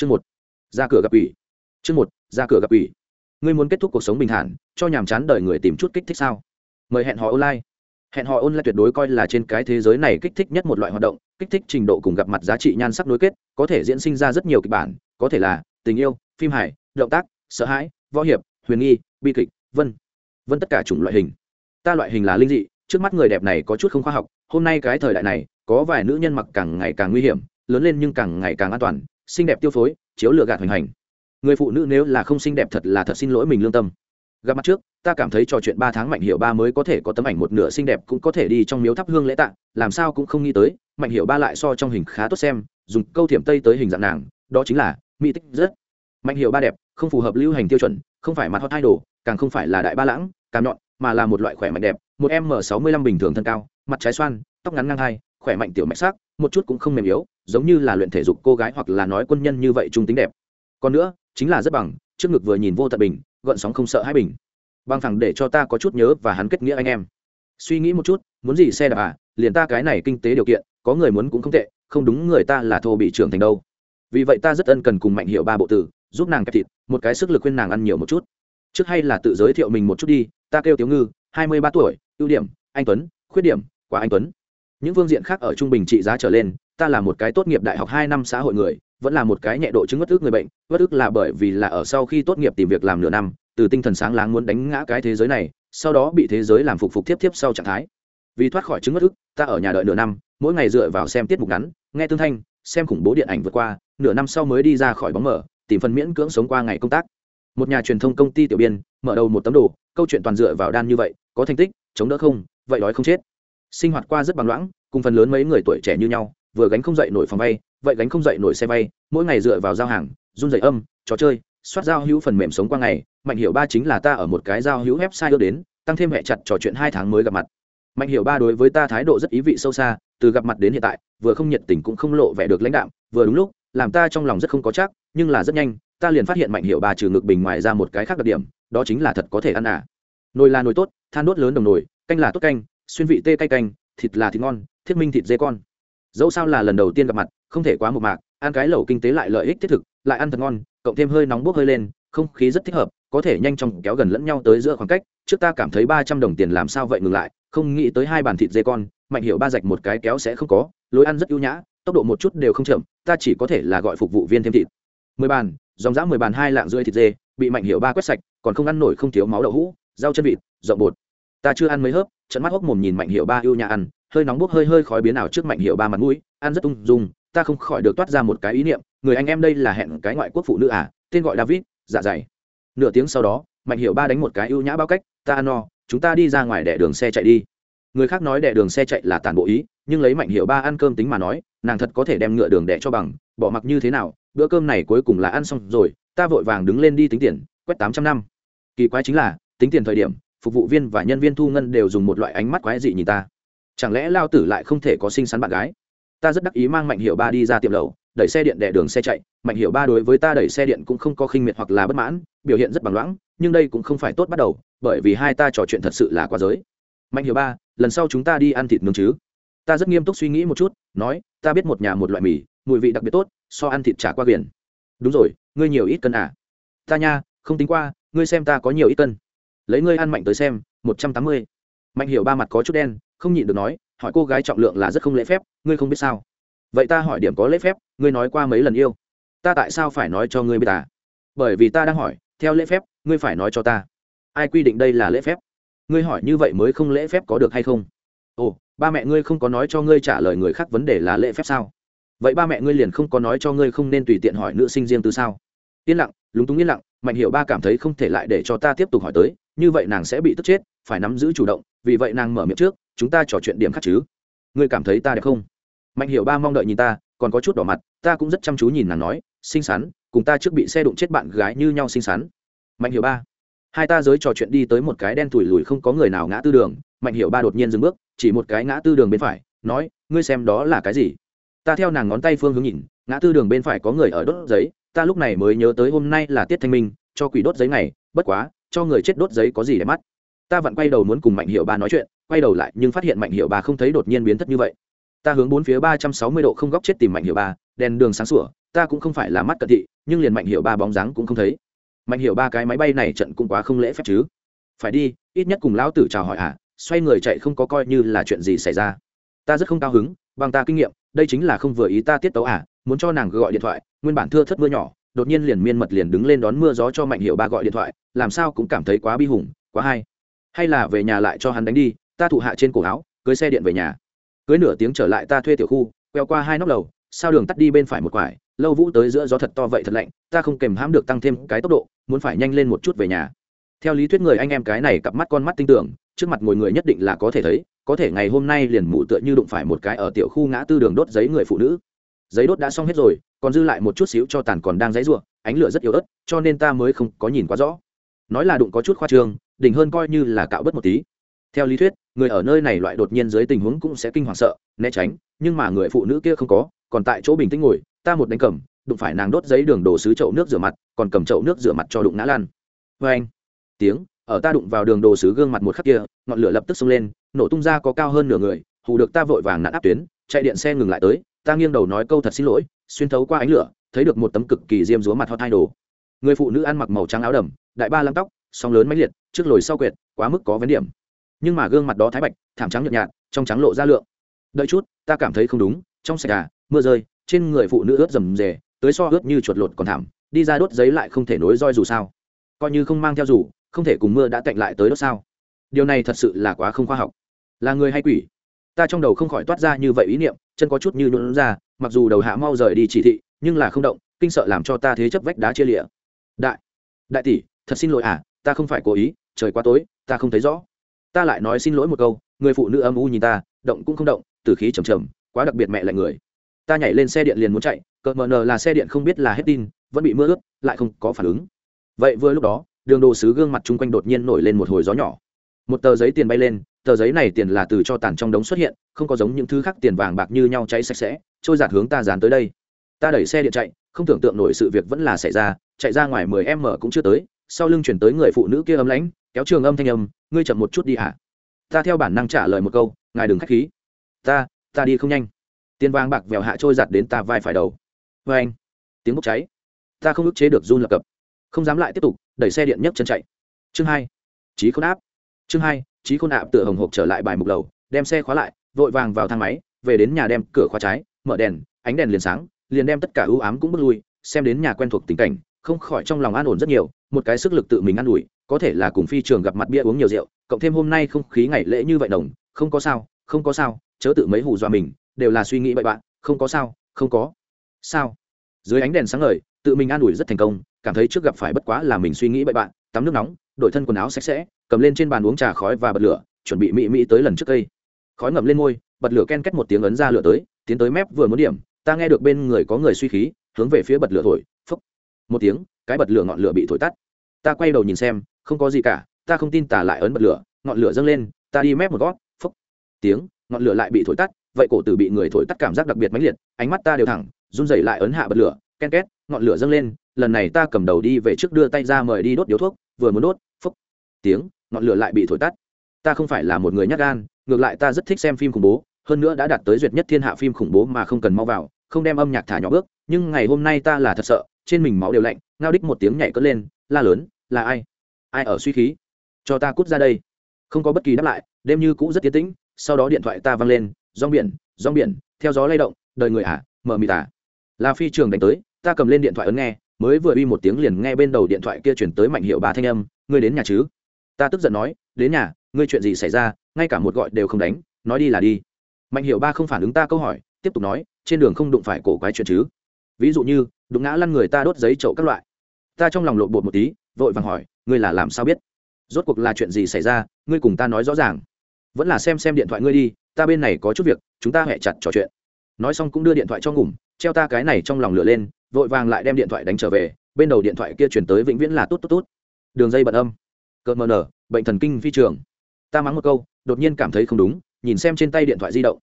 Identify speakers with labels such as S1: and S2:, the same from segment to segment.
S1: chương một, ra cửa gặp ủy. Chương một, ra cửa gặp ủy. Ngươi muốn kết thúc cuộc sống bình thản, cho nhàm chán đời người tìm chút kích thích sao? Mời hẹn họ online. Hẹn họ online tuyệt đối coi là trên cái thế giới này kích thích nhất một loại hoạt động, kích thích trình độ cùng gặp mặt giá trị nhan sắc nối kết, có thể diễn sinh ra rất nhiều kịch bản, có thể là tình yêu, phim hài, động tác, sợ hãi, võ hiệp, huyền nghi, bi kịch, vân vân tất cả chủng loại hình. Ta loại hình là linh dị, trước mắt người đẹp này có chút không khoa học, hôm nay cái thời đại này, có vài nữ nhân mặc càng ngày càng nguy hiểm, lớn lên nhưng càng ngày càng an toàn xinh đẹp tiêu phối, chiếu lựa gạt hoành hành. Người phụ nữ nếu là không xinh đẹp thật là thật xin lỗi mình lương tâm. Gặp mặt trước, ta cảm thấy trò chuyện ba tháng mạnh hiệu ba mới có thể có tấm ảnh một nửa xinh đẹp cũng có thể đi trong miếu thắp hương lễ tạ, làm sao cũng không nghĩ tới, mạnh hiệu ba lại so trong hình khá tốt xem, dùng câu thiểm tây tới hình dạng nàng, đó chính là mỹ tích rất. Mạnh hiệu ba đẹp, không phù hợp lưu hành tiêu chuẩn, không phải mặt hot idol, càng không phải là đại ba lãng, càm nhọn, mà là một loại khỏe mạnh đẹp, một m sáu mươi lăm bình thường thân cao, mặt trái xoan, tóc ngắn ngang hai khỏe mạnh tiểu mạch sắc, một chút cũng không mềm yếu, giống như là luyện thể dục cô gái hoặc là nói quân nhân như vậy trung tính đẹp. Còn nữa, chính là rất bằng, trước ngực vừa nhìn vô tận bình gợn sóng không sợ hai bình. Bằng thẳng để cho ta có chút nhớ và hắn kết nghĩa anh em. Suy nghĩ một chút, muốn gì xe đạp à liền ta cái này kinh tế điều kiện, có người muốn cũng không tệ, không đúng người ta là thô bị trưởng thành đâu. Vì vậy ta rất ân cần cùng mạnh hiệu ba bộ tử, giúp nàng kẹp thịt, một cái sức lực khuyên nàng ăn nhiều một chút. Trước hay là tự giới thiệu mình một chút đi, ta kêu tiểu ngư, hai mươi ba tuổi, ưu điểm, anh tuấn, khuyết điểm, quá anh tuấn những phương diện khác ở trung bình trị giá trở lên, ta là một cái tốt nghiệp đại học hai năm xã hội người, vẫn là một cái nhẹ độ chứng bất ức người bệnh, bất ức là bởi vì là ở sau khi tốt nghiệp tìm việc làm nửa năm, từ tinh thần sáng láng muốn đánh ngã cái thế giới này, sau đó bị thế giới làm phục phục tiếp tiếp sau trạng thái. Vì thoát khỏi chứng bất ức, ta ở nhà đợi nửa năm, mỗi ngày dựa vào xem tiết mục ngắn, nghe tương thanh, xem khủng bố điện ảnh vượt qua, nửa năm sau mới đi ra khỏi bóng mở tìm phần miễn cưỡng sống qua ngày công tác. Một nhà truyền thông công ty tiểu biên, mở đầu một tấm đồ, câu chuyện toàn dựa vào đan như vậy, có thành tích, chống đỡ không, vậy đói không chết sinh hoạt qua rất bằng loãng, cùng phần lớn mấy người tuổi trẻ như nhau, vừa gánh không dậy nổi phòng vay vậy gánh không dậy nổi xe vay mỗi ngày dựa vào giao hàng, run dày âm, trò chơi, soát giao hữu phần mềm sống qua ngày, mạnh hiểu ba chính là ta ở một cái giao hữu website đưa đến, tăng thêm hệ chặt trò chuyện hai tháng mới gặp mặt. Mạnh hiểu ba đối với ta thái độ rất ý vị sâu xa, từ gặp mặt đến hiện tại, vừa không nhiệt tình cũng không lộ vẻ được lãnh đạo vừa đúng lúc, làm ta trong lòng rất không có chắc, nhưng là rất nhanh, ta liền phát hiện mạnh hiểu ba trừ ngực bình ngoài ra một cái khác đặc điểm, đó chính là thật có thể ăn à. Nồi là nồi tốt, than đốt lớn đồng nồi, canh là tốt canh xuyên vị tê cay canh, thịt là thịt ngon, thiết minh thịt dê con. Dẫu sao là lần đầu tiên gặp mặt, không thể quá một mạc, ăn cái lẩu kinh tế lại lợi ích thiết thực, lại ăn thật ngon, cộng thêm hơi nóng bốc hơi lên, không khí rất thích hợp, có thể nhanh chóng kéo gần lẫn nhau tới giữa khoảng cách. Trước ta cảm thấy ba trăm đồng tiền làm sao vậy ngừng lại, không nghĩ tới hai bàn thịt dê con, mạnh hiểu ba dạch một cái kéo sẽ không có, lối ăn rất ưu nhã, tốc độ một chút đều không chậm, ta chỉ có thể là gọi phục vụ viên thêm thịt. Mười bàn, dòng dã mười bàn hai lạng rưỡi thịt dê, bị mạnh hiểu ba quét sạch, còn không ăn nổi không thiếu máu đậu hũ, rau chân vịt, rộng bột. Ta chưa ăn mấy hớp trận mắt hốc mồm nhìn mạnh hiệu ba ưu nhà ăn, hơi nóng bốc hơi hơi khói biến ảo trước mạnh hiệu ba mặt mũi, ăn rất ung dung, ta không khỏi được toát ra một cái ý niệm, người anh em đây là hẹn cái ngoại quốc phụ nữ à tên gọi david dạ dày. Nửa tiếng sau đó, mạnh hiệu ba đánh một cái ưu nhã bao cách, ta ăn no, chúng ta đi ra ngoài đẻ đường xe chạy đi. Người khác nói đẻ đường xe chạy là tàn bộ ý, nhưng lấy mạnh hiệu ba ăn cơm tính mà nói, nàng thật có thể đem ngựa đường đẻ cho bằng, bỏ mặc như thế nào, bữa cơm này cuối cùng là ăn xong rồi, ta vội vàng đứng lên đi tính tiền, quét tám trăm năm. Kỳ quái chính là, tính tiền thời điểm phục vụ viên và nhân viên thu ngân đều dùng một loại ánh mắt quái dị nhìn ta. Chẳng lẽ lao tử lại không thể có xinh xắn bạn gái? Ta rất đắc ý mang mạnh hiệu ba đi ra tiệm lầu đẩy xe điện đẻ đường xe chạy. Mạnh hiệu ba đối với ta đẩy xe điện cũng không có khinh miệt hoặc là bất mãn, biểu hiện rất bằng loãng, nhưng đây cũng không phải tốt bắt đầu, bởi vì hai ta trò chuyện thật sự là quá giới. Mạnh hiệu ba, lần sau chúng ta đi ăn thịt nướng chứ? Ta rất nghiêm túc suy nghĩ một chút, nói, ta biết một nhà một loại mì, mùi vị đặc biệt tốt, so ăn thịt trả qua biển. Đúng rồi, ngươi nhiều ít cân à? Ta nha, không tính qua, ngươi xem ta có nhiều ít cân lấy ngươi ăn mạnh tới xem, một trăm tám mươi. Mạnh hiểu ba mặt có chút đen, không nhịn được nói, hỏi cô gái trọng lượng là rất không lễ phép, ngươi không biết sao? Vậy ta hỏi điểm có lễ phép, ngươi nói qua mấy lần yêu. Ta tại sao phải nói cho ngươi biết ta? bởi vì ta đang hỏi, theo lễ phép, ngươi phải nói cho ta. Ai quy định đây là lễ phép? Ngươi hỏi như vậy mới không lễ phép có được hay không? Ồ, ba mẹ ngươi không có nói cho ngươi trả lời người khác vấn đề là lễ phép sao? Vậy ba mẹ ngươi liền không có nói cho ngươi không nên tùy tiện hỏi nữ sinh riêng từ sao? Yên lặng, lúng túng yên lặng, mạnh hiểu ba cảm thấy không thể lại để cho ta tiếp tục hỏi tới như vậy nàng sẽ bị tức chết, phải nắm giữ chủ động, vì vậy nàng mở miệng trước, chúng ta trò chuyện điểm khác chứ. Ngươi cảm thấy ta đẹp không? Mạnh hiểu ba mong đợi nhìn ta, còn có chút đỏ mặt, ta cũng rất chăm chú nhìn nàng nói, xinh xắn, cùng ta trước bị xe đụng chết bạn gái như nhau xinh xắn. Mạnh hiểu ba, hai ta giới trò chuyện đi tới một cái đen thủi lùi không có người nào ngã tư đường, mạnh hiểu ba đột nhiên dừng bước, chỉ một cái ngã tư đường bên phải, nói, ngươi xem đó là cái gì? Ta theo nàng ngón tay phương hướng nhìn, ngã tư đường bên phải có người ở đốt giấy, ta lúc này mới nhớ tới hôm nay là tiết thanh minh, cho quỷ đốt giấy này bất quá cho người chết đốt giấy có gì để mắt. Ta vặn quay đầu muốn cùng mạnh hiệu ba nói chuyện, quay đầu lại nhưng phát hiện mạnh hiệu ba không thấy đột nhiên biến thất như vậy. Ta hướng bốn phía ba trăm sáu mươi độ không góc chết tìm mạnh hiệu ba, đèn đường sáng sủa, ta cũng không phải là mắt cận thị, nhưng liền mạnh hiệu ba bóng dáng cũng không thấy. Mạnh hiệu ba cái máy bay này trận cũng quá không lễ phép chứ. Phải đi, ít nhất cùng lão tử chào hỏi à xoay người chạy không có coi như là chuyện gì xảy ra. Ta rất không cao hứng, bằng ta kinh nghiệm, đây chính là không vừa ý ta tiết tấu à muốn cho nàng gọi điện thoại, nguyên bản thưa thất mưa nhỏ đột nhiên liền miên mật liền đứng lên đón mưa gió cho mạnh hiệu ba gọi điện thoại, làm sao cũng cảm thấy quá bi hùng, quá hay. Hay là về nhà lại cho hắn đánh đi, ta thụ hạ trên cổ áo, cưới xe điện về nhà. Cưới nửa tiếng trở lại ta thuê tiểu khu, queo qua hai nóc lầu, sao đường tắt đi bên phải một quải, lâu vũ tới giữa gió thật to vậy thật lạnh, ta không kèm hãm được tăng thêm cái tốc độ, muốn phải nhanh lên một chút về nhà. Theo lý thuyết người anh em cái này cặp mắt con mắt tinh tưởng trước mặt ngồi người nhất định là có thể thấy, có thể ngày hôm nay liền mụ tựa như đụng phải một cái ở tiểu khu ngã tư đường đốt giấy người phụ nữ. Giấy đốt đã xong hết rồi còn dư lại một chút xíu cho tàn còn đang dãy ruộng ánh lửa rất yếu ớt, cho nên ta mới không có nhìn quá rõ. Nói là đụng có chút khoa trương, đỉnh hơn coi như là cạo bớt một tí. Theo lý thuyết, người ở nơi này loại đột nhiên dưới tình huống cũng sẽ kinh hoàng sợ, né tránh, nhưng mà người phụ nữ kia không có, còn tại chỗ bình tĩnh ngồi, ta một đánh cầm, đụng phải nàng đốt giấy đường đồ sứ chậu nước rửa mặt, còn cầm chậu nước rửa mặt cho đụng ngã lan vê anh, tiếng, ở ta đụng vào đường đồ sứ gương mặt một khắc kia, ngọn lửa lập tức xông lên, nổ tung ra có cao hơn nửa người, hù được ta vội vàng nặn áp tuyến, chạy điện xe ngừng lại tới, ta nghiêng đầu nói câu thật xin lỗi xuyên thấu qua ánh lửa, thấy được một tấm cực kỳ diêm dúa mặt hot idol. Đồ người phụ nữ ăn mặc màu trắng áo đầm, đại ba lăng tóc, song lớn mãnh liệt, trước lồi sau quyệt quá mức có vấn điểm. Nhưng mà gương mặt đó thái bạch, thảm trắng nhợt nhạt, trong trắng lộ ra lượng. Đợi chút, ta cảm thấy không đúng, trong sạch à mưa rơi, trên người phụ nữ ướt rầm rề, tới so ướt như chuột lột còn thảm, đi ra đốt giấy lại không thể nối roi dù sao. Coi như không mang theo dù, không thể cùng mưa đã tạnh lại tới đốt sao. Điều này thật sự là quá không khoa học. Là người hay quỷ? Ta trong đầu không khỏi toát ra như vậy ý niệm, chân có chút như nhuận ra mặc dù đầu hạ mau rời đi chỉ thị, nhưng là không động, kinh sợ làm cho ta thế chấp vách đá chia lịa. Đại đại tỷ, thật xin lỗi à ta không phải cố ý, trời quá tối, ta không thấy rõ. Ta lại nói xin lỗi một câu, người phụ nữ âm u nhìn ta, động cũng không động từ khí trầm trầm, quá đặc biệt mẹ lại người. Ta nhảy lên xe điện liền muốn chạy, cợt mờ nờ là xe điện không biết là hết tin, vẫn bị mưa ướt, lại không có phản ứng. Vậy vừa lúc đó, đường đồ sứ gương mặt chung quanh đột nhiên nổi lên một hồi gió nhỏ. Một tờ giấy tiền bay lên, tờ giấy này tiền là từ cho tàn trong đống xuất hiện, không có giống những thứ khác tiền vàng bạc như nhau cháy sạch sẽ trôi giạt hướng ta dán tới đây. Ta đẩy xe điện chạy, không tưởng tượng nổi sự việc vẫn là xảy ra, chạy ra ngoài mười em mở cũng chưa tới, sau lưng chuyển tới người phụ nữ kia ấm lãnh, kéo trường âm thanh âm, ngươi chậm một chút đi hả ta theo bản năng trả lời một câu, ngài đừng k h á c h khí. Ta ta đi không nhanh. Tiền vàng bạc vèo hạ trôi giặt đến ta vai phải đầu. Vê anh. Tiếng bốc cháy. Ta không ức chế được run lập cập. Không dám lại tiếp tục, đẩy xe điện nhấc chân chạy. Chương hai. Trí khôn áp. Chương hai trí khôn áp tựa hồng hộp trở lại bài mục lầu, đem xe khóa lại, vội vàng vào thang máy, về đến nhà đem cửa khóa trái mở đèn ánh đèn liền sáng liền đem tất cả ưu ám cũng bước lui xem đến nhà quen thuộc tình cảnh không khỏi trong lòng an ổn rất nhiều một cái sức lực tự mình an ủi có thể là cùng phi trường gặp mặt bia uống nhiều rượu cộng thêm hôm nay không khí ngày lễ như vậy đồng không có sao không có sao chớ tự mấy hù dọa mình đều là suy nghĩ bậy bạn không có sao không có sao. Dưới ánh đèn sáng ngời tự mình an ủi rất thành công cảm thấy trước gặp phải bất quá là mình suy nghĩ bậy bạn tắm nước nóng đổi thân quần áo sạch sẽ cầm lên trên bàn uống trà khói và bật lửa chuẩn bị mỹ mỹ tới lần trước đây, khói ngậm lên môi bật lửa ken két một tiếng ấn ra lửa tới tiến tới mép vừa muốn điểm, ta nghe được bên người có người suy khí, hướng về phía bật lửa thổi, phốc. Một tiếng, cái bật lửa ngọn lửa bị thổi tắt. Ta quay đầu nhìn xem, không có gì cả, ta không tin tả lại ấn bật lửa, ngọn lửa dâng lên, ta đi mép một gót, phốc. Tiếng, ngọn lửa lại bị thổi tắt, vậy cổ tử bị người thổi tắt cảm giác đặc biệt mãnh liệt, ánh mắt ta đều thẳng, run rẩy lại ấn hạ bật lửa, ken két, ngọn lửa dâng lên, lần này ta cầm đầu đi về trước đưa tay ra mời đi đốt điếu thuốc, vừa muốn đốt, phốc. Tiếng, ngọn lửa lại bị thổi tắt. Ta không phải là một người nhát gan, ngược lại ta rất thích xem phim khủng bố hơn nữa đã đạt tới duyệt nhất thiên hạ phim khủng bố mà không cần mau vào không đem âm nhạc thả nhỏ bước nhưng ngày hôm nay ta là thật sợ trên mình máu đều lạnh ngao đích một tiếng nhảy cất lên la lớn là ai? Ai ở suy khí? Cho ta cút ra đây. Không có bất kỳ đáp lại đêm như cũ rất tiến tĩnh sau đó điện thoại ta văng lên rong biển rong biển theo gió lay động đời người ả à, mở mịt ả là phi trường đánh tới ta cầm lên điện thoại ấn nghe mới vừa uy một tiếng liền nghe bên đầu điện thoại kia chuyển tới mạnh hiệu bà thanh âm ngươi đến nhà chứ? Ta tức giận nói đến nhà ngươi chuyện gì xảy ra? Ngay cả một gọi đều không đánh nói đi là đi mạnh hiệu ba không phản ứng ta câu hỏi, tiếp tục nói, trên đường không đụng phải cổ quái chuyện chứ? Ví dụ như, đụng ngã lăn người ta đốt giấy chậu các loại. Ta trong lòng lộn bột một tí, vội vàng hỏi, ngươi là làm sao biết? Rốt cuộc là chuyện gì xảy ra, ngươi cùng ta nói rõ ràng. Vẫn là xem xem điện thoại ngươi đi, ta bên này có chút việc, chúng ta hẹ chặt trò chuyện. Nói xong cũng đưa điện thoại cho ngủm treo ta cái này trong lòng lửa lên, vội vàng lại đem điện thoại đánh trở về, bên đầu điện thoại kia chuyển tới vĩnh viễn là tốt tốt tốt đường dây bận âm. Cợt mờ nở, bệnh thần kinh phi trường. Ta mắng một câu, đột nhiên cảm thấy không đúng nhìn xem trên tay điện thoại di động.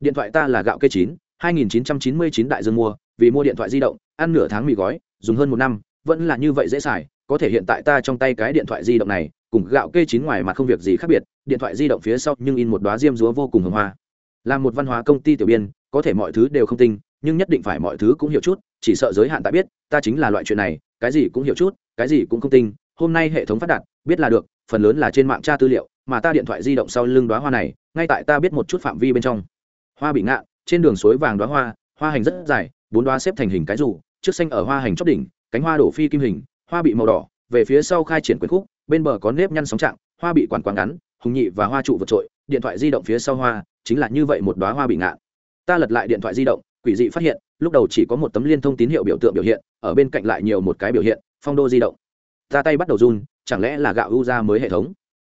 S1: Điện thoại ta là gạo cây chín 2999 đại dương mua, vì mua điện thoại di động, ăn nửa tháng mì gói, dùng hơn một năm, vẫn là như vậy dễ xài, có thể hiện tại ta trong tay cái điện thoại di động này, cùng gạo kê chín ngoài mặt không việc gì khác biệt, điện thoại di động phía sau nhưng in một đoá diêm dúa vô cùng hồng hoa. Là một văn hóa công ty tiểu biên, có thể mọi thứ đều không tinh, nhưng nhất định phải mọi thứ cũng hiểu chút, chỉ sợ giới hạn tại biết, ta chính là loại chuyện này, cái gì cũng hiểu chút, cái gì cũng không tinh, hôm nay hệ thống phát đạt, biết là được, phần lớn là trên mạng tra tư liệu, mà ta điện thoại di động sau lưng đoá hoa này ngay tại ta biết một chút phạm vi bên trong. Hoa bị ngạ, trên đường suối vàng đoá hoa hoa hành rất dài, bốn đoá xếp thành hình cái rủ, trước xanh ở hoa hành chóp đỉnh, cánh hoa đổ phi kim hình, hoa bị màu đỏ, về phía sau khai triển quyển khúc, bên bờ có nếp nhăn sóng trạng, hoa bị quản quán ngắn, hùng nhị và hoa trụ vượt trội, điện thoại di động phía sau hoa, chính là như vậy một đoá hoa bị ngạn ta lật lại điện thoại di động, quỷ dị phát hiện, lúc đầu chỉ có một tấm liên thông tín hiệu biểu tượng biểu hiện, ở bên cạnh lại nhiều một cái biểu hiện, phong đô di động. Ta tay bắt đầu run, chẳng lẽ là gạo u ra mới hệ thống?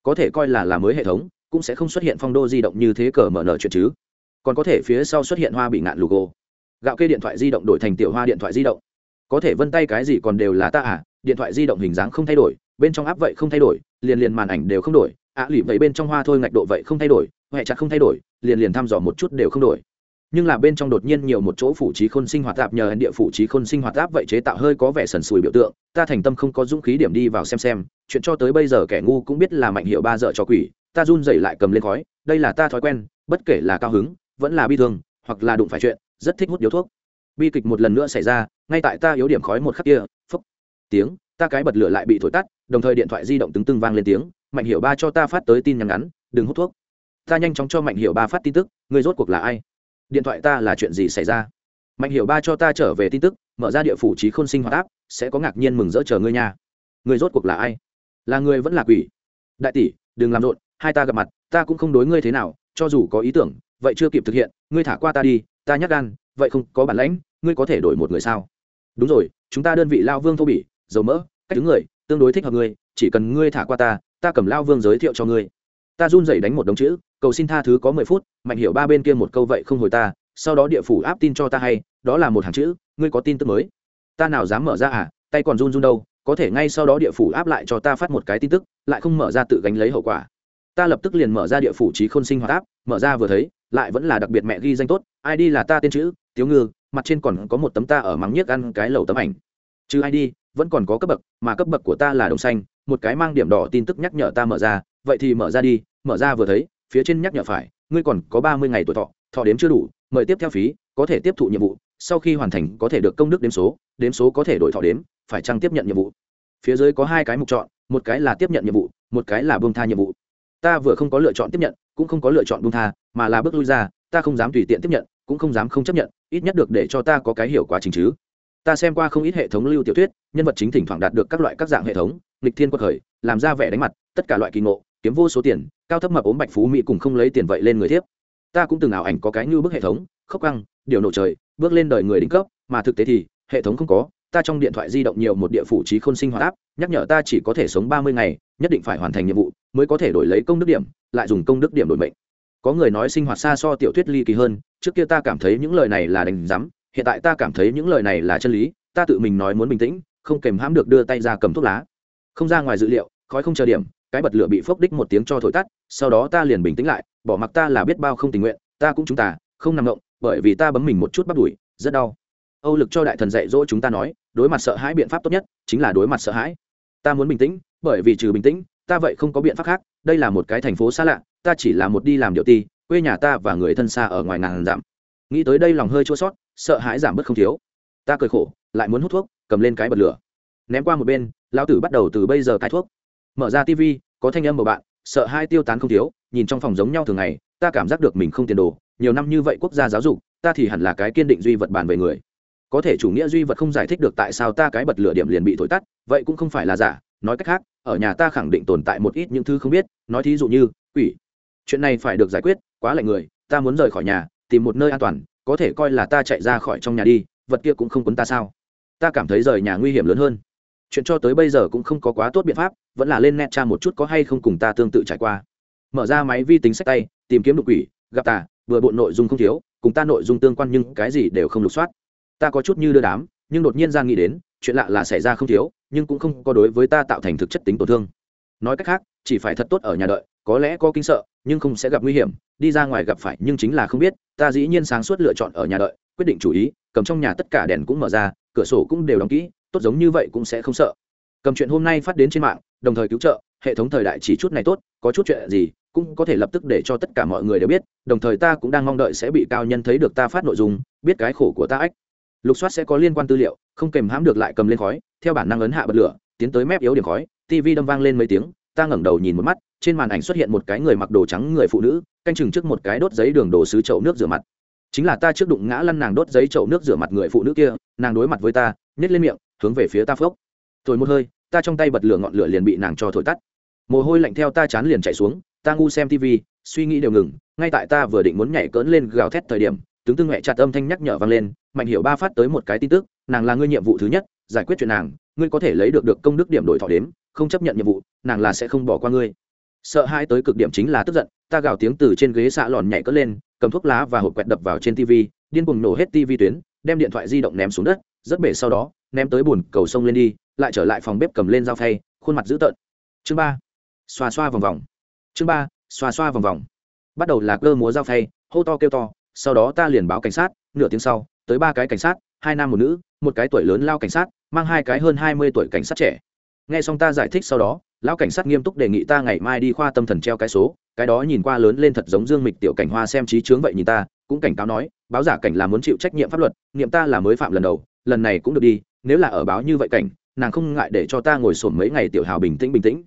S1: Có thể coi là là mới hệ thống cũng sẽ không xuất hiện phong đô di động như thế cờ mở nở chuyện chứ. Còn có thể phía sau xuất hiện hoa bị ngạn logo gạo kê điện thoại di động đổi thành tiểu hoa điện thoại di động. Có thể vân tay cái gì còn đều là ta à điện thoại di động hình dáng không thay đổi bên trong áp vậy không thay đổi liền liền màn ảnh đều không đổi ạ à, lì vậy bên trong hoa thôi ngạch độ vậy không thay đổi huệ chặt không thay đổi liền liền thăm dò một chút đều không đổi. Nhưng là bên trong đột nhiên nhiều một chỗ phủ trí khôn sinh hoạt áp nhờ địa phủ trí khôn sinh hoạt áp vậy chế tạo hơi có vẻ sần sùi biểu tượng ta thành tâm không có dũng khí điểm đi vào xem xem chuyện cho tới bây giờ kẻ ngu cũng biết là mạnh hiệu ba dợ cho quỷ ta run dậy lại cầm lên khói, đây là ta thói quen, bất kể là cao hứng, vẫn là bi thương, hoặc là đụng phải chuyện, rất thích hút điếu thuốc. Bi kịch một lần nữa xảy ra, ngay tại ta yếu điểm khói một khắc kia phốc tiếng, ta cái bật lửa lại bị thổi tắt, đồng thời điện thoại di động tứng tưng vang lên tiếng, mạnh Hiểu ba cho ta phát tới tin nhắn ngắn, đừng hút thuốc. Ta nhanh chóng cho mạnh Hiểu ba phát tin tức, người rốt cuộc là ai? Điện thoại ta là chuyện gì xảy ra? Mạnh Hiểu ba cho ta trở về tin tức, mở ra địa phủ trí khôn sinh hoạt áp sẽ có ngạc nhiên mừng rỡ chờ ngươi nha. Người rốt cuộc là ai? Là người vẫn là quỷ? Đại tỷ, đừng làm rộn hai ta gặp mặt, ta cũng không đối ngươi thế nào, cho dù có ý tưởng, vậy chưa kịp thực hiện, ngươi thả qua ta đi, ta nhắc gan, vậy không có bản lãnh, ngươi có thể đổi một người sao? Đúng rồi, chúng ta đơn vị lao vương thô bỉ, dầu mỡ, cách đứng người, tương đối thích hợp ngươi, chỉ cần ngươi thả qua ta ta cầm lao vương giới thiệu cho ngươi. Ta run dậy đánh một đống chữ, cầu xin tha thứ có mười phút, mạnh hiểu ba bên kia một câu vậy không hồi ta, sau đó địa phủ áp tin cho ta hay, đó là một hàng chữ, ngươi có tin tức mới. Ta nào dám mở ra à tay còn run run đâu, có thể ngay sau đó địa phủ áp lại cho ta phát một cái tin tức, lại không mở ra tự gánh lấy hậu quả ta lập tức liền mở ra địa phủ trí khôn sinh hoạt áp, mở ra vừa thấy, lại vẫn là đặc biệt mẹ ghi danh tốt id là ta tên chữ, tiếu ngư, mặt trên còn có một tấm ta ở mắng nhiếc ăn cái lầu tấm ảnh. Chứ id vẫn còn có cấp bậc, mà cấp bậc của ta là đồng xanh, một cái mang điểm đỏ tin tức nhắc nhở ta mở ra, vậy thì mở ra đi, mở ra vừa thấy, phía trên nhắc nhở phải, ngươi còn có ba mươi ngày tuổi thọ thọ đếm chưa đủ, mời tiếp theo phí, có thể tiếp thụ nhiệm vụ, sau khi hoàn thành có thể được công đức đếm số đếm số có thể đổi thọ đếm, phải chăng tiếp nhận nhiệm vụ? Phía dưới có hai cái mục chọn, một cái là tiếp nhận nhiệm vụ, một cái là bông tha nhiệm vụ ta vừa không có lựa chọn tiếp nhận, cũng không có lựa chọn buông tha, mà là bước lui ra, ta không dám tùy tiện tiếp nhận, cũng không dám không chấp nhận, ít nhất được để cho ta có cái hiểu quá trình chứ. Ta xem qua không ít hệ thống lưu tiểu thuyết, nhân vật chính thỉnh thoảng đạt được các loại các dạng hệ thống lịch thiên quật khởi, làm ra vẻ đánh mặt, tất cả loại kỳ ngộ, kiếm vô số tiền, cao thấp mập ốm bạch phú mỹ cùng không lấy tiền vậy lên người thiếp. Ta cũng từng ảo ảnh có cái như bức hệ thống, khốc căng điều nổ trời, bước lên đời người đỉnh cấp, mà thực tế thì, hệ thống không có ta trong điện thoại di động nhiều một địa phủ trí khôn sinh hoạt áp nhắc nhở ta chỉ có thể sống ba mươi ngày, nhất định phải hoàn thành nhiệm vụ, mới có thể đổi lấy công đức điểm, lại dùng công đức điểm đổi mệnh. Có người nói sinh hoạt xa so tiểu thuyết ly kỳ hơn, trước kia ta cảm thấy những lời này là đành rắm hiện tại ta cảm thấy những lời này là chân lý, ta tự mình nói muốn bình tĩnh, không kèm hãm được đưa tay ra cầm thuốc lá. Không ra ngoài dự liệu, khói không chờ điểm, cái bật lửa bị phốc đích một tiếng cho thổi tắt, sau đó ta liền bình tĩnh lại, bỏ mặc ta là biết bao không tình nguyện, ta cũng chúng ta, không nằm động, bởi vì ta bấm mình một chút bắt đuổi, rất đau âu lực cho đại thần dạy dỗ chúng ta nói, đối mặt sợ hãi biện pháp tốt nhất chính là đối mặt sợ hãi. Ta muốn bình tĩnh, bởi vì trừ bình tĩnh, ta vậy không có biện pháp khác, đây là một cái thành phố xa lạ, ta chỉ là một đi làm điệu ti, quê nhà ta và người thân xa ở ngoài ngàn dặm. Nghĩ tới đây lòng hơi chua sót sợ hãi giảm bớt không thiếu. Ta cười khổ, lại muốn hút thuốc, cầm lên cái bật lửa. Ném qua một bên, lão tử bắt đầu từ bây giờ cai thuốc. Mở ra tv có thanh âm của bạn, sợ hai tiêu tán không thiếu, nhìn trong phòng giống nhau thường ngày, ta cảm giác được mình không tiền đồ, nhiều năm như vậy quốc gia giáo dục, ta thì hẳn là cái kiên định duy vật bản về người có thể chủ nghĩa duy vật không giải thích được tại sao ta cái bật lửa điểm liền bị thổi tắt, vậy cũng không phải là giả. Nói cách khác, ở nhà ta khẳng định tồn tại một ít những thứ không biết, nói thí dụ như, quỷ. Chuyện này phải được giải quyết, quá lạnh người, ta muốn rời khỏi nhà, tìm một nơi an toàn, có thể coi là ta chạy ra khỏi trong nhà đi, vật kia cũng không quấn ta sao? Ta cảm thấy rời nhà nguy hiểm lớn hơn. Chuyện cho tới bây giờ cũng không có quá tốt biện pháp, vẫn là lên net cha một chút có hay không cùng ta tương tự trải qua. Mở ra máy vi tính sách tay, tìm kiếm đục quỷ gặp tà vừa bộ nội dung không thiếu, cùng ta nội dung tương quan nhưng cái gì đều không lục soát ta có chút như đưa đám, nhưng đột nhiên ra nghĩ đến, chuyện lạ là xảy ra không thiếu, nhưng cũng không có đối với ta tạo thành thực chất tính tổn thương. Nói cách khác, chỉ phải thật tốt ở nhà đợi, có lẽ có kinh sợ, nhưng không sẽ gặp nguy hiểm, đi ra ngoài gặp phải nhưng chính là không biết, ta dĩ nhiên sáng suốt lựa chọn ở nhà đợi, quyết định chủ ý, cầm trong nhà tất cả đèn cũng mở ra, cửa sổ cũng đều đóng kỹ, tốt giống như vậy cũng sẽ không sợ. Cầm chuyện hôm nay phát đến trên mạng, đồng thời cứu trợ, hệ thống thời đại chỉ chút này tốt, có chút chuyện gì, cũng có thể lập tức để cho tất cả mọi người đều biết, đồng thời ta cũng đang mong đợi sẽ bị cao nhân thấy được ta phát nội dung, biết cái khổ của ta ách lục soát sẽ có liên quan tư liệu, không kèm hãm được lại cầm lên khói, theo bản năng ấn hạ bật lửa, tiến tới mép yếu điểm khói tv đâm vang lên mấy tiếng, ta ngẩng đầu nhìn một mắt, trên màn ảnh xuất hiện một cái người mặc đồ trắng người phụ nữ, canh chừng trước một cái đốt giấy đường đồ sứ chậu nước rửa mặt. Chính là ta trước đụng ngã lăn nàng đốt giấy chậu nước rửa mặt người phụ nữ kia, nàng đối mặt với ta nhét lên miệng, hướng về phía ta phốc. Thổi một hơi, ta trong tay bật lửa ngọn lửa liền bị nàng cho thổi tắt. Mồ hôi lạnh theo ta chán liền chạy xuống, ta ngu xem tv suy nghĩ đều ngừng, ngay tại ta vừa định muốn nhảy cỡn lên gào thét thời điểm, tướng tư nghệ chặt âm thanh nhắc nhở vang lên mạnh hiểu ba phát tới một cái tin tức, nàng là ngươi nhiệm vụ thứ nhất, giải quyết chuyện nàng, ngươi có thể lấy được được công đức điểm đổi thọ đếm, không chấp nhận nhiệm vụ, nàng là sẽ không bỏ qua ngươi. Sợ hai tới cực điểm chính là tức giận, ta gào tiếng từ trên ghế xạ lòn nhảy cất lên, cầm thuốc lá và hộp quẹt đập vào trên tv điên cuồng nổ hết tv tuyến, đem điện thoại di động ném xuống đất, rất bể sau đó, ném tới bùn cầu sông lên đi, lại trở lại phòng bếp cầm lên dao thay khuôn mặt dữ tợn. Chương ba, xoa xoa vòng vòng. Chương ba, xoa xoa vòng vòng. Bắt đầu là cơ múa dao thay hô to kêu to, sau đó ta liền báo cảnh sát, nửa tiếng sau tới ba cái cảnh sát, hai nam một nữ, một cái tuổi lớn lao cảnh sát, mang hai cái hơn hai mươi tuổi cảnh sát trẻ. Nghe xong ta giải thích sau đó, lão cảnh sát nghiêm túc đề nghị ta ngày mai đi khoa tâm thần treo cái số, cái đó nhìn qua lớn lên thật giống dương mịch tiểu cảnh hoa xem trí chướng vậy nhìn ta, cũng cảnh cáo nói, báo giả cảnh là muốn chịu trách nhiệm pháp luật nghiệm ta là mới phạm lần đầu, lần này cũng được đi, nếu là ở báo như vậy cảnh, nàng không ngại để cho ta ngồi sổn mấy ngày tiểu hào bình tĩnh bình tĩnh.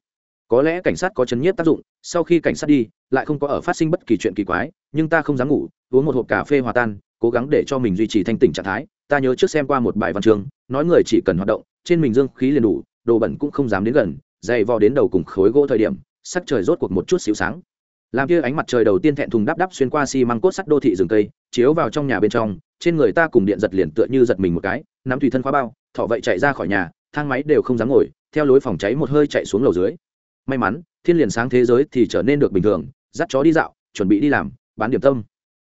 S1: Có lẽ cảnh sát có chấn nhiếp tác dụng, sau khi cảnh sát đi, lại không có ở phát sinh bất kỳ chuyện kỳ quái, nhưng ta không dám ngủ, uống một hộp cà phê hòa tan cố gắng để cho mình duy trì thanh tỉnh trạng thái. Ta nhớ trước xem qua một bài văn chương, nói người chỉ cần hoạt động, trên mình dương khí liền đủ, đồ bẩn cũng không dám đến gần, dày vò đến đầu cùng khối gỗ thời điểm, sắc trời rốt cuộc một chút xíu sáng. Làm kia ánh mặt trời đầu tiên thẹn thùng đắp đắp xuyên qua xi măng cốt sắt đô thị rừng cây, chiếu vào trong nhà bên trong, trên người ta cùng điện giật liền tựa như giật mình một cái, nắm tùy thân khóa bao, thọ vậy chạy ra khỏi nhà, thang máy đều không dám ngồi, theo lối phòng cháy một hơi chạy xuống lầu dưới. May mắn, thiên liền sáng thế giới thì trở nên được bình thường, dắt chó đi dạo, chuẩn bị đi làm, bán điểm tâm.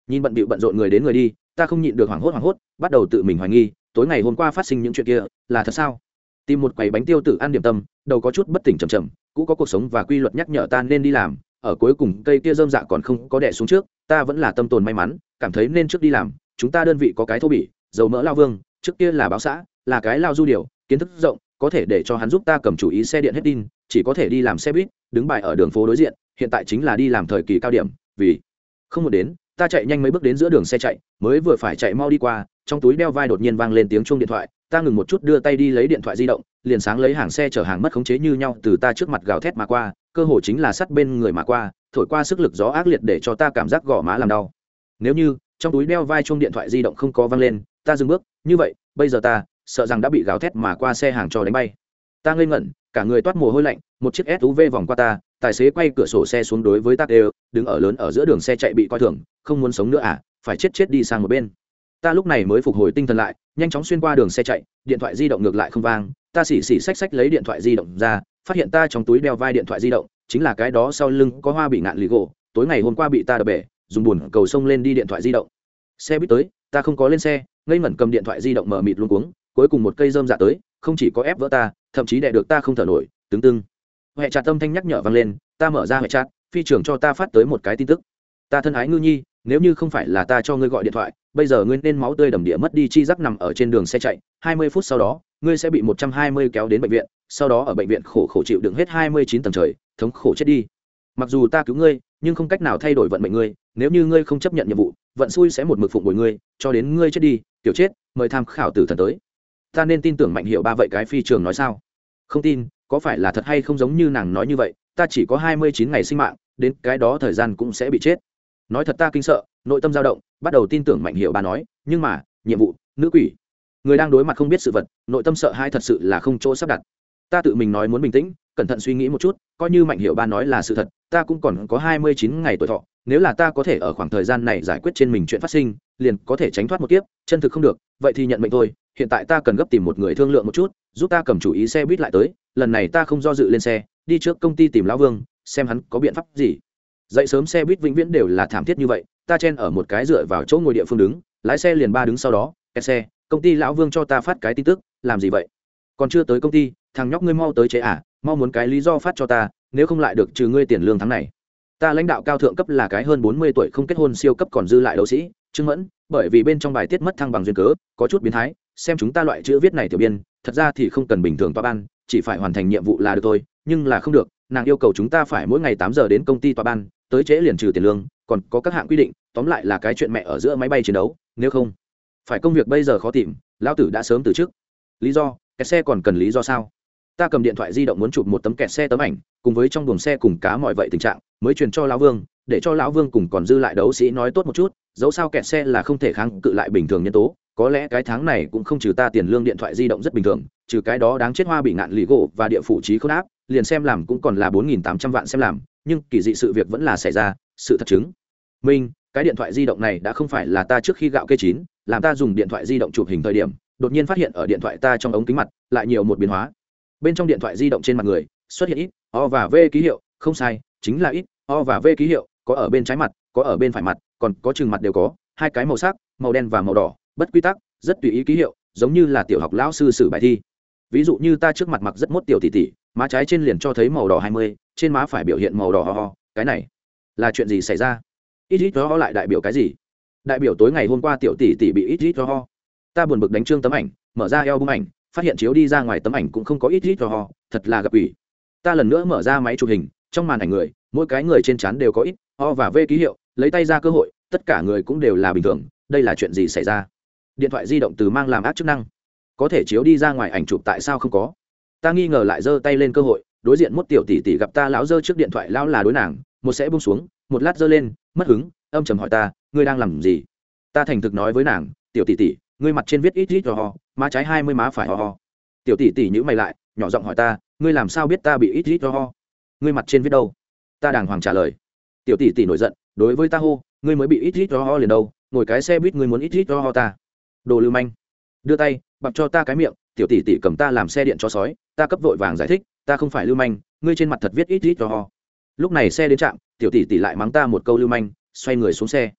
S1: Nhìn bận bịu bận rộn người đến người đi ta không nhịn được hoảng hốt hoảng hốt, bắt đầu tự mình hoài nghi, tối ngày hôm qua phát sinh những chuyện kia, là thật sao? Tìm một quầy bánh tiêu tự ăn điểm tâm, đầu có chút bất tỉnh chầm chầm cũ có cuộc sống và quy luật nhắc nhở ta nên đi làm, ở cuối cùng cây kia dơm dạ còn không có đẻ xuống trước, ta vẫn là tâm tồn may mắn, cảm thấy nên trước đi làm, chúng ta đơn vị có cái thô bỉ, dầu mỡ lao vương, trước kia là báo xã, là cái lao du điều, kiến thức rộng, có thể để cho hắn giúp ta cầm chủ ý xe điện hết tin chỉ có thể đi làm xe buýt, đứng bài ở đường phố đối diện, hiện tại chính là đi làm thời kỳ cao điểm, vì không một đến ta chạy nhanh mấy bước đến giữa đường xe chạy, mới vừa phải chạy mau đi qua, trong túi đeo vai đột nhiên vang lên tiếng chuông điện thoại, ta ngừng một chút đưa tay đi lấy điện thoại di động, liền sáng lấy hàng xe chở hàng mất khống chế như nhau từ ta trước mặt gào thét mà qua, cơ hồ chính là sắt bên người mà qua, thổi qua sức lực gió ác liệt để cho ta cảm giác gò má làm đau. Nếu như, trong túi đeo vai chuông điện thoại di động không có vang lên, ta dừng bước, như vậy, bây giờ ta, sợ rằng đã bị gào thét mà qua xe hàng cho đánh bay. Ta ngây ngẩn, cả người toát mồ hôi lạnh, một chiếc suv vòng qua ta tài xế quay cửa sổ xe xuống đối với ta đều, đứng ở lớn ở giữa đường xe chạy bị coi thường, không muốn sống nữa à phải chết chết đi sang một bên. Ta lúc này mới phục hồi tinh thần lại, nhanh chóng xuyên qua đường xe chạy, điện thoại di động ngược lại không vang, ta xỉ xỉ xách xách lấy điện thoại di động ra, phát hiện ta trong túi đeo vai điện thoại di động, chính là cái đó sau lưng có hoa bị ngạn lì gỗ, tối ngày hôm qua bị ta đập bể, dùng buồn cầu sông lên đi điện thoại di động. Xe buýt tới, ta không có lên xe, ngây ngẩn cầm điện thoại di động mở mịt luôn cuống, cuối cùng một cây dơm dạ tới, không chỉ có ép vỡ ta, thậm chí đè được ta không thở nổi tướng tưng huệ chặt tâm thanh nhắc nhở vang lên, ta mở ra huệ chặt phi trưởng cho ta phát tới một cái tin tức. Ta thân ái ngư nhi, nếu như không phải là ta cho ngươi gọi điện thoại, bây giờ ngươi nên máu tươi đầm địa mất đi chi giác nằm ở trên đường xe chạy. Hai mươi phút sau đó, ngươi sẽ bị một trăm hai mươi kéo đến bệnh viện, sau đó ở bệnh viện khổ khổ chịu đựng hết hai mươi chín tầng trời, thống khổ chết đi. Mặc dù ta cứu ngươi, nhưng không cách nào thay đổi vận mệnh ngươi. Nếu như ngươi không chấp nhận nhiệm vụ, vận xui sẽ một mực phụng bồi ngươi, cho đến ngươi chết đi tiểu chết, mời tham khảo tử thần tới. Ta nên tin tưởng mạnh hiệu ba vậy, cái phi trường nói sao? Không tin có phải là thật hay không giống như nàng nói như vậy, ta chỉ có hai mươi chín ngày sinh mạng, đến cái đó thời gian cũng sẽ bị chết. Nói thật ta kinh sợ, nội tâm dao động, bắt đầu tin tưởng mạnh hiệu bà nói, nhưng mà, nhiệm vụ, nữ quỷ. Người đang đối mặt không biết sự vật, nội tâm sợ hai thật sự là không chỗ sắp đặt. Ta tự mình nói muốn bình tĩnh, cẩn thận suy nghĩ một chút, coi như mạnh hiệu ba nói là sự thật, ta cũng còn có hai mươi chín ngày tuổi thọ, nếu là ta có thể ở khoảng thời gian này giải quyết trên mình chuyện phát sinh, liền có thể tránh thoát một kiếp, chân thực không được, vậy thì nhận mệnh thôi hiện tại ta cần gấp tìm một người thương lượng một chút, giúp ta cầm chủ ý xe buýt lại tới, lần này ta không do dự lên xe, đi trước công ty tìm lão vương, xem hắn có biện pháp gì. Dậy sớm xe buýt vĩnh viễn đều là thảm thiết như vậy, ta chen ở một cái dựa vào chỗ ngồi địa phương đứng, lái xe liền ba đứng sau đó, kẹt xe, công ty lão vương cho ta phát cái tin tức, làm gì vậy? Còn chưa tới công ty, thằng nhóc ngươi mau tới chế à mau muốn cái lý do phát cho ta, nếu không lại được trừ ngươi tiền lương tháng này. Ta lãnh đạo cao thượng cấp là cái hơn bốn mươi tuổi không kết hôn siêu cấp còn dư lại đấu sĩ, trương mẫn, bởi vì bên trong bài tiết mất thăng bằng duyên cớ, có chút biến thái xem chúng ta loại chữ viết này tiểu biên, thật ra thì không cần bình thường toa ban, chỉ phải hoàn thành nhiệm vụ là được thôi, nhưng là không được, nàng yêu cầu chúng ta phải mỗi ngày tám giờ đến công ty tòa ban, tới trễ liền trừ tiền lương, còn có các hạng quy định, tóm lại là cái chuyện mẹ ở giữa máy bay chiến đấu, nếu không, phải công việc bây giờ khó tìm, lão tử đã sớm từ chức lý do, kẹt xe còn cần lý do sao? Ta cầm điện thoại di động muốn chụp một tấm kẹt xe tấm ảnh, cùng với trong buồng xe cùng cá mọi vậy tình trạng, mới truyền cho lão vương, để cho lão vương cùng còn dư lại đấu sĩ nói tốt một chút, dẫu sao kẹt xe là không thể kháng cự lại bình thường nhân tố có lẽ cái tháng này cũng không trừ ta tiền lương điện thoại di động rất bình thường, trừ cái đó đáng chết hoa bị ngạn lì gỗ và địa phủ trí không áp, liền xem làm cũng còn là bốn nghìn tám trăm vạn xem làm, nhưng kỳ dị sự việc vẫn là xảy ra, sự thật chứng minh, cái điện thoại di động này đã không phải là ta trước khi gạo kê chín, làm ta dùng điện thoại di động chụp hình thời điểm, đột nhiên phát hiện ở điện thoại ta trong ống kính mặt lại nhiều một biến hóa. Bên trong điện thoại di động trên mặt người, xuất hiện ít, o và v ký hiệu, không sai, chính là ít, o và v ký hiệu, có ở bên trái mặt, có ở bên phải mặt, còn có chừng mặt đều có, hai cái màu sắc, màu đen và màu đỏ bất quy tắc, rất tùy ý ký hiệu, giống như là tiểu học lão sư sử bài thi. Ví dụ như ta trước mặt mặc rất mốt tiểu tỷ tỷ, má trái trên liền cho thấy màu đỏ hai mươi, trên má phải biểu hiện màu đỏ ho ho, cái này là chuyện gì xảy ra? Ít ít ho lại đại biểu cái gì? Đại biểu tối ngày hôm qua tiểu tỷ tỷ bị ít ít ho ta buồn bực đánh trương tấm ảnh, mở ra eo bung ảnh, phát hiện chiếu đi ra ngoài tấm ảnh cũng không có ít ít ho thật là gặp ủy. Ta lần nữa mở ra máy chụp hình, trong màn ảnh người, mỗi cái người trên trán đều có ít ho và v ký hiệu, lấy tay ra cơ hội, tất cả người cũng đều là bình thường, đây là chuyện gì xảy ra? Điện thoại di động từ mang làm ác chức năng. Có thể chiếu đi ra ngoài ảnh chụp tại sao không có? Ta nghi ngờ lại giơ tay lên cơ hội, đối diện mốt tiểu tỷ tỷ gặp ta lão giơ trước điện thoại lão là đối nàng, một sẽ bung xuống, một lát giơ lên, mất hứng, âm trầm hỏi ta, ngươi đang làm gì? Ta thành thực nói với nàng, tiểu tỷ tỷ, ngươi mặt trên viết ít ít ho ho má trái hai mươi má phải ho ho tiểu tỷ tỷ nhữ mày lại, nhỏ giọng hỏi ta, ngươi làm sao biết ta bị ít ít ho ho ngươi mặt trên viết đâu? Ta đàng hoàng trả lời, tiểu tỷ tỷ nổi giận, đối với ta hô, ngươi mới bị ít ít ho ho liền đâu, ngồi cái xe buýt ngươi muốn ít ít ho ho ta đồ lưu manh. Đưa tay bập cho ta cái miệng, tiểu tỷ tỷ cầm ta làm xe điện cho sói, ta cấp vội vàng giải thích, ta không phải lưu manh, ngươi trên mặt thật viết ít ít cho ho. Lúc này xe đến trạm, tiểu tỷ tỷ lại mắng ta một câu lưu manh, xoay người xuống xe.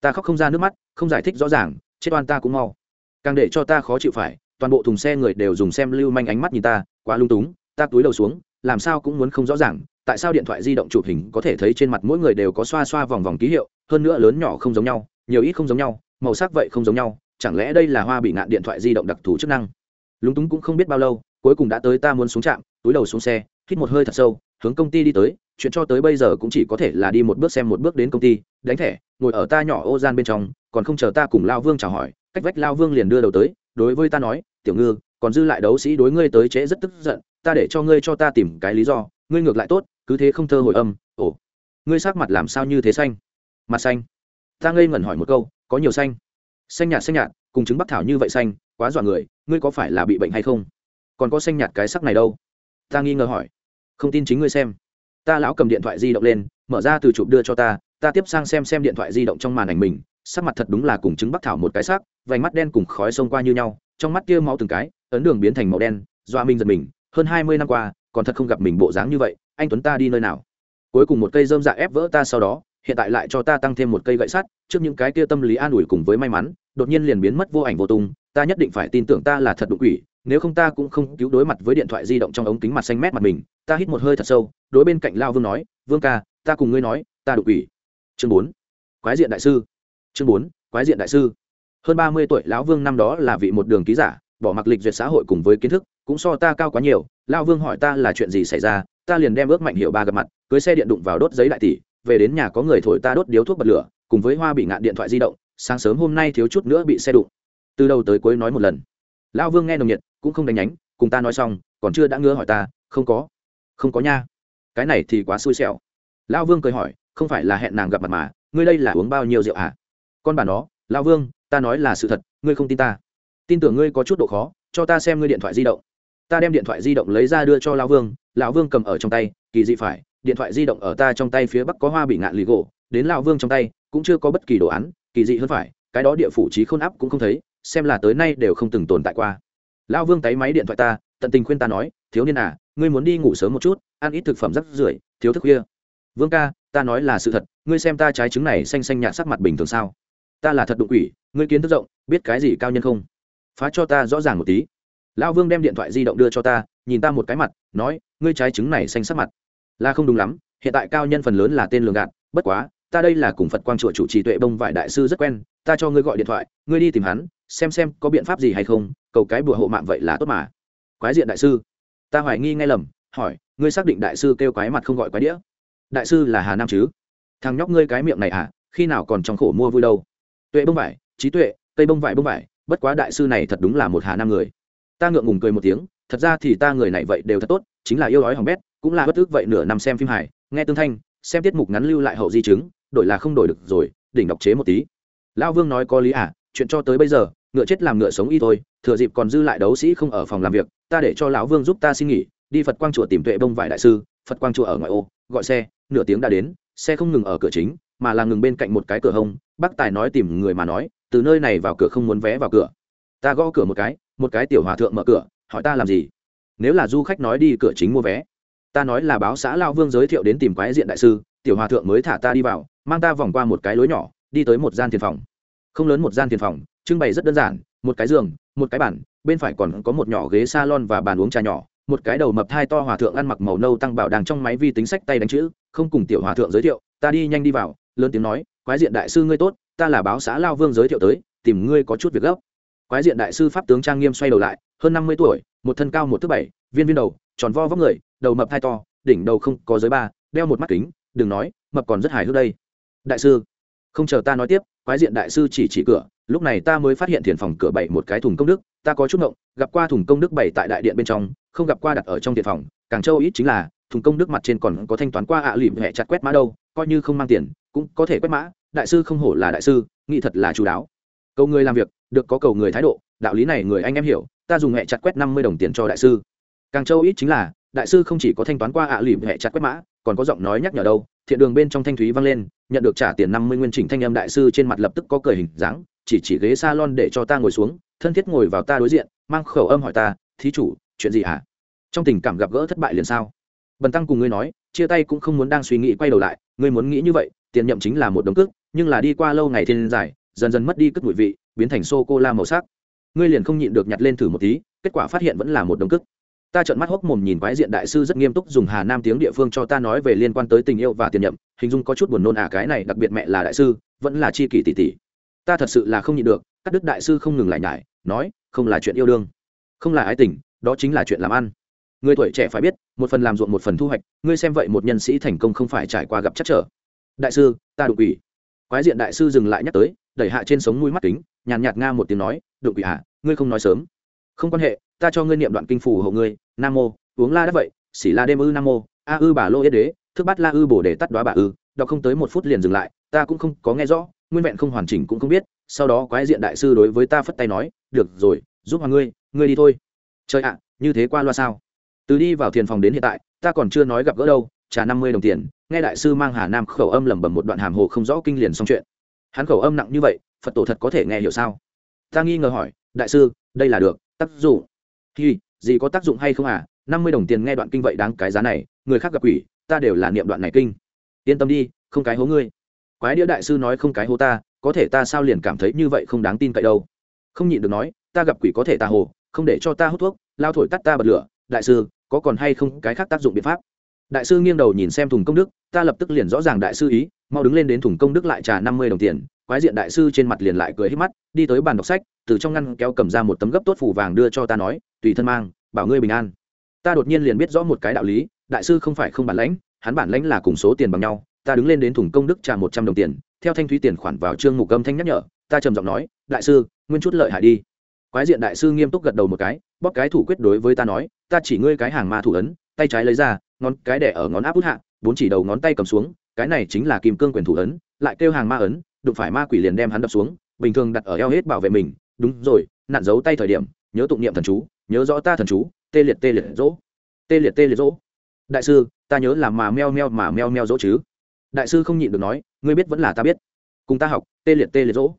S1: Ta khóc không ra nước mắt, không giải thích rõ ràng, chết oan ta cũng mau. Càng để cho ta khó chịu phải, toàn bộ thùng xe người đều dùng xem lưu manh ánh mắt nhìn ta, quá lung túng, ta túi đầu xuống, làm sao cũng muốn không rõ ràng, tại sao điện thoại di động chụp hình có thể thấy trên mặt mỗi người đều có xoa xoa vòng vòng ký hiệu, hơn nữa lớn nhỏ không giống nhau, nhiều ít không giống nhau, màu sắc vậy không giống nhau chẳng lẽ đây là hoa bị ngạn điện thoại di động đặc thù chức năng? Lúng túng cũng không biết bao lâu, cuối cùng đã tới ta muốn xuống trạm, túi đầu xuống xe, hít một hơi thật sâu, hướng công ty đi tới, chuyện cho tới bây giờ cũng chỉ có thể là đi một bước xem một bước đến công ty, đánh thẻ, ngồi ở ta nhỏ ô gian bên trong, còn không chờ ta cùng lao vương chào hỏi, cách vách lao vương liền đưa đầu tới, đối với ta nói, tiểu ngư, còn dư lại đấu sĩ đối ngươi tới trễ rất tức giận, ta để cho ngươi cho ta tìm cái lý do, ngươi ngược lại tốt, cứ thế không thơ hồi âm, ồ, ngươi sắc mặt làm sao như thế xanh? Mặt xanh. Ta ngây ngẩn hỏi một câu, có nhiều xanh? Xanh nhạt xanh nhạt, cùng chứng bắc thảo như vậy xanh, quá dọa người, ngươi có phải là bị bệnh hay không? Còn có xanh nhạt cái sắc này đâu? Ta nghi ngờ hỏi. Không tin chính ngươi xem. Ta lão cầm điện thoại di động lên, mở ra từ chụp đưa cho ta ta tiếp sang xem xem điện thoại di động trong màn ảnh mình, sắc mặt thật đúng là cùng chứng bắc thảo một cái sắc, vành mắt đen cùng khói xông qua như nhau, trong mắt kia máu từng cái, ấn đường biến thành màu đen, dọa mình giật mình, hơn hai mươi năm qua, còn thật không gặp mình bộ dáng như vậy, anh tuấn ta đi nơi nào? Cuối cùng một cây dơm dạ ép vỡ ta sau đó hiện tại lại cho ta tăng thêm một cây gậy sắt, trước những cái kia tâm lý an ủi cùng với may mắn, đột nhiên liền biến mất vô ảnh vô tung, ta nhất định phải tin tưởng ta là thật đụng quỷ, nếu không ta cũng không cứu đối mặt với điện thoại di động trong ống kính mặt xanh mét mặt mình, ta hít một hơi thật sâu, đối bên cạnh lao vương nói, vương ca, ta cùng ngươi nói, ta đụng quỷ. Chương bốn, quái diện đại sư. Chương bốn, quái diện đại sư. Hơn ba mươi tuổi lão vương năm đó là vị một đường ký giả, bỏ mặc lịch duyệt xã hội cùng với kiến thức, cũng so ta cao quá nhiều. Lão vương hỏi ta là chuyện gì xảy ra, ta liền đem ước mạnh hiệu ba gặp mặt, cưới xe điện đụng vào đốt giấy đại tỷ về đến nhà có người thổi ta đốt điếu thuốc bật lửa, cùng với hoa bị ngạn điện thoại di động, sáng sớm hôm nay thiếu chút nữa bị xe đụng. Từ đầu tới cuối nói một lần. Lão vương nghe nồng nhiệt, cũng không đánh nhánh, cùng ta nói xong, còn chưa đã ngứa hỏi ta, không có không có nha. Cái này thì quá xui xẻo. Lão vương cười hỏi, không phải là hẹn nàng gặp mặt mà, ngươi đây là uống bao nhiêu rượu à? Con bà nó, lão vương, ta nói là sự thật, ngươi không tin ta. Tin tưởng ngươi có chút độ khó, cho ta xem ngươi điện thoại di động. Ta đem điện thoại di động lấy ra đưa cho lão vương lão vương cầm ở trong tay, kỳ dị phải điện thoại di động ở ta trong tay phía bắc có hoa bị ngạn lì gỗ, đến lão vương trong tay, cũng chưa có bất kỳ đồ án, kỳ dị hơn phải, cái đó địa phủ trí khôn áp cũng không thấy, xem là tới nay đều không từng tồn tại qua. Lão vương tay máy điện thoại ta, tận tình khuyên ta nói, thiếu niên à ngươi muốn đi ngủ sớm một chút, ăn ít thực phẩm rắc rưởi, thiếu thức khuya. Vương ca, ta nói là sự thật, ngươi xem ta trái trứng này xanh xanh nhạt sắc mặt bình thường sao? Ta là thật đụng quỷ, ngươi kiến thức rộng, biết cái gì cao nhân không? Phá cho ta rõ ràng một tí. Lão vương đem điện thoại di động đưa cho ta, nhìn ta một cái mặt, nói, ngươi trái trứng này xanh sắc mặt là không đúng lắm, hiện tại cao nhân phần lớn là tên lường gạt, bất quá, ta đây là cùng phật quang chùa chủ trì tuệ bông vải đại sư rất quen, ta cho ngươi gọi điện thoại, ngươi đi tìm hắn, xem xem có biện pháp gì hay không, cầu cái bùa hộ mạng vậy là tốt mà. Quái diện đại sư. Ta hoài nghi ngay lầm, hỏi, ngươi xác định đại sư kêu quái mặt không gọi quái đĩa? Đại sư là hà nam chứ? Thằng nhóc ngươi cái miệng này à khi nào còn trong khổ mua vui đâu? Tuệ bông vải, trí tuệ, cây bông vải bông vải, bất quá đại sư này thật đúng là một hà nam người. Ta ngượng ngùng cười một tiếng, thật ra thì ta người này vậy đều thật tốt, chính là yêu đói hỏng bét cũng là bất ức vậy nửa năm xem phim hài, nghe tương thanh, xem tiết mục ngắn lưu lại hậu di chứng, đổi là không đổi được rồi, đỉnh đọc chế một tí. Lão vương nói có lý à chuyện cho tới bây giờ, ngựa chết làm ngựa sống y thôi, thừa dịp còn dư lại đấu sĩ không ở phòng làm việc, ta để cho lão vương giúp ta xin nghỉ, đi phật quang chùa tìm tuệ bông vải đại sư, phật quang chùa ở ngoại ô, gọi xe, nửa tiếng đã đến, xe không ngừng ở cửa chính, mà là ngừng bên cạnh một cái cửa hông, bác tài nói tìm người mà nói, từ nơi này vào cửa không muốn vé vào cửa. Ta gõ cửa một cái một cái tiểu hòa thượng mở cửa, hỏi ta làm gì? Nếu là du khách nói đi, cửa chính mua vé ta nói là báo xã lao vương giới thiệu đến tìm quái diện đại sư, tiểu hòa thượng mới thả ta đi vào, mang ta vòng qua một cái lối nhỏ, đi tới một gian tiền phòng. Không lớn một gian tiền phòng, trưng bày rất đơn giản, một cái giường, một cái bàn, bên phải còn có một nhỏ ghế salon và bàn uống trà nhỏ, một cái đầu mập thai to hòa thượng ăn mặc màu nâu tăng bảo đàng trong máy vi tính sách tay đánh chữ, không cùng tiểu hòa thượng giới thiệu, ta đi nhanh đi vào, lớn tiếng nói, quái diện đại sư ngươi tốt, ta là báo xã lao vương giới thiệu tới, tìm ngươi có chút việc gấp. Quái diện đại sư pháp tướng trang nghiêm xoay đầu lại, hơn năm mươi tuổi, một thân cao một thước bảy, viên viên đầu, tròn vo vóc người đầu mập hai to, đỉnh đầu không có giới ba, đeo một mắt kính, đừng nói, mập còn rất hài hước đây. Đại sư, không chờ ta nói tiếp, quái diện đại sư chỉ chỉ cửa, lúc này ta mới phát hiện thiền phòng cửa bảy một cái thùng công đức, ta có chút ngộng, gặp qua thùng công đức bảy tại đại điện bên trong, không gặp qua đặt ở trong thiền phòng, càng châu ít chính là, thùng công đức mặt trên còn có thanh toán qua ạ à lìm hẹ chặt quét mã đâu, coi như không mang tiền, cũng có thể quét mã, đại sư không hổ là đại sư, nghĩ thật là chú đáo. Cầu người làm việc, được có cầu người thái độ, đạo lý này người anh em hiểu, ta dùng hẹ chặt quét năm mươi đồng tiền cho đại sư. Càng châu ít chính là đại sư không chỉ có thanh toán qua ạ à lìm hẹ chặt quét mã, còn có giọng nói nhắc nhở đâu. Thiện đường bên trong thanh thúy vang lên, nhận được trả tiền năm mươi nguyên chỉnh thanh âm đại sư trên mặt lập tức có cười hình dáng, chỉ chỉ ghế salon để cho ta ngồi xuống, thân thiết ngồi vào ta đối diện, mang khẩu âm hỏi ta, thí chủ, chuyện gì hả? Trong tình cảm gặp gỡ thất bại liền sao? Bần tăng cùng ngươi nói, chia tay cũng không muốn đang suy nghĩ quay đầu lại, ngươi muốn nghĩ như vậy, tiền nhậm chính là một đống cước, nhưng là đi qua lâu ngày thiên dài, dần dần mất đi cất mùi vị, biến thành sô cô la màu sắc. Ngươi liền không nhịn được nhặt lên thử một tí, kết quả phát hiện vẫn là một đống cước ta trợn mắt hốc mồm nhìn quái diện đại sư rất nghiêm túc dùng hà nam tiếng địa phương cho ta nói về liên quan tới tình yêu và tiền nhậm, hình dung có chút buồn nôn à cái này đặc biệt mẹ là đại sư, vẫn là chi kỷ tỷ tỷ. Ta thật sự là không nhịn được các đức đại sư không ngừng lại nhải, nói, không là chuyện yêu đương, không là ái tình, đó chính là chuyện làm ăn. Người tuổi trẻ phải biết, một phần làm ruộng một phần thu hoạch, ngươi xem vậy một nhân sĩ thành công không phải trải qua gặp chắc trở. Đại sư, ta đụng quỷ. Quái diện đại sư dừng lại nhắc tới, đẩy hạ trên sống mũi mắt kính, nhàn nhạt nga một tiếng nói, đụng quỷ hạ ngươi không nói sớm. Không quan hệ ta cho ngươi niệm đoạn kinh phù hộ ngươi, nam mô, uống la đã vậy, xỉ la đêm ư nam mô, a ư bà lô yết đế, thức bắt la ư bổ để tắt đoá bà ư, đọc không tới một phút liền dừng lại, ta cũng không có nghe rõ, nguyên vẹn không hoàn chỉnh cũng không biết, sau đó quái diện đại sư đối với ta phất tay nói, được rồi, giúp hoàng ngươi ngươi đi thôi. Trời ạ, như thế qua loa sao? Từ đi vào thiền phòng đến hiện tại, ta còn chưa nói gặp gỡ đâu trả năm mươi đồng tiền, nghe đại sư mang hà nam khẩu âm lẩm bẩm một đoạn hàm hồ không rõ kinh liền xong chuyện. Hắn khẩu âm nặng như vậy, phật tổ thật có thể nghe hiểu sao? Ta nghi ngờ hỏi, đại sư, đây là được, tác dụng hi, gì có tác dụng hay không à? Năm mươi đồng tiền nghe đoạn kinh vậy đáng cái giá này, người khác gặp quỷ, ta đều là niệm đoạn này kinh. Yên tâm đi, không cái hố ngươi. Quái đĩa đại sư nói không cái hố ta, có thể ta sao liền cảm thấy như vậy không đáng tin cậy đâu. Không nhịn được nói, ta gặp quỷ có thể ta hồ, không để cho ta hút thuốc, lao thổi tắt ta bật lửa. Đại sư, có còn hay không cái khác tác dụng biện pháp? Đại sư nghiêng đầu nhìn xem thùng công đức, ta lập tức liền rõ ràng đại sư ý, mau đứng lên đến thùng công đức lại trả năm mươi đồng tiền. Quái diện đại sư trên mặt liền lại cười hết mắt, đi tới bàn đọc sách, từ trong ngăn kéo cầm ra một tấm gấp tốt phủ vàng đưa cho ta nói tùy thân mang, bảo ngươi bình an. Ta đột nhiên liền biết rõ một cái đạo lý, đại sư không phải không bản lãnh, hắn bản lãnh là cùng số tiền bằng nhau, ta đứng lên đến thùng công đức trả một trăm đồng tiền, theo thanh thúy tiền khoản vào trương mục âm thanh nhắc nhở, ta trầm giọng nói, đại sư, nguyên chút lợi hại đi. Quái diện đại sư nghiêm túc gật đầu một cái, bóp cái thủ quyết đối với ta nói, ta chỉ ngươi cái hàng ma thủ ấn, tay trái lấy ra, ngón cái đẻ ở ngón áp út hạ, bốn chỉ đầu ngón tay cầm xuống, cái này chính là kim cương quyền thủ ấn, lại kêu hàng ma ấn, đụng phải ma quỷ liền đem hắn đập xuống, bình thường đặt ở eo hết bảo vệ mình, đúng rồi, nặn giấu tay thời điểm, nhớ tụng niệm thần chú nhớ rõ ta thần chú, tê liệt tê liệt dỗ. Tê liệt tê liệt dỗ. Đại sư, ta nhớ là mà meo meo mà meo meo dỗ chứ. Đại sư không nhịn được nói, ngươi biết vẫn là ta biết. Cùng ta học, tê liệt tê liệt dỗ.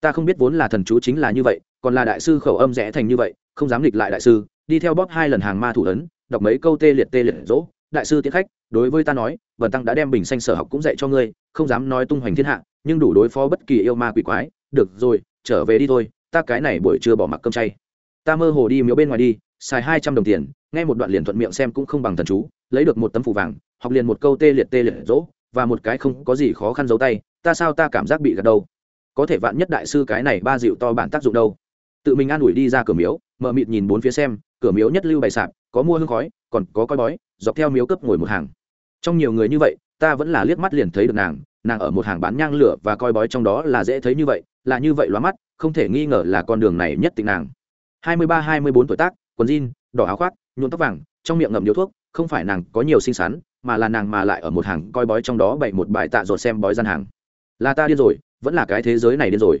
S1: Ta không biết vốn là thần chú chính là như vậy, còn là đại sư khẩu âm rẽ thành như vậy, không dám nghịch lại đại sư, đi theo bóp hai lần hàng ma thủ ấn, đọc mấy câu tê liệt tê liệt dỗ. Đại sư tiến khách, đối với ta nói vần tăng đã đem bình xanh sở học cũng dạy cho ngươi, không dám nói tung hoành thiên hạ, nhưng đủ đối phó bất kỳ yêu ma quỷ quái. Được rồi, trở về đi thôi, ta cái này buổi trưa bỏ mặc cơm chay ta mơ hồ đi miếu bên ngoài đi, xài hai trăm đồng tiền, nghe một đoạn liền thuận miệng xem cũng không bằng thần chú, lấy được một tấm phủ vàng, học liền một câu tê liệt tê liệt dỗ và một cái không có gì khó khăn giấu tay, ta sao ta cảm giác bị gật đâu? Có thể vạn nhất đại sư cái này ba dịu to bản tác dụng đâu? Tự mình an ủi đi ra cửa miếu mờ mịt nhìn bốn phía xem, cửa miếu nhất lưu bày sạp, có mua hương khói, còn có coi bói, dọc theo miếu cấp ngồi một hàng. Trong nhiều người như vậy, ta vẫn là liếc mắt liền thấy được nàng nàng ở một hàng bán nhang lửa và coi bói trong đó là dễ thấy như vậy, là như vậy loa mắt, không thể nghi ngờ là con đường này nhất định nàng hai mươi ba hai mươi bốn tuổi tác quần jean đỏ áo khoác nhuộm tóc vàng trong miệng ngậm điếu thuốc không phải nàng có nhiều xinh xắn mà là nàng mà lại ở một hàng coi bói trong đó bày một bài tạ dột xem bói gian hàng. Là ta điên rồi vẫn là cái thế giới này điên rồi.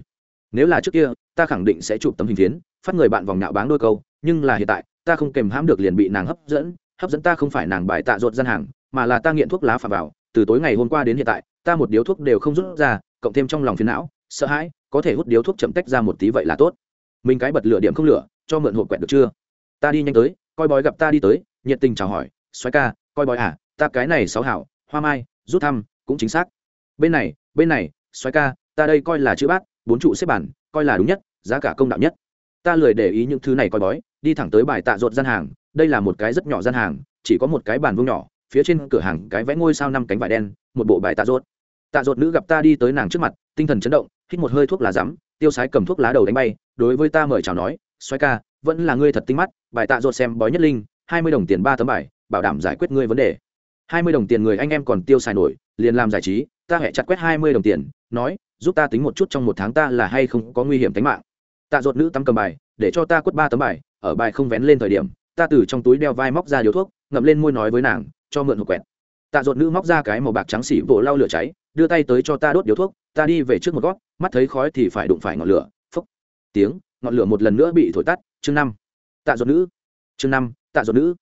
S1: Nếu là trước kia ta khẳng định sẽ chụp tấm hình thiến, phát người bạn vòng nạo báng đôi câu nhưng là hiện tại ta không kèm hãm được liền bị nàng hấp dẫn hấp dẫn ta không phải nàng bài tạ dột gian hàng mà là ta nghiện thuốc lá phạm vào từ tối ngày hôm qua đến hiện tại ta một điếu thuốc đều không rút ra cộng thêm trong lòng phiền não sợ hãi có thể hút điếu thuốc chậm tách ra một tí vậy là tốt mình cái bật lửa điểm không lửa, cho mượn hộp quẹt được chưa? Ta đi nhanh tới, coi bói gặp ta đi tới, nhiệt tình chào hỏi xoáy ca, coi bói à ta cái này sáu hảo, hoa mai, rút thăm, cũng chính xác. Bên này bên này xoáy ca, ta đây coi là chữ bát, bốn trụ xếp bản, coi là đúng nhất, giá cả công đạo nhất. Ta lười để ý những thứ này coi bói, đi thẳng tới bài tạ ruột gian hàng, đây là một cái rất nhỏ gian hàng, chỉ có một cái bàn vuông nhỏ, phía trên cửa hàng cái vẽ ngôi sao năm cánh vải đen, một bộ bài tạ ruột. tạ ruột nữ gặp ta đi tới nàng trước mặt, tinh thần chấn động hít một hơi thuốc lá rắm, tiêu sái cầm thuốc lá đầu đánh bay, đối với ta mời chào nói xoay ca, vẫn là ngươi thật tinh mắt, bài tạ dột xem bói nhất linh, hai mươi đồng tiền ba tấm bài, bảo đảm giải quyết ngươi vấn đề. hai mươi đồng tiền người anh em còn tiêu xài nổi, liền làm giải trí, ta hẹ chặt quét hai mươi đồng tiền, nói, giúp ta tính một chút trong một tháng ta là hay không có nguy hiểm tính mạng. Tạ ruột nữ tắm cầm bài, để cho ta quất ba tấm bài, ở bài không vén lên thời điểm, ta từ trong túi đeo vai móc ra điếu thuốc, ngậm lên môi nói với nàng, cho mượn hộp quẹt. Tạ ruột nữ móc ra cái màu bạc trắng xỉ vỗ lau lửa cháy đưa tay tới cho ta đốt điếu thuốc, ta đi về trước một gót, mắt thấy khói thì phải đụng phải ngọn lửa. Phốc tiếng, ngọn lửa một lần nữa bị thổi tắt. Chương năm. Tạ ruột nữ. Chương năm, tạ ruột nữ.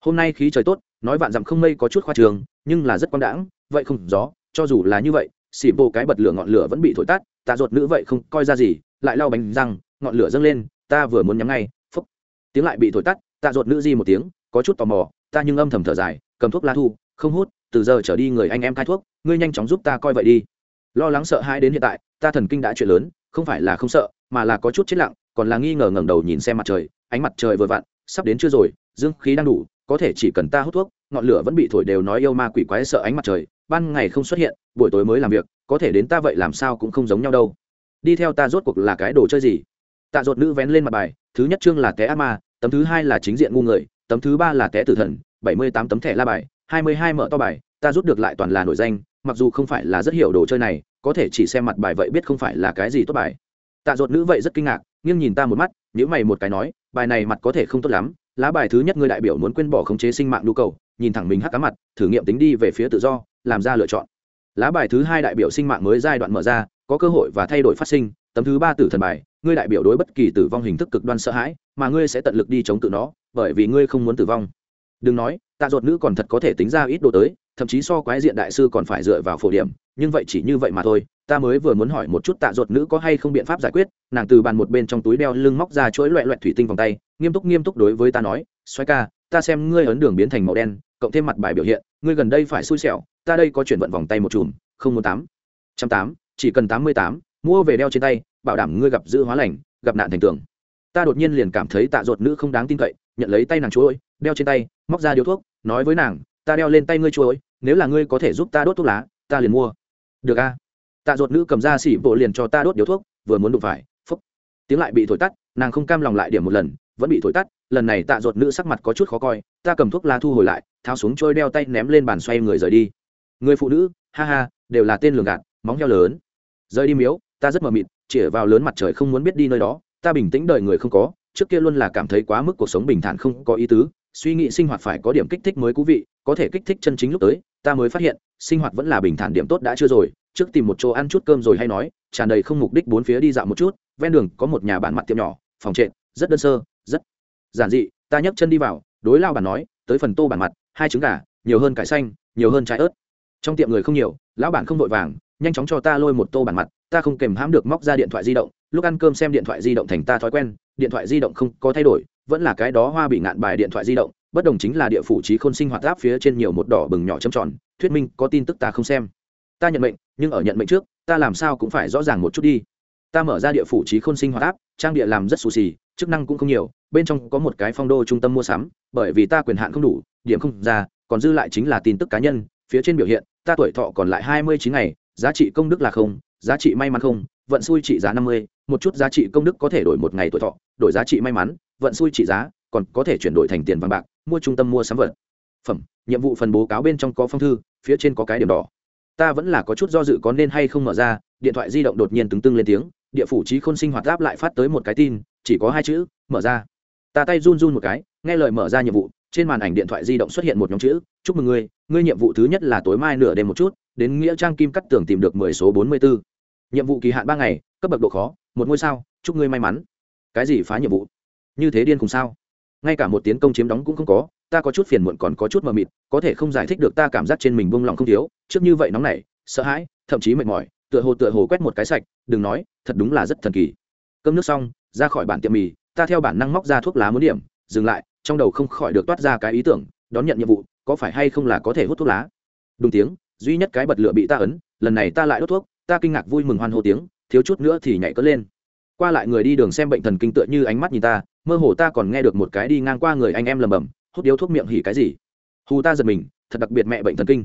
S1: Hôm nay khí trời tốt, nói vạn dặm không mây có chút khoa trường, nhưng là rất quang đãng, vậy không gió, cho dù là như vậy, xỉ bộ cái bật lửa ngọn lửa vẫn bị thổi tắt. Tạ ruột nữ vậy không coi ra gì, lại lau bánh răng, ngọn lửa dâng lên, ta vừa muốn nhắm ngay. Phúc. Tiếng lại bị thổi tắt, tạ ruột nữ di một tiếng, có chút tò mò, ta nhưng âm thầm thở dài, cầm thuốc lá thu, không hút từ giờ trở đi người anh em khai thuốc, ngươi nhanh chóng giúp ta coi vậy đi. Lo lắng sợ hãi đến hiện tại, ta thần kinh đã chuyện lớn, không phải là không sợ, mà là có chút chết lặng, còn là nghi ngờ ngẩng đầu nhìn xem mặt trời, ánh mặt trời vừa vặn, sắp đến chưa rồi, dương khí đang đủ, có thể chỉ cần ta hút thuốc, ngọn lửa vẫn bị thổi đều nói yêu ma quỷ quái sợ ánh mặt trời, ban ngày không xuất hiện, buổi tối mới làm việc, có thể đến ta vậy làm sao cũng không giống nhau đâu. Đi theo ta rốt cuộc là cái đồ chơi gì? Tạ ruột nữ vén lên mặt bài, thứ nhất chương là té ác ma, tấm thứ hai là chính diện ngu người, tấm thứ ba là té tử thần, bảy mươi tám tấm thẻ la bài hai mươi hai mở to bài, ta rút được lại toàn là nổi danh, mặc dù không phải là rất hiểu đồ chơi này, có thể chỉ xem mặt bài vậy biết không phải là cái gì tốt bài. Tạ dột nữ vậy rất kinh ngạc, nghiêng nhìn ta một mắt nếu mày một cái nói, bài này mặt có thể không tốt lắm, lá bài thứ nhất ngươi đại biểu muốn quên bỏ khống chế sinh mạng nhu cầu, nhìn thẳng mình hắc cá mặt, thử nghiệm tính đi về phía tự do, làm ra lựa chọn. Lá bài thứ hai đại biểu sinh mạng mới giai đoạn mở ra, có cơ hội và thay đổi phát sinh, tấm thứ ba tử thần bài, ngươi đại biểu đối bất kỳ tử vong hình thức cực đoan sợ hãi, mà ngươi sẽ tận lực đi chống tự nó, bởi vì ngươi không muốn tử vong đừng nói, tạ ruột nữ còn thật có thể tính ra ít đồ tới, thậm chí so quái diện đại sư còn phải dựa vào phổ điểm, nhưng vậy chỉ như vậy mà thôi. Ta mới vừa muốn hỏi một chút tạ ruột nữ có hay không biện pháp giải quyết, nàng từ bàn một bên trong túi đeo lưng móc ra chuỗi loẹ loẹt thủy tinh vòng tay, nghiêm túc nghiêm túc đối với ta nói xoay ca, ta xem ngươi ấn đường biến thành màu đen, cộng thêm mặt bài biểu hiện, ngươi gần đây phải xui xẻo, ta đây có chuyển vận vòng tay một chùm, không muốn tám, trăm tám, chỉ cần tám mươi tám, mua về đeo trên tay, bảo đảm ngươi gặp giữ hóa lành, gặp nạn thành tường. Ta đột nhiên liền cảm thấy tạ ruột nữ không đáng tin cậy nhận lấy tay nàng chuối đeo trên tay, móc ra điếu thuốc, nói với nàng, ta đeo lên tay ngươi chuối nếu là ngươi có thể giúp ta đốt thuốc lá, ta liền mua. Được a. Tạ ruột nữ cầm ra xỉ bộ liền cho ta đốt điếu thuốc, vừa muốn đụng phải, phúc. Tiếng lại bị thổi tắt, nàng không cam lòng lại điểm một lần, vẫn bị thổi tắt, lần này tạ ruột nữ sắc mặt có chút khó coi, ta cầm thuốc lá thu hồi lại, tháo xuống trôi đeo tay ném lên bàn xoay người rời đi. Người phụ nữ, ha ha, đều là tên lường gạt, móng heo lớn. Rời đi miếu, ta rất mờ mịt chĩa vào lớn mặt trời không muốn biết đi nơi đó, ta bình tĩnh đời người không có trước kia luôn là cảm thấy quá mức cuộc sống bình thản không có ý tứ, suy nghĩ sinh hoạt phải có điểm kích thích mới cú vị, có thể kích thích chân chính lúc tới, ta mới phát hiện, sinh hoạt vẫn là bình thản điểm tốt đã chưa rồi, trước tìm một chỗ ăn chút cơm rồi hay nói, tràn đầy không mục đích bốn phía đi dạo một chút, ven đường có một nhà bản mặt tiệm nhỏ, phòng trệ rất đơn sơ, rất giản dị, ta nhấc chân đi vào, đối lao bản nói, tới phần tô bản mặt, hai trứng gà, nhiều hơn cải xanh, nhiều hơn trái ớt. Trong tiệm người không nhiều, lão bản không vội vàng, nhanh chóng cho ta lôi một tô bản mặt, ta không kèm hãm được móc ra điện thoại di động, lúc ăn cơm xem điện thoại di động thành ta thói quen điện thoại di động không có thay đổi, vẫn là cái đó hoa bị ngạn bài điện thoại di động, bất đồng chính là địa phủ trí khôn sinh hoạt áp phía trên nhiều một đỏ bừng nhỏ châm tròn, thuyết minh có tin tức ta không xem. Ta nhận mệnh, nhưng ở nhận mệnh trước, ta làm sao cũng phải rõ ràng một chút đi. Ta mở ra địa phủ trí khôn sinh hoạt áp trang địa làm rất xù xì, chức năng cũng không nhiều, bên trong có một cái phong đô trung tâm mua sắm, bởi vì ta quyền hạn không đủ, điểm không ra, còn dư lại chính là tin tức cá nhân, phía trên biểu hiện, ta tuổi thọ còn lại hai mươi chín ngày, giá trị công đức là không, giá trị may mắn không vận xui trị giá năm mươi, một chút giá trị công đức có thể đổi một ngày tuổi thọ, đổi giá trị may mắn, vận xui trị giá, còn có thể chuyển đổi thành tiền vàng bạc, mua trung tâm mua sắm vật. Phẩm, nhiệm vụ phần bố cáo bên trong có phong thư, phía trên có cái điểm đỏ. Ta vẫn là có chút do dự có nên hay không mở ra, điện thoại di động đột nhiên tứng tưng lên tiếng, địa phủ trí khôn sinh hoạt đáp lại phát tới một cái tin, chỉ có hai chữ, mở ra. Ta tay run run một cái, nghe lời mở ra nhiệm vụ, trên màn ảnh điện thoại di động xuất hiện một nhóm chữ, chúc mừng ngươi ngươi nhiệm vụ thứ nhất là tối mai nửa đêm một chút, đến nghĩa trang kim cắt tường tìm được mười số bốn mươi b ố nhiệm vụ kỳ hạn ba ngày, cấp bậc độ khó, một ngôi sao, chúc ngươi may mắn. Cái gì phá nhiệm vụ? Như thế điên cùng sao? Ngay cả một tiến công chiếm đóng cũng không có, ta có chút phiền muộn còn có chút mờ mịt, có thể không giải thích được ta cảm giác trên mình buông lòng không thiếu, trước như vậy nóng nảy, sợ hãi, thậm chí mệt mỏi, tựa hồ tựa hồ quét một cái sạch, đừng nói, thật đúng là rất thần kỳ. Cơm nước xong, ra khỏi bản tiệm mì, ta theo bản năng móc ra thuốc lá muốn điểm, dừng lại, trong đầu không khỏi được toát ra cái ý tưởng, đón nhận nhiệm vụ, có phải hay không là có thể hút thuốc lá? Đúng tiếng, duy nhất cái bật lửa bị ta ấn, lần này ta lại đốt thuốc ta kinh ngạc vui mừng hoan hô tiếng, thiếu chút nữa thì nhảy cất lên. Qua lại người đi đường xem bệnh thần kinh tựa như ánh mắt nhìn ta, mơ hồ ta còn nghe được một cái đi ngang qua người anh em lầm bầm, hút điếu thuốc miệng hỉ cái gì. Hù ta giật mình, thật đặc biệt mẹ bệnh thần kinh.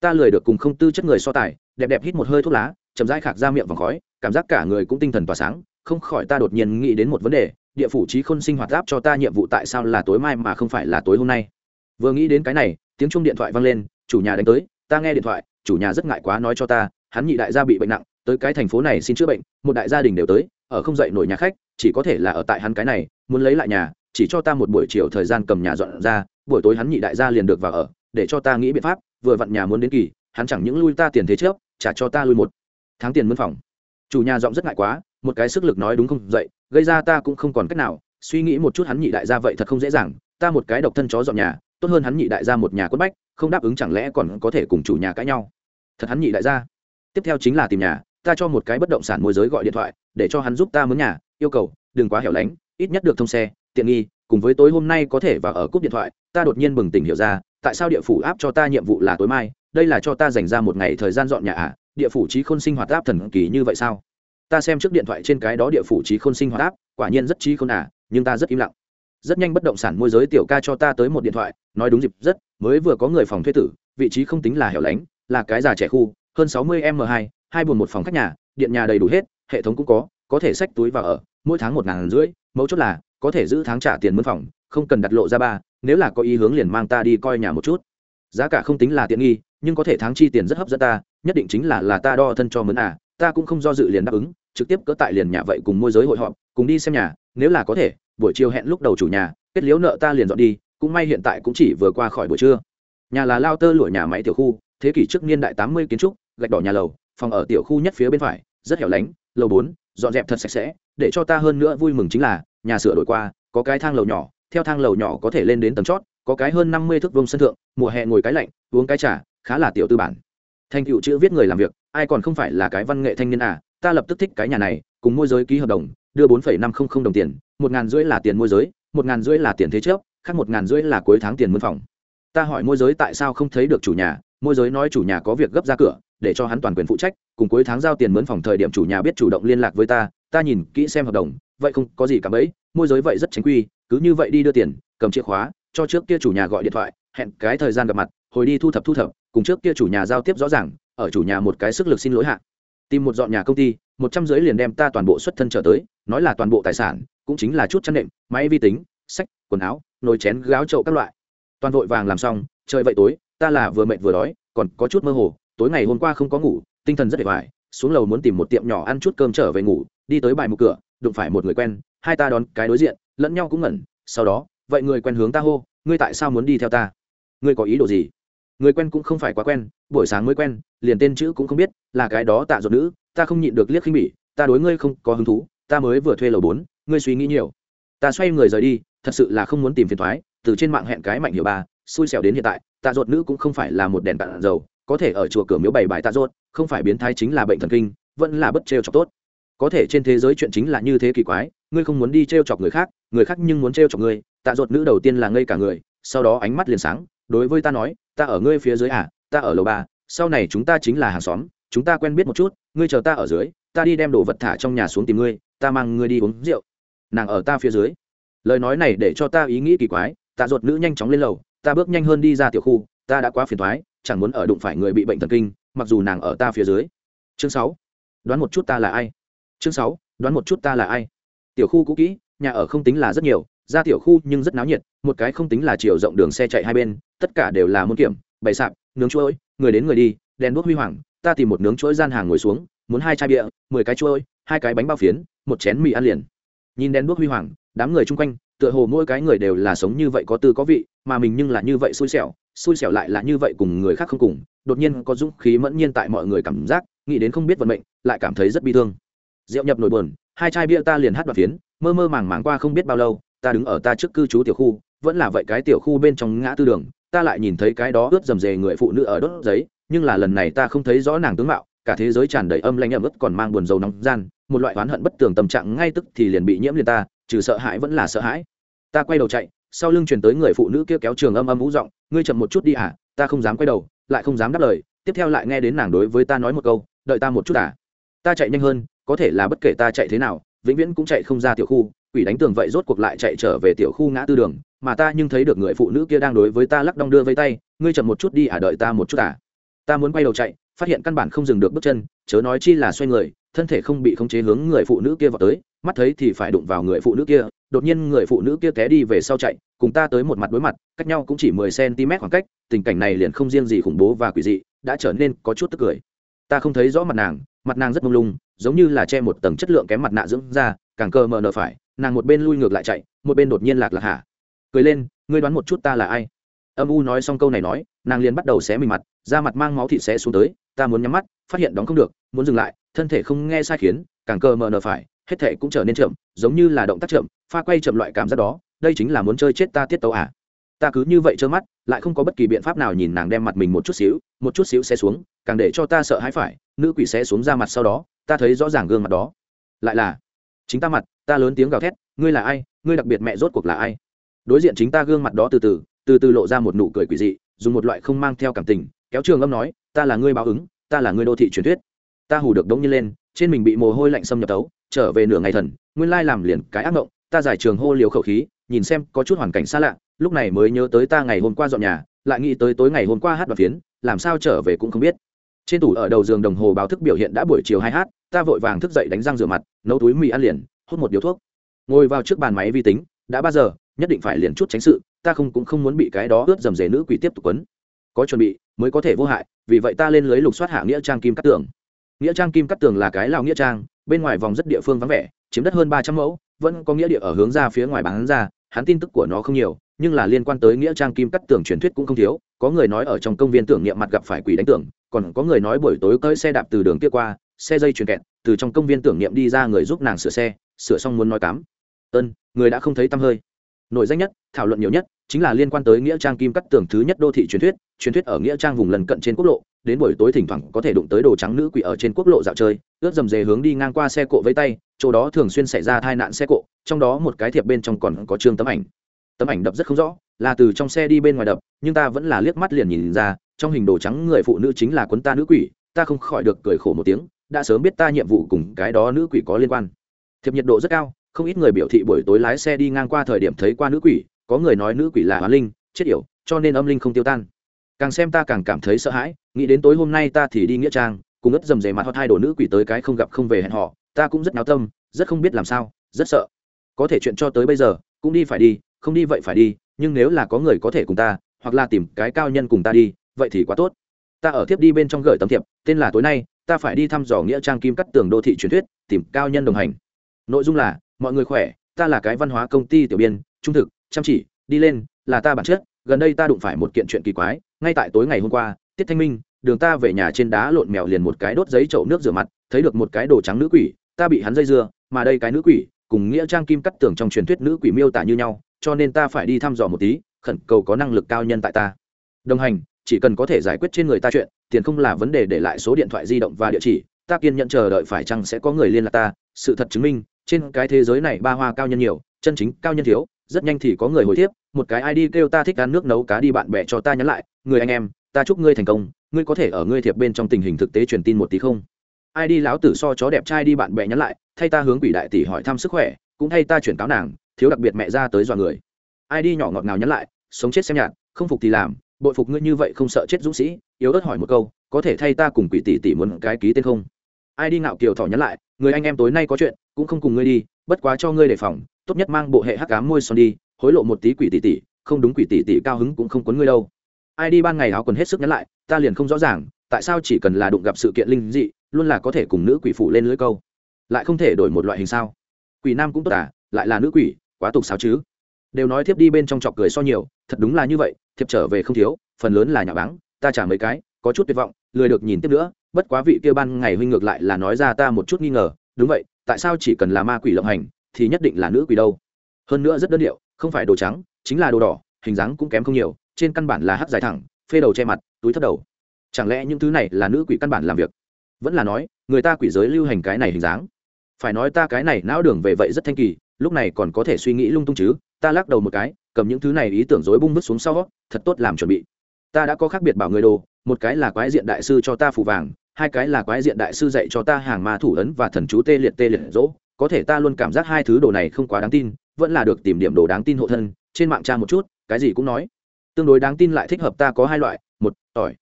S1: Ta lười được cùng không tư chất người so tài, đẹp đẹp hít một hơi thuốc lá, chậm rãi khạc ra miệng vòng khói, cảm giác cả người cũng tinh thần tỏa sáng, không khỏi ta đột nhiên nghĩ đến một vấn đề, địa phủ trí khôn sinh hoạt giáp cho ta nhiệm vụ tại sao là tối mai mà không phải là tối hôm nay. Vừa nghĩ đến cái này, tiếng chuông điện thoại vang lên, chủ nhà đánh tới, ta nghe điện thoại, chủ nhà rất ngại quá nói cho ta hắn nhị đại gia bị bệnh nặng, tới cái thành phố này xin chữa bệnh, một đại gia đình đều tới, ở không dậy nổi nhà khách, chỉ có thể là ở tại hắn cái này, muốn lấy lại nhà, chỉ cho ta một buổi chiều thời gian cầm nhà dọn ra, buổi tối hắn nhị đại gia liền được vào ở, để cho ta nghĩ biện pháp, vừa vặn nhà muốn đến kỳ, hắn chẳng những lui ta tiền thế trước, trả cho ta lui một tháng tiền mướn phòng. Chủ nhà giọng rất ngại quá, một cái sức lực nói đúng không dậy, gây ra ta cũng không còn cách nào, suy nghĩ một chút hắn nhị đại gia vậy thật không dễ dàng, ta một cái độc thân chó dọn nhà, tốt hơn hắn nhị đại gia một nhà quất bách, không đáp ứng chẳng lẽ còn có thể cùng chủ nhà cãi nhau. Thật hắn nhị đại gia tiếp theo chính là tìm nhà, ta cho một cái bất động sản môi giới gọi điện thoại, để cho hắn giúp ta mướn nhà, yêu cầu, đừng quá hẻo lánh, ít nhất được thông xe, tiện nghi, cùng với tối hôm nay có thể vào ở cúp điện thoại, ta đột nhiên bừng tỉnh hiểu ra, tại sao địa phủ áp cho ta nhiệm vụ là tối mai, đây là cho ta dành ra một ngày thời gian dọn nhà à địa phủ trí khôn sinh hoạt áp thần kỳ như vậy sao? Ta xem trước điện thoại trên cái đó địa phủ trí khôn sinh hoạt áp, quả nhiên rất trí khôn à nhưng ta rất im lặng. Rất nhanh bất động sản môi giới tiểu ca cho ta tới một điện thoại, nói đúng dịp, rất, mới vừa có người phòng thuê tử, vị trí không tính là hẻo lánh, là cái già trẻ khu hơn sáu mươi m hai hai buồn một phòng khách nhà, điện nhà đầy đủ hết, hệ thống cũng có có thể xách túi vào ở, mỗi tháng một ngàn rưỡi, mấu chốt là, có thể giữ tháng trả tiền mướn phòng, không cần đặt lộ ra ba, nếu là có ý hướng liền mang ta đi coi nhà một chút. Giá cả không tính là tiện nghi, nhưng có thể tháng chi tiền rất hấp dẫn ta, nhất định chính là là ta đo thân cho mướn à ta cũng không do dự liền đáp ứng, trực tiếp cỡ tại liền nhà vậy cùng môi giới hội họp, cùng đi xem nhà, nếu là có thể, buổi chiều hẹn lúc đầu chủ nhà, kết liếu nợ ta liền dọn đi, cũng may hiện tại cũng chỉ vừa qua khỏi buổi trưa. Nhà là lao tơ lụa nhà máy tiểu khu thế kỷ trước niên đại tám mươi kiến trúc gạch đỏ nhà lầu phòng ở tiểu khu nhất phía bên phải rất hẻo lánh lầu bốn dọn dẹp thật sạch sẽ để cho ta hơn nữa vui mừng chính là nhà sửa đổi qua có cái thang lầu nhỏ theo thang lầu nhỏ có thể lên đến tầng chót có cái hơn năm mươi thước vông sân thượng mùa hè ngồi cái lạnh uống cái trà khá là tiểu tư bản. Thành tựu chữ viết người làm việc ai còn không phải là cái văn nghệ thanh niên à ta lập tức thích cái nhà này cùng môi giới ký hợp đồng đưa bốn phẩy năm không không đồng tiền một ngàn rưỡi là tiền môi giới một ngàn rưỡi là tiền thế chấp, khác một ngàn rưỡi là cuối tháng tiền mướn phòng. Ta hỏi môi giới tại sao không thấy được chủ nhà môi giới nói chủ nhà có việc gấp ra cửa, để cho hắn toàn quyền phụ trách, cùng cuối tháng giao tiền mướn phòng thời điểm chủ nhà biết chủ động liên lạc với ta ta nhìn kỹ xem hợp đồng, vậy không có gì cả bấy môi giới vậy rất chính quy, cứ như vậy đi đưa tiền, cầm chìa khóa, cho trước kia chủ nhà gọi điện thoại, hẹn cái thời gian gặp mặt, hồi đi thu thập thu thập, cùng trước kia chủ nhà giao tiếp rõ ràng, ở chủ nhà một cái sức lực xin lỗi hạ. Tìm một dọn nhà công ty, một trăm dưới liền đem ta toàn bộ xuất thân trở tới, nói là toàn bộ tài sản, cũng chính là chút chăn nệm máy vi tính, sách, quần áo, nồi chén, gáo trậu các loại. Toàn vội vàng làm xong, trời vậy tối ta là vừa mệt vừa đói, còn có chút mơ hồ, tối ngày hôm qua không có ngủ, tinh thần rất để vải. xuống lầu muốn tìm một tiệm nhỏ ăn chút cơm trở về ngủ, đi tới bài một cửa, đụng phải một người quen, hai ta đón cái đối diện, lẫn nhau cũng ngẩn, sau đó, vậy người quen hướng ta hô, ngươi tại sao muốn đi theo ta ngươi có ý đồ gì người quen cũng không phải quá quen, buổi sáng mới quen, liền tên chữ cũng không biết, là cái đó tạ ruột nữ, ta không nhịn được liếc khinh bỉ, ta đối ngươi không có hứng thú, ta mới vừa thuê lầu bốn, ngươi suy nghĩ nhiều ta xoay người rời đi, thật sự là không muốn tìm phiền thoái, từ trên mạng hẹn cái mạnh hiểu bà xui xẻo đến hiện tại tạ ruột nữ cũng không phải là một đèn cạn dầu có thể ở chùa cửa miếu bày bài tạ ruột, không phải biến thái chính là bệnh thần kinh vẫn là bất trêu chọc tốt. Có thể trên thế giới chuyện chính là như thế kỳ quái ngươi không muốn đi trêu chọc người khác người khác nhưng muốn trêu chọc ngươi tạ ruột nữ đầu tiên là ngây cả người sau đó ánh mắt liền sáng đối với ta nói ta ở ngươi phía dưới à ta ở lầu ba sau này chúng ta chính là hàng xóm chúng ta quen biết một chút ngươi chờ ta ở dưới ta đi đem đồ vật thả trong nhà xuống tìm ngươi ta mang ngươi đi uống rượu. Nàng ở ta phía dưới. Lời nói này để cho ta ý nghĩ kỳ quái tạ ruột nữ nhanh chóng lên lầu ta bước nhanh hơn đi ra tiểu khu, ta đã quá phiền thoái, chẳng muốn ở đụng phải người bị bệnh thần kinh, mặc dù nàng ở ta phía dưới. Chương sáu. Đoán một chút ta là ai? Chương sáu, đoán một chút ta là ai? Tiểu khu cũ kỹ, nhà ở không tính là rất nhiều, ra tiểu khu nhưng rất náo nhiệt, một cái không tính là chiều rộng đường xe chạy hai bên, tất cả đều là môn kiểm, bày sạp, nướng chuỗi người đến người đi, đèn đuốc huy hoàng, ta tìm một nướng chuỗi gian hàng ngồi xuống, muốn hai chai bia, mười cái chuỗi hai cái bánh bao phiến, một chén mì ăn liền. Nhìn đèn đuốc huy hoàng, đám người chung quanh, tựa hồ mỗi cái người đều là sống như vậy có tư có vị mà mình nhưng là như vậy xui xẻo xui xẻo lại là như vậy cùng người khác không cùng, đột nhiên có dũng khí mẫn nhiên tại mọi người cảm giác, nghĩ đến không biết vận mệnh, lại cảm thấy rất bi thương. Rượu nhập nổi buồn, hai chai bia ta liền hát và phiến, mơ mơ màng màng qua không biết bao lâu, ta đứng ở ta trước cư trú tiểu khu, vẫn là vậy cái tiểu khu bên trong ngã tư đường, ta lại nhìn thấy cái đó ướt dầm dề người phụ nữ ở đốt giấy, nhưng là lần này ta không thấy rõ nàng tướng mạo, cả thế giới tràn đầy âm lanh ẩm ướt còn mang buồn dầu nóng gian, một loại oán hận bất tường tâm trạng ngay tức thì liền bị nhiễm liền ta, trừ sợ hãi vẫn là sợ hãi. Ta quay đầu chạy sau lưng truyền tới người phụ nữ kia kéo trường âm âm vũ giọng, ngươi chậm một chút đi à ta không dám quay đầu, lại không dám đáp lời. Tiếp theo lại nghe đến nàng đối với ta nói một câu, đợi ta một chút à? Ta chạy nhanh hơn, có thể là bất kể ta chạy thế nào, vĩnh viễn cũng chạy không ra tiểu khu. Quỷ đánh tường vậy rốt cuộc lại chạy trở về tiểu khu ngã tư đường, mà ta nhưng thấy được người phụ nữ kia đang đối với ta lắc đong đưa vây tay, ngươi chậm một chút đi à đợi ta một chút à? Ta muốn quay đầu chạy, phát hiện căn bản không dừng được bước chân, chớ nói chi là xoay người thân thể không bị khống chế hướng người phụ nữ kia vào tới, mắt thấy thì phải đụng vào người phụ nữ kia, đột nhiên người phụ nữ kia té đi về sau chạy, cùng ta tới một mặt đối mặt, cách nhau cũng chỉ mười cm khoảng cách, tình cảnh này liền không riêng gì khủng bố và quỷ dị, đã trở nên có chút tức cười. Ta không thấy rõ mặt nàng mặt nàng rất mông lung, giống như là che một tầng chất lượng kém mặt nạ dưỡng ra càng cơ mờ nở phải, nàng một bên lui ngược lại chạy, một bên đột nhiên lạc lạc hả? Cười lên, ngươi đoán một chút ta là ai? Âm u nói xong câu này nói, nàng liền bắt đầu xé mình mặt, da mặt mang máu thịt xé xuống tới, ta muốn nhắm mắt, phát hiện đóng không được, muốn dừng lại thân thể không nghe sai khiến, càng cờ mờ nở phải, hết thể cũng trở nên chậm, giống như là động tác chậm, pha quay chậm loại cảm giác đó, đây chính là muốn chơi chết ta tiết tấu à. Ta cứ như vậy trơ mắt, lại không có bất kỳ biện pháp nào nhìn nàng đem mặt mình một chút xíu, một chút xíu sẽ xuống, càng để cho ta sợ hãi phải, nữ quỷ sẽ xuống ra mặt sau đó, ta thấy rõ ràng gương mặt đó. Lại là, chính ta mặt, ta lớn tiếng gào thét, ngươi là ai, ngươi đặc biệt mẹ rốt cuộc là ai? Đối diện chính ta gương mặt đó từ từ từ từ lộ ra một nụ cười quỷ dị, dùng một loại không mang theo cảm tình, kéo trường âm nói, ta là ngươi báo ứng, ta là ngươi đô thị truyền thuyết ta hù được đống nhiên lên, trên mình bị mồ hôi lạnh xâm nhập tấu, trở về nửa ngày thần, nguyên lai làm liền cái ác mộng ta giải trường hô liều khẩu khí, nhìn xem có chút hoàn cảnh xa lạ, lúc này mới nhớ tới ta ngày hôm qua dọn nhà, lại nghĩ tới tối ngày hôm qua hát và phiến, làm sao trở về cũng không biết. Trên tủ ở đầu giường đồng hồ báo thức biểu hiện đã buổi chiều hai h ta vội vàng thức dậy đánh răng rửa mặt, nấu túi mì ăn liền, hút một điếu thuốc. Ngồi vào trước bàn máy vi tính, đã ba giờ, nhất định phải liền chút tránh sự, ta không cũng không muốn bị cái đó ướt dầm dề nữ quỷ tiếp tục quấn. Có chuẩn bị, mới có thể vô hại, vì vậy ta lên lưới lục soát hạ nghĩa trang kim cắt tường nghĩa trang kim cắt tường là cái lào nghĩa trang, bên ngoài vòng rất địa phương vắng vẻ, chiếm đất hơn ba trăm mẫu, vẫn có nghĩa địa ở hướng ra phía ngoài bán ra, hắn tin tức của nó không nhiều, nhưng là liên quan tới nghĩa trang kim cắt tường truyền thuyết cũng không thiếu, có người nói ở trong công viên tưởng niệm mặt gặp phải quỷ đánh tưởng còn có người nói buổi tối cưỡi xe đạp từ đường kia qua, xe dây truyền kẹt, từ trong công viên tưởng niệm đi ra người giúp nàng sửa xe, sửa xong muốn nói cám ơn, người đã không thấy tăm hơi. Nội danh nhất, thảo luận nhiều nhất, chính là liên quan tới nghĩa trang kim cắt tường thứ nhất đô thị truyền thuyết truyền thuyết ở nghĩa trang vùng lần cận trên quốc lộ đến buổi tối thỉnh thoảng có thể đụng tới đồ trắng nữ quỷ ở trên quốc lộ dạo chơi, ướt dầm dề hướng đi ngang qua xe cộ với tay, chỗ đó thường xuyên xảy ra tai nạn xe cộ, trong đó một cái thiệp bên trong còn có trương tấm ảnh. Tấm ảnh đập rất không rõ, là từ trong xe đi bên ngoài đập, nhưng ta vẫn là liếc mắt liền nhìn ra, trong hình đồ trắng người phụ nữ chính là quấn ta nữ quỷ, ta không khỏi được cười khổ một tiếng, đã sớm biết ta nhiệm vụ cùng cái đó nữ quỷ có liên quan. Thiệp nhiệt độ rất cao, không ít người biểu thị buổi tối lái xe đi ngang qua thời điểm thấy qua nữ quỷ, có người nói nữ quỷ là hóa linh, chết yểu, cho nên âm linh không tiêu tan. Càng xem ta càng cảm thấy sợ hãi nghĩ đến tối hôm nay ta thì đi nghĩa trang, cùng ất dầm dề mặt hoặc hai đồ nữ quỷ tới cái không gặp không về hẹn họ ta cũng rất náo tâm, rất không biết làm sao, rất sợ. Có thể chuyện cho tới bây giờ, cũng đi phải đi, không đi vậy phải đi, nhưng nếu là có người có thể cùng ta, hoặc là tìm cái cao nhân cùng ta đi, vậy thì quá tốt. Ta ở tiếp đi bên trong gửi tấm thiệp, tên là tối nay, ta phải đi thăm dò nghĩa trang kim cắt tường đô thị truyền thuyết, tìm cao nhân đồng hành. Nội dung là, mọi người khỏe, ta là cái văn hóa công ty tiểu biên, trung thực, chăm chỉ, đi lên, là ta bản chất, gần đây ta đụng phải một kiện chuyện kỳ quái, ngay tại tối ngày hôm qua, tiết thanh minh đường ta về nhà trên đá lộn mèo liền một cái đốt giấy chậu nước rửa mặt, thấy được một cái đồ trắng nữ quỷ, ta bị hắn dây dưa, mà đây cái nữ quỷ, cùng nghĩa trang kim cắt tường trong truyền thuyết nữ quỷ miêu tả như nhau, cho nên ta phải đi thăm dò một tí, khẩn cầu có năng lực cao nhân tại ta. Đồng hành, chỉ cần có thể giải quyết trên người ta chuyện, tiền không là vấn đề để lại số điện thoại di động và địa chỉ, ta kiên nhận chờ đợi phải chăng sẽ có người liên lạc ta, sự thật chứng minh, trên cái thế giới này ba hoa cao nhân nhiều, chân chính cao nhân thiếu, rất nhanh thì có người hồi tiếp, một cái id kêu ta thích ăn nước nấu cá đi bạn bè cho ta nhắn lại, người anh em, ta chúc ngươi thành công ngươi có thể ở ngươi thiệp bên trong tình hình thực tế truyền tin một tí không? Ai đi láo tử so chó đẹp trai đi bạn bè nhắn lại, thay ta hướng quỷ đại tỷ hỏi thăm sức khỏe, cũng thay ta chuyển cáo nàng, thiếu đặc biệt mẹ ra tới dọa người. Ai đi nhỏ ngọt nào nhắn lại, sống chết xem nhạt, không phục thì làm, bội phục ngươi như vậy không sợ chết dũng sĩ, yếu ớt hỏi một câu, có thể thay ta cùng quỷ tỷ tỷ muốn cái ký tên không? Ai đi ngạo kiều thỏ nhắn lại, người anh em tối nay có chuyện, cũng không cùng ngươi đi, bất quá cho ngươi đề phòng, tốt nhất mang bộ hệ hắc cám môi son đi, hối lộ một tí quỷ tỷ tỷ, không đúng quỷ tỷ tỷ cao hứng cũng không quấn ngươi đâu. Ai đi ban ngày áo quần hết sức nhắn lại ta liền không rõ ràng, tại sao chỉ cần là đụng gặp sự kiện linh dị, luôn là có thể cùng nữ quỷ phụ lên lưỡi câu? Lại không thể đổi một loại hình sao? Quỷ nam cũng tốt à lại là nữ quỷ, quá tục sao chứ. Đều nói thiếp đi bên trong chọc cười so nhiều, thật đúng là như vậy, thiếp trở về không thiếu, phần lớn là nhà báng, ta trả mấy cái, có chút tuyệt vọng, lười được nhìn tiếp nữa, bất quá vị kia ban ngày huynh ngược lại là nói ra ta một chút nghi ngờ, đúng vậy, tại sao chỉ cần là ma quỷ lộng hành, thì nhất định là nữ quỷ đâu? Hơn nữa rất đơn điệu, không phải đồ trắng, chính là đồ đỏ, hình dáng cũng kém không nhiều, trên căn bản là hắc dài thẳng phê đầu che mặt, túi thất đầu. Chẳng lẽ những thứ này là nữ quỷ căn bản làm việc? Vẫn là nói, người ta quỷ giới lưu hành cái này hình dáng. Phải nói ta cái này não đường về vậy rất thanh kỳ, lúc này còn có thể suy nghĩ lung tung chứ, ta lắc đầu một cái, cầm những thứ này ý tưởng dối bung vứt xuống sau, thật tốt làm chuẩn bị. Ta đã có khác biệt bảo người đồ, một cái là quái diện đại sư cho ta phù vàng, hai cái là quái diện đại sư dạy cho ta hàng ma thủ ấn và thần chú tê liệt tê liệt dỗ có thể ta luôn cảm giác hai thứ đồ này không quá đáng tin, vẫn là được tìm điểm đồ đáng tin hộ thân, trên mạng tra một chút, cái gì cũng nói tương đối đáng tin lại thích hợp ta có hai loại, một, tỏi.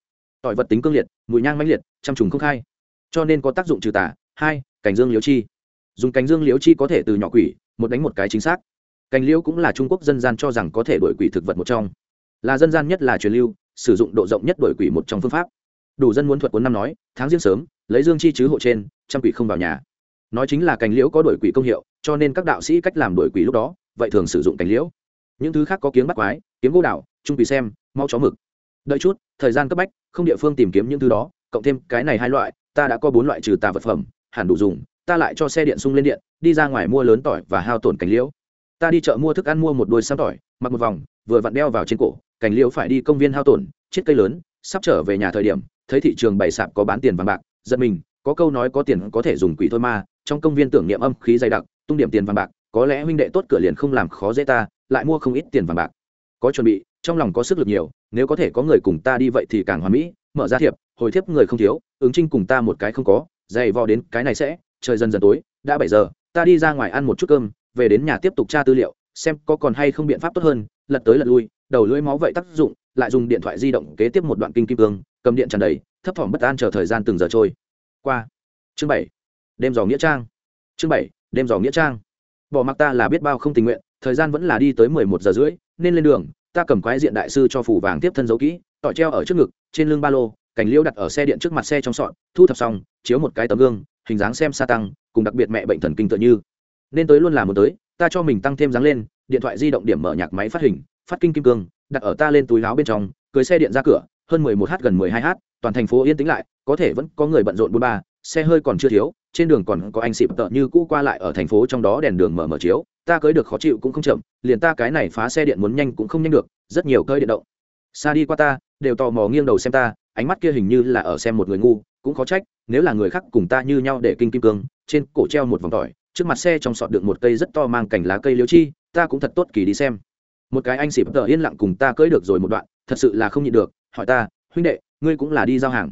S1: Tỏi vật tính cương liệt, mùi nhang mãnh liệt, chăm trùng không khai. Cho nên có tác dụng trừ tà, hai, cành dương liễu chi. Dùng cành dương liễu chi có thể từ nhỏ quỷ, một đánh một cái chính xác. Cành liễu cũng là trung quốc dân gian cho rằng có thể đổi quỷ thực vật một trong. Là dân gian nhất là truyền lưu, sử dụng độ rộng nhất đổi quỷ một trong phương pháp. Đủ dân muốn thuật cuốn năm nói, tháng riêng sớm, lấy dương chi chứ hộ trên, trăm quỷ không vào nhà. Nói chính là cành liễu có đổi quỷ công hiệu, cho nên các đạo sĩ cách làm đổi quỷ lúc đó, vậy thường sử dụng cành liễu. Những thứ khác có kiếm bắt quái kiếm gỗ đạo trung bị xem, mau chó mực. Đợi chút, thời gian cấp bách, không địa phương tìm kiếm những thứ đó, cộng thêm cái này hai loại, ta đã có bốn loại trừ tà vật phẩm, hẳn đủ dùng, ta lại cho xe điện sung lên điện, đi ra ngoài mua lớn tỏi và hao tổn cành liễu. Ta đi chợ mua thức ăn mua một đôi xăm tỏi, mặc một vòng, vừa vặn đeo vào trên cổ, cành liễu phải đi công viên hao tổn chiếc cây lớn, sắp trở về nhà thời điểm, thấy thị trường bày sạp có bán tiền vàng bạc, giật mình, có câu nói có tiền có thể dùng quỷ thôi ma trong công viên tưởng niệm âm khí dày đặc, tung điểm tiền vàng bạc, có lẽ huynh đệ tốt cửa liền không làm khó dễ ta, lại mua không ít tiền vàng bạc có chuẩn bị, trong lòng có sức lực nhiều, nếu có thể có người cùng ta đi vậy thì càng hoàn mỹ, mở ra thiệp, hồi thiếp người không thiếu, ứng trinh cùng ta một cái không có, dày vò đến cái này sẽ, trời dần dần tối, đã bảy giờ, ta đi ra ngoài ăn một chút cơm, về đến nhà tiếp tục tra tư liệu, xem có còn hay không biện pháp tốt hơn, lật tới lật lui, đầu lưỡi máu vậy tác dụng, lại dùng điện thoại di động kế tiếp một đoạn kinh kim cương, cầm điện tràn đầy, thấp thỏm bất an chờ thời gian từng giờ trôi. Qua, chương bảy, đêm dò nghĩa trang. Chương bảy, đêm dò nghĩa trang. Bỏ mặc ta là biết bao không tình nguyện, thời gian vẫn là đi tới mười một giờ rưỡi nên lên đường, ta cầm quái diện đại sư cho phủ vàng tiếp thân dấu kỹ tỏi treo ở trước ngực, trên lưng ba lô cảnh liễu đặt ở xe điện trước mặt xe trong sọn thu thập xong, chiếu một cái tấm gương, hình dáng xem sa tăng, cùng đặc biệt mẹ bệnh thần kinh tự như. Nên tới luôn là một tới, ta cho mình tăng thêm dáng lên, điện thoại di động điểm mở nhạc máy phát hình, phát kinh kim cương, đặt ở ta lên túi láo bên trong, cưới xe điện ra cửa, hơn mười một h gần mười hai h toàn thành phố yên tĩnh lại, có thể vẫn có người bận rộn bốn ba xe hơi còn chưa thiếu, trên đường còn có anh xịp tợ như cũ qua lại ở thành phố trong đó đèn đường mở mở chiếu, ta cưới được khó chịu cũng không chậm, liền ta cái này phá xe điện muốn nhanh cũng không nhanh được, rất nhiều cơi điện động. Xa đi qua ta, đều tò mò nghiêng đầu xem ta, ánh mắt kia hình như là ở xem một người ngu, cũng khó trách, nếu là người khác cùng ta như nhau để kinh kim cương, trên cổ treo một vòng tỏi, trước mặt xe trong sọt được một cây rất to mang cành lá cây liễu chi, ta cũng thật tốt kỳ đi xem. Một cái anh xịp tợ yên lặng cùng ta cưới được rồi một đoạn, thật sự là không nhịn được, hỏi ta, huynh đệ, ngươi cũng là đi giao hàng?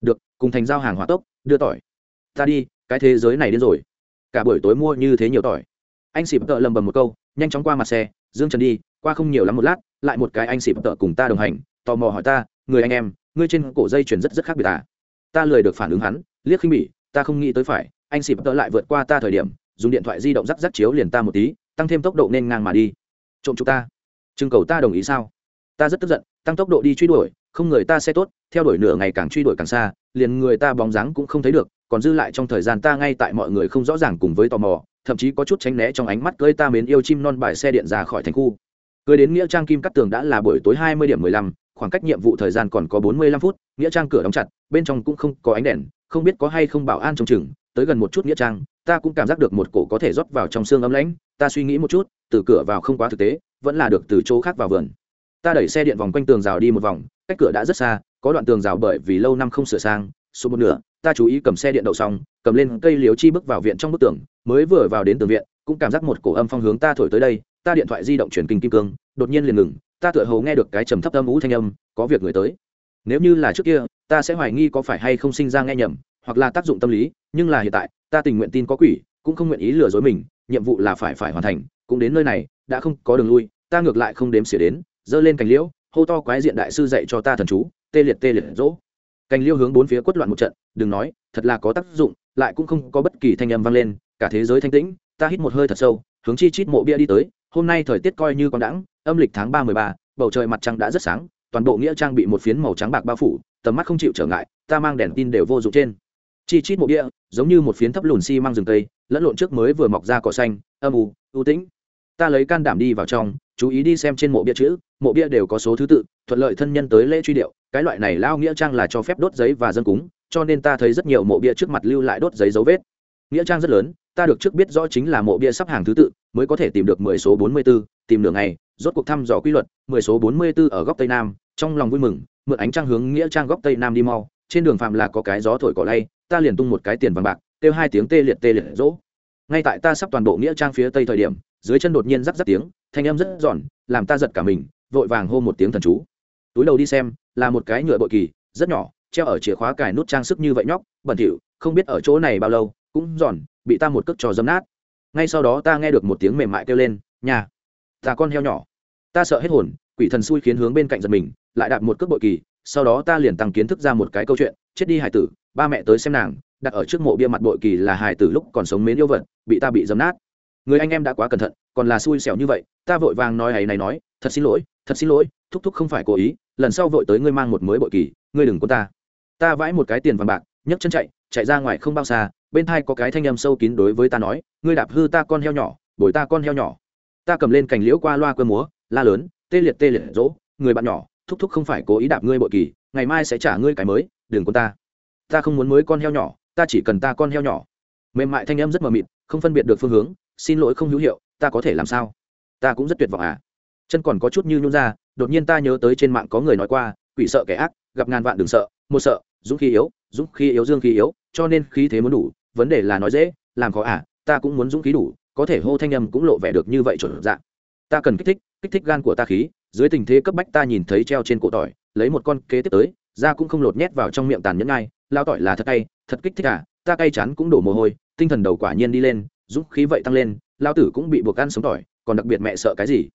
S1: Được, cùng thành giao hàng hỏa tốc đưa tỏi. Ta đi, cái thế giới này đến rồi. Cả buổi tối mua như thế nhiều tỏi. Anh xịp tợ lầm bầm một câu, nhanh chóng qua mặt xe, dương trần đi, qua không nhiều lắm một lát, lại một cái anh xịp tợ cùng ta đồng hành, tò mò hỏi ta, người anh em, ngươi trên cổ dây chuyển rất rất khác biệt à? Ta lười được phản ứng hắn, liếc khinh bỉ, ta không nghĩ tới phải, anh xịp tợ lại vượt qua ta thời điểm, dùng điện thoại di động rắc rắc chiếu liền ta một tí, tăng thêm tốc độ nên ngang mà đi. Trộm chúng ta. Trưng cầu ta đồng ý sao? Ta rất tức giận, tăng tốc độ đi truy đuổi, không người ta xe tốt, theo đuổi nửa ngày càng truy đuổi càng xa liền người ta bóng dáng cũng không thấy được, còn dư lại trong thời gian ta ngay tại mọi người không rõ ràng cùng với tò mò, thậm chí có chút tránh né trong ánh mắt cưới ta mến yêu chim non bài xe điện ra khỏi thành khu. Cưới đến nghĩa trang kim cắt tường đã là buổi tối hai mươi điểm mười lăm, khoảng cách nhiệm vụ thời gian còn có bốn mươi lăm phút, nghĩa trang cửa đóng chặt, bên trong cũng không có ánh đèn, không biết có hay không bảo an trong chừng, tới gần một chút nghĩa trang, ta cũng cảm giác được một cổ có thể rót vào trong xương ấm lãnh, ta suy nghĩ một chút, từ cửa vào không quá thực tế, vẫn là được từ chỗ khác vào vườn. Ta đẩy xe điện vòng quanh tường rào đi một vòng, cách cửa đã rất xa có đoạn tường rào bởi vì lâu năm không sửa sang số một nửa, ta chú ý cầm xe điện đậu xong, cầm lên cây liếu chi bước vào viện trong bức tường, mới vừa vào đến tường viện, cũng cảm giác một cổ âm phong hướng ta thổi tới đây, ta điện thoại di động chuyển kinh kim cương, đột nhiên liền ngừng, ta tựa hồ nghe được cái trầm thấp âm ú thanh âm, có việc người tới. Nếu như là trước kia, ta sẽ hoài nghi có phải hay không sinh ra nghe nhầm, hoặc là tác dụng tâm lý, nhưng là hiện tại, ta tình nguyện tin có quỷ, cũng không nguyện ý lừa dối mình, nhiệm vụ là phải phải hoàn thành, cũng đến nơi này, đã không có đường lui, ta ngược lại không đếm xỉa đến, giơ lên cành liễu hô to quái diện đại sư dạy cho ta thần chú, tê liệt tê liệt dỗ cành liêu hướng bốn phía quất loạn một trận, đừng nói, thật là có tác dụng, lại cũng không có bất kỳ thanh âm vang lên, cả thế giới thanh tĩnh, ta hít một hơi thật sâu, hướng chi chít mộ bia đi tới, hôm nay thời tiết coi như còn đãng, âm lịch tháng ba mười ba, bầu trời mặt trăng đã rất sáng, toàn bộ nghĩa trang bị một phiến màu trắng bạc bao phủ, tầm mắt không chịu trở ngại, ta mang đèn tin đều vô dụng trên. Chi chít mộ bia, giống như một phiến thấp lùn xi mang rừng tây lẫn lộn trước mới vừa mọc ra cỏ xanh, âm ù ưu tĩnh. Ta lấy can đảm đi vào trong, chú ý đi xem trên mộ bia chữ mộ bia đều có số thứ tự thuận lợi thân nhân tới lễ truy điệu. Cái loại này lao nghĩa trang là cho phép đốt giấy và dân cúng cho nên ta thấy rất nhiều mộ bia trước mặt lưu lại đốt giấy dấu vết. Nghĩa trang rất lớn ta được trước biết rõ chính là mộ bia sắp hàng thứ tự mới có thể tìm được mười số bốn mươi 44, tìm nửa ngày rốt cuộc thăm dò quy luật mười số bốn mươi 44 ở góc tây nam trong lòng vui mừng mượn ánh trăng hướng nghĩa trang góc tây nam đi mau. Trên đường phạm là có cái gió thổi cỏ lay ta liền tung một cái tiền vàng bạc kêu hai tiếng tê liệt tê liệt rỗ. Ngay tại ta sắp toàn bộ nghĩa trang phía tây thời điểm dưới chân đột nhiên rắc rắc tiếng thanh âm rất giòn làm ta giật cả mình vội vàng hô một tiếng thần chú. Túi đầu đi xem, là một cái nhựa bội kỳ, rất nhỏ, treo ở chìa khóa cài nút trang sức như vậy nhóc, bẩn thỉu, không biết ở chỗ này bao lâu, cũng giòn, bị ta một cước trò dấm nát. Ngay sau đó ta nghe được một tiếng mềm mại kêu lên, nhà, ta con heo nhỏ. Ta sợ hết hồn, quỷ thần xui khiến hướng bên cạnh giật mình, lại đạp một cước bội kỳ, sau đó ta liền tăng kiến thức ra một cái câu chuyện, chết đi hải tử, ba mẹ tới xem nàng, đặt ở trước mộ bia mặt bội kỳ là hải tử lúc còn sống mến yêu vật, bị ta bị dấm nát. Người anh em đã quá cẩn thận, còn là xui xẻo như vậy, ta vội vàng nói hay này nói thật xin lỗi, thật xin lỗi, thúc thúc không phải cố ý, lần sau vội tới ngươi mang một mới bội kỳ, ngươi đừng có ta. Ta vãi một cái tiền vàng bạc, nhấc chân chạy chạy ra ngoài không bao xa, bên thai có cái thanh âm sâu kín đối với ta nói, ngươi đạp hư ta con heo nhỏ, bồi ta con heo nhỏ. Ta cầm lên cành liễu qua loa cơ múa, la lớn, tê liệt tê liệt dỗ, người bạn nhỏ, thúc thúc không phải cố ý đạp ngươi bội kỳ, ngày mai sẽ trả ngươi cái mới, đừng có ta. Ta không muốn mới con heo nhỏ, ta chỉ cần ta con heo nhỏ. Mềm mại thanh âm rất mờ mịt, không phân biệt được phương hướng, xin lỗi không hữu hiệu, ta có thể làm sao? Ta cũng rất tuyệt vọng à chân còn có chút như nhún ra, đột nhiên ta nhớ tới trên mạng có người nói qua, quỷ sợ kẻ ác, gặp ngàn vạn đừng sợ, một sợ, dũng khí yếu, dũng khí yếu dương khí yếu, cho nên khí thế muốn đủ, vấn đề là nói dễ, làm khó à ta cũng muốn dũng khí đủ, có thể hô thanh âm cũng lộ vẻ được như vậy chuẩn dạng ta cần kích thích kích thích gan của ta khí, dưới tình thế cấp bách ta nhìn thấy treo trên cổ tỏi, lấy một con kế tiếp tới, da cũng không lột nhét vào trong miệng tàn nhẫn ngay lao tỏi là thật cay, thật kích thích à ta cay chắn cũng đổ mồ hôi, tinh thần đầu quả nhiên đi lên, dũng khí vậy tăng lên lao tử cũng bị buộc ăn sống tỏi, còn đặc biệt mẹ sợ cái gì?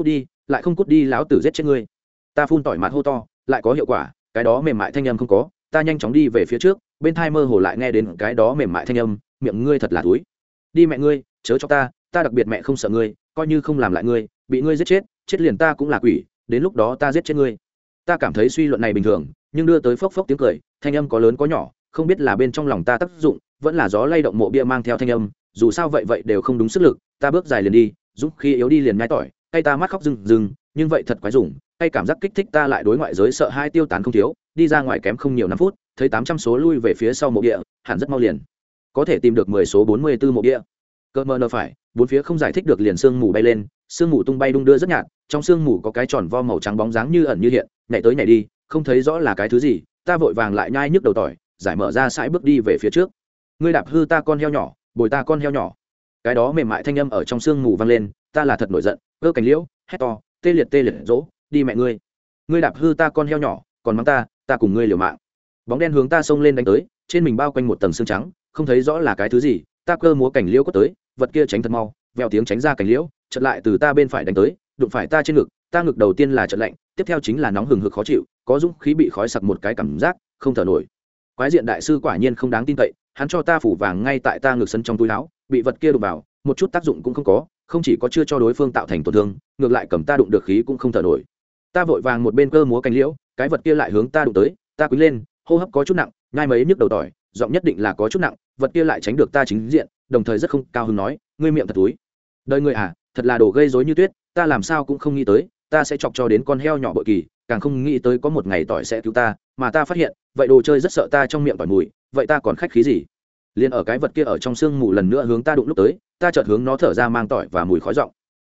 S1: Cút đi, lại không cút đi lão tử giết chết ngươi. Ta phun tỏi mặt hô to, lại có hiệu quả, cái đó mềm mại thanh âm không có, ta nhanh chóng đi về phía trước, bên thai mơ hồ lại nghe đến cái đó mềm mại thanh âm, miệng ngươi thật là túi. Đi mẹ ngươi, chớ cho ta ta đặc biệt mẹ không sợ ngươi, coi như không làm lại ngươi, bị ngươi giết chết chết liền ta cũng là quỷ, đến lúc đó ta giết chết ngươi. Ta cảm thấy suy luận này bình thường, nhưng đưa tới phốc phốc tiếng cười, thanh âm có lớn có nhỏ, không biết là bên trong lòng ta tác dụng, vẫn là gió lay động mộ bia mang theo thanh âm, dù sao vậy vậy đều không đúng sức lực, ta bước dài liền đi giúp khi yếu đi liền nhai tỏi tay ta mắt khóc rừng rừng nhưng vậy thật quái dùng tay cảm giác kích thích ta lại đối ngoại giới sợ hai tiêu tán không thiếu, đi ra ngoài kém không nhiều năm phút, thấy tám trăm số lui về phía sau mộ địa, hẳn rất mau liền. Có thể tìm được mười số bốn mươi 44 mộ địa. Cơ mơ nơ phải, bốn phía không giải thích được liền sương mù bay lên, sương mù tung bay đung đưa rất nhạt, trong sương mù có cái tròn vo màu trắng bóng dáng như ẩn như hiện, nhảy tới nhảy đi, không thấy rõ là cái thứ gì, ta vội vàng lại nhai nhức đầu tỏi, giải mở ra sải bước đi về phía trước. Ngươi đạp hư ta con heo nhỏ, bồi ta con heo nhỏ cái đó mềm mại thanh âm ở trong sương mù vang lên, ta là thật nổi giận, cơ cảnh liễu, hét to, tê liệt tê liệt dỗ đi mẹ ngươi. Ngươi đạp hư ta con heo nhỏ, còn mắng ta ta cùng ngươi liều mạng. Bóng đen hướng ta xông lên đánh tới, trên mình bao quanh một tầng xương trắng, không thấy rõ là cái thứ gì, ta cơ múa cảnh liễu có tới, vật kia tránh thật mau, vèo tiếng tránh ra cảnh liễu chật lại từ ta bên phải đánh tới, đụng phải ta trên ngực, ta ngực đầu tiên là trận lạnh, tiếp theo chính là nóng hừng hực khó chịu, có dũng khí bị khói sặc một cái cảm giác, không thở nổi. Quái diện đại sư quả nhiên không đáng tin cậy, hắn cho ta phủ vàng ngay tại ta ngực sân trong túi áo bị vật kia đụng vào, một chút tác dụng cũng không có, không chỉ có chưa cho đối phương tạo thành tổn thương, ngược lại cầm ta đụng được khí cũng không thở nổi. Ta vội vàng một bên cơ múa cánh liễu, cái vật kia lại hướng ta đụng tới, ta quý lên, hô hấp có chút nặng ngai mấy nhức đầu tỏi, giọng nhất định là có chút nặng, vật kia lại tránh được ta chính diện, đồng thời rất không cao hứng nói, ngươi miệng thật túi. Đời người à thật là đồ gây rối như tuyết, ta làm sao cũng không nghĩ tới, ta sẽ chọc cho đến con heo nhỏ bội kỳ, càng không nghĩ tới có một ngày tỏi sẽ cứu ta, mà ta phát hiện, vậy đồ chơi rất sợ ta trong miệng tỏi mùi, vậy ta còn khách khí gì? Liền ở cái vật kia ở trong sương mù lần nữa hướng ta đụng lúc tới, ta chợt hướng nó thở ra mang tỏi và mùi khói giọng.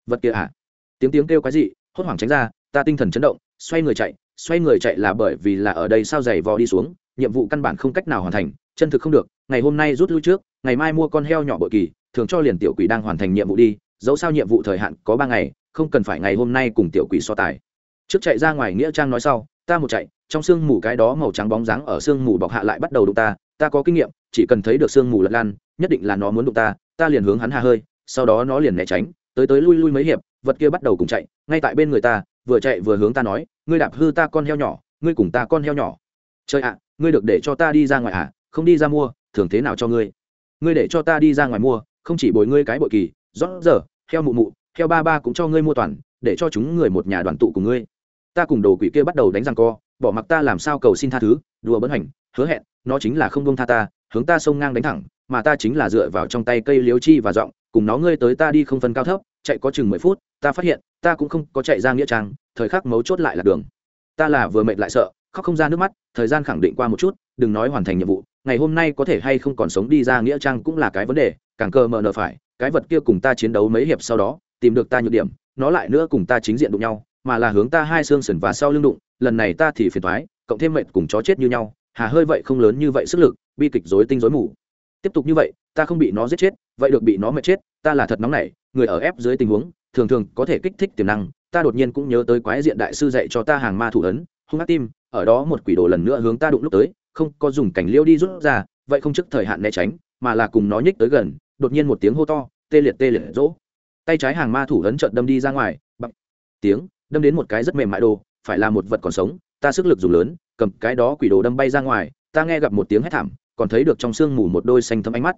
S1: Vật kia à? Tiếng tiếng kêu cái gì hốt hoảng tránh ra, ta tinh thần chấn động, xoay người chạy, xoay người chạy là bởi vì là ở đây sao giày vò đi xuống, nhiệm vụ căn bản không cách nào hoàn thành, chân thực không được, ngày hôm nay rút lui trước, ngày mai mua con heo nhỏ bội kỳ, thường cho liền tiểu quỷ đang hoàn thành nhiệm vụ đi, dẫu sao nhiệm vụ thời hạn có ba ngày, không cần phải ngày hôm nay cùng tiểu quỷ so tài. Trước chạy ra ngoài nghĩa trang nói sau, ta một chạy, trong sương mù cái đó màu trắng bóng dáng ở sương mù bọc hạ lại bắt đầu đụng ta ta có kinh nghiệm, chỉ cần thấy được sương mù lật lan nhất định là nó muốn đụng ta ta liền hướng hắn hà hơi, sau đó nó liền né tránh, tới tới lui lui mấy hiệp, vật kia bắt đầu cùng chạy, ngay tại bên người ta, vừa chạy vừa hướng ta nói, ngươi đạp hư ta con heo nhỏ, ngươi cùng ta con heo nhỏ. Trời ạ, ngươi được để cho ta đi ra ngoài à không đi ra mua thường thế nào cho ngươi? Ngươi để cho ta đi ra ngoài mua, không chỉ bồi ngươi cái bội kỳ, rõ giờ, heo mụ mụ, heo ba ba cũng cho ngươi mua toàn, để cho chúng người một nhà đoàn tụ cùng ngươi. Ta cùng đồ quỷ kia bắt đầu đánh răng co, bỏ mặc ta làm sao cầu xin tha thứ, đùa bấn hành, hứa hẹn nó chính là không buông tha ta, hướng ta sông ngang đánh thẳng, mà ta chính là dựa vào trong tay cây liếu chi và giọng, cùng nó ngươi tới ta đi không phân cao thấp, chạy có chừng mười phút, ta phát hiện, ta cũng không có chạy ra nghĩa trang, thời khắc mấu chốt lại là đường. Ta là vừa mệt lại sợ, khóc không ra nước mắt, thời gian khẳng định qua một chút, đừng nói hoàn thành nhiệm vụ, ngày hôm nay có thể hay không còn sống đi ra nghĩa trang cũng là cái vấn đề, càng cơ mờ nờ phải, cái vật kia cùng ta chiến đấu mấy hiệp sau đó, tìm được ta nhược điểm, nó lại nữa cùng ta chính diện đụng nhau, mà là hướng ta hai xương sườn và sau lưng đụng, lần này ta thì phiền thoái cộng thêm mệnh cùng chó chết như nhau hà hơi vậy không lớn như vậy sức lực, bi kịch dối tinh dối mù. Tiếp tục như vậy, ta không bị nó giết chết, vậy được bị nó mệt chết, ta là thật nóng nảy, người ở ép dưới tình huống, thường thường có thể kích thích tiềm năng, ta đột nhiên cũng nhớ tới quái diện đại sư dạy cho ta hàng ma thủ ấn, hung ác tim, ở đó một quỷ đồ lần nữa hướng ta đụng lúc tới, không có dùng cảnh liêu đi rút ra, vậy không trước thời hạn né tránh, mà là cùng nó nhích tới gần, đột nhiên một tiếng hô to, tê liệt tê liệt rỗ. Tay trái hàng ma thủ ấn trợn đâm đi ra ngoài bằng tiếng, đâm đến một cái rất mềm mại đồ, phải là một vật còn sống, ta sức lực dùng lớn cầm cái đó quỷ đồ đâm bay ra ngoài, ta nghe gặp một tiếng hét thảm, còn thấy được trong sương mù một đôi xanh thấm ánh mắt.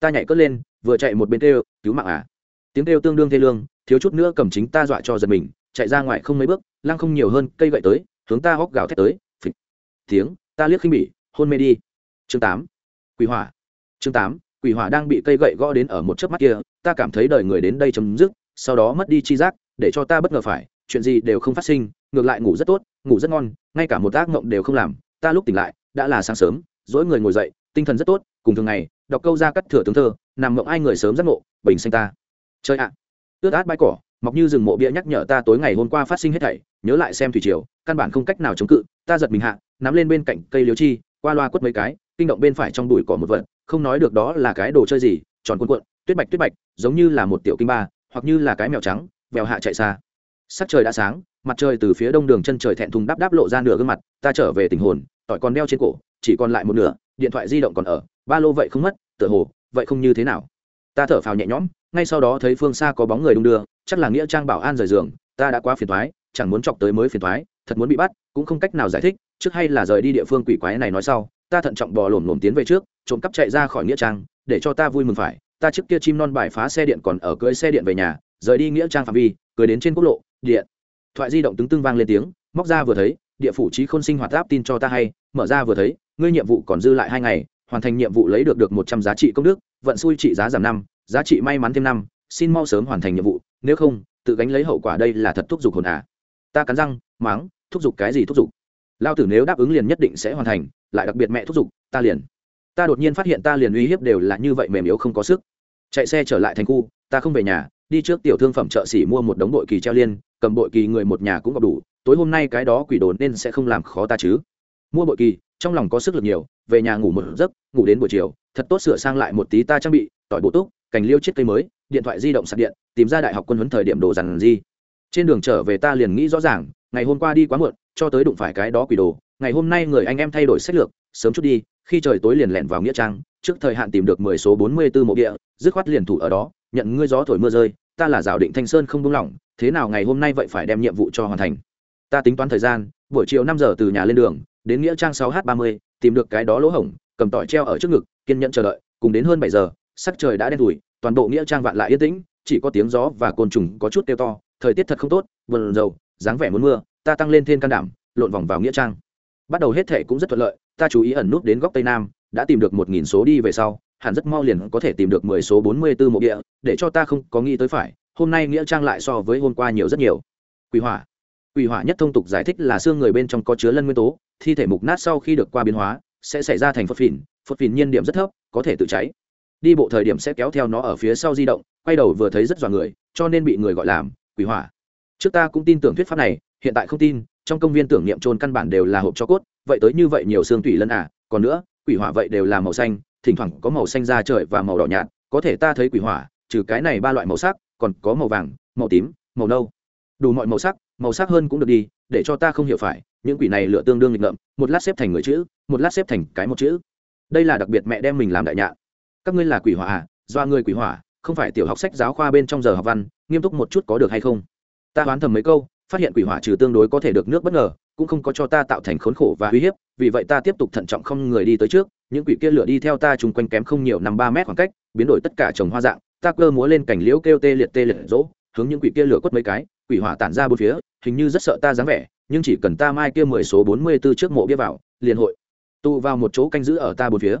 S1: Ta nhảy cất lên, vừa chạy một bên kêu, cứu mạng à. Tiếng kêu tương đương thê lương, thiếu chút nữa cầm chính ta dọa cho giật mình, chạy ra ngoài không mấy bước, lăng không nhiều hơn, cây gậy tới, hướng ta hóc gào thét tới, phịch. Tiếng, ta liếc khinh bỉ, hôn mê đi. Chương tám, quỷ hỏa. Chương tám, quỷ hỏa đang bị cây gậy gõ đến ở một chớp mắt kia, ta cảm thấy đời người đến đây chấm dứt, sau đó mất đi chi giác, để cho ta bất ngờ phải, chuyện gì đều không phát sinh, ngược lại ngủ rất tốt ngủ rất ngon, ngay cả một ác mộng đều không làm, ta lúc tỉnh lại, đã là sáng sớm dỗi người ngồi dậy, tinh thần rất tốt, cùng thường ngày, đọc câu ra cắt thừa tướng thơ, nằm mộng ai người sớm giác ngộ, bình xanh ta. Chơi ạ! Ướt át bãi cỏ, mọc như rừng mộ bia nhắc nhở ta tối ngày hôm qua phát sinh hết thảy, nhớ lại xem thủy triều, căn bản không cách nào chống cự, ta giật mình hạ, nắm lên bên cạnh cây liếu chi, qua loa quất mấy cái, kinh động bên phải trong đùi cỏ một vật, không nói được đó là cái đồ chơi gì, tròn cuộn cuộn, tuyết bạch tuyết bạch, giống như là một tiểu kinh ba, hoặc như là cái mèo trắng, vèo hạ chạy xa. Sắc trời đã sáng mặt trời từ phía đông đường chân trời thẹn thùng đáp đáp lộ ra nửa gương mặt, ta trở về tình hồn, tỏi còn đeo trên cổ, chỉ còn lại một nửa, điện thoại di động còn ở, ba lô vậy không mất, tựa hồ, vậy không như thế nào. Ta thở phào nhẹ nhõm, ngay sau đó thấy phương xa có bóng người đung đưa, chắc là nghĩa trang bảo an rời giường, ta đã quá phiền thoái chẳng muốn chọc tới mới phiền thoái thật muốn bị bắt, cũng không cách nào giải thích, trước hay là rời đi địa phương quỷ quái này nói sau, ta thận trọng bò lổm lổm tiến về trước, trộm cắp chạy ra khỏi nghĩa trang, để cho ta vui mừng phải, ta trước kia chim non bài phá xe điện còn ở cưới xe điện về nhà, rời đi nghĩa trang phạm vi, cưới đến trên quốc lộ, điện thoại di động tướng tương vang lên tiếng, móc ra vừa thấy, địa phủ trí khôn sinh hoạt áp tin cho ta hay, mở ra vừa thấy, ngươi nhiệm vụ còn dư lại hai ngày, hoàn thành nhiệm vụ lấy được được một trăm giá trị công đức, vận xui trị giá giảm năm, giá trị may mắn thêm năm, xin mau sớm hoàn thành nhiệm vụ, nếu không, tự gánh lấy hậu quả đây là thật thúc giục hồn à. Ta cắn răng máng thúc giục cái gì thúc giục? Lao tử nếu đáp ứng liền nhất định sẽ hoàn thành, lại đặc biệt mẹ thúc giục, ta liền. Ta đột nhiên phát hiện ta liền uy hiếp đều là như vậy mềm yếu không có sức. Chạy xe trở lại thành khu, ta không về nhà, đi trước tiểu thương phẩm chợ xỉ mua một đống bội kỳ treo liên cầm bội kỳ người một nhà cũng gặp đủ, tối hôm nay cái đó quỷ đồn nên sẽ không làm khó ta chứ. Mua bội kỳ, trong lòng có sức lực nhiều, về nhà ngủ một giấc, ngủ đến buổi chiều, thật tốt sửa sang lại một tí ta trang bị, tỏi bộ túc, cành liêu chiếc cây mới, điện thoại di động sạc điện, tìm ra đại học quân huấn thời điểm đồ dằn gì trên đường trở về ta liền nghĩ rõ ràng, ngày hôm qua đi quá muộn, cho tới đụng phải cái đó quỷ đồ, ngày hôm nay người anh em thay đổi sách lược, sớm chút đi, khi trời tối liền lẹn vào nghĩa trang, trước thời hạn tìm được mười số bốn mươi 44 mộ địa, dứt khoát liền thủ ở đó, nhận ngươi gió thổi mưa rơi ta là rào định thanh sơn không buông lỏng, thế nào ngày hôm nay vậy phải đem nhiệm vụ cho hoàn thành? Ta tính toán thời gian, buổi chiều năm giờ từ nhà lên đường, đến nghĩa trang sáu h ba mươi, tìm được cái đó lỗ hổng, cầm tỏi treo ở trước ngực, kiên nhẫn chờ đợi, cùng đến hơn bảy giờ, sắc trời đã đen thủi toàn bộ nghĩa trang vạn lại yên tĩnh, chỉ có tiếng gió và côn trùng có chút kêu to, thời tiết thật không tốt, buồn rầu, dáng vẻ muốn mưa, ta tăng lên thêm can đảm, lộn vòng vào nghĩa trang. Bắt đầu hết thể cũng rất thuận lợi, ta chú ý ẩn nút đến góc tây nam, đã tìm được một nghìn số đi về sau hẳn rất mau liền có thể tìm được mười số bốn mươi 44 mộ địa, để cho ta không có nghĩ tới phải, hôm nay nghĩa trang lại so với hôm qua nhiều rất nhiều. Quỷ hỏa. Quỷ hỏa nhất thông tục giải thích là xương người bên trong có chứa lân nguyên tố, thi thể mục nát sau khi được qua biến hóa, sẽ xảy ra thành phật phìn phật phìn nhiên điểm rất thấp, có thể tự cháy. Đi bộ thời điểm sẽ kéo theo nó ở phía sau di động, quay đầu vừa thấy rất dọa người, cho nên bị người gọi làm quỷ hỏa. Trước ta cũng tin tưởng thuyết pháp này, hiện tại không tin, trong công viên tưởng niệm trôn căn bản đều là hộp cho cốt, vậy tới như vậy nhiều xương tủy lân à còn nữa, quỷ hỏa vậy đều là màu xanh thỉnh thoảng có màu xanh da trời và màu đỏ nhạt, có thể ta thấy quỷ hỏa, trừ cái này ba loại màu sắc, còn có màu vàng, màu tím, màu nâu. Đủ mọi màu sắc màu sắc hơn cũng được đi, để cho ta không hiểu phải, những quỷ này lựa tương đương nghịch ngợm, một lát xếp thành người chữ, một lát xếp thành cái một chữ. Đây là đặc biệt mẹ đem mình làm đại nhạ. Các ngươi là quỷ hỏa à? Do ngươi quỷ hỏa, không phải tiểu học sách giáo khoa bên trong giờ học văn, nghiêm túc một chút có được hay không? Ta đoán thầm mấy câu, phát hiện quỷ hỏa trừ tương đối có thể được nước bất ngờ, cũng không có cho ta tạo thành khốn khổ và uy hiếp, vì vậy ta tiếp tục thận trọng không người đi tới trước những quỷ kia lửa đi theo ta chung quanh kém không nhiều năm ba mét khoảng cách, biến đổi tất cả trồng hoa dạng, ta cơ múa lên cảnh liễu kêu tê liệt tê liệt rỗ, hướng những quỷ kia lửa quất mấy cái, quỷ hỏa tản ra bốn phía, hình như rất sợ ta dáng vẻ, nhưng chỉ cần ta mai kia mười số bốn mươi 44 trước mộ bia vào, liền hội tụ vào một chỗ canh giữ ở ta bốn phía.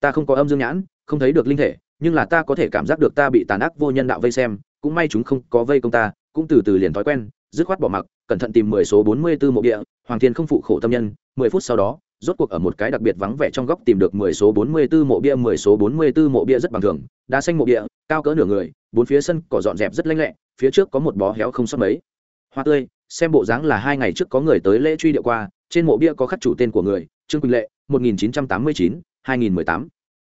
S1: Ta không có âm dương nhãn, không thấy được linh thể, nhưng là ta có thể cảm giác được ta bị tàn ác vô nhân đạo vây xem, cũng may chúng không có vây công ta, cũng từ từ liền thói quen, dứt khoát bỏ mặc, cẩn thận tìm mười số bốn mươi 44 mộ địa hoàng thiên không phụ khổ tâm nhân, mười phút sau đó rốt cuộc ở một cái đặc biệt vắng vẻ trong góc tìm được mười số bốn mươi 44 mộ bia, mười số bốn mươi 44 mộ bia rất bằng thường, đá xanh mộ bia, cao cỡ nửa người, bốn phía sân cỏ dọn dẹp rất lanh lẹ, phía trước có một bó héo không sót mấy. Hoa tươi, xem bộ dáng là hai ngày trước có người tới lễ truy điệu qua, trên mộ bia có khắc chủ tên của người, trương quỳnh lệ 1989 2018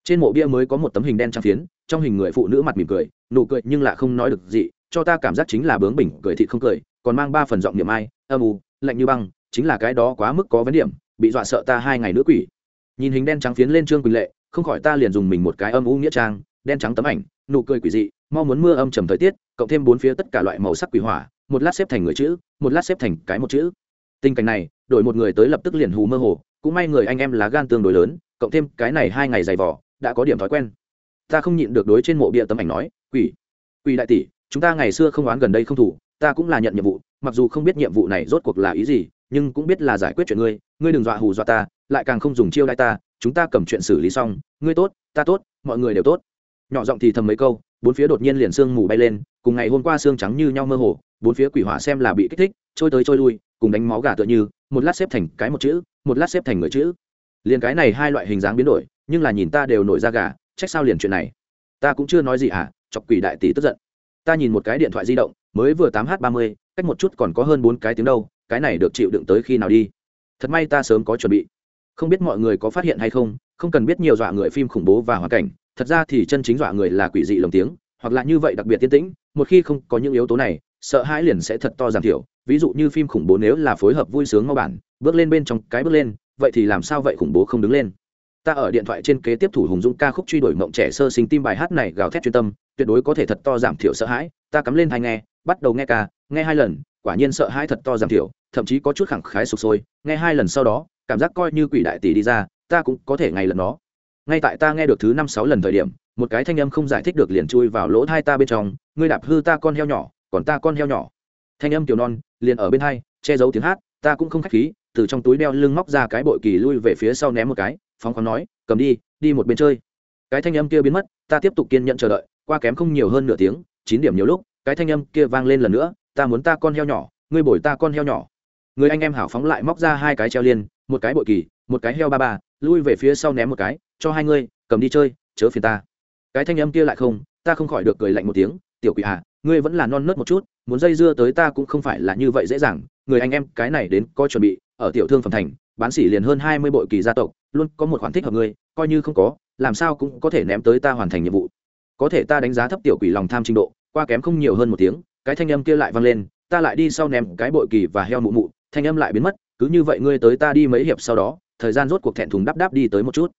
S1: trên mộ bia mới có một tấm hình đen trang phiến, trong hình người phụ nữ mặt mỉm cười, nụ cười nhưng lại không nói được gì, cho ta cảm giác chính là bướng bỉnh, cười thịt không cười, còn mang ba phần giọng niệm ai, âm u, lạnh như băng, chính là cái đó quá mức có vấn điểm bị dọa sợ ta hai ngày nữa quỷ. Nhìn hình đen trắng phiến lên trương quỳnh lệ, không khỏi ta liền dùng mình một cái âm u nghĩa trang, đen trắng tấm ảnh, nụ cười quỷ dị, mau muốn mưa âm trầm thời tiết, cộng thêm bốn phía tất cả loại màu sắc quỷ hỏa, một lát xếp thành người chữ, một lát xếp thành cái một chữ. Tình cảnh này, đổi một người tới lập tức liền hù mơ hồ, cũng may người anh em lá gan tương đối lớn, cộng thêm cái này hai ngày dày vỏ đã có điểm thói quen. Ta không nhịn được đối trên mộ bia tấm ảnh nói, quỷ quỷ đại tỷ, chúng ta ngày xưa không oán gần đây không thủ, ta cũng là nhận nhiệm vụ, mặc dù không biết nhiệm vụ này rốt cuộc là ý gì nhưng cũng biết là giải quyết chuyện ngươi ngươi đừng dọa hù dọa ta, lại càng không dùng chiêu đai ta, chúng ta cầm chuyện xử lý xong, ngươi tốt, ta tốt, mọi người đều tốt. Nhỏ giọng thì thầm mấy câu, bốn phía đột nhiên liền sương mù bay lên, cùng ngày hôm qua xương trắng như nhau mơ hồ, bốn phía quỷ hỏa xem là bị kích thích, trôi tới trôi lui, cùng đánh máu gà tựa như, một lát xếp thành cái một chữ, một lát xếp thành người chữ. Liền cái này hai loại hình dáng biến đổi, nhưng là nhìn ta đều nổi ra gà, trách sao liền chuyện này. Ta cũng chưa nói gì à chọc quỷ đại tỷ tức giận. Ta nhìn một cái điện thoại di động, mới vừa tám h ba mươi, cách một chút còn có hơn bốn cái tiếng đâu cái này được chịu đựng tới khi nào đi? Thật may ta sớm có chuẩn bị. Không biết mọi người có phát hiện hay không không cần biết nhiều dọa người phim khủng bố và hoàn cảnh. Thật ra thì chân chính dọa người là quỷ dị lồng tiếng, hoặc là như vậy đặc biệt tiên tĩnh, một khi không có những yếu tố này, sợ hãi liền sẽ thật to giảm thiểu. Ví dụ như phim khủng bố nếu là phối hợp vui sướng mau bản, bước lên bên trong cái bước lên, vậy thì làm sao vậy khủng bố không đứng lên? Ta ở điện thoại trên kế tiếp thủ hùng dũng ca khúc truy đuổi mộng trẻ sơ sinh tim bài hát này gào thét chuyên tâm, tuyệt đối có thể thật to giảm thiểu sợ hãi. Ta cắm lên hay nghe, bắt đầu nghe ca, nghe hai lần quả nhiên sợ hãi thật to giảm thiểu, thậm chí có chút khẳng khái sụp sôi, nghe hai lần sau đó, cảm giác coi như quỷ đại tỷ đi ra, ta cũng có thể ngày lần đó. Ngay tại ta nghe được thứ năm sáu lần thời điểm, một cái thanh âm không giải thích được liền chui vào lỗ thai ta bên trong, ngươi đạp hư ta con heo nhỏ, còn ta con heo nhỏ. Thanh âm tiểu non, liền ở bên hai, che giấu tiếng hát, ta cũng không khách khí, từ trong túi đeo lưng móc ra cái bội kỳ lui về phía sau ném một cái, phóng khoáng nói, cầm đi đi một bên chơi. Cái thanh âm kia biến mất, ta tiếp tục kiên nhận chờ đợi, qua kém không nhiều hơn nửa tiếng, chín điểm nhiều lúc, cái thanh âm kia vang lên lần nữa ta muốn ta con heo nhỏ, ngươi bồi ta con heo nhỏ. Người anh em hảo phóng lại móc ra hai cái treo liên, một cái bội kỳ, một cái heo ba ba, lui về phía sau ném một cái, cho hai ngươi, cầm đi chơi, chớ phiền ta. Cái thanh âm kia lại không, ta không khỏi được cười lạnh một tiếng, tiểu quỷ à ngươi vẫn là non nớt một chút, muốn dây dưa tới ta cũng không phải là như vậy dễ dàng. Người anh em, cái này đến có chuẩn bị, ở tiểu thương phẩm thành, bán xỉ liền hơn hai mươi bội kỳ gia tộc, luôn có một khoản thích hợp ngươi, coi như không có, làm sao cũng có thể ném tới ta hoàn thành nhiệm vụ. Có thể ta đánh giá thấp tiểu quỷ lòng tham trình độ, qua kém không nhiều hơn một tiếng cái thanh âm kia lại vang lên, ta lại đi sau ném cái bội kỳ và heo mụ mụ, thanh âm lại biến mất, cứ như vậy ngươi tới ta đi mấy hiệp sau đó, thời gian rốt cuộc thẹn thùng đắp đáp đi tới một chút.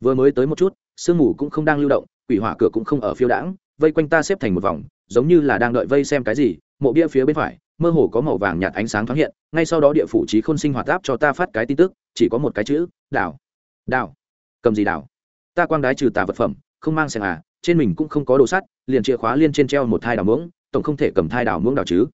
S1: Vừa mới tới một chút, sương mù cũng không đang lưu động, quỷ hỏa cửa cũng không ở phiêu đãng, vây quanh ta xếp thành một vòng, giống như là đang đợi vây xem cái gì, mộ bia phía bên phải, mơ hồ có màu vàng nhạt ánh sáng thoáng hiện, ngay sau đó địa phủ trí khôn sinh hoạt áp cho ta phát cái tin tức, chỉ có một cái chữ, đảo. Đảo. Cầm gì đảo? Ta quang đái trừ tà vật phẩm, không mang xem à trên mình cũng không có đồ sắt, liền chìa khóa liên trên treo một thai đảo muỗng tổng không thể cầm thai đảo muỗng đảo chứ.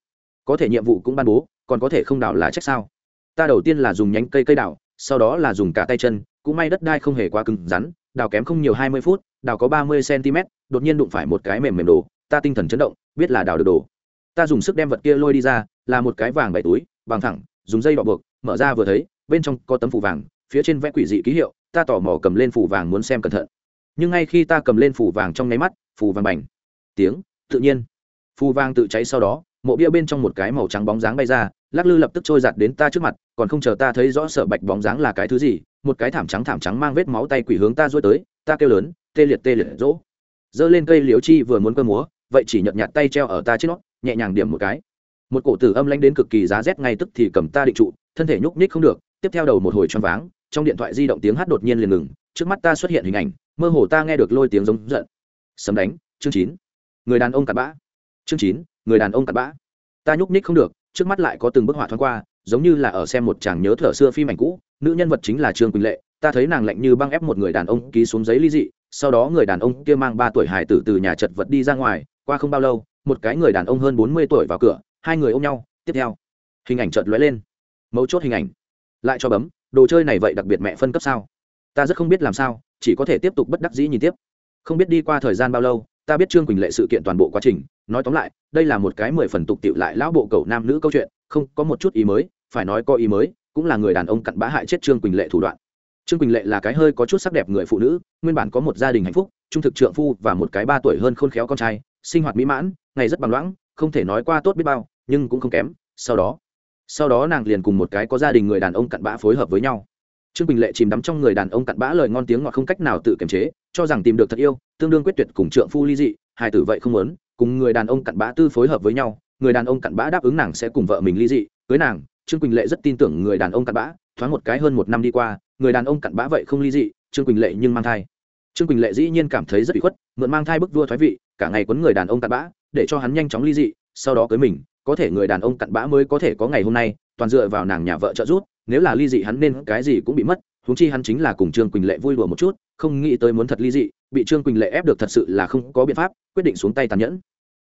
S1: Có thể nhiệm vụ cũng ban bố, còn có thể không đảo là trách sao? Ta đầu tiên là dùng nhánh cây cây đảo sau đó là dùng cả tay chân, cũng may đất đai không hề quá cứng rắn, đào kém không nhiều hai mươi phút, đào có ba mươi cm, đột nhiên đụng phải một cái mềm mềm đồ, ta tinh thần chấn động, biết là đào được đồ. Ta dùng sức đem vật kia lôi đi ra, là một cái vàng bảy túi, bằng thẳng, dùng dây đọ buộc, mở ra vừa thấy, bên trong có tấm phủ vàng, phía trên vẽ quỷ dị ký hiệu, ta tò mò cầm lên phủ vàng muốn xem cẩn thận. Nhưng ngay khi ta cầm lên phủ vàng trong nháy mắt, phủ vàng bành. Tiếng, tự nhiên phù vang tự cháy sau đó, mộ bia bên trong một cái màu trắng bóng dáng bay ra, lắc lư lập tức trôi giặt đến ta trước mặt, còn không chờ ta thấy rõ sợ bạch bóng dáng là cái thứ gì, một cái thảm trắng thảm trắng mang vết máu tay quỷ hướng ta dối tới, ta kêu lớn, tê liệt tê liệt rỗ. Giơ lên cây liếu chi vừa muốn cơ múa, vậy chỉ nhợt nhạt tay treo ở ta trên nó, nhẹ nhàng điểm một cái. Một cổ tử âm lanh đến cực kỳ giá rét ngay tức thì cầm ta định trụ, thân thể nhúc nhích không được, tiếp theo đầu một hồi choáng váng, trong điện thoại di động tiếng hát đột nhiên liền ngừng, trước mắt ta xuất hiện hình ảnh, mơ hồ ta nghe được lôi tiếng giống giận. Sấm đánh, chương chín. Người đàn ông cặn bã chương chín, người đàn ông cặn bã. Ta nhúc nhích không được, trước mắt lại có từng bức họa thoáng qua, giống như là ở xem một chàng nhớ thở xưa phim ảnh cũ. Nữ nhân vật chính là trương quỳnh lệ. Ta thấy nàng lạnh như băng ép một người đàn ông ký xuống giấy ly dị, sau đó người đàn ông kia mang ba tuổi hải tử từ nhà chật vật đi ra ngoài, qua không bao lâu, một cái người đàn ông hơn bốn mươi tuổi vào cửa, hai người ôm nhau, tiếp theo, hình ảnh chợt lóe lên. Mấu chốt hình ảnh. Lại cho bấm, đồ chơi này vậy đặc biệt mẹ phân cấp sao? Ta rất không biết làm sao, chỉ có thể tiếp tục bất đắc dĩ nhìn tiếp. Không biết đi qua thời gian bao lâu ta biết trương quỳnh lệ sự kiện toàn bộ quá trình, nói tóm lại, đây là một cái mười phần tục tiệu lại lão bộ cầu nam nữ câu chuyện, không, có một chút ý mới, phải nói có ý mới, cũng là người đàn ông cặn bã hại chết trương quỳnh lệ thủ đoạn. Trương quỳnh lệ là cái hơi có chút sắc đẹp người phụ nữ, nguyên bản có một gia đình hạnh phúc, trung thực trượng phu và một cái ba tuổi hơn khôn khéo con trai, sinh hoạt mỹ mãn, ngày rất bằng loãng, không thể nói qua tốt biết bao, nhưng cũng không kém. Sau đó sau đó nàng liền cùng một cái có gia đình người đàn ông cặn bã phối hợp với nhau trương bình lệ chìm đắm trong người đàn ông cặn bã lời ngon tiếng ngọt không cách nào tự kiềm chế, cho rằng tìm được thật yêu, tương đương quyết tuyệt cùng trượng phu ly dị hai tử vậy không muốn, cùng người đàn ông cặn bã tư phối hợp với nhau, người đàn ông cặn bã đáp ứng nàng sẽ cùng vợ mình ly dị, cưới nàng, trương quỳnh lệ rất tin tưởng người đàn ông cặn bã, thoáng một cái hơn một năm đi qua, người đàn ông cặn bã vậy không ly dị, trương quỳnh lệ nhưng mang thai. Trương quỳnh lệ dĩ nhiên cảm thấy rất bị khuất, mượn mang thai bức vua thoái vị, cả ngày quấn người đàn ông cặn bã, để cho hắn nhanh chóng ly dị, sau đó cưới mình, có thể người đàn ông cặn bã mới có thể có ngày hôm nay, toàn dựa vào nàng nhà vợ trợ giúp nếu là ly dị hắn nên cái gì cũng bị mất, huống chi hắn chính là cùng trương quỳnh lệ vui đùa một chút, không nghĩ tới muốn thật ly dị, bị trương quỳnh lệ ép được thật sự là không có biện pháp, quyết định xuống tay tàn nhẫn.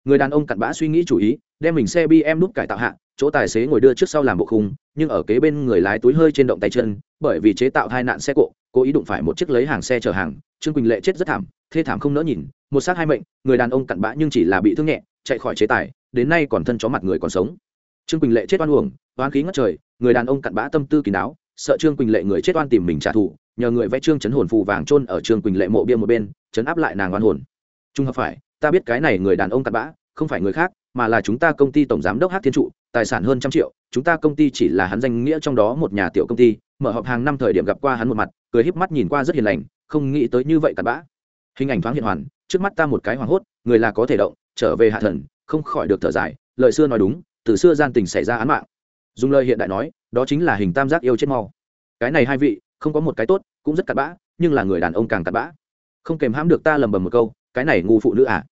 S1: Người đàn ông cặn bã suy nghĩ chủ ý, đem mình xe bm nút cải tạo hạ, chỗ tài xế ngồi đưa trước sau làm bộ khung, nhưng ở kế bên người lái túi hơi trên động tay chân, bởi vì chế tạo hai nạn xe cộ, cố ý đụng phải một chiếc lấy hàng xe chở hàng, trương quỳnh lệ chết rất thảm, thê thảm không nỡ nhìn, một xác hai mệnh, người đàn ông cặn bã nhưng chỉ là bị thương nhẹ, chạy khỏi chế tài, đến nay còn thân chó mặt người còn sống trương quỳnh lệ chết oan uổng oan khí ngất trời, người đàn ông cặn bã tâm tư kín đáo sợ trương quỳnh lệ người chết oan tìm mình trả thù, nhờ người vẽ trương chấn hồn phù vàng trôn ở trương quỳnh lệ mộ bia một bên, chấn áp lại nàng oan hồn. Trung hợp phải, ta biết cái này người đàn ông cặn bã, không phải người khác, mà là chúng ta công ty tổng giám đốc hát thiên trụ, tài sản hơn trăm triệu, chúng ta công ty chỉ là hắn danh nghĩa trong đó một nhà tiểu công ty, mở họp hàng năm thời điểm gặp qua hắn một mặt, cười híp mắt nhìn qua rất hiền lành, không nghĩ tới như vậy cặn bã. Hình ảnh thoáng hiện hoàn, trước mắt ta một cái hoảng hốt, người là có thể động, trở về hạ thần, không khỏi được thở dài, lời xưa nói đúng từ xưa gian tình xảy ra án mạng. Dùng lời hiện đại nói, đó chính là hình tam giác yêu chết mau. Cái này hai vị, không có một cái tốt, cũng rất cặn bã, nhưng là người đàn ông càng cặn bã. Không kèm hãm được ta lầm bầm một câu, cái này ngu phụ nữ à?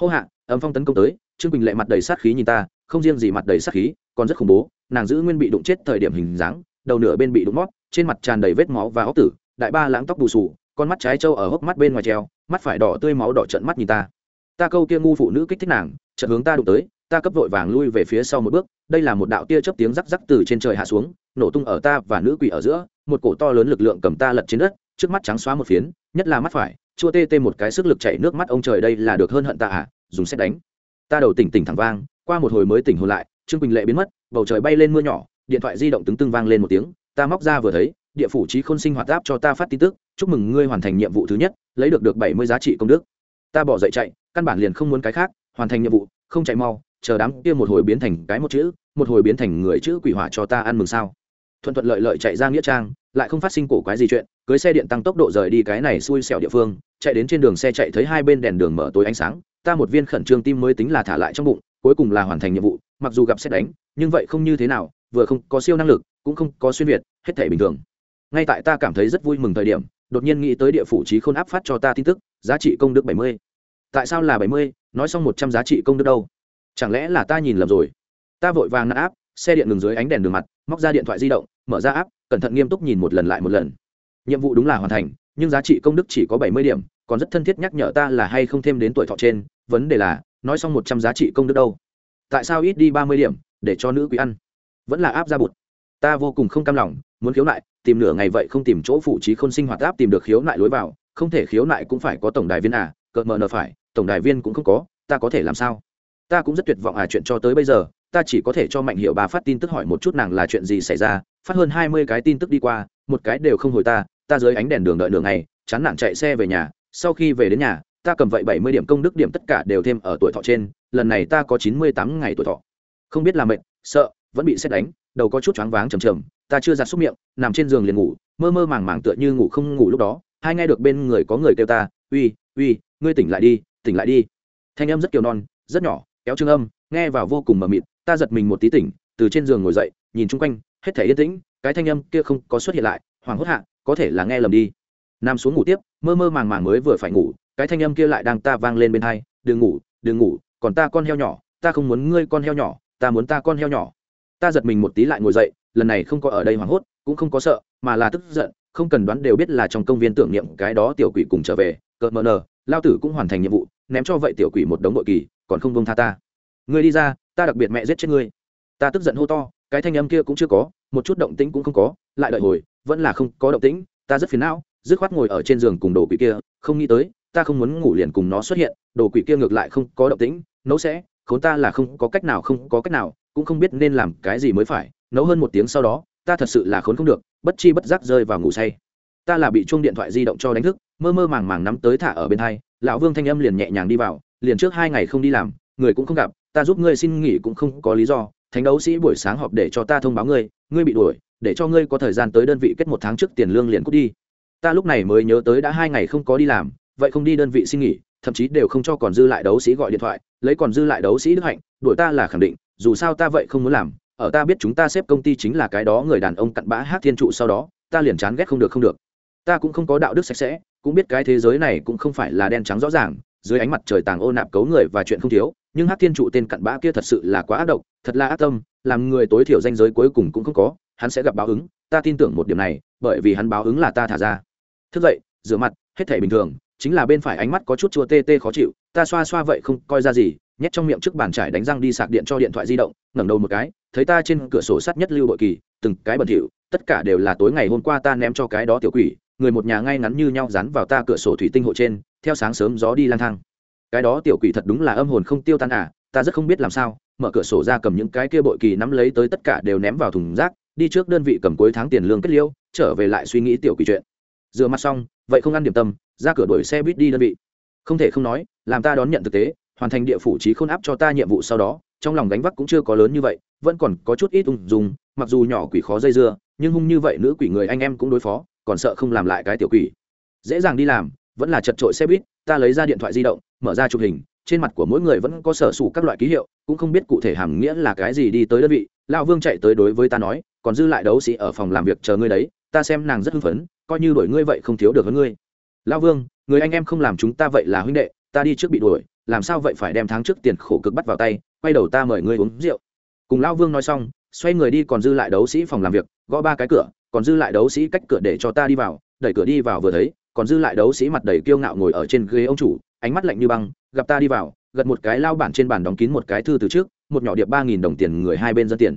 S1: Hô hạ, âm phong tấn công tới, trương quỳnh lệ mặt đầy sát khí nhìn ta, không riêng gì mặt đầy sát khí, còn rất khủng bố, nàng giữ nguyên bị đụng chết thời điểm hình dáng, đầu nửa bên bị đụng mót trên mặt tràn đầy vết máu và óc tử, đại ba lãng tóc bù sù con mắt trái trâu ở hốc mắt bên ngoài treo, mắt phải đỏ tươi máu đỏ trận mắt nhìn ta. Ta câu kia ngu phụ nữ kích thích nàng trận hướng ta đụng tới ta cấp vội vàng lui về phía sau một bước, đây là một đạo tia chớp tiếng rắc rắc từ trên trời hạ xuống, nổ tung ở ta và nữ quỷ ở giữa, một cổ to lớn lực lượng cầm ta lật trên đất, trước mắt trắng xóa một phiến, nhất là mắt phải, chua tê tê một cái sức lực chảy nước mắt ông trời đây là được hơn hận ta à dùng xét đánh. Ta đầu tỉnh tỉnh thẳng vang, qua một hồi mới tỉnh hồn lại, trương quỳnh lệ biến mất, bầu trời bay lên mưa nhỏ, điện thoại di động tứng tưng vang lên một tiếng, ta móc ra vừa thấy, địa phủ trí khôn sinh hoạt áp cho ta phát tin tức, chúc mừng ngươi hoàn thành nhiệm vụ thứ nhất, lấy được được bảy mươi giá trị công đức. Ta bỏ dậy chạy, căn bản liền không muốn cái khác, hoàn thành nhiệm vụ, không chạy mau chờ đám kia một hồi biến thành cái một chữ, một hồi biến thành người chữ quỷ hỏa cho ta ăn mừng sao? Thuận thuận lợi lợi chạy ra nghĩa trang, lại không phát sinh cổ quái gì chuyện, cưới xe điện tăng tốc độ rời đi cái này xui xẻo địa phương, chạy đến trên đường xe chạy thấy hai bên đèn đường mở tối ánh sáng, ta một viên khẩn trương tim mới tính là thả lại trong bụng, cuối cùng là hoàn thành nhiệm vụ, mặc dù gặp xét đánh, nhưng vậy không như thế nào, vừa không có siêu năng lực, cũng không có xuyên việt, hết thể bình thường. Ngay tại ta cảm thấy rất vui mừng thời điểm, đột nhiên nghĩ tới địa phủ trí khôn áp phát cho ta tin tức, giá trị công đức bảy mươi. Tại sao là bảy mươi? Nói xong một trăm giá trị công đức đâu? Chẳng lẽ là ta nhìn lầm rồi? Ta vội vàng nặn áp, xe điện ngừng dưới ánh đèn đường mặt, móc ra điện thoại di động, mở ra áp, cẩn thận nghiêm túc nhìn một lần lại một lần. Nhiệm vụ đúng là hoàn thành, nhưng giá trị công đức chỉ có bảy mươi điểm, còn rất thân thiết nhắc nhở ta là hay không thêm đến tuổi thọ trên. Vấn đề là, nói xong một trăm giá trị công đức đâu? Tại sao ít đi ba mươi điểm, để cho nữ quý ăn? Vẫn là áp ra bụt. Ta vô cùng không cam lòng, muốn khiếu nại, tìm nửa ngày vậy không tìm chỗ phụ trí khôn sinh hoạt áp tìm được khiếu nại lối vào, không thể khiếu nại cũng phải có tổng đài viên à cợt mờ nờ phải, tổng đài viên cũng không có, ta có thể làm sao? Ta cũng rất tuyệt vọng à chuyện cho tới bây giờ ta chỉ có thể cho mạnh hiệu bà phát tin tức hỏi một chút nàng là chuyện gì xảy ra phát hơn hai mươi cái tin tức đi qua một cái đều không hồi ta ta dưới ánh đèn đường đợi đường này chán nản chạy xe về nhà sau khi về đến nhà ta cầm vậy bảy mươi điểm công đức điểm tất cả đều thêm ở tuổi thọ trên lần này ta có chín mươi tám ngày tuổi thọ. Không biết là mệnh, sợ vẫn bị xét đánh đầu có chút choáng váng trầm trầm ta chưa giặt xúc miệng nằm trên giường liền ngủ mơ mơ màng màng tựa như ngủ không ngủ lúc đó hai nghe được bên người có người kêu ta uy uy ngươi tỉnh lại đi tỉnh lại đi. Thanh em rất kiều non rất nhỏ kéo trương âm, nghe vào vô cùng mờ mịt, ta giật mình một tí tỉnh, từ trên giường ngồi dậy, nhìn chung quanh, hết thể yên tĩnh, cái thanh âm kia không có xuất hiện lại, hoảng hốt hạ, có thể là nghe lầm đi. Nằm xuống ngủ tiếp, mơ mơ màng màng mới vừa phải ngủ, cái thanh âm kia lại đang ta vang lên bên hai, đừng ngủ đừng ngủ, còn ta con heo nhỏ, ta không muốn ngươi con heo nhỏ, ta muốn ta con heo nhỏ. Ta giật mình một tí lại ngồi dậy, lần này không có ở đây hoảng hốt, cũng không có sợ, mà là tức giận, không cần đoán đều biết là trong công viên tưởng niệm cái đó tiểu quỷ cùng trở về, cợt mờ nờ, lao tử cũng hoàn thành nhiệm vụ, ném cho vậy tiểu quỷ một đống nội kỳ còn không bông tha ta. Ngươi đi ra, ta đặc biệt mẹ giết chết ngươi. Ta tức giận hô to, cái thanh âm kia cũng chưa có, một chút động tĩnh cũng không có, lại đợi hồi, vẫn là không có động tĩnh, ta rất phiền não, dứt khoát ngồi ở trên giường cùng đồ quỷ kia, không nghĩ tới, ta không muốn ngủ liền cùng nó xuất hiện, đồ quỷ kia ngược lại không có động tĩnh, nấu sẽ, khốn ta là không có cách nào, không có cách nào, cũng không biết nên làm cái gì mới phải, nấu hơn một tiếng sau đó, ta thật sự là khốn không được, bất chi bất giác rơi vào ngủ say. Ta là bị chuông điện thoại di động cho đánh thức, mơ mơ màng màng nắm tới thả ở bên hai, lão vương thanh âm liền nhẹ nhàng đi vào liền trước hai ngày không đi làm, người cũng không gặp, ta giúp ngươi xin nghỉ cũng không có lý do, thánh đấu sĩ buổi sáng họp để cho ta thông báo ngươi ngươi bị đuổi, để cho ngươi có thời gian tới đơn vị kết một tháng trước tiền lương liền cút đi. Ta lúc này mới nhớ tới đã hai ngày không có đi làm, vậy không đi đơn vị xin nghỉ, thậm chí đều không cho còn dư lại đấu sĩ gọi điện thoại, lấy còn dư lại đấu sĩ đức hạnh, đuổi ta là khẳng định, dù sao ta vậy không muốn làm, ở ta biết chúng ta xếp công ty chính là cái đó người đàn ông cặn bã hát thiên trụ sau đó, ta liền chán ghét không được không được. Ta cũng không có đạo đức sạch sẽ, cũng biết cái thế giới này cũng không phải là đen trắng rõ ràng dưới ánh mặt trời tàng ô nạp cấu người và chuyện không thiếu, nhưng hát thiên trụ tên cặn bã kia thật sự là quá ác độc, thật là ác tâm, làm người tối thiểu danh giới cuối cùng cũng không có, hắn sẽ gặp báo ứng, ta tin tưởng một điểm này, bởi vì hắn báo ứng là ta thả ra. Thức dậy, rửa mặt, hết thể bình thường, chính là bên phải ánh mắt có chút chua tê tê khó chịu, ta xoa xoa vậy không coi ra gì, nhét trong miệng trước bàn trải đánh răng đi sạc điện cho điện thoại di động, ngẩng đầu một cái, thấy ta trên cửa sổ sắt nhất lưu bội kỳ, từng cái bẩn thỉu, tất cả đều là tối ngày hôm qua ta ném cho cái đó tiểu quỷ, người một nhà ngay ngắn như nhau dán vào ta cửa sổ thủy tinh hộ trên theo sáng sớm gió đi lang thang. Cái đó tiểu quỷ thật đúng là âm hồn không tiêu tan à ta rất không biết làm sao, mở cửa sổ ra cầm những cái kia bội kỳ nắm lấy tới tất cả đều ném vào thùng rác, đi trước đơn vị cầm cuối tháng tiền lương kết liêu, trở về lại suy nghĩ tiểu quỷ chuyện. Rửa mặt xong, vậy không ăn điểm tâm, ra cửa đuổi xe buýt đi đơn vị. Không thể không nói, làm ta đón nhận thực tế, hoàn thành địa phủ trí khôn áp cho ta nhiệm vụ sau đó, trong lòng gánh vác cũng chưa có lớn như vậy, vẫn còn có chút ít ung dung, mặc dù nhỏ quỷ khó dây dưa, nhưng hung như vậy nữ quỷ người anh em cũng đối phó, còn sợ không làm lại cái tiểu quỷ. Dễ dàng đi làm vẫn là chật trội xe buýt, ta lấy ra điện thoại di động, mở ra chụp hình, trên mặt của mỗi người vẫn có sở sủ các loại ký hiệu, cũng không biết cụ thể hàm nghĩa là cái gì đi tới đơn vị, lão vương chạy tới đối với ta nói, còn dư lại đấu sĩ ở phòng làm việc chờ ngươi đấy, ta xem nàng rất hưng phấn, coi như đuổi ngươi vậy không thiếu được với ngươi. Lão vương, người anh em không làm chúng ta vậy là huynh đệ, ta đi trước bị đuổi, làm sao vậy phải đem tháng trước tiền khổ cực bắt vào tay, quay đầu ta mời ngươi uống rượu. Cùng lão vương nói xong, xoay người đi còn dư lại đấu sĩ phòng làm việc, gõ ba cái cửa, còn dư lại đấu sĩ cách cửa để cho ta đi vào, đẩy cửa đi vào vừa thấy còn dư lại đấu sĩ mặt đầy kiêu ngạo ngồi ở trên ghế ông chủ, ánh mắt lạnh như băng, gặp ta đi vào, gật một cái lao bản trên bàn đóng kín một cái thư từ trước, một nhỏ điệp ba nghìn đồng tiền người hai bên dân tiền.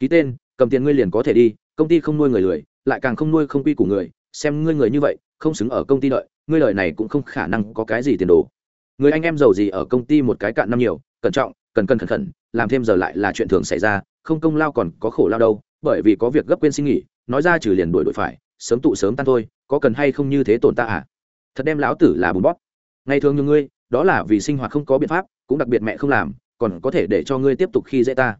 S1: Ký tên, cầm tiền ngươi liền có thể đi, công ty không nuôi người lười, lại càng không nuôi không quy của người, xem ngươi người như vậy, không xứng ở công ty đợi, ngươi lời này cũng không khả năng có cái gì tiền đồ. Người anh em giàu gì ở công ty một cái cạn năm nhiều, cẩn trọng, cần cân khẩn khẩn, làm thêm giờ lại là chuyện thường xảy ra, không công lao còn có khổ lao đâu, bởi vì có việc gấp quên xin nghỉ, nói ra trừ liền đuổi đuổi phải sớm tụ sớm tan thôi, có cần hay không như thế tồn ta à? Thật đem lão tử là bùn bóp. Ngày thường như ngươi, đó là vì sinh hoạt không có biện pháp, cũng đặc biệt mẹ không làm, còn có thể để cho ngươi tiếp tục khi dễ ta.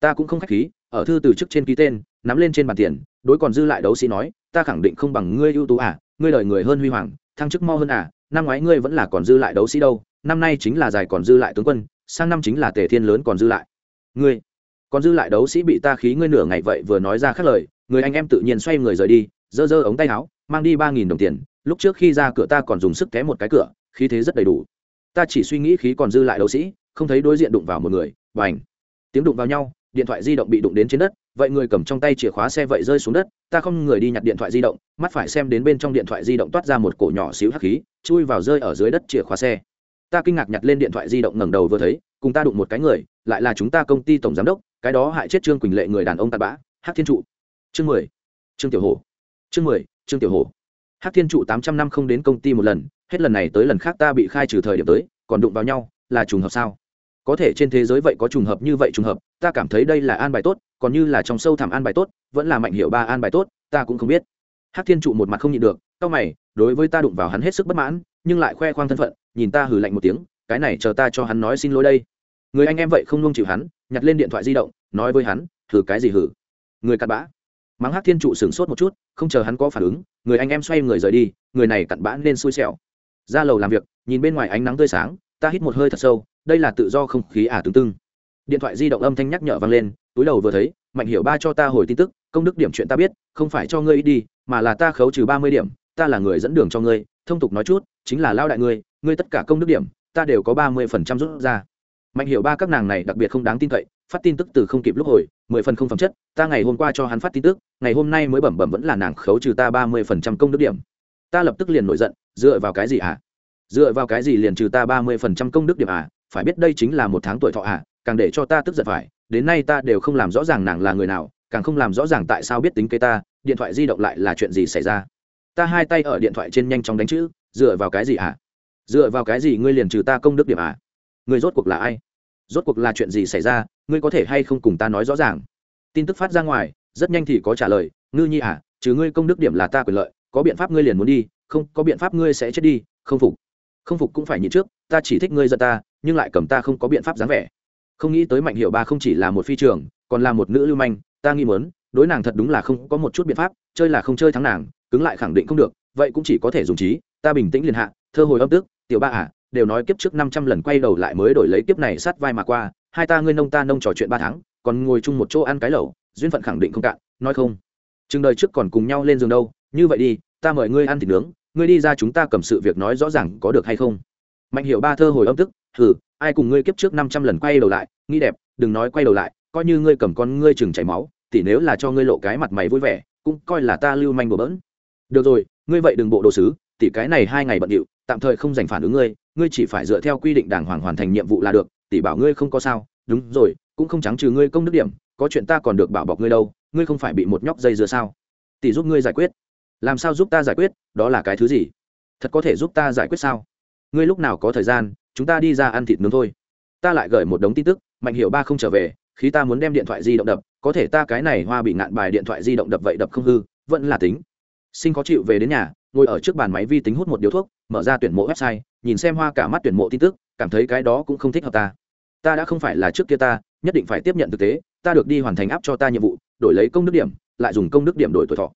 S1: Ta cũng không khách khí, ở thư từ chức trên ký tên, nắm lên trên bàn tiền, đối còn dư lại đấu sĩ nói, ta khẳng định không bằng ngươi ưu tú à ngươi đời người hơn huy hoàng, thăng chức mo hơn à năm ngoái ngươi vẫn là còn dư lại đấu sĩ đâu, năm nay chính là dài còn dư lại tướng quân, sang năm chính là tề thiên lớn còn dư lại. Ngươi, còn dư lại đấu sĩ bị ta khí ngươi nửa ngày vậy vừa nói ra khác lời, người anh em tự nhiên xoay người rời đi giơ giơ ống tay áo, mang đi ba nghìn đồng tiền, lúc trước khi ra cửa ta còn dùng sức té một cái cửa, khí thế rất đầy đủ. Ta chỉ suy nghĩ khí còn dư lại đấu sĩ, không thấy đối diện đụng vào một người và ảnh tiếng đụng vào nhau, điện thoại di động bị đụng đến trên đất, vậy người cầm trong tay chìa khóa xe vậy rơi xuống đất, ta không người đi nhặt điện thoại di động, mắt phải xem đến bên trong điện thoại di động toát ra một cổ nhỏ xíu hắc khí, chui vào rơi ở dưới đất chìa khóa xe. Ta kinh ngạc nhặt lên điện thoại di động ngẩng đầu vừa thấy, cùng ta đụng một cái người, lại là chúng ta công ty tổng giám đốc, cái đó hại chết trương quỳnh lệ người đàn ông tạt bã, hắc thiên trụ. Chương mười. Trương tiểu hổ chương mười trương tiểu Hổ, hắc thiên trụ tám trăm năm không đến công ty một lần hết lần này tới lần khác ta bị khai trừ thời điểm tới còn đụng vào nhau là trùng hợp sao? Có thể trên thế giới vậy có trùng hợp như vậy trùng hợp ta cảm thấy đây là an bài tốt còn như là trong sâu thẳm an bài tốt vẫn là mạnh hiệu ba an bài tốt ta cũng không biết. Hắc thiên trụ một mặt không nhịn được cau mày đối với ta đụng vào hắn hết sức bất mãn nhưng lại khoe khoang thân phận nhìn ta hừ lạnh một tiếng cái này chờ ta cho hắn nói xin lỗi đây. Người anh em vậy không nung chịu hắn nhặt lên điện thoại di động nói với hắn thử cái gì hử? Người cặn bã mắng hát thiên trụ sửng sốt một chút, không chờ hắn có phản ứng, người anh em xoay người rời đi, người này cặn bã nên xui xẻo ra lầu làm việc, nhìn bên ngoài ánh nắng tươi sáng, ta hít một hơi thật sâu, đây là tự do không khí ả à tương. tưng điện thoại di động âm thanh nhắc nhở vang lên, túi đầu vừa thấy, mạnh hiểu ba cho ta hồi tin tức, công đức điểm chuyện ta biết, không phải cho ngươi ít đi, mà là ta khấu trừ ba mươi điểm, ta là người dẫn đường cho ngươi, thông tục nói chút, chính là lao đại ngươi ngươi tất cả công đức điểm, ta đều có ba mươi phần trăm rút ra mạnh hiểu ba các nàng này đặc biệt không đáng tin cậy phát tin tức từ không kịp lúc hồi, mười phần không phẩm chất, ta ngày hôm qua cho hắn phát tin tức, ngày hôm nay mới bẩm bẩm vẫn là nàng khấu trừ ta ba mươi phần trăm công đức điểm. Ta lập tức liền nổi giận, dựa vào cái gì à? dựa vào cái gì liền trừ ta ba mươi phần trăm công đức điểm à? Phải biết đây chính là một tháng tuổi thọ à càng để cho ta tức giận phải, đến nay ta đều không làm rõ ràng nàng là người nào, càng không làm rõ ràng tại sao biết tính kế ta, điện thoại di động lại là chuyện gì xảy ra. Ta hai tay ở điện thoại trên nhanh chóng đánh chữ, dựa vào cái gì à? dựa vào cái gì ngươi liền trừ ta công đức điểm à? Ngươi rốt cuộc là ai? Rốt cuộc là chuyện gì xảy ra, ngươi có thể hay không cùng ta nói rõ ràng? Tin tức phát ra ngoài, rất nhanh thì có trả lời, ngư nhi à chứ ngươi công đức điểm là ta quyền lợi, có biện pháp ngươi liền muốn đi, không, có biện pháp ngươi sẽ chết đi, không phục. Không phục cũng phải nhịn trước, ta chỉ thích ngươi giận ta, nhưng lại cầm ta không có biện pháp dáng vẻ. Không nghĩ tới mạnh hiệu ba không chỉ là một phi trường, còn là một nữ lưu manh, ta nghi mớn đối nàng thật đúng là không có một chút biện pháp, chơi là không chơi thắng nàng, cứng lại khẳng định không được, vậy cũng chỉ có thể dùng trí, ta bình tĩnh liền hạ, thơ hồi âm tức tiểu ba à đều nói kiếp trước năm trăm lần quay đầu lại mới đổi lấy kiếp này sát vai mà qua, hai ta ngươi nông ta nông trò chuyện ba tháng, còn ngồi chung một chỗ ăn cái lẩu, duyên phận khẳng định không cạn, nói không. Chừng đời trước còn cùng nhau lên giường đâu, như vậy đi, ta mời ngươi ăn thịt nướng, ngươi đi ra chúng ta cầm sự việc nói rõ ràng có được hay không? Mạnh hiểu ba thơ hồi âm tức, hừ, ai cùng ngươi kiếp trước năm trăm lần quay đầu lại, nghĩ đẹp, đừng nói quay đầu lại, coi như ngươi cầm con ngươi chừng chảy máu thì nếu là cho ngươi lộ cái mặt mày vui vẻ, cũng coi là ta lưu manh bừa bỡn. Được rồi, ngươi vậy đừng bộ đồ sứ, tỉ cái này hai ngày bận điệu, tạm thời không dành phản ứng ngươi ngươi chỉ phải dựa theo quy định đàng hoàng hoàn thành nhiệm vụ là được, tỷ bảo ngươi không có sao, đúng rồi, cũng không trắng trừ ngươi công đức điểm, có chuyện ta còn được bảo bọc ngươi đâu, ngươi không phải bị một nhóc dây dưa sao? Tỷ giúp ngươi giải quyết. Làm sao giúp ta giải quyết, đó là cái thứ gì? Thật có thể giúp ta giải quyết sao? Ngươi lúc nào có thời gian, chúng ta đi ra ăn thịt nướng thôi. Ta lại gửi một đống tin tức, mạnh hiệu ba không trở về khi ta muốn đem điện thoại di động đập, có thể ta cái này hoa bị ngạn bài điện thoại di động đập vậy đập không hư, vẫn là tính. Sinh khó chịu về đến nhà ngồi ở trước bàn máy vi tính hút một điếu thuốc, mở ra tuyển mộ website, nhìn xem hoa cả mắt tuyển mộ tin tức, cảm thấy cái đó cũng không thích hợp ta. Ta đã không phải là trước kia ta, nhất định phải tiếp nhận thực tế, ta được đi hoàn thành áp cho ta nhiệm vụ, đổi lấy công đức điểm, lại dùng công đức điểm đổi tuổi thọ.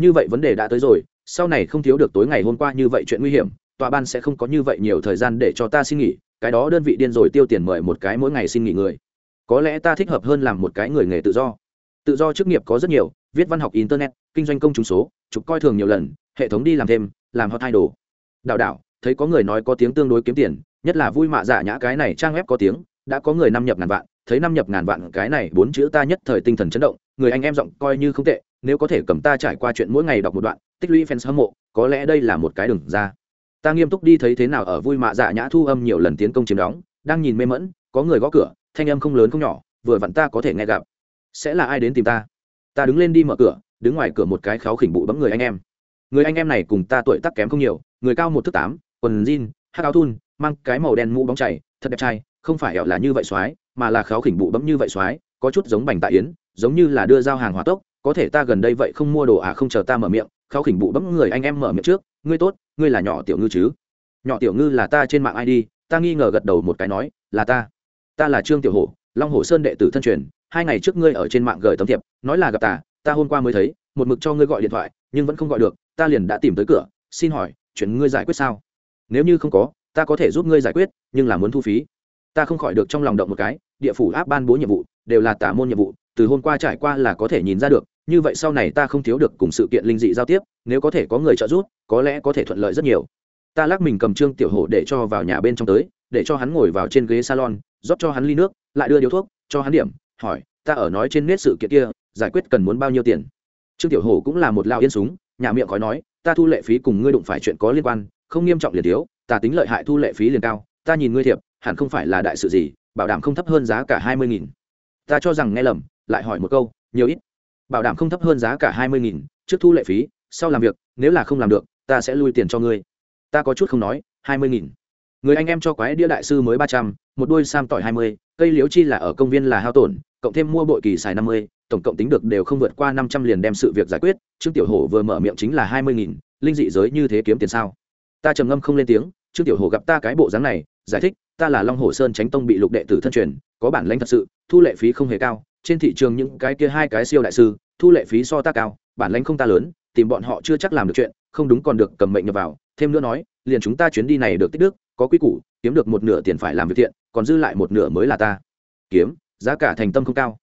S1: Như vậy vấn đề đã tới rồi, sau này không thiếu được tối ngày hôm qua như vậy chuyện nguy hiểm, tòa ban sẽ không có như vậy nhiều thời gian để cho ta xin nghỉ, cái đó đơn vị điên rồi tiêu tiền mời một cái mỗi ngày xin nghỉ người. Có lẽ ta thích hợp hơn làm một cái người nghề tự do. Tự do chức nghiệp có rất nhiều viết văn học internet, kinh doanh công chúng số, chụp coi thường nhiều lần, hệ thống đi làm thêm, làm hot thay đồ đạo đạo thấy có người nói có tiếng tương đối kiếm tiền, nhất là vui mạ giả nhã cái này trang web có tiếng, đã có người năm nhập ngàn vạn, thấy năm nhập ngàn vạn cái này bốn chữ ta nhất thời tinh thần chấn động, người anh em giọng coi như không tệ, nếu có thể cầm ta trải qua chuyện mỗi ngày đọc một đoạn, tích lũy fans hâm mộ, có lẽ đây là một cái đường ra. Ta nghiêm túc đi thấy thế nào ở vui mạ dạ nhã thu âm nhiều lần tiến công chiếm đóng, đang nhìn mê mẫn có người gõ cửa, thanh âm không lớn không nhỏ, vừa vặn ta có thể nghe gặp. Sẽ là ai đến tìm ta? Ta đứng lên đi mở cửa, đứng ngoài cửa một cái kháo khỉnh bụ bấm người anh em. Người anh em này cùng ta tuổi tác kém không nhiều, người cao một thước tám, quần jean hát áo thun, mang cái màu đen mũ bóng chảy thật đẹp trai, không phải ẻo là như vậy soái, mà là kháo khỉnh bụ bấm như vậy soái, có chút giống bành tạ yến, giống như là đưa giao hàng hỏa tốc, có thể ta gần đây vậy không mua đồ à không chờ ta mở miệng kháo khỉnh bụ bấm người anh em mở miệng trước, ngươi tốt, ngươi là nhỏ tiểu ngư chứ? Nhỏ tiểu ngư là ta trên mạng id ta nghi ngờ gật đầu một cái nói, là ta. Ta là trương tiểu hổ, long hồ sơn đệ tử thân truyền hai ngày trước ngươi ở trên mạng gửi tấm thiệp, nói là gặp ta ta hôm qua mới thấy, một mực cho ngươi gọi điện thoại, nhưng vẫn không gọi được, ta liền đã tìm tới cửa, xin hỏi, chuyện ngươi giải quyết sao? Nếu như không có, ta có thể giúp ngươi giải quyết, nhưng là muốn thu phí. Ta không khỏi được trong lòng động một cái, địa phủ áp ban bố nhiệm vụ, đều là tả môn nhiệm vụ, từ hôm qua trải qua là có thể nhìn ra được, như vậy sau này ta không thiếu được cùng sự kiện linh dị giao tiếp, nếu có thể có người trợ giúp, có lẽ có thể thuận lợi rất nhiều. Ta lắc mình cầm trương tiểu hổ để cho vào nhà bên trong tới, để cho hắn ngồi vào trên ghế salon, rót cho hắn ly nước, lại đưa điếu thuốc, cho hắn điểm hỏi, ta ở nói trên nét sự kiện kia, giải quyết cần muốn bao nhiêu tiền? Trương tiểu hổ cũng là một lao yên súng nhà miệng khói nói, ta thu lệ phí cùng ngươi đụng phải chuyện có liên quan, không nghiêm trọng liền thiếu, ta tính lợi hại thu lệ phí liền cao, ta nhìn ngươi thiệp, hẳn không phải là đại sự gì, bảo đảm không thấp hơn giá cả hai mươi nghìn. Ta cho rằng nghe lầm, lại hỏi một câu, nhiều ít? Bảo đảm không thấp hơn giá cả hai mươi nghìn, trước thu lệ phí, sau làm việc, nếu là không làm được, ta sẽ lui tiền cho ngươi. Ta có chút không nói, hai mươi nghìn. Người anh em cho quái đĩa đại sư mới ba trăm, một đôi sam tỏi hai mươi cây liễu chi là ở công viên là hao tổn, cộng thêm mua bội kỳ xài năm mươi, tổng cộng tính được đều không vượt qua năm trăm liền đem sự việc giải quyết. Trương tiểu hổ vừa mở miệng chính là hai mươi nghìn, linh dị giới như thế kiếm tiền sao? Ta trầm ngâm không lên tiếng, trương tiểu hổ gặp ta cái bộ dáng này, giải thích, ta là long hồ sơn tránh tông bị lục đệ tử thân truyền, có bản lãnh thật sự, thu lệ phí không hề cao. Trên thị trường những cái kia hai cái siêu đại sư, thu lệ phí so ta cao, bản lãnh không ta lớn, tìm bọn họ chưa chắc làm được chuyện, không đúng còn được cầm mệnh nhập vào. Thêm nữa nói liền chúng ta chuyến đi này được tích đức, có quy củ, kiếm được một nửa tiền phải làm việc thiện, còn dư lại một nửa mới là ta. Kiếm, giá cả thành tâm không cao.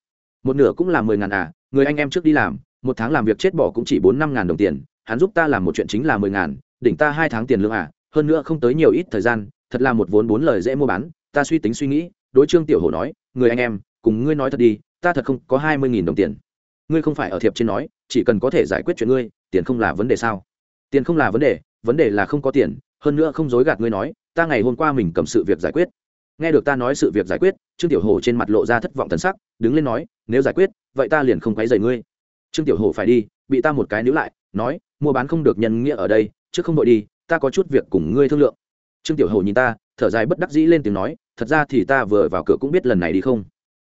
S1: Một nửa cũng là mười ngàn à người anh em trước đi làm, một tháng làm việc chết bỏ cũng chỉ bốn năm ngàn đồng tiền, hắn giúp ta làm một chuyện chính là mười ngàn, đỉnh ta hai tháng tiền lương à hơn nữa không tới nhiều ít thời gian, thật là một vốn bốn lời dễ mua bán, ta suy tính suy nghĩ, đối trương tiểu hổ nói, người anh em, cùng ngươi nói thật đi, ta thật không có hai mươi nghìn đồng tiền. Ngươi không phải ở thiệp trên nói, chỉ cần có thể giải quyết chuyện ngươi, tiền không là vấn đề sao? Tiền không là vấn đề vấn đề là không có tiền hơn nữa không dối gạt ngươi nói, ta ngày hôm qua mình cầm sự việc giải quyết. Nghe được ta nói sự việc giải quyết, trương tiểu hồ trên mặt lộ ra thất vọng thần sắc, đứng lên nói, nếu giải quyết, vậy ta liền không quấy dày ngươi. Trương tiểu hồ phải đi, bị ta một cái níu lại, nói, mua bán không được nhân nghĩa ở đây chứ không đội đi, ta có chút việc cùng ngươi thương lượng. Trương tiểu hồ nhìn ta, thở dài bất đắc dĩ lên tiếng nói, thật ra thì ta vừa vào cửa cũng biết lần này đi không.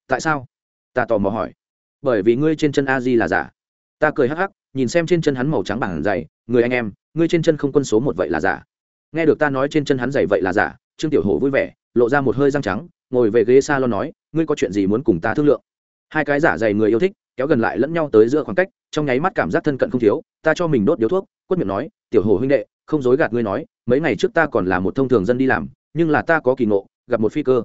S1: Tại sao? Ta tò mò hỏi. Bởi vì ngươi trên chân a di là giả. Ta cười hắc hắc, nhìn xem trên chân hắn màu trắng bảng dày, người anh em, ngươi trên chân không quân số một vậy là giả nghe được ta nói trên chân hắn dày vậy là giả, trương tiểu hổ vui vẻ, lộ ra một hơi răng trắng, ngồi về ghế s a lon nói, ngươi có chuyện gì muốn cùng ta thương lượng? Hai cái giả dày người yêu thích, kéo gần lại lẫn nhau tới giữa khoảng cách, trong nháy mắt cảm giác thân cận không thiếu, ta cho mình đốt điếu thuốc, quất miệng nói, tiểu hổ huynh đệ, không dối gạt ngươi nói, mấy ngày trước ta còn là một thông thường dân đi làm, nhưng là ta có kỳ ngộ, gặp một phi cơ.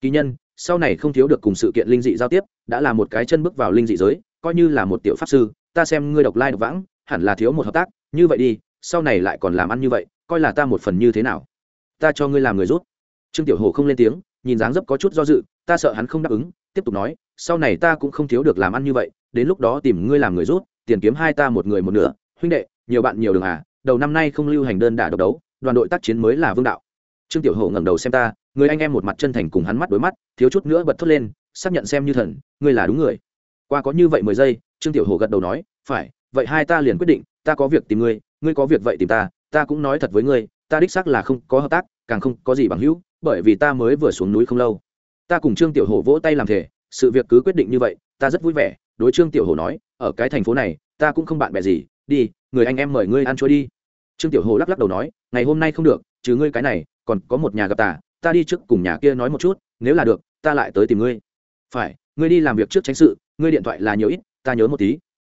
S1: Kỳ nhân, sau này không thiếu được cùng sự kiện linh dị giao tiếp, đã là một cái chân bước vào linh dị giới, coi như là một tiểu pháp sư, ta xem ngươi độc lai độc vãng, hẳn là thiếu một hợp tác, như vậy đi, sau này lại còn làm ăn như vậy coi là ta một phần như thế nào. Ta cho ngươi làm người rút. Trương tiểu hồ không lên tiếng, nhìn dáng dấp có chút do dự, ta sợ hắn không đáp ứng, tiếp tục nói, sau này ta cũng không thiếu được làm ăn như vậy, đến lúc đó tìm ngươi làm người rút, tiền kiếm hai ta một người một nửa. Huynh đệ, nhiều bạn nhiều đường à đầu năm nay không lưu hành đơn đả độc đấu, đoàn đội tác chiến mới là vương đạo. Trương tiểu hổ ngẩng đầu xem ta, người anh em một mặt chân thành cùng hắn mắt đối mắt, thiếu chút nữa bật thốt lên, xác nhận xem như thần, ngươi là đúng người. Qua có như vậy mười giây, trương tiểu hổ gật đầu nói, phải, vậy hai ta liền quyết định, ta có việc tìm ngươi ngươi có việc vậy tìm ta ta cũng nói thật với ngươi, ta đích xác là không có hợp tác, càng không có gì bằng hữu, bởi vì ta mới vừa xuống núi không lâu. Ta cùng trương tiểu hổ vỗ tay làm thể sự việc cứ quyết định như vậy, ta rất vui vẻ, đối trương tiểu hổ nói, ở cái thành phố này, ta cũng không bạn bè gì, đi, người anh em mời ngươi ăn chuối đi. Trương tiểu hổ lắc lắc đầu nói, ngày hôm nay không được chứ ngươi cái này, còn có một nhà gặp ta ta đi trước cùng nhà kia nói một chút, nếu là được, ta lại tới tìm ngươi. Phải, ngươi đi làm việc trước tránh sự, ngươi điện thoại là nhiều ít, ta nhớ một tí.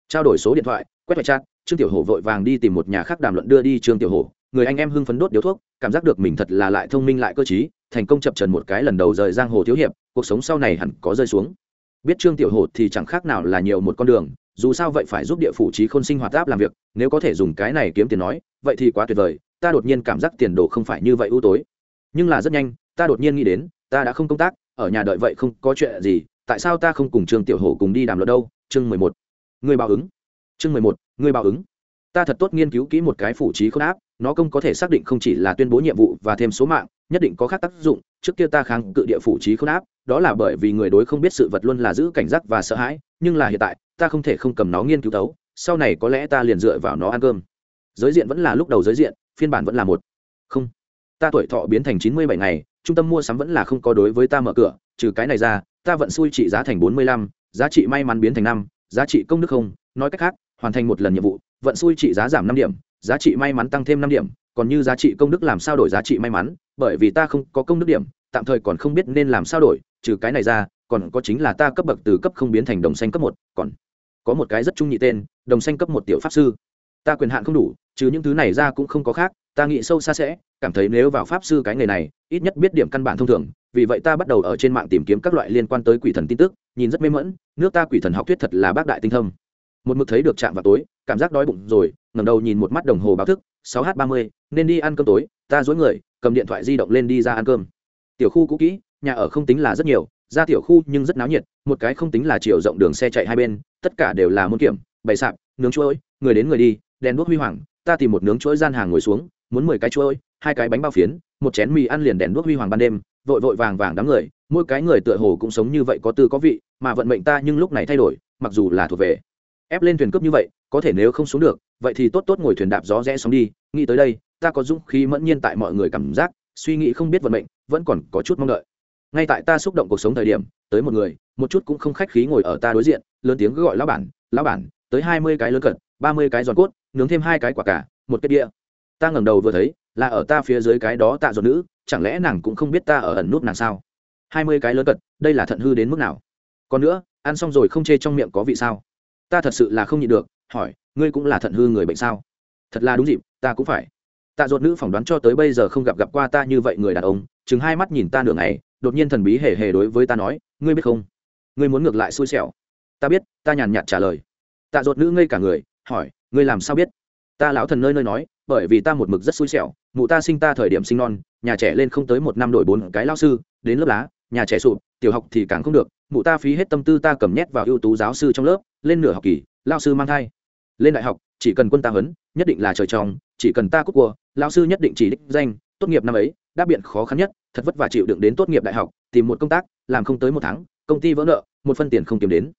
S1: Trao đổi số điện thoại, quét vạch chat trương tiểu hổ vội vàng đi tìm một nhà khác đàm luận đưa đi trương tiểu hổ. Người anh em hưng phấn đốt điếu thuốc, cảm giác được mình thật là lại thông minh lại cơ t thành công chập trần một cái lần đầu rời giang hồ thiếu hiệp, cuộc sống sau này hẳn có rơi xuống. Biết trương tiểu hổ thì chẳng khác nào là nhiều một con đường, dù sao vậy phải giúp địa phủ trí khôn sinh hoạt áp làm việc, nếu có thể dùng cái này kiếm tiền nói, vậy thì quá tuyệt vời, ta đột nhiên cảm giác tiền đồ không phải như vậy ưu tối. Nhưng là rất nhanh, ta đột nhiên nghĩ đến, ta đã không công tác, ở nhà đợi vậy không có chuyện gì, tại sao ta không cùng trương tiểu hổ cùng đi đàm luận đâu? Chương mười một. Người báo ứng. Chương mười một người báo ứng. Ta thật tốt nghiên cứu kỹ một cái phủ trí khôn áp, nó công có thể xác định không chỉ là tuyên bố nhiệm vụ và thêm số mạng, nhất định có khác tác dụng. Trước kia ta kháng cự địa phủ trí khôn áp, đó là bởi vì người đối không biết sự vật luôn là giữ cảnh giác và sợ hãi, nhưng là hiện tại, ta không thể không cầm nó nghiên cứu tấu sau này có lẽ ta liền dựa vào nó ăn cơm. Giới diện vẫn là lúc đầu giới diện, phiên bản vẫn là một. Không. Ta tuổi thọ biến thành chín mươi bảy ngày, trung tâm mua sắm vẫn là không có đối với ta mở cửa, trừ cái này ra, ta vẫn xui trị giá thành bốn mươi lăm, giá trị may mắn biến thành năm, giá trị công đức không, nói cách khác hoàn thành một lần nhiệm vụ, vận xui trị giá giảm năm điểm, giá trị may mắn tăng thêm năm điểm, còn như giá trị công đức làm sao đổi giá trị may mắn, bởi vì ta không có công đức điểm, tạm thời còn không biết nên làm sao đổi, trừ cái này ra, còn có chính là ta cấp bậc từ cấp không biến thành đồng xanh cấp một, còn có một cái rất trung nhị tên, đồng xanh cấp một tiểu pháp sư ta quyền hạn không đủ, trừ những thứ này ra cũng không có khác, ta nghĩ sâu xa sẽ, cảm thấy nếu vào pháp sư cái nghề này, ít nhất biết điểm căn bản thông thường, vì vậy ta bắt đầu ở trên mạng tìm kiếm các loại liên quan tới quỷ thần tin tức, nhìn rất mê mẫn nước ta quỷ thần học thuyết thật là bác đại tinh thông một mực thấy được chạm vào tối, cảm giác đói bụng rồi, ngẩng đầu nhìn một mắt đồng hồ báo thức, sáu h ba mươi, nên đi ăn cơm tối, ta dối người, cầm điện thoại di động lên đi ra ăn cơm. Tiểu khu cũ kỹ, nhà ở không tính là rất nhiều, ra tiểu khu nhưng rất náo nhiệt, một cái không tính là chiều rộng đường xe chạy hai bên, tất cả đều là môn kiểm, bày sạp, nướng chuỗi người đến người đi, đèn đuốc huy hoàng, ta tìm một nướng chuỗi gian hàng ngồi xuống, muốn mười cái chuỗi hai cái bánh bao phiến, một chén mì ăn liền đèn đuốc huy hoàng ban đêm, vội vội vàng vàng đám người, mỗi cái người tựa hồ cũng sống như vậy có tư có vị, mà vận mệnh ta nhưng lúc này thay đổi, mặc dù là thuộc về ép lên thuyền cướp như vậy, có thể nếu không xuống được, vậy thì tốt tốt ngồi thuyền đạp gió rẽ sóng đi. Nghĩ tới đây, ta có dũng khí mẫn nhiên tại mọi người cảm giác, suy nghĩ không biết vận mệnh, vẫn còn có chút mong đợi. Ngay tại ta xúc động cuộc sống thời điểm, tới một người, một chút cũng không khách khí ngồi ở ta đối diện, lớn tiếng gọi lão bản lão bản, tới hai mươi cái lớn cận, ba mươi cái giòn cốt, nướng thêm hai cái quả cả một cái đĩa. Ta ngẩng đầu vừa thấy, là ở ta phía dưới cái đó tạ giòn nữ, chẳng lẽ nàng cũng không biết ta ở ẩn nút nàng sao? Hai mươi cái lớn cận, đây là thận hư đến mức nào? Còn nữa, ăn xong rồi không chê trong miệng có vị sao? Ta thật sự là không nhịn được, hỏi, ngươi cũng là thận hư người bệnh sao? Thật là đúng dịp, ta cũng phải. Tạ dột nữ phỏng đoán cho tới bây giờ không gặp gặp qua ta như vậy người đàn ông, chừng hai mắt nhìn ta nửa ngày, đột nhiên thần bí hề hề đối với ta nói, ngươi biết không? Ngươi muốn ngược lại xui xẻo. Ta biết, ta nhàn nhạt trả lời. Tạ dột nữ ngây cả người, hỏi, ngươi làm sao biết? Ta lão thần nơi nơi nói, bởi vì ta một mực rất xui xẻo, mụ ta sinh ta thời điểm sinh non, nhà trẻ lên không tới một năm đổi bốn cái lao sư, đến lớp lá, nhà trẻ sụp, tiểu học thì càng không được, mụ ta phí hết tâm tư ta cầm nhét vào ưu tú giáo sư trong lớp lên nửa học kỳ, lao sư mang thai lên đại học, chỉ cần quân ta huấn, nhất định là trời tròn. chỉ cần ta cúc cua, lao sư nhất định chỉ đích danh, tốt nghiệp năm ấy, đáp biện khó khăn nhất, thật vất vả chịu đựng đến tốt nghiệp đại học, tìm một công tác, làm không tới một tháng, công ty vỡ nợ, một phân tiền không kiếm đến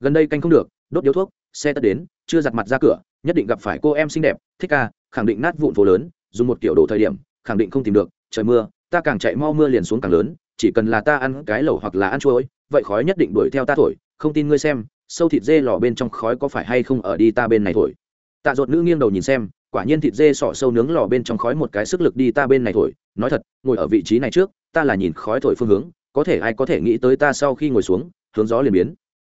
S1: gần đây canh không được, đốt điếu thuốc, xe tất đến, chưa giặt mặt ra cửa, nhất định gặp phải cô em xinh đẹp, thích ca, khẳng định nát vụn phố lớn, dùng một kiểu đồ thời điểm, khẳng định không tìm được, trời mưa, ta càng chạy mau mưa liền xuống càng lớn, chỉ cần là ta ăn cái lẩu hoặc là ăn chuối, vậy khói nhất định đuổi theo ta thổi, không tin ngươi xem sâu thịt dê lò bên trong khói có phải hay không ở đi ta bên này thổi? Tạ dột nữ nghiêng đầu nhìn xem, quả nhiên thịt dê sọ sâu nướng lò bên trong khói một cái sức lực đi ta bên này thổi, nói thật, ngồi ở vị trí này trước, ta là nhìn khói thổi phương hướng, có thể ai có thể nghĩ tới ta sau khi ngồi xuống, hướng gió liền biến.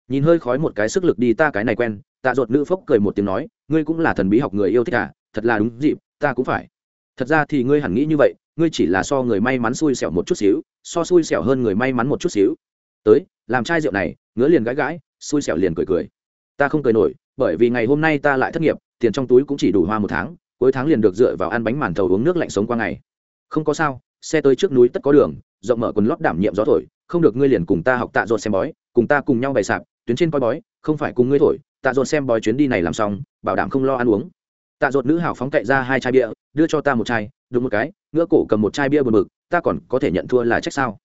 S1: Nhìn hơi khói một cái sức lực đi ta cái này quen, tạ dột nữ phốc cười một tiếng nói, ngươi cũng là thần bí học người yêu thích à thật là đúng dịp, ta cũng phải. Thật ra thì ngươi hẳn nghĩ như vậy, ngươi chỉ là so người may mắn xui xẻo một chút xíu, so xui xẻo hơn người may mắn một chút xíu. Tới, làm chai rượu này, ngứa liền gãi gãi xui xẻo liền cười cười. Ta không cười nổi, bởi vì ngày hôm nay ta lại thất nghiệp, tiền trong túi cũng chỉ đủ hoa một tháng, cuối tháng liền được dựa vào ăn bánh màn thầu uống nước lạnh sống qua ngày. Không có sao, xe tới trước núi tất có đường, rộng mở quần lót đảm nhiệm gió thổi, không được ngươi liền cùng ta học tạ dột xem bói, cùng ta cùng nhau bày sạp, tuyến trên coi bói, không phải cùng ngươi thổi, tạ dột xem bói chuyến đi này làm xong, bảo đảm không lo ăn uống. Tạ dột nữ hảo phóng cậy ra hai chai bia, đưa cho ta một chai đúng một cái, ngựa cổ cầm một chai bia buồn bực, ta còn có thể nhận thua là trách sao?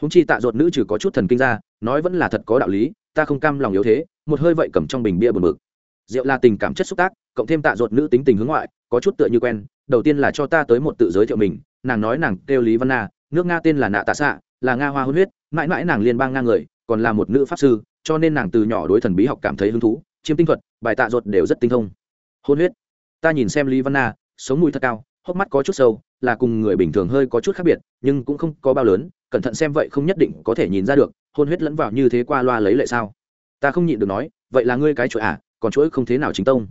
S1: Húng chi tạ dột nữ trừ có chút thần kinh ra, nói vẫn là thật có đạo lý ta không cam lòng yếu thế, một hơi vậy cầm trong bình bia buồn bực. Rượu là tình cảm chất xúc tác, cộng thêm tạ ruột nữ tính tình hướng ngoại, có chút tựa như quen, đầu tiên là cho ta tới một tự giới thiệu mình, nàng nói nàng kêu lý văn na, nước nga tên là nạ tạ xạ là nga hoa hôn huyết, mãi mãi nàng liên bang nga người, còn là một nữ pháp sư, cho nên nàng từ nhỏ đối thần bí học cảm thấy hứng thú chiếm tinh thuật, bài tạ ruột đều rất tinh thông. Hôn huyết. Ta nhìn xem lý văn na, sống mũi thật cao hốc mắt có chút sâu, là cùng người bình thường hơi có chút khác biệt, nhưng cũng không có bao lớn, cẩn thận xem vậy không nhất định có thể nhìn ra được, hôn huyết lẫn vào như thế qua loa lấy lệ sao? Ta không nhịn được nói, vậy là ngươi cái chuỗi à còn chuỗi không thế nào chính tông.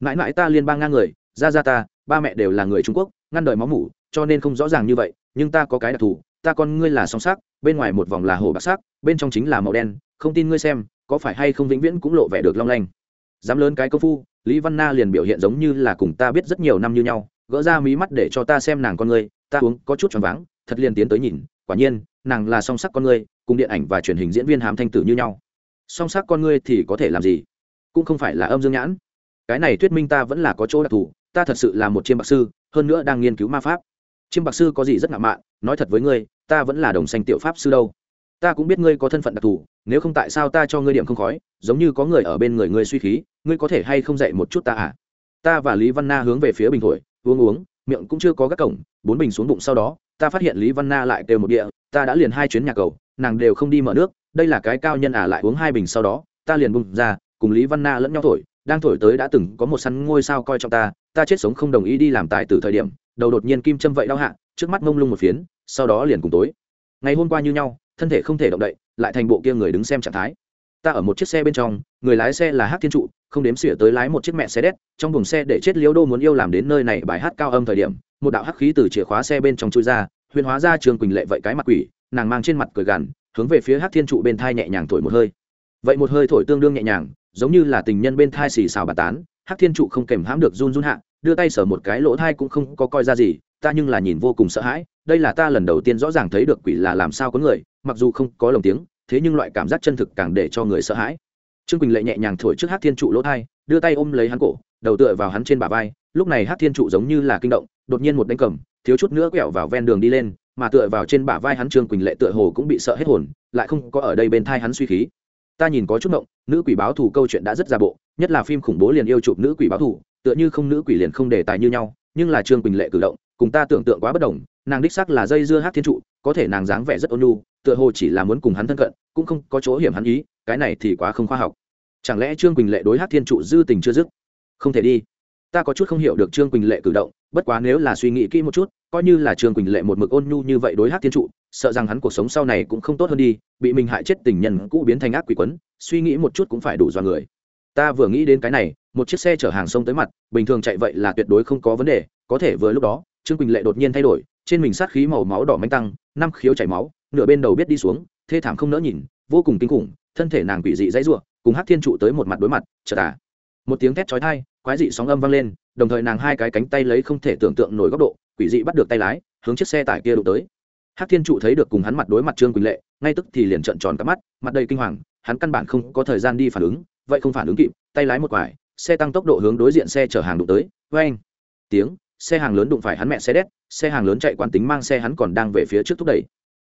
S1: Mãi mãi ta liên bang ngang người, ra ra ta, ba mẹ đều là người trung quốc, ngăn đời máu mủ, cho nên không rõ ràng như vậy, nhưng ta có cái đặc thù, ta con ngươi là song sắc, bên ngoài một vòng là hồ bạc sắc, bên trong chính là màu đen, không tin ngươi xem, có phải hay không vĩnh viễn cũng lộ vẻ được long lanh. Dám lớn cái công phu, lý văn na liền biểu hiện giống như là cùng ta biết rất nhiều năm như nhau gỡ ra mí mắt để cho ta xem nàng con ngươi, ta uống có chút choáng váng, thật liền tiến tới nhìn, quả nhiên, nàng là song sắc con ngươi, cùng điện ảnh và truyền hình diễn viên hám thanh tử như nhau. Song sắc con ngươi thì có thể làm gì? Cũng không phải là âm dương nhãn. Cái này thuyết minh ta vẫn là có chỗ đặc thù, ta thật sự là một chiêm bạc sư, hơn nữa đang nghiên cứu ma pháp. Chiêm bạc sư có gì rất ngạo mạn, nói thật với ngươi, ta vẫn là đồng xanh tiểu pháp sư đâu. Ta cũng biết ngươi có thân phận đặc thù, nếu không tại sao ta cho ngươi điểm không khói, giống như có người ở bên người ngươi suy khí, ngươi có thể hay không dạy một chút ta à? Ta và lý văn na hướng về phía bình thổi uống uống, miệng cũng chưa có các cổng, bốn bình xuống bụng sau đó, ta phát hiện lý văn na lại kêu một địa, ta đã liền hai chuyến nhà cầu, nàng đều không đi mở nước, đây là cái cao nhân à lại uống hai bình sau đó, ta liền bung ra, cùng lý văn na lẫn nhau thổi, đang thổi tới đã từng có một săn ngôi sao coi trọng ta ta chết sống không đồng ý đi làm tài từ thời điểm, đầu đột nhiên kim châm vậy đau hạ, trước mắt mông lung một phiến, sau đó liền cùng tối. Ngày hôm qua như nhau, thân thể không thể động đậy, lại thành bộ kia người đứng xem trạng thái. Ta ở một chiếc xe bên trong, người lái xe là hát thiên trụ không đếm xỉa tới lái một chiếc mẹ xe đét trong buồng xe để chết liêu đô muốn yêu làm đến nơi này bài hát cao âm thời điểm, một đạo hắc khí từ chìa khóa xe bên trong chui ra, huyền hóa ra trường quỳnh lệ vậy cái mặt quỷ, nàng mang trên mặt cười gằn, hướng về phía hát thiên trụ bên thai nhẹ nhàng thổi một hơi. Vậy một hơi thổi tương đương nhẹ nhàng, giống như là tình nhân bên thai xì xào bà tán, hát thiên trụ không kèm hãm được run run hạ, đưa tay sờ một cái lỗ thai cũng không có coi ra gì, ta nhưng là nhìn vô cùng sợ hãi, đây là ta lần đầu tiên rõ ràng thấy được quỷ là làm sao có người, mặc dù không có lồng tiếng, thế nhưng loại cảm giác chân thực càng để cho người sợ hãi trương quỳnh lệ nhẹ nhàng thổi trước hát thiên trụ lỗ thai, đưa tay ôm lấy hắn cổ, đầu tựa vào hắn trên bả vai, lúc này hát thiên trụ giống như là kinh động, đột nhiên một đánh cầm, thiếu chút nữa quẹo vào ven đường đi lên, mà tựa vào trên bả vai hắn trương quỳnh lệ tựa hồ cũng bị sợ hết hồn, lại không có ở đây bên thai hắn suy khí. Ta nhìn có chút động nữ quỷ báo thù câu chuyện đã rất ra bộ, nhất là phim khủng bố liền yêu chụp nữ quỷ báo thù, tựa như không nữ quỷ liền không đề tài như nhau, nhưng là trương quỳnh lệ cử động, cùng ta tưởng tượng quá bất đồng, nàng đích sắc là dây dưa hát thiên trụ, có thể nàng dáng vẻ rất ôn nhu, tựa hồ chỉ là muốn cùng hắn thân cận, cũng không có chỗ hiểm hắn ý cái này thì quá không khoa học. Chẳng lẽ trương quỳnh lệ đối hát thiên trụ dư tình chưa dứt? Không thể đi. Ta có chút không hiểu được trương quỳnh lệ cử động, bất quá nếu là suy nghĩ kỹ một chút, coi như là trương quỳnh lệ một mực ôn nhu như vậy đối hát thiên trụ, sợ rằng hắn cuộc sống sau này cũng không tốt hơn đi, bị mình hại chết tình nhân cũ biến thành ác quỷ quấn, suy nghĩ một chút cũng phải đủ do người. Ta vừa nghĩ đến cái này, một chiếc xe chở hàng sông tới mặt, bình thường chạy vậy là tuyệt đối không có vấn đề, có thể vừa lúc đó, trương quỳnh lệ đột nhiên thay đổi, trên mình sát khí màu máu đỏ manh tăng, năm khiếu chảy máu, nửa bên đầu biết đi xuống, thê thảm không nỡ nhìn, vô cùng kinh khủng thân thể nàng quỷ dị dãy rủa, cùng Hắc thiên trụ tới một mặt đối mặt chợt à. Một tiếng thét chói tai quái dị sóng âm vang lên đồng thời nàng hai cái cánh tay lấy không thể tưởng tượng nổi góc độ quỷ dị bắt được tay lái hướng chiếc xe tải kia đụng tới. Hắc thiên trụ thấy được cùng hắn mặt đối mặt trương quỳnh lệ ngay tức thì liền trợn tròn cả mắt mặt đầy kinh hoàng hắn căn bản không có thời gian đi phản ứng vậy không phản ứng kịp tay lái một quải xe tăng tốc độ hướng đối diện xe chở hàng đụng tới Oeng! tiếng xe hàng lớn đụng phải hắn mẹ xe đét xe hàng lớn chạy quán tính mang xe hắn còn đang về phía trước thúc đẩy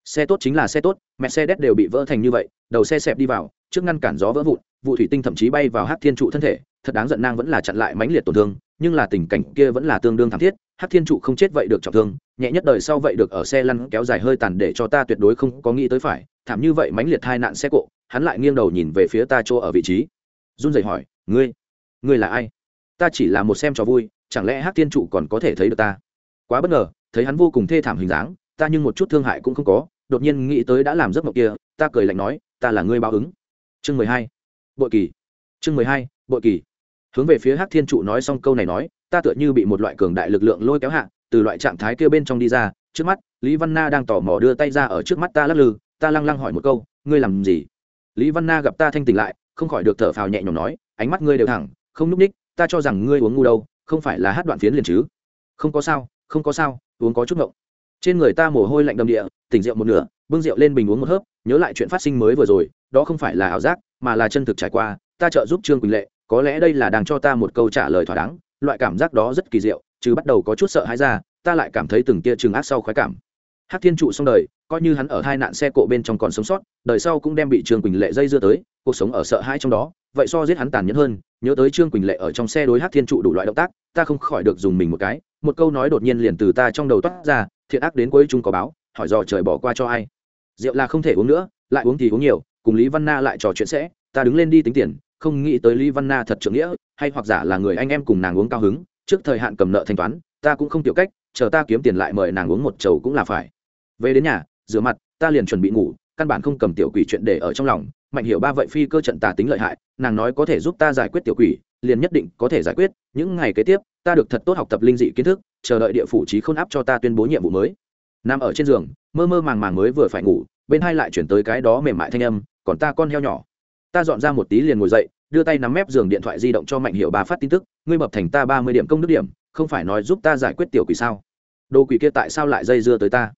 S1: xe tốt chính là xe tốt mẹ xe đét đều bị vỡ thành như vậy, đầu xe xẹp đi vào, trước ngăn cản gió vỡ vụn, vụ thủy tinh thậm chí bay vào hát thiên trụ thân thể, thật đáng giận, nang vẫn là chặn lại mãnh liệt tổn thương, nhưng là tình cảnh kia vẫn là tương đương thảm thiết hát thiên trụ không chết vậy được trọng thương, nhẹ nhất đời sau vậy được ở xe lăn kéo dài hơi tàn để cho ta tuyệt đối không có nghĩ tới phải, thảm như vậy mãnh liệt hai nạn xe cộ, hắn lại nghiêng đầu nhìn về phía ta chỗ ở vị trí. Run rẩy hỏi, ngươi ngươi là ai? Ta chỉ là một xem trò vui, chẳng lẽ hát thiên trụ còn có thể thấy được ta? Quá bất ngờ, thấy hắn vô cùng thê thảm hình dáng, ta nhưng một chút thương hại cũng không có đột nhiên nghĩ tới đã làm giấc mộng kia, ta cười lạnh nói, ta là ngươi báo ứng. Chương mười hai, bội kỳ. Chương mười hai, bội kỳ. Hướng về phía hắc thiên trụ nói xong câu này nói, ta tựa như bị một loại cường đại lực lượng lôi kéo hạ, từ loại trạng thái kia bên trong đi ra, trước mắt, lý văn na đang tò mò đưa tay ra ở trước mắt ta lắc lư, ta lăng lăng hỏi một câu, ngươi làm gì? Lý văn na gặp ta thanh tỉnh lại, không khỏi được thở phào nhẹ nhõm nói, ánh mắt ngươi đều thẳng, không núp ních, ta cho rằng ngươi uống ngu đâu, không phải là hát đoạn phiến liền chứ. Không có sao, không có sao, uống có chút ngộng trên người ta mồ hôi lạnh đầm địa, tỉnh rượu một nửa, bưng rượu lên bình uống một hớp, nhớ lại chuyện phát sinh mới vừa rồi, đó không phải là ảo giác, mà là chân thực trải qua, ta trợ giúp trương quỳnh lệ, có lẽ đây là đang cho ta một câu trả lời thỏa đáng, loại cảm giác đó rất kỳ diệu, chứ bắt đầu có chút sợ hãi ra, ta lại cảm thấy từng tia chừng ác sau khoái cảm. Hát thiên trụ xong đời, coi như hắn ở hai nạn xe cộ bên trong còn sống sót, đời sau cũng đem bị trương quỳnh lệ dây dưa tới, cuộc sống ở sợ hãi trong đó, vậy so giết hắn tàn nhẫn hơn, nhớ tới trương quỳnh lệ ở trong xe đối hát thiên trụ đủ loại động tác, ta không khỏi được dùng mình một cái một câu nói đột nhiên liền từ ta trong đầu toát ra, thiện ác đến cuối chung có báo, hỏi dò trời bỏ qua cho ai. Rượu là không thể uống nữa, lại uống thì uống nhiều, cùng lý văn na lại trò chuyện sẽ, ta đứng lên đi tính tiền, không nghĩ tới lý văn na thật trưởng nghĩa, hay hoặc giả là người anh em cùng nàng uống cao hứng, trước thời hạn cầm nợ thanh toán, ta cũng không tiểu cách, chờ ta kiếm tiền lại mời nàng uống một chầu cũng là phải. Về đến nhà, rửa mặt, ta liền chuẩn bị ngủ, căn bản không cầm tiểu quỷ chuyện để ở trong lòng, mạnh hiểu ba vậy phi cơ trận tà tính lợi hại, nàng nói có thể giúp ta giải quyết tiểu quỷ liền nhất định có thể giải quyết, những ngày kế tiếp, ta được thật tốt học tập linh dị kiến thức, chờ đợi địa phủ trí không áp cho ta tuyên bố nhiệm vụ mới. Nằm ở trên giường, mơ mơ màng màng mới vừa phải ngủ, bên hai lại chuyển tới cái đó mềm mại thanh âm, còn ta con heo nhỏ. Ta dọn ra một tí liền ngồi dậy, đưa tay nắm mép giường điện thoại di động cho mạnh hiệu bà phát tin tức, ngươi mập thành ta ba mươi điểm công đức điểm, không phải nói giúp ta giải quyết tiểu quỷ sao? Đồ quỷ kia tại sao lại dây dưa tới ta?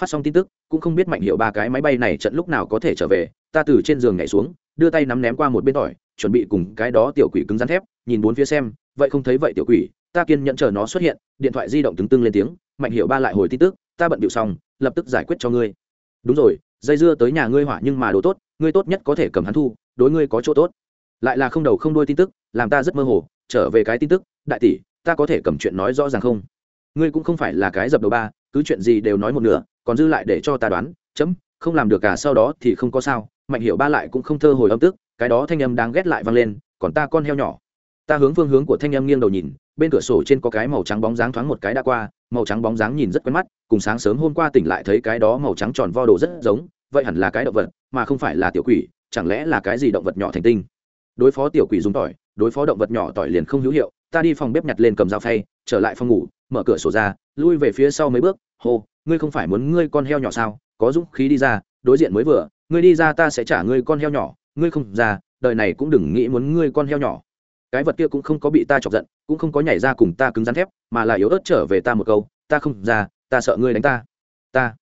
S1: Phát xong tin tức, cũng không biết mạnh hiệu ba cái máy bay này trận lúc nào có thể trở về, ta từ trên giường nhảy xuống, đưa tay nắm ném qua một bên tỏi chuẩn bị cùng cái đó tiểu quỷ cứng rắn thép, nhìn bốn phía xem, vậy không thấy vậy tiểu quỷ, ta kiên nhẫn chờ nó xuất hiện. Điện thoại di động tứng tưng lên tiếng, mạnh hiệu ba lại hồi tin tức, ta bận điệu xong, lập tức giải quyết cho ngươi. Đúng rồi, dây dưa tới nhà ngươi hỏa nhưng mà đồ tốt, ngươi tốt nhất có thể cầm hắn thu, đối ngươi có chỗ tốt. Lại là không đầu không đuôi tin tức, làm ta rất mơ hồ, trở về cái tin tức, đại tỷ, ta có thể cầm chuyện nói rõ ràng không? Ngươi cũng không phải là cái dập đầu ba, cứ chuyện gì đều nói một nửa, còn dư lại để cho ta đoán, chấm, không làm được cả sau đó thì không có sao. Mạnh hiểu ba lại cũng không thơ hồi âm tức cái đó thanh âm đáng ghét lại vang lên, còn ta con heo nhỏ. Ta hướng phương hướng của thanh âm nghiêng đầu nhìn, bên cửa sổ trên có cái màu trắng bóng dáng thoáng một cái đã qua, màu trắng bóng dáng nhìn rất quen mắt, cùng sáng sớm hôm qua tỉnh lại thấy cái đó màu trắng tròn vo đồ rất giống, vậy hẳn là cái động vật, mà không phải là tiểu quỷ, chẳng lẽ là cái gì động vật nhỏ thành tinh? Đối phó tiểu quỷ dùng tỏi, đối phó động vật nhỏ tỏi liền không hữu hiệu, ta đi phòng bếp nhặt lên cầm dao phay, trở lại phòng ngủ, mở cửa sổ ra, lui về phía sau mấy bước, hô, ngươi không phải muốn ngươi con heo nhỏ sao? Có dũng khí đi ra, đối diện mới vừa, ngươi đi ra ta sẽ trả ngươi con heo nhỏ ngươi không ra, đời này cũng đừng nghĩ muốn ngươi con heo nhỏ. Cái vật kia cũng không có bị ta chọc giận, cũng không có nhảy ra cùng ta cứng rắn thép, mà là yếu ớt trở về ta một câu, ta không ra, ta sợ ngươi đánh ta. Ta.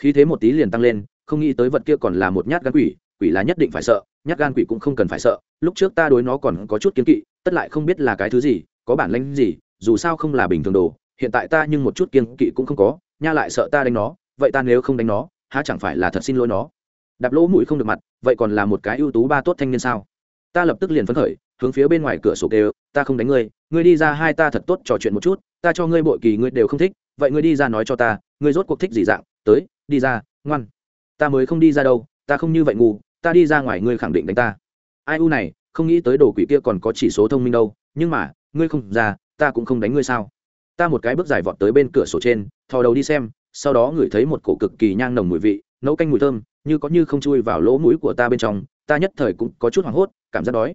S1: Khí thế một tí liền tăng lên, không nghĩ tới vật kia còn là một nhát gan quỷ quỷ là nhất định phải sợ, nhát gan quỷ cũng không cần phải sợ. Lúc trước ta đối nó còn có chút kiến kỵ, tất lại không biết là cái thứ gì, có bản lĩnh gì, dù sao không là bình thường đồ, hiện tại ta nhưng một chút kiên kỵ cũng không có, nha lại sợ ta đánh nó, vậy ta nếu không đánh nó, há chẳng phải là thật xin lỗi nó đạp lỗ mũi không được mặt, vậy còn là một cái ưu tú ba tốt thanh niên sao? Ta lập tức liền phấn khởi, hướng phía bên ngoài cửa sổ kêu, ta không đánh ngươi ngươi đi ra hai ta thật tốt trò chuyện một chút, ta cho ngươi bội kỳ ngươi đều không thích, vậy ngươi đi ra nói cho ta, ngươi rốt cuộc thích gì dạng, tới, đi ra, ngoan. Ta mới không đi ra đâu, ta không như vậy ngu, ta đi ra ngoài ngươi khẳng định đánh ta. Ai u này, không nghĩ tới đồ quỷ kia còn có chỉ số thông minh đâu, nhưng mà, ngươi không ra, ta cũng không đánh ngươi sao? Ta một cái bước dài vọt tới bên cửa sổ trên, thò đầu đi xem, sau đó ngửi thấy một cổ cực kỳ nhang nồng mùi vị, nấu canh mùi thơm như có như không chui vào lỗ mũi của ta bên trong, ta nhất thời cũng có chút hoảng hốt, cảm giác đói.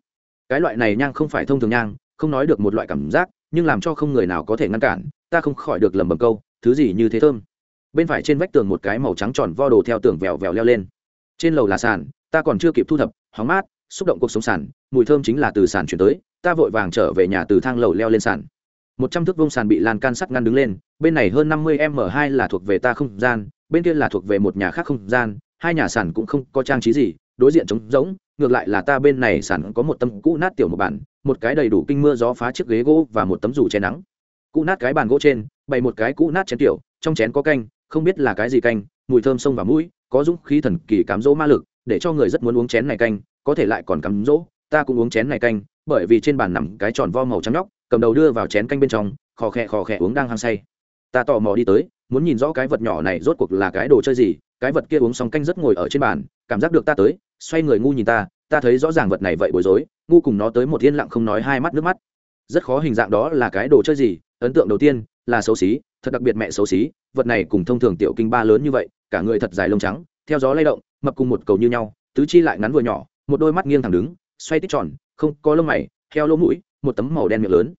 S1: Cái loại này nhang không phải thông thường nhang, không nói được một loại cảm giác, nhưng làm cho không người nào có thể ngăn cản, ta không khỏi được lầm bầm câu, thứ gì như thế thơm. Bên phải trên vách tường một cái màu trắng tròn vo đồ theo tường vèo vèo leo lên. Trên lầu là sàn, ta còn chưa kịp thu thập hóng mát, xúc động cuộc sống sàn, mùi thơm chính là từ sàn chuyển tới, ta vội vàng trở về nhà từ thang lầu leo lên sàn. Một trăm thước vông sàn bị lan can sắt ngăn đứng lên, bên này hơn năm mươi m hai là thuộc về ta không gian, bên kia là thuộc về một nhà khác không gian hai nhà sàn cũng không có trang trí gì, đối diện trống rỗng, ngược lại là ta bên này sàn có một tấm cũ nát tiểu một bản, một cái đầy đủ kinh mưa gió phá chiếc ghế gỗ và một tấm dù che nắng. Cũ nát cái bàn gỗ trên, bày một cái cũ nát chén tiểu, trong chén có canh, không biết là cái gì canh, mùi thơm sông và mũi, có dũng khí thần kỳ cám dỗ ma lực, để cho người rất muốn uống chén này canh, có thể lại còn cắm dỗ, ta cũng uống chén này canh, bởi vì trên bàn nằm cái tròn vo màu trắng nhóc, cầm đầu đưa vào chén canh bên trong, khò khẽ khò khẽ uống đang hăng say. Ta tò mò đi tới, muốn nhìn rõ cái vật nhỏ này rốt cuộc là cái đồ chơi gì cái vật kia uống xong canh rất ngồi ở trên bàn, cảm giác được ta tới, xoay người ngu nhìn ta ta thấy rõ ràng vật này vậy bối rối, ngu cùng nó tới một yên lặng không nói hai mắt nước mắt. Rất khó hình dạng đó là cái đồ chơi gì, ấn tượng đầu tiên là xấu xí, thật đặc biệt mẹ xấu xí, vật này cùng thông thường tiểu kinh ba lớn như vậy, cả người thật dài lông trắng, theo gió lay động, mập cùng một cầu như nhau, tứ chi lại ngắn vừa nhỏ, một đôi mắt nghiêng thẳng đứng, xoay tít tròn, không có lông mày theo lỗ mũi, một tấm màu đen miệng lớn.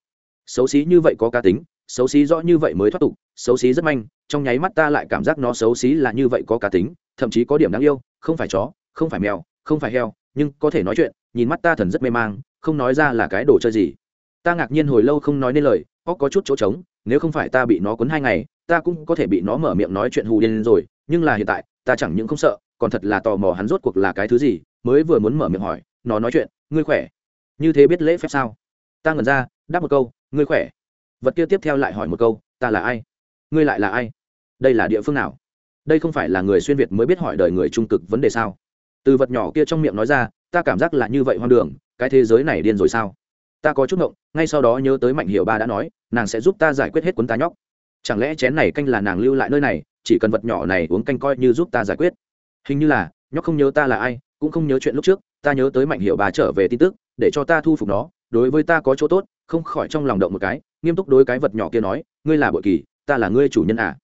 S1: Xấu xí như vậy có cá tính xấu xí rõ như vậy mới thoát tục, xấu xí rất manh, trong nháy mắt ta lại cảm giác nó xấu xí là như vậy có cá tính, thậm chí có điểm đáng yêu, không phải chó, không phải mèo, không phải heo, nhưng có thể nói chuyện, nhìn mắt ta thần rất mê mang, không nói ra là cái đồ chơi gì. Ta ngạc nhiên hồi lâu không nói nên lời óc có chút chỗ trống, nếu không phải ta bị nó cuốn hai ngày, ta cũng có thể bị nó mở miệng nói chuyện hù điên rồi, nhưng là hiện tại, ta chẳng những không sợ, còn thật là tò mò hắn rốt cuộc là cái thứ gì, mới vừa muốn mở miệng hỏi, nó nói chuyện, ngươi khỏe? Như thế biết lễ phép sao? Ta ngẩn ra, đáp một câu, ngươi khỏe vật kia tiếp theo lại hỏi một câu, ta là ai? Ngươi lại là ai? Đây là địa phương nào? Đây không phải là người xuyên việt mới biết hỏi đời người trung cực vấn đề sao? Từ vật nhỏ kia trong miệng nói ra, ta cảm giác là như vậy hoang đường, cái thế giới này điên rồi sao? Ta có chút ngộng, ngay sau đó nhớ tới mạnh hiệu ba đã nói, nàng sẽ giúp ta giải quyết hết cuốn ta nhóc. Chẳng lẽ chén này canh là nàng lưu lại nơi này, chỉ cần vật nhỏ này uống canh coi như giúp ta giải quyết? Hình như là, nhóc không nhớ ta là ai, cũng không nhớ chuyện lúc trước, ta nhớ tới mạnh hiệu bà trở về tin tức, để cho ta thu phục nó, đối với ta có chỗ tốt, không khỏi trong lòng động một cái nghiêm túc đối cái vật nhỏ kia nói, ngươi là bội kỳ, ta là ngươi chủ nhân à?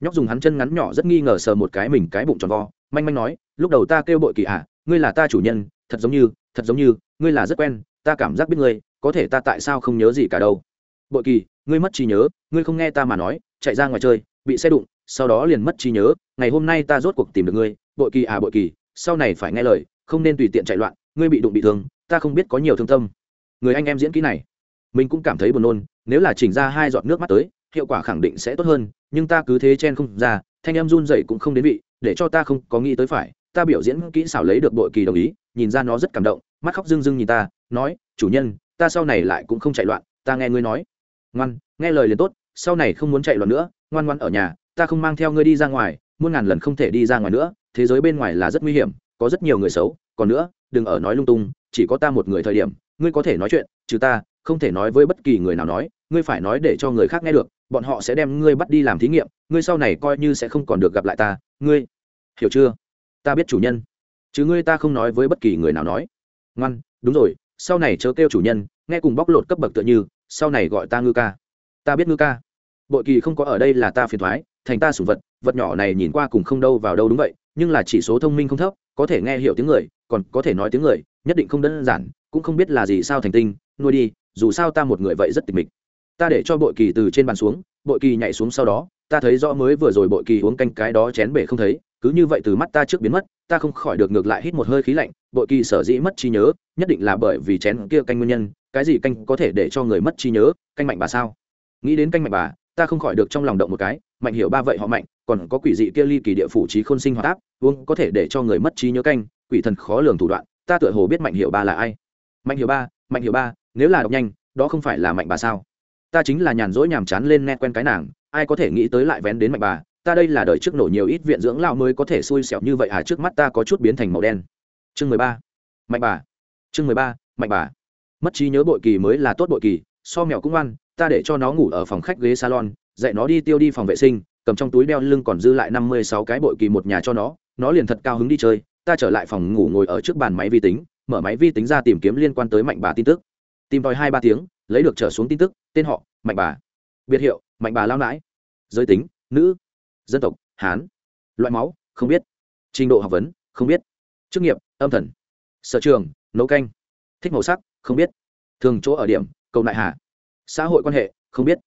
S1: Nhóc dùng hắn chân ngắn nhỏ rất nghi ngờ sờ một cái mình cái bụng tròn vo, manh manh nói, lúc đầu ta kêu bội kỳ à ngươi là ta chủ nhân, thật giống như, thật giống như, ngươi là rất quen, ta cảm giác biết ngươi, có thể ta tại sao không nhớ gì cả đâu. Bội kỳ, ngươi mất trí nhớ, ngươi không nghe ta mà nói, chạy ra ngoài chơi, bị xe đụng, sau đó liền mất trí nhớ, ngày hôm nay ta rốt cuộc tìm được ngươi, bội kỳ à bội kỳ, sau này phải nghe lời, không nên tùy tiện chạy loạn, ngươi bị đụng bị thương, ta không biết có nhiều thương tâm. Người anh em diễn kỹ này, mình cũng cảm thấy buồn nôn nếu là chỉnh ra hai giọt nước mắt tới, hiệu quả khẳng định sẽ tốt hơn, nhưng ta cứ thế chen không ra, thanh em run dậy cũng không đến vị, để cho ta không có nghĩ tới phải, ta biểu diễn kỹ xảo lấy được bội kỳ đồng ý, nhìn ra nó rất cảm động, mắt khóc rưng rưng nhìn ta, nói, chủ nhân, ta sau này lại cũng không chạy loạn, ta nghe ngươi nói. Ngoan, nghe lời liền tốt, sau này không muốn chạy loạn nữa, ngoan ngoan ở nhà, ta không mang theo ngươi đi ra ngoài, muôn ngàn lần không thể đi ra ngoài nữa, thế giới bên ngoài là rất nguy hiểm, có rất nhiều người xấu, còn nữa, đừng ở nói lung tung, chỉ có ta một người thời điểm, ngươi có thể nói chuyện, trừ ta, không thể nói với bất kỳ người nào nói ngươi phải nói để cho người khác nghe được, bọn họ sẽ đem ngươi bắt đi làm thí nghiệm, ngươi sau này coi như sẽ không còn được gặp lại ta, ngươi. Hiểu chưa? Ta biết chủ nhân. Chứ ngươi ta không nói với bất kỳ người nào nói. Ngoan, đúng rồi, sau này chớ kêu chủ nhân, nghe cùng bóc lột cấp bậc tựa như, sau này gọi ta ngư ca. Ta biết ngư ca. Bội kỳ không có ở đây là ta phiền thoái, thành ta sủng vật vật nhỏ này nhìn qua cùng không đâu vào đâu đúng vậy, nhưng là chỉ số thông minh không thấp, có thể nghe hiểu tiếng người, còn có thể nói tiếng người, nhất định không đơn giản, cũng không biết là gì sao thành tinh, nuôi đi, dù sao ta một người vậy rất tịch mịch ta để cho bội kỳ từ trên bàn xuống, bội kỳ nhảy xuống sau đó, ta thấy rõ mới vừa rồi bội kỳ uống canh cái đó chén bể không thấy, cứ như vậy từ mắt ta trước biến mất, ta không khỏi được ngược lại hít một hơi khí lạnh, bội kỳ sở dĩ mất trí nhớ, nhất định là bởi vì chén kia canh nguyên nhân, cái gì canh có thể để cho người mất trí nhớ, canh mạnh bà sao? Nghĩ đến canh mạnh bà, ta không khỏi được trong lòng động một cái, mạnh hiểu ba vậy họ mạnh, còn có quỷ dị kia ly kỳ địa phủ trí khôn sinh hoạt áp, uống có thể để cho người mất trí nhớ canh, quỷ thần khó lường thủ đoạn, ta tựa hồ biết mạnh hiểu ba là ai. Mạnh hiểu ba, mạnh hiểu ba, nếu là đọc nhanh, đó không phải là mạnh bà sao? Ta chính là nhàn rỗi nhàm chán lên nghe quen cái nàng, ai có thể nghĩ tới lại vén đến mạnh bà, ta đây là đời trước nổ nhiều ít viện dưỡng lao mới có thể xui xẻo như vậy à trước mắt ta có chút biến thành màu đen. Chương mười ba. Mạnh bà. Chương mười ba, mạnh bà. Mất trí nhớ bội kỳ mới là tốt bội kỳ, so mèo cũng ăn ta để cho nó ngủ ở phòng khách ghế salon, dạy nó đi tiêu đi phòng vệ sinh, cầm trong túi đeo lưng còn dư lại năm mươi sáu cái bội kỳ một nhà cho nó nó liền thật cao hứng đi chơi, ta trở lại phòng ngủ ngồi ở trước bàn máy vi tính, mở máy vi tính ra tìm kiếm liên quan tới mạnh bà tin tức. Tìm tòi hai ba tiếng lấy được trở xuống tin tức, tên họ, mạnh bà. Biệt hiệu, mạnh bà lao nãi. Giới tính, nữ. Dân tộc, hán. Loại máu, không biết. Trình độ học vấn, không biết. Chức nghiệp, âm thần. Sở trường, nấu canh. Thích màu sắc, không biết. Thường chỗ ở điểm, cầu nại hà. Xã hội quan hệ, không biết.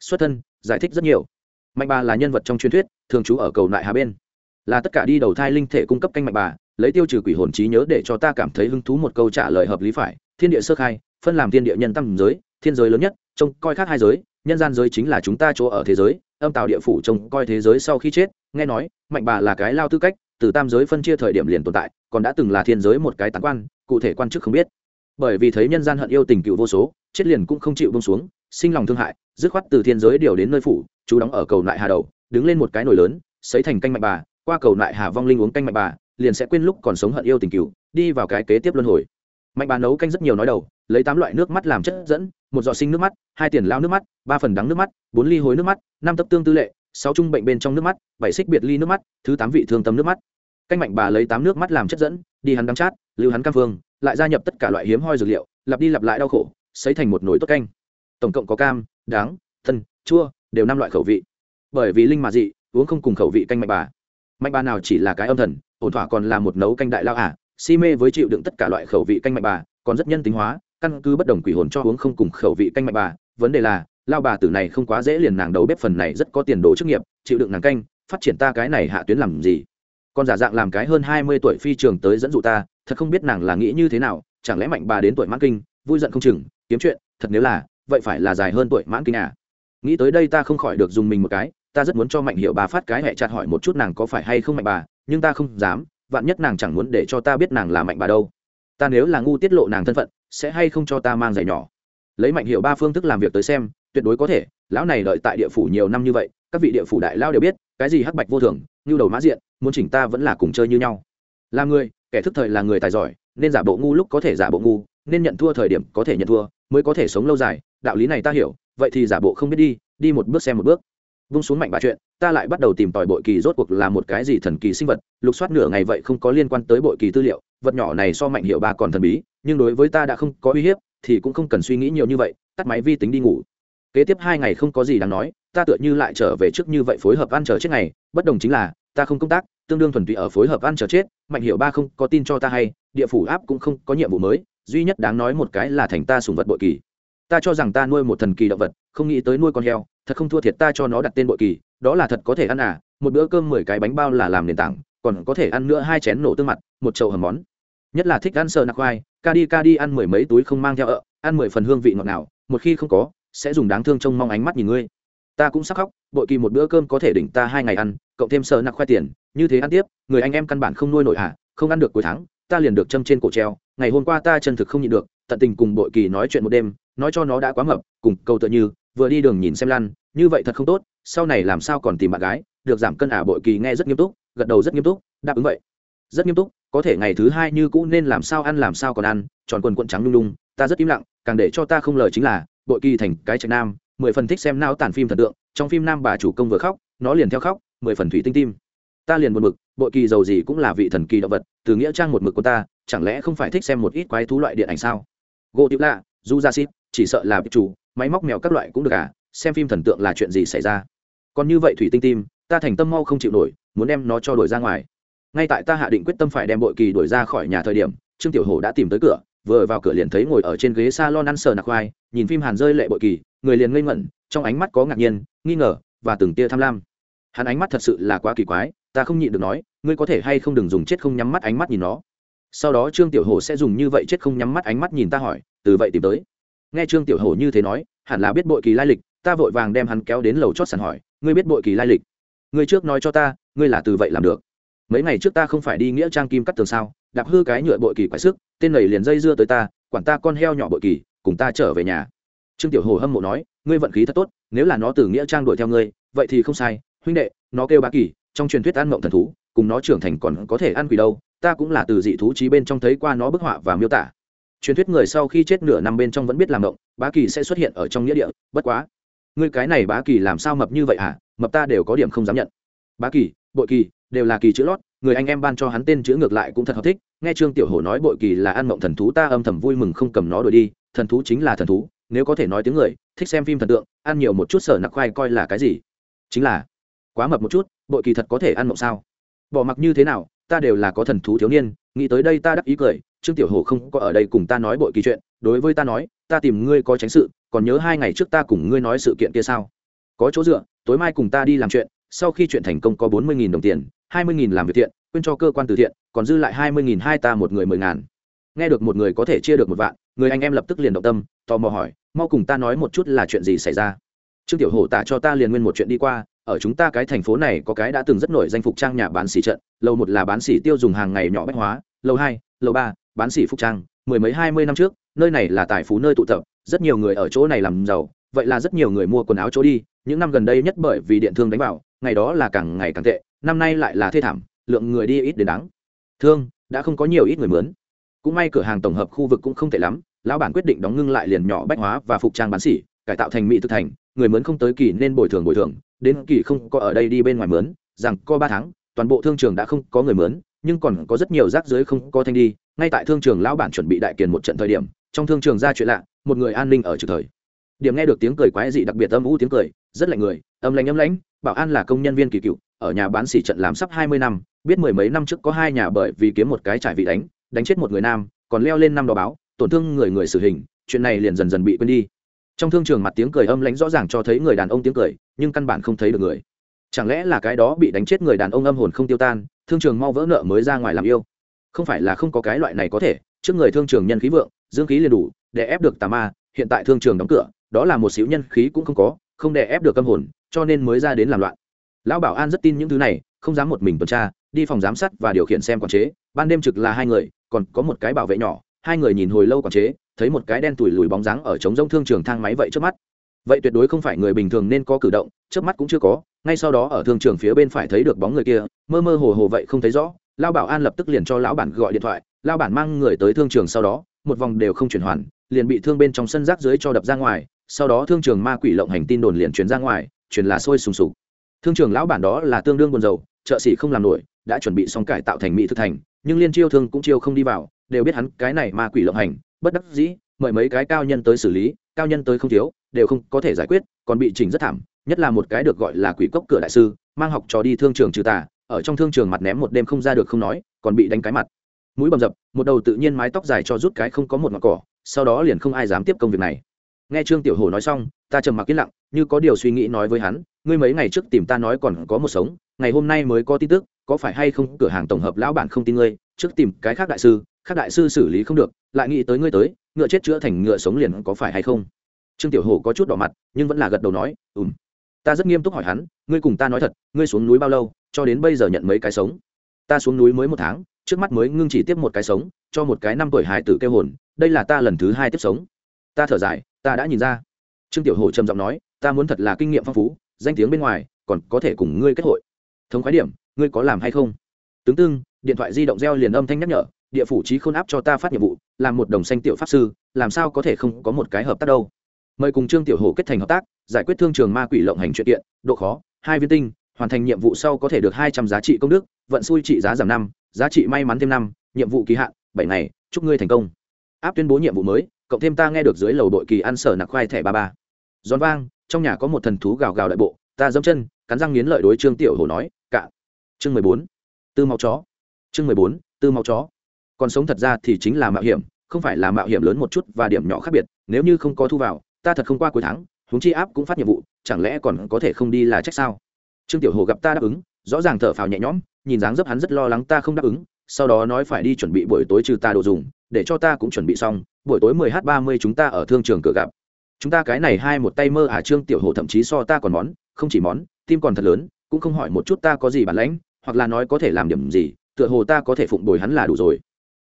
S1: Xuất thân, giải thích rất nhiều. Mạnh bà là nhân vật trong truyền thuyết, thường trú ở cầu nại hà bên. Là tất cả đi đầu thai linh thể cung cấp canh mạnh bà, lấy tiêu trừ quỷ hồn trí nhớ để cho ta cảm thấy hứng thú một câu trả lời hợp lý phải. Thiên địa sơ khai, phân làm thiên địa nhân tâm giới thiên giới lớn nhất, trông coi khác hai giới, nhân gian giới chính là chúng ta chỗ ở thế giới, âm tào địa phủ trông coi thế giới sau khi chết, nghe nói, mạnh bà là cái lao tư cách, từ tam giới phân chia thời điểm liền tồn tại, còn đã từng là thiên giới một cái tán quan, cụ thể quan chức không biết. Bởi vì thấy nhân gian hận yêu tình cựu vô số, chết liền cũng không chịu bông xuống, sinh lòng thương hại, dứt khoát từ thiên giới điều đến nơi phủ, chú đóng ở cầu nại hà đầu, đứng lên một cái nồi lớn xấy thành canh mạnh bà, qua cầu nại hà vong linh uống canh mạnh bà, liền sẽ quên lúc còn sống hận yêu tình cựu, đi vào cái kế tiếp luân hồi. Mạnh bà nấu canh rất nhiều nói đầu, lấy tám loại nước mắt làm chất dẫn một giọt sinh nước mắt hai tiền lao nước mắt ba phần đắng nước mắt bốn ly hối nước mắt năm tấp tương tư lệ sáu trung bệnh bên trong nước mắt bảy xích biệt ly nước mắt thứ tám vị thương tâm nước mắt. Canh mạnh bà lấy tám nước mắt làm chất dẫn đi hắn đắng chát lưu hắn cam phương lại gia nhập tất cả loại hiếm hoi dược liệu lặp đi lặp lại đau khổ xấy thành một nồi tốt canh. Tổng cộng có cam đắng thân chua đều năm loại khẩu vị. Bởi vì linh mà dị uống không cùng khẩu vị canh mạnh bà. Mạnh bà nào chỉ là cái âm thần ổn thỏa còn là một nấu canh đại lao ả à, si mê với chịu đựng tất cả loại khẩu vị canh mạnh bà còn rất nhân tính hóa căn cứ bất đồng quỷ hồn cho uống không cùng khẩu vị canh mạnh bà, vấn đề là, lao bà tử này không quá dễ liền nàng đầu bếp phần này rất có tiền đồ chức nghiệp, chịu đựng nàng canh, phát triển ta cái này hạ tuyến làm gì? Còn giả dạng làm cái hơn hai mươi tuổi phi trường tới dẫn dụ ta, thật không biết nàng là nghĩ như thế nào, chẳng lẽ mạnh bà đến tuổi mãn kinh, vui giận không chừng, kiếm chuyện, thật nếu là, vậy phải là dài hơn tuổi mãn kinh à? Nghĩ tới đây ta không khỏi được dùng mình một cái, ta rất muốn cho mạnh hiệu bà phát cái hẹ chặt hỏi một chút nàng có phải hay không mạnh bà, nhưng ta không dám, vạn nhất nàng chẳng muốn để cho ta biết nàng là mạnh bà đâu. Ta nếu là ngu tiết lộ nàng thân phận sẽ hay không cho ta mang giày nhỏ? Lấy mạnh hiệu ba phương thức làm việc tới xem, tuyệt đối có thể, lão này đợi tại địa phủ nhiều năm như vậy, các vị địa phủ đại lao đều biết, cái gì hắc bạch vô thường, như đầu mã diện, muốn chỉnh ta vẫn là cùng chơi như nhau. Là người, kẻ thức thời là người tài giỏi, nên giả bộ ngu lúc có thể giả bộ ngu, nên nhận thua thời điểm có thể nhận thua, mới có thể sống lâu dài. Đạo lý này ta hiểu, vậy thì giả bộ không biết đi đi một bước xem một bước vung xuống mạnh bà chuyện, ta lại bắt đầu tìm tòi bội kỳ rốt cuộc là một cái gì thần kỳ sinh vật, lục soát nửa ngày vậy không có liên quan tới bội kỳ tư liệu, vật nhỏ này so mạnh hiệu ba còn thần bí, nhưng đối với ta đã không có uy hiếp, thì cũng không cần suy nghĩ nhiều như vậy, tắt máy vi tính đi ngủ. Kế tiếp hai ngày không có gì đáng nói, ta tựa như lại trở về trước như vậy phối hợp ăn chờ chết ngày, bất đồng chính là, ta không công tác, tương đương thuần túy ở phối hợp ăn chờ chết, mạnh hiệu ba không có tin cho ta hay, địa phủ áp cũng không có nhiệm vụ mới, duy nhất đáng nói một cái là thành ta sùng vật bội kỳ. Ta cho rằng ta nuôi một thần kỳ động vật, không nghĩ tới nuôi con heo thật không thua thiệt ta cho nó đặt tên bội kỳ, đó là thật có thể ăn à một bữa cơm mười cái bánh bao là làm nền tảng, còn có thể ăn nữa hai chén nổ tương mặt, một chậu hầm món. Nhất là thích ăn sợ nạc khoai, ca đi ca đi ăn mười mấy túi không mang theo ợ, ăn mười phần hương vị ngọt nào một khi không có, sẽ dùng đáng thương trông mong ánh mắt nhìn ngươi. Ta cũng sắc khóc, bội kỳ một bữa cơm có thể đỉnh ta hai ngày ăn, cộng thêm sợ nạc khoai tiền, như thế ăn tiếp, người anh em căn bản không nuôi nổi à không ăn được cuối tháng, ta liền được châm trên cổ treo, ngày hôm qua ta chân thực không nhịn được, tận tình cùng bội kỳ nói chuyện một đêm, nói cho nó đã quá mập, cùng câu tựa như vừa đi đường nhìn xem lăn, như vậy thật không tốt, sau này làm sao còn tìm bạn gái, được giảm cân ả bội kỳ nghe rất nghiêm túc, gật đầu rất nghiêm túc, đáp ứng vậy. Rất nghiêm túc, có thể ngày thứ hai như cũ nên làm sao ăn làm sao còn ăn, tròn quần quận trắng lung lung ta rất im lặng, càng để cho ta không lời chính là, bội kỳ thành cái trạch nam, mười phần thích xem nao tàn phim thần tượng, trong phim nam bà chủ công vừa khóc, nó liền theo khóc, mười phần thủy tinh tim. Ta liền một mực bội kỳ giàu gì cũng là vị thần kỳ động vật, từ nghĩa trang một mực của ta, chẳng lẽ không phải thích xem một ít quái thú loại điện ảnh sao? Gỗ tiểu lạ du ra xít chỉ sợ là chủ máy móc mèo các loại cũng được à? Xem phim thần tượng là chuyện gì xảy ra? Còn như vậy thủy tinh tim, ta thành tâm mau không chịu nổi, muốn đem nó cho đổi ra ngoài. Ngay tại ta hạ định quyết tâm phải đem bội kỳ đổi ra khỏi nhà thời điểm, trương tiểu hổ đã tìm tới cửa, vừa vào cửa liền thấy ngồi ở trên ghế s a lon ăn sờ nạc khoai, nhìn phim hàn rơi lệ bội kỳ, người liền ngây ngẩn, trong ánh mắt có ngạc nhiên, nghi ngờ và từng tia tham lam. Hắn ánh mắt thật sự là quá kỳ quái, ta không nhịn được nói, ngươi có thể hay không đừng dùng chết không nhắm mắt ánh mắt nhìn nó. Sau đó trương tiểu hồ sẽ dùng như vậy chết không nhắm mắt ánh mắt nhìn ta hỏi, từ vậy tìm tới nghe trương tiểu hổ như thế nói, hẳn là biết bội kỳ lai lịch, ta vội vàng đem hắn kéo đến lầu chót sàn hỏi, ngươi biết bội kỳ lai lịch? Ngươi trước nói cho ta, ngươi là từ vậy làm được. Mấy ngày trước ta không phải đi nghĩa trang kim cắt tường sao, đạp hư cái nhựa bội kỳ quái sức, tên này liền dây dưa tới ta, quản ta con heo nhỏ bội kỳ, cùng ta trở về nhà. Trương tiểu hồ hâm mộ nói, ngươi vận khí thật tốt, nếu là nó từ nghĩa trang đuổi theo ngươi, vậy thì không sai, huynh đệ, nó kêu bá kỳ, trong truyền thuyết ăn mộng thần thú, cùng nó trưởng thành còn có thể ăn quỷ đâu, ta cũng là từ dị thú trí bên trong thấy qua nó bức họa và miêu tả truyền thuyết người sau khi chết nửa năm bên trong vẫn biết làm động, bá kỳ sẽ xuất hiện ở trong nghĩa địa bất quá. Ngươi cái này bá kỳ làm sao mập như vậy hả? Mập ta đều có điểm không dám nhận. Bá kỳ bội kỳ đều là kỳ chữ lót người anh em ban cho hắn tên chữ ngược lại cũng thật hợp thích. Nghe trương tiểu hổ nói bội kỳ là ăn mộng thần thú ta âm thầm vui mừng không cầm nó đổi đi. Thần thú chính là thần thú nếu có thể nói tiếng người thích xem phim thần tượng ăn nhiều một chút sở nặc khoai coi là cái gì? Chính là quá mập một chút bội kỳ thật có thể ăn mộng sao? Bỏ mặc như thế nào ta đều là có thần thú thiếu niên nghĩ tới đây ta đắc ý cười trương tiểu hổ không có ở đây cùng ta nói bội kỳ chuyện, đối với ta nói, ta tìm ngươi có tránh sự, còn nhớ hai ngày trước ta cùng ngươi nói sự kiện kia sao? Có chỗ dựa, tối mai cùng ta đi làm chuyện, sau khi chuyện thành công có bốn mươi đồng tiền, hai mươi làm việc thiện quyên cho cơ quan từ thiện, còn dư lại hai mươi hai ta một người mười ngàn. Nghe được một người có thể chia được một vạn, người anh em lập tức liền động tâm, tò mò hỏi, mau cùng ta nói một chút là chuyện gì xảy ra? Trương tiểu hổ tạ cho ta liền nguyên một chuyện đi qua, ở chúng ta cái thành phố này có cái đã từng rất nổi danh phục trang nhà bán xỉ trận, lầu một là bán xỉ tiêu dùng hàng ngày nhỏ bách hóa, lầu hai, lầu ba bán xỉ phục trang, mười mấy hai mươi năm trước, nơi này là tài phú nơi tụ tập, rất nhiều người ở chỗ này làm giàu, vậy là rất nhiều người mua quần áo chỗ đi, những năm gần đây nhất bởi vì điện thương đánh vào, ngày đó là càng ngày càng tệ, năm nay lại là thê thảm, lượng người đi ít đến đáng. Thương, đã không có nhiều ít người mướn. Cũng may cửa hàng tổng hợp khu vực cũng không tệ lắm, lão bản quyết định đóng ngưng lại liền nhỏ bách hóa và phục trang bán xỉ cải tạo thành mỹ thực thành, người mướn không tới kỳ nên bồi thường bồi thường, đến kỳ không có ở đây đi bên ngoài mướn, rằng có ba tháng, toàn bộ thương trường đã không có người mướn nhưng còn có rất nhiều rác dưới không có thanh đi, ngay tại thương trường lão bản chuẩn bị đại kiền một trận thời điểm, trong thương trường ra chuyện lạ, một người an ninh ở trực thời. Điểm nghe được tiếng cười quái dị đặc biệt âm u tiếng cười, rất lạnh người, âm lạnh âm lãnh, bảo an là công nhân viên kỳ cựu, ở nhà bán xỉ trận làm sắp hai mươi năm, biết mười mấy năm trước có hai nhà bởi vì kiếm một cái trải vị đánh đánh chết một người nam, còn leo lên năm đò báo, tổn thương người người xử hình, chuyện này liền dần dần bị quên đi. Trong thương trường mặt tiếng cười âm lãnh rõ ràng cho thấy người đàn ông tiếng cười, nhưng căn bản không thấy được người chẳng lẽ là cái đó bị đánh chết người đàn ông âm hồn không tiêu tan, thương trường mau vỡ nợ mới ra ngoài làm yêu? Không phải là không có cái loại này có thể, trước người thương trường nhân khí vượng, dương khí liền đủ, để ép được tà ma, hiện tại thương trường đóng cửa, đó là một xíu nhân khí cũng không có, không để ép được âm hồn, cho nên mới ra đến làm loạn. Lão bảo an rất tin những thứ này, không dám một mình tuần tra, đi phòng giám sát và điều khiển xem quản chế, ban đêm trực là hai người, còn có một cái bảo vệ nhỏ, hai người nhìn hồi lâu quản chế, thấy một cái đen tủi lùi bóng dáng ở trống rông thương trường thang máy vậy trước mắt vậy tuyệt đối không phải người bình thường nên có cử động trước mắt cũng chưa có, ngay sau đó ở thương trường phía bên phải thấy được bóng người kia, mơ mơ hồ hồ vậy không thấy rõ, lao bảo an lập tức liền cho lão bản gọi điện thoại, lao bản mang người tới thương trường sau đó, một vòng đều không chuyển hoàn, liền bị thương bên trong sân rác dưới cho đập ra ngoài, sau đó thương trường ma quỷ lộng hành tin đồn liền chuyển ra ngoài, chuyển là sôi sùng sục. Thương trường lão bản đó là tương đương buồn dầu chợ xỉ không làm nổi, đã chuẩn bị xong cải tạo thành mỹ thực thành, nhưng liên chiêu thương cũng chiêu không đi vào, đều biết hắn cái này ma quỷ lộng hành, bất đắc dĩ mời mấy cái cao nhân tới xử lý, cao nhân tới không thiếu, đều không có thể giải quyết, còn bị chỉnh rất thảm, nhất là một cái được gọi là quỷ cốc cửa đại sư, mang học trò đi thương trường trừ tà, ở trong thương trường mặt ném một đêm không ra được không nói, còn bị đánh cái mặt. Mũi bầm dập, một đầu tự nhiên mái tóc dài cho rút cái không có một ngọn cỏ, sau đó liền không ai dám tiếp công việc này. Nghe trương tiểu hồ nói xong, ta trầm mặc yên lặng, như có điều suy nghĩ nói với hắn, ngươi mấy ngày trước tìm ta nói còn có một sống, ngày hôm nay mới có tin tức, có phải hay không cửa hàng tổng hợp lão bản không tin ngươi, trước tìm cái khác đại sư, khác đại sư xử lý không được, lại nghĩ tới ngươi tới ngựa chết chữa thành ngựa sống liền có phải hay không? Trương tiểu hồ có chút đỏ mặt, nhưng vẫn là gật đầu nói ùm ta rất nghiêm túc hỏi hắn, ngươi cùng ta nói thật, ngươi xuống núi bao lâu, cho đến bây giờ nhận mấy cái sống? Ta xuống núi mới một tháng, trước mắt mới ngưng chỉ tiếp một cái sống, cho một cái năm tuổi hài tử kêu hồn, đây là ta lần thứ hai tiếp sống. Ta thở dài, ta đã nhìn ra. Trương tiểu hồ trầm giọng nói, ta muốn thật là kinh nghiệm phong phú, danh tiếng bên ngoài, còn có thể cùng ngươi kết hội. Thống khái điểm, ngươi có làm hay không? Tướng tương điện thoại di động reo liền âm thanh nhắc nhở, địa phủ trí khôn áp cho ta phát nhiệm vụ làm một đồng xanh tiểu pháp sư, làm sao có thể không có một cái hợp tác đâu? Mời cùng trương tiểu hồ kết thành hợp tác, giải quyết thương trường ma quỷ lộng hành chuyện kiện, độ khó, hai viên tinh, hoàn thành nhiệm vụ sau có thể được hai trăm giá trị công đức, vận xui trị giá giảm năm, giá trị may mắn thêm năm, nhiệm vụ kỳ hạn, bảy ngày, chúc ngươi thành công. Áp tuyên bố nhiệm vụ mới, cộng thêm ta nghe được dưới lầu đội kỳ ăn sở nặc khoai thẻ ba ba. Giòn vang, trong nhà có một thần thú gào gào đại bộ, ta dẫm chân, cắn răng nghiến lợi đối trương tiểu hồ nói cả. chương mười bốn, tư máu chó. Chương mười bốn, tư máu chó còn sống thật ra thì chính là mạo hiểm, không phải là mạo hiểm lớn một chút và điểm nhỏ khác biệt, nếu như không có thu vào, ta thật không qua cuối tháng, huống chi áp cũng phát nhiệm vụ, chẳng lẽ còn có thể không đi là trách sao? Trương tiểu hồ gặp ta đáp ứng, rõ ràng thở phào nhẹ nhõm, nhìn dáng dấp hắn rất lo lắng ta không đáp ứng, sau đó nói phải đi chuẩn bị buổi tối trừ ta đồ dùng, để cho ta cũng chuẩn bị xong, buổi tối 10 h 30 chúng ta ở thương trường cửa gặp. Chúng ta cái này hai một tay mơ à trương tiểu hồ thậm chí so ta còn món, không chỉ món, tim còn thật lớn, cũng không hỏi một chút ta có gì bản lãnh, hoặc là nói có thể làm điểm gì, tựa hồ ta có thể phụng bồi hắn là đủ rồi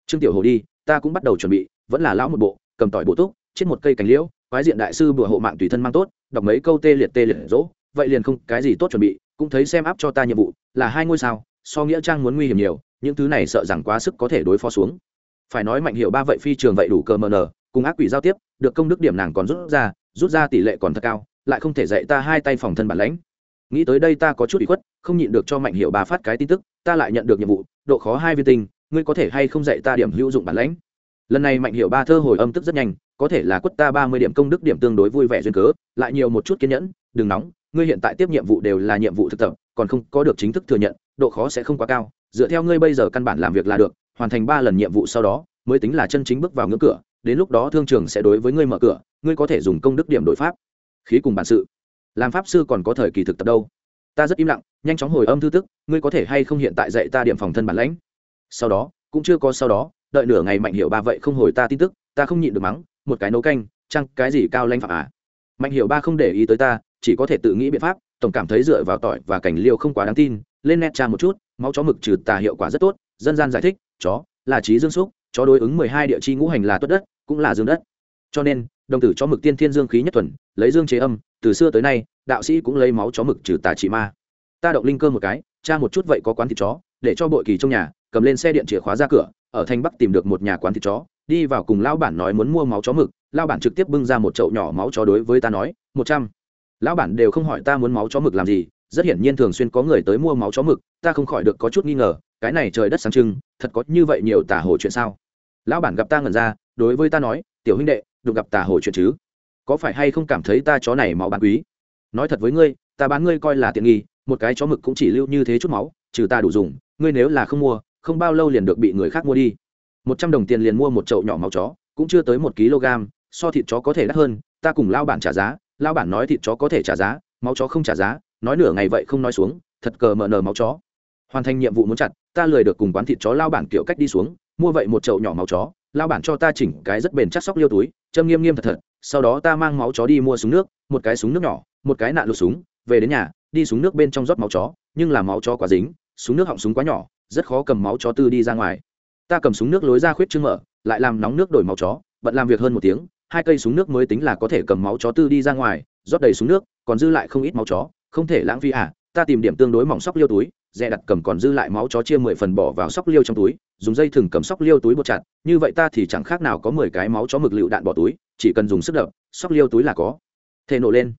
S1: trương tiểu hồ đi, ta cũng bắt đầu chuẩn bị, vẫn là lão một bộ, cầm tỏi bộ túc chết một cây cành liễu, quái diện đại sư bùa hộ mạng tùy thân mang tốt, đọc mấy câu tê liệt tê liệt dỗ vậy liền không cái gì tốt chuẩn bị, cũng thấy xem áp cho ta nhiệm vụ, là hai ngôi sao, so nghĩa trang muốn nguy hiểm nhiều, những thứ này sợ rằng quá sức có thể đối phó xuống. Phải nói mạnh hiệu ba vậy phi trường vậy đủ cờ mờ nờ, cùng ác quỷ giao tiếp, được công đức điểm nàng còn rút ra rút ra tỷ lệ còn thật cao, lại không thể dạy ta hai tay phòng thân bản lãnh. Nghĩ tới đây ta có chút bị khuất, không nhịn được cho mạnh hiệu ba phát cái tin tức, ta lại nhận được nhiệm vụ, độ khó hai viên tinh ngươi có thể hay không dạy ta điểm hữu dụng bản lãnh? Lần này mạnh hiệu ba thơ hồi âm tức rất nhanh, có thể là quất ta ba mươi điểm công đức điểm tương đối vui vẻ duyên cớ, lại nhiều một chút kiên nhẫn, đừng nóng, ngươi hiện tại tiếp nhiệm vụ đều là nhiệm vụ thực tập, còn không có được chính thức thừa nhận, độ khó sẽ không quá cao, dựa theo ngươi bây giờ căn bản làm việc là được, hoàn thành ba lần nhiệm vụ sau đó, mới tính là chân chính bước vào ngưỡng cửa, đến lúc đó thương trường sẽ đối với ngươi mở cửa, ngươi có thể dùng công đức điểm đổi pháp. Khí cùng bản sự. Làm pháp sư còn có thời kỳ thực tập đâu? Ta rất im lặng, nhanh chóng hồi âm thư tức, ngươi có thể hay không hiện tại dạy ta điểm phòng thân bản lãnh? Sau đó, cũng chưa có sau đó, đợi nửa ngày mạnh hiệu ba vậy không hồi ta tin tức, ta không nhịn được mắng, một cái nấu canh, chăng cái gì cao lanh phạm à? Mạnh hiệu ba không để ý tới ta, chỉ có thể tự nghĩ biện pháp, tổng cảm thấy dựa vào tỏi và cảnh liêu không quá đáng tin, lên net tra một chút, máu chó mực trừ tà hiệu quả rất tốt, dân gian giải thích, chó là trí dương xúc, chó đối ứng mười hai địa chi ngũ hành là tuất đất, cũng là dương đất. Cho nên, đồng tử chó mực tiên thiên dương khí nhất thuần, lấy dương chế âm, từ xưa tới nay, đạo sĩ cũng lấy máu chó mực trừ tà trị ma. Ta động linh cơ một cái, tra một chút vậy có quán thịt chó để cho bội kỳ trong nhà, cầm lên xe điện chìa khóa ra cửa, ở thanh bắc tìm được một nhà quán thịt chó, đi vào cùng lao bản nói muốn mua máu chó mực lao bản trực tiếp bưng ra một chậu nhỏ máu chó đối với ta nói, một trăm. Lão bản đều không hỏi ta muốn máu chó mực làm gì, rất hiển nhiên thường xuyên có người tới mua máu chó mực, ta không khỏi được có chút nghi ngờ, cái này trời đất sáng trưng, thật có như vậy nhiều tả hồ chuyện sao? Lão bản gặp ta ngẩn ra, đối với ta nói, tiểu huynh đệ, đụng gặp tả hồ chuyện chứ? Có phải hay không cảm thấy ta chó này máu bán quý? Nói thật với ngươi, ta bán ngươi coi là tiện nghi, một cái chó mực cũng chỉ lưu như thế chút máu, trừ ta đủ dùng ngươi nếu là không mua, không bao lâu liền được bị người khác mua đi. Một trăm đồng tiền liền mua một chậu nhỏ máu chó, cũng chưa tới một kg, so thịt chó có thể đắt hơn, ta cùng lao bản trả giá lao bản nói thịt chó có thể trả giá, máu chó không trả giá, nói nửa ngày vậy không nói xuống, thật cờ mờ nờ máu chó. Hoàn thành nhiệm vụ muốn chặt, ta lười được cùng quán thịt chó lao bản kiểu cách đi xuống, mua vậy một chậu nhỏ máu chó lao bản cho ta chỉnh cái rất bền chắc sóc liêu túi, châm nghiêm nghiêm thật thật, sau đó ta mang máu chó đi mua súng nước, một cái súng nước nhỏ, một cái nạn lụt súng, về đến nhà, đi súng nước bên trong rót máu chó, nhưng là máu chó quá dính súng nước họng súng quá nhỏ, rất khó cầm máu chó tư đi ra ngoài. Ta cầm súng nước lối ra khuyết trương mở, lại làm nóng nước đổi máu chó, bận làm việc hơn một tiếng, hai cây súng nước mới tính là có thể cầm máu chó tư đi ra ngoài, rót đầy súng nước, còn dư lại không ít máu chó, không thể lãng phí à ta tìm điểm tương đối mỏng sóc liêu túi dè đặt cầm còn dư lại máu chó chia mười phần bỏ vào sóc liêu trong túi, dùng dây thừng cầm sóc liêu túi bột chặt, như vậy ta thì chẳng khác nào có mười cái máu chó mực lựu đạn bỏ túi, chỉ cần dùng sức đập, sóc liêu túi là có. Thể nổ lên.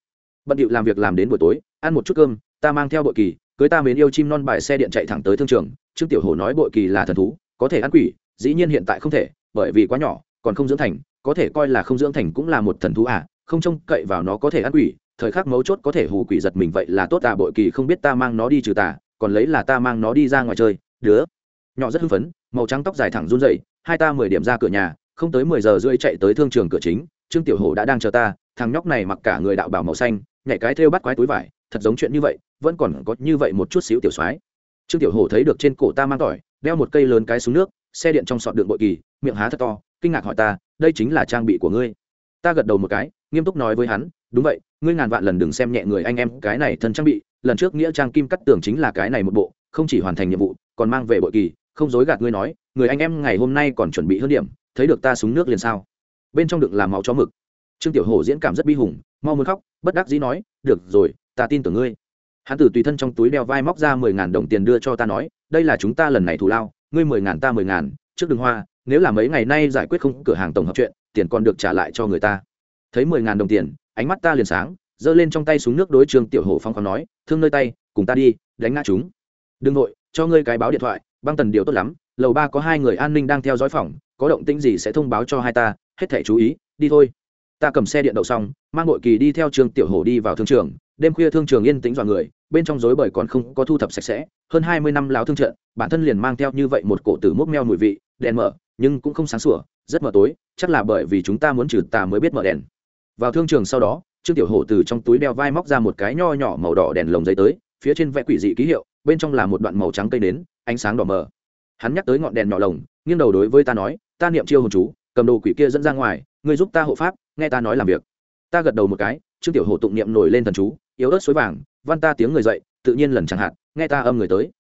S1: Bận điệu làm việc làm đến buổi tối, ăn một chút cơm, ta mang theo bội kỳ cưới ta mến yêu chim non bài xe điện chạy thẳng tới thương trường, trương tiểu hổ nói bội kỳ là thần thú, có thể ăn quỷ, dĩ nhiên hiện tại không thể, bởi vì quá nhỏ, còn không dưỡng thành, có thể coi là không dưỡng thành cũng là một thần thú à không trông cậy vào nó có thể ăn quỷ, thời khắc mấu chốt có thể hù quỷ giật mình vậy là tốt à bội kỳ không biết ta mang nó đi trừ tà, còn lấy là ta mang nó đi ra ngoài chơi, đứa. Nhỏ rất hưng phấn, màu trắng tóc dài thẳng run dậy hai ta mười điểm ra cửa nhà, không tới mười giờ rưỡi chạy tới thương trường cửa chính, trương tiểu hổ đã đang chờ ta, thằng nhóc này mặc cả người đạo bảo màu xanh, nhảy cái thêu bắt quái túi vải thật giống chuyện như vậy, vẫn còn có như vậy một chút xíu tiểu soái. Trương tiểu hổ thấy được trên cổ ta mang tỏi, đeo một cây lớn cái xuống nước, xe điện trong sọt đường bội kỳ, miệng há thật to, kinh ngạc hỏi ta, đây chính là trang bị của ngươi? Ta gật đầu một cái, nghiêm túc nói với hắn, đúng vậy, ngươi ngàn vạn lần đừng xem nhẹ người anh em cái này thân trang bị, lần trước nghĩa trang kim cắt tường chính là cái này một bộ, không chỉ hoàn thành nhiệm vụ, còn mang về bội kỳ, không dối gạt ngươi nói, người anh em ngày hôm nay còn chuẩn bị hơn điểm, thấy được ta súng nước liền sao? Bên trong đựng làm máu chó mực. Trương tiểu hổ diễn cảm rất bi hùng, mau muốn khóc, bất đắc dĩ nói, được rồi ta tin tưởng ngươi. Hắn tử tùy thân trong túi đeo vai móc ra mười ngàn đồng tiền đưa cho ta nói, đây là chúng ta lần này thù lao, ngươi mười ngàn ta mười ngàn, trước đường hoa, nếu là mấy ngày nay giải quyết không cửa hàng tổng hợp chuyện, tiền còn được trả lại cho người ta. Thấy mười ngàn đồng tiền, ánh mắt ta liền sáng, giơ lên trong tay súng nước đối trường tiểu hổ phong khoáng nói, thương nơi tay, cùng ta đi, đánh ngã chúng. Đừng nội cho ngươi cái báo điện thoại, băng tần điều tốt lắm, lầu ba có hai người an ninh đang theo dõi phòng, có động tĩnh gì sẽ thông báo cho hai ta, hết thể chú ý, đi thôi. Ta cầm xe điện đậu xong, mang nội kỳ đi theo trường tiểu hổ đi vào thương trường đêm khuya thương trường yên tĩnh dọa người, bên trong rối bời còn không có thu thập sạch sẽ, hơn hai mươi năm láo thương trận, bản thân liền mang theo như vậy một cổ tử mốc meo mùi vị, đèn mở, nhưng cũng không sáng sủa, rất mờ tối, chắc là bởi vì chúng ta muốn trừ tà mới biết mở đèn. Vào thương trường sau đó, trương tiểu hổ từ trong túi đeo vai móc ra một cái nho nhỏ màu đỏ đèn lồng giấy tới, phía trên vẽ quỷ dị ký hiệu, bên trong là một đoạn màu trắng cây nến, ánh sáng đỏ mờ. Hắn nhắc tới ngọn đèn nhỏ lồng, nghiêng đầu đối với ta nói, ta niệm chiêu hồn chú, cầm đồ quỷ kia dẫn ra ngoài, ngươi giúp ta hộ pháp, nghe ta nói làm việc. Ta gật đầu một cái, trương tiểu hổ tụng niệm nổi lên thần chú yếu ớt suối vàng, văn ta tiếng người dậy, tự nhiên lần chẳng hạn, nghe ta âm người tới.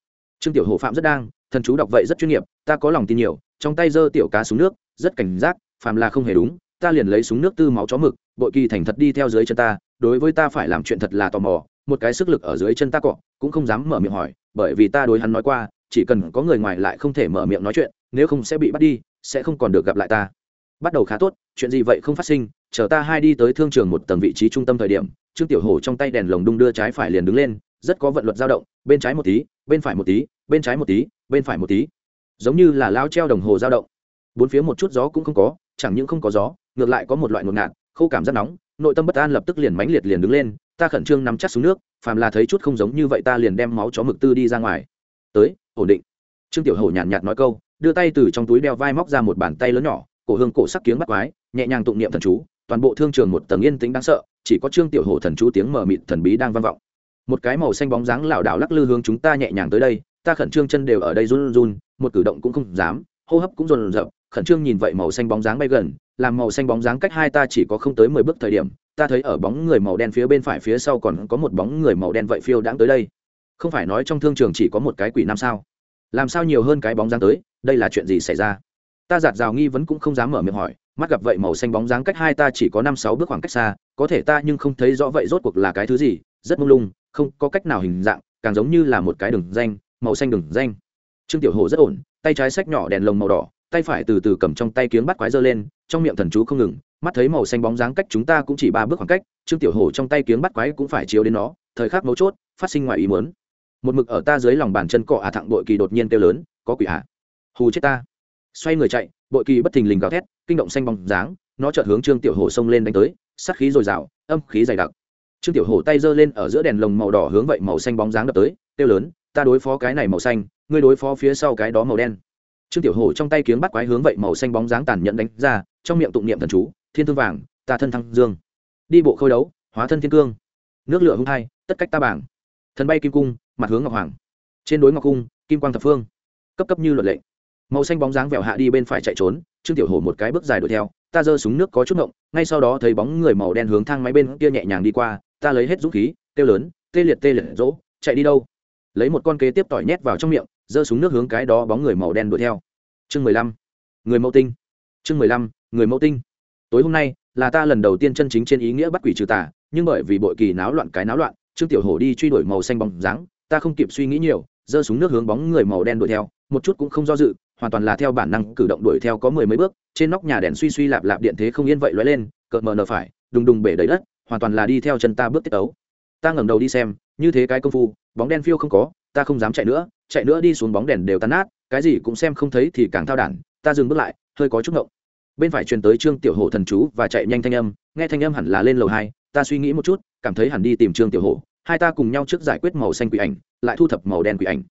S1: Trương tiểu hổ phạm rất đang, thần chú đọc vậy rất chuyên nghiệp, ta có lòng tin nhiều, trong tay giơ tiểu cá xuống nước, rất cảnh giác, phàm là không hề đúng, ta liền lấy súng nước tư máu chó mực, bội kỳ thành thật đi theo dưới chân ta, đối với ta phải làm chuyện thật là tò mò, một cái sức lực ở dưới chân ta cọ, cũng không dám mở miệng hỏi, bởi vì ta đối hắn nói qua, chỉ cần có người ngoài lại không thể mở miệng nói chuyện, nếu không sẽ bị bắt đi, sẽ không còn được gặp lại ta. Bắt đầu khá tốt, chuyện gì vậy không phát sinh, chờ ta hai đi tới thương trường một tầng vị trí trung tâm thời điểm trương tiểu hổ trong tay đèn lồng đung đưa trái phải liền đứng lên, rất có vận luật dao động, bên trái một tí, bên phải một tí, bên trái một tí, bên phải một tí. Giống như là lao treo đồng hồ dao động. Bốn phía một chút gió cũng không có, chẳng những không có gió, ngược lại có một loại ngột ngạt, khô cảm rất nóng, nội tâm bất an lập tức liền mãnh liệt liền đứng lên, ta khẩn trương nắm chắc xuống nước, phàm là thấy chút không giống như vậy ta liền đem máu chó mực tư đi ra ngoài. Tới, ổn định. Trương tiểu hổ nhàn nhạt nói câu, đưa tay từ trong túi đeo vai móc ra một bàn tay lớn nhỏ, cổ hương cổ sắc kiếng bắt quái, nhẹ nhàng tụng niệm thần chú toàn bộ thương trường một tầng yên tĩnh đáng sợ, chỉ có trương tiểu hổ thần chú tiếng mờ mịt thần bí đang vang vọng. Một cái màu xanh bóng dáng lảo đảo lắc lư hướng chúng ta nhẹ nhàng tới đây, ta khẩn trương chân đều ở đây run run, một cử động cũng không dám, hô hấp cũng run rợn, khẩn trương nhìn vậy màu xanh bóng dáng bay gần, làm màu xanh bóng dáng cách hai ta chỉ có không tới mười bước thời điểm, ta thấy ở bóng người màu đen phía bên phải phía sau còn có một bóng người màu đen vậy phiêu đãng tới đây. Không phải nói trong thương trường chỉ có một cái quỷ nam sao? Làm sao nhiều hơn cái bóng dáng tới, đây là chuyện gì xảy ra? Ta giạt rào nghi vấn cũng không dám mở miệng hỏi mắt gặp vậy màu xanh bóng dáng cách hai ta chỉ có năm sáu bước khoảng cách xa, có thể ta nhưng không thấy rõ vậy rốt cuộc là cái thứ gì, rất mông lung, không có cách nào hình dạng, càng giống như là một cái đường danh, màu xanh đường danh. Trương tiểu hồ rất ổn, tay trái xách nhỏ đèn lồng màu đỏ, tay phải từ từ cầm trong tay kiếng bắt quái dơ lên, trong miệng thần chú không ngừng, mắt thấy màu xanh bóng dáng cách chúng ta cũng chỉ ba bước khoảng cách, trương tiểu hồ trong tay kiếng bắt quái cũng phải chiếu đến nó, thời khắc mấu chốt, phát sinh ngoài ý muốn. Một mực ở ta dưới lòng bàn chân cọ ả à thẳng bội kỳ đột nhiên kêu lớn, có quỷ hạ hù chết ta. Xoay người chạy, bội kỳ bất thình lình gào thét kinh động xanh bóng dáng, nó chợt hướng trương tiểu hổ xông lên đánh tới, sát khí dồi dào, âm khí dày đặc. Trương tiểu hổ tay giơ lên ở giữa đèn lồng màu đỏ hướng vậy màu xanh bóng dáng đập tới, kêu lớn, ta đối phó cái này màu xanh, ngươi đối phó phía sau cái đó màu đen. Trương tiểu hổ trong tay kiếng bắt quái hướng vậy màu xanh bóng dáng tàn nhẫn đánh ra, trong miệng tụng niệm thần chú, thiên thương vàng, ta thân thăng dương. Đi bộ khôi đấu, hóa thân thiên cương. Nước lửa hung hai, tất cách ta bảng. Thần bay kim cung, mặt hướng ngọc hoàng. Trên đối ngọc cung, kim quang thập phương. Cấp cấp như luật lệ. Màu xanh bóng dáng vẹo hạ đi bên phải chạy trốn trương tiểu hổ một cái bước dài đuổi theo, ta giơ súng nước có chút ngộng, ngay sau đó thấy bóng người màu đen hướng thang máy bên kia nhẹ nhàng đi qua, ta lấy hết dũng khí, kêu lớn, tê liệt tê liệt rỗ chạy đi đâu? Lấy một con kế tiếp tỏi nhét vào trong miệng, giơ súng nước hướng cái đó bóng người màu đen đuổi theo. Chương mười lăm, người mẫu tinh. Chương mười lăm, người mẫu tinh. Tối hôm nay, là ta lần đầu tiên chân chính trên ý nghĩa bắt quỷ trừ tà, nhưng bởi vì bội kỳ náo loạn cái náo loạn, trương tiểu hổ đi truy đuổi màu xanh bóng dáng, ta không kịp suy nghĩ nhiều, giơ súng nước hướng bóng người màu đen đuổi theo, một chút cũng không do dự hoàn toàn là theo bản năng cử động đuổi theo có mười mấy bước, trên nóc nhà đèn suy suy lạp lạp điện thế không yên vậy lóe lên, cợt mờ nở phải, đùng đùng bể đầy đất, hoàn toàn là đi theo chân ta bước tiết ấu ta ngẩng đầu đi xem, như thế cái công phu, bóng đen phiêu không có, ta không dám chạy nữa chạy nữa đi xuống bóng đèn đều tan nát, cái gì cũng xem không thấy thì càng thao đản, ta dừng bước lại, hơi có chút ngộng. Bên phải truyền tới trương tiểu hổ thần chú và chạy nhanh thanh âm, nghe thanh âm hẳn là lên lầu hai, ta suy nghĩ một chút, cảm thấy hẳn đi tìm trương tiểu hổ, hai ta cùng nhau trước giải quyết màu xanh quỷ ảnh, lại thu thập màu đen quỷ ảnh.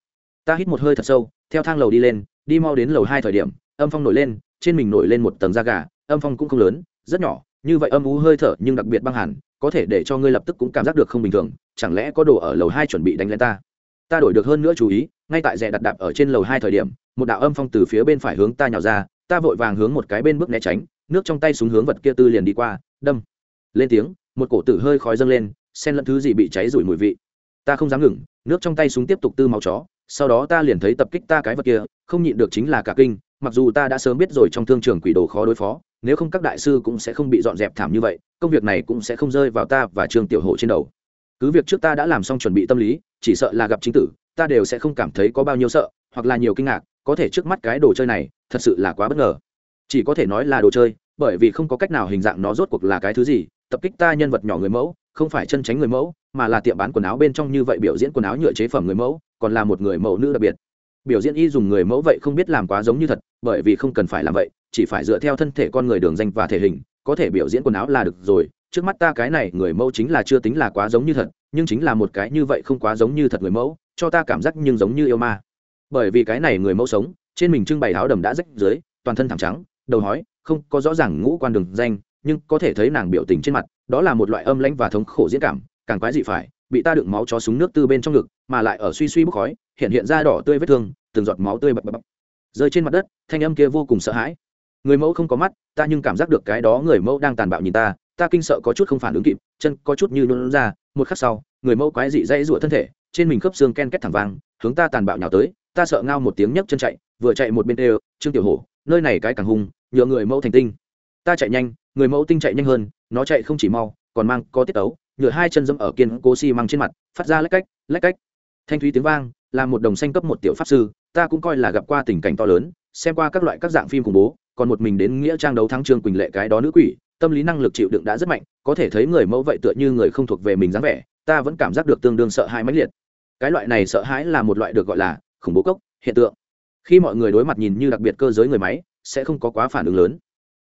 S1: Ta hít một hơi thật sâu, theo thang lầu đi lên đi mau đến lầu hai thời điểm, âm phong nổi lên, trên mình nổi lên một tầng da gà, âm phong cũng không lớn, rất nhỏ, như vậy âm ú hơi thở nhưng đặc biệt băng hẳn, có thể để cho ngươi lập tức cũng cảm giác được không bình thường, chẳng lẽ có đồ ở lầu hai chuẩn bị đánh lên ta? Ta đổi được hơn nữa chú ý, ngay tại rẽ đặt đạp ở trên lầu hai thời điểm, một đạo âm phong từ phía bên phải hướng ta nhào ra, ta vội vàng hướng một cái bên bước né tránh, nước trong tay xuống hướng vật kia tư liền đi qua, đâm. Lên tiếng, một cổ tử hơi khói dâng lên, xen lẫn thứ gì bị cháy rủi mùi vị. Ta không dám ngừng, nước trong tay súng tiếp tục tư màu chó sau đó ta liền thấy tập kích ta cái vật kia, không nhịn được chính là cả kinh, mặc dù ta đã sớm biết rồi trong thương trường quỷ đồ khó đối phó, nếu không các đại sư cũng sẽ không bị dọn dẹp thảm như vậy, công việc này cũng sẽ không rơi vào ta và trương tiểu hộ trên đầu. Cứ việc trước ta đã làm xong chuẩn bị tâm lý, chỉ sợ là gặp chính tử, ta đều sẽ không cảm thấy có bao nhiêu sợ, hoặc là nhiều kinh ngạc, có thể trước mắt cái đồ chơi này, thật sự là quá bất ngờ. Chỉ có thể nói là đồ chơi, bởi vì không có cách nào hình dạng nó rốt cuộc là cái thứ gì, tập kích ta nhân vật nhỏ người mẫu, không phải chân tránh người mẫu, mà là tiệm bán quần áo bên trong như vậy biểu diễn quần áo nhựa chế phẩm người mẫu còn là một người mẫu nữ đặc biệt. Biểu diễn y dùng người mẫu vậy không biết làm quá giống như thật, bởi vì không cần phải làm vậy, chỉ phải dựa theo thân thể con người đường danh và thể hình, có thể biểu diễn quần áo là được rồi. Trước mắt ta cái này người mẫu chính là chưa tính là quá giống như thật, nhưng chính là một cái như vậy không quá giống như thật người mẫu, cho ta cảm giác nhưng giống như yêu ma. Bởi vì cái này người mẫu sống, trên mình trưng bày áo đầm đã rách dưới, toàn thân thẳng trắng, đầu hói, không có rõ ràng ngũ quan đường danh, nhưng có thể thấy nàng biểu tình trên mặt, đó là một loại âm lãnh và thống khổ diễn cảm, càng quái dị phải bị ta đựng máu cho súng nước từ bên trong ngực, mà lại ở suy suy bốc khói, hiện hiện ra đỏ tươi vết thương, từng giọt máu tươi bập bập rơi trên mặt đất, thanh âm kia vô cùng sợ hãi. Người mẫu không có mắt, ta nhưng cảm giác được cái đó người mẫu đang tàn bạo nhìn ta ta kinh sợ có chút không phản ứng kịp, chân có chút như luôn ra, một khắc sau, người mẫu quái dị dãy rụa thân thể, trên mình khớp xương ken két thẳng vang, hướng ta tàn bạo nhào tới, ta sợ ngao một tiếng nhấc chân chạy, vừa chạy một bên đều, trương tiểu hổ, nơi này cái càng hung nhựa người mẫu thành tinh. Ta chạy nhanh, người mẫu tinh chạy nhanh hơn, nó chạy không chỉ mau, còn mang có tiết ấu nhựa hai chân dẫm ở kiên cố xi măng trên mặt, phát ra lách cách lách cách. Thanh thúy tiếng vang, là một đồng xanh cấp một tiểu pháp sư, ta cũng coi là gặp qua tình cảnh to lớn, xem qua các loại các dạng phim khủng bố, còn một mình đến nghĩa trang đấu thắng trương quỳnh lệ cái đó nữ quỷ, tâm lý năng lực chịu đựng đã rất mạnh, có thể thấy người mẫu vậy tựa như người không thuộc về mình dáng vẻ, ta vẫn cảm giác được tương đương sợ hãi mãnh liệt. Cái loại này sợ hãi là một loại được gọi là khủng bố cốc, hiện tượng. Khi mọi người đối mặt nhìn như đặc biệt cơ giới người máy, sẽ không có quá phản ứng lớn.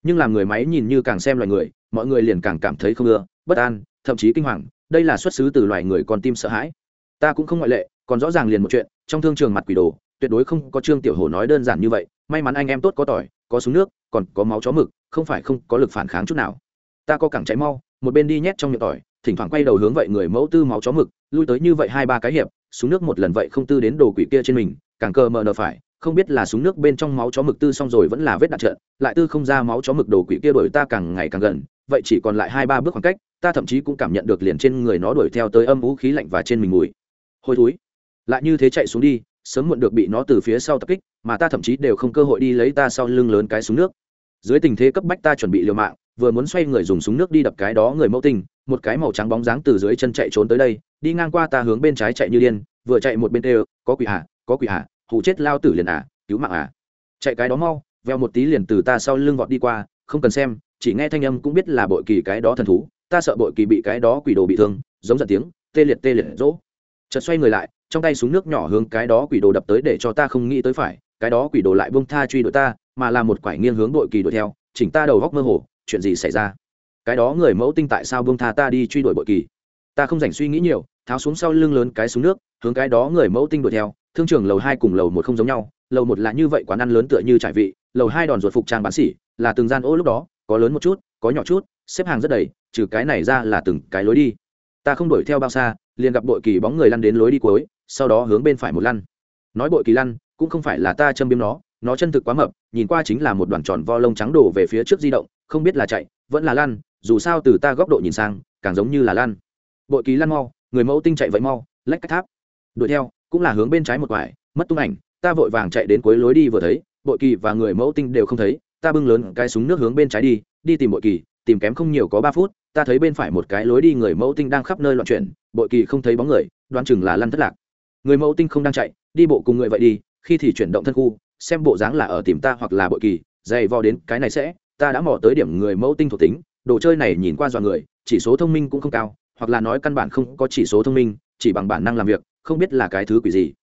S1: Nhưng làm người máy nhìn như càng xem loài người, mọi người liền càng cảm thấy không ưa, bất an thậm chí kinh hoàng, đây là xuất xứ từ loài người còn tim sợ hãi. Ta cũng không ngoại lệ, còn rõ ràng liền một chuyện, trong thương trường mặt quỷ đồ, tuyệt đối không có trương tiểu hồ nói đơn giản như vậy, may mắn anh em tốt có tỏi, có súng nước, còn có máu chó mực, không phải không có lực phản kháng chút nào. Ta có cẳng cháy mau, một bên đi nhét trong miệng tỏi, thỉnh thoảng quay đầu hướng vậy người mẫu tư máu chó mực, lui tới như vậy hai ba cái hiệp, súng nước một lần vậy không tư đến đồ quỷ kia trên mình, càng cờ mờ nờ phải, không biết là súng nước bên trong máu chó mực tư xong rồi vẫn là vết đạn trận lại tư không ra máu chó mực đồ quỷ kia đuổi ta càng ngày càng gần, vậy chỉ còn lại hai ba bước khoảng cách ta thậm chí cũng cảm nhận được liền trên người nó đuổi theo tới âm vũ khí lạnh và trên mình mùi. Hôi thối. Lại như thế chạy xuống đi, sớm muộn được bị nó từ phía sau tập kích, mà ta thậm chí đều không cơ hội đi lấy ta sau lưng lớn cái súng nước. Dưới tình thế cấp bách ta chuẩn bị liều mạng, vừa muốn xoay người dùng súng nước đi đập cái đó người mẫu tinh, một cái màu trắng bóng dáng từ dưới chân chạy trốn tới đây, đi ngang qua ta hướng bên trái chạy như điên, vừa chạy một bên tê, có quỷ hạ có quỷ à, hạ hụ chết lao tử liền à cứu mạng à. Chạy cái đó mau, veo một tí liền từ ta sau lưng vọt đi qua, không cần xem, chỉ nghe thanh âm cũng biết là bội kỳ cái đó thần thú ta sợ bội kỳ bị cái đó quỷ đồ bị thương, giống giận tiếng, tê liệt tê liệt dỗ chợt xoay người lại, trong tay súng nước nhỏ hướng cái đó quỷ đồ đập tới để cho ta không nghĩ tới phải, cái đó quỷ đồ lại bông tha truy đuổi ta, mà là một quải nghiêng hướng bội kỳ đuổi theo, chỉnh ta đầu góc mơ hồ, chuyện gì xảy ra? Cái đó người mẫu tinh tại sao bông tha ta đi truy đuổi bội kỳ? Ta không dành suy nghĩ nhiều, tháo xuống sau lưng lớn cái súng nước, hướng cái đó người mẫu tinh đuổi theo, thương trường lầu hai cùng lầu một không giống nhau, lầu một là như vậy quán ăn lớn tựa như trải vị, lầu hai đòn ruột phục trang bán xỉ là từng gian ô lúc đó, có lớn một chút, có nhỏ chút xếp hàng rất đầy, trừ cái này ra là từng cái lối đi. Ta không đuổi theo bao xa, liền gặp bội kỳ bóng người lăn đến lối đi cuối, sau đó hướng bên phải một lăn. Nói bội kỳ lăn, cũng không phải là ta châm biếm nó nó chân thực quá mập, nhìn qua chính là một đoàn tròn vo lông trắng đổ về phía trước di động, không biết là chạy, vẫn là lăn, dù sao từ ta góc độ nhìn sang, càng giống như là lăn. Bội kỳ lăn mau, người mẫu tinh chạy vậy mau, lách cách tháp. Đuổi theo, cũng là hướng bên trái một quải, mất tung ảnh, ta vội vàng chạy đến cuối lối đi vừa thấy, bội kỳ và người mẫu tinh đều không thấy, ta bưng lớn cái súng nước hướng bên trái đi đi tìm bội kỳ tìm kém không nhiều có ba phút, ta thấy bên phải một cái lối đi người mẫu tinh đang khắp nơi loạn chuyển, bội kỳ không thấy bóng người, đoán chừng là lăn thất lạc. Người mẫu tinh không đang chạy, đi bộ cùng người vậy đi, khi thì chuyển động thân khu, xem bộ dáng là ở tìm ta hoặc là bội kỳ, dày vò đến cái này sẽ, ta đã mò tới điểm người mẫu tinh thuộc tính, đồ chơi này nhìn qua dọa người, chỉ số thông minh cũng không cao, hoặc là nói căn bản không có chỉ số thông minh, chỉ bằng bản năng làm việc, không biết là cái thứ quỷ gì.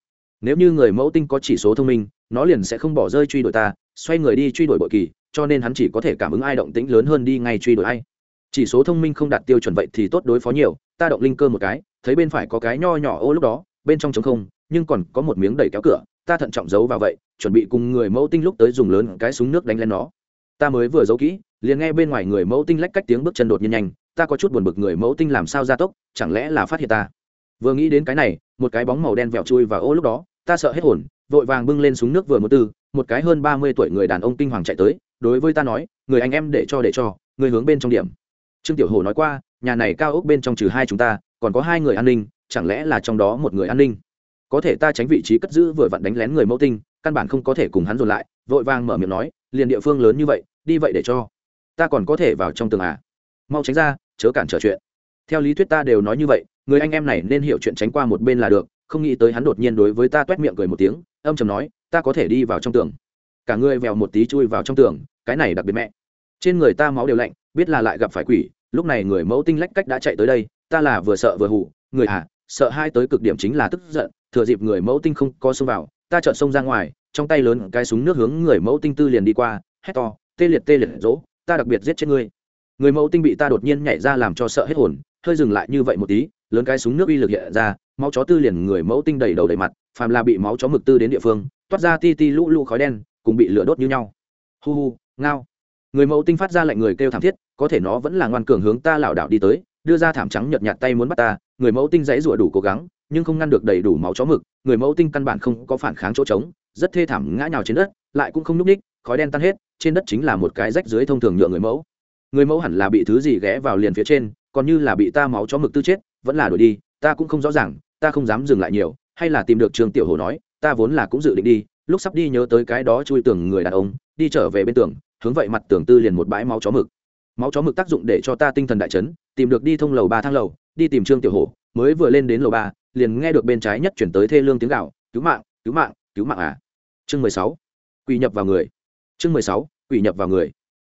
S1: Nếu như người mẫu tinh có chỉ số thông minh, nó liền sẽ không bỏ rơi truy đuổi ta, xoay người đi truy đuổi bội kỳ cho nên hắn chỉ có thể cảm ứng ai động tĩnh lớn hơn đi ngay truy đuổi ai. Chỉ số thông minh không đạt tiêu chuẩn vậy thì tốt đối phó nhiều, ta động linh cơ một cái, thấy bên phải có cái nho nhỏ ô lúc đó, bên trong trống không, nhưng còn có một miếng đầy kéo cửa, ta thận trọng giấu vào vậy, chuẩn bị cùng người mẫu tinh lúc tới dùng lớn cái súng nước đánh lên nó. Ta mới vừa giấu kỹ, liền nghe bên ngoài người mẫu tinh lách cách tiếng bước chân đột nhiên nhanh, ta có chút buồn bực người mẫu tinh làm sao ra tốc, chẳng lẽ là phát hiện ta? Vừa nghĩ đến cái này, một cái bóng màu đen vẹo chui vào ô lúc đó, ta sợ hết hồn, vội vàng bưng lên súng nước vừa một tư một cái hơn ba mươi tuổi người đàn ông kinh hoàng chạy tới đối với ta nói, người anh em để cho để cho, người hướng bên trong điểm. Trương tiểu hồ nói qua, nhà này cao ốc bên trong trừ hai chúng ta, còn có hai người an ninh, chẳng lẽ là trong đó một người an ninh? Có thể ta tránh vị trí cất giữ vừa vặn đánh lén người mẫu tinh, căn bản không có thể cùng hắn dồn lại, vội vàng mở miệng nói, liền địa phương lớn như vậy, đi vậy để cho. Ta còn có thể vào trong tường à? Mau tránh ra, chớ cản trở chuyện. Theo lý thuyết ta đều nói như vậy, người anh em này nên hiểu chuyện tránh qua một bên là được, không nghĩ tới hắn đột nhiên đối với ta t u é t miệng cười một tiếng, âm chầm nói, ta có thể đi vào trong tường cả người vèo một tí chui vào trong tường, cái này đặc biệt mẹ. Trên người ta máu đều lạnh, biết là lại gặp phải quỷ, lúc này người mẫu tinh lách cách đã chạy tới đây, ta là vừa sợ vừa hủ người à sợ hai tới cực điểm chính là tức giận, thừa dịp người mẫu tinh không có xông vào, ta chợt xông ra ngoài, trong tay lớn cái súng nước hướng người mẫu tinh tư liền đi qua, hét to, tê liệt tê liệt, dỗ, ta đặc biệt giết chết ngươi. Người mẫu tinh bị ta đột nhiên nhảy ra làm cho sợ hết hồn, hơi dừng lại như vậy một tí, lớn cái súng nước uy lực hiện ra, máu chó tư liền người mẫu tinh đầy đầu đầy mặt, phàm là bị máu chó mực tư đến địa phương, toát ra ti ti lũ lũ khói đen cùng bị lửa đốt như nhau. Hu hu, ngao. Người mẫu tinh phát ra lệnh người kêu thảm thiết, có thể nó vẫn là ngoan cường hướng ta lảo đảo đi tới, đưa ra thảm trắng nhợt nhạt tay muốn bắt ta. Người mẫu tinh dãy rủa đủ cố gắng, nhưng không ngăn được đầy đủ máu chó mực. Người mẫu tinh căn bản không có phản kháng chỗ trống, rất thê thảm ngã nhào trên đất, lại cũng không nhúc ních khói đen tan hết, trên đất chính là một cái rách dưới thông thường nhựa người mẫu. Người mẫu hẳn là bị thứ gì ghé vào liền phía trên, còn như là bị ta máu chó mực tư chết, vẫn là đuổi đi, ta cũng không rõ ràng, ta không dám dừng lại nhiều, hay là tìm được trường tiểu hồ nói, ta vốn là cũng dự định đi lúc sắp đi nhớ tới cái đó chui tường người đàn ông, đi trở về bên tường, hướng vậy mặt tường tư liền một bãi máu chó mực. Máu chó mực tác dụng để cho ta tinh thần đại chấn, tìm được đi thông lầu ba thang lầu, đi tìm trương tiểu hổ, mới vừa lên đến lầu ba, liền nghe được bên trái nhất chuyển tới thê lương tiếng gạo cứu mạng cứu mạng cứu mạng à. Chương mười sáu, quỷ nhập vào người. Chương mười sáu, quỷ nhập vào người.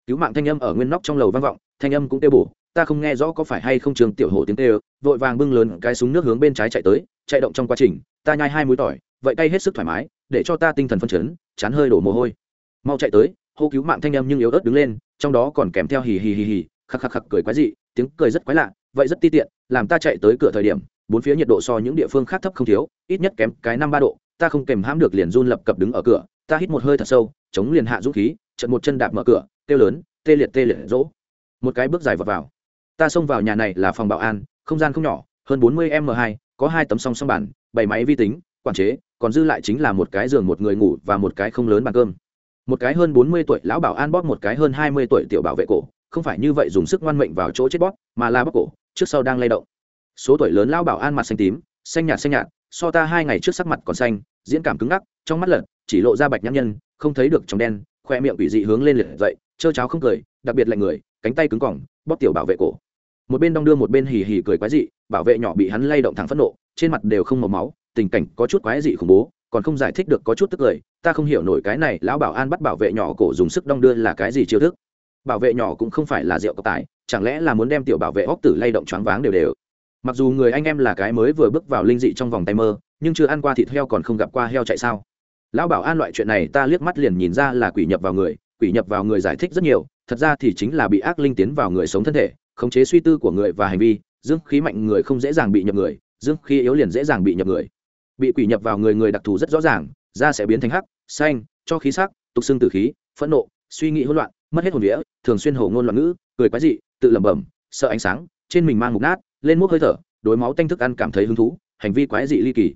S1: Cứu mạng thanh âm ở nguyên nóc trong lầu vang vọng, thanh âm cũng tê bổ, ta không nghe rõ có phải hay không trường tiểu hổ tiếng tê vội vàng bưng lớn cái súng nước hướng bên trái chạy tới, chạy động trong quá trình, ta nhai hai mũi tỏi, vậy tay hết sức thoải mái để cho ta tinh thần phân chấn, chán hơi đổ mồ hôi. Mau chạy tới, hô cứu mạng thanh em nhưng yếu ớt đứng lên, trong đó còn kèm theo hì hì hì hì, khắc khắc khắc cười quái dị, tiếng cười rất quái lạ, vậy rất ti tiện, làm ta chạy tới cửa thời điểm, bốn phía nhiệt độ so những địa phương khác thấp không thiếu, ít nhất kém cái năm ba độ, ta không kèm hãm được liền run lập cập đứng ở cửa, ta hít một hơi thật sâu, chống liền hạ dũng khí trận một chân đạp mở cửa, kêu lớn, tê liệt tê liệt rỗ. Một cái bước dài vọt vào. Ta xông vào nhà này là phòng bảo an, không gian không nhỏ, hơn bốn mươi m hai, có hai tấm song song bản bảy máy vi tính quản chế, còn dư lại chính là một cái giường một người ngủ và một cái không lớn bàn cơm. Một cái hơn bốn mươi tuổi lão bảo an bóp một cái hơn hai mươi tuổi tiểu bảo vệ cổ, không phải như vậy dùng sức ngoan mệnh vào chỗ chết bóp, mà là bóp cổ, trước sau đang lay động. Số tuổi lớn lão bảo an mặt xanh tím, xanh nhạt xanh nhạt, so ta hai ngày trước sắc mặt còn xanh, diễn cảm cứng ngắc, trong mắt lật chỉ lộ ra bạch nhãn nhân, không thấy được trong đen, khoe miệng quỷ dị hướng lên liệt dậy, trơ cháo không cười, đặc biệt lạnh người, cánh tay cứng cỏng, bóp tiểu bảo vệ cổ. Một bên đong đưa một bên hì hì cười quái dị, bảo vệ nhỏ bị hắn lay động thẳng phẫn nộ, trên mặt đều không màu máu tình cảnh có chút quái dị khủng bố, còn không giải thích được có chút tức cười, ta không hiểu nổi cái này lão bảo an bắt bảo vệ nhỏ cổ dùng sức đong đưa là cái gì chiêu thức. Bảo vệ nhỏ cũng không phải là rượu cọc tài, chẳng lẽ là muốn đem tiểu bảo vệ hóc tử lay động choáng váng đều đều. Mặc dù người anh em là cái mới vừa bước vào linh dị trong vòng tay mơ, nhưng chưa ăn qua thịt heo còn không gặp qua heo chạy sao? Lão bảo an loại chuyện này ta liếc mắt liền nhìn ra là quỷ nhập vào người, quỷ nhập vào người giải thích rất nhiều, thật ra thì chính là bị ác linh tiến vào người sống thân thể, khống chế suy tư của người và hành vi dương khí mạnh người không dễ dàng bị nhập người dương khí yếu liền dễ dàng bị nhập người bị quỷ nhập vào người người đặc thù rất rõ ràng, da sẽ biến thành hắc, xanh, cho khí sắc, tục xương tử khí, phẫn nộ, suy nghĩ hỗn loạn, mất hết hồn vía, thường xuyên hổ ngôn loạn ngữ, cười quái dị, tự lẩm bẩm, sợ ánh sáng, trên mình mang mục nát, lên múc hơi thở, đối máu tanh thức ăn cảm thấy hứng thú, hành vi quái dị ly kỳ.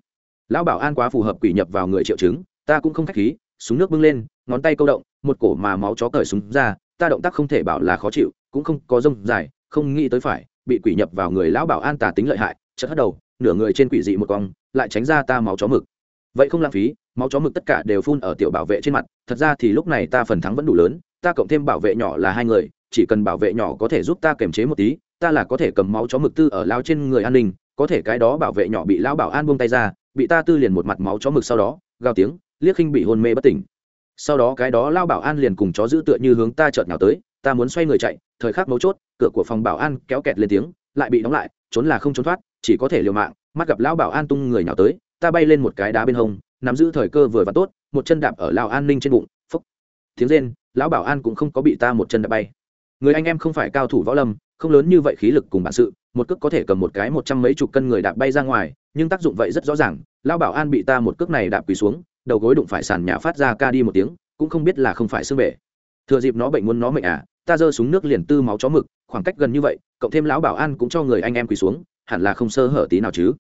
S1: Lão bảo an quá phù hợp quỷ nhập vào người triệu chứng, ta cũng không khách khí, súng nước bưng lên, ngón tay câu động, một cổ mà máu chó cởi súng ra, ta động tác không thể bảo là khó chịu, cũng không có rông dài, không nghĩ tới phải, bị quỷ nhập vào người lão bảo an tà tính lợi hại, chợt hất đầu nửa người trên quỷ dị một cong, lại tránh ra ta máu chó mực. Vậy không lãng phí, máu chó mực tất cả đều phun ở tiểu bảo vệ trên mặt, thật ra thì lúc này ta phần thắng vẫn đủ lớn, ta cộng thêm bảo vệ nhỏ là hai người, chỉ cần bảo vệ nhỏ có thể giúp ta kiềm chế một tí, ta là có thể cầm máu chó mực tư ở lao trên người an ninh, có thể cái đó bảo vệ nhỏ bị lão bảo an buông tay ra, bị ta tư liền một mặt máu chó mực sau đó, gào tiếng liếc khinh bị hôn mê bất tỉnh. Sau đó cái đó lao bảo an liền cùng chó giữ tựa như hướng ta chợt nhào tới, ta muốn xoay người chạy, thời khắc mấu chốt, cửa của phòng bảo an kéo kẹt lên tiếng, lại bị đóng lại, trốn là không trốn thoát chỉ có thể liều mạng, mắt gặp lão bảo an tung người nào tới, ta bay lên một cái đá bên hông, nắm giữ thời cơ vừa và tốt, một chân đạp ở lao an ninh trên bụng, phúc. Tiếng rên, lão bảo an cũng không có bị ta một chân đạp bay. Người anh em không phải cao thủ võ lâm, không lớn như vậy khí lực cùng bản sự, một cước có thể cầm một cái một trăm mấy chục cân người đạp bay ra ngoài, nhưng tác dụng vậy rất rõ ràng, lão bảo an bị ta một cước này đạp quỳ xuống, đầu gối đụng phải sàn nhà phát ra ca đi một tiếng, cũng không biết là không phải xương bể. Thừa dịp nó bệnh muốn nó mệnh à ta giơ súng nước liền tư máu chó mực, khoảng cách gần như vậy, cộng thêm lão bảo an cũng cho người anh em quỳ xuống hẳn là không sơ hở tí nào chứ.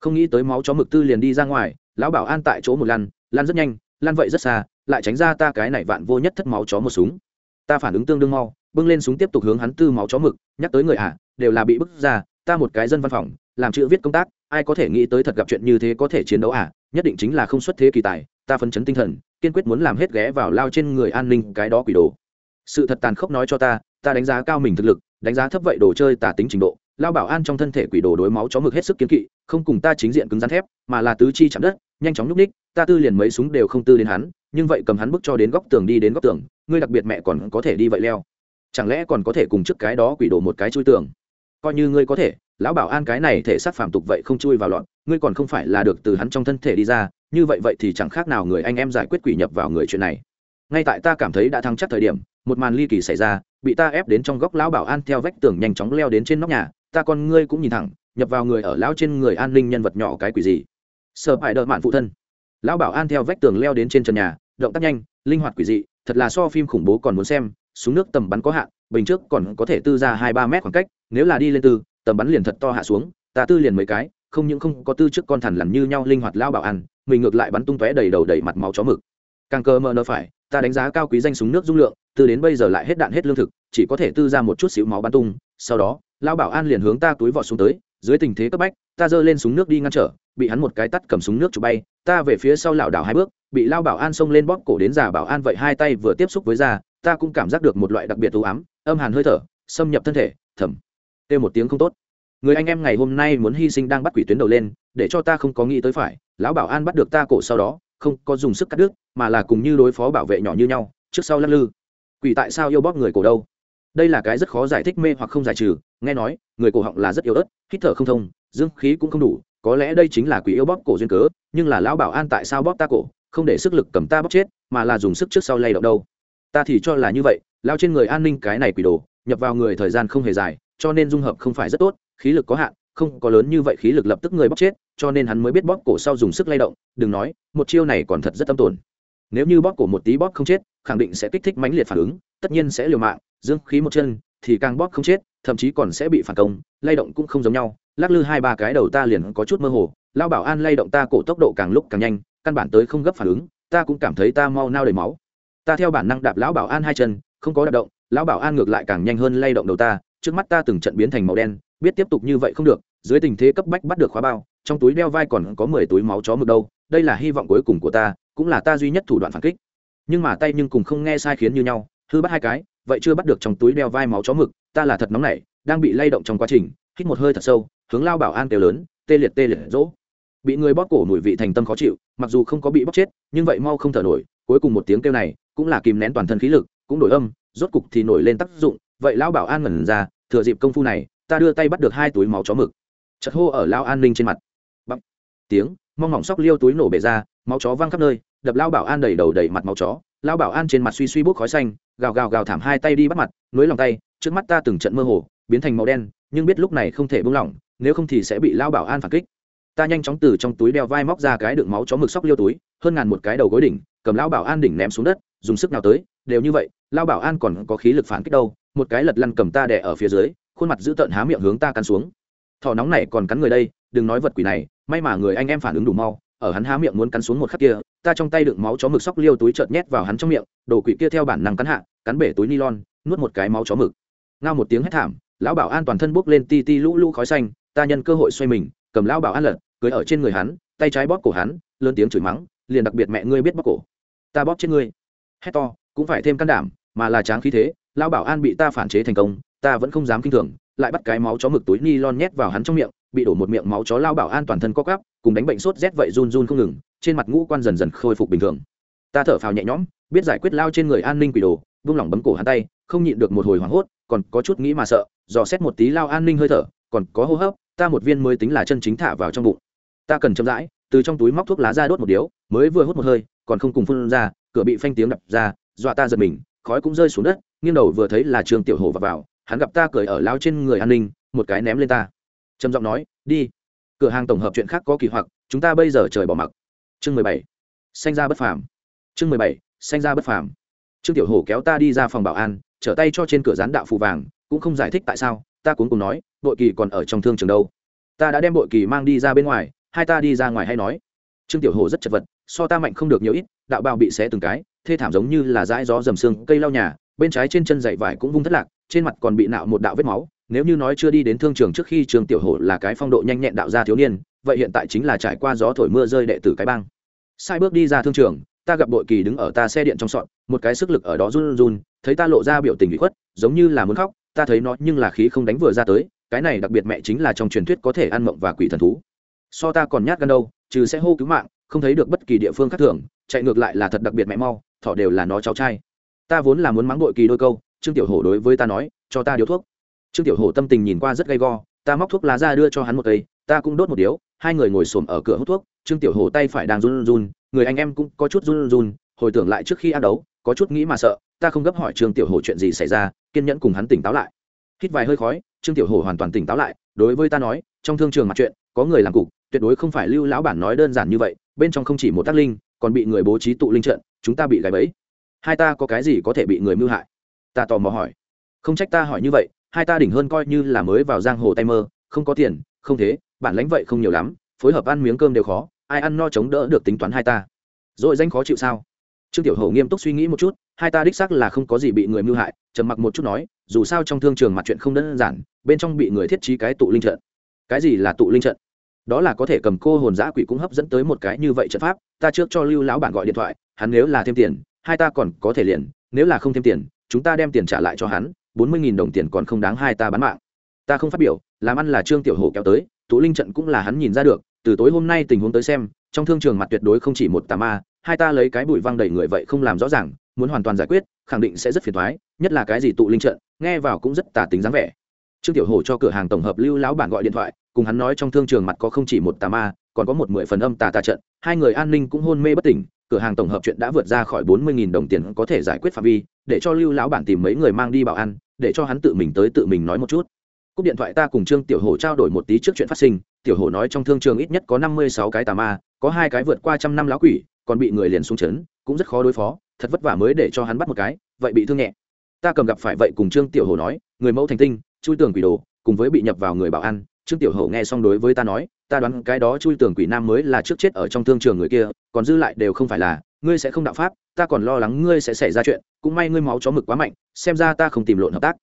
S1: Không nghĩ tới máu chó mực tư liền đi ra ngoài lão bảo an tại chỗ một lăn lăn rất nhanh lăn vậy rất xa lại tránh ra ta cái này vạn vô nhất thất máu chó một súng. Ta phản ứng tương đương mau bưng lên súng tiếp tục hướng hắn tư máu chó mực nhắc tới người ạ à, đều là bị bức ra ta một cái dân văn phòng làm chữ viết công tác ai có thể nghĩ tới thật gặp chuyện như thế có thể chiến đấu à nhất định chính là không xuất thế kỳ tài ta phấn chấn tinh thần kiên quyết muốn làm hết ghé vào lao trên người an ninh cái đó quỷ đồ. Sự thật tàn khốc nói cho ta ta đánh giá cao mình thực lực đánh giá thấp vậy đồ chơi tả tính trình độ lao bảo an trong thân thể quỷ đồ đối máu chó mực hết sức kiến kỵ, không cùng ta chính diện cứng rắn thép, mà là tứ chi chạm đất, nhanh chóng nhúc ních ta tư liền mấy súng đều không tư đến hắn, nhưng vậy cầm hắn bước cho đến góc tường đi đến góc tường, ngươi đặc biệt mẹ còn có thể đi vậy leo. Chẳng lẽ còn có thể cùng trước cái đó quỷ đồ một cái chui tường? Coi như ngươi có thể, lão bảo an cái này thể xác phạm tục vậy không chui vào lọn, ngươi còn không phải là được từ hắn trong thân thể đi ra, như vậy vậy thì chẳng khác nào người anh em giải quyết quỷ nhập vào người chuyện này. Ngay tại ta cảm thấy đã thăng chắc thời điểm, một màn ly kỳ xảy ra, bị ta ép đến trong góc lão bảo an theo vách tường nhanh chóng leo đến trên nóc nhà ta con ngươi cũng nhìn thẳng, nhập vào người ở lão trên người an ninh nhân vật nhỏ cái quỷ gì? Sợ hãi đợi mạn phụ thân. Lão bảo an theo vách tường leo đến trên trần nhà, động tác nhanh, linh hoạt quỷ dị, thật là so phim khủng bố còn muốn xem, súng nước tầm bắn có hạn, bình trước còn có thể tư ra hai ba mét khoảng cách, nếu là đi lên tư, tầm bắn liền thật to hạ xuống, ta tư liền mấy cái, không những không có tư trước con thằn lằn như nhau linh hoạt lao bảo an, mình ngược lại bắn tung tóe đầy đầu đầy mặt máu chó mực. Càng cơ mờ nơ phải, ta đánh giá cao quý danh súng nước dung lượng, từ đến bây giờ lại hết đạn hết lương thực, chỉ có thể tư ra một chút xíu máu bắn tung, sau đó lao bảo an liền hướng ta túi vọt xuống tới, dưới tình thế cấp bách, ta giơ lên súng nước đi ngăn trở, bị hắn một cái tắt cầm súng nước chụp bay, ta về phía sau lảo đảo hai bước, bị lao bảo an xông lên bóp cổ đến già bảo an vậy hai tay vừa tiếp xúc với da, ta cũng cảm giác được một loại đặc biệt u ám, âm hàn hơi thở, xâm nhập thân thể, thầm tê một tiếng không tốt. Người anh em ngày hôm nay muốn hy sinh đang bắt quỷ tuyến đầu lên, để cho ta không có nghĩ tới phải, lão bảo an bắt được ta cổ sau đó, không có dùng sức cắt đứt, mà là cùng như đối phó bảo vệ nhỏ như nhau, trước sau lắc lư. Quỷ tại sao yêu bóp người cổ đâu? Đây là cái rất khó giải thích mê hoặc không giải trừ, nghe nói, người cổ họng là rất yếu ớt, hít thở không thông, dương khí cũng không đủ, có lẽ đây chính là quỷ yêu bóp cổ duyên cớ, nhưng là lão bảo an tại sao bóp ta cổ, không để sức lực cầm ta bóp chết, mà là dùng sức trước sau lay động đâu. Ta thì cho là như vậy lao trên người an ninh cái này quỷ đồ, nhập vào người thời gian không hề dài, cho nên dung hợp không phải rất tốt, khí lực có hạn, không có lớn như vậy khí lực lập tức người bóp chết, cho nên hắn mới biết bóp cổ sau dùng sức lay động, đừng nói, một chiêu này còn thật rất tâm tổn nếu như bóp cổ một tí bóp không chết, khẳng định sẽ kích thích mãnh liệt phản ứng, tất nhiên sẽ liều mạng, dương khí một chân thì càng bóp không chết, thậm chí còn sẽ bị phản công, lay động cũng không giống nhau. Lắc lư hai ba cái đầu ta liền có chút mơ hồ lao bảo an lay động ta cổ tốc độ càng lúc càng nhanh, căn bản tới không gấp phản ứng, ta cũng cảm thấy ta mau nao đầy máu. Ta theo bản năng đạp lão bảo an hai chân, không có đạp động, lão bảo an ngược lại càng nhanh hơn lay động đầu ta, trước mắt ta từng trận biến thành màu đen, biết tiếp tục như vậy không được, dưới tình thế cấp bách bắt được khóa bao, trong túi đeo vai còn có mười túi máu chó mực đâu, đây là hy vọng cuối cùng của ta cũng là ta duy nhất thủ đoạn phản kích. Nhưng mà tay nhưng cùng không nghe sai khiến như nhau, hư bắt hai cái, vậy chưa bắt được trong túi đeo vai máu chó mực, ta là thật nóng nảy, đang bị lay động trong quá trình, hít một hơi thật sâu, hướng lao bảo an kêu lớn, tê liệt tê liệt dỗ bị người bóp cổ mùi vị thành tâm khó chịu, mặc dù không có bị bóp chết, nhưng vậy mau không thở nổi, cuối cùng một tiếng kêu này, cũng là kìm nén toàn thân khí lực, cũng đổi âm, rốt cục thì nổi lên tác dụng, vậy lão bảo an ngẩn ra, thừa dịp công phu này, ta đưa tay bắt được hai túi máu chó mực. Chật hô ở lao an ninh trên mặt. Bắp tiếng, mong mỏng sóc liêu túi nổ bể ra máu chó văng khắp nơi, đập lao bảo an đầy đầu đầy mặt máu chó. Lao bảo an trên mặt suy suy bốc khói xanh, gào gào gào thảm hai tay đi bắt mặt, nối lòng tay, trước mắt ta từng trận mơ hồ, biến thành màu đen, nhưng biết lúc này không thể buông lỏng, nếu không thì sẽ bị lao bảo an phản kích. Ta nhanh chóng từ trong túi đeo vai móc ra cái đựng máu chó mực sóc liêu túi, hơn ngàn một cái đầu gối đỉnh, cầm lao bảo an đỉnh ném xuống đất, dùng sức nào tới, đều như vậy lao bảo an còn có khí lực phản kích đâu, một cái lật lăn cầm ta đè ở phía dưới, khuôn mặt giữ tợn há miệng hướng ta cắn xuống. Thỏ nóng này còn cắn người đây, đừng nói vật quỷ này, may mà người anh em phản ứng đủ mau ở hắn há miệng muốn cắn xuống một khắc kia, ta trong tay đựng máu chó mực sóc liêu túi chợt nhét vào hắn trong miệng, đồ quỷ kia theo bản năng cắn hạ, cắn bể túi nylon, nuốt một cái máu chó mực. Ngao một tiếng hét thảm, lão bảo an toàn thân bốc lên ti ti lũ lũ khói xanh, ta nhân cơ hội xoay mình, cầm lão bảo an lật, cưới ở trên người hắn, tay trái bóp cổ hắn, lớn tiếng chửi mắng, liền đặc biệt mẹ ngươi biết bóp cổ. Ta bóp trên ngươi. Hét to, cũng phải thêm can đảm, mà là tráng khí thế, lão bảo an bị ta phản chế thành công, ta vẫn không dám kinh thường, lại bắt cái máu chó mực túi ni lon nhét vào hắn trong miệng bị đổ một miệng máu chó lao bảo an toàn thân co cắp cùng đánh bệnh sốt rét vậy run run không ngừng trên mặt ngũ quan dần dần khôi phục bình thường. Ta thở phào nhẹ nhõm biết giải quyết lao trên người an ninh quỷ đồ vung lỏng bấm cổ hắn tay không nhịn được một hồi hoảng hốt còn có chút nghĩ mà sợ dò xét một tí lao an ninh hơi thở còn có hô hấp ta một viên mới tính là chân chính thả vào trong bụng. Ta cần chậm rãi từ trong túi móc thuốc lá ra đốt một điếu mới vừa hút một hơi còn không cùng phun ra cửa bị phanh tiếng đập ra dọa ta giật mình khói cũng rơi xuống đất nghiêng đầu vừa thấy là trường tiểu hồ vào, vào hắn gặp ta cười ở lao trên người an ninh một cái ném lên ta trầm giọng nói, đi, cửa hàng tổng hợp chuyện khác có kỳ hoặc, chúng ta bây giờ trời bỏ mặc. Chương mười bảy xanh ra bất phàm. Chương mười bảy xanh ra bất phàm. Trương tiểu hổ kéo ta đi ra phòng bảo an, trở tay cho trên cửa rán đạo phù vàng, cũng không giải thích tại sao, ta cuốn cùng nói, bội kỳ còn ở trong thương trường đâu? Ta đã đem bội kỳ mang đi ra bên ngoài, hai ta đi ra ngoài hay nói? Trương tiểu hổ rất chật vật, so ta mạnh không được nhiều ít, đạo bào bị xé từng cái, thê thảm giống như là dãi gió dầm xương cây lau nhà, bên trái trên chân dậy vải cũng vung thất lạc, trên mặt còn bị nạo một đạo vết máu nếu như nói chưa đi đến thương trường trước khi trường tiểu hổ là cái phong độ nhanh nhẹn đạo gia thiếu niên, vậy hiện tại chính là trải qua gió thổi mưa rơi đệ tử cái bang. Sai bước đi ra thương trường, ta gặp bội kỳ đứng ở ta xe điện trong sọn một cái sức lực ở đó run run, thấy ta lộ ra biểu tình bị khuất, giống như là muốn khóc, ta thấy nó nhưng là khí không đánh vừa ra tới, cái này đặc biệt mẹ chính là trong truyền thuyết có thể ăn mộng và quỷ thần thú. So ta còn nhát gan đâu, trừ sẽ hô cứu mạng, không thấy được bất kỳ địa phương khác thường, chạy ngược lại là thật đặc biệt mẹ mau thọ đều là nó cháu trai. Ta vốn là muốn mắng bội kỳ đôi câu, trương tiểu hổ đối với ta nói, cho ta điếu thuốc trương tiểu hổ tâm tình nhìn qua rất gay go, ta móc thuốc lá ra đưa cho hắn một cây, ta cũng đốt một điếu, hai người ngồi xổm ở cửa hút thuốc, trương tiểu hổ tay phải đang run run người anh em cũng có chút run run hồi tưởng lại trước khi ác đấu, có chút nghĩ mà sợ, ta không gấp hỏi trương tiểu hổ chuyện gì xảy ra, kiên nhẫn cùng hắn tỉnh táo lại. Hít vài hơi khói, trương tiểu hổ hoàn toàn tỉnh táo lại, đối với ta nói, trong thương trường mặt chuyện, có người làm cục, tuyệt đối không phải lưu lão bản nói đơn giản như vậy, bên trong không chỉ một tác linh, còn bị người bố trí tụ linh trận, chúng ta bị gáy bẫy. Hai ta có cái gì có thể bị người mưu hại? Ta tò mò hỏi. Không trách ta hỏi như vậy hai ta đỉnh hơn coi như là mới vào giang hồ tay mơ, không có tiền, không thế, bản lãnh vậy không nhiều lắm, phối hợp ăn miếng cơm đều khó, ai ăn no chống đỡ được tính toán hai ta. Rồi danh khó chịu sao? Trương tiểu hậu nghiêm túc suy nghĩ một chút, hai ta đích xác là không có gì bị người mưu hại, trầm mặc một chút nói, dù sao trong thương trường mặt chuyện không đơn giản, bên trong bị người thiết trí cái tụ linh trận. Cái gì là tụ linh trận? Đó là có thể cầm cô hồn giã quỷ cũng hấp dẫn tới một cái như vậy trận pháp, ta trước cho lưu lão bản gọi điện thoại, hắn nếu là thêm tiền, hai ta còn có thể liền, nếu là không thêm tiền, chúng ta đem tiền trả lại cho hắn bốn mươi nghìn đồng tiền còn không đáng hai ta bán mạng. Ta không phát biểu, làm ăn là trương tiểu hổ kéo tới tụ linh trận cũng là hắn nhìn ra được, từ tối hôm nay tình huống tới xem, trong thương trường mặt tuyệt đối không chỉ một tà ma, hai ta lấy cái bụi văng đầy người vậy không làm rõ ràng, muốn hoàn toàn giải quyết, khẳng định sẽ rất phiền thoái nhất là cái gì tụ linh trận, nghe vào cũng rất tà tính dáng vẻ. Trương tiểu hổ cho cửa hàng tổng hợp lưu lão bản gọi điện thoại, cùng hắn nói trong thương trường mặt có không chỉ một tà ma, còn có một mười phần âm tà tà trận, hai người an ninh cũng hôn mê bất tỉnh cửa hàng tổng hợp chuyện đã vượt ra khỏi bốn mươi đồng tiền có thể giải quyết phạm vi, để cho lưu lão bản tìm mấy người mang đi bảo ăn, để cho hắn tự mình tới tự mình nói một chút. Cúp điện thoại ta cùng trương tiểu hổ trao đổi một tí trước chuyện phát sinh, tiểu hổ nói trong thương trường ít nhất có năm mươi sáu cái tà ma, có hai cái vượt qua trăm năm lão quỷ, còn bị người liền xuống chấn cũng rất khó đối phó, thật vất vả mới để cho hắn bắt một cái, vậy bị thương nhẹ. Ta cầm gặp phải vậy cùng trương tiểu hổ nói, người mẫu thành tinh, chui tường quỷ đồ, cùng với bị nhập vào người bảo ăn trương tiểu hổ nghe xong đối với ta nói, ta đoán cái đó chui tường quỷ nam mới là trước chết ở trong thương trường người kia, còn dư lại đều không phải là, ngươi sẽ không đạo pháp, ta còn lo lắng ngươi sẽ xảy ra chuyện, cũng may ngươi máu chó mực quá mạnh, xem ra ta không tìm lộn hợp tác.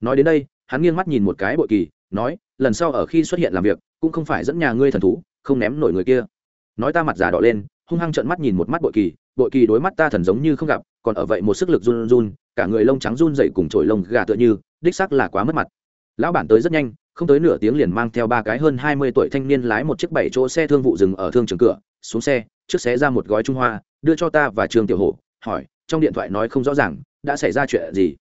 S1: Nói đến đây, hắn nghiêng mắt nhìn một cái bội kỳ, nói, lần sau ở khi xuất hiện làm việc, cũng không phải dẫn nhà ngươi thần thú, không ném nổi người kia. Nói ta mặt giả đỏ lên, hung hăng trợn mắt nhìn một mắt bội kỳ bội kỳ đối mắt ta thần giống như không gặp, còn ở vậy một sức lực run run, cả người lông trắng run dậy cùng trổi lông gà tựa như, đích sắc là quá mất mặt. Lão bản tới rất nhanh không tới nửa tiếng liền mang theo ba cái hơn hai mươi tuổi thanh niên lái một chiếc bảy chỗ xe thương vụ dừng ở thương trường cửa, xuống xe, trước xé ra một gói trung hoa, đưa cho ta và trường tiểu hổ, hỏi, trong điện thoại nói không rõ ràng, đã xảy ra chuyện gì?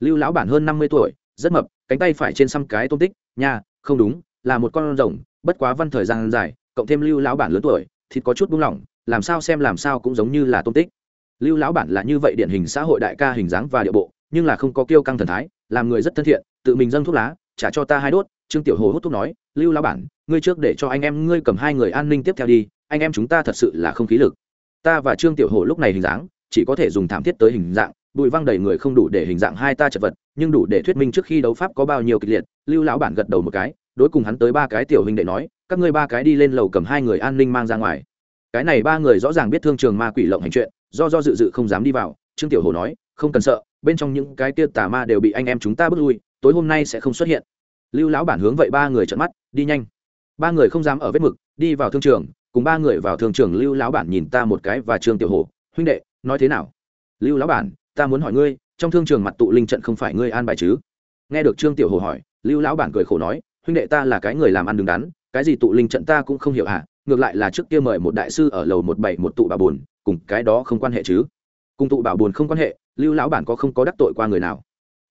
S1: Lưu lão bản hơn năm mươi tuổi, rất mập, cánh tay phải trên xăm cái tôm tích, nha, không đúng, là một con rồng, bất quá văn thời gian dài, cộng thêm lưu lão bản lớn tuổi, thịt có chút buông lỏng, làm sao xem làm sao cũng giống như là tôm tích. Lưu lão bản là như vậy điển hình xã hội đại ca hình dáng và địa bộ, nhưng là không có kiêu căng thần thái, làm người rất thân thiện, tự mình dâng thuốc lá trả cho ta hai đốt, trương tiểu hồ hút thuốc nói, lưu lão bản, ngươi trước để cho anh em ngươi cầm hai người an ninh tiếp theo đi, anh em chúng ta thật sự là không khí lực. Ta và trương tiểu hồ lúc này hình dáng, chỉ có thể dùng thảm thiết tới hình dạng, bụi văng đầy người không đủ để hình dạng hai ta chật vật, nhưng đủ để thuyết minh trước khi đấu pháp có bao nhiêu kịch liệt, lưu lão bản gật đầu một cái, đối cùng hắn tới ba cái tiểu hình để nói, các ngươi ba cái đi lên lầu cầm hai người an ninh mang ra ngoài. Cái này ba người rõ ràng biết thương trường ma quỷ lộng hành chuyện, do do dự dự không dám đi vào, trương tiểu hồ nói, không cần sợ, bên trong những cái kia tà ma đều bị anh em chúng ta bước lui tối hôm nay sẽ không xuất hiện. Lưu lão bản hướng vậy ba người trợn mắt, đi nhanh. Ba người không dám ở vết mực, đi vào thương trường, cùng ba người vào thương trường lưu lão bản nhìn ta một cái và trương tiểu hồ, huynh đệ, nói thế nào? Lưu lão bản, ta muốn hỏi ngươi, trong thương trường mặt tụ linh trận không phải ngươi an bài chứ? Nghe được trương tiểu hồ hỏi, lưu lão bản cười khổ nói, huynh đệ ta là cái người làm ăn đứng đắn, cái gì tụ linh trận ta cũng không hiểu à ngược lại là trước kia mời một đại sư ở lầu một bảy một tụ bà buồn cùng cái đó không quan hệ chứ? Cùng tụ bảo buồn không quan hệ, lưu lão bản có không có đắc tội qua người nào?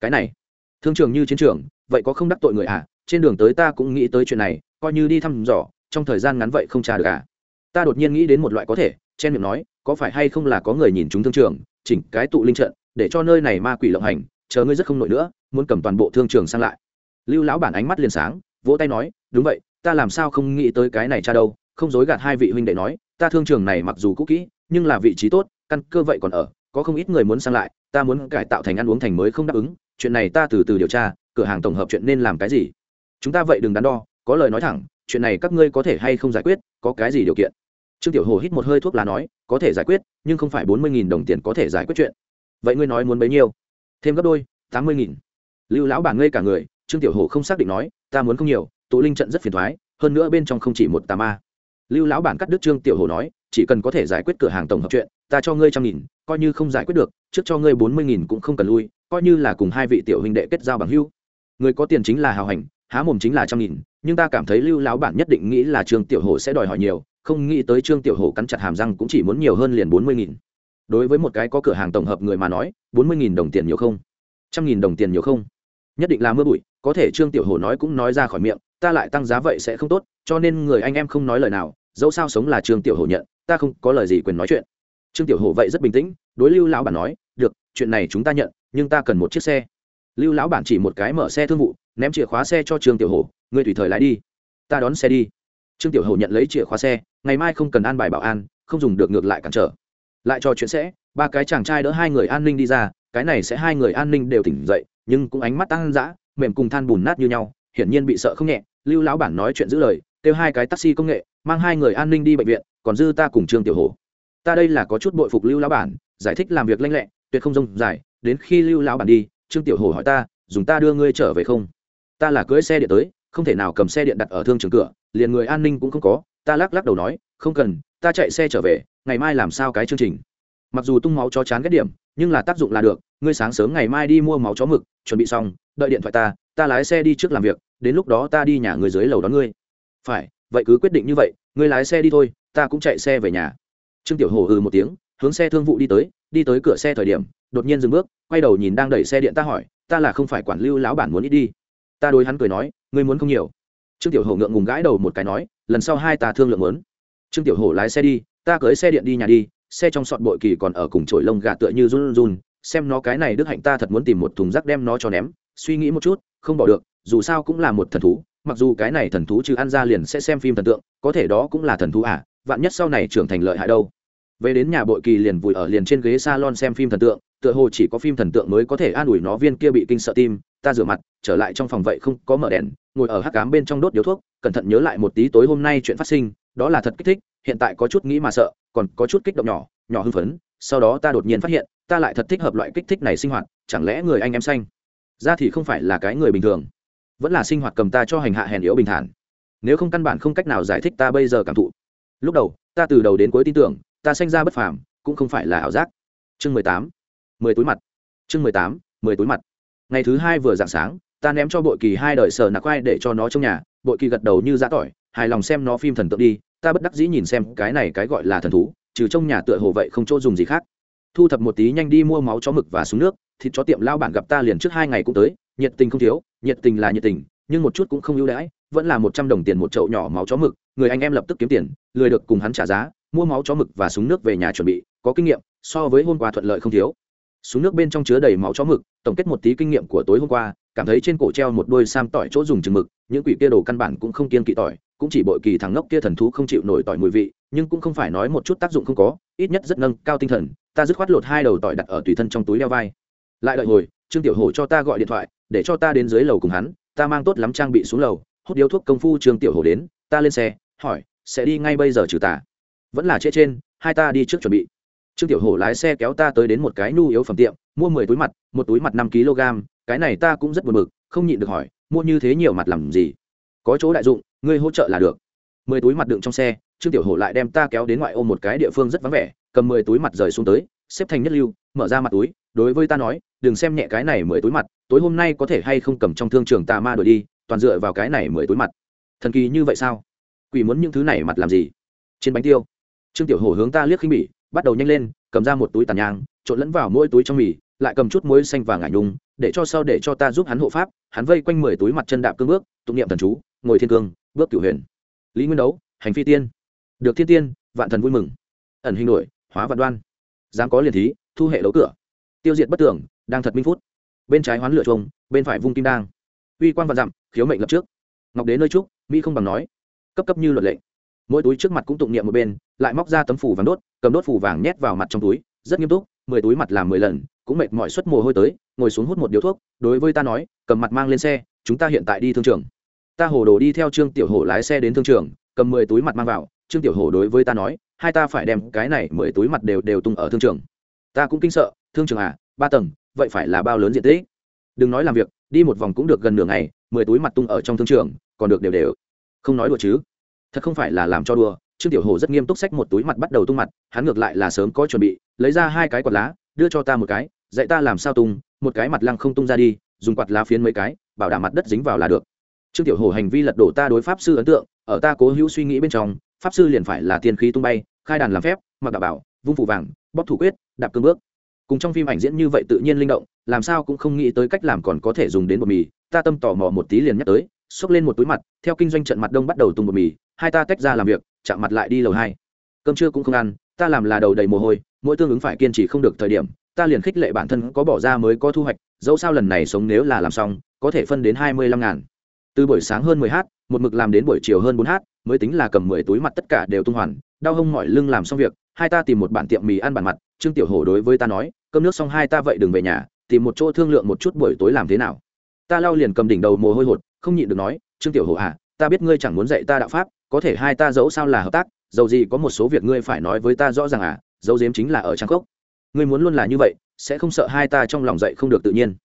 S1: Cái này thương trường như chiến trường, vậy có không đắc tội người à? Trên đường tới ta cũng nghĩ tới chuyện này, coi như đi thăm dò, trong thời gian ngắn vậy không trả được à? Ta đột nhiên nghĩ đến một loại có thể, chen miệng nói, có phải hay không là có người nhìn chúng thương trường, chỉnh cái tụ linh trận, để cho nơi này ma quỷ lộng hành, chờ ngươi rất không nổi nữa, muốn cầm toàn bộ thương trường sang lại. Lưu lão bản ánh mắt liền sáng, vỗ tay nói, đúng vậy, ta làm sao không nghĩ tới cái này cha đâu, không dối gạt hai vị huynh đệ nói, ta thương trường này mặc dù cũ kỹ, nhưng là vị trí tốt, căn cơ vậy còn ở, có không ít người muốn sang lại, ta muốn cải tạo thành ăn uống thành mới không đáp ứng chuyện này ta từ từ điều tra, cửa hàng tổng hợp chuyện nên làm cái gì? Chúng ta vậy đừng đắn đo, có lời nói thẳng, chuyện này các ngươi có thể hay không giải quyết, có cái gì điều kiện? Trương tiểu hồ hít một hơi thuốc lá nói, có thể giải quyết, nhưng không phải bốn mươi đồng tiền có thể giải quyết chuyện. Vậy ngươi nói muốn bấy nhiêu? Thêm gấp đôi, tám mươi nghìn. Lưu lão bà ngây cả người, trương tiểu hồ không xác định nói, ta muốn không nhiều, tụ linh trận rất phiền thoái, hơn nữa bên trong không chỉ một tà ma. Lưu lão bản cắt đứt trương tiểu hồ nói, chỉ cần có thể giải quyết cửa hàng tổng hợp chuyện, ta cho ngươi trăm nghìn, coi như không giải quyết được, trước cho ngươi bốn mươi nghìn cũng không cần lui coi như là cùng hai vị tiểu huynh đệ kết giao bằng hữu người có tiền chính là hào hành, há mồm chính là trăm nghìn, nhưng ta cảm thấy lưu lão bản nhất định nghĩ là trương tiểu hổ sẽ đòi hỏi nhiều, không nghĩ tới trương tiểu hổ cắn chặt hàm răng cũng chỉ muốn nhiều hơn liền bốn mươi nghìn. Đối với một cái có cửa hàng tổng hợp người mà nói, bốn mươi nghìn đồng tiền nhiều không? trăm nghìn đồng tiền nhiều không? Nhất định là mưa bụi, có thể trương tiểu hổ nói cũng nói ra khỏi miệng, ta lại tăng giá vậy sẽ không tốt, cho nên người anh em không nói lời nào, dẫu sao sống là trương tiểu hổ nhận, ta không có lời gì quyền nói chuyện. Trương tiểu hổ vậy rất bình tĩnh, đối lưu lão bản nói, được, chuyện này chúng ta nhận nhưng ta cần một chiếc xe. Lưu lão bản chỉ một cái mở xe thương vụ, ném chìa khóa xe cho trương tiểu hồ ngươi tùy thời lái đi. Ta đón xe đi. Trương tiểu hồ nhận lấy chìa khóa xe, ngày mai không cần an bài bảo an, không dùng được ngược lại cản trở. Lại cho chuyện sẽ, ba cái chàng trai đỡ hai người an ninh đi ra, cái này sẽ hai người an ninh đều tỉnh dậy, nhưng cũng ánh mắt tăng dã, mềm cùng than bùn nát như nhau, hiển nhiên bị sợ không nhẹ. Lưu lão bản nói chuyện giữ lời, kêu hai cái taxi công nghệ, mang hai người an ninh đi bệnh viện, còn dư ta cùng trương tiểu hồ ta đây là có chút bội phục lưu lão bản, giải thích làm việc lanh lẹ, tuyệt không rông dài đến khi lưu lão bản đi, trương tiểu hồ hỏi ta, dùng ta đưa ngươi trở về không? Ta là cưới xe điện tới, không thể nào cầm xe điện đặt ở thương trường cửa, liền người an ninh cũng không có. Ta lắc lắc đầu nói, không cần, ta chạy xe trở về, ngày mai làm sao cái chương trình? Mặc dù tung máu chó chán ghét điểm, nhưng là tác dụng là được, ngươi sáng sớm ngày mai đi mua máu chó mực, chuẩn bị xong, đợi điện thoại ta ta lái xe đi trước làm việc, đến lúc đó ta đi nhà người dưới lầu đón ngươi. Phải, vậy cứ quyết định như vậy, ngươi lái xe đi thôi, ta cũng chạy xe về nhà. Trương tiểu hồ ừ một tiếng, hướng xe thương vụ đi tới đi tới cửa xe thời điểm, đột nhiên dừng bước, quay đầu nhìn đang đẩy xe điện ta hỏi, ta là không phải quản lưu lão bản muốn ít đi? Ta đối hắn cười nói, ngươi muốn không nhiều. Trương tiểu Hổ ngượng ngùng gãi đầu một cái nói, lần sau hai ta thương lượng muốn. Trương tiểu Hổ lái xe đi, ta cưới xe điện đi nhà đi, xe trong sọt bội kỳ còn ở cùng chổi lông gà tựa như run run, xem nó cái này đức hạnh ta thật muốn tìm một thùng rác đem nó cho ném, suy nghĩ một chút, không bỏ được, dù sao cũng là một thần thú, mặc dù cái này thần thú chứ ăn ra liền sẽ xem phim thần tượng, có thể đó cũng là thần thú à vạn nhất sau này trưởng thành lợi hại đâu về đến nhà bội kỳ liền vùi ở liền trên ghế salon xem phim thần tượng, tựa hồ chỉ có phim thần tượng mới có thể an ủi nó viên kia bị kinh sợ tim, ta rửa mặt, trở lại trong phòng vậy không có mở đèn, ngồi ở hắc cám bên trong đốt điếu thuốc, cẩn thận nhớ lại một tí tối hôm nay chuyện phát sinh, đó là thật kích thích, hiện tại có chút nghĩ mà sợ, còn có chút kích động nhỏ nhỏ hưng phấn, sau đó ta đột nhiên phát hiện, ta lại thật thích hợp loại kích thích này sinh hoạt, chẳng lẽ người anh em xanh? Ra thì không phải là cái người bình thường, vẫn là sinh hoạt cầm ta cho hành hạ hèn yếu bình thản. Nếu không căn bản không cách nào giải thích ta bây giờ cảm thụ. Lúc đầu, ta từ đầu đến cuối tin tưởng ta sanh ra bất phàm, cũng không phải là ảo giác. Chương mười tám, mười túi mặt. Chương mười tám, mười túi mặt. Ngày thứ hai vừa dạng sáng, ta ném cho bội kỳ hai đời sờ nạc quai để cho nó trong nhà. Bội kỳ gật đầu như giã tỏi, hài lòng xem nó phim thần tượng đi. Ta bất đắc dĩ nhìn xem cái này cái gọi là thần thú, trừ trong nhà tựa hồ vậy không chỗ dùng gì khác. Thu thập một tí nhanh đi mua máu chó mực và súng nước, thịt chó tiệm lao bản gặp ta liền trước hai ngày cũng tới, nhiệt tình không thiếu, nhiệt tình là nhiệt tình, nhưng một chút cũng không ưu đãi, vẫn là một trăm đồng tiền một chậu nhỏ máu chó mực, người anh em lập tức kiếm tiền, lười được cùng hắn trả giá mua máu chó mực và súng nước về nhà chuẩn bị, có kinh nghiệm, so với hôm qua thuận lợi không thiếu. Súng nước bên trong chứa đầy máu chó mực, tổng kết một tí kinh nghiệm của tối hôm qua, cảm thấy trên cổ treo một đôi sam tỏi chỗ dùng chừng mực, những quỷ kia đồ căn bản cũng không kiên kỵ tỏi, cũng chỉ bội kỳ thằng ngốc kia thần thú không chịu nổi tỏi mùi vị, nhưng cũng không phải nói một chút tác dụng không có, ít nhất rất nâng cao tinh thần, ta dứt khoát lột hai đầu tỏi đặt ở tùy thân trong túi đeo vai. Lại đợi hồi, trương tiểu hổ cho ta gọi điện thoại, để cho ta đến dưới lầu cùng hắn, ta mang tốt lắm trang bị xuống lầu, hút điếu thuốc công phu trương tiểu hổ đến, ta lên xe, hỏi, sẽ đi ngay bây giờ trừ tả vẫn là trễ trên, hai ta đi trước chuẩn bị. Trương tiểu hổ lái xe kéo ta tới đến một cái nhu yếu phẩm tiệm, mua mười túi mặt, một túi mặt năm kg, cái này ta cũng rất buồn bực, không nhịn được hỏi, mua như thế nhiều mặt làm gì? Có chỗ đại dụng, ngươi hỗ trợ là được. Mười túi mặt đựng trong xe, trương tiểu hổ lại đem ta kéo đến ngoại ô một cái địa phương rất vắng vẻ, cầm mười túi mặt rời xuống tới, xếp thành nhất lưu, mở ra mặt túi, đối với ta nói, đừng xem nhẹ cái này mười túi mặt, tối hôm nay có thể hay không cầm trong thương trường tà ma đổi đi, toàn dựa vào cái này mười túi mặt. Thần kỳ như vậy sao? Quỷ muốn những thứ này mặt làm gì? Trên bánh tiêu trương tiểu hổ hướng ta liếc khinh bỉ, bắt đầu nhanh lên, cầm ra một túi tàn nhang, trộn lẫn vào mỗi túi trong mì, lại cầm chút muối xanh và ngải nhung, để cho sau để cho ta giúp hắn hộ pháp, hắn vây quanh mười túi mặt chân đạp cương bước, tụng niệm thần chú, ngồi thiên cương, bước cửu huyền. Lý nguyên đấu, hành phi tiên. Được thiên tiên, vạn thần vui mừng. Ẩn hình nổi, hóa vạn đoan. Dám có liền thí, thu hệ đấu cửa. Tiêu diệt bất tưởng, đang thật minh phút. Bên trái hoán lửa chuông, bên phải vung kim đang. Uy quan vạn dặm, khiếu mệnh lập trước. Ngọc đế nơi trúc, mỹ không bằng nói. Cấp cấp như luật lệ mỗi túi trước mặt cũng tụng niệm một bên lại móc ra tấm phủ vàng đốt, cầm đốt phủ vàng nhét vào mặt trong túi, rất nghiêm túc, mười túi mặt làm mười lần, cũng mệt mỏi suất mồ hôi tới, ngồi xuống hút một điếu thuốc, đối với ta nói, cầm mặt mang lên xe, chúng ta hiện tại đi thương trường. Ta hồ đồ đi theo trương tiểu hổ lái xe đến thương trường, cầm mười túi mặt mang vào, trương tiểu hổ đối với ta nói, hai ta phải đem cái này mười túi mặt đều đều tung ở thương trường. Ta cũng kinh sợ, thương trường à ba tầng, vậy phải là bao lớn diện tích? Đừng nói làm việc, đi một vòng cũng được gần nửa ngày, mười túi mặt tung ở trong thương trường, còn được đều đều. Không nói đùa chứ. Thật không phải là làm cho đùa trương tiểu hồ rất nghiêm túc xách một túi mặt bắt đầu tung mặt, hắn ngược lại là sớm có chuẩn bị, lấy ra hai cái quạt lá, đưa cho ta một cái, dạy ta làm sao tung, một cái mặt lăng không tung ra đi, dùng quạt lá phiến mấy cái, bảo đảm mặt đất dính vào là được. Trương tiểu hồ hành vi lật đổ ta đối pháp sư ấn tượng, ở ta cố hữu suy nghĩ bên trong, pháp sư liền phải là tiên khí tung bay, khai đàn làm phép, mặc đạo bảo, vung phủ vàng bóc thủ quyết, đạp cương bước. Cùng trong phim ảnh diễn như vậy tự nhiên linh động, làm sao cũng không nghĩ tới cách làm còn có thể dùng đến bột mì. Ta tâm tò mò một tí liền nhắc tới, xốc lên một túi mặt, theo kinh doanh trận mặt đông bắt đầu tung bột mì, hai ta tách ra làm việc chạm mặt lại đi lầu hai. Cơm trưa cũng không ăn, ta làm là đầu đầy mồ hôi, mỗi tương ứng phải kiên trì không được thời điểm, ta liền khích lệ bản thân có bỏ ra mới có thu hoạch, dẫu sao lần này sống nếu là làm xong, có thể phân đến hai mươi lăm ngàn. Từ buổi sáng hơn mười h một mực làm đến buổi chiều hơn bốn h mới tính là cầm mười túi mặt tất cả đều tung hoàn, đau hông mọi lưng làm xong việc, hai ta tìm một bản tiệm mì ăn bản mặt, trương tiểu hổ đối với ta nói, cơm nước xong hai ta vậy đừng về nhà, tìm một chỗ thương lượng một chút buổi tối làm thế nào. Ta lau liền cầm đỉnh đầu mồ hôi hột, không nhịn được nói, trương tiểu hổ à ta biết ngươi chẳng muốn dạy ta đạo pháp có thể hai ta dẫu sao là hợp tác, dầu gì có một số việc ngươi phải nói với ta rõ ràng à dấu diếm chính là ở trang cốc ngươi muốn luôn là như vậy, sẽ không sợ hai ta trong lòng dậy không được tự nhiên.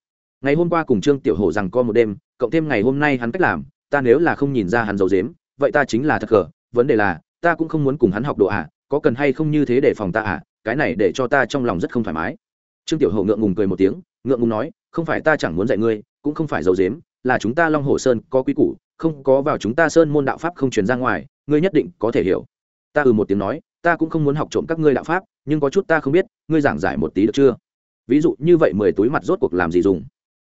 S1: Ngày hôm qua cùng trương tiểu hổ rằng co một đêm, cộng thêm ngày hôm nay hắn cách làm, ta nếu là không nhìn ra hắn dấu dếm vậy ta chính là thật cờ vấn đề là, ta cũng không muốn cùng hắn học độ à có cần hay không như thế để phòng ta à cái này để cho ta trong lòng rất không thoải mái. Trương tiểu hổ ngượng ngùng cười một tiếng, ngượng ngùng nói, không phải ta chẳng muốn dạy ngươi, cũng không phải dấu dếm là chúng ta long hồ sơn có quy củ không có vào chúng ta sơn môn đạo pháp không truyền ra ngoài, ngươi nhất định có thể hiểu. Ta ừ một tiếng nói, ta cũng không muốn học trộm các ngươi đạo pháp, nhưng có chút ta không biết, ngươi giảng giải một tí được chưa? Ví dụ như vậy mười túi mặt rốt cuộc làm gì dùng?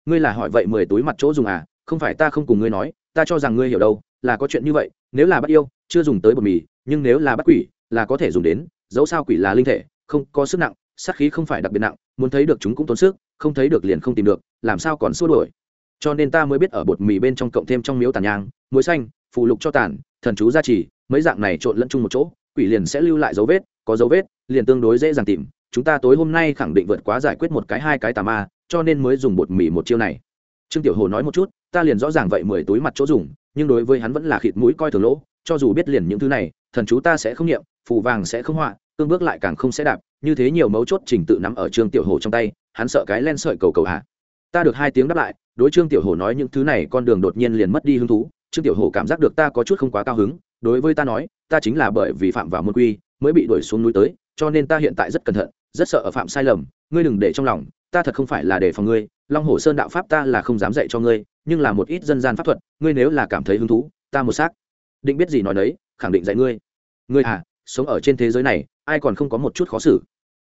S1: Ngươi là hỏi vậy mười túi mặt chỗ dùng à? Không phải ta không cùng ngươi nói, ta cho rằng ngươi hiểu đâu, là có chuyện như vậy, nếu là bắt yêu, chưa dùng tới bột mì, nhưng nếu là bắt quỷ, là có thể dùng đến, dẫu sao quỷ là linh thể, không có sức nặng, sát khí không phải đặc biệt nặng, muốn thấy được chúng cũng tốn sức, không thấy được liền không tìm được, làm sao còn xua đổi cho nên ta mới biết ở bột mì bên trong cộng thêm trong miếu tàn nhang, muối xanh, phù lục cho tàn, thần chú gia trì, mấy dạng này trộn lẫn chung một chỗ, quỷ liền sẽ lưu lại dấu vết, có dấu vết, liền tương đối dễ dàng tìm. Chúng ta tối hôm nay khẳng định vượt quá giải quyết một cái hai cái tà ma, cho nên mới dùng bột mì một chiêu này. Trương tiểu hồ nói một chút, ta liền rõ ràng vậy mười túi mặt chỗ dùng, nhưng đối với hắn vẫn là khịt mũi coi thường lỗ, cho dù biết liền những thứ này, thần chú ta sẽ không nghiệm, phù vàng sẽ không họa cương bước lại càng không sẽ đạp, như thế nhiều mấu chốt trình tự nắm ở trương tiểu hồ trong tay, hắn sợ cái len sợi cầu cầu hạ ta được hai tiếng đáp lại, đối trương tiểu hồ nói những thứ này, con đường đột nhiên liền mất đi hứng thú. Trương tiểu hồ cảm giác được ta có chút không quá cao hứng, đối với ta nói, ta chính là bởi vì phạm vào môn quy, mới bị đuổi xuống núi tới, cho nên ta hiện tại rất cẩn thận, rất sợ ở phạm sai lầm, ngươi đừng để trong lòng, ta thật không phải là để phòng ngươi, long hồ sơn đạo pháp ta là không dám dạy cho ngươi, nhưng là một ít dân gian pháp thuật, ngươi nếu là cảm thấy hứng thú, ta một xác. Định biết gì nói đấy, khẳng định dạy ngươi. Ngươi à sống ở trên thế giới này, ai còn không có một chút khó xử?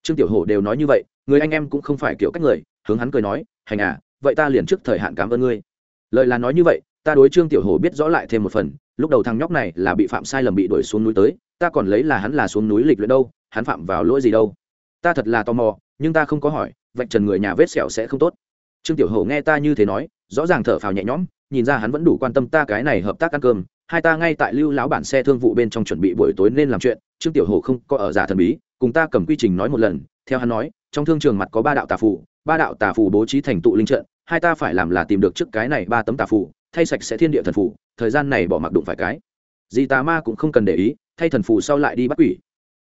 S1: Trương tiểu hổ đều nói như vậy, người anh em cũng không phải kiểu cách người hướng hắn cười nói, hành à vậy ta liền trước thời hạn cảm ơn ngươi lời là nói như vậy, ta đối trương tiểu hổ biết rõ lại thêm một phần, lúc đầu thằng nhóc này là bị phạm sai lầm bị đuổi xuống núi tới, ta còn lấy là hắn là xuống núi lịch luyện đâu, hắn phạm vào lỗi gì đâu ta thật là tò mò, nhưng ta không có hỏi, vạch trần người nhà vết sẹo sẽ không tốt trương tiểu hổ nghe ta như thế nói, rõ ràng thở phào nhẹ nhõm, nhìn ra hắn vẫn đủ quan tâm ta cái này hợp tác ăn cơm, hai ta ngay tại lưu lão bản xe thương vụ bên trong chuẩn bị buổi tối nên làm chuyện, trương tiểu hổ không có ở giả thần bí, cùng ta cầm quy trình nói một lần, theo hắn nói, trong thương trường mặt có ba đạo tà phụ ba đạo tà phù bố trí thành tụ linh trận, hai ta phải làm là tìm được trước cái này ba tấm tà phù, thay sạch sẽ thiên địa thần phù, thời gian này bỏ mặc đụng phải cái. Gì tà ma cũng không cần để ý, thay thần phù sau lại đi bắt quỷ.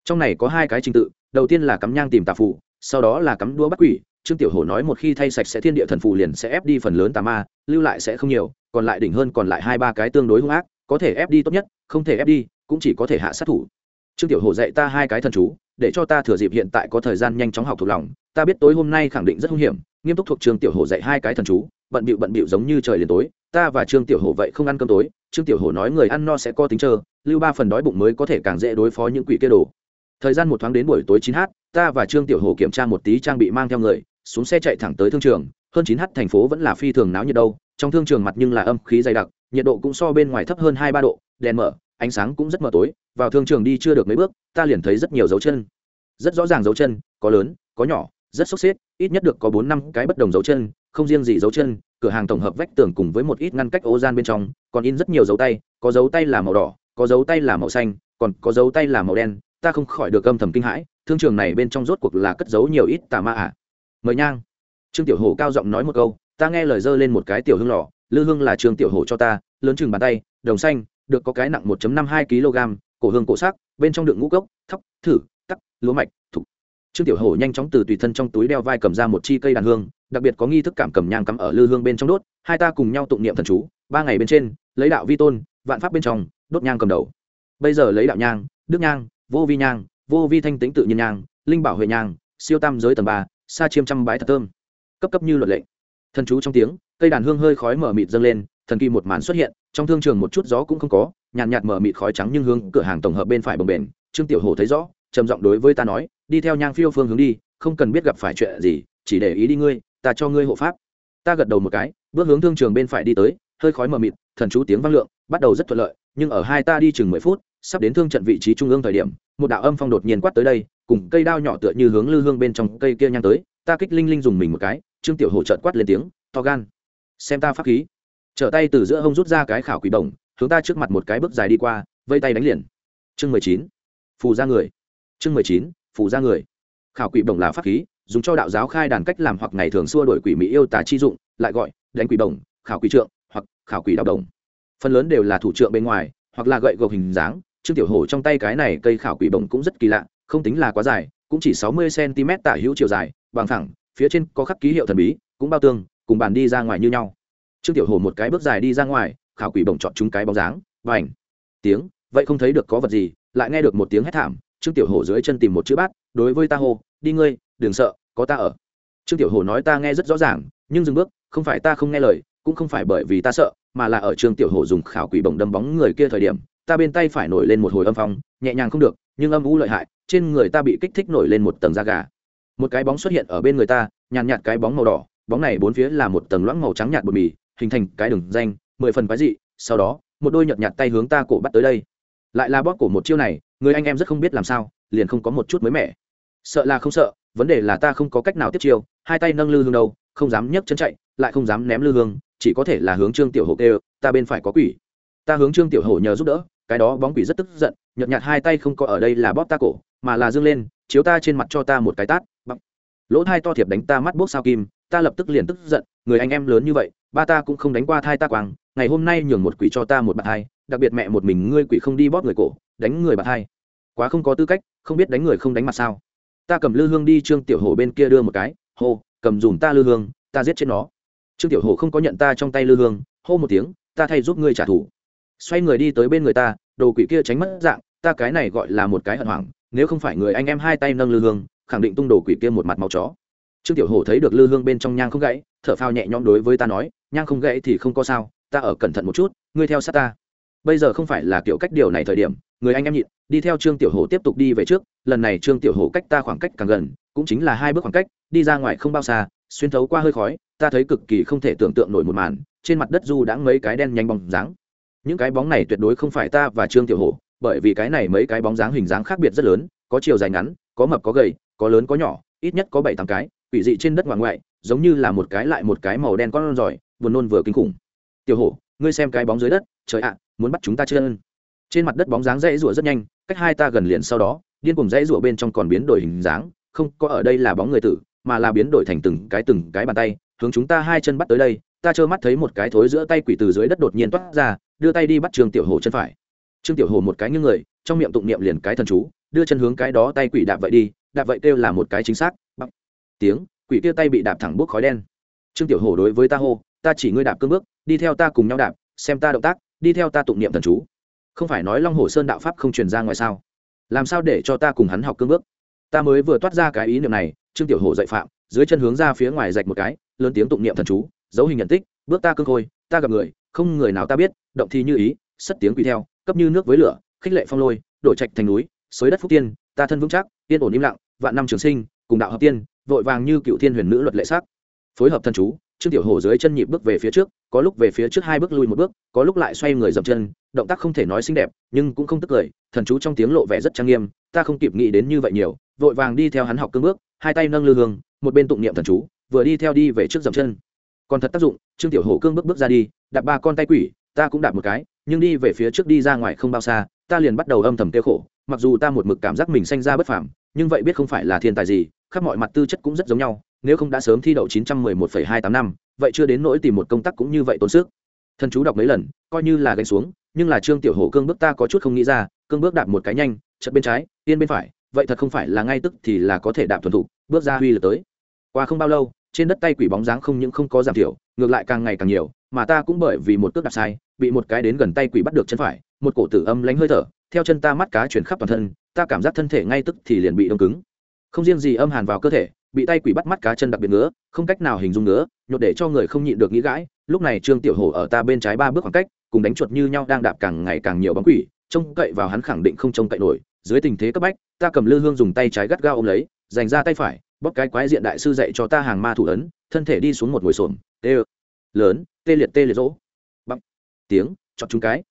S1: Trong này có hai cái trình tự, đầu tiên là cắm nhang tìm tà phù, sau đó là cắm đũa bắt quỷ. Trương tiểu hổ nói một khi thay sạch sẽ thiên địa thần phù liền sẽ ép đi phần lớn tà ma, lưu lại sẽ không nhiều, còn lại đỉnh hơn còn lại hai ba cái tương đối hung ác, có thể ép đi tốt nhất, không thể ép đi, cũng chỉ có thể hạ sát thủ. Trương tiểu hổ dạy ta hai cái thần chú, để cho ta thừa dịp hiện tại có thời gian nhanh chóng học thuộc lòng ta biết tối hôm nay khẳng định rất hung hiểm, nghiêm túc thuộc trường tiểu hổ dạy hai cái thần chú, bận bịu bận bịu giống như trời liền tối. Ta và trương tiểu hổ vậy không ăn cơm tối, trương tiểu hổ nói người ăn no sẽ có tính chờ, lưu ba phần đói bụng mới có thể càng dễ đối phó những quỷ kia đồ. Thời gian một thoáng đến buổi tối chín h ta và trương tiểu hổ kiểm tra một tí trang bị mang theo người, xuống xe chạy thẳng tới thương trường. Hơn chín h thành phố vẫn là phi thường náo nhiệt đâu, trong thương trường mặt nhưng là âm khí dày đặc, nhiệt độ cũng so bên ngoài thấp hơn hai ba độ, đèn mở, ánh sáng cũng rất mờ tối, vào thương trường đi chưa được mấy bước, ta liền thấy rất nhiều dấu chân. Rất rõ ràng dấu chân, có lớn, có nhỏ rất sốc xếp, ít nhất được có bốn năm cái bất đồng dấu chân, không riêng gì dấu chân, cửa hàng tổng hợp vách tường cùng với một ít ngăn cách ô gian bên trong, còn in rất nhiều dấu tay, có dấu tay là màu đỏ, có dấu tay là màu xanh, còn có dấu tay là màu đen, ta không khỏi được âm thầm kinh hãi, thương trường này bên trong rốt cuộc là cất giấu nhiều ít tà ma à? Mời nhang. Trương tiểu hổ cao giọng nói một câu, ta nghe lời dơ lên một cái tiểu hương lò, lư hương là trương tiểu hổ cho ta, lớn chừng bàn tay, đồng xanh, được có cái nặng 1 năm hai kg cổ hương cổ sắc, bên trong đựng ngũ cốc, thóc, thử, tắc, lúa mạch trương tiểu hổ nhanh chóng từ tùy thân trong túi đeo vai cầm ra một chi cây đàn hương, đặc biệt có nghi thức cảm cầm nhang cắm ở lư hương bên trong đốt, hai ta cùng nhau tụng niệm thần chú, ba ngày bên trên, lấy đạo vi tôn, vạn pháp bên trong, đốt nhang cầm đầu. Bây giờ lấy đạo nhang, đức nhang, vô vi nhang, vô vi thanh tĩnh tự nhiên nhang, linh bảo huệ nhang, siêu tam giới tầng ba, sa chiêm trăm bái thật thơm. Cấp cấp như luật lệ. Thần chú trong tiếng, cây đàn hương hơi khói mở mịt dâng lên, thần kỳ một màn xuất hiện, trong thương trường một chút gió cũng không có, nhàn nhạt mở mịt khói trắng nhưng hướng cửa hàng tổng hợp bên phải bồng bền trương tiểu hồ thấy rõ, trầm giọng đối với ta nói đi theo nhang phiêu phương hướng đi, không cần biết gặp phải chuyện gì, chỉ để ý đi ngươi, ta cho ngươi hộ pháp. Ta gật đầu một cái, bước hướng thương trường bên phải đi tới, hơi khói mờ mịt, thần chú tiếng vang lượng, bắt đầu rất thuận lợi, nhưng ở hai ta đi chừng mười phút, sắp đến thương trận vị trí trung ương thời điểm, một đạo âm phong đột nhiên quát tới đây, cùng cây đao nhỏ tựa như hướng lư hương bên trong cây kia nhang tới, ta kích linh linh dùng mình một cái, trương tiểu hổ trợn quát lên tiếng, to gan, xem ta pháp khí. Trở tay từ giữa hông rút ra cái khảo quỷ đồng, hướng ta trước mặt một cái bước dài đi qua, vây tay đánh liền. Chương mười chín, phù ra người. Chương mười chín phù ra người. Khảo quỷ đồng là pháp khí, dùng cho đạo giáo khai đàn cách làm hoặc ngày thường xua đổi quỷ mỹ yêu tà chi dụng, lại gọi, đánh quỷ đồng khảo quỷ trượng, hoặc khảo quỷ đạo đồng phần lớn đều là thủ trượng bên ngoài, hoặc là gậy gộc hình dáng. Trương tiểu hổ trong tay cái này cây khảo quỷ bổng cũng rất kỳ lạ, không tính là quá dài, cũng chỉ sáu mươi cm tả hữu chiều dài, bằng thẳng, phía trên có khắc ký hiệu thần bí, cũng bao tương, cùng bàn đi ra ngoài như nhau. Trương tiểu hổ một cái bước dài đi ra ngoài, khảo quỷ bổng chọn chúng cái bóng dáng và ảnh tiếng, vậy không thấy được có vật gì? Lại nghe được một tiếng hét thảm trương tiểu hổ dưới chân tìm một chữ bát, đối với ta hô, đi ngươi, đừng sợ, có ta ở. Trương tiểu hổ nói ta nghe rất rõ ràng, nhưng dừng bước, không phải ta không nghe lời, cũng không phải bởi vì ta sợ, mà là ở trương tiểu hổ dùng khảo quỷ bổng đâm bóng người kia thời điểm, ta bên tay phải nổi lên một hồi âm phong, nhẹ nhàng không được, nhưng âm u lợi hại, trên người ta bị kích thích nổi lên một tầng da gà. Một cái bóng xuất hiện ở bên người ta, nhàn nhạt cái bóng màu đỏ, bóng này bốn phía là một tầng loãng màu trắng nhạt bột mì, hình thành cái đường danh, mười phần quái dị, sau đó, một đôi nhợt nhạt tay hướng ta cổ bắt tới đây. Lại là bóp cổ một chiêu này người anh em rất không biết làm sao, liền không có một chút mới mẻ. Sợ là không sợ, vấn đề là ta không có cách nào tiếp chiêu, hai tay nâng lư hương đâu, không dám nhấc chân chạy, lại không dám ném lư hương, chỉ có thể là hướng trương tiểu hộ kêu, ta bên phải có quỷ. Ta hướng trương tiểu hổ nhờ giúp đỡ, cái đó bóng quỷ rất tức giận, nhợt nhạt hai tay không có ở đây là bóp ta cổ, mà là dương lên, chiếu ta trên mặt cho ta một cái tát bắp lỗ thai to thiệp đánh ta mắt bốc sao kim, ta lập tức liền tức giận, người anh em lớn như vậy, ba ta cũng không đánh qua thai ta quàng, ngày hôm nay nhường một quỷ cho ta một bạn hai, đặc biệt mẹ một mình ngươi quỷ không đi bóp người cổ đánh người bạt hai. Quá không có tư cách, không biết đánh người không đánh mặt sao. Ta cầm lư hương đi trương tiểu hổ bên kia đưa một cái, hô, cầm dùm ta lư hương, ta giết chết nó. Trương tiểu hổ không có nhận ta trong tay lư hương, hô một tiếng, ta thay giúp ngươi trả thù. Xoay người đi tới bên người ta, đồ quỷ kia tránh mất dạng, ta cái này gọi là một cái hận hoảng, nếu không phải người anh em hai tay nâng lư hương, khẳng định tung đồ quỷ kia một mặt màu chó. Trương tiểu hổ thấy được lư hương bên trong nhang không gãy, thở phao nhẹ nhõm đối với ta nói, nhang không gãy thì không có sao, ta ở cẩn thận một chút, ngươi theo sát ta. Bây giờ không phải là kiểu cách điều này thời điểm người anh em nhịn, đi theo trương tiểu hổ tiếp tục đi về trước, lần này trương tiểu hổ cách ta khoảng cách càng gần, cũng chính là hai bước khoảng cách, đi ra ngoài không bao xa, xuyên thấu qua hơi khói, ta thấy cực kỳ không thể tưởng tượng nổi một màn, trên mặt đất du đã mấy cái đen nhanh bóng dáng. Những cái bóng này tuyệt đối không phải ta và trương tiểu hổ, bởi vì cái này mấy cái bóng dáng hình dáng khác biệt rất lớn, có chiều dài ngắn, có mập có gầy, có lớn có nhỏ, ít nhất có bảy tám cái, quỷ dị trên đất ngoại ngoại, giống như là một cái lại một cái màu đen con giỏi vừa nôn vừa kinh khủng. Tiểu hổ, ngươi xem cái bóng dưới đất, trời ạ, muốn bắt chúng ta chân trên mặt đất bóng dáng dãy rủa rất nhanh, cách hai ta gần liền sau đó, điên cùng dãy rủa bên trong còn biến đổi hình dáng, không có ở đây là bóng người tử, mà là biến đổi thành từng cái từng cái bàn tay, hướng chúng ta hai chân bắt tới đây, ta trơ mắt thấy một cái thối giữa tay quỷ từ dưới đất đột nhiên toát ra, đưa tay đi bắt trương tiểu hồ chân phải. Trương tiểu hồ một cái như người, trong miệng tụng niệm liền cái thần chú, đưa chân hướng cái đó tay quỷ đạp vậy đi, đạp vậy kêu là một cái chính xác. Bắc tiếng, quỷ kia tay bị đạp thẳng bốc khói đen. Trương tiểu hồ đối với ta hô, ta chỉ ngươi đạp cương bước, đi theo ta cùng nhau đạp, xem ta động tác, đi theo ta tụng niệm thần chú không phải nói long hồ sơn đạo pháp không truyền ra ngoài sao? Làm sao để cho ta cùng hắn học cương bước? Ta mới vừa toát ra cái ý niệm này, trương tiểu hồ dạy phạm, dưới chân hướng ra phía ngoài rạch một cái, lớn tiếng tụng niệm thần chú, dấu hình nhận tích, bước ta cương khôi, ta gặp người, không người nào ta biết, động thi như ý, sất tiếng quỳ theo, cấp như nước với lửa, khích lệ phong lôi, đổ trạch thành núi, xới đất phúc tiên, ta thân vững chắc, yên ổn im lặng, vạn năm trường sinh, cùng đạo hợp tiên, vội vàng như cựu thiên huyền nữ luật lệ sắc, phối hợp thần chú trương tiểu hổ dưới chân nhịp bước về phía trước, có lúc về phía trước hai bước lui một bước, có lúc lại xoay người dậm chân, động tác không thể nói xinh đẹp, nhưng cũng không tức cười thần chú trong tiếng lộ vẻ rất trang nghiêm, ta không kịp nghĩ đến như vậy nhiều, vội vàng đi theo hắn học cương bước, hai tay nâng lư hương, một bên tụng niệm thần chú, vừa đi theo đi về trước dậm chân. Còn thật tác dụng, trương tiểu hổ cương bước bước ra đi, đạp ba con tay quỷ, ta cũng đạp một cái, nhưng đi về phía trước đi ra ngoài không bao xa, ta liền bắt đầu âm thầm kêu khổ, mặc dù ta một mực cảm giác mình sanh ra bất phàm, nhưng vậy biết không phải là thiên tài gì, khắp mọi mặt tư chất cũng rất giống nhau nếu không đã sớm thi đậu 911,28 năm vậy chưa đến nỗi tìm một công tác cũng như vậy tốn sức. Thần chú đọc mấy lần coi như là gánh xuống nhưng là trương tiểu hổ cương bước ta có chút không nghĩ ra cương bước đạp một cái nhanh chợt bên trái tiên bên phải vậy thật không phải là ngay tức thì là có thể đạp thuần thủ, bước ra huy lực tới. Qua không bao lâu trên đất tay quỷ bóng dáng không những không có giảm thiểu ngược lại càng ngày càng nhiều mà ta cũng bởi vì một cước đạp sai bị một cái đến gần tay quỷ bắt được chân phải một cổ tử âm lánh hơi thở theo chân ta mắt cá chuyển khắp toàn thân ta cảm giác thân thể ngay tức thì liền bị đông cứng. Không riêng gì âm hàn vào cơ thể bị tay quỷ bắt mắt cá chân đặc biệt ngứa, không cách nào hình dung ngứa, nhột để cho người không nhịn được nghĩ gãi, lúc này trương tiểu hổ ở ta bên trái ba bước khoảng cách, cùng đánh chuột như nhau đang đạp càng ngày càng nhiều bóng quỷ, trông cậy vào hắn khẳng định không trông cậy nổi, dưới tình thế cấp bách, ta cầm lư hương dùng tay trái gắt gao ôm lấy, dành ra tay phải, bóp cái quái diện đại sư dạy cho ta hàng ma thủ ấn, thân thể đi xuống một ngồi xổm, tê lớn, tê liệt tê liệt rỗ. Bắp tiếng chọn chúng cái.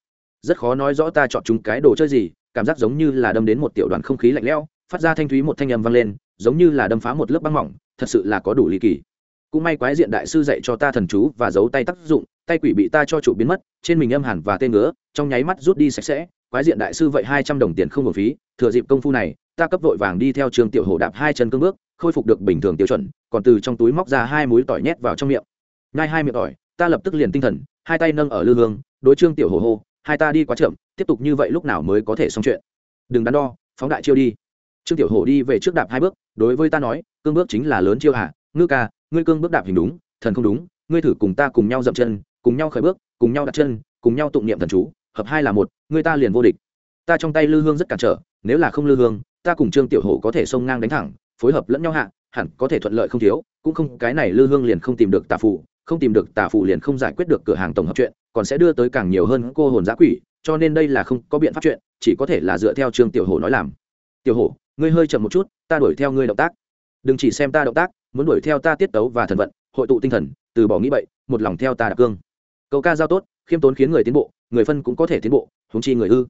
S1: Rất khó nói rõ ta chọn chúng cái đồ chơi gì, cảm giác giống như là đâm đến một tiểu đoàn không khí lạnh lẽo, phát ra thanh thúy một thanh âm vang lên giống như là đâm phá một lớp băng mỏng, thật sự là có đủ ly kỳ. Cũng may quái diện đại sư dạy cho ta thần chú và giấu tay tác dụng, tay quỷ bị ta cho chủ biến mất, trên mình âm hẳn và tên ngứa, trong nháy mắt rút đi sạch sẽ. Quái diện đại sư vậy hai trăm đồng tiền không hợp phí, thừa dịp công phu này, ta cấp vội vàng đi theo trường tiểu hồ đạp hai chân cương bước, khôi phục được bình thường tiêu chuẩn, còn từ trong túi móc ra hai múi tỏi nhét vào trong miệng. Ngay hai miệng tỏi, ta lập tức liền tinh thần, hai tay nâng ở lư hương, đối trương tiểu hồ hô, hai ta đi quá chậm, tiếp tục như vậy lúc nào mới có thể xong chuyện? Đừng đắn đo, phóng đại chiêu đi trương tiểu Hổ đi về trước đạp hai bước, đối với ta nói, cương bước chính là lớn chiêu hạ ngư ca, ngươi cương bước đạp hình đúng, thần không đúng, ngươi thử cùng ta cùng nhau dậm chân, cùng nhau khởi bước, cùng nhau đặt chân, cùng nhau tụng niệm thần chú, hợp hai là một, ngươi ta liền vô địch. Ta trong tay lư hương rất cản trở, nếu là không lư hương, ta cùng trương tiểu hổ có thể xông ngang đánh thẳng, phối hợp lẫn nhau hạ, hẳn có thể thuận lợi không thiếu, cũng không, cái này lư hương liền không tìm được tà phụ không tìm được tà phụ liền không giải quyết được cửa hàng tổng hợp chuyện, còn sẽ đưa tới càng nhiều hơn cô hồn giã quỷ, cho nên đây là không có biện pháp chuyện, chỉ có thể là dựa theo trương tiểu hổ nói làm. Tiểu hổ ngươi hơi chậm một chút, ta đuổi theo ngươi động tác. Đừng chỉ xem ta động tác, muốn đuổi theo ta tiết tấu và thần vận, hội tụ tinh thần, từ bỏ nghĩ bậy, một lòng theo ta đạp cương. Câu ca giao tốt, khiêm tốn khiến người tiến bộ, người phân cũng có thể tiến bộ húng chi người ư.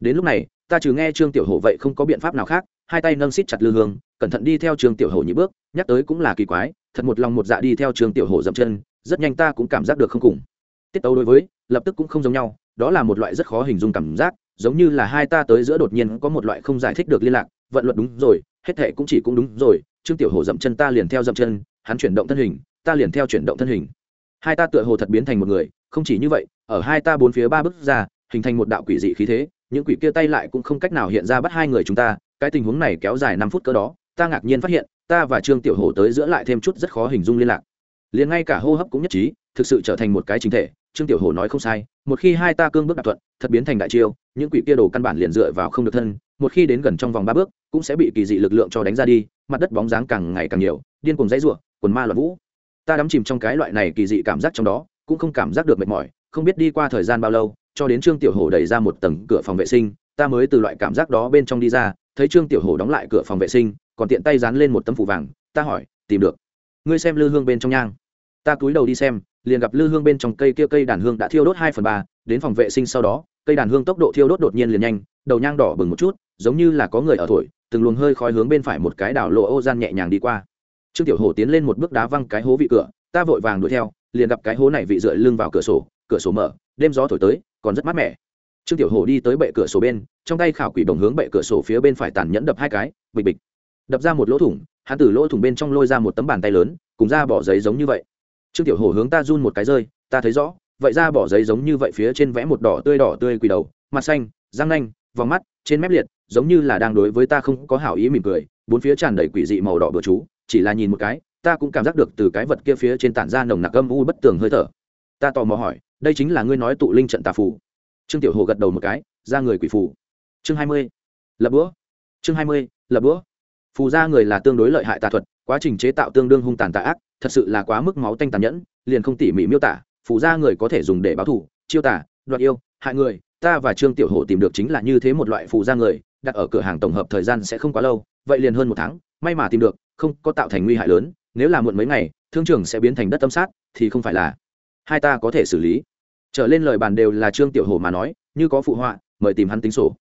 S1: Đến lúc này, ta trừ nghe trương tiểu hổ vậy không có biện pháp nào khác, hai tay nâng xít chặt lư hương, cẩn thận đi theo trương tiểu hổ nhị bước, nhắc tới cũng là kỳ quái, thật một lòng một dạ đi theo trương tiểu hổ dậm chân, rất nhanh ta cũng cảm giác được không cùng. Tiết tấu đối với, lập tức cũng không giống nhau, đó là một loại rất khó hình dung cảm giác, giống như là hai ta tới giữa đột nhiên có một loại không giải thích được liên lạc vận luật đúng rồi, hết thệ cũng chỉ cũng đúng rồi, trương tiểu hổ dậm chân ta liền theo dậm chân, hắn chuyển động thân hình, ta liền theo chuyển động thân hình. Hai ta tựa hồ thật biến thành một người, không chỉ như vậy, ở hai ta bốn phía ba bước ra, hình thành một đạo quỷ dị khí thế, những quỷ kia tay lại cũng không cách nào hiện ra bắt hai người chúng ta, cái tình huống này kéo dài năm phút cỡ đó, ta ngạc nhiên phát hiện, ta và trương tiểu hổ tới giữa lại thêm chút rất khó hình dung liên lạc. Liền ngay cả hô hấp cũng nhất trí thực sự trở thành một cái chính thể, trương tiểu hồ nói không sai, một khi hai ta cương bước đạt thuận, thật biến thành đại chiêu, những quỷ kia đồ căn bản liền dựa vào không được thân, một khi đến gần trong vòng ba bước, cũng sẽ bị kỳ dị lực lượng cho đánh ra đi, mặt đất bóng dáng càng ngày càng nhiều, điên cùng dãy ruộng quần ma loạn vũ. Ta đắm chìm trong cái loại này kỳ dị cảm giác trong đó, cũng không cảm giác được mệt mỏi, không biết đi qua thời gian bao lâu, cho đến trương tiểu hồ đẩy ra một tầng cửa phòng vệ sinh, ta mới từ loại cảm giác đó bên trong đi ra, thấy trương tiểu hồ đóng lại cửa phòng vệ sinh, còn tiện tay dán lên một tấm phủ vàng, ta hỏi, tìm được. Ngươi xem lư hương bên trong nhang. Ta cúi đầu đi xem liền gặp lư hương bên trong cây kia cây đàn hương đã thiêu đốt hai phần ba, đến phòng vệ sinh sau đó, cây đàn hương tốc độ thiêu đốt đột nhiên liền nhanh, đầu nhang đỏ bừng một chút, giống như là có người ở thổi, từng luồng hơi khói hướng bên phải một cái đảo lộ ô gian nhẹ nhàng đi qua. Trương tiểu hổ tiến lên một bước đá văng cái hố vị cửa, ta vội vàng đuổi theo, liền gặp cái hố này vị rượi lưng vào cửa sổ cửa sổ mở, đêm gió thổi tới, còn rất mát mẻ. Trương tiểu hổ đi tới bệ cửa sổ bên, trong tay khảo quỷ đồng hướng bệ cửa sổ phía bên phải tàn nhẫn đập hai cái, bịch bịch. Đập ra một lỗ thủng, hắn từ lỗ thủng bên trong lôi ra một tấm bàn tay lớn, cùng ra bỏ giấy giống như vậy trương tiểu hổ hướng ta run một cái rơi, ta thấy rõ, vậy ra bỏ giấy giống như vậy phía trên vẽ một đỏ tươi đỏ tươi quỳ đầu, mặt xanh, răng nanh, vòng mắt, trên mép liệt, giống như là đang đối với ta không có hảo ý mỉm cười, bốn phía tràn đầy quỷ dị màu đỏ bừa chú, chỉ là nhìn một cái, ta cũng cảm giác được từ cái vật kia phía trên tản ra nồng nặc âm u bất tường hơi thở. Ta tò mò hỏi, đây chính là ngươi nói tụ linh trận tà phù. Trương tiểu hồ gật đầu một cái, ra người quỷ phù. Chương hai mươi, lập bữa chương hai mươi, lập bữa phù ra người là tương đối lợi hại tà thuật, quá trình chế tạo tương đương hung tàn tà ác thật sự là quá mức máu tanh tàn nhẫn, liền không tỉ mỉ miêu tả, phù ra người có thể dùng để báo thù, chiêu tả, đoạt yêu, hại người, ta và trương tiểu hổ tìm được chính là như thế một loại phù ra người, đặt ở cửa hàng tổng hợp thời gian sẽ không quá lâu, vậy liền hơn một tháng, may mà tìm được, không có tạo thành nguy hại lớn, nếu là muộn mấy ngày, thương trường sẽ biến thành đất tâm sát, thì không phải là, hai ta có thể xử lý. Trở lên lời bàn đều là trương tiểu hồ mà nói, như có phụ họa, mời tìm hắn tính sổ.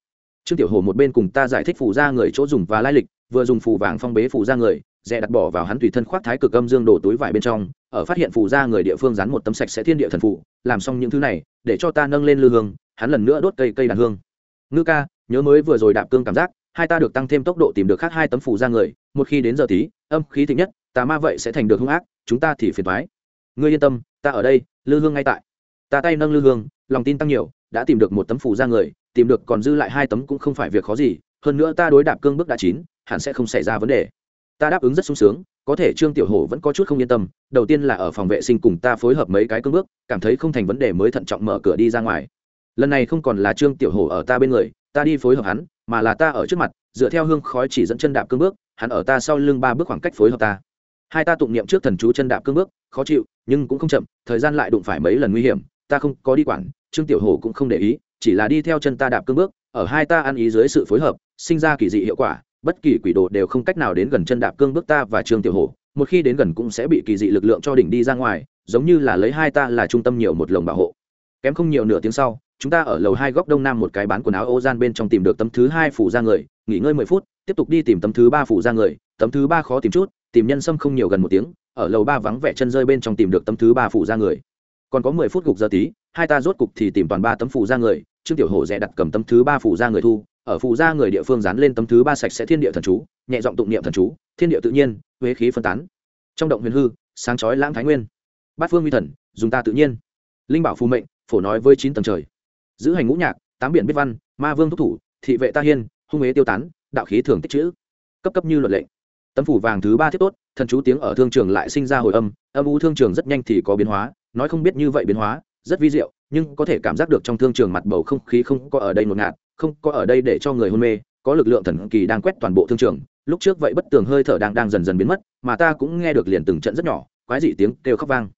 S1: Trương tiểu hồ một bên cùng ta giải thích phù ra người chỗ dùng và lai lịch, vừa dùng phù vàng phong bế phù ra người dè đặt bỏ vào hắn tùy thân khoác thái cực âm dương đổ túi vải bên trong, ở phát hiện phù ra người địa phương dán một tấm sạch sẽ thiên địa thần phụ làm xong những thứ này, để cho ta nâng lên lư hương, hắn lần nữa đốt cây cây đàn hương. Ngư ca, nhớ mới vừa rồi đạp cương cảm giác, hai ta được tăng thêm tốc độ tìm được khác hai tấm phù ra người, một khi đến giờ tí, âm khí thịnh nhất, tà ma vậy sẽ thành được hung ác, chúng ta thì phiền thoái ngươi yên tâm, ta ở đây, lư hương ngay tại. Ta tay nâng lư hương, lòng tin tăng nhiều, đã tìm được một tấm phù ra người, tìm được còn dư lại hai tấm cũng không phải việc khó gì, hơn nữa ta đối đạp cương bước đã chín, hẳn sẽ không xảy ra vấn đề ta đáp ứng rất sung sướng, có thể trương tiểu hổ vẫn có chút không yên tâm, đầu tiên là ở phòng vệ sinh cùng ta phối hợp mấy cái cương bước, cảm thấy không thành vấn đề mới thận trọng mở cửa đi ra ngoài. Lần này không còn là trương tiểu hổ ở ta bên người, ta đi phối hợp hắn, mà là ta ở trước mặt, dựa theo hương khói chỉ dẫn chân đạp cương bước, hắn ở ta sau lưng ba bước khoảng cách phối hợp ta. Hai ta tụng niệm trước thần chú chân đạp cương bước, khó chịu, nhưng cũng không chậm, thời gian lại đụng phải mấy lần nguy hiểm, ta không có đi quản, trương tiểu hổ cũng không để ý, chỉ là đi theo chân ta đạp cương bước, ở hai ta ăn ý dưới sự phối hợp, sinh ra kỳ dị hiệu quả bất kỳ quỷ đồ đều không cách nào đến gần chân đạp cương bước ta và trương tiểu hổ, một khi đến gần cũng sẽ bị kỳ dị lực lượng cho đỉnh đi ra ngoài, giống như là lấy hai ta là trung tâm nhiều một lồng bảo hộ. Kém không nhiều nửa tiếng sau, chúng ta ở lầu hai góc đông nam một cái bán quần áo ô gian bên trong tìm được tấm thứ hai phủ ra người, nghỉ ngơi mười phút, tiếp tục đi tìm tấm thứ ba phủ ra người, tấm thứ ba khó tìm chút, tìm nhân sâm không nhiều gần một tiếng, ở lầu ba vắng vẻ chân rơi bên trong tìm được tấm thứ ba phủ ra người. Còn có mười phút gục giờ tí, hai ta rốt cục thì tìm toàn ba tấm phủ ra người, trương tiểu hổ rẽ đặt cầm tấm thứ ba phủ ra người thu ở phủ ra người địa phương dán lên tấm thứ ba sạch sẽ thiên địa thần chú, nhẹ giọng tụng niệm thần chú, thiên địa tự nhiên, huế khí phân tán. Trong động huyền hư, sáng chói lãng thái nguyên. Bát phương uy thần, dùng ta tự nhiên. Linh bảo phù mệnh, phổ nói với chín tầng trời. Giữ hành ngũ nhạc, tám biển biết văn, ma vương thúc thủ, thị vệ ta hiên, hung ế tiêu tán, đạo khí thường tích chữ. Cấp cấp như luật lệnh. Tấm phủ vàng thứ ba thiết tốt, thần chú tiếng ở thương trường lại sinh ra hồi âm âm u thương trường rất nhanh thì có biến hóa, nói không biết như vậy biến hóa, rất vi diệu, nhưng có thể cảm giác được trong thương trường mặt bầu không khí không có ở đây ngột ngạt không có ở đây để cho người hôn mê, có lực lượng thần kỳ đang quét toàn bộ thương trường, lúc trước vậy bất tường hơi thở đang đang dần dần biến mất, mà ta cũng nghe được liền từng trận rất nhỏ, quái dị tiếng kêu khóc vang.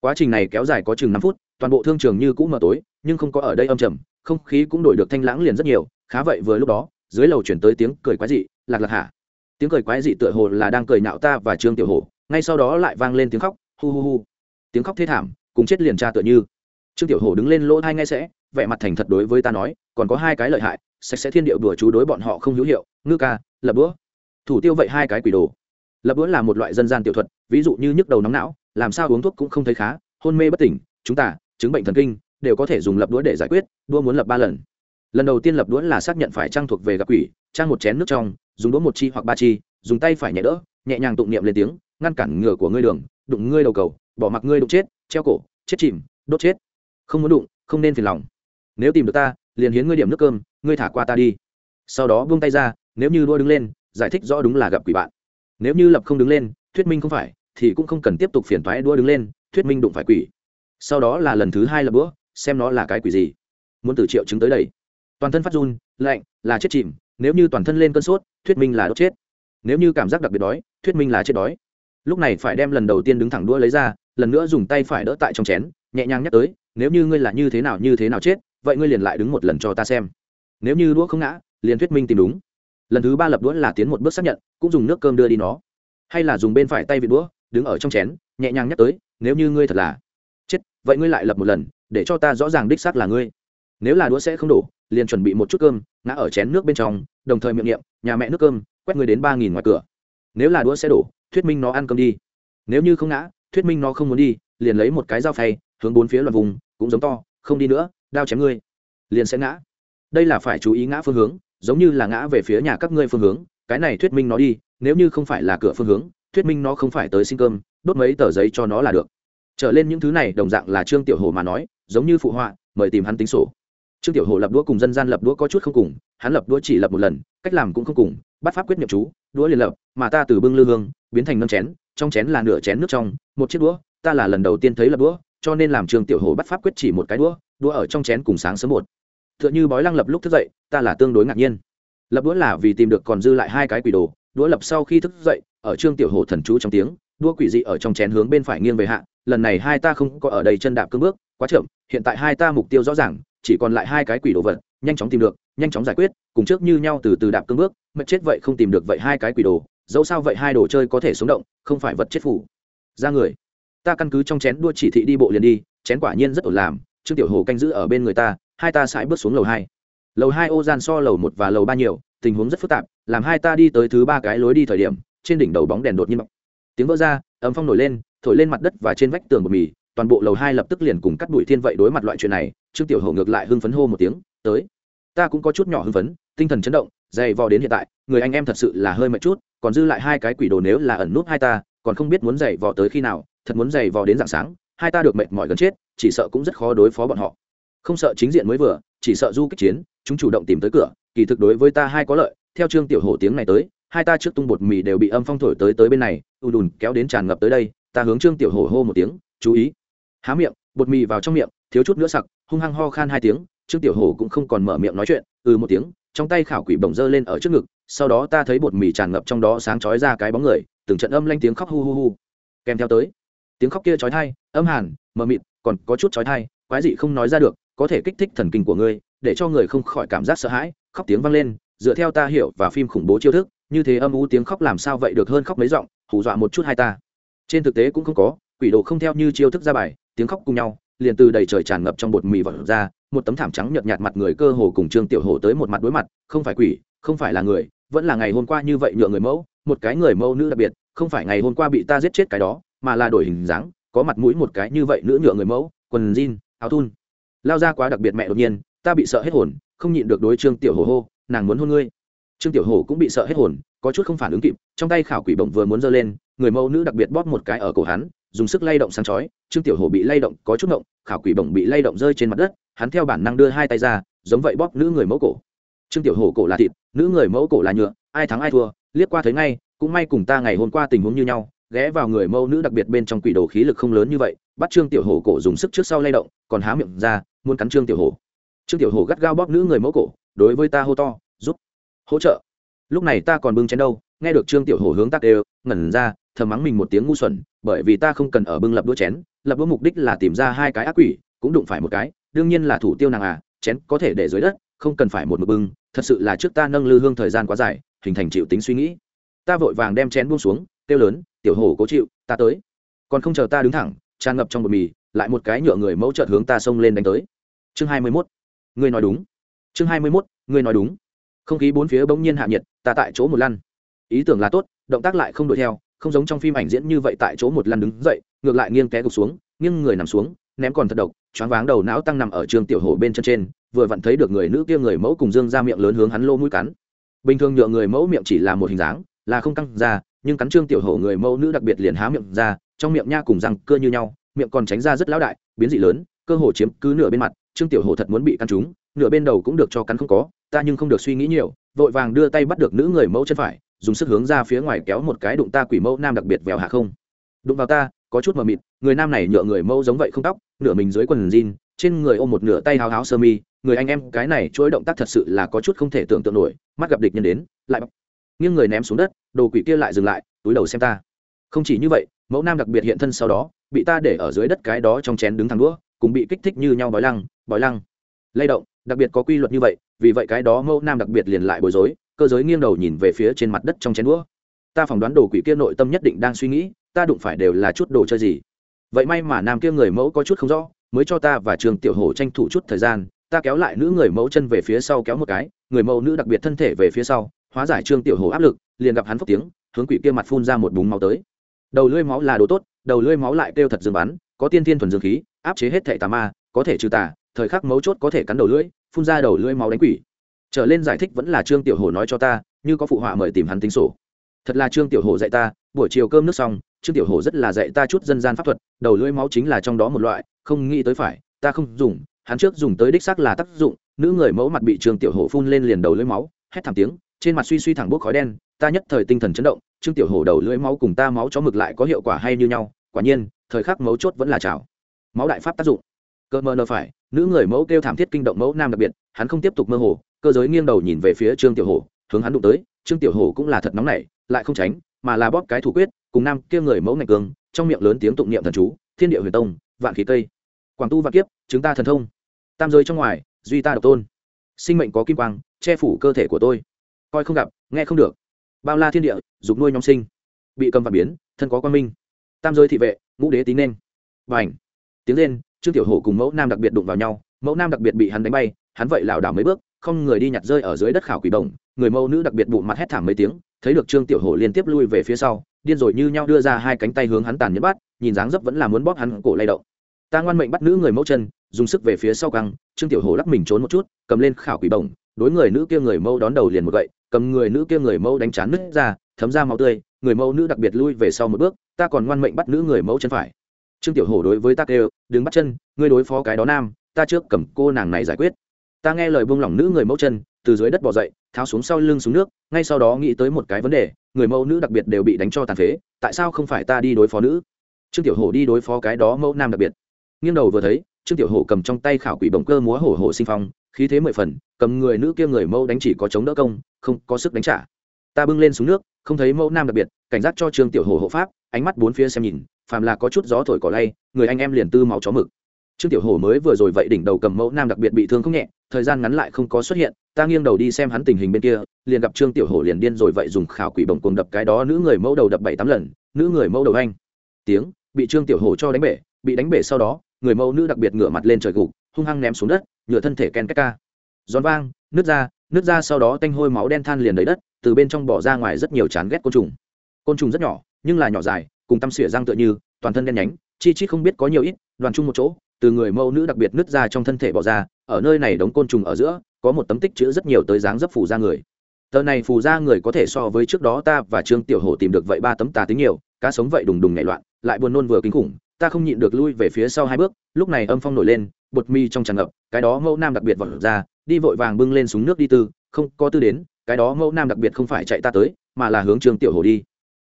S1: Quá trình này kéo dài có chừng năm phút, toàn bộ thương trường như cũ mờ tối, nhưng không có ở đây âm trầm, không khí cũng đổi được thanh lãng liền rất nhiều, khá vậy vừa lúc đó, dưới lầu chuyển tới tiếng cười quái dị, lạc lạc hả? Tiếng cười quái dị tựa hồ là đang cười nhạo ta và trương tiểu hồ ngay sau đó lại vang lên tiếng khóc, hu hu hu. Tiếng khóc thê thảm, cùng chết liền tra tựa như. Trương tiểu hồ đứng lên lỗ thai ngay sẽ vẻ mặt thành thật đối với ta nói, còn có hai cái lợi hại, sạch sẽ thiên điệu đùa chú đối bọn họ không hữu hiệu, ngư ca, lập bữa. Thủ tiêu vậy hai cái quỷ đồ. Lập bữa là một loại dân gian tiểu thuật, ví dụ như nhức đầu nóng não, làm sao uống thuốc cũng không thấy khá, hôn mê bất tỉnh, chúng ta, chứng bệnh thần kinh, đều có thể dùng lập đũa để giải quyết, đua muốn lập ba lần. Lần đầu tiên lập đũa là xác nhận phải trang thuộc về gặp quỷ, trang một chén nước trong, dùng đũa một chi hoặc ba chi, dùng tay phải nhẹ đỡ, nhẹ nhàng tụng niệm lên tiếng, ngăn cản ngửa của ngươi đường, đụng ngươi đầu cầu, bỏ mặc ngươi đụng chết, treo cổ, chết chìm, đốt chết. Không muốn đụng, không nên phiền lòng nếu tìm được ta, liền hiến ngươi điểm nước cơm, ngươi thả qua ta đi. Sau đó buông tay ra, nếu như đua đứng lên, giải thích rõ đúng là gặp quỷ bạn. Nếu như lập không đứng lên, thuyết minh không phải, thì cũng không cần tiếp tục phiền thoái đua đứng lên, thuyết minh đụng phải quỷ. Sau đó là lần thứ hai lập bữa, xem nó là cái quỷ gì. Muốn từ triệu chứng tới đây. Toàn thân phát run, lạnh, là chết chìm, nếu như toàn thân lên cơn sốt, thuyết minh là đốt chết. Nếu như cảm giác đặc biệt đói, thuyết minh là chết đói. Lúc này phải đem lần đầu tiên đứng thẳng đua lấy ra, lần nữa dùng tay phải đỡ tại trong chén, nhẹ nhàng nhắc tới, nếu như ngươi là như thế nào như thế nào chết vậy ngươi liền lại đứng một lần cho ta xem. Nếu như đũa không ngã, liền thuyết minh tìm đúng. Lần thứ ba lập đũa là tiến một bước xác nhận, cũng dùng nước cơm đưa đi nó. Hay là dùng bên phải tay vị đũa, đứng ở trong chén, nhẹ nhàng nhắc tới, nếu như ngươi thật là chết, vậy ngươi lại lập một lần, để cho ta rõ ràng đích xác là ngươi. Nếu là đũa sẽ không đủ liền chuẩn bị một chút cơm, ngã ở chén nước bên trong, đồng thời miệng niệm, nhà mẹ nước cơm, quét ngươi đến ba nghìn ngoài cửa. Nếu là đũa sẽ đổ, thuyết minh nó ăn cơm đi. Nếu như không ngã, thuyết minh nó không muốn đi, liền lấy một cái dao phay, hướng bốn phía loạt vùng, cũng giống to, không đi nữa đao chém ngươi, liền sẽ ngã. Đây là phải chú ý ngã phương hướng, giống như là ngã về phía nhà các ngươi phương hướng, cái này thuyết minh nó đi, nếu như không phải là cửa phương hướng, thuyết minh nó không phải tới xin cơm, đốt mấy tờ giấy cho nó là được. Trở lên những thứ này, đồng dạng là trương tiểu hồ mà nói, giống như phụ họa, mời tìm hắn tính sổ. Trương tiểu hồ lập đũa cùng dân gian lập đũa có chút không cùng, hắn lập đũa chỉ lập một lần, cách làm cũng không cùng, bắt pháp quyết nhập chú, đũa liền lập, mà ta từ bưng lư hương, biến thành nâng chén, trong chén là nửa chén nước trong, một chiếc đũa, ta là lần đầu tiên thấy lập đũa, cho nên làm trương tiểu hồ bắt pháp quyết chỉ một cái đũa đũa ở trong chén cùng sáng sớm một. T h ư ợ n h ư bói lăng lập lúc thức dậy, ta là tương đối ngạc nhiên. Lập đũa là vì tìm được còn dư lại hai cái quỷ đồ, đũa lập sau khi thức dậy, ở trương tiểu hồ thần chú trong tiếng, đũa quỷ dị ở trong chén hướng bên phải nghiêng về hạ, lần này hai ta không có ở đây chân đạp cương bước, quá chậm, hiện tại hai ta mục tiêu rõ ràng, chỉ còn lại hai cái quỷ đồ vật, nhanh chóng tìm được, nhanh chóng giải quyết, cùng trước như nhau từ từ đạp cương bước, mệt chết vậy không tìm được vậy hai cái quỷ đồ, dẫu sao vậy hai đồ chơi có thể sống động, không phải vật chết phủ ra người. Ta căn cứ trong chén đua chỉ thị đi bộ liền đi, chén quả nhiên rất ổn làm trương tiểu hồ canh giữ ở bên người ta, hai ta sải bước xuống lầu hai. Lầu hai ô gian so lầu một và lầu ba nhiều, tình huống rất phức tạp, làm hai ta đi tới thứ ba cái lối đi thời điểm, trên đỉnh đầu bóng đèn đột nhiên bọc tiếng vỡ ra ấm phong nổi lên, thổi lên mặt đất và trên vách tường bột mì, toàn bộ lầu hai lập tức liền cùng cắt đuổi thiên vậy đối mặt loại chuyện này, trương tiểu hổ ngược lại hưng phấn hô một tiếng, tới. Ta cũng có chút nhỏ hưng phấn, tinh thần chấn động, dày vò đến hiện tại, người anh em thật sự là hơi mệt chút, còn dư lại hai cái quỷ đồ nếu là ẩn nút hai ta, còn không biết muốn dày vò tới khi nào, thật muốn dày vò đến dạng sáng, hai ta được mệt mỏi gần chết chỉ sợ cũng rất khó đối phó bọn họ. Không sợ chính diện mới vừa, chỉ sợ du kích chiến, chúng chủ động tìm tới cửa, kỳ thực đối với ta hai có lợi, theo trương tiểu hổ tiếng này tới, hai ta trước tung bột mì đều bị âm phong thổi tới tới bên này ù đùn kéo đến tràn ngập tới đây, ta hướng trương tiểu hổ hô một tiếng, chú ý. Há miệng, bột mì vào trong miệng, thiếu chút nữa sặc, hung hăng ho khan hai tiếng, trương tiểu hổ cũng không còn mở miệng nói chuyện ừ một tiếng, trong tay khảo quỷ bổng dơ lên ở trước ngực, sau đó ta thấy bột mì tràn ngập trong đó sáng chói ra cái bóng người, từng trận âm lanh tiếng khóc hu hu hu. Kèm theo tới, tiếng khóc kia chói thai âm hàn, mờ mịt còn có chút chói thai, quái dị không nói ra được, có thể kích thích thần kinh của ngươi, để cho người không khỏi cảm giác sợ hãi, khóc tiếng vang lên, dựa theo ta hiểu và phim khủng bố chiêu thức, như thế âm u tiếng khóc làm sao vậy được hơn khóc mấy giọng, hù dọa một chút hai ta. Trên thực tế cũng không có, quỷ đồ không theo như chiêu thức ra bài, tiếng khóc cùng nhau, liền từ đầy trời tràn ngập trong bột mì vật ra, một tấm thảm trắng nhợt nhạt mặt người cơ hồ cùng trương tiểu hồ tới một mặt đối mặt, không phải quỷ, không phải là người, vẫn là ngày hôm qua như vậy nhựa người mẫu, một cái người mẫu nữ đặc biệt, không phải ngày hôm qua bị ta giết chết cái đó, mà là đổi hình dáng có mặt mũi một cái như vậy nữ nhựa người mẫu, quần jean, áo thun. Lao ra quá đặc biệt mẹ đột nhiên, ta bị sợ hết hồn, không nhịn được đối trương tiểu hồ hô, nàng muốn hôn ngươi. Trương tiểu hồ cũng bị sợ hết hồn, có chút không phản ứng kịp, trong tay khảo quỷ bổng vừa muốn giơ lên, người mẫu nữ đặc biệt bóp một cái ở cổ hắn, dùng sức lay động sáng chói, trương tiểu hồ bị lay động có chút động khảo quỷ bổng bị lay động rơi trên mặt đất, hắn theo bản năng đưa hai tay ra, giống vậy bóp nữ người mẫu cổ. Trương tiểu hồ cổ là thịt, nữ người mẫu cổ là nhựa, ai thắng ai thua, liếc qua thấy ngay, cũng may cùng ta ngày hôm qua tình huống như nhau ghé vào người mẫu nữ đặc biệt bên trong quỷ đồ khí lực không lớn như vậy, bắt trương tiểu hổ cổ dùng sức trước sau lay động, còn há miệng ra, muốn cắn trương tiểu hổ. Trương tiểu hổ gắt gao bóp nữ người mẫu cổ, đối với ta hô to, giúp, hỗ trợ. Lúc này ta còn bưng chén đâu, nghe được trương tiểu hổ hướng tắc đều, ngẩn ra, thầm mắng mình một tiếng ngu xuẩn, bởi vì ta không cần ở bưng lập đũa chén, lập đũa mục đích là tìm ra hai cái ác quỷ, cũng đụng phải một cái, đương nhiên là thủ tiêu nàng à chén có thể để dưới đất, không cần phải một mực bưng, thật sự là trước ta nâng lư hương thời gian quá dài, hình thành chịu tính suy nghĩ. Ta vội vàng đem chén buông xuống kêu lớn, tiểu hổ cố chịu, ta tới. Còn không chờ ta đứng thẳng, tràn ngập trong bột mì, lại một cái nhựa người mẫu trợt hướng ta xông lên đánh tới. Chương hai mươi mốt. Ngươi nói đúng. Chương hai mươi mốt, ngươi nói đúng. Không khí bốn phía bỗng nhiên hạ nhiệt, ta tại chỗ một lăn. Ý tưởng là tốt, động tác lại không đuổi theo, không giống trong phim ảnh diễn như vậy tại chỗ một lăn đứng dậy, ngược lại nghiêng té gục xuống, nghiêng người nằm xuống, ném còn thật độc, choáng váng đầu não tăng nằm ở trường tiểu hổ bên chân trên, vừa vặn thấy được người nữ kia người mẫu cùng dương ra miệng lớn hướng hắn lô mũi cắn. Bình thường nhựa người mẫu miệng chỉ là một hình dáng, là không căng ra nhưng cắn trương tiểu hổ người mẫu nữ đặc biệt liền há miệng ra, trong miệng nha cùng răng cưa như nhau, miệng còn tránh ra rất lão đại, biến dị lớn, cơ hồ chiếm cứ nửa bên mặt, trương tiểu hổ thật muốn bị cắn trúng, nửa bên đầu cũng được cho cắn không có, ta nhưng không được suy nghĩ nhiều, vội vàng đưa tay bắt được nữ người mẫu chân phải, dùng sức hướng ra phía ngoài kéo một cái đụng ta quỷ mẫu nam đặc biệt vèo hạ không. Đụng vào ta, có chút mờ mịt, người nam này nhựa người mẫu giống vậy không tóc, nửa mình dưới quần jean, trên người ôm một nửa tay háo háo sơ mi, người anh em cái này chuỗi động tác thật sự là có chút không thể tưởng tượng nổi, mắt gặp địch nhân đến, lại nghiêng người ném xuống đất đồ quỷ kia lại dừng lại, túi đầu xem ta. Không chỉ như vậy, mẫu nam đặc biệt hiện thân sau đó, bị ta để ở dưới đất cái đó trong chén đứng thẳng đũa, cùng bị kích thích như nhau bói lăng bói lăng. Lay động, đặc biệt có quy luật như vậy, vì vậy cái đó mẫu nam đặc biệt liền lại bối rối, cơ giới nghiêng đầu nhìn về phía trên mặt đất trong chén đũa. Ta phỏng đoán đồ quỷ kia nội tâm nhất định đang suy nghĩ, ta đụng phải đều là chút đồ chơi gì. Vậy may mà nam kia người mẫu có chút không rõ, mới cho ta và trường tiểu hổ tranh thủ chút thời gian, ta kéo lại nữ người mẫu chân về phía sau kéo một cái, người mẫu nữ đặc biệt thân thể về phía sau, hóa giải trương tiểu hổ áp lực liền gặp hắn phốc tiếng, hướng quỷ kia mặt phun ra một búng máu tới. Đầu lưỡi máu là đồ tốt, đầu lưỡi máu lại kêu thật dương bắn, có tiên thiên thuần dương khí, áp chế hết thệ tà ma, có thể trừ tà, thời khắc mấu chốt có thể cắn đầu lưỡi, phun ra đầu lưỡi máu đánh quỷ. Trở lên giải thích vẫn là trương tiểu hổ nói cho ta, như có phụ họa mời tìm hắn tính sổ. Thật là trương tiểu hổ dạy ta, buổi chiều cơm nước xong, trương tiểu hổ rất là dạy ta chút dân gian pháp thuật, đầu lưỡi máu chính là trong đó một loại, không nghĩ tới phải, ta không dùng, hắn trước dùng tới đích xác là tác dụng, nữ người mẫu mặt bị trương tiểu hổ phun lên liền đầu lưỡi máu, hét thảm tiếng trên mặt suy suy thẳng bốc khói đen, ta nhất thời tinh thần chấn động, trương tiểu hổ đầu lưỡi máu cùng ta máu chó mực lại có hiệu quả hay như nhau, quả nhiên, thời khắc mấu chốt vẫn là chảo. Máu đại pháp tác dụng. Cơ mơ nơ phải, nữ người mẫu kêu thảm thiết kinh động mẫu nam đặc biệt, hắn không tiếp tục mơ hồ, cơ giới nghiêng đầu nhìn về phía trương tiểu hổ, hướng hắn đụng tới, trương tiểu hổ cũng là thật nóng nảy, lại không tránh, mà là bóp cái thủ quyết, cùng nam kia người mẫu ngạch cường, trong miệng lớn tiếng tụng niệm thần chú, thiên địa huyền tông, vạn khí cây. Quảng tu vạn kiếp, chúng ta thần thông. Tam giới trong ngoài, duy ta độc tôn. Sinh mệnh có kim quang, che phủ cơ thể của tôi coi không gặp, nghe không được. Bao la thiên địa, dục nuôi nhóm sinh. Bị cầm và biến, thân có quan minh. Tam giới thị vệ, ngũ đế tín nên. Và ảnh tiếng lên, trương tiểu hổ cùng mẫu nam đặc biệt đụng vào nhau. Mẫu nam đặc biệt bị hắn đánh bay, hắn vậy lảo đảo mấy bước, không người đi nhặt rơi ở dưới đất khảo quỷ bổng. Người mẫu nữ đặc biệt bụng mặt hét thảm mấy tiếng, thấy được trương tiểu hổ liên tiếp lui về phía sau, điên rồi như nhau đưa ra hai cánh tay hướng hắn tàn nhẫn bắt, nhìn dáng dấp vẫn là muốn bóp hắn cổ lay động. Ta ngoan mệnh bắt nữ người mẫu chân, dùng sức về phía sau căng. Trương tiểu hổ lắc mình trốn một chút, cầm lên khảo quỷ bổng đối người nữ kia người mẫu đón đầu liền một gậy, cầm người nữ kia người mẫu đánh chán nứt ra, thấm ra máu tươi, người mẫu nữ đặc biệt lui về sau một bước, ta còn ngoan mệnh bắt nữ người mẫu chân phải. Trương tiểu hổ đối với ta kêu, đừng bắt chân, ngươi đối phó cái đó nam, ta trước cầm cô nàng này giải quyết. Ta nghe lời buông lỏng nữ người mẫu chân, từ dưới đất bỏ dậy, tháo xuống sau lưng xuống nước, ngay sau đó nghĩ tới một cái vấn đề, người mẫu nữ đặc biệt đều bị đánh cho tàn phế, tại sao không phải ta đi đối phó nữ? Trương tiểu hổ đi đối phó cái đó mẫu nam đặc biệt. Nghiêng đầu vừa thấy, trương tiểu hổ cầm trong tay khảo quỷ bồng cơ múa hổ hổ sinh phong khí thế mười phần, cầm người nữ kia người mẫu đánh chỉ có chống đỡ công, không có sức đánh trả. Ta bưng lên xuống nước, không thấy mẫu nam đặc biệt, cảnh giác cho trương tiểu hồ hộ pháp, ánh mắt bốn phía xem nhìn, phàm là có chút gió thổi cỏ lay, người anh em liền tư máu chó mực. Trương tiểu hồ mới vừa rồi vậy đỉnh đầu cầm mẫu nam đặc biệt bị thương không nhẹ, thời gian ngắn lại không có xuất hiện, ta nghiêng đầu đi xem hắn tình hình bên kia, liền gặp trương tiểu hồ liền điên rồi vậy dùng khảo quỷ bồng cuồng đập cái đó nữ người mẫu đầu đập bảy tám lần, nữ người mẫu đầu anh. Tiếng, bị trương tiểu hồ cho đánh bể, bị đánh bể sau đó, người mẫu nữ đặc biệt ngửa mặt lên trời gục, hung hăng ném xuống đất nhựa thân thể ken két ca. Giòn vang nước ra nước ra sau đó tanh hôi máu đen than liền đầy đất, từ bên trong bỏ ra ngoài rất nhiều chán ghét côn trùng. Côn trùng rất nhỏ, nhưng là nhỏ dài, cùng tăm xỉa răng tựa như, toàn thân đen nhánh, chi chít không biết có nhiều ít, đoàn chung một chỗ, từ người mẫu nữ đặc biệt nứt ra trong thân thể bỏ ra, ở nơi này đống côn trùng ở giữa, có một tấm tích chữ rất nhiều tới dáng dấp phủ ra người. Tờ này phù ra người có thể so với trước đó ta và trương tiểu hổ tìm được vậy ba tấm tà tính nhiều, cá sống vậy đùng đùng nhảy loạn, lại buồn nôn vừa kinh khủng, ta không nhịn được lui về phía sau hai bước, lúc này âm phong nổi lên bột mi trong tràn ngập, cái đó mẫu nam đặc biệt vọt ra, đi vội vàng bưng lên súng nước đi tư, không có tư đến, cái đó mẫu nam đặc biệt không phải chạy ta tới, mà là hướng trương tiểu hồ đi.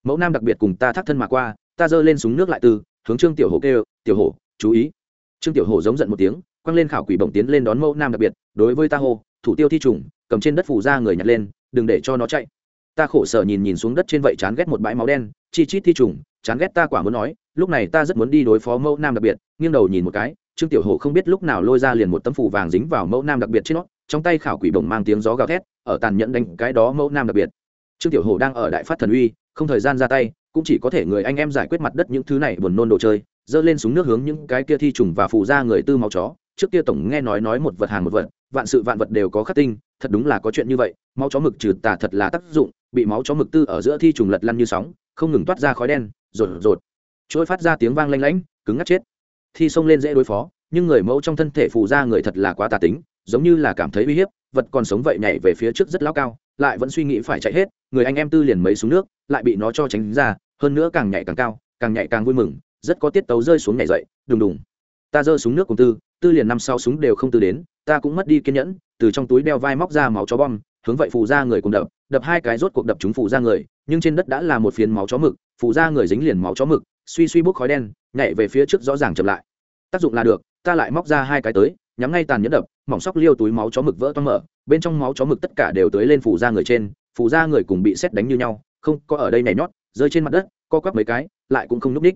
S1: Mẫu nam đặc biệt cùng ta thắt thân mà qua, ta giơ lên súng nước lại tư, hướng trương tiểu hồ kêu, tiểu hồ chú ý. Trương tiểu hồ giống giận một tiếng, quăng lên khảo quỷ bổng tiến lên đón mẫu nam đặc biệt, đối với ta hô, thủ tiêu thi trùng, cầm trên đất phủ ra người nhặt lên, đừng để cho nó chạy. Ta khổ sở nhìn nhìn xuống đất trên vậy chán ghét một bãi máu đen, chi chít thi trùng, chán ghét ta quả muốn nói, lúc này ta rất muốn đi đối phó mẫu nam đặc biệt. Nghiêng đầu nhìn một cái trương tiểu hổ không biết lúc nào lôi ra liền một tấm phủ vàng dính vào mẫu nam đặc biệt trên nó, trong tay khảo quỷ bổng mang tiếng gió gào thét, ở tàn nhẫn đánh cái đó mẫu nam đặc biệt. Trương tiểu hổ đang ở đại phát thần uy, không thời gian ra tay, cũng chỉ có thể người anh em giải quyết mặt đất những thứ này buồn nôn đồ chơi dơ lên súng nước hướng những cái kia thi trùng và phù ra người tư máu chó. Trước kia tổng nghe nói nói một vật hàng một vật, vạn sự vạn vật đều có khắc tinh, thật đúng là có chuyện như vậy, máu chó mực trừ tà thật là tác dụng, bị máu chó mực tư ở giữa thi trùng lật lăn như sóng, không ngừng toát ra khói đen, rột rột. Trôi phát ra tiếng vang lanh lảnh, cứng ngắt chết thi xông lên dễ đối phó, nhưng người mẫu trong thân thể phù ra người thật là quá tà tính, giống như là cảm thấy uy hiếp, vật còn sống vậy nhảy về phía trước rất lao cao, lại vẫn suy nghĩ phải chạy hết, người anh em tư liền mấy xuống nước, lại bị nó cho tránh ra, hơn nữa càng nhảy càng cao, càng nhảy càng vui mừng, rất có tiết tấu rơi xuống nhảy dậy, đùng đùng. Ta giơ xuống nước cùng tư tư liền năm sau súng đều không tư đến, ta cũng mất đi kiên nhẫn, từ trong túi đeo vai móc ra máu chó bom, hướng vậy phù ra người cùng đập đập hai cái rốt cuộc đập chúng phụ ra người, nhưng trên đất đã là một phiến máu chó mực phụ ra người dính liền máu chó mực, suy suy bốc khói đen, nhảy về phía trước rõ ràng chậm lại. Tác dụng là được, ta lại móc ra hai cái tới, nhắm ngay tàn nhẫn đập, mỏng sóc liêu túi máu chó mực vỡ toang mở, bên trong máu chó mực tất cả đều tới lên phụ ra người trên phụ ra người cùng bị xét đánh như nhau, không có ở đây nhảy nhót, rơi trên mặt đất, co quắp mấy cái, lại cũng không núp ních.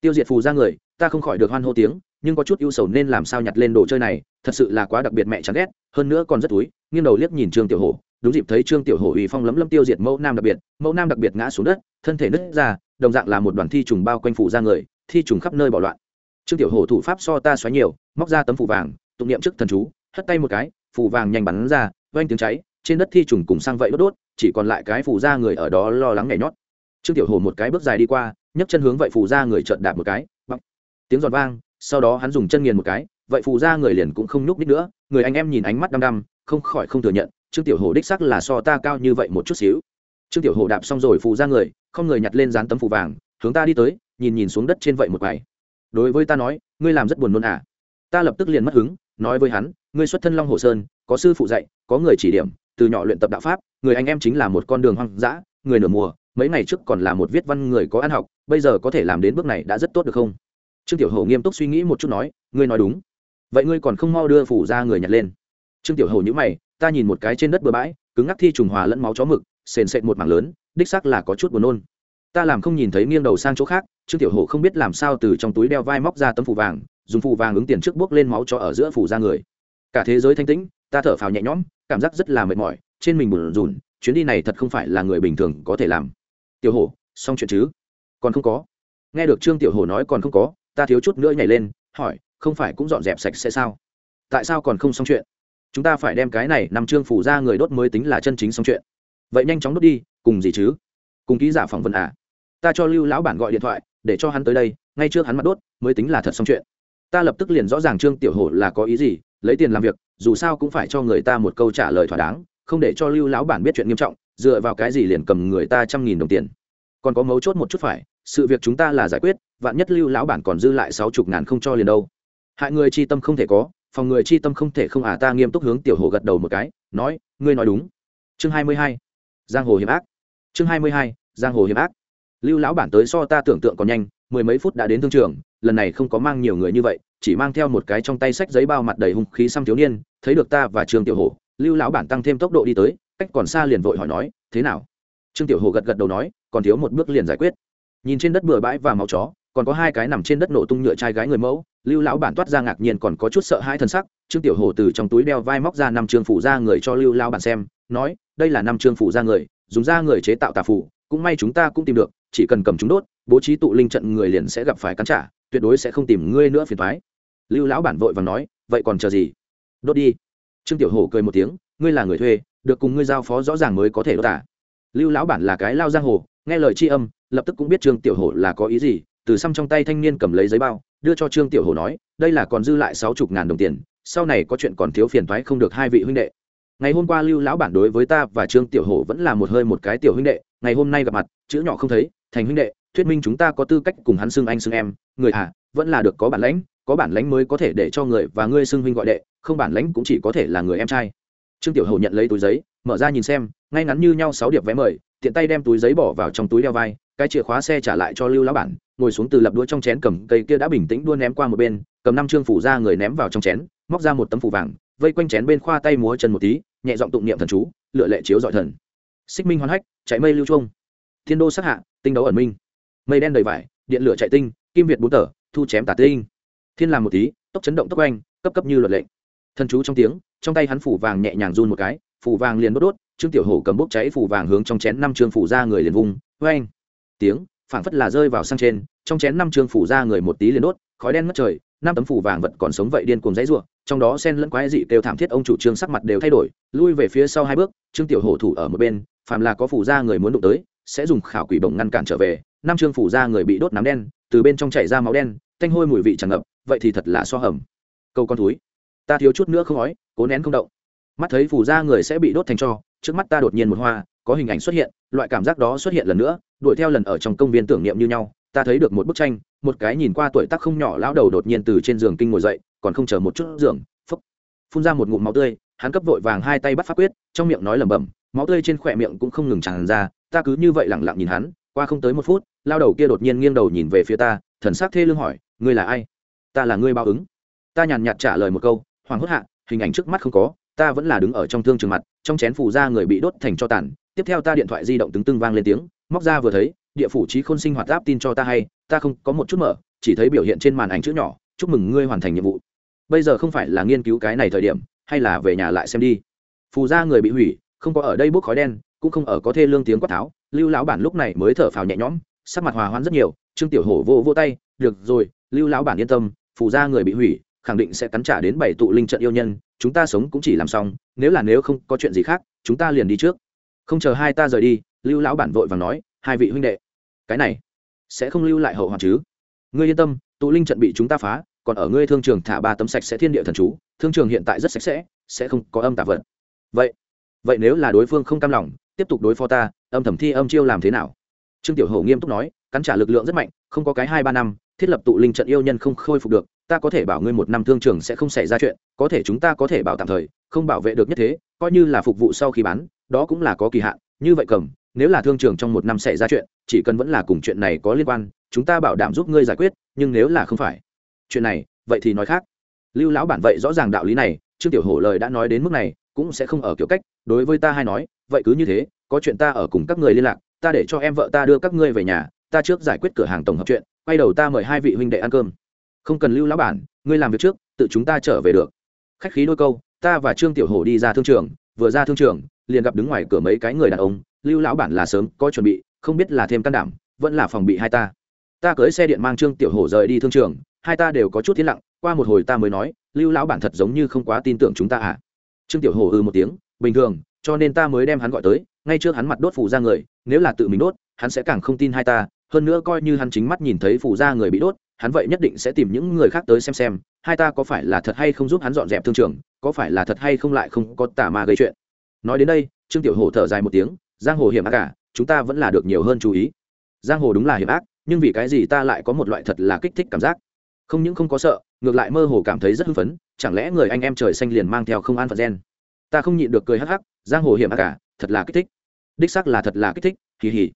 S1: Tiêu diệt phù ra người, ta không khỏi được hoan hô tiếng, nhưng có chút ưu sầu nên làm sao nhặt lên đồ chơi này, thật sự là quá đặc biệt mẹ chán ghét, hơn nữa còn rất túi, nghiêng đầu liếc nhìn trương tiểu hổ đúng dịp thấy trương tiểu hổ ủy phong lấm lấm tiêu diệt mẫu nam đặc biệt, mẫu nam đặc biệt ngã xuống đất, thân thể nứt ra, đồng dạng là một đoàn thi trùng bao quanh phủ ra người, thi trùng khắp nơi bỏ loạn. Trương tiểu hổ thủ pháp so ta xoáy nhiều, móc ra tấm phủ vàng, tụng niệm trước thần chú, hất tay một cái, phủ vàng nhanh bắn ra oanh tiếng cháy, trên đất thi trùng cùng sang vậy đốt đốt, chỉ còn lại cái phủ ra người ở đó lo lắng nhảy nhót. Trương tiểu hổ một cái bước dài đi qua, nhấc chân hướng vậy phủ ra người trợn đạp một cái bắp tiếng giọt vang, sau đó hắn dùng chân nghiền một cái, vậy phù ra người liền cũng không nhúc nít nữa, người anh em nhìn ánh mắt đăm đăm, không khỏi không thừa nhận trương tiểu hổ đích sắc là so ta cao như vậy một chút xíu. Trương tiểu hổ đạp xong rồi phù ra người, không người nhặt lên dán tấm phù vàng, hướng ta đi tới, nhìn nhìn xuống đất trên vậy một ngày. đối với ta nói, ngươi làm rất buồn nôn à? Ta lập tức liền mất hứng, nói với hắn, ngươi xuất thân long hồ sơn, có sư phụ dạy, có người chỉ điểm, từ nhỏ luyện tập đạo pháp, người anh em chính là một con đường hoang dã, người nửa mùa, mấy ngày trước còn là một viết văn người có ăn học, bây giờ có thể làm đến bước này đã rất tốt được không? Trương tiểu hổ nghiêm túc suy nghĩ một chút nói, ngươi nói đúng. Vậy ngươi còn không mau đưa phủ ra người nhặt lên trương tiểu hổ nhữ mày, ta nhìn một cái trên đất bừa bãi, cứng ngắc thi trùng hòa lẫn máu chó mực, sền sệt một mảng lớn, đích xác là có chút buồn nôn. Ta làm không nhìn thấy nghiêng đầu sang chỗ khác, trương tiểu hổ không biết làm sao từ trong túi đeo vai móc ra tấm phủ vàng, dùng phủ vàng ứng tiền trước bước lên máu cho ở giữa phủ ra người. Cả thế giới thanh tĩnh, ta thở phào nhẹ nhõm, cảm giác rất là mệt mỏi, trên mình buồn rùn, chuyến đi này thật không phải là người bình thường có thể làm. Tiểu hổ, xong chuyện chứ? Còn không có. Nghe được trương tiểu hổ nói còn không có, ta thiếu chút nữa nhảy lên, hỏi, không phải cũng dọn dẹp sạch sẽ sao? Tại sao còn không xong chuyện? Chúng ta phải đem cái này nằm trương phủ ra người đốt mới tính là chân chính xong chuyện. Vậy nhanh chóng đốt đi, cùng gì chứ? Cùng ký giả phỏng vấn à? Ta cho lưu lão bản gọi điện thoại, để cho hắn tới đây, ngay trước hắn mặt đốt, mới tính là thật xong chuyện. Ta lập tức liền rõ ràng trương tiểu hổ là có ý gì, lấy tiền làm việc, dù sao cũng phải cho người ta một câu trả lời thỏa đáng, không để cho lưu lão bản biết chuyện nghiêm trọng, dựa vào cái gì liền cầm người ta trăm nghìn đồng tiền. Còn có mấu chốt một chút phải, sự việc chúng ta là giải quyết, vạn nhất lưu lão bản còn dư lại sáu chục ngàn không cho liền đâu. Hại người chi tâm không thể có phòng người chi tâm không thể không à ta nghiêm túc hướng tiểu hồ gật đầu một cái, nói, ngươi nói đúng. Chương hai mươi hai, giang hồ hiểm ác. Chương hai mươi hai, giang hồ hiểm ác. Lưu lão bản tới so ta tưởng tượng còn nhanh, mười mấy phút đã đến thương trường, lần này không có mang nhiều người như vậy, chỉ mang theo một cái trong tay sách giấy bao mặt đầy hung khí xăm thiếu niên, thấy được ta và trương tiểu hồ lưu lão bản tăng thêm tốc độ đi tới, cách còn xa liền vội hỏi nói, thế nào? Trương tiểu hồ gật gật đầu nói, còn thiếu một bước liền giải quyết. Nhìn trên đất bừa bãi và máu chó còn có hai cái nằm trên đất nổ tung nhựa trai gái người mẫu, lưu lão bản toát ra ngạc nhiên còn có chút sợ hãi thân sắc, trương tiểu hồ từ trong túi đeo vai móc ra năm trương phủ ra người cho lưu lão bản xem, nói, đây là năm trương phủ ra người, dùng ra người chế tạo tà phủ, cũng may chúng ta cũng tìm được, chỉ cần cầm chúng đốt, bố trí tụ linh trận người liền sẽ gặp phải cắn trả, tuyệt đối sẽ không tìm ngươi nữa phiền thoái lưu lão bản vội và nói, vậy còn chờ gì? Đốt đi. Trương tiểu hồ cười một tiếng, ngươi là người thuê, được cùng ngươi giao phó rõ ràng mới có thể đốt tả lưu lão bản là cái lao giang hồ, nghe lời tri âm, lập tức cũng biết trương tiểu hổ là có ý gì từ xăm trong tay thanh niên cầm lấy giấy bao, đưa cho trương tiểu hồ nói, đây là còn dư lại sáu chục ngàn đồng tiền, sau này có chuyện còn thiếu phiền thoái không được hai vị huynh đệ. Ngày hôm qua lưu lão bản đối với ta và trương tiểu hồ vẫn là một hơi một cái tiểu huynh đệ, ngày hôm nay gặp mặt, chữ nhỏ không thấy, thành huynh đệ, thuyết minh chúng ta có tư cách cùng hắn xưng anh xưng em, người à vẫn là được có bản lãnh, có bản lãnh mới có thể để cho người và ngươi xưng huynh gọi đệ, không bản lãnh cũng chỉ có thể là người em trai. Trương tiểu hồ nhận lấy túi giấy, mở ra nhìn xem, ngay ngắn như nhau sáu điệp vé mời, tiện tay đem túi giấy bỏ vào trong túi đeo vai, cái chìa khóa xe trả lại cho lưu lão bản ngồi xuống từ lập đũa trong chén cầm cây kia đã bình tĩnh đua ném qua một bên, cầm năm chương phủ ra người ném vào trong chén, móc ra một tấm phủ vàng, vây quanh chén bên khoa tay múa chân một tí, nhẹ giọng tụng niệm thần chú, lựa lệ chiếu dọi thần. Xích minh hoán hách, chạy mây lưu trung thiên đô sắc hạ, tinh đấu ẩn minh. Mây đen đầy vải, điện lửa chạy tinh, kim việt bốn tờ, thu chém tả tinh. Thiên làm một tí, tốc chấn động tốc anh cấp cấp như luật lệnh thần chú trong tiếng, trong tay hắn phủ vàng nhẹ nhàng run một cái, phủ vàng liền đốt đốt, trương tiểu hổ cầm bốc cháy phủ vàng hướng trong chén năm trương phủ ra người liền vung, oanh. Anh tiếng phảng phất là rơi vào sang trên, trong chén năm trương phủ ra người một tí liền đốt, khói đen mất trời, năm tấm phủ vàng vật còn sống vậy điên cuồng dãy ruộng trong đó sen lẫn quái dị kêu thảm thiết ông chủ trương sắc mặt đều thay đổi, lui về phía sau hai bước, trương tiểu hổ thủ ở một bên, phàm là có phủ ra người muốn đụng tới, sẽ dùng khảo quỷ bổng ngăn cản trở về, năm trương phủ ra người bị đốt nám đen, từ bên trong chảy ra máu đen, thanh hôi mùi vị tràn ngập, vậy thì thật là so hầm. Câu con túi ta thiếu chút nữa không nói cố nén không động. Mắt thấy phủ ra người sẽ bị đốt thành cho, trước mắt ta đột nhiên một hoa có hình ảnh xuất hiện, loại cảm giác đó xuất hiện lần nữa, đuổi theo lần ở trong công viên tưởng niệm như nhau, ta thấy được một bức tranh, một cái nhìn qua tuổi tác không nhỏ lão đầu đột nhiên từ trên giường kinh ngồi dậy, còn không chờ một chút giường phốc phun ra một ngụm máu tươi, hắn cấp vội vàng hai tay bắt pháp quyết, trong miệng nói lẩm bẩm, máu tươi trên khỏe miệng cũng không ngừng tràn ra, ta cứ như vậy lẳng lặng nhìn hắn, qua không tới một phút lao đầu kia đột nhiên nghiêng đầu nhìn về phía ta, thần sắc thê lương hỏi, ngươi là ai? Ta là ngươi báo ứng. Ta nhàn nhạt trả lời một câu hoàng hốt hạ, hình ảnh trước mắt không có ta vẫn là đứng ở trong thương trường mặt, trong chén phủ ra người bị đốt thành cho tàn, tiếp theo ta điện thoại di động tứng tưng vang lên tiếng, móc ra vừa thấy, địa phủ trí khôn sinh hoạt áp tin cho ta hay, ta không có một chút mở, chỉ thấy biểu hiện trên màn ảnh chữ nhỏ, chúc mừng ngươi hoàn thành nhiệm vụ. Bây giờ không phải là nghiên cứu cái này thời điểm, hay là về nhà lại xem đi. Phù ra người bị hủy, không có ở đây bốc khói đen, cũng không ở có thê lương tiếng quát tháo, lưu lão bản lúc này mới thở phào nhẹ nhõm, sắc mặt hòa hoãn rất nhiều, trương tiểu hổ vô vô tay, được rồi, lưu lão bản yên tâm, phù ra người bị hủy, khẳng định sẽ cắn trả đến bảy tụ linh trận yêu nhân chúng ta sống cũng chỉ làm xong, nếu là nếu không có chuyện gì khác, chúng ta liền đi trước. Không chờ hai ta rời đi, lưu lão bản vội và nói, hai vị huynh đệ, cái này sẽ không lưu lại hậu hoạn chứ? Ngươi yên tâm, tụ linh trận bị chúng ta phá, còn ở ngươi thương trường thả ba tấm sạch sẽ thiên địa thần chú, thương trường hiện tại rất sạch sẽ sẽ không có âm tạp vật. Vậy vậy nếu là đối phương không cam lòng, tiếp tục đối phó ta, âm thẩm thi âm chiêu làm thế nào? Trương tiểu hổ nghiêm túc nói, cắn trả lực lượng rất mạnh, không có cái hai ba năm, thiết lập tụ linh trận yêu nhân không khôi phục được ta có thể bảo ngươi một năm thương trường sẽ không xảy ra chuyện, có thể chúng ta có thể bảo tạm thời, không bảo vệ được nhất thế, coi như là phục vụ sau khi bán, đó cũng là có kỳ hạn, như vậy cầm, nếu là thương trường trong một năm xảy ra chuyện, chỉ cần vẫn là cùng chuyện này có liên quan, chúng ta bảo đảm giúp ngươi giải quyết, nhưng nếu là không phải, chuyện này, vậy thì nói khác. Lưu lão bản vậy rõ ràng đạo lý này, trương tiểu hổ lời đã nói đến mức này, cũng sẽ không ở kiểu cách, đối với ta hay nói, vậy cứ như thế, có chuyện ta ở cùng các người liên lạc, ta để cho em vợ ta đưa các ngươi về nhà, ta trước giải quyết cửa hàng tổng hợp chuyện, quay đầu ta mời hai vị huynh đệ ăn cơm không cần lưu lão bản, ngươi làm việc trước, tự chúng ta trở về được. Khách khí đôi câu, ta và trương tiểu hổ đi ra thương trường, vừa ra thương trường, liền gặp đứng ngoài cửa mấy cái người đàn ông, lưu lão bản là sớm, có chuẩn bị, không biết là thêm can đảm, vẫn là phòng bị hai ta. Ta cưới xe điện mang trương tiểu hổ rời đi thương trường, hai ta đều có chút thiên lặng, qua một hồi ta mới nói, lưu lão bản thật giống như không quá tin tưởng chúng ta à. Trương tiểu hổ ư một tiếng, bình thường, cho nên ta mới đem hắn gọi tới, ngay trước hắn mặt đốt phủ ra người, nếu là tự mình đốt, hắn sẽ càng không tin hai ta, hơn nữa coi như hắn chính mắt nhìn thấy phủ ra người bị đốt hắn vậy nhất định sẽ tìm những người khác tới xem xem hai ta có phải là thật hay không giúp hắn dọn dẹp thương trường có phải là thật hay không lại không có tà ma gây chuyện. Nói đến đây trương tiểu hổ thở dài một tiếng giang hồ hiểm ác cả à, chúng ta vẫn là được nhiều hơn chú ý. Giang hồ đúng là hiểm ác nhưng vì cái gì ta lại có một loại thật là kích thích cảm giác? Không những không có sợ ngược lại mơ hồ cảm thấy rất hưng phấn chẳng lẽ người anh em trời xanh liền mang theo không an phận gen? Ta không nhịn được cười hắc hắc giang hồ hiểm ác cả thật là kích thích. Đích sắc là thật là kích thích hì hì.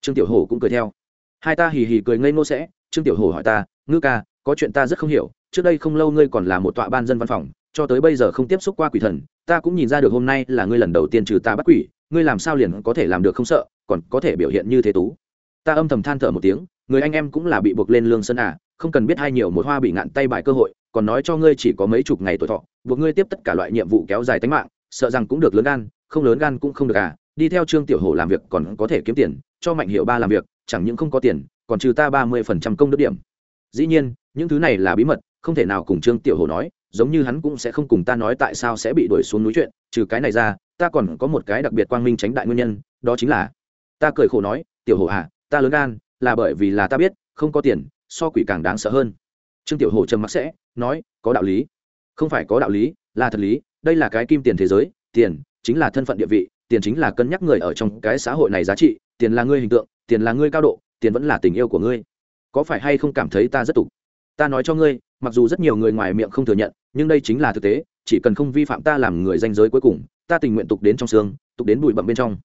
S1: Trương tiểu hổ cũng cười theo. Hai ta hì hì cười ngây ngô sẽ trương tiểu hổ hỏi ta, ngư ca, có chuyện ta rất không hiểu, trước đây không lâu ngươi còn là một tọa ban dân văn phòng, cho tới bây giờ không tiếp xúc qua quỷ thần, ta cũng nhìn ra được hôm nay là ngươi lần đầu tiên trừ ta bắt quỷ, ngươi làm sao liền có thể làm được không sợ, còn có thể biểu hiện như thế tú. Ta âm thầm than thở một tiếng, người anh em cũng là bị buộc lên lương sân à không cần biết hai nhiều một hoa bị ngạn tay bài cơ hội, còn nói cho ngươi chỉ có mấy chục ngày tuổi thọ, buộc ngươi tiếp tất cả loại nhiệm vụ kéo dài tính mạng, sợ rằng cũng được lớn gan, không lớn gan cũng không được à đi theo trương tiểu hổ làm việc còn có thể kiếm tiền, cho mạnh hiệu ba làm việc, chẳng những không có tiền còn trừ ta ba mươi phần trăm công đức điểm. Dĩ nhiên, những thứ này là bí mật, không thể nào cùng trương tiểu hổ nói, giống như hắn cũng sẽ không cùng ta nói tại sao sẽ bị đuổi xuống núi chuyện, trừ cái này ra, ta còn có một cái đặc biệt quang minh tránh đại nguyên nhân, đó chính là, ta cười khổ nói, tiểu hổ à ta lớn gan, là bởi vì là ta biết, không có tiền, so quỷ càng đáng sợ hơn. Trương tiểu hổ trầm mặc sẽ, nói, có đạo lý. Không phải có đạo lý, là thật lý, đây là cái kim tiền thế giới, tiền chính là thân phận địa vị, tiền chính là cân nhắc người ở trong cái xã hội này giá trị, tiền là ngươi hình tượng, tiền là ngươi cao độ tiền vẫn là tình yêu của ngươi. Có phải hay không cảm thấy ta rất tục? Ta nói cho ngươi, mặc dù rất nhiều người ngoài miệng không thừa nhận, nhưng đây chính là thực tế, chỉ cần không vi phạm ta làm người danh giới cuối cùng, ta tình nguyện tục đến trong xương, tục đến bụi bậm bên trong.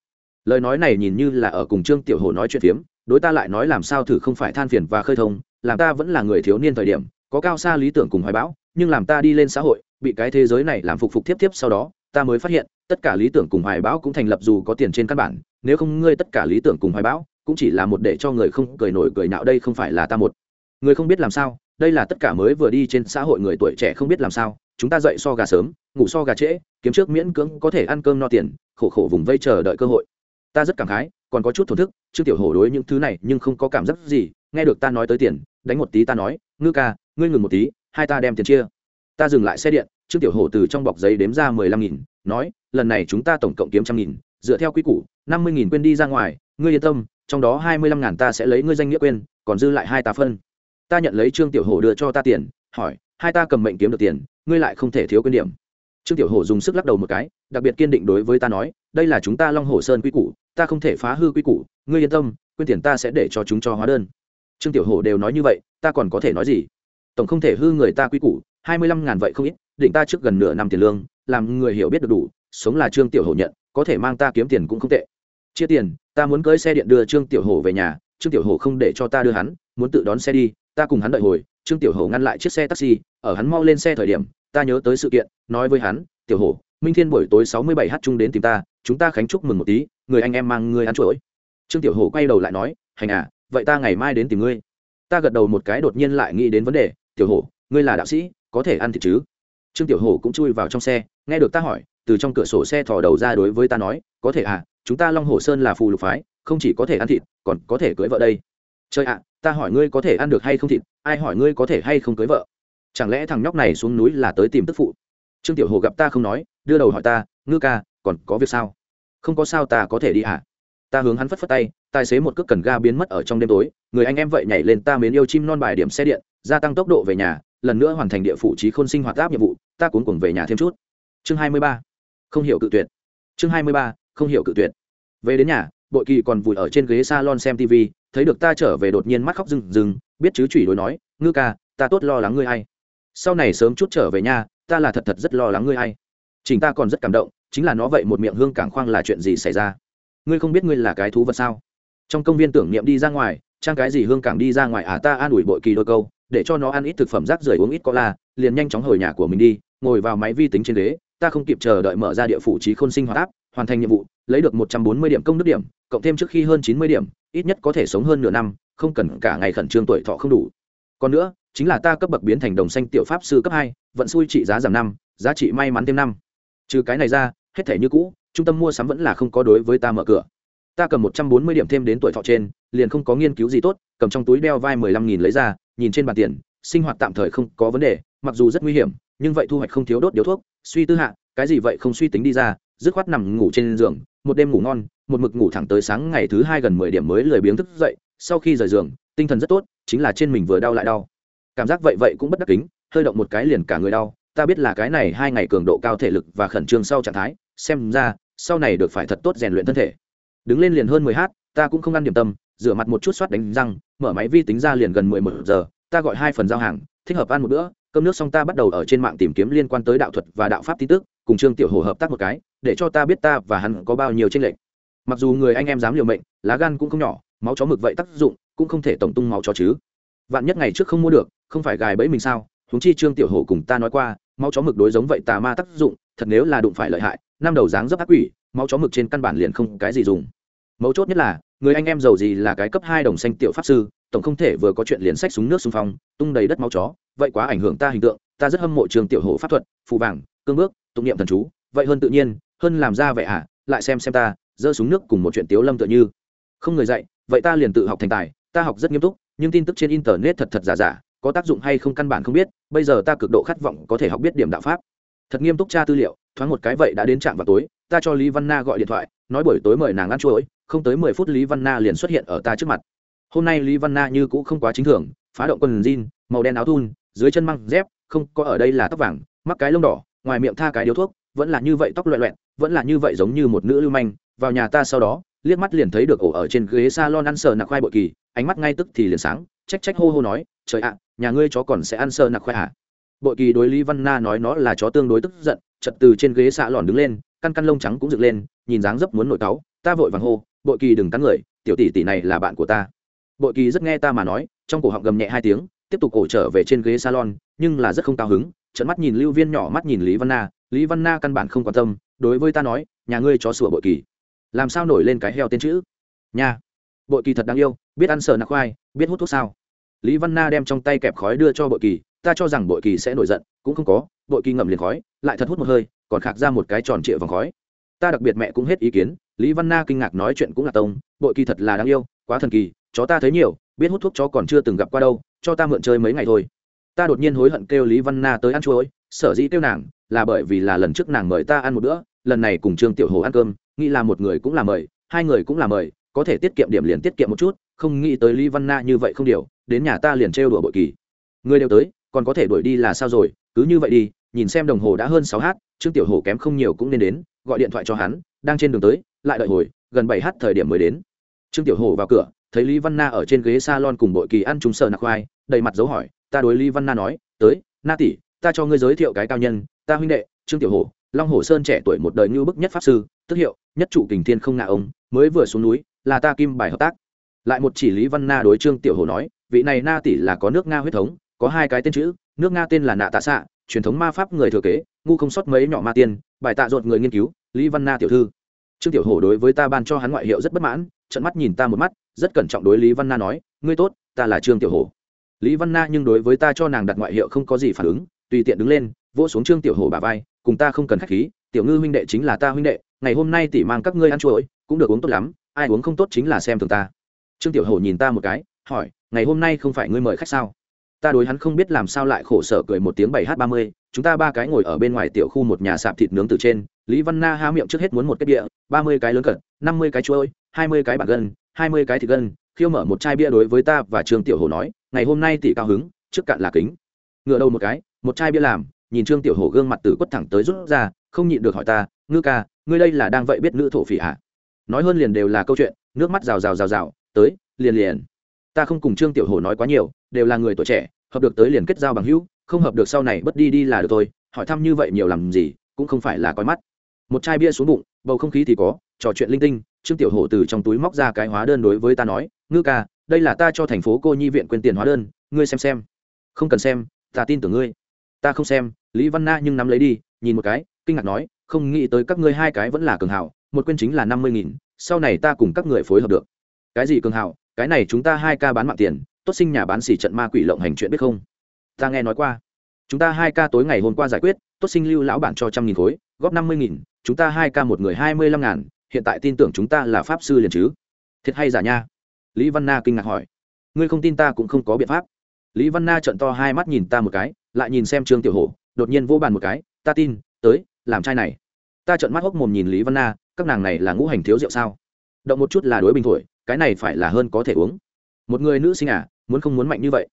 S1: Lời nói này nhìn như là ở cùng trương tiểu hồ nói chuyện phiếm, đối ta lại nói làm sao thử không phải than phiền và khơi thông, làm ta vẫn là người thiếu niên thời điểm, có cao xa lý tưởng cùng hoài bão, nhưng làm ta đi lên xã hội, bị cái thế giới này làm phục phục tiếp tiếp sau đó, ta mới phát hiện, tất cả lý tưởng cùng hoài bão cũng thành lập dù có tiền trên căn bản, nếu không ngươi tất cả lý tưởng cùng hoài bão cũng chỉ là một để cho người không cười nổi cười nạo đây không phải là ta một. Người không biết làm sao, đây là tất cả mới vừa đi trên xã hội người tuổi trẻ không biết làm sao, chúng ta dậy so gà sớm, ngủ so gà trễ, kiếm trước miễn cưỡng có thể ăn cơm no tiền, khổ khổ vùng vây chờ đợi cơ hội. Ta rất cảm khái, còn có chút thổn thức chứ tiểu hổ đối những thứ này nhưng không có cảm giác gì, nghe được ta nói tới tiền, đánh một tí ta nói, ngư ca, ngươi ngừng một tí, hai ta đem tiền chia. Ta dừng lại xe điện, trương tiểu hổ từ trong bọc giấy đếm ra mười lăm nghìn, nói, lần này chúng ta tổng cộng kiếm trăm nghìn, dựa theo quy củ, năm mươi nghìn quên đi ra ngoài, ngươi yên tâm trong đó hai mươi lăm ngàn ta sẽ lấy ngươi danh nghĩa quên, còn dư lại hai ta phân. Ta nhận lấy trương tiểu hổ đưa cho ta tiền, hỏi, hai ta cầm mệnh kiếm được tiền, ngươi lại không thể thiếu quên điểm. Trương tiểu hổ dùng sức lắc đầu một cái, đặc biệt kiên định đối với ta nói, đây là chúng ta long hồ sơn quy củ, ta không thể phá hư quy củ, ngươi yên tâm, quên tiền ta sẽ để cho chúng cho hóa đơn. Trương tiểu hổ đều nói như vậy, ta còn có thể nói gì? Tổng không thể hư người ta quy củ, hai mươi lăm ngàn vậy không ít, định ta trước gần nửa năm tiền lương, làm người hiểu biết được đủ, sống là trương tiểu hổ nhận, có thể mang ta kiếm tiền cũng không tệ chia tiền, ta muốn cưới xe điện đưa trương tiểu hổ về nhà, trương tiểu hổ không để cho ta đưa hắn, muốn tự đón xe đi, ta cùng hắn đợi hồi, trương tiểu hổ ngăn lại chiếc xe taxi, ở hắn mau lên xe thời điểm, ta nhớ tới sự kiện, nói với hắn, tiểu hổ, minh thiên buổi tối sáu mươi bảy h chung đến tìm ta, chúng ta khánh chúc mừng một tí, người anh em mang người ăn chuỗi trương tiểu hổ quay đầu lại nói, hành à vậy ta ngày mai đến tìm ngươi. Ta gật đầu một cái đột nhiên lại nghĩ đến vấn đề, tiểu hổ, ngươi là đạo sĩ, có thể ăn thịt chứ? Trương tiểu hổ cũng chui vào trong xe, nghe được ta hỏi, từ trong cửa sổ xe thò đầu ra đối với ta nói, có thể à chúng ta long hồ sơn là phù lục phái, không chỉ có thể ăn thịt, còn có thể cưới vợ đây. Trời ạ, ta hỏi ngươi có thể ăn được hay không thịt, ai hỏi ngươi có thể hay không cưới vợ? Chẳng lẽ thằng nhóc này xuống núi là tới tìm tức phụ? Trương tiểu hồ gặp ta không nói, đưa đầu hỏi ta, ngư ca, còn có việc sao? Không có sao, ta có thể đi à ta hướng hắn phất phất tay, tài xế một cước cần ga biến mất ở trong đêm tối, người anh em vậy nhảy lên ta mến yêu chim non bài điểm xe điện, gia tăng tốc độ về nhà, lần nữa hoàn thành địa phủ trí khôn sinh hoạt áp nhiệm vụ, ta cuốn cuồng về nhà thêm chút. Chương hai mươi ba, không hiểu cự tuyệt. Chương hai mươi ba, không hiểu cự tuyệt về đến nhà, bội kỳ còn vùi ở trên ghế salon xem tv thấy được ta trở về đột nhiên mắt khóc rừng rừng biết chứ chửi đối nói, ngư ca, ta tốt lo lắng ngươi hay sau này sớm chút trở về nhà, ta là thật thật rất lo lắng ngươi hay chính ta còn rất cảm động, chính là nó vậy một miệng hương cảng khoang là chuyện gì xảy ra? Ngươi không biết ngươi là cái thú vật sao? Trong công viên tưởng niệm đi ra ngoài, trang cái gì hương cảng đi ra ngoài à ta an ủi bội kỳ đôi câu, để cho nó ăn ít thực phẩm rác rưởi uống ít có la liền nhanh chóng hồi nhà của mình đi, ngồi vào máy vi tính trên ghế, ta không kịp chờ đợi mở ra địa phủ trí khôn sinh hoạt áp hoàn thành nhiệm vụ lấy được một trăm bốn mươi điểm công đức điểm, cộng thêm trước khi hơn chín mươi điểm, ít nhất có thể sống hơn nửa năm, không cần cả ngày khẩn trương tuổi thọ không đủ. Còn nữa, chính là ta cấp bậc biến thành đồng xanh tiểu pháp sư cấp hai, vận xui trị giá giảm năm, giá trị may mắn thêm năm. Trừ cái này ra, hết thể như cũ, trung tâm mua sắm vẫn là không có đối với ta mở cửa. Ta cầm một trăm bốn mươi điểm thêm đến tuổi thọ trên, liền không có nghiên cứu gì tốt, cầm trong túi đeo vai mười lăm nghìn lấy ra, nhìn trên bàn tiền, sinh hoạt tạm thời không có vấn đề, mặc dù rất nguy hiểm, nhưng vậy thu hoạch không thiếu đốt điếu thuốc, suy tư hạ, cái gì vậy không suy tính đi ra dứt khoát nằm ngủ trên giường, một đêm ngủ ngon, một mực ngủ thẳng tới sáng ngày thứ hai gần mười điểm mới lười biếng thức dậy, sau khi rời giường, tinh thần rất tốt, chính là trên mình vừa đau lại đau. Cảm giác vậy vậy cũng bất đắc kính, hơi động một cái liền cả người đau, ta biết là cái này hai ngày cường độ cao thể lực và khẩn trương sau trạng thái, xem ra, sau này được phải thật tốt rèn luyện thân thể. Đứng lên liền hơn mười h ta cũng không ăn điểm tâm, rửa mặt một chút soát đánh răng, mở máy vi tính ra liền gần mười một giờ, ta gọi hai phần giao hàng, thích hợp ăn một bữa, cơm nước xong ta bắt đầu ở trên mạng tìm kiếm liên quan tới đạo thuật và đạo pháp tin tức cùng trương tiểu hồ hợp tác một cái, để cho ta biết ta và hắn có bao nhiêu tranh lệch. Mặc dù người anh em dám liều mệnh, lá gan cũng không nhỏ, máu chó mực vậy tác dụng cũng không thể tổng tung máu chó chứ. Vạn nhất ngày trước không mua được, không phải gài bẫy mình sao? Húng chi trương tiểu hồ cùng ta nói qua, máu chó mực đối giống vậy tà ma tác dụng, thật nếu là đụng phải lợi hại, năm đầu dáng dấp ác quỷ, máu chó mực trên căn bản liền không cái gì dùng. Mấu chốt nhất là, người anh em giàu gì là cái cấp hai đồng xanh tiểu pháp sư, tổng không thể vừa có chuyện liền sách súng nước xung phong, tung đầy đất máu chó, vậy quá ảnh hưởng ta hình tượng, ta rất hâm mộ trường tiểu hồ pháp thuật, phù vàng cương bước tụng niệm thần chú vậy hơn tự nhiên hơn làm ra vẻ ạ à, lại xem xem ta giơ súng nước cùng một chuyện tiếu lâm tựa như. Không người dạy vậy ta liền tự học thành tài ta học rất nghiêm túc nhưng tin tức trên internet thật thật giả giả có tác dụng hay không căn bản không biết bây giờ ta cực độ khát vọng có thể học biết điểm đạo pháp. Thật nghiêm túc tra tư liệu thoáng một cái vậy đã đến trạm vào tối ta cho lý văn na gọi điện thoại nói buổi tối mời nàng ăn chuỗi không tới mười phút lý văn na liền xuất hiện ở ta trước mặt. Hôm nay lý văn na như cũ không quá chính thường phá động quần jean màu đen áo thun dưới chân măng dép không có ở đây là tóc vàng mắc cái lông đỏ ngoài miệng tha cái điếu thuốc, vẫn là như vậy tóc loẹ loẹn vẫn là như vậy giống như một nữ lưu manh, vào nhà ta sau đó, liếc mắt liền thấy được ổ ở trên ghế salon ăn sờ nạc khoai bội kỳ, ánh mắt ngay tức thì liền sáng, trách trách hô hô nói, trời ạ, nhà ngươi chó còn sẽ ăn sờ nạc khoai à bội kỳ đối lý văn na nói nó là chó tương đối tức giận, chật từ trên ghế xạ lòn đứng lên, căn căn lông trắng cũng dựng lên, nhìn dáng dấp muốn nổi cáu, ta vội vàng hô, bội kỳ đừng cắn người, tiểu tỷ tỷ này là bạn của ta. Bội kỳ rất nghe ta mà nói, trong cổ họng gầm nhẹ hai tiếng, tiếp tục cổ trở về trên ghế salon, nhưng là rất không cao hứng trận mắt nhìn lưu viên nhỏ mắt nhìn lý văn na lý văn na căn bản không quan tâm đối với ta nói nhà ngươi chó sủa bội kỳ. Làm sao nổi lên cái heo tên chữ? Nhà, bội kỳ thật đáng yêu biết ăn sờ nạc khoai biết hút thuốc sao. Lý văn na đem trong tay kẹp khói đưa cho bội kỳ ta cho rằng bội kỳ sẽ nổi giận cũng không có bội kỳ ngậm liền khói lại thật hút một hơi còn khạc ra một cái tròn trịa vòng khói. Ta đặc biệt mẹ cũng hết ý kiến lý văn na kinh ngạc nói chuyện cũng là tông bội kỳ thật là đáng yêu quá thần kỳ chó ta thấy nhiều biết hút thuốc chó còn chưa từng gặp qua đâu cho ta mượn chơi mấy ngày thôi ta đột nhiên hối hận kêu lý văn na tới ăn chuối, sở dĩ kêu nàng là bởi vì là lần trước nàng mời ta ăn một bữa, lần này cùng trương tiểu hồ ăn cơm, nghĩ là một người cũng là mời, hai người cũng là mời, có thể tiết kiệm điểm liền tiết kiệm một chút, không nghĩ tới lý văn na như vậy không điều, đến nhà ta liền trêu đùa bội kỳ. Người đều tới, còn có thể đuổi đi là sao rồi, cứ như vậy đi, nhìn xem đồng hồ đã hơn sáu h trương tiểu hồ kém không nhiều cũng nên đến, gọi điện thoại cho hắn, đang trên đường tới, lại đợi hồi, gần bảy h thời điểm mới đến. Trương tiểu hồ vào cửa thấy lý văn na ở trên ghế salon cùng bội kỳ ăn trúng sợ nạc khoai, đầy mặt dấu hỏi, ta đối lý văn na nói, tới, na tỷ, ta cho ngươi giới thiệu cái cao nhân, ta huynh đệ, trương tiểu hồ long hồ sơn trẻ tuổi một đời ngưu bức nhất pháp sư, tức hiệu, nhất trụ kình thiên không ngạ ông, mới vừa xuống núi, là ta kim bài hợp tác. Lại một chỉ lý văn na đối trương tiểu hồ nói, vị này na tỷ là có nước nga huyết thống, có hai cái tên chữ, nước nga tên là nạ tạ xạ truyền thống ma pháp người thừa kế, ngu không sót mấy nhỏ ma tiên, bài tạ ruột người nghiên cứu, lý văn na tiểu thư. Trương tiểu hổ đối với ta ban cho hắn ngoại hiệu rất bất mãn trận mắt nhìn ta một mắt rất cẩn trọng đối lý văn na nói, ngươi tốt, ta là trương tiểu hổ. Lý văn na nhưng đối với ta cho nàng đặt ngoại hiệu không có gì phản ứng, tùy tiện đứng lên, vỗ xuống trương tiểu hổ bà vai, cùng ta không cần khách khí, tiểu ngư huynh đệ chính là ta huynh đệ, ngày hôm nay tỷ mang các ngươi ăn chuỗi cũng được uống tốt lắm, ai uống không tốt chính là xem thường ta. Trương tiểu hổ nhìn ta một cái, hỏi, ngày hôm nay không phải ngươi mời khách sao? Ta đối hắn không biết làm sao lại khổ sở cười một tiếng bảy h ba mươi, chúng ta ba cái ngồi ở bên ngoài tiểu khu một nhà sạp thịt nướng từ trên, lý văn na há miệng trước hết muốn một cái địa ba mươi cái lớn cận, năm mươi cái chuỗi hai mươi cái bạc gân hai mươi cái thịt gân, khiêu mở một chai bia đối với ta và trương tiểu hồ nói, ngày hôm nay tỷ cao hứng, trước cạn là kính. Ngựa đầu một cái, một chai bia làm, nhìn trương tiểu hồ gương mặt từ quất thẳng tới rút ra, không nhịn được hỏi ta, ngư ca, ngươi đây là đang vậy biết nữ thổ phỉ ạ nói hơn liền đều là câu chuyện, nước mắt rào rào rào rào, tới, liền liền. Ta không cùng trương tiểu hồ nói quá nhiều, đều là người tuổi trẻ, hợp được tới liền kết giao bằng hữu, không hợp được sau này bất đi đi là được thôi, hỏi thăm như vậy nhiều làm gì, cũng không phải là coi mắt. Một chai bia xuống bụng, bầu không khí thì có, trò chuyện linh tinh trương tiểu hổ từ trong túi móc ra cái hóa đơn đối với ta nói, ngư ca, đây là ta cho thành phố cô nhi viện quên tiền hóa đơn, ngươi xem xem. Không cần xem, ta tin tưởng ngươi. Ta không xem, lý văn na nhưng nắm lấy đi, nhìn một cái, kinh ngạc nói, không nghĩ tới các ngươi hai cái vẫn là cường hảo, một quên chính là năm mươi nghìn, sau này ta cùng các người phối hợp được. Cái gì cường hảo? Cái này chúng ta hai ca bán mạng tiền, tốt sinh nhà bán xỉ trận ma quỷ lộng hành chuyện biết không? Ta nghe nói qua. Chúng ta hai ca tối ngày hôm qua giải quyết, tốt sinh lưu lão bản cho trăm nghìn khối, góp năm mươi nghìn, chúng ta hai ca một người hai mươi lăm ngàn hiện tại tin tưởng chúng ta là pháp sư liền chứ? Thiệt hay giả nha? Lý văn na kinh ngạc hỏi. Ngươi không tin ta cũng không có biện pháp. Lý văn na trận to hai mắt nhìn ta một cái, lại nhìn xem trương tiểu hổ, đột nhiên vô bàn một cái, ta tin, tới, làm trai này. Ta trận mắt hốc mồm nhìn lý văn na, các nàng này là ngũ hành thiếu rượu sao? Động một chút là đối bình thổi, cái này phải là hơn có thể uống. Một người nữ sinh à muốn không muốn mạnh như vậy?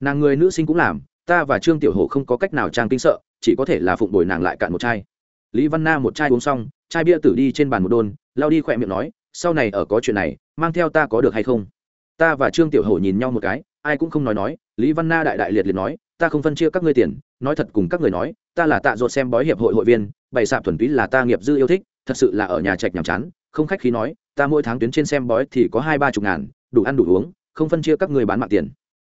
S1: Nàng người nữ sinh cũng làm, ta và trương tiểu hổ không có cách nào trang kinh sợ, chỉ có thể là phụng bồi nàng lại cạn một chai. Lý văn na một chai uống xong chai bia tử đi trên bàn một đôn, lao đi khỏe miệng nói, sau này ở có chuyện này, mang theo ta có được hay không? Ta và trương tiểu hổ nhìn nhau một cái, ai cũng không nói nói, lý văn na đại đại liệt liệt nói, ta không phân chia các ngươi tiền, nói thật cùng các người nói, ta là tạ ruột xem bói hiệp hội hội viên, bày sạp thuần túy là ta nghiệp dư yêu thích, thật sự là ở nhà trạch nhàm chán, không khách khí nói, ta mỗi tháng tuyến trên xem bói thì có hai ba chục ngàn, đủ ăn đủ uống, không phân chia các người bán mạng tiền.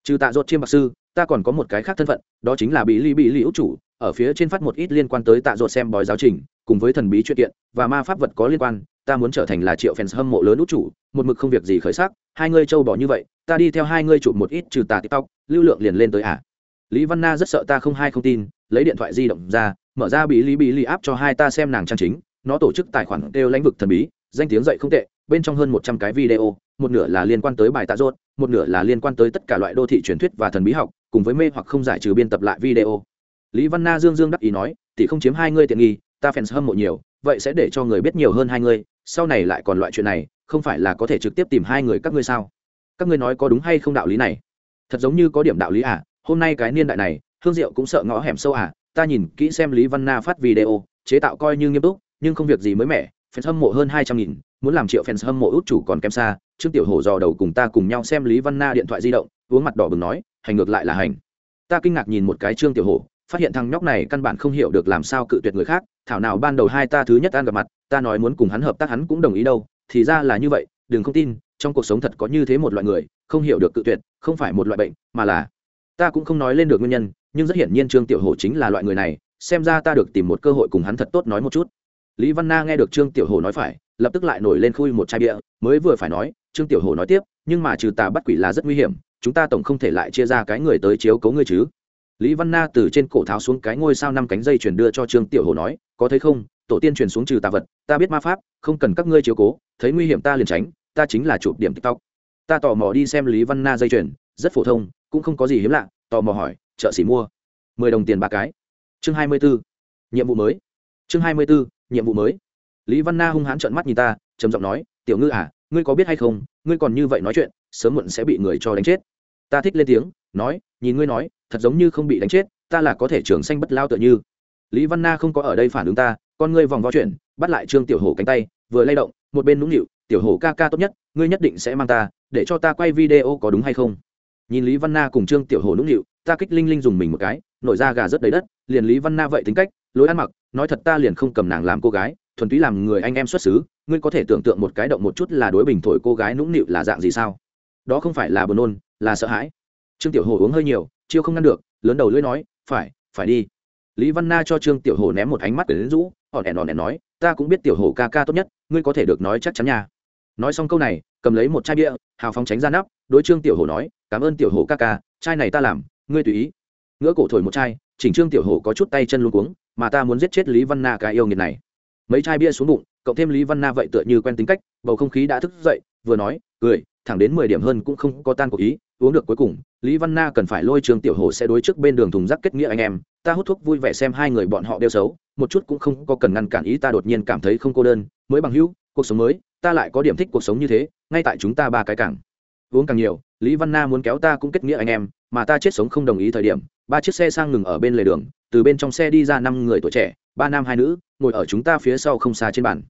S1: Trừ tạ ruột chiêm bạc sư, ta còn có một cái khác thân phận, đó chính là bị ly bị liễu chủ ở phía trên phát một ít liên quan tới tạ ruột xem bói giáo trình, cùng với thần bí chuyện kiện và ma pháp vật có liên quan, ta muốn trở thành là triệu fans hâm mộ lớn út chủ, một mực không việc gì khởi sắc, hai ngươi trâu bỏ như vậy, ta đi theo hai ngươi chụp một ít trừ tà tiktok, lưu lượng liền lên tới à. Lý văn na rất sợ ta không hay không tin, lấy điện thoại di động ra, mở ra bí lý bí lý áp cho hai ta xem nàng trang chính, nó tổ chức tài khoản đều lãnh vực thần bí, danh tiếng dậy không tệ, bên trong hơn một trăm cái video, một nửa là liên quan tới bài tạ rốt một nửa là liên quan tới tất cả loại đô thị truyền thuyết và thần bí học, cùng với mê hoặc không giải trừ biên tập lại video lý văn na dương dương đắc ý nói, tỷ không chiếm hai ngươi tiện nghi, ta fans hâm mộ nhiều, vậy sẽ để cho người biết nhiều hơn hai ngươi, sau này lại còn loại chuyện này, không phải là có thể trực tiếp tìm hai người các ngươi sao? Các ngươi nói có đúng hay không đạo lý này? Thật giống như có điểm đạo lý à hôm nay cái niên đại này, hương diệu cũng sợ ngõ hẻm sâu à ta nhìn kỹ xem lý văn na phát video, chế tạo coi như nghiêm túc, nhưng không việc gì mới mẻ fans hâm mộ hơn hai trăm nghìn, muốn làm triệu fans hâm mộ út chủ còn kém xa. Trương tiểu hổ dò đầu cùng ta cùng nhau xem lý văn na điện thoại di động, uống mặt đỏ bừng nói, hành ngược lại là hành. Ta kinh ngạc nhìn một cái trương tiểu hổ phát hiện thằng nhóc này căn bản không hiểu được làm sao cự tuyệt người khác, thảo nào ban đầu hai ta thứ nhất ăn gặp mặt, ta nói muốn cùng hắn hợp tác hắn cũng đồng ý đâu, thì ra là như vậy, đừng không tin, trong cuộc sống thật có như thế một loại người, không hiểu được cự tuyệt, không phải một loại bệnh, mà là, ta cũng không nói lên được nguyên nhân, nhưng rất hiển nhiên trương tiểu hổ chính là loại người này, xem ra ta được tìm một cơ hội cùng hắn thật tốt nói một chút. Lý văn na nghe được trương tiểu hổ nói phải, lập tức lại nổi lên khui một chai bia, mới vừa phải nói, trương tiểu hổ nói tiếp, nhưng mà trừ tà bắt quỷ là rất nguy hiểm, chúng ta tổng không thể lại chia ra cái người tới chiếu cấu ngươi chứ lý văn na từ trên cổ tháo xuống cái ngôi sao năm cánh dây chuyển đưa cho trương tiểu hổ nói, có thấy không? Tổ tiên truyền xuống trừ tà vật, ta biết ma pháp, không cần các ngươi chiếu cố, thấy nguy hiểm ta liền tránh, ta chính là chụp điểm tiktok. Ta tò mò đi xem lý văn na dây chuyển, rất phổ thông, cũng không có gì hiếm lạ, tò mò hỏi, chợ xỉ mua? Mười đồng tiền ba cái. Chương hai mươi b ố nhiệm vụ mới. Chương hai mươi b ố nhiệm vụ mới. Lý văn na hung hãn trợn mắt nhìn ta, trầm giọng nói, tiểu ngư à ngươi có biết hay không, ngươi còn như vậy nói chuyện, sớm muộn sẽ bị người cho đánh chết. Ta thích lên tiếng, nói, nhìn ngươi nói thật giống như không bị đánh chết, ta là có thể trường xanh bất lao tựa như. Lý văn na không có ở đây phản ứng ta, con ngươi vòng vo chuyện bắt lại trương tiểu hổ cánh tay, vừa lay động, một bên nũng nịu, tiểu hổ ca ca tốt nhất, ngươi nhất định sẽ mang ta, để cho ta quay video có đúng hay không? Nhìn lý văn na cùng trương tiểu hổ nũng nịu, ta kích linh linh dùng mình một cái, nổi ra gà rất đầy đất, liền lý văn na vậy tính cách, lối ăn mặc, nói thật ta liền không cầm nàng làm cô gái, thuần túy làm người anh em xuất xứ, ngươi có thể tưởng tượng một cái động một chút là đối bình thổi cô gái nũng nịu là dạng gì sao? Đó không phải là buồn nôn, là sợ hãi. Trương tiểu hồ uống hơi nhiều chiêu không ngăn được, lớn đầu lưỡi nói, phải phải đi. Lý văn na cho trương tiểu hồ ném một ánh mắt để đến rũ hòn ẻn hòn ẻn nói, ta cũng biết tiểu hồ ca ca tốt nhất, ngươi có thể được nói chắc chắn nha. Nói xong câu này, cầm lấy một chai bia, hào phóng tránh ra nắp, đối trương tiểu hổ nói, cảm ơn tiểu hổ ca ca, chai này ta làm, ngươi tùy ý. Ngỡ cổ thổi một chai, chỉnh trương tiểu hổ có chút tay chân luôn cuống, mà ta muốn giết chết lý văn na cái yêu nghiệt này. Mấy chai bia xuống bụng, cộng thêm lý văn na vậy tựa như quen tính cách, bầu không khí đã thức dậy, vừa nói, cười, thẳng đến mười điểm hơn cũng không có tan cuộc ý uống được cuối cùng, lý văn na cần phải lôi trường tiểu hồ sẽ đối trước bên đường thùng rác kết nghĩa anh em. Ta hút thuốc vui vẻ xem hai người bọn họ đeo xấu, một chút cũng không có cần ngăn cản ý ta đột nhiên cảm thấy không cô đơn. Mới bằng hữu, cuộc sống mới, ta lại có điểm thích cuộc sống như thế, ngay tại chúng ta ba cái cảng. Uống càng nhiều, lý văn na muốn kéo ta cũng kết nghĩa anh em, mà ta chết sống không đồng ý thời điểm, ba chiếc xe sang ngừng ở bên lề đường, từ bên trong xe đi ra năm người tuổi trẻ, ba nam hai nữ, ngồi ở chúng ta phía sau không xa trên bàn.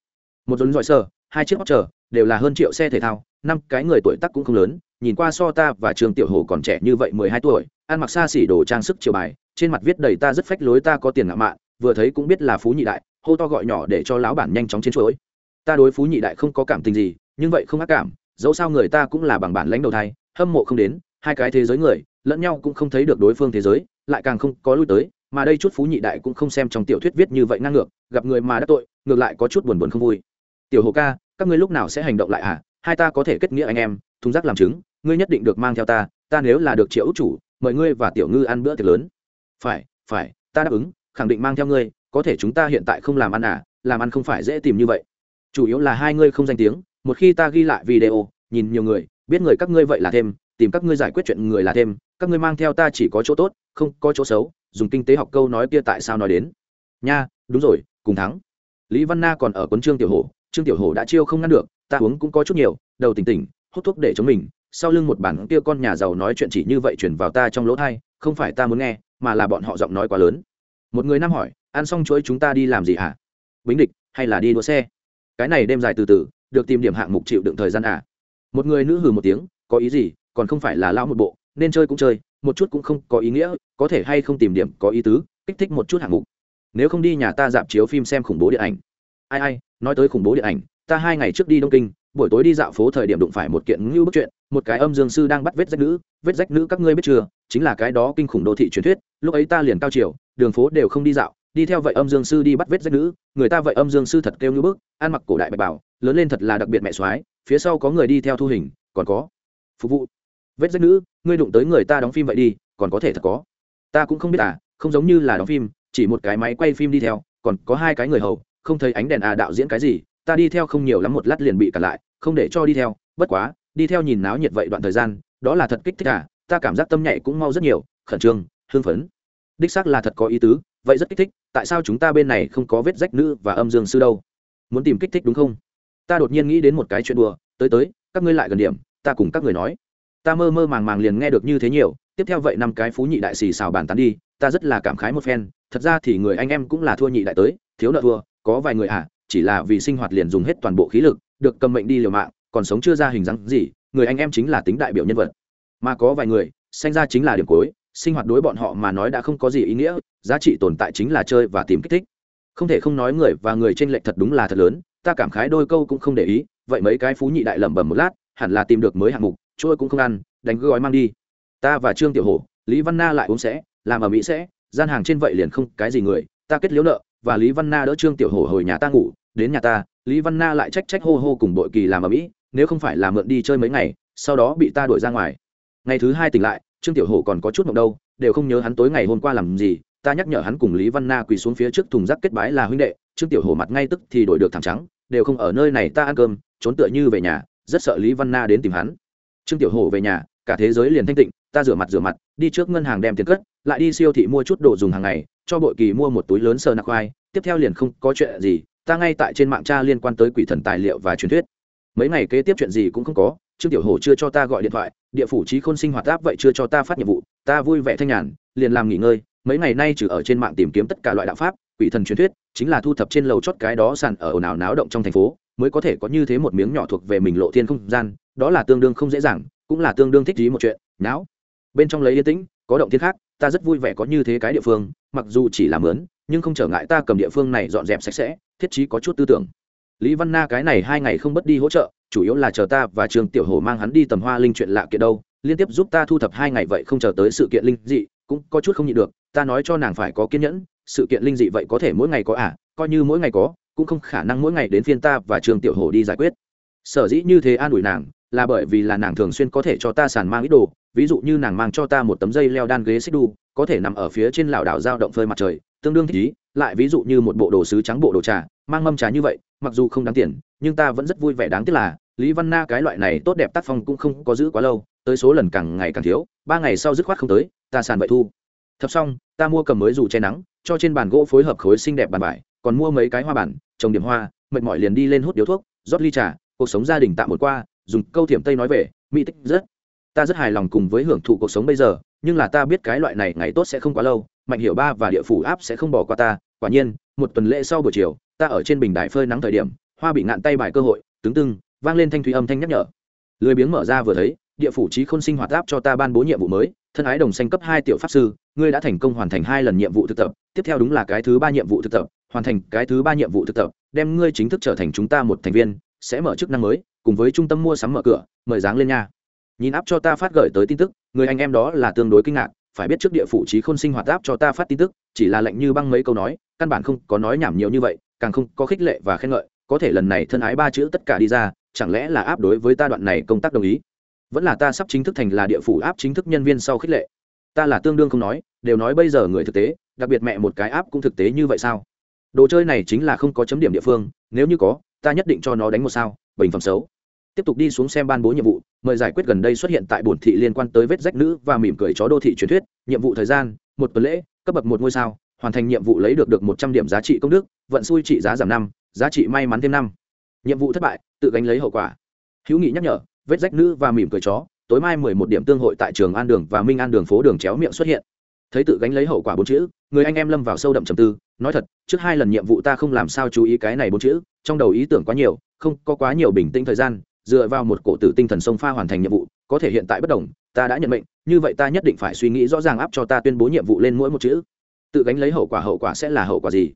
S1: Một dồn dọi sơ hai chiếc hót chờ đều là hơn triệu xe thể thao, năm cái người tuổi tác cũng không lớn nhìn qua so ta và trường tiểu hồ còn trẻ như vậy mười hai tuổi, ăn mặc xa xỉ đồ trang sức chiều bài, trên mặt viết đầy ta rất phách lối ta có tiền ngạo mạn, vừa thấy cũng biết là phú nhị đại, hô to gọi nhỏ để cho lão bản nhanh chóng chiến chuỗi ta đối phú nhị đại không có cảm tình gì, nhưng vậy không ác cảm, dẫu sao người ta cũng là bằng bản lãnh đầu thai, hâm mộ không đến, hai cái thế giới người, lẫn nhau cũng không thấy được đối phương thế giới, lại càng không có lui tới, mà đây chút phú nhị đại cũng không xem trong tiểu thuyết viết như vậy ngang ngược, gặp người mà đã tội, ngược lại có chút buồn buồn không vui. Tiểu hồ ca, các ngươi lúc nào sẽ hành động lại à hai ta có thể kết nghĩa anh em, thùng rác làm chứng ngươi nhất định được mang theo ta ta nếu là được triệu chủ, mời ngươi và tiểu ngư ăn bữa tiệc lớn. Phải phải, ta đáp ứng, khẳng định mang theo ngươi, có thể chúng ta hiện tại không làm ăn à làm ăn không phải dễ tìm như vậy. Chủ yếu là hai ngươi không danh tiếng, một khi ta ghi lại video, nhìn nhiều người, biết người các ngươi vậy là thêm, tìm các ngươi giải quyết chuyện người là thêm, các ngươi mang theo ta chỉ có chỗ tốt, không có chỗ xấu, dùng kinh tế học câu nói kia tại sao nói đến. Nha, đúng rồi, cùng thắng. Lý văn na còn ở quấn trương tiểu hổ, trương tiểu hổ đã chiêu không ngăn được, ta uống cũng có chút nhiều, đầu tỉnh tỉnh, hút thuốc để chống mình sau lưng một bản kia con nhà giàu nói chuyện chỉ như vậy chuyển vào ta trong lỗ thai, không phải ta muốn nghe, mà là bọn họ giọng nói quá lớn. Một người nam hỏi, ăn xong chuối chúng ta đi làm gì hả? Bính địch, hay là đi đua xe? Cái này đêm dài từ từ, được tìm điểm hạng mục chịu đựng thời gian à? Một người nữ hừ một tiếng, có ý gì, còn không phải là lão một bộ, nên chơi cũng chơi, một chút cũng không có ý nghĩa, có thể hay không tìm điểm, có ý tứ, kích thích một chút hạng mục. Nếu không đi nhà ta dạp chiếu phim xem khủng bố điện ảnh. Ai ai, nói tới khủng bố điện ảnh, ta hai ngày trước đi đông kinh buổi tối đi dạo phố thời điểm đụng phải một kiện ngưu bức chuyện, một cái âm dương sư đang bắt vết rách nữ, vết rách nữ các ngươi biết chưa? Chính là cái đó kinh khủng đô thị truyền thuyết, lúc ấy ta liền cao chiều, đường phố đều không đi dạo, đi theo vậy âm dương sư đi bắt vết rách nữ, người ta vậy âm dương sư thật kêu ngưu bức, ăn mặc cổ đại bạch bảo lớn lên thật là đặc biệt mẹ soái, phía sau có người đi theo thu hình, còn có phục vụ. Vết rách nữ, ngươi đụng tới người ta đóng phim vậy đi, còn có thể thật có. Ta cũng không biết à không giống như là đóng phim, chỉ một cái máy quay phim đi theo, còn có hai cái người hầu, không thấy ánh đèn à đạo diễn cái gì ta đi theo không nhiều lắm một lát liền bị cản lại, không để cho đi theo, bất quá, đi theo nhìn náo nhiệt vậy đoạn thời gian, đó là thật kích thích à ta cảm giác tâm nhạy cũng mau rất nhiều, khẩn trương, hưng phấn. Đích xác là thật có ý tứ, vậy rất kích thích, tại sao chúng ta bên này không có vết rách nữ và âm dương sư đâu? Muốn tìm kích thích đúng không? Ta đột nhiên nghĩ đến một cái chuyện đùa, tới tới, các ngươi lại gần điểm, ta cùng các người nói. Ta mơ mơ màng màng liền nghe được như thế nhiều, tiếp theo vậy năm cái phú nhị đại xì xào bàn tán đi, ta rất là cảm khái một phen, thật ra thì người anh em cũng là thua nhị đại tới, thiếu nợ thua, có vài người à chỉ là vì sinh hoạt liền dùng hết toàn bộ khí lực, được cầm mệnh đi liều mạng, còn sống chưa ra hình dáng gì, người anh em chính là tính đại biểu nhân vật. Mà có vài người sinh ra chính là điểm cuối, sinh hoạt đối bọn họ mà nói đã không có gì ý nghĩa, giá trị tồn tại chính là chơi và tìm kích thích. Không thể không nói người và người trên lệch thật đúng là thật lớn, ta cảm khái đôi câu cũng không để ý, vậy mấy cái phú nhị đại lẩm bẩm một lát, hẳn là tìm được mới hạng mục trôi cũng không ăn, đánh gói mang đi. Ta và trương tiểu hổ, lý văn na lại uống sẽ, làm ở mỹ sẽ, gian hàng trên vậy liền không cái gì người, ta kết liếu nợ, và lý văn na đỡ trương tiểu hổ hồi nhà ta ngủ đến nhà ta, lý văn na lại trách trách hô hô cùng bội kỳ làm ở mỹ, nếu không phải là mượn đi chơi mấy ngày, sau đó bị ta đuổi ra ngoài. Ngày thứ hai tỉnh lại, trương tiểu hổ còn có chút mộng đâu, đều không nhớ hắn tối ngày hôm qua làm gì, ta nhắc nhở hắn cùng lý văn na quỳ xuống phía trước thùng rác kết bái là huynh đệ, trương tiểu hổ mặt ngay tức thì đổi được thẳng trắng, đều không ở nơi này ta ăn cơm, trốn tựa như về nhà, rất sợ lý văn na đến tìm hắn. Trương tiểu hổ về nhà, cả thế giới liền thanh tịnh, ta rửa mặt rửa mặt, đi trước ngân hàng đem tiền cất, lại đi siêu thị mua chút đồ dùng hàng ngày, cho bội kỳ mua một túi lớn sơ nạc khoai, tiếp theo liền không có chuyện gì ta ngay tại trên mạng tra liên quan tới quỷ thần tài liệu và truyền thuyết. Mấy ngày kế tiếp chuyện gì cũng không có, trương tiểu hổ chưa cho ta gọi điện thoại, địa phủ trí khôn sinh hoạt áp vậy chưa cho ta phát nhiệm vụ, ta vui vẻ thanh nhàn, liền làm nghỉ ngơi, mấy ngày nay trừ ở trên mạng tìm kiếm tất cả loại đạo pháp, quỷ thần truyền thuyết, chính là thu thập trên lầu chót cái đó sàn ở ồn ào náo động trong thành phố, mới có thể có như thế một miếng nhỏ thuộc về mình lộ thiên không gian, đó là tương đương không dễ dàng, cũng là tương đương thích trí một chuyện não bên trong lấy yên tĩnh, có động thiên khác, ta rất vui vẻ có như thế cái địa phương, mặc dù chỉ là mướn, nhưng không trở ngại ta cầm địa phương này dọn dẹp sạch sẽ thiết trí có chút tư tưởng. Lý văn na cái này hai ngày không bất đi hỗ trợ, chủ yếu là chờ ta và trường tiểu hồ mang hắn đi tầm hoa linh chuyện lạ kiện đâu, liên tiếp giúp ta thu thập hai ngày vậy không chờ tới sự kiện linh dị, cũng có chút không nhịn được, ta nói cho nàng phải có kiên nhẫn, sự kiện linh dị vậy có thể mỗi ngày có à coi như mỗi ngày có, cũng không khả năng mỗi ngày đến phiên ta và trường tiểu hồ đi giải quyết. Sở dĩ như thế an ủi nàng, là bởi vì là nàng thường xuyên có thể cho ta sàn mang ít đồ, ví dụ như nàng mang cho ta một tấm dây leo đan ghế xích đu, có thể nằm ở phía trên lảo đảo dao động phơi mặt trời, tương đương thích ý, lại ví dụ như một bộ đồ sứ trắng bộ đồ trà mang mâm trà như vậy, mặc dù không đáng tiền, nhưng ta vẫn rất vui vẻ đáng tiếc là, lý văn na cái loại này tốt đẹp tác phong cũng không có giữ quá lâu, tới số lần càng ngày càng thiếu, ba ngày sau dứt khoát không tới, ta sàn vậy thu. Thập xong, ta mua cầm mới dù che nắng, cho trên bàn gỗ phối hợp khối xinh đẹp bàn vải, còn mua mấy cái hoa bản, trồng điểm hoa, mệt mỏi liền đi lên hút điếu thuốc, rót ly trà, cuộc sống gia đình tạm một qua, dùng câu thiểm tây nói về, mỹ tích rất. Ta rất hài lòng cùng với hưởng thụ cuộc sống bây giờ, nhưng là ta biết cái loại này ngày tốt sẽ không quá lâu, mạnh hiểu ba và địa phủ áp sẽ không bỏ qua ta quả nhiên, một tuần lễ sau buổi chiều, ta ở trên bình đài phơi nắng thời điểm, hoa bị ngạn tay bài cơ hội tướng tưng, vang lên thanh thủy âm thanh nhắc nhở. Lười biếng mở ra vừa thấy, địa phủ trí khôn sinh hoạt áp cho ta ban bố nhiệm vụ mới, thân ái đồng xanh cấp hai tiểu pháp sư, ngươi đã thành công hoàn thành hai lần nhiệm vụ thực tập, tiếp theo đúng là cái thứ ba nhiệm vụ thực tập, hoàn thành cái thứ ba nhiệm vụ thực tập, đem ngươi chính thức trở thành chúng ta một thành viên, sẽ mở chức năng mới, cùng với trung tâm mua sắm mở cửa, mời dáng lên nha. Nhìn áp cho ta phát gửi tới tin tức, người anh em đó là tương đối kinh ngạc, phải biết trước địa phủ trí khôn sinh hoạt áp cho ta phát tin tức, chỉ là lệnh như băng mấy câu nói căn bản không có nói nhảm nhiều như vậy, càng không có khích lệ và khen ngợi, có thể lần này thân ái ba chữ tất cả đi ra, chẳng lẽ là áp đối với ta đoạn này công tác đồng ý? Vẫn là ta sắp chính thức thành là địa phủ áp chính thức nhân viên sau khích lệ. Ta là tương đương không nói, đều nói bây giờ người thực tế, đặc biệt mẹ một cái áp cũng thực tế như vậy sao? Đồ chơi này chính là không có chấm điểm địa phương, nếu như có, ta nhất định cho nó đánh một sao, bình phẩm xấu. Tiếp tục đi xuống xem ban bố nhiệm vụ, mời giải quyết gần đây xuất hiện tại bổn thị liên quan tới vết rách nữ và mỉm cười chó đô thị truyền thuyết, nhiệm vụ thời gian, một tuần lễ, cấp bậc một ngôi sao hoàn thành nhiệm vụ lấy được được một trăm điểm giá trị công đức, vận xui trị giá giảm năm, giá trị may mắn thêm năm. Nhiệm vụ thất bại, tự gánh lấy hậu quả. Hữu nghị nhắc nhở, vết rách nữ và mỉm cười chó, tối mai mười một điểm tương hội tại trường an đường và minh an đường phố đường chéo miệng xuất hiện. Thấy tự gánh lấy hậu quả bốn chữ, người anh em lâm vào sâu đậm trầm tư, nói thật, trước hai lần nhiệm vụ ta không làm sao chú ý cái này bốn chữ, trong đầu ý tưởng quá nhiều, không có quá nhiều bình tĩnh thời gian, dựa vào một cổ tử tinh thần sông pha hoàn thành nhiệm vụ, có thể hiện tại bất đồng, ta đã nhận mệnh, như vậy ta nhất định phải suy nghĩ rõ ràng áp cho ta tuyên bố nhiệm vụ lên mỗi một chữ tự gánh lấy hậu quả hậu quả sẽ là hậu quả gì?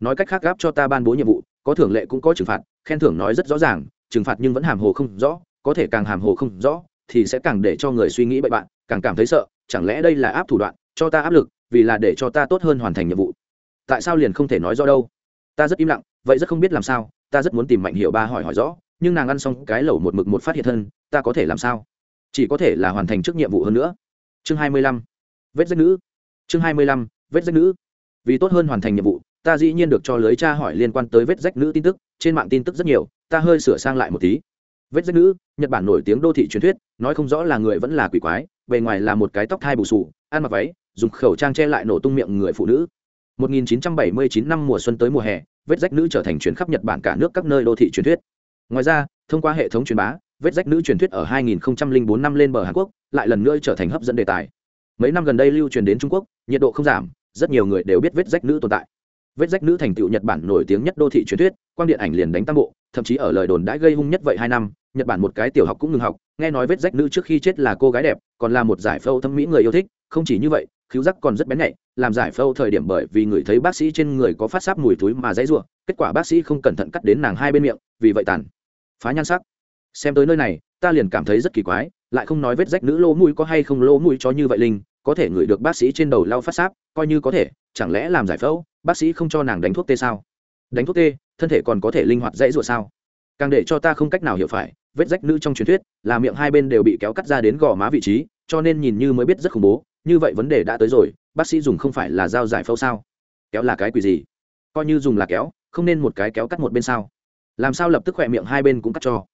S1: Nói cách khác gáp cho ta ban bố nhiệm vụ, có thưởng lệ cũng có trừng phạt, khen thưởng nói rất rõ ràng, trừng phạt nhưng vẫn hàm hồ không rõ, có thể càng hàm hồ không rõ, thì sẽ càng để cho người suy nghĩ bậy bạn, càng cảm thấy sợ, chẳng lẽ đây là áp thủ đoạn, cho ta áp lực, vì là để cho ta tốt hơn hoàn thành nhiệm vụ. Tại sao liền không thể nói rõ đâu? Ta rất im lặng, vậy rất không biết làm sao, ta rất muốn tìm mạnh hiệu ba hỏi hỏi rõ, nhưng nàng ăn xong cái lẩu một mực một phát hiện thân, ta có thể làm sao? Chỉ có thể là hoàn thành trước nhiệm vụ hơn nữa. Chương hai mươi lăm. Vết rách nữ. Chương hai mươi lăm vết rách nữ. Vì tốt hơn hoàn thành nhiệm vụ, ta dĩ nhiên được cho lưới tra hỏi liên quan tới vết rách nữ tin tức, trên mạng tin tức rất nhiều, ta hơi sửa sang lại một tí. Vết rách nữ, nhật bản nổi tiếng đô thị truyền thuyết, nói không rõ là người vẫn là quỷ quái, bề ngoài là một cái tóc thai bù sù, ăn mặc váy, dùng khẩu trang che lại nổ tung miệng người phụ nữ. 1979 năm mùa xuân tới mùa hè, vết rách nữ trở thành chuyến khắp nhật bản cả nước các nơi đô thị truyền thuyết. Ngoài ra, thông qua hệ thống truyền bá, vết rách nữ truyền thuyết ở 2004 năm lên bờ hàn quốc, lại lần nữa trở thành hấp dẫn đề tài. Mấy năm gần đây lưu truyền đến trung quốc, nhiệt độ không giảm rất nhiều người đều biết vết rách nữ tồn tại. Vết rách nữ thành tựu nhật bản nổi tiếng nhất đô thị truyền thuyết, quang điện ảnh liền đánh tam bộ, thậm chí ở lời đồn đã gây hung nhất vậy hai năm, nhật bản một cái tiểu học cũng ngừng học, nghe nói vết rách nữ trước khi chết là cô gái đẹp, còn là một giải phẫu thâm mỹ người yêu thích, không chỉ như vậy khiếu giác còn rất bén nhạy, làm giải phẫu thời điểm bởi vì người thấy bác sĩ trên người có phát sáp mùi túi mà dãy ruộng, kết quả bác sĩ không cẩn thận cắt đến nàng hai bên miệng, vì vậy tàn phá nhan sắc. Xem tới nơi này, ta liền cảm thấy rất kỳ quái lại không nói vết rách nữ lỗ mũi có hay không lỗ mũi cho như vậy linh, có thể ngửi được bác sĩ trên đầu lau phát sáp, coi như có thể, chẳng lẽ làm giải phẫu, bác sĩ không cho nàng đánh thuốc tê sao? Đánh thuốc tê, thân thể còn có thể linh hoạt dãy ruộng sao? Càng để cho ta không cách nào hiểu phải, vết rách nữ trong truyền thuyết là miệng hai bên đều bị kéo cắt ra đến gò má vị trí, cho nên nhìn như mới biết rất khủng bố, như vậy vấn đề đã tới rồi, bác sĩ dùng không phải là dao giải phẫu sao? Kéo là cái quỷ gì? Coi như dùng là kéo, không nên một cái kéo cắt một bên sao? Làm sao lập tức khỏe miệng hai bên cũng cắt cho?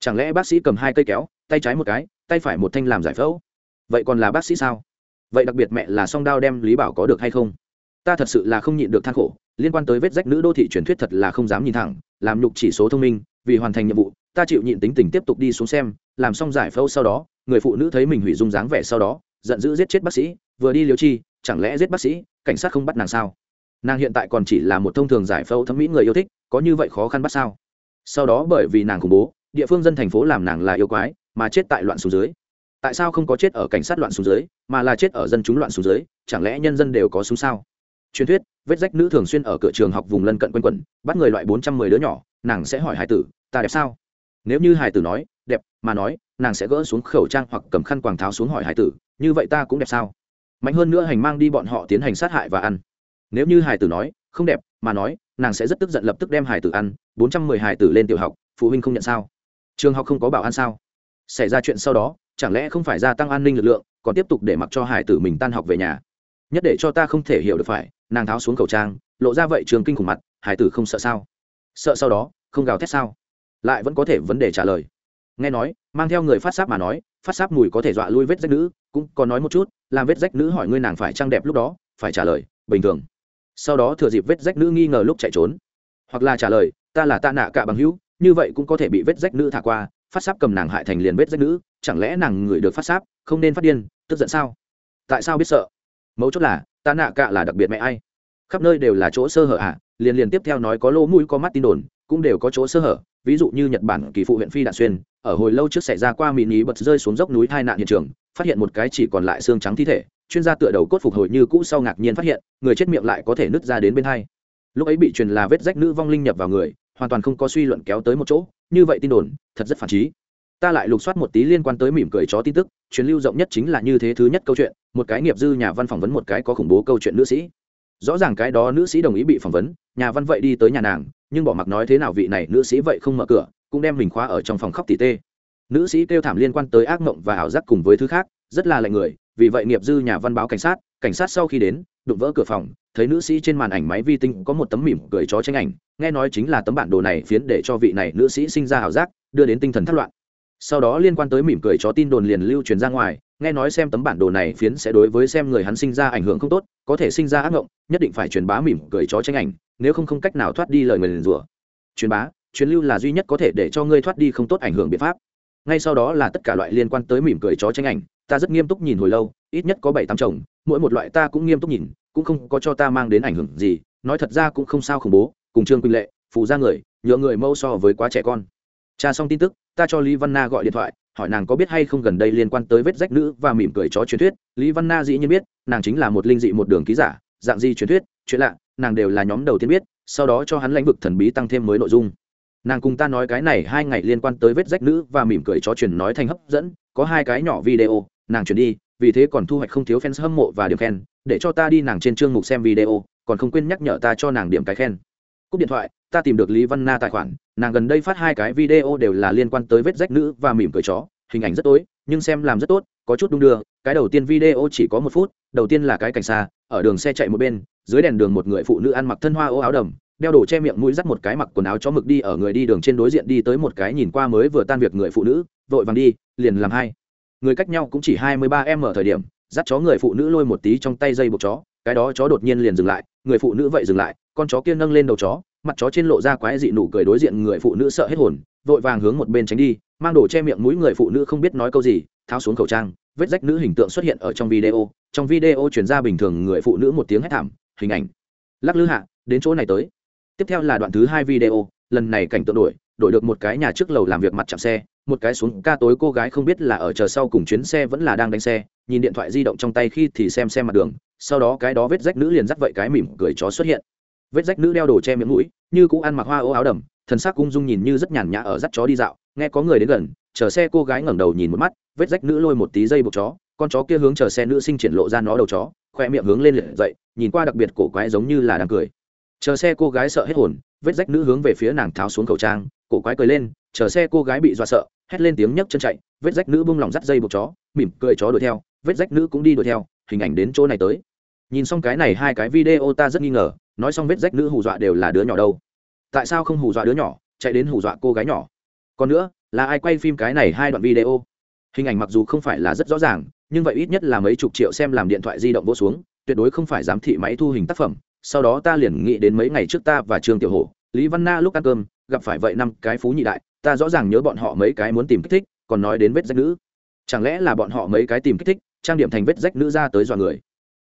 S1: Chẳng lẽ bác sĩ cầm hai cây kéo, tay trái một cái, tay phải một thanh làm giải phẫu? Vậy còn là bác sĩ sao? Vậy đặc biệt mẹ là song đao đem lý bảo có được hay không? Ta thật sự là không nhịn được than khổ, liên quan tới vết rách nữ đô thị truyền thuyết thật là không dám nhìn thẳng, làm nhục chỉ số thông minh, vì hoàn thành nhiệm vụ, ta chịu nhịn tính tình tiếp tục đi xuống xem, làm xong giải phẫu sau đó, người phụ nữ thấy mình hủy dung dáng vẻ sau đó, giận dữ giết chết bác sĩ, vừa đi liều chi, chẳng lẽ giết bác sĩ, cảnh sát không bắt nàng sao? Nàng hiện tại còn chỉ là một thông thường giải phẫu thẩm mỹ người yêu thích, có như vậy khó khăn bắt sao? Sau đó bởi vì nàng khủng bố địa phương dân thành phố làm nàng là yêu quái, mà chết tại loạn xuống dưới. Tại sao không có chết ở cảnh sát loạn xuống dưới, mà là chết ở dân chúng loạn xuống dưới, chẳng lẽ nhân dân đều có súng sao? Truyền thuyết, vết rách nữ thường xuyên ở cửa trường học vùng lân cận quanh quẩn, bắt người loại bốn trăm mười đứa nhỏ, nàng sẽ hỏi hải tử, ta đẹp sao? Nếu như hải tử nói, đẹp, mà nói, nàng sẽ gỡ xuống khẩu trang hoặc cầm khăn quàng tháo xuống hỏi hải tử, như vậy ta cũng đẹp sao? Mạnh hơn nữa hành mang đi bọn họ tiến hành sát hại và ăn. Nếu như hải tử nói, không đẹp, mà nói, nàng sẽ rất tức giận lập tức đem hải tử ăn, bốn trăm mười hải tử lên tiểu học, phụ huynh không nhận sao? Trường học không có bảo an sao? Xảy ra chuyện sau đó, chẳng lẽ không phải gia tăng an ninh lực lượng, còn tiếp tục để mặc cho hải tử mình tan học về nhà? Nhất để cho ta không thể hiểu được phải, nàng tháo xuống khẩu trang, lộ ra vậy trường kinh khủng mặt, hải tử không sợ sao? Sợ sau đó, không gào thét sao? Lại vẫn có thể vấn đề trả lời. Nghe nói, mang theo người phát sáp mà nói, phát sáp mùi có thể dọa lui vết rách nữ, cũng có nói một chút, làm vết rách nữ hỏi ngươi nàng phải trang đẹp lúc đó, phải trả lời, bình thường. Sau đó thừa dịp vết rách nữ nghi ngờ lúc chạy trốn. Hoặc là trả lời, ta là ta nạ cả bằng hữu như vậy cũng có thể bị vết rách nữ thả qua phát sáp cầm nàng hại thành liền vết rách nữ chẳng lẽ nàng người được phát sáp không nên phát điên tức giận sao? Tại sao biết sợ? Mấu chốt là ta nạ cạ là đặc biệt mẹ ai? Khắp nơi đều là chỗ sơ hở ạ à, liền liền tiếp theo nói có lô mũi có mắt tin đồn cũng đều có chỗ sơ hở. Ví dụ như nhật bản kỳ phụ huyện phi đạn xuyên ở hồi lâu trước xảy ra qua mì ní bật rơi xuống dốc núi tai nạn hiện trường phát hiện một cái chỉ còn lại xương trắng thi thể. Chuyên gia tựa đầu cốt phục hồi như cũ sau ngạc nhiên phát hiện người chết miệng lại có thể nứt ra đến bên hai. Lúc ấy bị truyền là vết rách nữ vong linh nhập vào người hoàn toàn không có suy luận kéo tới một chỗ, như vậy tin đồn, thật rất phản trí. Ta lại lục soát một tí liên quan tới mỉm cười chó tin tức chuyến lưu rộng nhất chính là như thế thứ nhất câu chuyện, một cái nghiệp dư nhà văn phỏng vấn một cái có khủng bố câu chuyện nữ sĩ. Rõ ràng cái đó nữ sĩ đồng ý bị phỏng vấn, nhà văn vậy đi tới nhà nàng, nhưng bỏ mặc nói thế nào vị này nữ sĩ vậy không mở cửa, cũng đem mình khóa ở trong phòng khóc tỉ tê. Nữ sĩ kêu thảm liên quan tới ác mộng và ảo giác cùng với thứ khác, rất là lạnh người, vì vậy nghiệp dư nhà văn báo cảnh sát cảnh sát sau khi đến, đụng vỡ cửa phòng, thấy nữ sĩ trên màn ảnh máy vi tinh có một tấm mỉm cười chó tranh ảnh, nghe nói chính là tấm bản đồ này phiến để cho vị này nữ sĩ sinh ra ảo giác, đưa đến tinh thần thất loạn. Sau đó liên quan tới mỉm cười chó tin đồn liền lưu truyền ra ngoài, nghe nói xem tấm bản đồ này phiến sẽ đối với xem người hắn sinh ra ảnh hưởng không tốt, có thể sinh ra ác ngộng, nhất định phải truyền bá mỉm cười chó tranh ảnh, nếu không không cách nào thoát đi lời người liền rủa. Truyền bá, truyền lưu là duy nhất có thể để cho ngươi thoát đi không tốt ảnh hưởng biện pháp. Ngay sau đó là tất cả loại liên quan tới mỉm cười chó tranh ảnh ta rất nghiêm túc nhìn hồi lâu, ít nhất có bảy tám chồng, mỗi một loại ta cũng nghiêm túc nhìn, cũng không có cho ta mang đến ảnh hưởng gì, nói thật ra cũng không sao khủng bố, cùng trương quỳnh lệ phụ ra người, nhựa người mâu so với quá trẻ con. Tra xong tin tức, ta cho lý văn na gọi điện thoại, hỏi nàng có biết hay không gần đây liên quan tới vết rách nữ và mỉm cười chó truyền thuyết. Lý văn na dĩ nhiên biết, nàng chính là một linh dị một đường ký giả, dạng di truyền thuyết, chuyện lạ, nàng đều là nhóm đầu tiên biết, sau đó cho hắn lãnh vực thần bí tăng thêm mới nội dung. Nàng cùng ta nói cái này hai ngày liên quan tới vết rách nữ và mỉm cười chó truyền nói thành hấp dẫn, có hai cái nhỏ video nàng chuyển đi, vì thế còn thu hoạch không thiếu fans hâm mộ và điểm khen, để cho ta đi nàng trên chương mục xem video, còn không quên nhắc nhở ta cho nàng điểm cái khen. Cúp điện thoại, ta tìm được lý văn na tài khoản, nàng gần đây phát hai cái video đều là liên quan tới vết rách nữ và mỉm cười chó, hình ảnh rất tối, nhưng xem làm rất tốt, có chút đung đưa, cái đầu tiên video chỉ có một phút, đầu tiên là cái cảnh xa, ở đường xe chạy một bên, dưới đèn đường một người phụ nữ ăn mặc thân hoa ô áo đầm, đeo đồ che miệng mũi dắt một cái mặc quần áo chó mực đi ở người đi đường trên đối diện đi tới một cái nhìn qua mới vừa tan việc người phụ nữ, vội vàng đi, liền làm hai người cách nhau cũng chỉ hai mươi ba em ở thời điểm, dắt chó người phụ nữ lôi một tí trong tay dây buộc chó, cái đó chó đột nhiên liền dừng lại, người phụ nữ vậy dừng lại, con chó kia nâng lên đầu chó, mặt chó trên lộ ra quái dị nụ cười đối diện người phụ nữ sợ hết hồn, vội vàng hướng một bên tránh đi, mang đồ che miệng mũi người phụ nữ không biết nói câu gì, tháo xuống khẩu trang, vết rách nữ hình tượng xuất hiện ở trong video trong video chuyển ra bình thường người phụ nữ một tiếng hét thảm, hình ảnh. Lắc lư hạ, đến chỗ này tới. Tiếp theo là đoạn thứ hai video, lần này cảnh tượng đổi đổi được một cái nhà trước lầu làm việc mặt chạm xe một cái xuống ca tối cô gái không biết là ở chờ sau cùng chuyến xe vẫn là đang đánh xe, nhìn điện thoại di động trong tay khi thì xem xem mặt đường, sau đó cái đó vết rách nữ liền dắt vậy cái mỉm cười chó xuất hiện. Vết rách nữ đeo đồ che miệng mũi, như cũ ăn mặc hoa ô áo đầm, thần sắc cung dung nhìn như rất nhàn nhã ở dắt chó đi dạo, nghe có người đến gần, chờ xe cô gái ngẩng đầu nhìn một mắt, vết rách nữ lôi một tí dây buộc chó, con chó kia hướng chờ xe nữ sinh triển lộ ra nó đầu chó, khoe miệng hướng lên liệt dậy, nhìn qua đặc biệt cổ quái giống như là đang cười. Chờ xe cô gái sợ hết hồn, vết rách nữ hướng về phía nàng tháo xuống khẩu trang, cổ quái cười lên, chờ xe cô gái bị dọa sợ hét lên tiếng nhấc chân chạy, vết rách nữ bung lòng dắt dây buộc chó, mỉm cười chó đuổi theo, vết rách nữ cũng đi đuổi theo, hình ảnh đến chỗ này tới. Nhìn xong cái này hai cái video ta rất nghi ngờ, nói xong vết rách nữ hù dọa đều là đứa nhỏ đâu. Tại sao không hù dọa đứa nhỏ, chạy đến hù dọa cô gái nhỏ? Còn nữa, là ai quay phim cái này hai đoạn video? Hình ảnh mặc dù không phải là rất rõ ràng, nhưng vậy ít nhất là mấy chục triệu xem làm điện thoại di động vô xuống, tuyệt đối không phải giám thị máy thu hình tác phẩm. Sau đó ta liền nghĩ đến mấy ngày trước ta và trương tiểu hổ, lý văn na lúc ăn cơm, gặp phải vậy năm cái phú nhị đại ta rõ ràng nhớ bọn họ mấy cái muốn tìm kích thích, còn nói đến vết rách nữ. Chẳng lẽ là bọn họ mấy cái tìm kích thích, trang điểm thành vết rách nữ ra tới dọa người?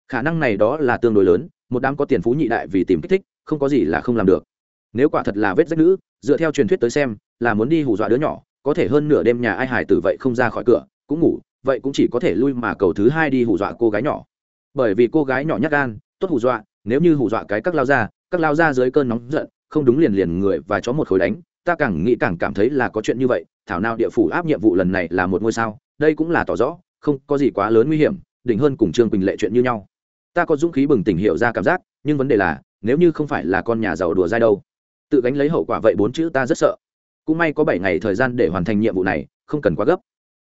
S1: Khả năng này đó là tương đối lớn, một đám có tiền phú nhị đại vì tìm kích thích, không có gì là không làm được. Nếu quả thật là vết rách nữ, dựa theo truyền thuyết tới xem, là muốn đi hù dọa đứa nhỏ, có thể hơn nửa đêm nhà ai hải tử vậy không ra khỏi cửa, cũng ngủ, vậy cũng chỉ có thể lui mà cầu thứ hai đi hù dọa cô gái nhỏ. Bởi vì cô gái nhỏ nhắc gan, tốt hù dọa, nếu như hù dọa cái các lao ra các lao ra dưới cơn nóng giận, không đúng liền liền người và chó một khối đánh ta càng nghĩ càng cảm thấy là có chuyện như vậy, thảo nào địa phủ áp nhiệm vụ lần này là một ngôi sao, đây cũng là tỏ rõ, không có gì quá lớn nguy hiểm, đỉnh hơn cùng trương quỳnh lệ chuyện như nhau. Ta có dũng khí bừng tỉnh hiểu ra cảm giác, nhưng vấn đề là, nếu như không phải là con nhà giàu đùa dai đâu, tự gánh lấy hậu quả vậy bốn chữ ta rất sợ. Cũng may có bảy ngày thời gian để hoàn thành nhiệm vụ này, không cần quá gấp.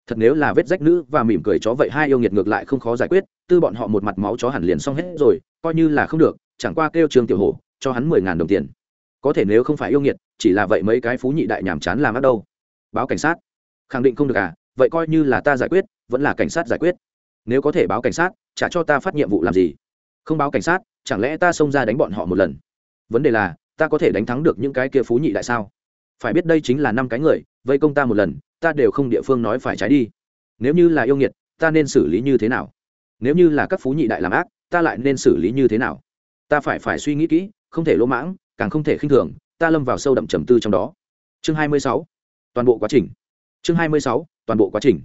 S1: Thật nếu là vết rách nữ và mỉm cười chó vậy hai yêu nghiệt ngược lại không khó giải quyết, tư bọn họ một mặt máu chó hẳn liền xong hết rồi, coi như là không được, chẳng qua kêu trương tiểu hổ, cho hắn mười ngàn đồng tiền có thể nếu không phải yêu nghiệt, chỉ là vậy mấy cái phú nhị đại nhàm chán làm ác đâu. Báo cảnh sát. Khẳng định không được à vậy coi như là ta giải quyết, vẫn là cảnh sát giải quyết. Nếu có thể báo cảnh sát, trả cho ta phát nhiệm vụ làm gì? Không báo cảnh sát, chẳng lẽ ta xông ra đánh bọn họ một lần? Vấn đề là, ta có thể đánh thắng được những cái kia phú nhị đại sao? Phải biết đây chính là năm cái người, vây công ta một lần, ta đều không địa phương nói phải trái đi. Nếu như là yêu nghiệt, ta nên xử lý như thế nào? Nếu như là các phú nhị đại làm ác, ta lại nên xử lý như thế nào? Ta phải phải suy nghĩ kỹ, không thể lỗ mãng càng không thể khinh thường, ta lâm vào sâu đậm trầm tư trong đó chương 26. toàn bộ quá trình chương 26. toàn bộ quá trình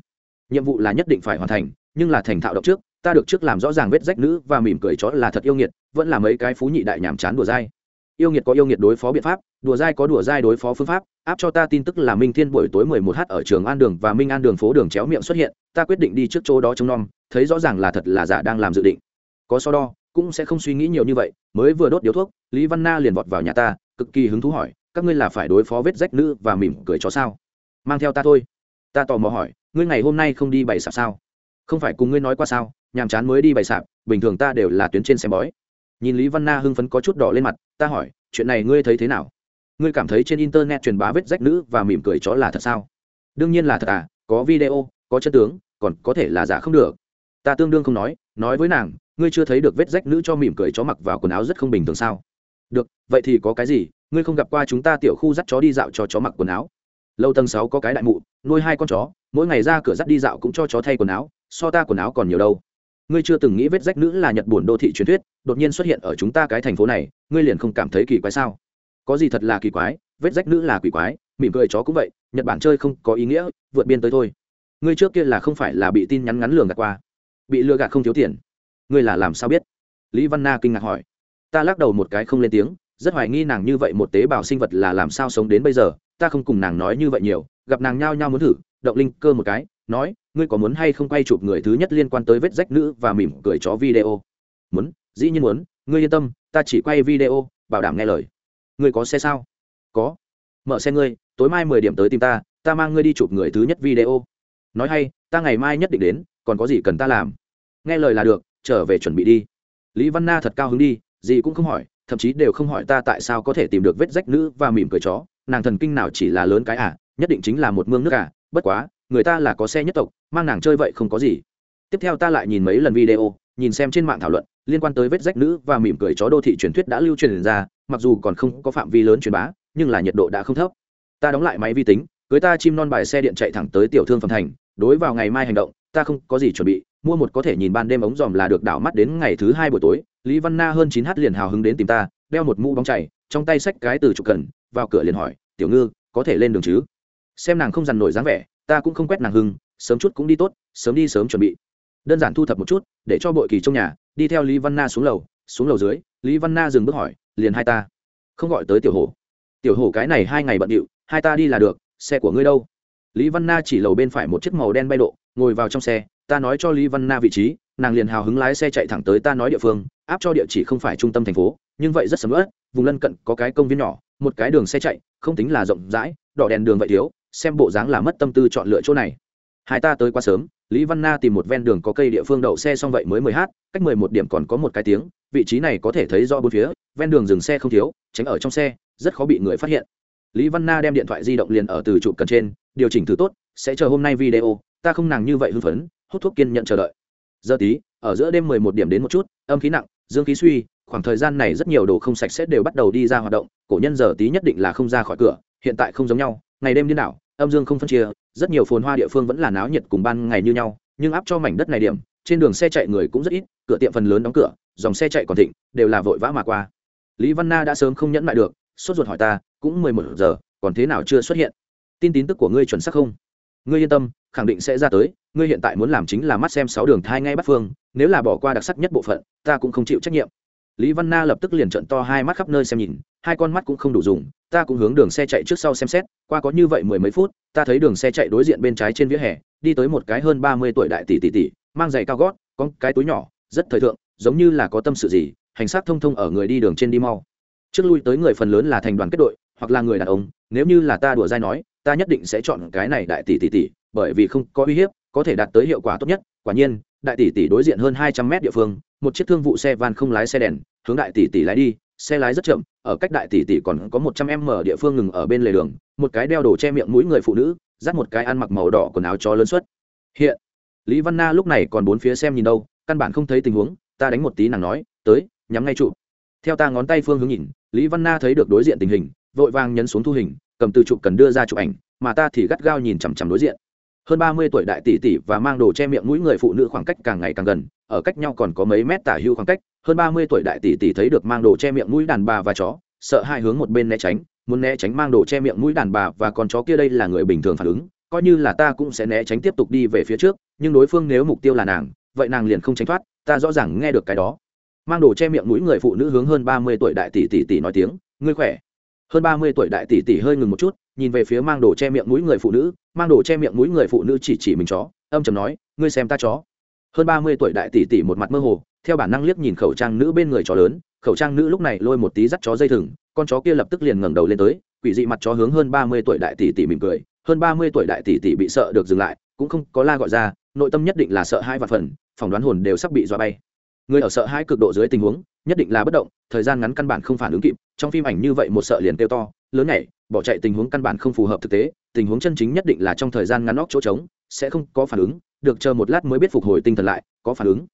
S1: nhiệm vụ là nhất định phải hoàn thành, nhưng là thành thạo động trước, ta được trước làm rõ ràng vết rách nữ và mỉm cười chó là thật yêu nghiệt, vẫn là mấy cái phú nhị đại nhàm chán đùa dai yêu nghiệt có yêu nghiệt đối phó biện pháp, đùa dai có đùa dai đối phó phương pháp, áp cho ta tin tức là minh thiên buổi tối mười một h ở trường an đường và minh an đường phố đường chéo miệng xuất hiện, ta quyết định đi trước chỗ đó trông nom, thấy rõ ràng là thật là giả đang làm dự định có so đo cũng sẽ không suy nghĩ nhiều như vậy, mới vừa đốt điếu thuốc, lý văn na liền vọt vào nhà ta, cực kỳ hứng thú hỏi, các ngươi là phải đối phó vết rách nữ và mỉm cười chó sao? Mang theo ta thôi. Ta tò mò hỏi, ngươi ngày hôm nay không đi bày sạp sao? Không phải cùng ngươi nói qua sao, nhàm chán mới đi bày sạp, bình thường ta đều là tuyến trên xem bói. Nhìn lý văn na hưng phấn có chút đỏ lên mặt, ta hỏi, chuyện này ngươi thấy thế nào? Ngươi cảm thấy trên internet truyền bá vết rách nữ và mỉm cười chó là thật sao? Đương nhiên là thật à có video, có chân tướng, còn có thể là giả không được. Ta tương đương không nói nói với nàng ngươi chưa thấy được vết rách nữ cho mỉm cười chó mặc vào quần áo rất không bình thường sao? Được, vậy thì có cái gì? Ngươi không gặp qua chúng ta tiểu khu dắt chó đi dạo cho chó mặc quần áo. Lâu tầng sáu có cái đại mụ, nuôi hai con chó, mỗi ngày ra cửa dắt đi dạo cũng cho chó thay quần áo, so ta quần áo còn nhiều đâu. Ngươi chưa từng nghĩ vết rách nữ là nhật buồn đô thị truyền thuyết, đột nhiên xuất hiện ở chúng ta cái thành phố này, ngươi liền không cảm thấy kỳ quái sao? Có gì thật là kỳ quái, vết rách nữ là quỷ quái, mỉm cười chó cũng vậy, nhật bản chơi không có ý nghĩa, vượt biên tới thôi. Ngươi trước kia là không phải là bị tin nhắn ngắn lường gạt qua, bị lừa gạt không thiếu tiền ngươi là làm sao biết? Lý văn na kinh ngạc hỏi. Ta lắc đầu một cái không lên tiếng, rất hoài nghi nàng như vậy một tế bào sinh vật là làm sao sống đến bây giờ, ta không cùng nàng nói như vậy nhiều, gặp nàng nhao nhao muốn thử, động linh cơ một cái, nói, ngươi có muốn hay không quay chụp người thứ nhất liên quan tới vết rách nữ và mỉm cười chó video? Muốn, dĩ nhiên muốn, ngươi yên tâm, ta chỉ quay video, bảo đảm nghe lời. Ngươi có xe sao? Có. Mở xe ngươi, tối mai mười điểm tới tìm ta ta mang ngươi đi chụp người thứ nhất video. Nói hay, ta ngày mai nhất định đến, còn có gì cần ta làm? Nghe lời là được trở về chuẩn bị đi. Lý văn na thật cao hứng đi gì cũng không hỏi, thậm chí đều không hỏi ta tại sao có thể tìm được vết rách nữ và mỉm cười chó. Nàng thần kinh nào chỉ là lớn cái à nhất định chính là một mương nước à bất quá, người ta là có xe nhất tộc, mang nàng chơi vậy không có gì. Tiếp theo ta lại nhìn mấy lần video, nhìn xem trên mạng thảo luận, liên quan tới vết rách nữ và mỉm cười chó đô thị truyền thuyết đã lưu truyền ra, mặc dù còn không có phạm vi lớn truyền bá, nhưng là nhiệt độ đã không thấp. Ta đóng lại máy vi tính, cưới ta chim non bài xe điện chạy thẳng tới tiểu thương phẩm thành, đối vào ngày mai hành động, ta không có gì chuẩn bị mua một có thể nhìn ban đêm ống dòm là được đảo mắt đến ngày thứ hai buổi tối, lý văn na hơn chín h liền hào hứng đến tìm ta, đeo một mũ bóng chảy trong tay xách cái từ trục cần, vào cửa liền hỏi, tiểu ngư, có thể lên đường chứ? Xem nàng không dằn nổi dáng vẻ, ta cũng không quét nàng hưng, sớm chút cũng đi tốt, sớm đi sớm chuẩn bị. Đơn giản thu thập một chút, để cho bội kỳ trong nhà, đi theo lý văn na xuống lầu xuống lầu dưới, lý văn na dừng bước hỏi, liền hai ta? Không gọi tới tiểu hổ. Tiểu hổ, cái này hai ngày bận điệu, hai ta đi là được, xe của ngươi đâu? Lý văn na chỉ lầu bên phải một chiếc màu đen bay độ, ngồi vào trong xe ta nói cho lý văn na vị trí, nàng liền hào hứng lái xe chạy thẳng tới ta nói địa phương, áp cho địa chỉ không phải trung tâm thành phố, nhưng vậy rất sầm ớt vùng lân cận có cái công viên nhỏ, một cái đường xe chạy, không tính là rộng rãi, đỏ đèn đường vậy thiếu, xem bộ dáng là mất tâm tư chọn lựa chỗ này. Hai ta tới quá sớm, lý văn na tìm một ven đường có cây địa phương đậu xe xong vậy mới mười h cách mười một điểm còn có một cái tiếng, vị trí này có thể thấy rõ bốn phía, ven đường dừng xe không thiếu, tránh ở trong xe, rất khó bị người phát hiện. Lý văn na đem điện thoại di động liền ở từ trụ cần trên, điều chỉnh thử tốt, sẽ chờ hôm nay video, ta không nàng như vậy hưng phấn hút thuốc kiên nhận chờ đợi. Giờ tí, ở giữa đêm mười một điểm đến một chút, âm khí nặng, dương khí suy, khoảng thời gian này rất nhiều đồ không sạch sẽ đều bắt đầu đi ra hoạt động, cổ nhân giờ tí nhất định là không ra khỏi cửa, hiện tại không giống nhau, ngày đêm điên đảo, âm dương không phân chia, rất nhiều phồn hoa địa phương vẫn là náo nhiệt cùng ban ngày như nhau, nhưng áp cho mảnh đất này điểm, trên đường xe chạy người cũng rất ít, cửa tiệm phần lớn đóng cửa, dòng xe chạy còn thịnh, đều là vội vã mà qua. Lý văn na đã sớm không nhẫn lại được, sốt ruột hỏi ta, cũng mười một giờ, còn thế nào chưa xuất hiện? Tin tín tức của ngươi chuẩn xác không? Ngươi yên tâm, khẳng định sẽ ra tới ngươi hiện tại muốn làm chính là mắt xem sáu đường thai ngay bắt phương, nếu là bỏ qua đặc sắc nhất bộ phận, ta cũng không chịu trách nhiệm. Lý văn na lập tức liền trận to hai mắt khắp nơi xem nhìn, hai con mắt cũng không đủ dùng, ta cũng hướng đường xe chạy trước sau xem xét, qua có như vậy mười mấy phút, ta thấy đường xe chạy đối diện bên trái trên vỉa hè, đi tới một cái hơn ba mươi tuổi đại tỷ tỷ tỷ, mang giày cao gót con cái túi nhỏ, rất thời thượng, giống như là có tâm sự gì, hành xác thông thông ở người đi đường trên đi mau. Trước lui tới người phần lớn là thành đoàn kết đội, hoặc là người đàn ông, nếu như là ta đùa dai nói, ta nhất định sẽ chọn cái này đại tỷ tỷ tỷ, bởi vì không có uy hiếp có thể đạt tới hiệu quả tốt nhất. Quả nhiên, đại tỷ tỷ đối diện hơn hai trăm mét địa phương, một chiếc thương vụ xe van không lái xe đèn, hướng đại tỷ tỷ lái đi, xe lái rất chậm, ở cách đại tỷ tỷ còn có một trăm em mở địa phương ngừng ở bên lề đường, một cái đeo đồ che miệng mũi người phụ nữ, dắt một cái ăn mặc màu đỏ quần áo chó lớn xuất. Hiện, lý văn na lúc này còn bốn phía xem nhìn đâu, căn bản không thấy tình huống, ta đánh một tí nàng nói, tới, nhắm ngay trụ. Theo ta ngón tay phương hướng nhìn, lý văn na thấy được đối diện tình hình, vội vàng nhấn xuống thu hình, cầm từ chụp cần đưa ra chụp ảnh, mà ta thì gắt gao nhìn chằm chằm đối diện hơn ba mươi tuổi đại tỷ tỷ và mang đồ che miệng mũi người phụ nữ khoảng cách càng ngày càng gần, ở cách nhau còn có mấy mét tả hưu khoảng cách, hơn ba mươi tuổi đại tỷ tỷ thấy được mang đồ che miệng mũi đàn bà và chó, sợ hai hướng một bên né tránh, muốn né tránh mang đồ che miệng mũi đàn bà và con chó kia đây là người bình thường phản ứng, coi như là ta cũng sẽ né tránh tiếp tục đi về phía trước, nhưng đối phương nếu mục tiêu là nàng, vậy nàng liền không tránh thoát, ta rõ ràng nghe được cái đó. Mang đồ che miệng mũi người phụ nữ hướng hơn ba mươi tuổi đại tỷ tỷ tỷ nói tiếng, ngươi khỏe? Hơn ba mươi tuổi đại tỷ tỷ hơi ngừng một chút nhìn về phía mang đồ che miệng mũi người phụ nữ, mang đồ che miệng mũi người phụ nữ chỉ chỉ mình chó, âm chầm nói, ngươi xem ta chó. Hơn ba mươi tuổi đại tỷ tỷ một mặt mơ hồ, theo bản năng liếc nhìn khẩu trang nữ bên người chó lớn, khẩu trang nữ lúc này lôi một tí dắt chó dây thừng, con chó kia lập tức liền ngẩng đầu lên tới, quỷ dị mặt chó hướng hơn ba mươi tuổi đại tỷ tỷ mỉm cười, hơn ba mươi tuổi đại tỷ tỷ bị sợ được dừng lại, cũng không có la gọi ra, nội tâm nhất định là sợ hai vạn phần phỏng đoán hồn đều sắp bị dọa bay. Người ở sợ hai cực độ dưới tình huống, nhất định là bất động, thời gian ngắn căn bản không phản ứng kịp, trong phim ảnh như vậy một sợ liền kêu to lớn nhảy, bỏ chạy tình huống căn bản không phù hợp thực tế, tình huống chân chính nhất định là trong thời gian ngắn óc chỗ trống, sẽ không có phản ứng, được chờ một lát mới biết phục hồi tinh thần lại, có phản ứng.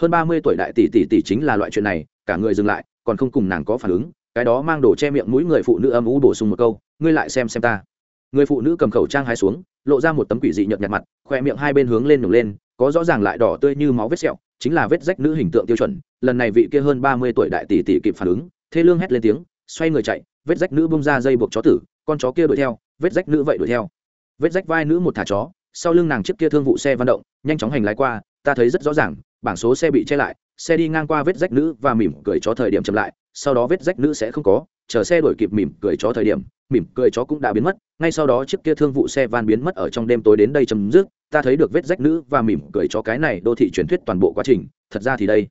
S1: Hơn ba mươi tuổi đại tỷ tỷ tỷ chính là loại chuyện này, cả người dừng lại, còn không cùng nàng có phản ứng, cái đó mang đồ che miệng mũi người phụ nữ âm u bổ sung một câu, ngươi lại xem xem ta. Người phụ nữ cầm khẩu trang hai xuống, lộ ra một tấm quỷ dị nhợt nhạt mặt khoe miệng hai bên hướng lên nhổng lên, có rõ ràng lại đỏ tươi như máu vết sẹo, chính là vết rách nữ hình tượng tiêu chuẩn. Lần này vị kia hơn ba mươi tuổi đại tỷ tỷ kịp phản ứng thế lương hét lên tiếng, xoay người chạy vết rách nữ bung ra dây buộc chó tử, con chó kia đuổi theo, vết rách nữ vậy đuổi theo. Vết rách vai nữ một thả chó, sau lưng nàng chiếc kia thương vụ xe văn động, nhanh chóng hành lái qua, ta thấy rất rõ ràng, bảng số xe bị che lại, xe đi ngang qua vết rách nữ và mỉm cười chó thời điểm chậm lại, sau đó vết rách nữ sẽ không có, chờ xe đổi kịp mỉm cười chó thời điểm, mỉm cười chó cũng đã biến mất, ngay sau đó chiếc kia thương vụ xe van biến mất ở trong đêm tối đến đây chấm dứt, ta thấy được vết rách nữ và mỉm cười chó cái này đô thị truyền thuyết toàn bộ quá trình, thật ra thì đây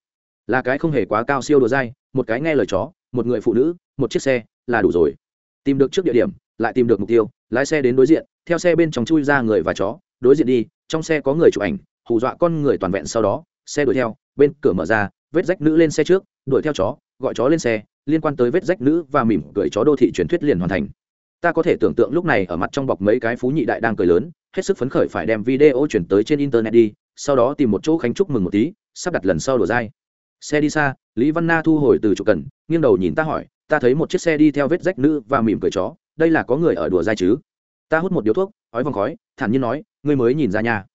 S1: là cái không hề quá cao siêu đồ dai, một cái nghe lời chó, một người phụ nữ, một chiếc xe là đủ rồi. Tìm được trước địa điểm, lại tìm được mục tiêu, lái xe đến đối diện, theo xe bên trong chui ra người và chó, đối diện đi, trong xe có người chụp ảnh, hù dọa con người toàn vẹn sau đó, xe đuổi theo, bên cửa mở ra, vết rách nữ lên xe trước, đuổi theo chó, gọi chó lên xe, liên quan tới vết rách nữ và mỉm cười chó đô thị truyền thuyết liền hoàn thành. Ta có thể tưởng tượng lúc này ở mặt trong bọc mấy cái phú nhị đại đang cười lớn, hết sức phấn khởi phải đem video chuyển tới trên internet đi, sau đó tìm một chỗ khánh chúc mừng một tí, sắp đặt lần sau đổ dai. Xe đi xa, lý văn na thu hồi từ chỗ cần, nghiêng đầu nhìn ta hỏi ta thấy một chiếc xe đi theo vết rách nữ và mỉm cười chó, đây là có người ở đùa dai chứ? Ta hút một điếu thuốc, ói vòng khói, thản nhiên nói, ngươi mới nhìn ra nhà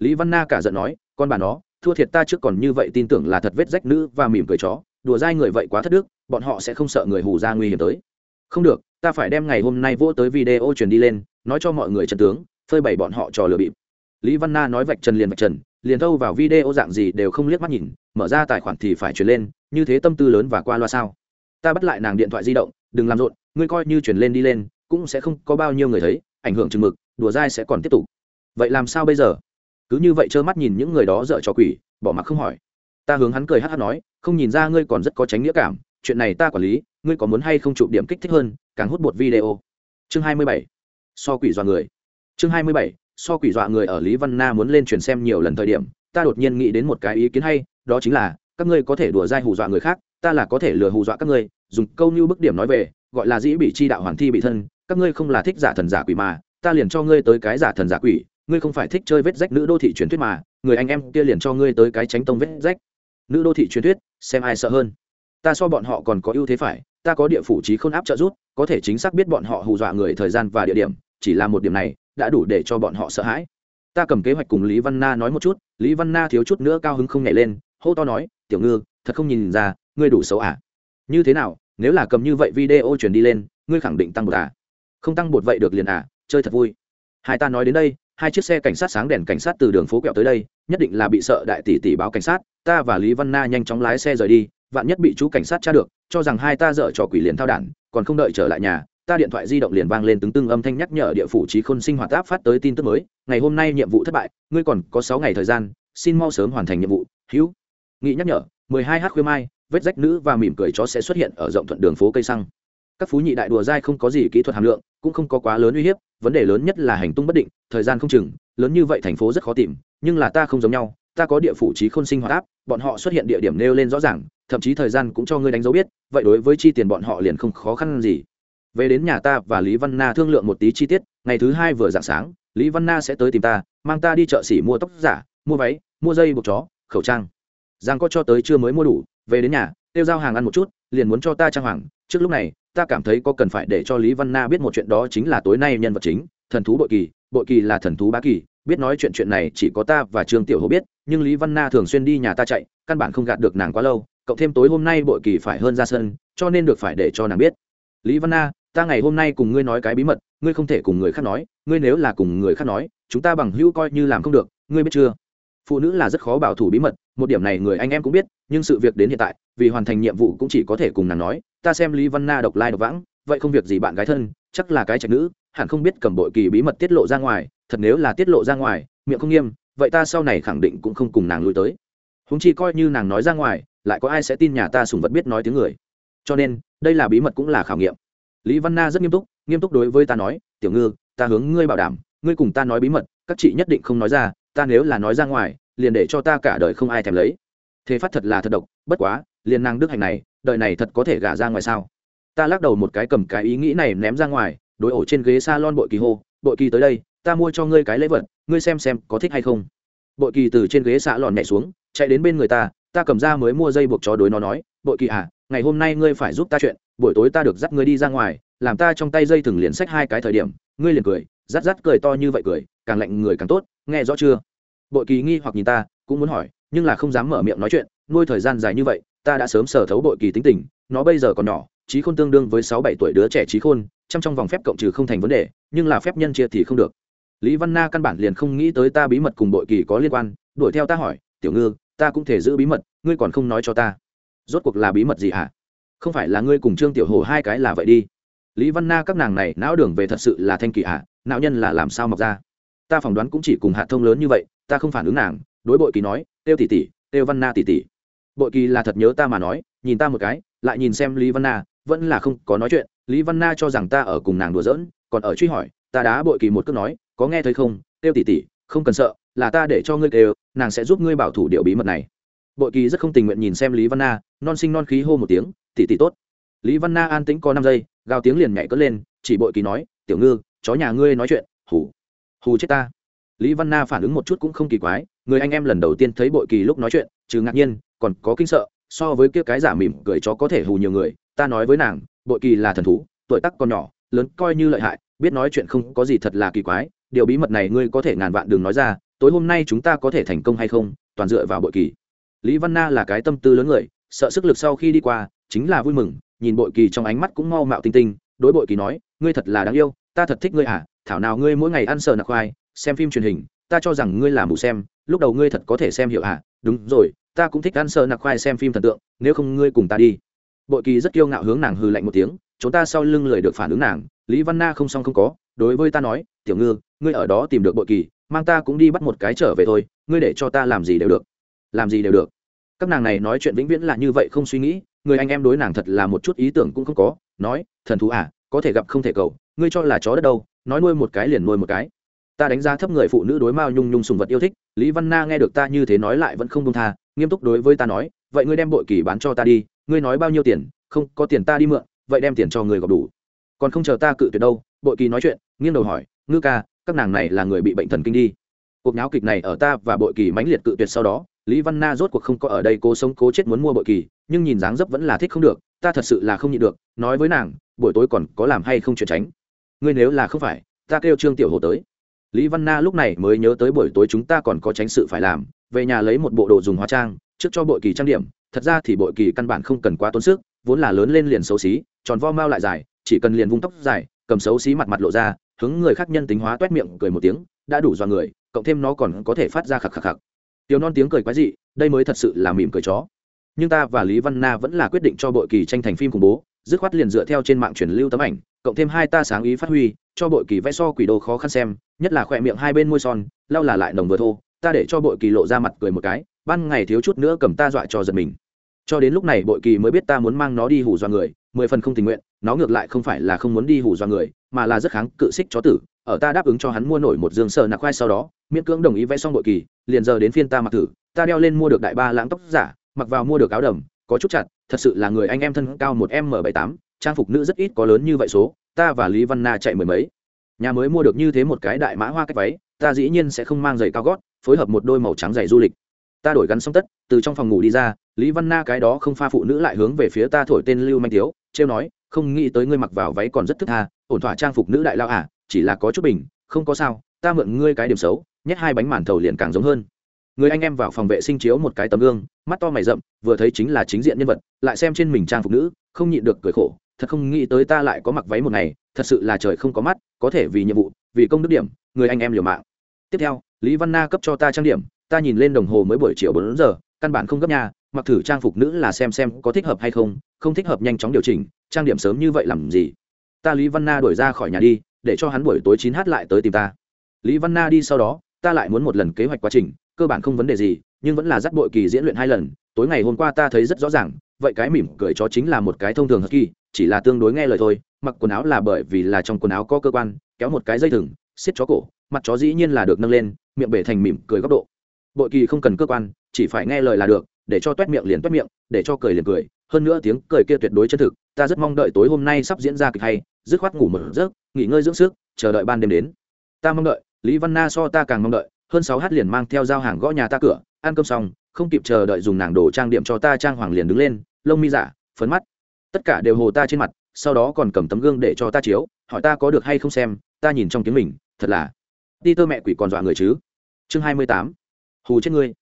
S1: lý văn na cả giận nói, con bà nó, thua thiệt ta trước còn như vậy tin tưởng là thật vết rách nữ và mỉm cười chó, đùa dai người vậy quá thất đức, bọn họ sẽ không sợ người hù ra nguy hiểm tới. Không được, ta phải đem ngày hôm nay vô tới video truyền đi lên, nói cho mọi người trận tướng, phơi bày bọn họ trò lừa bịp. Lý văn na nói vạch trần liền vạch trần, liền thâu vào video dạng gì đều không liếc mắt nhìn, mở ra tài khoản thì phải truyền lên, như thế tâm tư lớn và qua loa sao? Ta bắt lại nàng điện thoại di động, đừng làm rộn, ngươi coi như chuyển lên đi lên, cũng sẽ không có bao nhiêu người thấy, ảnh hưởng chừng mực, đùa dai sẽ còn tiếp tục. Vậy làm sao bây giờ? Cứ như vậy trơ mắt nhìn những người đó dợ trò quỷ, bỏ mặc không hỏi. Ta hướng hắn cười hát hát nói, không nhìn ra ngươi còn rất có tránh nghĩa cảm, chuyện này ta quản lý, ngươi có muốn hay không chụp điểm kích thích hơn, càng hút bột video. Chương hai mươi bảy, so quỷ dọa người. Chương hai mươi bảy, so quỷ dọa người ở lý văn na muốn lên truyền xem nhiều lần thời điểm, ta đột nhiên nghĩ đến một cái ý kiến hay, đó chính là, các ngươi có thể đùa dai hù dọa người khác ta là có thể lừa hù dọa các ngươi dùng câu như bức điểm nói về gọi là dĩ bị chi đạo hoàn thi bị thân các ngươi không là thích giả thần giả quỷ mà ta liền cho ngươi tới cái giả thần giả quỷ ngươi không phải thích chơi vết rách nữ đô thị truyền thuyết mà người anh em kia liền cho ngươi tới cái tránh tông vết rách. Nữ đô thị truyền thuyết xem ai sợ hơn. Ta so bọn họ còn có ưu thế phải ta có địa phủ trí không áp trợ rút, có thể chính xác biết bọn họ hù dọa người thời gian và địa điểm chỉ là một điểm này đã đủ để cho bọn họ sợ hãi. Ta cầm kế hoạch cùng lý văn na nói một chút lý văn na thiếu chút nữa cao hứng không nhảy lên hô to nói tiểu ngư thật không nhìn ra, ngươi đủ xấu à? Như thế nào, nếu là cầm như vậy video truyền đi lên, ngươi khẳng định tăng bột à? Không tăng bột vậy được liền à chơi thật vui. Hai ta nói đến đây, hai chiếc xe cảnh sát sáng đèn cảnh sát từ đường phố kẹo tới đây, nhất định là bị sợ đại tỷ tỷ báo cảnh sát, ta và lý văn na nhanh chóng lái xe rời đi, vạn nhất bị chú cảnh sát tra được, cho rằng hai ta dở trò quỷ liền thao đản, còn không đợi trở lại nhà, ta điện thoại di động liền vang lên từng tưng âm thanh nhắc nhở địa phủ trí khôn sinh hoạt áp phát tới tin tức mới, ngày hôm nay nhiệm vụ thất bại, ngươi còn có sáu ngày thời gian, xin mau sớm hoàn thành nhiệm vụ, hữu. Nghị nhắc nhở mười hai h khuya mai, vết rách nữ và mỉm cười chó sẽ xuất hiện ở rộng thuận đường phố cây xăng. Các phú nhị đại đùa dai không có gì kỹ thuật hàm lượng, cũng không có quá lớn uy hiếp, vấn đề lớn nhất là hành tung bất định, thời gian không chừng, lớn như vậy thành phố rất khó tìm, nhưng là ta không giống nhau, ta có địa phủ trí khôn sinh hoạt áp, bọn họ xuất hiện địa điểm nêu lên rõ ràng, thậm chí thời gian cũng cho ngươi đánh dấu biết, vậy đối với chi tiền bọn họ liền không khó khăn gì. Về đến nhà ta và lý văn na thương lượng một tí chi tiết, ngày thứ hai vừa dạng sáng, lý văn na sẽ tới tìm ta, mang ta đi chợ xỉ mua tóc giả, mua váy, mua dây buộc chó, khẩu trang giang có cho tới chưa mới mua đủ, về đến nhà, tiêu giao hàng ăn một chút, liền muốn cho ta trang hoàng. Trước lúc này, ta cảm thấy có cần phải để cho lý văn na biết một chuyện đó chính là tối nay nhân vật chính, thần thú bội kỳ. Bội kỳ là thần thú bá kỳ, biết nói chuyện chuyện này chỉ có ta và trương tiểu hồ biết, nhưng lý văn na thường xuyên đi nhà ta chạy, căn bản không gạt được nàng quá lâu. Cộng thêm tối hôm nay bội kỳ phải hơn ra sân, cho nên được phải để cho nàng biết. Lý văn na, ta ngày hôm nay cùng ngươi nói cái bí mật, ngươi không thể cùng người khác nói, ngươi nếu là cùng người khác nói, chúng ta bằng hữu coi như làm không được, ngươi biết chưa? Phụ nữ là rất khó bảo thủ bí mật, một điểm này người anh em cũng biết, nhưng sự việc đến hiện tại, vì hoàn thành nhiệm vụ cũng chỉ có thể cùng nàng nói, ta xem lý văn na độc lai độc vãng, vậy không việc gì bạn gái thân, chắc là cái trạch nữ, hẳn không biết cầm bội kỳ bí mật tiết lộ ra ngoài, thật nếu là tiết lộ ra ngoài, miệng không nghiêm, vậy ta sau này khẳng định cũng không cùng nàng lui tới. Húng chi coi như nàng nói ra ngoài, lại có ai sẽ tin nhà ta sùng vật biết nói tiếng người. Cho nên, đây là bí mật cũng là khảo nghiệm. Lý văn na rất nghiêm túc nghiêm túc đối với ta nói, tiểu ngư, ta hướng ngươi bảo đảm, ngươi cùng ta nói bí mật, các chị nhất định không nói ra, ta nếu là nói ra ngoài liền để cho ta cả đời không ai thèm lấy. Thế phát thật là thật độc, bất quá, liền nàng đức hạnh này, đời này thật có thể gả ra ngoài sao? Ta lắc đầu một cái cầm cái ý nghĩ này ném ra ngoài, đối ổ trên ghế s a lon bội kỳ hô, bội kỳ tới đây, ta mua cho ngươi cái lễ vật, ngươi xem xem có thích hay không. Bội kỳ từ trên ghế xạ lòn nhẹ xuống, chạy đến bên người ta ta cầm ra mới mua dây buộc chó đối nó nói, bội kỳ à ngày hôm nay ngươi phải giúp ta chuyện, buổi tối ta được dắt ngươi đi ra ngoài, làm ta trong tay dây thừng liền sách hai cái thời điểm. Ngươi liền cười, rắt rắt cười to như vậy cười, càng lạnh người càng tốt, nghe rõ chưa? Bội kỳ nghi hoặc nhìn ta, cũng muốn hỏi, nhưng là không dám mở miệng nói chuyện, nuôi thời gian dài như vậy, ta đã sớm sở thấu bội kỳ tính tình, nó bây giờ còn nhỏ, trí khôn tương đương với sáu bảy tuổi đứa trẻ trí khôn, chăm trong vòng phép cộng trừ không thành vấn đề, nhưng là phép nhân chia thì không được. Lý văn na căn bản liền không nghĩ tới ta bí mật cùng bội kỳ có liên quan, đuổi theo ta hỏi, tiểu ngư, ta cũng thể giữ bí mật, ngươi còn không nói cho ta. Rốt cuộc là bí mật gì hả? Không phải là ngươi cùng trương tiểu hồ hai cái là vậy đi. Lý văn na các nàng này não đường về thật sự là thanh kỳ hả? Não nhân là làm sao mọc ra? Ta phỏng đoán cũng chỉ cùng hạ thông lớn như vậy, ta không phản ứng nàng, đối bội kỳ nói, têu tỷ tỷ, têu văn na tỷ tỷ. Bội kỳ là thật nhớ ta mà nói, nhìn ta một cái, lại nhìn xem lý văn na, vẫn là không có nói chuyện. Lý văn na cho rằng ta ở cùng nàng đùa giỡn, còn ở truy hỏi, ta đá bội kỳ một cước nói, có nghe thấy không? Têu tỷ tỷ, không cần sợ, là ta để cho ngươi kêu, nàng sẽ giúp ngươi bảo thủ điệu bí mật này. Bội kỳ rất không tình nguyện nhìn xem lý văn na, non sinh non khí hô một tiếng, tỷ tỷ tốt. Lý văn na an tĩnh có năm giây, gào tiếng liền nhảy cất lên, chỉ bội kỳ nói, tiểu ngư, chó nhà ngươi nói chuyện, hủ hù chết ta. Lý văn na phản ứng một chút cũng không kỳ quái, người anh em lần đầu tiên thấy bội kỳ lúc nói chuyện, trừ ngạc nhiên, còn có kinh sợ, so với kia cái giả mỉm cười chó có thể hù nhiều người, ta nói với nàng, bội kỳ là thần thú, tuổi tắc còn nhỏ, lớn coi như lợi hại, biết nói chuyện không có gì thật là kỳ quái, điều bí mật này ngươi có thể ngàn vạn đường nói ra, tối hôm nay chúng ta có thể thành công hay không, toàn dựa vào bội kỳ. Lý văn na là cái tâm tư lớn người, sợ sức lực sau khi đi qua, chính là vui mừng, nhìn bội kỳ trong ánh mắt cũng mau mạo tinh tinh, đối bội kỳ nói, ngươi thật là đáng yêu, ta thật thích ngươi à thảo nào ngươi mỗi ngày ăn sờ nạc khoai, xem phim truyền hình, ta cho rằng ngươi là mù xem, lúc đầu ngươi thật có thể xem hiểu à? Đúng rồi, ta cũng thích ăn sờ nạc khoai xem phim thần tượng, nếu không ngươi cùng ta đi. Bội kỳ rất kiêu ngạo hướng nàng hư lạnh một tiếng, chúng ta sau lưng lười được phản ứng nàng, lý văn na không xong không có, đối với ta nói, tiểu ngư, ngươi ở đó tìm được bội kỳ, mang ta cũng đi bắt một cái trở về thôi, ngươi để cho ta làm gì đều được. Làm gì đều được? Các nàng này nói chuyện vĩnh viễn là như vậy không suy nghĩ, người anh em đối nàng thật là một chút ý tưởng cũng không có, nói, thần thú à có thể gặp không thể cầu, ngươi cho là chó đất đâu nói nuôi một cái liền nuôi một cái. Ta đánh giá thấp người phụ nữ đối mao nhung nhung sùng vật yêu thích, lý văn na nghe được ta như thế nói lại vẫn không công tha, nghiêm túc đối với ta nói, vậy ngươi đem bội kỳ bán cho ta đi, ngươi nói bao nhiêu tiền, không, có tiền ta đi mượn, vậy đem tiền cho người gọp đủ. Còn không chờ ta cự tuyệt đâu, bội kỳ nói chuyện, nghiêng đầu hỏi, ngư ca, các nàng này là người bị bệnh thần kinh đi. Cuộc nháo kịch này ở ta và bội kỳ mãnh liệt cự tuyệt sau đó, lý văn na rốt cuộc không có ở đây cố sống cố chết muốn mua bội kỳ, nhưng nhìn dáng dấp vẫn là thích không được, ta thật sự là không nhịn được, nói với nàng, buổi tối còn có làm hay không chuyện tránh? Ngươi nếu là không phải, ta kêu trương tiểu hồ tới. Lý văn na lúc này mới nhớ tới buổi tối chúng ta còn có tránh sự phải làm, về nhà lấy một bộ đồ dùng hóa trang, trước cho bội kỳ trang điểm, thật ra thì bội kỳ căn bản không cần quá tốn sức, vốn là lớn lên liền xấu xí, tròn vo mao lại dài, chỉ cần liền vung tóc dài, cầm xấu xí mặt mặt lộ ra, hướng người khác nhân tính hóa toét miệng, cười một tiếng, đã đủ do người, cộng thêm nó còn có thể phát ra khạc khạc khạc. Tiểu non tiếng cười quái dị, đây mới thật sự là mỉm cười chó. Nhưng ta và lý văn na vẫn là quyết định cho bội kỳ tranh thành phim khủng bố, dứt khoát liền dựa theo trên mạng truyền lưu tấm ảnh cộng thêm hai ta sáng ý phát huy, cho bội kỳ vẽ so quỷ đồ khó khăn xem, nhất là khỏe miệng hai bên môi son, lau là lại nồng vừa thô, ta để cho bội kỳ lộ ra mặt cười một cái, ban ngày thiếu chút nữa cầm ta dọa cho giật mình. Cho đến lúc này bội kỳ mới biết ta muốn mang nó đi hủ do người, mười phần không tình nguyện, nó ngược lại không phải là không muốn đi hù do người, mà là rất kháng cự xích chó tử, ở ta đáp ứng cho hắn mua nổi một dương sờ nạc khoai sau đó, miễn cưỡng đồng ý vẽ xong bội kỳ, liền giờ đến phiên ta mặc thử, ta đeo lên mua được đại ba lãng tóc giả, mặc vào mua được áo đầm, có chút chặt, thật sự là người anh em thân cao một m bảy tám trang phục nữ rất ít có lớn như vậy số, ta và lý văn na chạy mười mấy. Nhà mới mua được như thế một cái đại mã hoa cách váy, ta dĩ nhiên sẽ không mang giày cao gót, phối hợp một đôi màu trắng giày du lịch. Ta đổi gắn xong tất, từ trong phòng ngủ đi ra, lý văn na cái đó không pha phụ nữ lại hướng về phía ta thổi tên lưu manh tiếu, trêu nói, không nghĩ tới ngươi mặc vào váy còn rất thức tha, ổn thỏa trang phục nữ đại lao à chỉ là có chút bình, không có sao, ta mượn ngươi cái điểm xấu, nhét hai bánh màn thầu liền càng giống hơn. Người anh em vào phòng vệ sinh chiếu một cái tấm gương, mắt to mày rậm, vừa thấy chính là chính diện nhân vật, lại xem trên mình trang phục nữ, không nhịn được cười khổ thật không nghĩ tới ta lại có mặc váy một ngày, thật sự là trời không có mắt, có thể vì nhiệm vụ, vì công đức điểm, người anh em liều mạng. Tiếp theo, lý văn na cấp cho ta trang điểm, ta nhìn lên đồng hồ mới buổi chiều bốn giờ, căn bản không gấp nhà mặc thử trang phục nữ là xem xem có thích hợp hay không không thích hợp nhanh chóng điều chỉnh, trang điểm sớm như vậy làm gì? Ta lý văn na đuổi ra khỏi nhà đi, để cho hắn buổi tối chín h lại tới tìm ta. Lý văn na đi sau đó, ta lại muốn một lần kế hoạch quá trình, cơ bản không vấn đề gì, nhưng vẫn là dắt bội kỳ diễn luyện hai lần, tối ngày hôm qua ta thấy rất rõ ràng, vậy cái mỉm cười chó chính là một cái thông thường hất kỳ chỉ là tương đối nghe lời thôi, mặc quần áo là bởi vì là trong quần áo có cơ quan, kéo một cái dây thừng, xiết chó cổ, mặt chó dĩ nhiên là được nâng lên, miệng bể thành mỉm cười góc độ. Bội kỳ không cần cơ quan, chỉ phải nghe lời là được, để cho t miệng liền t miệng, để cho cười liền cười, hơn nữa tiếng cười kia tuyệt đối chân thực, ta rất mong đợi tối hôm nay sắp diễn ra kịch hay, dứt khoát ngủ một giấc, nghỉ ngơi dưỡng sức, chờ đợi ban đêm đến. Ta mong đợi, lý văn na so ta càng mong đợi, hơn sáu h liền mang theo dao hàng gõ nhà ta cửa, ăn cơm xong, không kịp chờ đợi dùng nàng đồ trang điểm cho ta, trang hoàng liền đứng lên, lông mi giả, phấn mắt tất cả đều hồ ta trên mặt, sau đó còn cầm tấm gương để cho ta chiếu, hỏi ta có được hay không xem, ta nhìn trong tiếng mình, thật là. Đi tơ mẹ quỷ còn dọa người chứ? Chương hai mươi tám. Hù chết ngươi.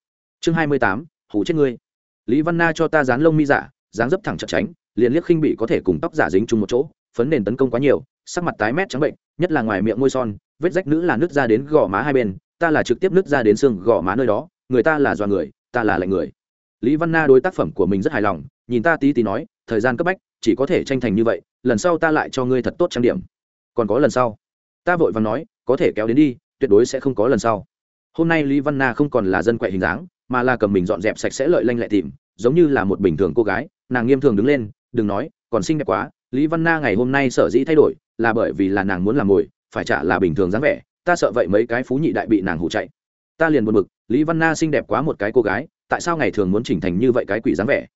S1: Chương hai mươi tám. Hù chết ngươi. Lý văn na cho ta dán lông mi giả, dáng dấp thẳng chặt tránh liền liếc khinh bị có thể cùng tóc giả dính chung một chỗ, phấn nền tấn công quá nhiều, sắc mặt tái mét trắng bệnh, nhất là ngoài miệng môi son, vết rách nữ là nước ra đến gò má hai bên, ta là trực tiếp nước ra đến xương gò má nơi đó, người ta là do người, ta là lạnh người. Lý văn na đối tác phẩm của mình rất hài lòng, nhìn ta tí tí nói thời gian cấp bách, chỉ có thể tranh thành như vậy, lần sau ta lại cho ngươi thật tốt trang điểm. Còn có lần sau. Ta vội vàng nói, có thể kéo đến đi, tuyệt đối sẽ không có lần sau. Hôm nay lý văn na không còn là dân quậy hình dáng, mà là cầm mình dọn dẹp sạch sẽ lợi lanh lẹ tìm, giống như là một bình thường cô gái. Nàng nghiêm thường đứng lên, đừng nói, còn xinh đẹp quá, lý văn na ngày hôm nay sở dĩ thay đổi, là bởi vì là nàng muốn làm ngồi phải trả là bình thường dáng vẻ, ta sợ vậy mấy cái phú nhị đại bị nàng hụ chạy. Ta liền buồn bực, lý văn na xinh đẹp quá một cái cô gái, tại sao ngày thường muốn chỉnh thành như vậy cái quỷ dáng vẻ?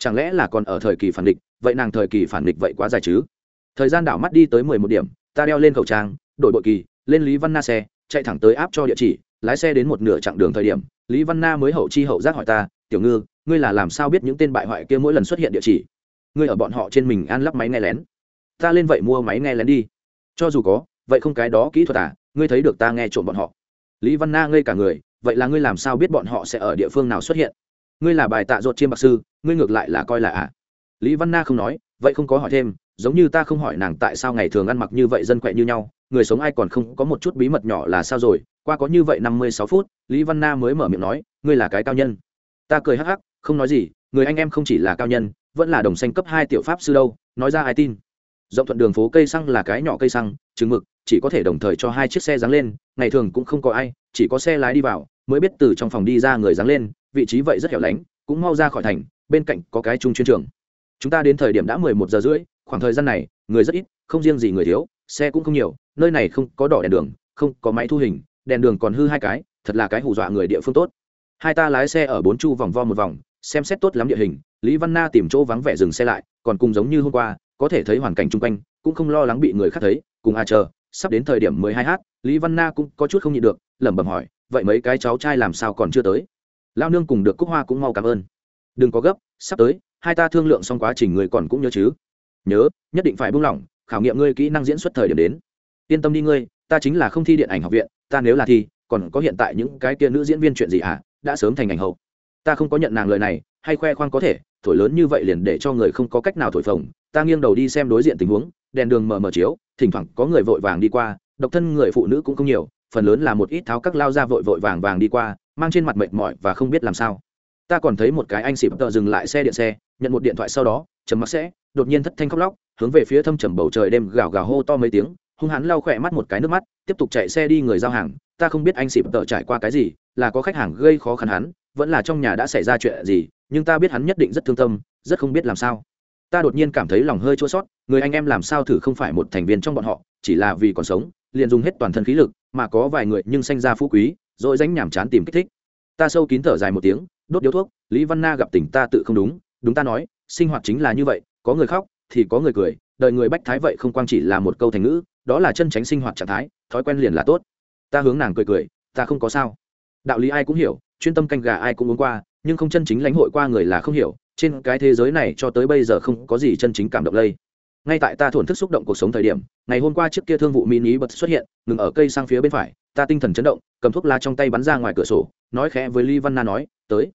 S1: Chẳng lẽ là còn ở thời kỳ phản địch, vậy nàng thời kỳ phản địch vậy quá dài chứ? Thời gian đảo mắt đi tới mười một điểm, ta đeo lên khẩu trang, đổi bội kỳ, lên lý văn na xe, chạy thẳng tới áp cho địa chỉ, lái xe đến một nửa chặng đường thời điểm, lý văn na mới hậu chi hậu giác hỏi ta, tiểu ngư, ngươi là làm sao biết những tên bại hoại kia mỗi lần xuất hiện địa chỉ? Ngươi ở bọn họ trên mình ăn lắp máy nghe lén. Ta lên vậy mua máy nghe lén đi. Cho dù có, vậy không cái đó kỹ thuật à ngươi thấy được ta nghe trộm bọn họ. Lý văn na ngây cả người, vậy là ngươi làm sao biết bọn họ sẽ ở địa phương nào xuất hiện? Ngươi là bài tạ ruột chiêm bạc sư ngươi ngược lại là coi là à? Lý văn na không nói, vậy không có hỏi thêm, giống như ta không hỏi nàng tại sao ngày thường ăn mặc như vậy dân quẹ như nhau, người sống ai còn không có một chút bí mật nhỏ là sao rồi, qua có như vậy năm mươi sáu phút, lý văn na mới mở miệng nói, ngươi là cái cao nhân. Ta cười hắc hắc, không nói gì, người anh em không chỉ là cao nhân, vẫn là đồng xanh cấp hai tiểu pháp sư đâu, nói ra ai tin. Rộng thuận đường phố cây xăng là cái nhỏ cây xăng trứng mực, chỉ có thể đồng thời cho hai chiếc xe dáng lên, ngày thường cũng không có ai, chỉ có xe lái đi vào, mới biết từ trong phòng đi ra người dáng lên, vị trí vậy rất hẻo lánh, cũng mau ra khỏi thành bên cạnh có cái trung chuyên trường. Chúng ta đến thời điểm đã mười một giờ rưỡi, khoảng thời gian này, người rất ít, không riêng gì người thiếu, xe cũng không nhiều, nơi này không có đỏ đèn đường, không có máy thu hình, đèn đường còn hư hai cái, thật là cái hù dọa người địa phương tốt. Hai ta lái xe ở bốn chu vòng vo một vòng, xem xét tốt lắm địa hình, lý văn na tìm chỗ vắng vẻ dừng xe lại, còn cùng giống như hôm qua, có thể thấy hoàn cảnh chung quanh, cũng không lo lắng bị người khác thấy, cùng a chờ, sắp đến thời điểm mười hai h lý văn na cũng có chút không nhịn được, lẩm bẩm hỏi, vậy mấy cái cháu trai làm sao còn chưa tới? Lao nương cùng được cúc hoa cũng mau cảm ơn đừng có gấp, sắp tới, hai ta thương lượng xong quá trình người còn cũng nhớ chứ? Nhớ, nhất định phải buông lỏng, khảo nghiệm ngươi kỹ năng diễn xuất thời điểm đến. Yên tâm đi ngươi, ta chính là không thi điện ảnh học viện, ta nếu là thi, còn có hiện tại những cái kia nữ diễn viên chuyện gì à? đã sớm thành ảnh hậu. Ta không có nhận nàng lời này, hay khoe khoang có thể, thổi lớn như vậy liền để cho người không có cách nào thổi phồng. Ta nghiêng đầu đi xem đối diện tình huống, đèn đường mờ mờ chiếu, thỉnh thoảng có người vội vàng đi qua, độc thân người phụ nữ cũng không nhiều, phần lớn là một ít tháo các lao ra vội vội vàng vàng đi qua, mang trên mặt mệt mỏi và không biết làm sao ta còn thấy một cái anh xịp tợ dừng lại xe điện xe, nhận một điện thoại sau đó chấm mặc sẽ, đột nhiên thất thanh khóc lóc, hướng về phía thâm trầm bầu trời đêm gào gào hô to mấy tiếng, hung hắn lau khỏe mắt một cái nước mắt, tiếp tục chạy xe đi người giao hàng, ta không biết anh xịp tợ trải qua cái gì, là có khách hàng gây khó khăn hắn, vẫn là trong nhà đã xảy ra chuyện gì, nhưng ta biết hắn nhất định rất thương tâm, rất không biết làm sao. Ta đột nhiên cảm thấy lòng hơi chua sót người anh em làm sao thử không phải một thành viên trong bọn họ, chỉ là vì còn sống, liền dùng hết toàn thân khí lực, mà có vài người nhưng sanh ra phú quý, rồi dánh nhàm chán tìm kích thích. Ta sâu kín thở dài một tiếng đốt điếu thuốc, lý văn na gặp tình ta tự không đúng đúng ta nói, sinh hoạt chính là như vậy, có người khóc thì có người cười, đời người bách thái vậy không quang chỉ là một câu thành ngữ, đó là chân tránh sinh hoạt trạng thái, thói quen liền là tốt. Ta hướng nàng cười cười, ta không có sao. Đạo lý ai cũng hiểu, chuyên tâm canh gà ai cũng uống qua, nhưng không chân chính lãnh hội qua người là không hiểu, trên cái thế giới này cho tới bây giờ không có gì chân chính cảm động lây. Ngay tại ta thổn thức xúc động cuộc sống thời điểm, ngày hôm qua chiếc kia thương vụ mini bật xuất hiện, ngừng ở cây sang phía bên phải, ta tinh thần chấn động, cầm thuốc lá trong tay bắn ra ngoài cửa sổ, nói khẽ với Lý văn na nói, tới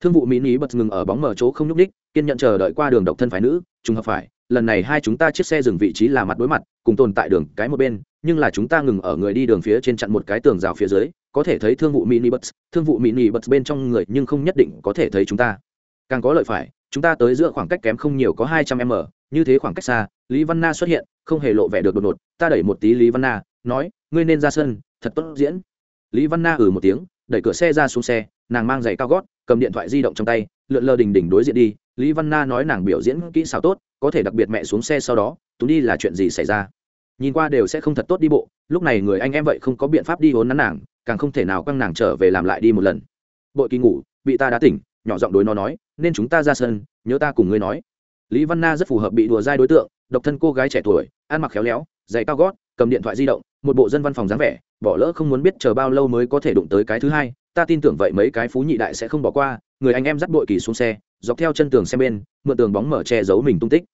S1: thương vụ mỹ ní bật ngừng ở bóng mở chỗ không nhúc ních kiên nhận chờ đợi qua đường độc thân phái nữ, trùng hợp phải, lần này hai chúng ta chiếc xe dừng vị trí là mặt đối mặt, cùng tồn tại đường cái một bên, nhưng là chúng ta ngừng ở người đi đường phía trên chặn một cái tường rào phía dưới, có thể thấy thương vụ mini bus thương vụ mini bus bên trong người nhưng không nhất định có thể thấy chúng ta. Càng có lợi phải, chúng ta tới giữa khoảng cách kém không nhiều có hai trăm m, như thế khoảng cách xa, lý văn na xuất hiện, không hề lộ vẻ được đột ngột, ta đẩy một tí lý văn na, nói, ngươi nên ra sân, thật tốt diễn. Lý văn na ừ một tiếng, đẩy cửa xe ra xuống xe, nàng mang giày cao gót cầm điện thoại di động trong tay, lượn lờ đình đình đối diện đi, lý văn na nói nàng biểu diễn kỹ xảo tốt, có thể đặc biệt mẹ xuống xe sau đó, tú đi là chuyện gì xảy ra? Nhìn qua đều sẽ không thật tốt đi bộ, lúc này người anh em vậy không có biện pháp đi hốn nắn nàng, càng không thể nào căng nàng trở về làm lại đi một lần. Bội kỳ ngủ, bị ta đã tỉnh, nhỏ giọng đối nó nói, nên chúng ta ra sân, nhớ ta cùng ngươi nói. Lý văn na rất phù hợp bị đùa dai đối tượng, độc thân cô gái trẻ tuổi, ăn mặc khéo léo, giày cao gót, cầm điện thoại di động, một bộ dân văn phòng dáng vẻ, bỏ lỡ không muốn biết chờ bao lâu mới có thể đụng tới cái thứ hai ta tin tưởng vậy mấy cái phú nhị đại sẽ không bỏ qua, người anh em dắt bội kỳ xuống xe, dọc theo chân tường xe bên, mượn tường bóng mở che giấu mình tung tích.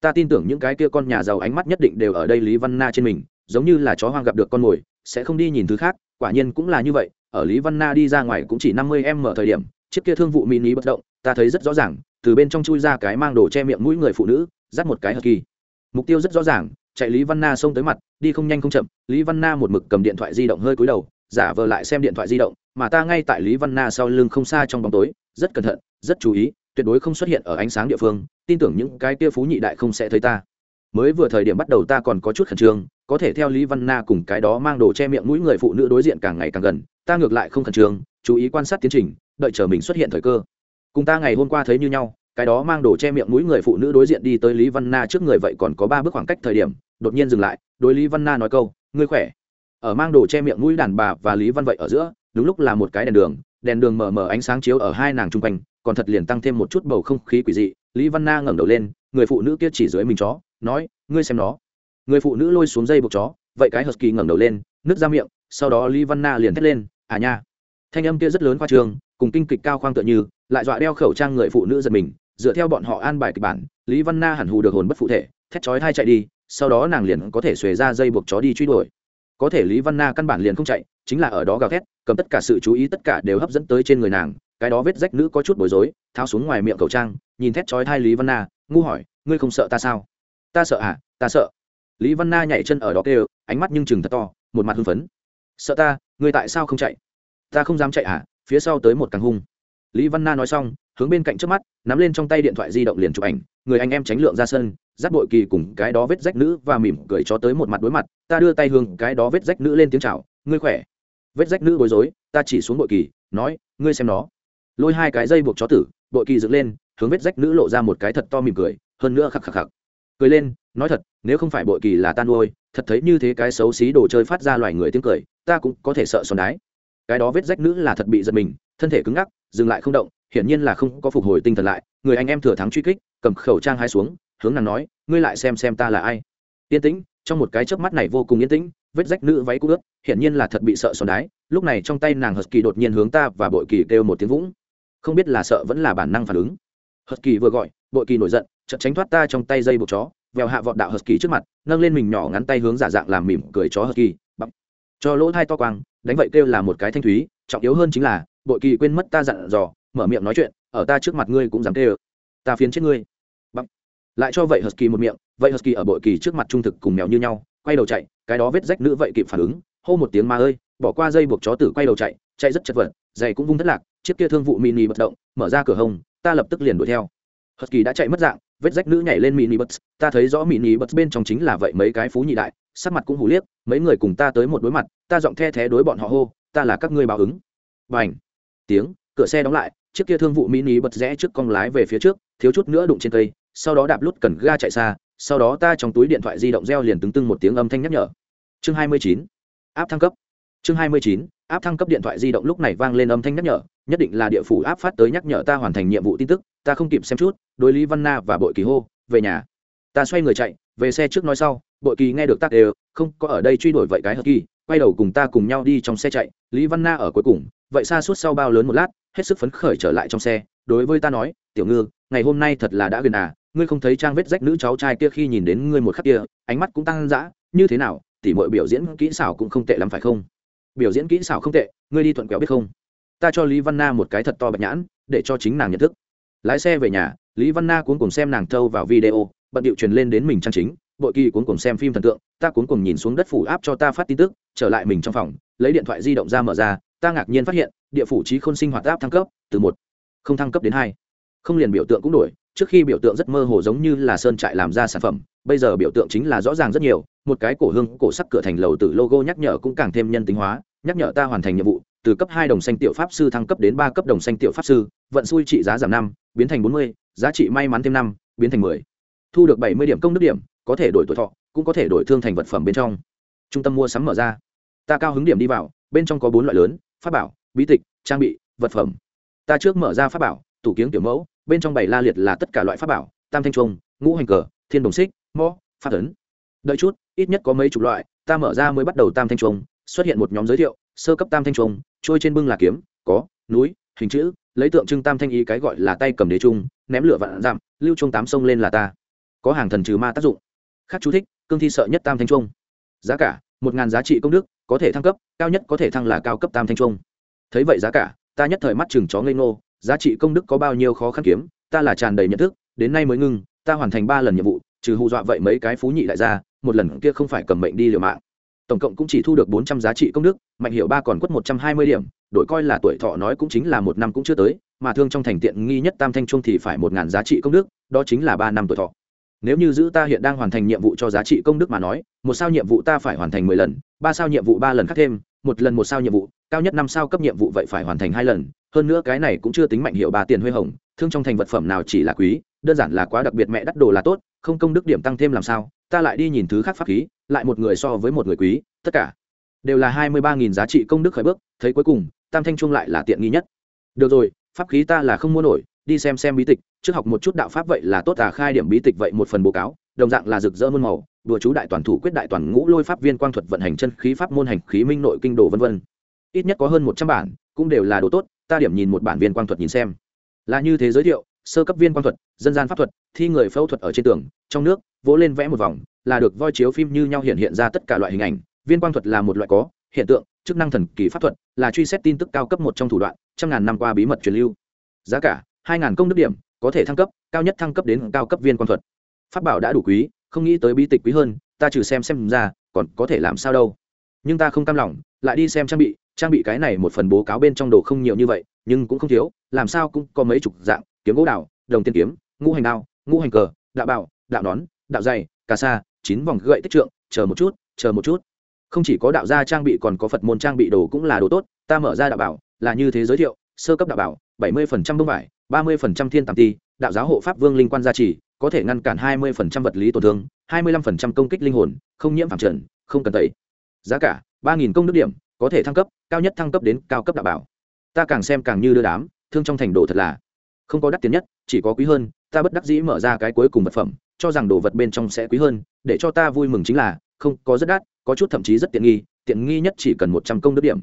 S1: Ta tin tưởng những cái kia con nhà giàu ánh mắt nhất định đều ở đây lý văn na trên mình, giống như là chó hoang gặp được con mồi, sẽ không đi nhìn thứ khác, quả nhiên cũng là như vậy, ở lý văn na đi ra ngoài cũng chỉ năm mươi em mở thời điểm, chiếc kia thương vụ mini bất động, ta thấy rất rõ ràng, từ bên trong chui ra cái mang đồ che miệng mũi người phụ nữ, dắt một cái hờ kỳ. Mục tiêu rất rõ ràng, chạy lý văn na xông tới mặt, đi không nhanh không chậm, lý văn na một mực cầm điện thoại di động hơi cúi đầu, giả vờ lại xem điện thoại di động mà ta ngay tại lý văn na sau lưng không xa trong bóng tối, rất cẩn thận, rất chú ý, tuyệt đối không xuất hiện ở ánh sáng địa phương, tin tưởng những cái kia phú nhị đại không sẽ thấy ta. Mới vừa thời điểm bắt đầu ta còn có chút khẩn trương, có thể theo lý văn na cùng cái đó mang đồ che miệng mũi người phụ nữ đối diện càng ngày càng gần, ta ngược lại không khẩn trương, chú ý quan sát tiến trình, đợi chờ mình xuất hiện thời cơ. Cùng ta ngày hôm qua thấy như nhau, cái đó mang đồ che miệng mũi người phụ nữ đối diện đi tới lý văn na trước người vậy còn có ba bước khoảng cách thời điểm, đột nhiên dừng lại, đối lý văn na nói câu, ngươi khỏe? Ở mang đồ che miệng mũi đàn bà và lý văn vậy ở giữa đúng lúc là một cái đèn đường đèn đường mờ mờ ánh sáng chiếu ở hai nàng chung quanh, còn thật liền tăng thêm một chút bầu không khí quỷ dị. Lý văn na ngẩng đầu lên, người phụ nữ kia chỉ dưới mình chó, nói, ngươi xem nó. Người phụ nữ lôi xuống dây buộc chó, vậy cái husky ngẩng đầu lên, nứt ra miệng, sau đó lý văn na liền thét lên à nha. Thanh âm kia rất lớn qua trường, cùng kinh kịch cao khoang tựa như, lại dọa đeo khẩu trang người phụ nữ giật mình. Dựa theo bọn họ an bài kịch bản, lý văn na hẳn hù được hồn bất phụ thể, thét chói thai chạy đi, sau đó nàng liền có thể xuề ra dây buộc chó đi truy đuổi có thể lý văn na căn bản liền không chạy, chính là ở đó gào thét, cầm tất cả sự chú ý tất cả đều hấp dẫn tới trên người nàng, cái đó vết rách nữ có chút bối rối, tháo xuống ngoài miệng khẩu trang, nhìn thét chói thai lý văn na, ngu hỏi, ngươi không sợ ta sao? Ta sợ à ta sợ. Lý văn na nhảy chân ở đó kêu, ánh mắt nhưng chừng thật to, một mặt hưng phấn. Sợ ta, ngươi tại sao không chạy? Ta không dám chạy à phía sau tới một càng hung. Lý văn na nói xong, hướng bên cạnh trước mắt, nắm lên trong tay điện thoại di động liền chụp ảnh, người anh em tránh lượng ra sân dắt bội kỳ cùng cái đó vết rách nữ và mỉm cười cho tới một mặt đối mặt, ta đưa tay hướng cái đó vết rách nữ lên tiếng chào, ngươi khỏe? Vết rách nữ bối rối, ta chỉ xuống bội kỳ, nói, ngươi xem nó. Lôi hai cái dây buộc chó tử, bội kỳ dựng lên, hướng vết rách nữ lộ ra một cái thật to mỉm cười, hơn nữa khắc khắc khắc. Cười lên, nói thật, nếu không phải bội kỳ là tan nuôi, thật thấy như thế cái xấu xí đồ chơi phát ra loài người tiếng cười, ta cũng có thể sợ xoắn đái. Cái đó vết rách nữ là thật bị giật mình, thân thể cứng ngắc, dừng lại không động, hiển nhiên là không có phục hồi tinh thần lại, người anh em thừa thắng truy kích, cầm khẩu trang hai xuống hướng nàng nói, ngươi lại xem xem ta là ai. Yên tĩnh. Trong một cái chớp mắt này vô cùng yên tĩnh, vết rách nữ váy cũ ướt, hiển nhiên là thật bị sợ xoắn đái. Lúc này trong tay nàng hờt kỳ đột nhiên hướng ta và bội kỳ kêu một tiếng vũng. Không biết là sợ vẫn là bản năng phản ứng. Hờt kỳ vừa gọi, bội kỳ nổi giận, chợt tránh thoát ta trong tay dây buộc chó, vèo hạ vọt đạo hờt kỳ trước mặt, nâng lên mình nhỏ ngắn tay hướng giả dạng làm mỉm cười chó hờt kỳ bắp cho lỗ thai to quang, đánh vậy kêu là một cái thanh thúy, trọng yếu hơn chính là, bội kỳ quên mất ta dặn dò, mở miệng nói chuyện, ở ta trước mặt ngươi cũng dám kêu, ta phiến chết ngươi lại cho vậy husky kỳ một miệng, vậy husky ở bội kỳ trước mặt trung thực cùng mèo như nhau, quay đầu chạy, cái đó vết rách nữ vậy kịp phản ứng, hô một tiếng ma ơi, bỏ qua dây buộc chó tử quay đầu chạy chạy rất chật vật, giày cũng vung thất lạc, chiếc kia thương vụ mini bật động, mở ra cửa hông, ta lập tức liền đuổi theo. Husky đã chạy mất dạng, vết rách nữ nhảy lên mini bật ta thấy rõ mini bật bên trong chính là vậy mấy cái phú nhị đại, sắc mặt cũng hủ liếc, mấy người cùng ta tới một đối mặt, ta giọng the thé đối bọn họ hô, ta là các ngươi báo ứng. Bành! Tiếng, cửa xe đóng lại, chiếc kia thương vụ mini bật rẽ trước con lái về phía trước, thiếu chút nữa đụng trên cây sau đó đạp lút cần ga chạy xa, sau đó ta trong túi điện thoại di động reo liền tứng tưng một tiếng âm thanh nhắc nhở chương 29. áp thăng cấp chương 29. áp thăng cấp điện thoại di động lúc này vang lên âm thanh nhắc nhở, nhất định là địa phủ áp phát tới nhắc nhở ta hoàn thành nhiệm vụ tin tức, ta không kịp xem chút, đối lý văn na và bội kỳ hô, về nhà ta xoay người chạy, về xe trước nói sau, bội kỳ nghe được tắc đều, không, có ở đây truy đuổi vậy cái hờ kỳ, quay đầu cùng ta cùng nhau đi trong xe chạy lý văn na ở cuối cùng, vậy xa suốt sau bao lớn một lát, hết sức phấn khởi trở lại trong xe, đối với ta nói, tiểu ngư, ngày hôm nay thật là đã gần à ngươi không thấy trang vết rách nữ cháu trai kia khi nhìn đến ngươi một khắc kia, ánh mắt cũng tăng dã, như thế nào, tỉ mọi biểu diễn kỹ xảo cũng không tệ lắm phải không? Biểu diễn kỹ xảo không tệ, ngươi đi thuận quẹo biết không? Ta cho lý văn na một cái thật to bạch nhãn, để cho chính nàng nhận thức. Lái xe về nhà, lý văn na cuốn cùng xem nàng thâu vào video, bận điệu truyền lên đến mình trang chính, bội kỳ cuốn cùng xem phim thần tượng, ta cuốn cùng nhìn xuống đất phủ áp cho ta phát tin tức, trở lại mình trong phòng, lấy điện thoại di động ra mở ra, ta ngạc nhiên phát hiện, địa phủ trí khôn sinh hoạt áp thăng cấp, từ một, không thăng cấp đến hai. Không liền biểu tượng cũng đổi trước khi biểu tượng rất mơ hồ giống như là sơn trại làm ra sản phẩm, bây giờ biểu tượng chính là rõ ràng rất nhiều, một cái cổ hương, cổ sắc cửa thành lầu từ logo nhắc nhở cũng càng thêm nhân tính hóa, nhắc nhở ta hoàn thành nhiệm vụ, từ cấp hai đồng xanh tiểu pháp sư thăng cấp đến ba cấp đồng xanh tiểu pháp sư, vận xui trị giá giảm năm, biến thành bốn mươi, giá trị may mắn thêm năm, biến thành mười. Thu được bảy mươi điểm công đức điểm, có thể đổi tuổi thọ, cũng có thể đổi thương thành vật phẩm bên trong. Trung tâm mua sắm mở ra. Ta cao hứng điểm đi vào, bên trong có bốn loại lớn, pháp bảo, bí tịch, trang bị, vật phẩm. Ta trước mở ra pháp bảo, tủ kiếng tiểu mẫu bên trong bảy la liệt là tất cả loại pháp bảo, tam thanh trung, ngũ hành cờ, thiên đồng xích, mõ, pháp ấn. Đợi chút, ít nhất có mấy chục loại, ta mở ra mới bắt đầu tam thanh trung, xuất hiện một nhóm giới thiệu, sơ cấp tam thanh trung, trôi trên bưng là kiếm, có, núi, hình chữ, lấy tượng trưng tam thanh ý cái gọi là tay cầm đế trung, ném lửa vạn giảm lưu trung tám sông lên là ta. Có hàng thần trừ ma tác dụng. Khác chú thích, cương thi sợ nhất tam thanh trung. Giá cả, một ngàn giá trị công đức, có thể thăng cấp, cao nhất có thể thăng là cao cấp tam thanh trung. Thấy vậy giá cả, ta nhất thời mắt chừng chó ngây ngô giá trị công đức có bao nhiêu khó khăn kiếm, ta là tràn đầy nhận thức, đến nay mới ngưng, ta hoàn thành ba lần nhiệm vụ, trừ hù dọa vậy mấy cái phú nhị đại gia một lần kia không phải cầm mệnh đi liều mạng. Tổng cộng cũng chỉ thu được bốn trăm giá trị công đức, mạnh hiệu ba còn quất một trăm hai mươi điểm, đổi coi là tuổi thọ nói cũng chính là một năm cũng chưa tới, mà thương trong thành tiện nghi nhất tam thanh trung thì phải một ngàn giá trị công đức, đó chính là ba năm tuổi thọ. Nếu như giữ ta hiện đang hoàn thành nhiệm vụ cho giá trị công đức mà nói, một sao nhiệm vụ ta phải hoàn thành mười lần, ba sao nhiệm vụ ba lần khác thêm, một lần một sao nhiệm vụ, cao nhất năm sao cấp nhiệm vụ vậy phải hoàn thành hai lần hơn nữa cái này cũng chưa tính mạnh hiệu bà tiền huê hồng, thương trong thành vật phẩm nào chỉ là quý, đơn giản là quá đặc biệt mẹ đắt đồ là tốt, không công đức điểm tăng thêm làm sao, ta lại đi nhìn thứ khác pháp khí, lại một người so với một người quý, tất cả đều là hai mươi ba nghìn giá trị công đức khởi bước, thấy cuối cùng, tam thanh trung lại là tiện nghi nhất. Được rồi, pháp khí ta là không mua nổi, đi xem xem bí tịch, trước học một chút đạo pháp vậy là tốt à khai điểm bí tịch vậy một phần báo cáo, đồng dạng là rực rỡ muôn màu, đùa chú đại toàn thủ quyết đại toàn ngũ lôi pháp viên quang thuật vận hành chân khí pháp môn hành khí minh nội kinh đồ vân vân. Ít nhất có hơn một trăm bản, cũng đều là đồ tốt ta điểm nhìn một bản viên quang thuật nhìn xem. Là như thế giới thiệu, sơ cấp viên quang thuật, dân gian pháp thuật, thi người phẫu thuật ở trên tường, trong nước, vỗ lên vẽ một vòng, là được voi chiếu phim như nhau hiện hiện ra tất cả loại hình ảnh. Viên quang thuật là một loại có, hiện tượng, chức năng thần kỳ pháp thuật, là truy xét tin tức cao cấp một trong thủ đoạn, trăm ngàn năm qua bí mật truyền lưu. Giá cả, hai ngàn công đức điểm, có thể thăng cấp, cao nhất thăng cấp đến cao cấp viên quang thuật. Pháp bảo đã đủ quý, không nghĩ tới bí tịch quý hơn, ta trừ xem xem ra, còn có thể làm sao đâu. Nhưng ta không cam lòng, lại đi xem trang bị trang bị cái này một phần bố cáo bên trong đồ không nhiều như vậy, nhưng cũng không thiếu, làm sao cũng có mấy chục dạng, kiếm gỗ đào, đồng tiên kiếm, ngũ hành đao, ngũ hành cờ, đạo bảo, đạo nón, đạo dày cà sa, chín vòng gậy tích trượng, chờ một chút, chờ một chút. Không chỉ có đạo gia trang bị còn có phật môn trang bị đồ cũng là đồ tốt, ta mở ra đạo bảo, là như thế giới thiệu, sơ cấp đạo bảo, bảy mươi phần trăm bông vải, ba mươi phần trăm thiên tàm ti, đạo giáo hộ pháp vương linh quan gia trì, có thể ngăn cản hai mươi phần trăm vật lý tổn thương, hai mươi lăm phần trăm công kích linh hồn, không nhiễm phạm trần, không cần tẩy. Giá cả, ba nghìn công đức điểm có thể thăng cấp, cao nhất thăng cấp đến cao cấp đạo bảo. Ta càng xem càng như đưa đám, thương trong thành đồ thật là không có đắt tiền nhất, chỉ có quý hơn, ta bất đắc dĩ mở ra cái cuối cùng vật phẩm, cho rằng đồ vật bên trong sẽ quý hơn, để cho ta vui mừng chính là, không, có rất đắt, có chút thậm chí rất tiện nghi tiện nghi nhất chỉ cần một trăm công đức điểm.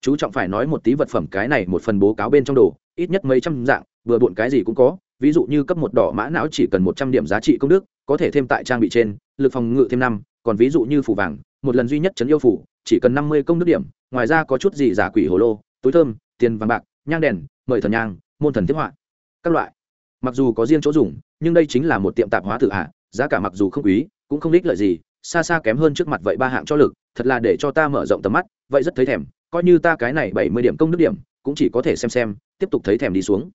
S1: Chú trọng phải nói một tí vật phẩm cái này một phần bố cáo bên trong đồ, ít nhất mấy trăm dạng, vừa bụn cái gì cũng có, ví dụ như cấp một đỏ mã não chỉ cần một trăm điểm giá trị công đức, có thể thêm tại trang bị trên, lực phòng ngự thêm năm, còn ví dụ như phủ vàng, một lần duy nhất chấn yêu phủ chỉ cần năm mươi công đức điểm, ngoài ra có chút gì giả quỷ hồ lô, túi thơm, tiền vàng bạc, nhang đèn, mời thần nhang, môn thần tiếp họa, các loại. Mặc dù có riêng chỗ dùng, nhưng đây chính là một tiệm tạp hóa tự hạ, giá cả mặc dù không quý, cũng không ích lợi gì, xa xa kém hơn trước mặt vậy ba hạng cho lực, thật là để cho ta mở rộng tầm mắt, vậy rất thấy thèm, coi như ta cái này bảy mươi điểm công đức điểm, cũng chỉ có thể xem xem, tiếp tục thấy thèm đi xuống.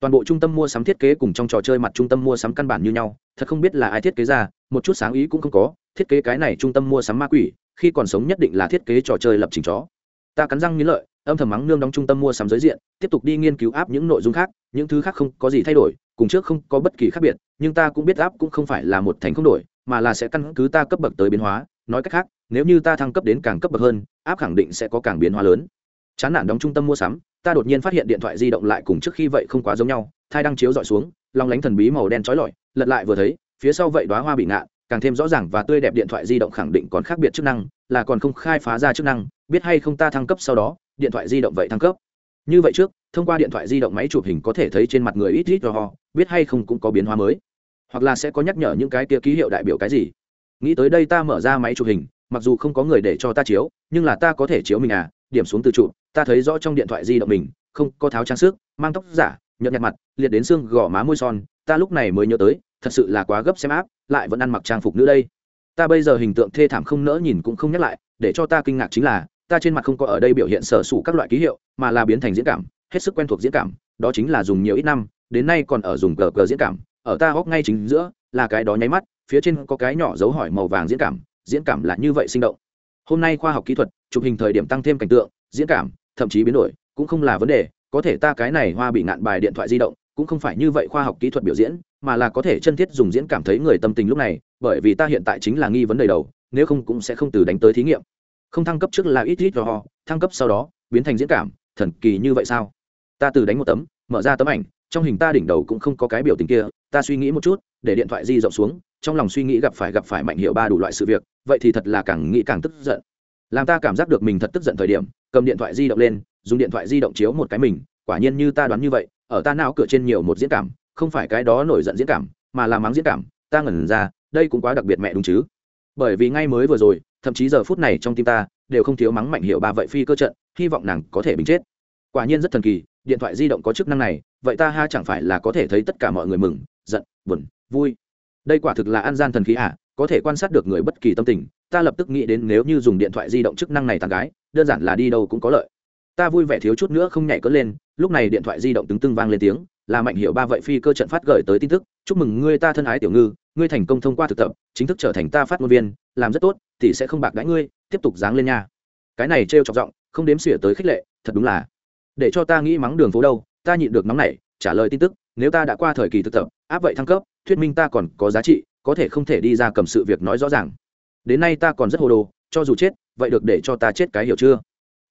S1: Toàn bộ trung tâm mua sắm thiết kế cùng trong trò chơi mặt trung tâm mua sắm căn bản như nhau, thật không biết là ai thiết kế ra, một chút sáng ý cũng không có, thiết kế cái này trung tâm mua sắm ma quỷ khi còn sống nhất định là thiết kế trò chơi lập trình chó. Ta cắn răng nghĩ lợi, âm thầm mắng nương đóng trung tâm mua sắm giới diện, tiếp tục đi nghiên cứu áp những nội dung khác, những thứ khác không có gì thay đổi, cùng trước không có bất kỳ khác biệt, nhưng ta cũng biết áp cũng không phải là một thành không đổi, mà là sẽ căn cứ ta cấp bậc tới biến hóa. Nói cách khác, nếu như ta thăng cấp đến càng cấp bậc hơn áp khẳng định sẽ có càng biến hóa lớn. Chán nản đóng trung tâm mua sắm, ta đột nhiên phát hiện điện thoại di động lại cùng trước khi vậy không quá giống nhau, thai đang chiếu dọi xuống, long lánh thần bí màu đen trói lọi, lật lại vừa thấy, phía sau vậy đoá hoa bị ngạn càng thêm rõ ràng và tươi đẹp điện thoại di động khẳng định còn khác biệt chức năng, là còn không khai phá ra chức năng, biết hay không ta thăng cấp sau đó, điện thoại di động vậy thăng cấp. Như vậy trước, thông qua điện thoại di động máy chụp hình có thể thấy trên mặt người ít ít cho họ biết hay không cũng có biến hóa mới. Hoặc là sẽ có nhắc nhở những cái kia ký hiệu đại biểu cái gì. Nghĩ tới đây ta mở ra máy chụp hình, mặc dù không có người để cho ta chiếu, nhưng là ta có thể chiếu mình à điểm xuống từ trụ, ta thấy rõ trong điện thoại di động mình, không có tháo trang sức, mang tóc giả, nhợt nhạt mặt, liệt đến xương gò má môi son, ta lúc này mới nhớ tới, thật sự là quá gấp xem áp lại vẫn ăn mặc trang phục nữ đây. Ta bây giờ hình tượng thê thảm không nỡ nhìn cũng không nhắc lại, để cho ta kinh ngạc chính là, ta trên mặt không có ở đây biểu hiện sở sủ các loại ký hiệu, mà là biến thành diễn cảm, hết sức quen thuộc diễn cảm, đó chính là dùng nhiều ít năm, đến nay còn ở dùng cờ cờ diễn cảm, ở ta góc ngay chính giữa, là cái đó nháy mắt, phía trên có cái nhỏ dấu hỏi màu vàng diễn cảm diễn cảm là như vậy sinh động. Hôm nay khoa học kỹ thuật, chụp hình thời điểm tăng thêm cảnh tượng, diễn cảm, thậm chí biến đổi, cũng không là vấn đề, có thể ta cái này hoa bị ngạn bài điện thoại di động, cũng không phải như vậy khoa học kỹ thuật biểu diễn mà là có thể chân thiết dùng diễn cảm thấy người tâm tình lúc này, bởi vì ta hiện tại chính là nghi vấn đề đầu, nếu không cũng sẽ không từ đánh tới thí nghiệm. Không thăng cấp trước là ít ít và họ thăng cấp sau đó, biến thành diễn cảm, thần kỳ như vậy sao? Ta từ đánh một tấm, mở ra tấm ảnh, trong hình ta đỉnh đầu cũng không có cái biểu tình kia, ta suy nghĩ một chút, để điện thoại di rộng xuống, trong lòng suy nghĩ gặp phải gặp phải mạnh hiệu ba đủ loại sự việc, vậy thì thật là càng nghĩ càng tức giận. Làm ta cảm giác được mình thật tức giận thời điểm, cầm điện thoại di động lên, dùng điện thoại di động chiếu một cái mình, quả nhiên như ta đoán như vậy, ở ta não cửa trên nhiều một diễn cảm không phải cái đó nổi giận diễn cảm, mà là mắng diễn cảm, ta ngẩn ra, đây cũng quá đặc biệt mẹ đúng chứ. Bởi vì ngay mới vừa rồi, thậm chí giờ phút này trong tim ta, đều không thiếu mắng mạnh hiệu ba vậy phi cơ trận, hy vọng nàng có thể bình chết. Quả nhiên rất thần kỳ, điện thoại di động có chức năng này, vậy ta ha chẳng phải là có thể thấy tất cả mọi người mừng, giận, buồn, vui. Đây quả thực là an gian thần khí à có thể quan sát được người bất kỳ tâm tình, ta lập tức nghĩ đến nếu như dùng điện thoại di động chức năng này tàn gái, đơn giản là đi đâu cũng có lợi. Ta vui vẻ thiếu chút nữa không nhảy cất lên, lúc này điện thoại di động tứng tưng vang lên tiếng là mạnh hiệu ba vậy phi cơ trận phát gửi tới tin tức, chúc mừng ngươi ta thân ái tiểu ngư, ngươi thành công thông qua thực tập, chính thức trở thành ta phát ngôn viên, làm rất tốt thì sẽ không bạc đãi ngươi, tiếp tục dáng lên nha. Cái này trêu chọc giọng, không đếm xỉa tới khích lệ, thật đúng là. Để cho ta nghĩ mắng đường phố đâu, ta nhịn được nóng này trả lời tin tức, nếu ta đã qua thời kỳ thực tập, áp vậy thăng cấp, thuyết minh ta còn có giá trị, có thể không thể đi ra cầm sự việc nói rõ ràng. Đến nay ta còn rất hồ đồ, cho dù chết, vậy được để cho ta chết cái hiểu chưa?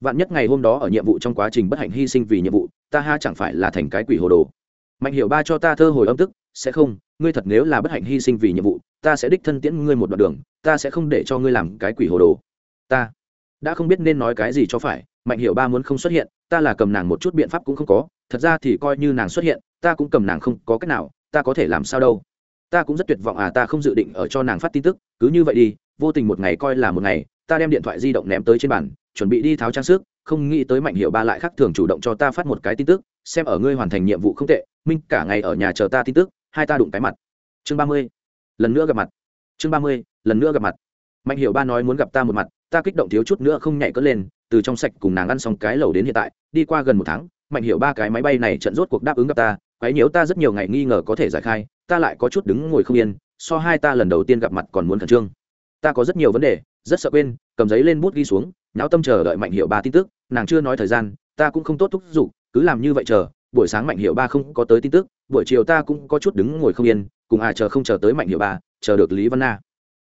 S1: Vạn nhất ngày hôm đó ở nhiệm vụ trong quá trình bất hạnh hy sinh vì nhiệm vụ, ta ha chẳng phải là thành cái quỷ hồ đồ mạnh hiểu ba cho ta thơ hồi âm tức, sẽ không, ngươi thật nếu là bất hạnh hy sinh vì nhiệm vụ, ta sẽ đích thân tiễn ngươi một đoạn đường, ta sẽ không để cho ngươi làm cái quỷ hồ đồ. Ta đã không biết nên nói cái gì cho phải, mạnh hiểu ba muốn không xuất hiện, ta là cầm nàng một chút biện pháp cũng không có, thật ra thì coi như nàng xuất hiện, ta cũng cầm nàng không có cách nào, ta có thể làm sao đâu. Ta cũng rất tuyệt vọng à ta không dự định ở cho nàng phát tin tức, cứ như vậy đi, vô tình một ngày coi là một ngày, ta đem điện thoại di động ném tới trên bàn, chuẩn bị đi tháo trang sức không nghĩ tới mạnh hiệu ba lại khác thường chủ động cho ta phát một cái tin tức, xem ở ngươi hoàn thành nhiệm vụ không tệ, minh cả ngày ở nhà chờ ta tin tức, hai ta đụng cái mặt. Chương ba mươi, lần nữa gặp mặt. Chương ba mươi, lần nữa gặp mặt. Mạnh hiệu ba nói muốn gặp ta một mặt, ta kích động thiếu chút nữa không nhảy cất lên, từ trong sạch cùng nàng ăn xong cái lầu đến hiện tại, đi qua gần một tháng, mạnh hiệu ba cái máy bay này trận rốt cuộc đáp ứng gặp ta, quấy nhiễu ta rất nhiều ngày nghi ngờ có thể giải khai, ta lại có chút đứng ngồi không yên, so hai ta lần đầu tiên gặp mặt còn muốn khẩn trương. Ta có rất nhiều vấn đề, rất sợ quên, cầm giấy lên bút ghi xuống nháo tâm chờ đợi mạnh hiệu ba tin tức, nàng chưa nói thời gian, ta cũng không tốt thúc giục, cứ làm như vậy chờ, buổi sáng mạnh hiệu ba không có tới tin tức, buổi chiều ta cũng có chút đứng ngồi không yên, cùng à chờ không chờ tới mạnh hiệu ba, chờ được lý văn na.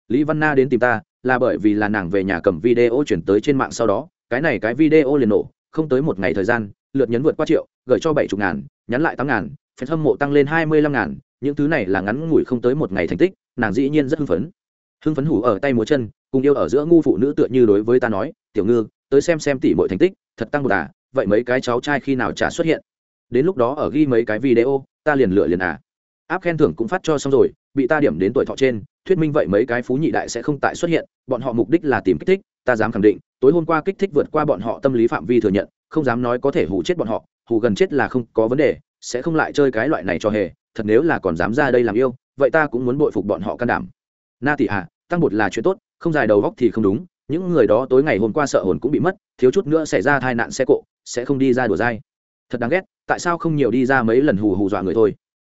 S1: Lý văn na đến tìm ta, là bởi vì là nàng về nhà cầm video chuyển tới trên mạng sau đó, cái này cái video liền nổ, không tới một ngày thời gian, lượt nhấn vượt qua triệu, gửi cho bảy chục ngàn, nhắn lại tám ngàn, phép hâm mộ tăng lên hai mươi lăm ngàn, những thứ này là ngắn ngủi không tới một ngày thành tích, nàng dĩ nhiên rất hưng phấn. Hưng phấn hủ ở tay múa chân cùng yêu ở giữa ngu phụ nữ tựa như đối với ta nói, tiểu ngư, tới xem xem tỷ mọi thành tích, thật tăng một à vậy mấy cái cháu trai khi nào trả xuất hiện? Đến lúc đó ở ghi mấy cái video, ta liền lựa liền à. Áp khen thưởng cũng phát cho xong rồi, bị ta điểm đến tuổi thọ trên, thuyết minh vậy mấy cái phú nhị đại sẽ không tại xuất hiện, bọn họ mục đích là tìm kích thích, ta dám khẳng định, tối hôm qua kích thích vượt qua bọn họ tâm lý phạm vi thừa nhận, không dám nói có thể hủ chết bọn họ hủ gần chết là không có vấn đề, sẽ không lại chơi cái loại này cho hề, thật nếu là còn dám ra đây làm yêu, vậy ta cũng muốn bội phục bọn họ can đảm. Na tỷ à tăng bột là chuyện tốt không dài đầu góc thì không đúng, những người đó tối ngày hôm qua sợ hồn cũng bị mất, thiếu chút nữa xảy ra tai nạn xe cộ, sẽ không đi ra đùa dai. Thật đáng ghét, tại sao không nhiều đi ra mấy lần hù hù dọa người thôi?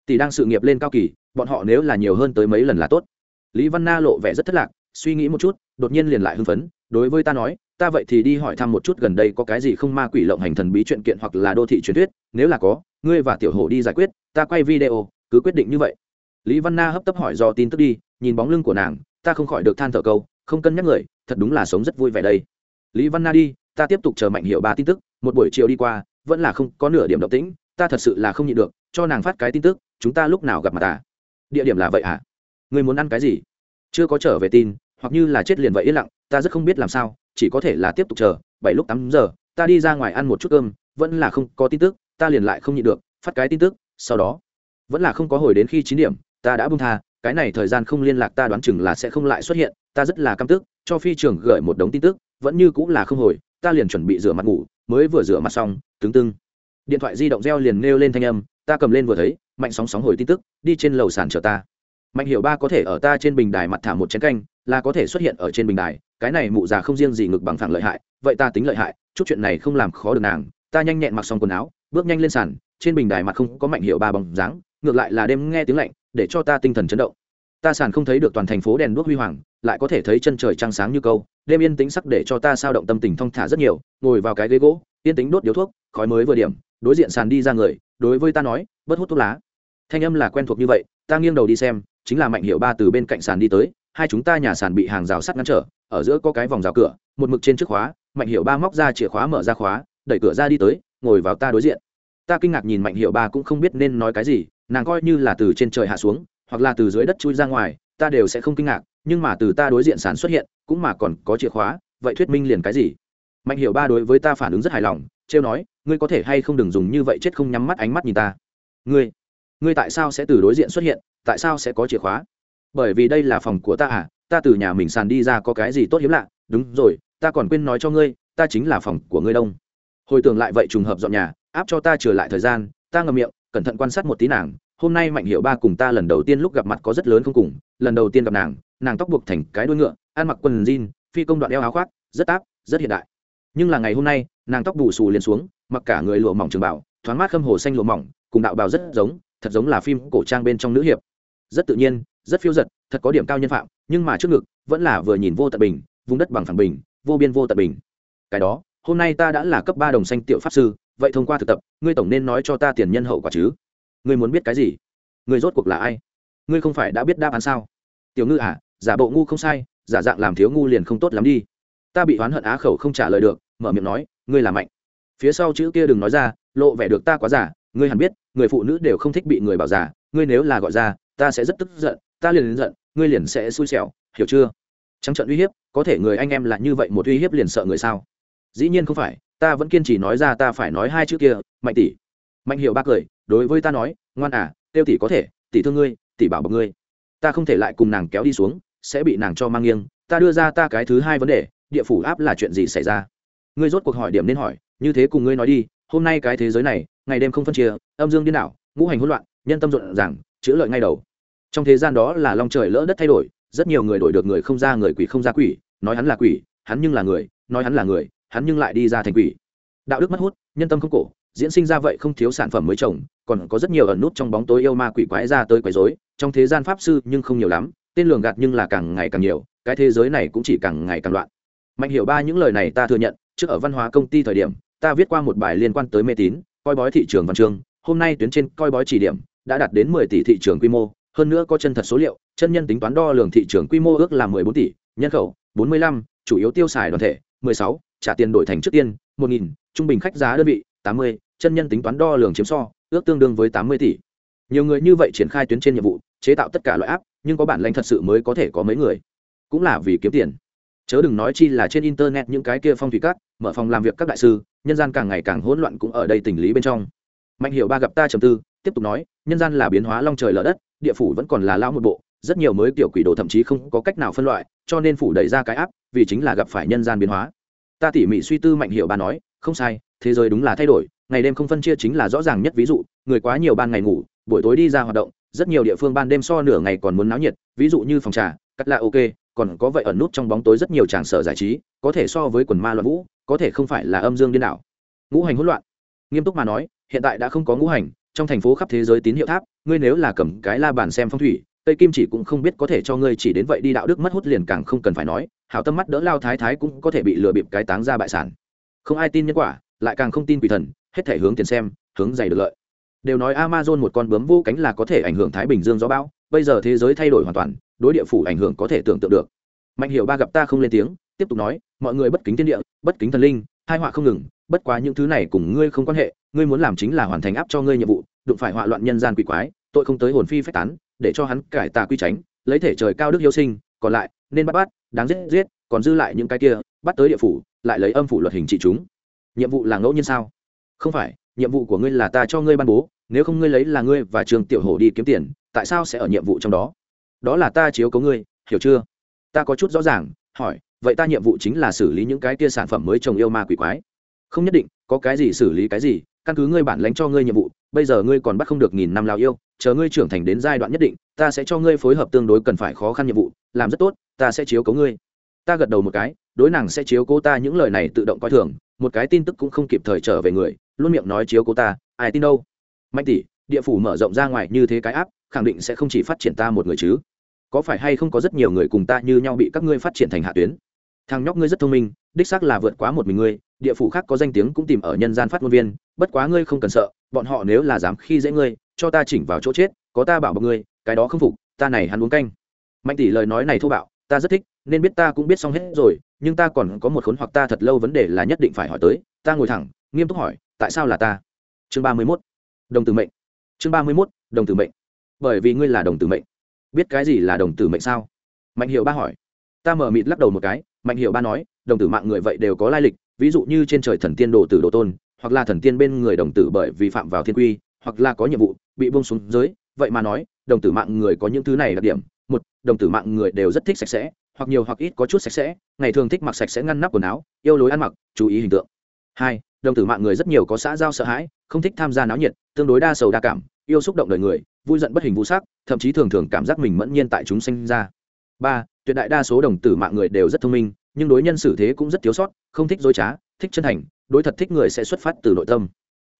S1: Tỷ đang sự nghiệp lên cao kỳ, bọn họ nếu là nhiều hơn tới mấy lần là tốt. Lý văn na lộ vẻ rất thất lạc, suy nghĩ một chút, đột nhiên liền lại hưng phấn, đối với ta nói, ta vậy thì đi hỏi thăm một chút gần đây có cái gì không ma quỷ lộng hành thần bí chuyện kiện hoặc là đô thị truyền thuyết, nếu là có, ngươi và tiểu hổ đi giải quyết, ta quay video, cứ quyết định như vậy. Lý văn na hấp tấp hỏi do tin tức đi, nhìn bóng lưng của nàng, ta không khỏi được than thở câu không cân nhắc người, thật đúng là sống rất vui vẻ đây. Lý văn na đi, ta tiếp tục chờ mạnh hiệu ba tin tức, một buổi chiều đi qua, vẫn là không có nửa điểm động tĩnh, ta thật sự là không nhịn được, cho nàng phát cái tin tức, chúng ta lúc nào gặp mặt ta địa điểm là vậy hả à? người muốn ăn cái gì? Chưa có trở về tin, hoặc như là chết liền vậy yên lặng, ta rất không biết làm sao, chỉ có thể là tiếp tục chờ, bảy lúc tám giờ, ta đi ra ngoài ăn một chút cơm, vẫn là không có tin tức, ta liền lại không nhịn được, phát cái tin tức, sau đó, vẫn là không có hồi đến khi chín điểm, ta đã bung tha, cái này thời gian không liên lạc ta đoán chừng là sẽ không lại xuất hiện ta rất là căm tức, cho phi trường gửi một đống tin tức, vẫn như cũng là không hồi, ta liền chuẩn bị rửa mặt ngủ, mới vừa rửa mặt xong tướng tưng. Điện thoại di động reo liền nêu lên thanh âm, ta cầm lên vừa thấy, mạnh sóng sóng hồi tin tức, đi trên lầu sàn chờ ta. Mạnh hiểu ba có thể ở ta trên bình đài mặt thả một chén canh, là có thể xuất hiện ở trên bình đài, cái này mụ già không riêng gì ngực bằng phẳng lợi hại, vậy ta tính lợi hại, chút chuyện này không làm khó được nàng, ta nhanh nhẹn mặc xong quần áo, bước nhanh lên sàn, trên bình đài mặt không có mạnh hiệu ba bóng dáng, ngược lại là đêm nghe tiếng lạnh, để cho ta tinh thần chấn động ta sàn không thấy được toàn thành phố đèn đuốc huy hoàng, lại có thể thấy chân trời trăng sáng như câu, đêm yên tĩnh sắc để cho ta sao động tâm tình thong thả rất nhiều, ngồi vào cái ghế gỗ, yên tĩnh đốt điếu thuốc, khói mới vừa điểm, đối diện sàn đi ra người, đối với ta nói bất hút thuốc lá. Thanh âm là quen thuộc như vậy, ta nghiêng đầu đi xem, chính là mạnh hiệu ba từ bên cạnh sàn đi tới, hai chúng ta nhà sàn bị hàng rào sắt ngăn trở, ở giữa có cái vòng rào cửa, một mực trên chiếc khóa, mạnh hiệu ba móc ra chìa khóa mở ra khóa, đẩy cửa ra đi tới, ngồi vào ta đối diện. Ta kinh ngạc nhìn mạnh hiệu ba cũng không biết nên nói cái gì, nàng coi như là từ trên trời hạ xuống hoặc là từ dưới đất chui ra ngoài, ta đều sẽ không kinh ngạc, nhưng mà từ ta đối diện sản xuất hiện, cũng mà còn có chìa khóa, vậy thuyết minh liền cái gì? Mạnh hiệu ba đối với ta phản ứng rất hài lòng, trêu nói, ngươi có thể hay không đừng dùng như vậy chết không nhắm mắt ánh mắt nhìn ta. Ngươi ngươi tại sao sẽ từ đối diện xuất hiện, tại sao sẽ có chìa khóa? Bởi vì đây là phòng của ta à ta từ nhà mình sàn đi ra có cái gì tốt hiếm lạ? Đúng rồi, ta còn quên nói cho ngươi, ta chính là phòng của ngươi đông. Hồi tưởng lại vậy trùng hợp dọn nhà, áp cho ta trở lại thời gian, ta ngậm miệng, cẩn thận quan sát một tí nàng hôm nay mạnh hiệu ba cùng ta lần đầu tiên lúc gặp mặt có rất lớn không cùng, lần đầu tiên gặp nàng nàng tóc buộc thành cái đuôi ngựa, ăn mặc quần jean, phi công đoạn eo áo khoác, rất áp, rất hiện đại. Nhưng là ngày hôm nay, nàng tóc bù xù liền xuống, mặc cả người lụa mỏng trường bảo thoáng mát khâm hồ xanh lụa mỏng, cùng đạo bào rất giống, thật giống là phim cổ trang bên trong nữ hiệp. Rất tự nhiên, rất phiêu giật, thật có điểm cao nhân phạm, nhưng mà trước ngực, vẫn là vừa nhìn vô tận bình, vùng đất bằng phẳng bình, vô biên vô tận bình. Cái đó, hôm nay ta đã là cấp ba đồng xanh tiểu pháp sư, vậy thông qua thực tập, ngươi tổng nên nói cho ta tiền nhân hậu quả chứ? Ngươi muốn biết cái gì? Ngươi rốt cuộc là ai? Ngươi không phải đã biết đáp án sao? Tiểu ngư à giả bộ ngu không sai, giả dạng làm thiếu ngu liền không tốt lắm đi. Ta bị oán hận á khẩu không trả lời được, mở miệng nói, ngươi là mạnh. Phía sau chữ kia đừng nói ra, lộ vẻ được ta quá giả, ngươi hẳn biết, người phụ nữ đều không thích bị người bảo giả, ngươi nếu là gọi ra, ta sẽ rất tức giận, ta liền giận, ngươi liền sẽ xui xẻo, hiểu chưa? Trắng trận uy hiếp, có thể người anh em là như vậy một uy hiếp liền sợ người sao? Dĩ nhiên không phải, ta vẫn kiên trì nói ra ta phải nói hai chữ kia, mạnh tỷ. Mạnh hiệu ba cười đối với ta nói, ngoan à tiêu tỷ có thể, tỷ thương ngươi, tỷ bảo bọc ngươi. Ta không thể lại cùng nàng kéo đi xuống, sẽ bị nàng cho mang nghiêng. Ta đưa ra ta cái thứ hai vấn đề, địa phủ áp là chuyện gì xảy ra? Ngươi rốt cuộc hỏi điểm nên hỏi, như thế cùng ngươi nói đi, hôm nay cái thế giới này, ngày đêm không phân chia, âm dương điên đảo, ngũ hành hỗn loạn, nhân tâm rộn ràng, chữa lợi ngay đầu. Trong thế gian đó là long trời lỡ đất thay đổi, rất nhiều người đổi được người không ra người quỷ không ra quỷ, nói hắn là quỷ, hắn nhưng là người, nói hắn là người, hắn nhưng lại đi ra thành quỷ. Đạo đức mất hút, nhân tâm không cổ diễn sinh ra vậy không thiếu sản phẩm mới trồng, còn có rất nhiều ẩn nút trong bóng tối yêu ma quỷ quái ra tới quấy rối, trong thế gian pháp sư nhưng không nhiều lắm, tên lường gạt nhưng là càng ngày càng nhiều, cái thế giới này cũng chỉ càng ngày càng loạn. Mạnh hiểu ba những lời này ta thừa nhận, trước ở văn hóa công ty thời điểm, ta viết qua một bài liên quan tới mê tín, coi bói thị trường văn chương, hôm nay tuyến trên coi bói chỉ điểm, đã đạt đến mười tỷ thị trường quy mô, hơn nữa có chân thật số liệu, chân nhân tính toán đo lường thị trường quy mô ước là mười bốn tỷ, nhân khẩu, bốn mươi lăm, chủ yếu tiêu xài đoàn thể, mười sáu, trả tiền đổi thành trước tiên, một nghìn, trung bình khách giá đơn vị tám mươi, chân nhân tính toán đo lường chiếm so, ước tương đương với tám mươi tỷ. Nhiều người như vậy triển khai tuyến trên nhiệm vụ, chế tạo tất cả loại áp nhưng có bản lãnh thật sự mới có thể có mấy người. Cũng là vì kiếm tiền. Chớ đừng nói chi là trên internet những cái kia phong thủy các, mở phòng làm việc các đại sư, nhân gian càng ngày càng hỗn loạn cũng ở đây tình lý bên trong. Mạnh hiểu ba gặp ta trầm tư, tiếp tục nói, nhân gian là biến hóa long trời lở đất, địa phủ vẫn còn là lao một bộ, rất nhiều mới kiểu quỷ đồ thậm chí không có cách nào phân loại, cho nên phủ đẩy ra cái áp vì chính là gặp phải nhân gian biến hóa. Ta tỉ mỉ suy tư mạnh hiểu ba nói, không sai thế giới đúng là thay đổi, ngày đêm không phân chia chính là rõ ràng nhất ví dụ, người quá nhiều ban ngày ngủ, buổi tối đi ra hoạt động, rất nhiều địa phương ban đêm so nửa ngày còn muốn náo nhiệt, ví dụ như phòng trà, cắt lạ ok, còn có vậy ẩn nút trong bóng tối rất nhiều tràng sở giải trí, có thể so với quần ma loạn vũ, có thể không phải là âm dương điên đảo. Ngũ hành hỗn loạn. Nghiêm túc mà nói, hiện tại đã không có ngũ hành, trong thành phố khắp thế giới tín hiệu tháp, ngươi nếu là cầm cái la bàn xem phong thủy tây kim chỉ cũng không biết có thể cho ngươi chỉ đến vậy đi đạo đức mất hút liền càng không cần phải nói, hảo tâm mắt đỡ lao thái thái cũng có thể bị lừa bịp cái táng ra bại sản. Không ai tin nhân quả lại càng không tin quỷ thần, hết thể hướng tiền xem, hướng giày được lợi. Đều nói amazon một con bướm vô cánh là có thể ảnh hưởng thái bình dương gió bão, bây giờ thế giới thay đổi hoàn toàn, đối địa phủ ảnh hưởng có thể tưởng tượng được. Mạnh hiệu ba gặp ta không lên tiếng, tiếp tục nói, mọi người bất kính thiên địa, bất kính thần linh hai họa không ngừng, bất quá những thứ này cùng ngươi không quan hệ, ngươi muốn làm chính là hoàn thành áp cho ngươi nhiệm vụ, đụng phải họa loạn nhân gian quỷ quái, tội không tới hồn phi phách tán, để cho hắn cải tà quy tránh, lấy thể trời cao đức yêu sinh, còn lại, nên bắt bắt, đáng giết giết, còn dư lại những cái kia, bắt tới địa phủ, lại lấy âm phủ luật hình trị chúng nhiệm vụ là ngẫu nhiên sao? Không phải, nhiệm vụ của ngươi là ta cho ngươi ban bố, nếu không ngươi lấy là ngươi và trường tiểu hổ đi kiếm tiền, tại sao sẽ ở nhiệm vụ trong đó? Đó là ta chiếu cấu ngươi, hiểu chưa? Ta có chút rõ ràng, hỏi, vậy ta nhiệm vụ chính là xử lý những cái kia sản phẩm mới trồng yêu ma quỷ quái. Không nhất định, có cái gì xử lý cái gì, căn cứ ngươi bản lãnh cho ngươi nhiệm vụ, bây giờ ngươi còn bắt không được nghìn năm lao yêu, chờ ngươi trưởng thành đến giai đoạn nhất định, ta sẽ cho ngươi phối hợp tương đối cần phải khó khăn nhiệm vụ, làm rất tốt, ta sẽ chiếu cố ngươi. Ta gật đầu một cái, đối nàng sẽ chiếu cố ta những lời này tự động coi thường một cái tin tức cũng không kịp thời trở về người, luôn miệng nói chiếu cố ta, ai tin đâu. Mạnh tỷ, địa phủ mở rộng ra ngoài như thế cái áp, khẳng định sẽ không chỉ phát triển ta một người chứ. Có phải hay không có rất nhiều người cùng ta như nhau bị các ngươi phát triển thành hạ tuyến? Thằng nhóc ngươi rất thông minh, đích xác là vượt quá một mình ngươi, địa phủ khác có danh tiếng cũng tìm ở nhân gian phát ngôn viên, bất quá ngươi không cần sợ, bọn họ nếu là dám khi dễ ngươi, cho ta chỉnh vào chỗ chết, có ta bảo bọc ngươi, cái đó không phục, ta này hắn uống canh. Mạnh tỷ lời nói này thô bạo, ta rất thích nên biết ta cũng biết xong hết rồi, nhưng ta còn có một khốn hoặc ta thật lâu vấn đề là nhất định phải hỏi tới. Ta ngồi thẳng, nghiêm túc hỏi, tại sao là ta? Chương ba mươi mốt, đồng tử mệnh. Chương ba mươi mốt, đồng tử mệnh. Bởi vì ngươi là đồng tử mệnh. Biết cái gì là đồng tử mệnh sao? Mạnh hiệu ba hỏi. Ta mở mịt lắc đầu một cái, mạnh hiệu ba nói, đồng tử mạng người vậy đều có lai lịch, ví dụ như trên trời thần tiên đồ tử đồ tôn, hoặc là thần tiên bên người đồng tử bởi vì phạm vào thiên quy, hoặc là có nhiệm vụ, bị bông xuống dưới vậy mà nói, đồng tử mạng người có những thứ này đặc điểm. Một, đồng tử mạng người đều rất thích sạch sẽ hoặc nhiều hoặc ít có chút sạch sẽ, ngày thường thích mặc sạch sẽ ngăn nắp quần áo, yêu lối ăn mặc, chú ý hình tượng. Hai, đồng tử mạng người rất nhiều có xã giao sợ hãi, không thích tham gia náo nhiệt, tương đối đa sầu đa cảm, yêu xúc động đời người, vui giận bất hình vũ sắc, thậm chí thường thường cảm giác mình mẫn nhiên tại chúng sinh ra. Ba, tuyệt đại đa số đồng tử mạng người đều rất thông minh, nhưng đối nhân xử thế cũng rất thiếu sót, không thích dối trá, thích chân thành đối thật thích người sẽ xuất phát từ nội tâm.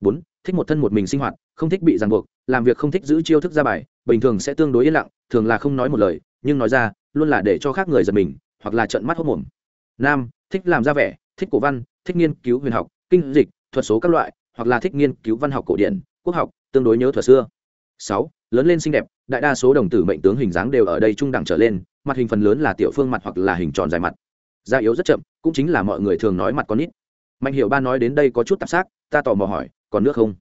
S1: Bốn, thích một thân một mình sinh hoạt, không thích bị ràng buộc, làm việc không thích giữ chiêu thức ra bài, bình thường sẽ tương đối yên lặng, thường là không nói một lời, nhưng nói ra luôn là để cho khác người giật mình hoặc là trận mắt hốc mồm. Nam, thích làm ra vẻ thích cổ văn thích nghiên cứu huyền học kinh dịch thuật số các loại hoặc là thích nghiên cứu văn học cổ điển quốc học tương đối nhớ thuật xưa. Sáu lớn lên xinh đẹp đại đa số đồng tử mệnh tướng hình dáng đều ở đây trung đẳng trở lên mặt hình phần lớn là tiểu phương mặt hoặc là hình tròn dài mặt. Da yếu rất chậm cũng chính là mọi người thường nói mặt con nít. Mạnh hiệu ba nói đến đây có chút tạp xác ta tò mò hỏi còn nước không?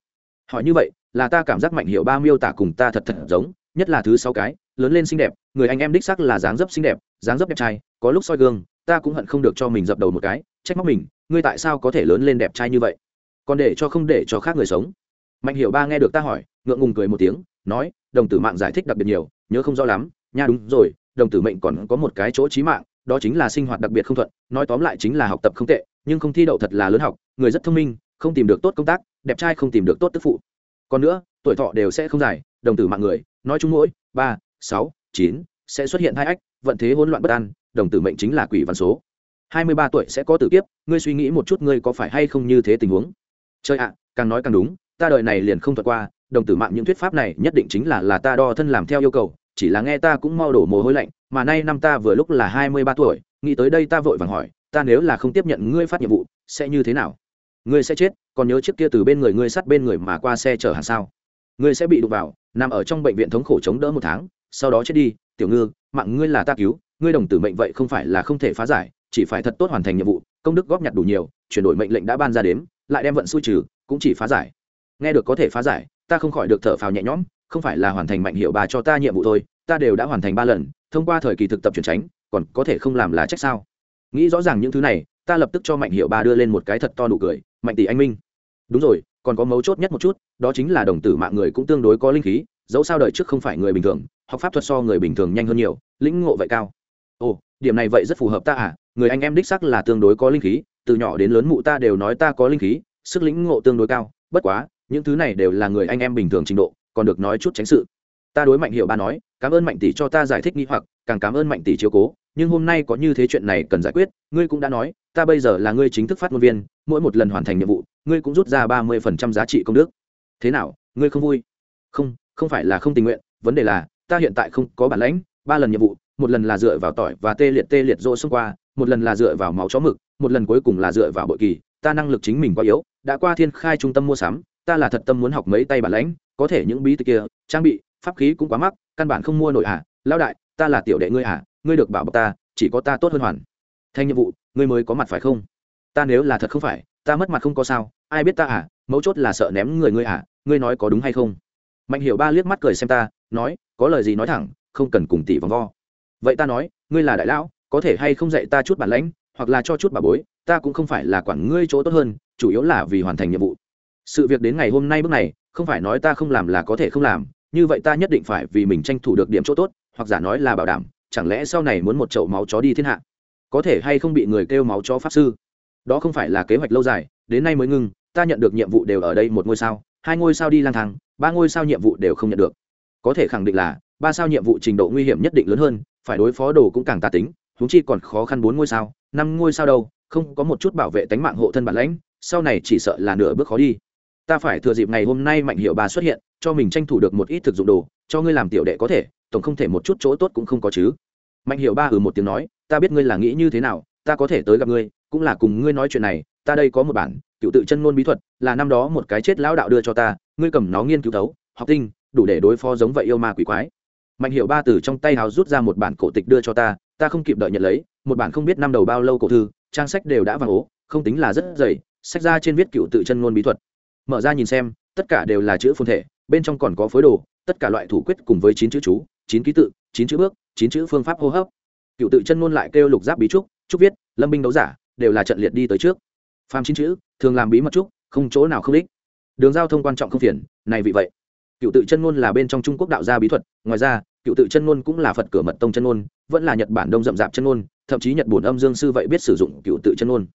S1: Hỏi như vậy là ta cảm giác mạnh hiệu ba miêu tả cùng ta thật thật giống nhất là thứ sáu cái lớn lên xinh đẹp, người anh em đích sắc là dáng dấp xinh đẹp, dáng dấp đẹp trai, có lúc soi gương, ta cũng hận không được cho mình dập đầu một cái, trách móc mình, ngươi tại sao có thể lớn lên đẹp trai như vậy? Còn để cho không để cho khác người sống. Mạnh hiểu ba nghe được ta hỏi, ngượng ngùng cười một tiếng, nói, đồng tử mạng giải thích đặc biệt nhiều, nhớ không rõ lắm, nha đúng rồi, đồng tử mệnh còn có một cái chỗ trí mạng, đó chính là sinh hoạt đặc biệt không thuận, nói tóm lại chính là học tập không tệ, nhưng không thi đậu thật là lớn học, người rất thông minh, không tìm được tốt công tác, đẹp trai không tìm được tốt tức phụ. Còn nữa, tuổi thọ đều sẽ không dài, đồng tử mạng người, nói chung mỗi, ba sáu, chín, sẽ xuất hiện hai ách, vận thế hỗn loạn bất an, đồng tử mệnh chính là quỷ văn số. Hai mươi ba tuổi sẽ có tử kiếp, ngươi suy nghĩ một chút ngươi có phải hay không như thế tình huống. Chơi ạ, càng nói càng đúng, ta đời này liền không thuật qua, đồng tử mạng những thuyết pháp này nhất định chính là là ta đo thân làm theo yêu cầu, chỉ là nghe ta cũng mau đổ mồ hôi lạnh, mà nay năm ta vừa lúc là hai mươi ba tuổi, nghĩ tới đây ta vội vàng hỏi, ta nếu là không tiếp nhận ngươi phát nhiệm vụ, sẽ như thế nào? Ngươi sẽ chết, còn nhớ trước kia từ bên người ngươi sát bên người mà qua xe chở hàng sao? Ngươi sẽ bị đụng vào, nằm ở trong bệnh viện thống khổ chống đỡ một tháng sau đó chết đi, tiểu ngư, mạng ngươi là ta cứu, ngươi đồng tử mệnh vậy không phải là không thể phá giải, chỉ phải thật tốt hoàn thành nhiệm vụ, công đức góp nhặt đủ nhiều, chuyển đổi mệnh lệnh đã ban ra đến lại đem vận xui trừ, cũng chỉ phá giải. Nghe được có thể phá giải, ta không khỏi được thở phào nhẹ nhõm, không phải là hoàn thành mạnh hiệu bà cho ta nhiệm vụ thôi, ta đều đã hoàn thành ba lần, thông qua thời kỳ thực tập chuyển tránh, còn có thể không làm là trách sao? Nghĩ rõ ràng những thứ này, ta lập tức cho mạnh hiệu ba đưa lên một cái thật to nụ cười, mạnh tỷ anh minh. Đúng rồi, còn có mấu chốt nhất một chút, đó chính là đồng tử mạng người cũng tương đối có linh khí dẫu sao đời trước không phải người bình thường, học pháp thuật so người bình thường nhanh hơn nhiều, lĩnh ngộ vậy cao. Ồ, điểm này vậy rất phù hợp ta à? Người anh em đích sắc là tương đối có linh khí, từ nhỏ đến lớn mụ ta đều nói ta có linh khí, sức lĩnh ngộ tương đối cao, bất quá, những thứ này đều là người anh em bình thường trình độ, còn được nói chút tránh sự. Ta đối mạnh hiệu ba nói, cảm ơn mạnh tỷ cho ta giải thích nghi hoặc, càng cảm ơn mạnh tỷ chiếu cố, nhưng hôm nay có như thế chuyện này cần giải quyết, ngươi cũng đã nói, ta bây giờ là ngươi chính thức phát ngôn viên, mỗi một lần hoàn thành nhiệm vụ, ngươi cũng rút ra ba mươi phần trăm giá trị công đức. Thế nào, ngươi không vui? Không không phải là không tình nguyện, vấn đề là, ta hiện tại không có bản lãnh, ba lần nhiệm vụ, một lần là dựa vào tỏi và tê liệt tê liệt rỗ xông qua, một lần là dựa vào máu chó mực, một lần cuối cùng là dựa vào bội kỳ, ta năng lực chính mình quá yếu, đã qua thiên khai trung tâm mua sắm, ta là thật tâm muốn học mấy tay bản lãnh, có thể những bí tịch kia, trang bị, pháp khí cũng quá mắc, căn bản không mua nổi à lão đại, ta là tiểu đệ ngươi à ngươi được bảo bọc ta, chỉ có ta tốt hơn hoàn. Thành nhiệm vụ, ngươi mới có mặt phải không? Ta nếu là thật không phải, ta mất mặt không có sao, ai biết ta à mấu chốt là sợ ném người ngươi à ngươi nói có đúng hay không? Mạnh hiểu ba liếc mắt cười xem ta, nói, có lời gì nói thẳng, không cần cùng tỷ vòng vo. Vậy ta nói, ngươi là đại lão, có thể hay không dạy ta chút bản lãnh, hoặc là cho chút bà bối, ta cũng không phải là quản ngươi chỗ tốt hơn, chủ yếu là vì hoàn thành nhiệm vụ. Sự việc đến ngày hôm nay bước này, không phải nói ta không làm là có thể không làm, như vậy ta nhất định phải vì mình tranh thủ được điểm chỗ tốt, hoặc giả nói là bảo đảm, chẳng lẽ sau này muốn một chậu máu chó đi thiên hạ? Có thể hay không bị người kêu máu chó pháp sư? Đó không phải là kế hoạch lâu dài, đến nay mới ngưng ta nhận được nhiệm vụ đều ở đây một ngôi sao, hai ngôi sao đi lang thang ba ngôi sao nhiệm vụ đều không nhận được. Có thể khẳng định là, ba sao nhiệm vụ trình độ nguy hiểm nhất định lớn hơn, phải đối phó đồ cũng càng tà tính húng chi còn khó khăn bốn ngôi sao, năm ngôi sao đâu, không có một chút bảo vệ tánh mạng hộ thân bản lãnh, sau này chỉ sợ là nửa bước khó đi. Ta phải thừa dịp ngày hôm nay mạnh hiệu bà xuất hiện, cho mình tranh thủ được một ít thực dụng đồ, cho ngươi làm tiểu đệ có thể, tổng không thể một chút chỗ tốt cũng không có chứ. Mạnh hiệu ba ừ một tiếng nói, ta biết ngươi là nghĩ như thế nào, ta có thể tới gặp ngươi, cũng là cùng ngươi nói chuyện này, ta đây có một bản, cựu tự chân ngôn bí thuật, là năm đó một cái chết lão đạo đưa cho ta ngươi cầm nó nghiên cứu thấu, học tinh, đủ để đối phó giống vậy yêu ma quỷ quái. Mạnh hiệu ba từ trong tay hào rút ra một bản cổ tịch đưa cho ta ta không kịp đợi nhận lấy, một bản không biết năm đầu bao lâu cổ thư, trang sách đều đã vàng ố, không tính là rất dày, sách ra trên viết cựu tự chân ngôn bí thuật. Mở ra nhìn xem, tất cả đều là chữ phồn thể, bên trong còn có phối đồ, tất cả loại thủ quyết cùng với chín chữ chú, chín ký tự, chín chữ bước, chín chữ phương pháp hô hấp. Cựu tự chân ngôn lại kêu lục giáp bí trúc trúc viết, lâm binh đấu giả, đều là trận liệt đi tới trước. Phàm chín chữ, thường làm bí mật trúc, không chỗ nào không đích đường giao thông quan trọng không phiền, này vì vậy. Cựu tự chân ngôn là bên trong trung quốc đạo gia bí thuật, ngoài ra, cựu tự chân ngôn cũng là phật cửa mật tông chân ngôn, vẫn là nhật bản đông rậm rạp chân ngôn, thậm chí nhật bổn âm dương sư vậy biết sử dụng cựu tự chân ngôn.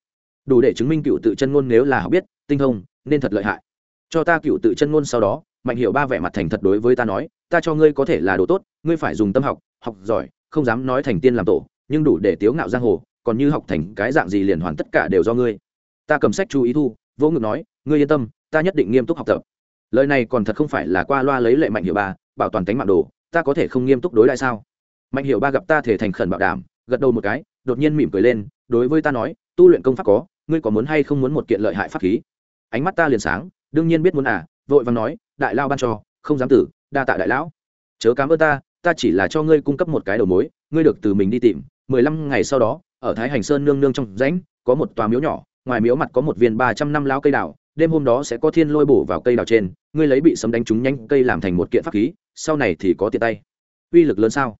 S1: Đủ để chứng minh cựu tự chân ngôn nếu là học biết, tinh thông, nên thật lợi hại. Cho ta cựu tự chân ngôn sau đó, mạnh hiệu ba vẻ mặt thành thật đối với ta nói, ta cho ngươi có thể là đồ tốt, ngươi phải dùng tâm học học giỏi, không dám nói thành tiên làm tổ, nhưng đủ để tiếu ngạo giang hồ, còn như học thành cái dạng gì liền hoàn tất cả đều do ngươi. Ta cầm sách chú ý thu, vỗ ngực nói ngươi yên tâm, ta nhất định nghiêm túc học tập. Lời này còn thật không phải là qua loa lấy lệ mạnh hiệu ba, bảo toàn tánh mạng đồ, ta có thể không nghiêm túc đối lại sao? Mạnh hiệu ba gặp ta thể thành khẩn bảo đảm, gật đầu một cái, đột nhiên mỉm cười lên, đối với ta nói, tu luyện công pháp có, ngươi có muốn hay không muốn một kiện lợi hại pháp khí? Ánh mắt ta liền sáng, đương nhiên biết muốn à vội vàng nói, đại lao ban cho, không dám tử, đa tạ đại lão. Chớ cám ơn ta ta chỉ là cho ngươi cung cấp một cái đầu mối, ngươi được từ mình đi tìm, mười lăm ngày sau đó, ở thái hành sơn nương nương trong rãnh, có một tòa miếu nhỏ, ngoài miếu mặt có một viên ba trăm năm lao cây đào đêm hôm đó sẽ có thiên lôi bổ vào cây đào trên, ngươi lấy bị sấm đánh trúng nhanh cây làm thành một kiện pháp khí, sau này thì có tiện tay. Uy lực lớn sao?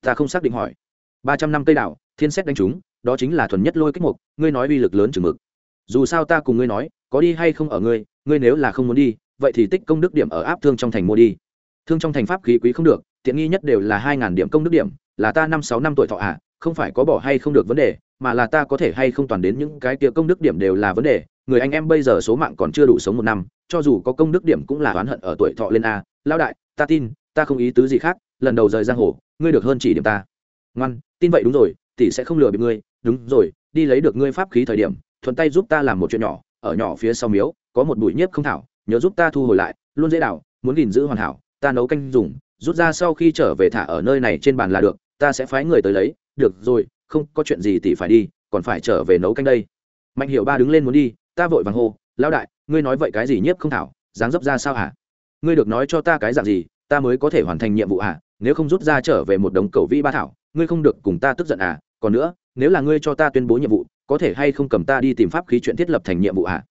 S1: Ta không xác định hỏi. Ba trăm năm cây đào, thiên xét đánh trúng, đó chính là thuần nhất lôi kích mục, ngươi nói uy lực lớn chừng mực. Dù sao ta cùng ngươi nói, có đi hay không ở ngươi ngươi nếu là không muốn đi, vậy thì tích công đức điểm ở áp thương trong thành mua đi. Thương trong thành pháp khí quý không được, tiện nghi nhất đều là hai ngàn điểm công đức điểm, là ta năm sáu năm tuổi thọ à không phải có bỏ hay không được vấn đề, mà là ta có thể hay không toàn đến những cái kia công đức điểm đều là vấn đề người anh em bây giờ số mạng còn chưa đủ sống một năm, cho dù có công đức điểm cũng là oán hận ở tuổi thọ lên a lao đại, ta tin, ta không ý tứ gì khác, lần đầu rời giang hồ, ngươi được hơn chỉ điểm ta. Ngoan, tin vậy đúng rồi, tỷ sẽ không lừa bị ngươi. Đúng rồi, đi lấy được ngươi pháp khí thời điểm, thuận tay giúp ta làm một chuyện nhỏ, ở nhỏ phía sau miếu, có một bụi nhiếp không thảo, nhớ giúp ta thu hồi lại, luôn dễ đảo muốn gìn giữ hoàn hảo, ta nấu canh dùng, rút ra sau khi trở về thả ở nơi này trên bàn là được, ta sẽ phái người tới lấy, được rồi, không có chuyện gì tỷ phải đi, còn phải trở về nấu canh đây. Mạnh hiệu ba đứng lên muốn đi ta vội vàng hô, lão đại, ngươi nói vậy cái gì nhiếp không thảo, dáng dấp ra sao hả? Ngươi được nói cho ta cái dạng gì, ta mới có thể hoàn thành nhiệm vụ hả? Nếu không rút ra trở về một đống cầu vĩ ba thảo, ngươi không được cùng ta tức giận à? Còn nữa, nếu là ngươi cho ta tuyên bố nhiệm vụ, có thể hay không cầm ta đi tìm pháp khí chuyện thiết lập thành nhiệm vụ hả?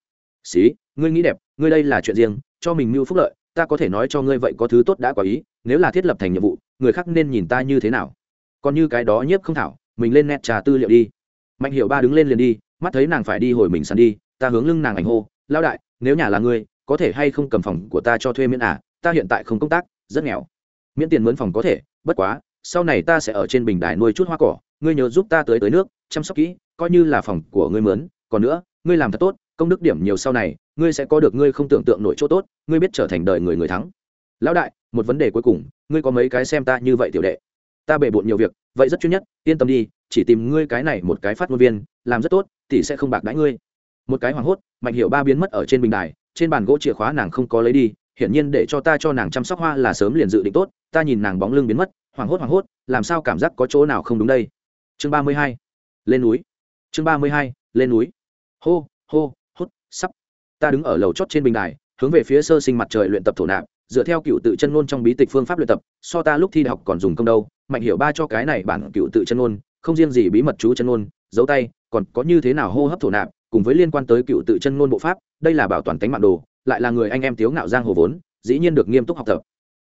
S1: Xí, ngươi nghĩ đẹp, ngươi đây là chuyện riêng, cho mình mưu phúc lợi, ta có thể nói cho ngươi vậy có thứ tốt đã có ý, nếu là thiết lập thành nhiệm vụ, người khác nên nhìn ta như thế nào? Còn như cái đó nhiếp không thảo, mình lên nét trà tư liệu đi. Mạnh Hiệu ba đứng lên liền đi, mắt thấy nàng phải đi hồi mình sẵn đi ta hướng lưng nàng ảnh hô lao đại, nếu nhà là ngươi, có thể hay không cầm phòng của ta cho thuê miễn à ta hiện tại không công tác, rất nghèo. Miễn tiền mướn phòng có thể, bất quá, sau này ta sẽ ở trên bình đài nuôi chút hoa cỏ, ngươi nhớ giúp ta tới tới nước, chăm sóc kỹ, coi như là phòng của ngươi mướn. Còn nữa, ngươi làm thật tốt, công đức điểm nhiều sau này, ngươi sẽ có được ngươi không tưởng tượng nổi chỗ tốt, ngươi biết trở thành đời người người thắng. Lão đại, một vấn đề cuối cùng, ngươi có mấy cái xem ta như vậy tiểu đệ? Ta bể bộn nhiều việc, vậy rất chuyên nhất, yên tâm đi, chỉ tìm ngươi cái này một cái phát ngôn viên, làm rất tốt thì sẽ không bạc đãi ngươi một cái hoảng hốt, mạnh hiệu ba biến mất ở trên bình đài, trên bàn gỗ chìa khóa nàng không có lấy đi, hiển nhiên để cho ta cho nàng chăm sóc hoa là sớm liền dự định tốt, ta nhìn nàng bóng lưng biến mất, hoảng hốt hoảng hốt, làm sao cảm giác có chỗ nào không đúng đây? Chương ba mươi hai, lên núi. Chương ba mươi hai, lên núi. Hô hô hốt sắp. Ta đứng ở lầu chót trên bình đài, hướng về phía sơ sinh mặt trời luyện tập thổ nạp, dựa theo cựu tự chân ngôn trong bí tịch phương pháp luyện tập, so ta lúc thi học còn dùng công đâu. Mạnh hiểu ba cho cái này bản cựu tự chân ngôn, không riêng gì bí mật chú chân ngôn, dấu tay, còn có như thế nào hô hấp thổ nạp cùng với liên quan tới cựu tự chân ngôn bộ pháp, đây là bảo toàn tánh mạng đồ, lại là người anh em tiếu ngạo giang hồ vốn, dĩ nhiên được nghiêm túc học tập.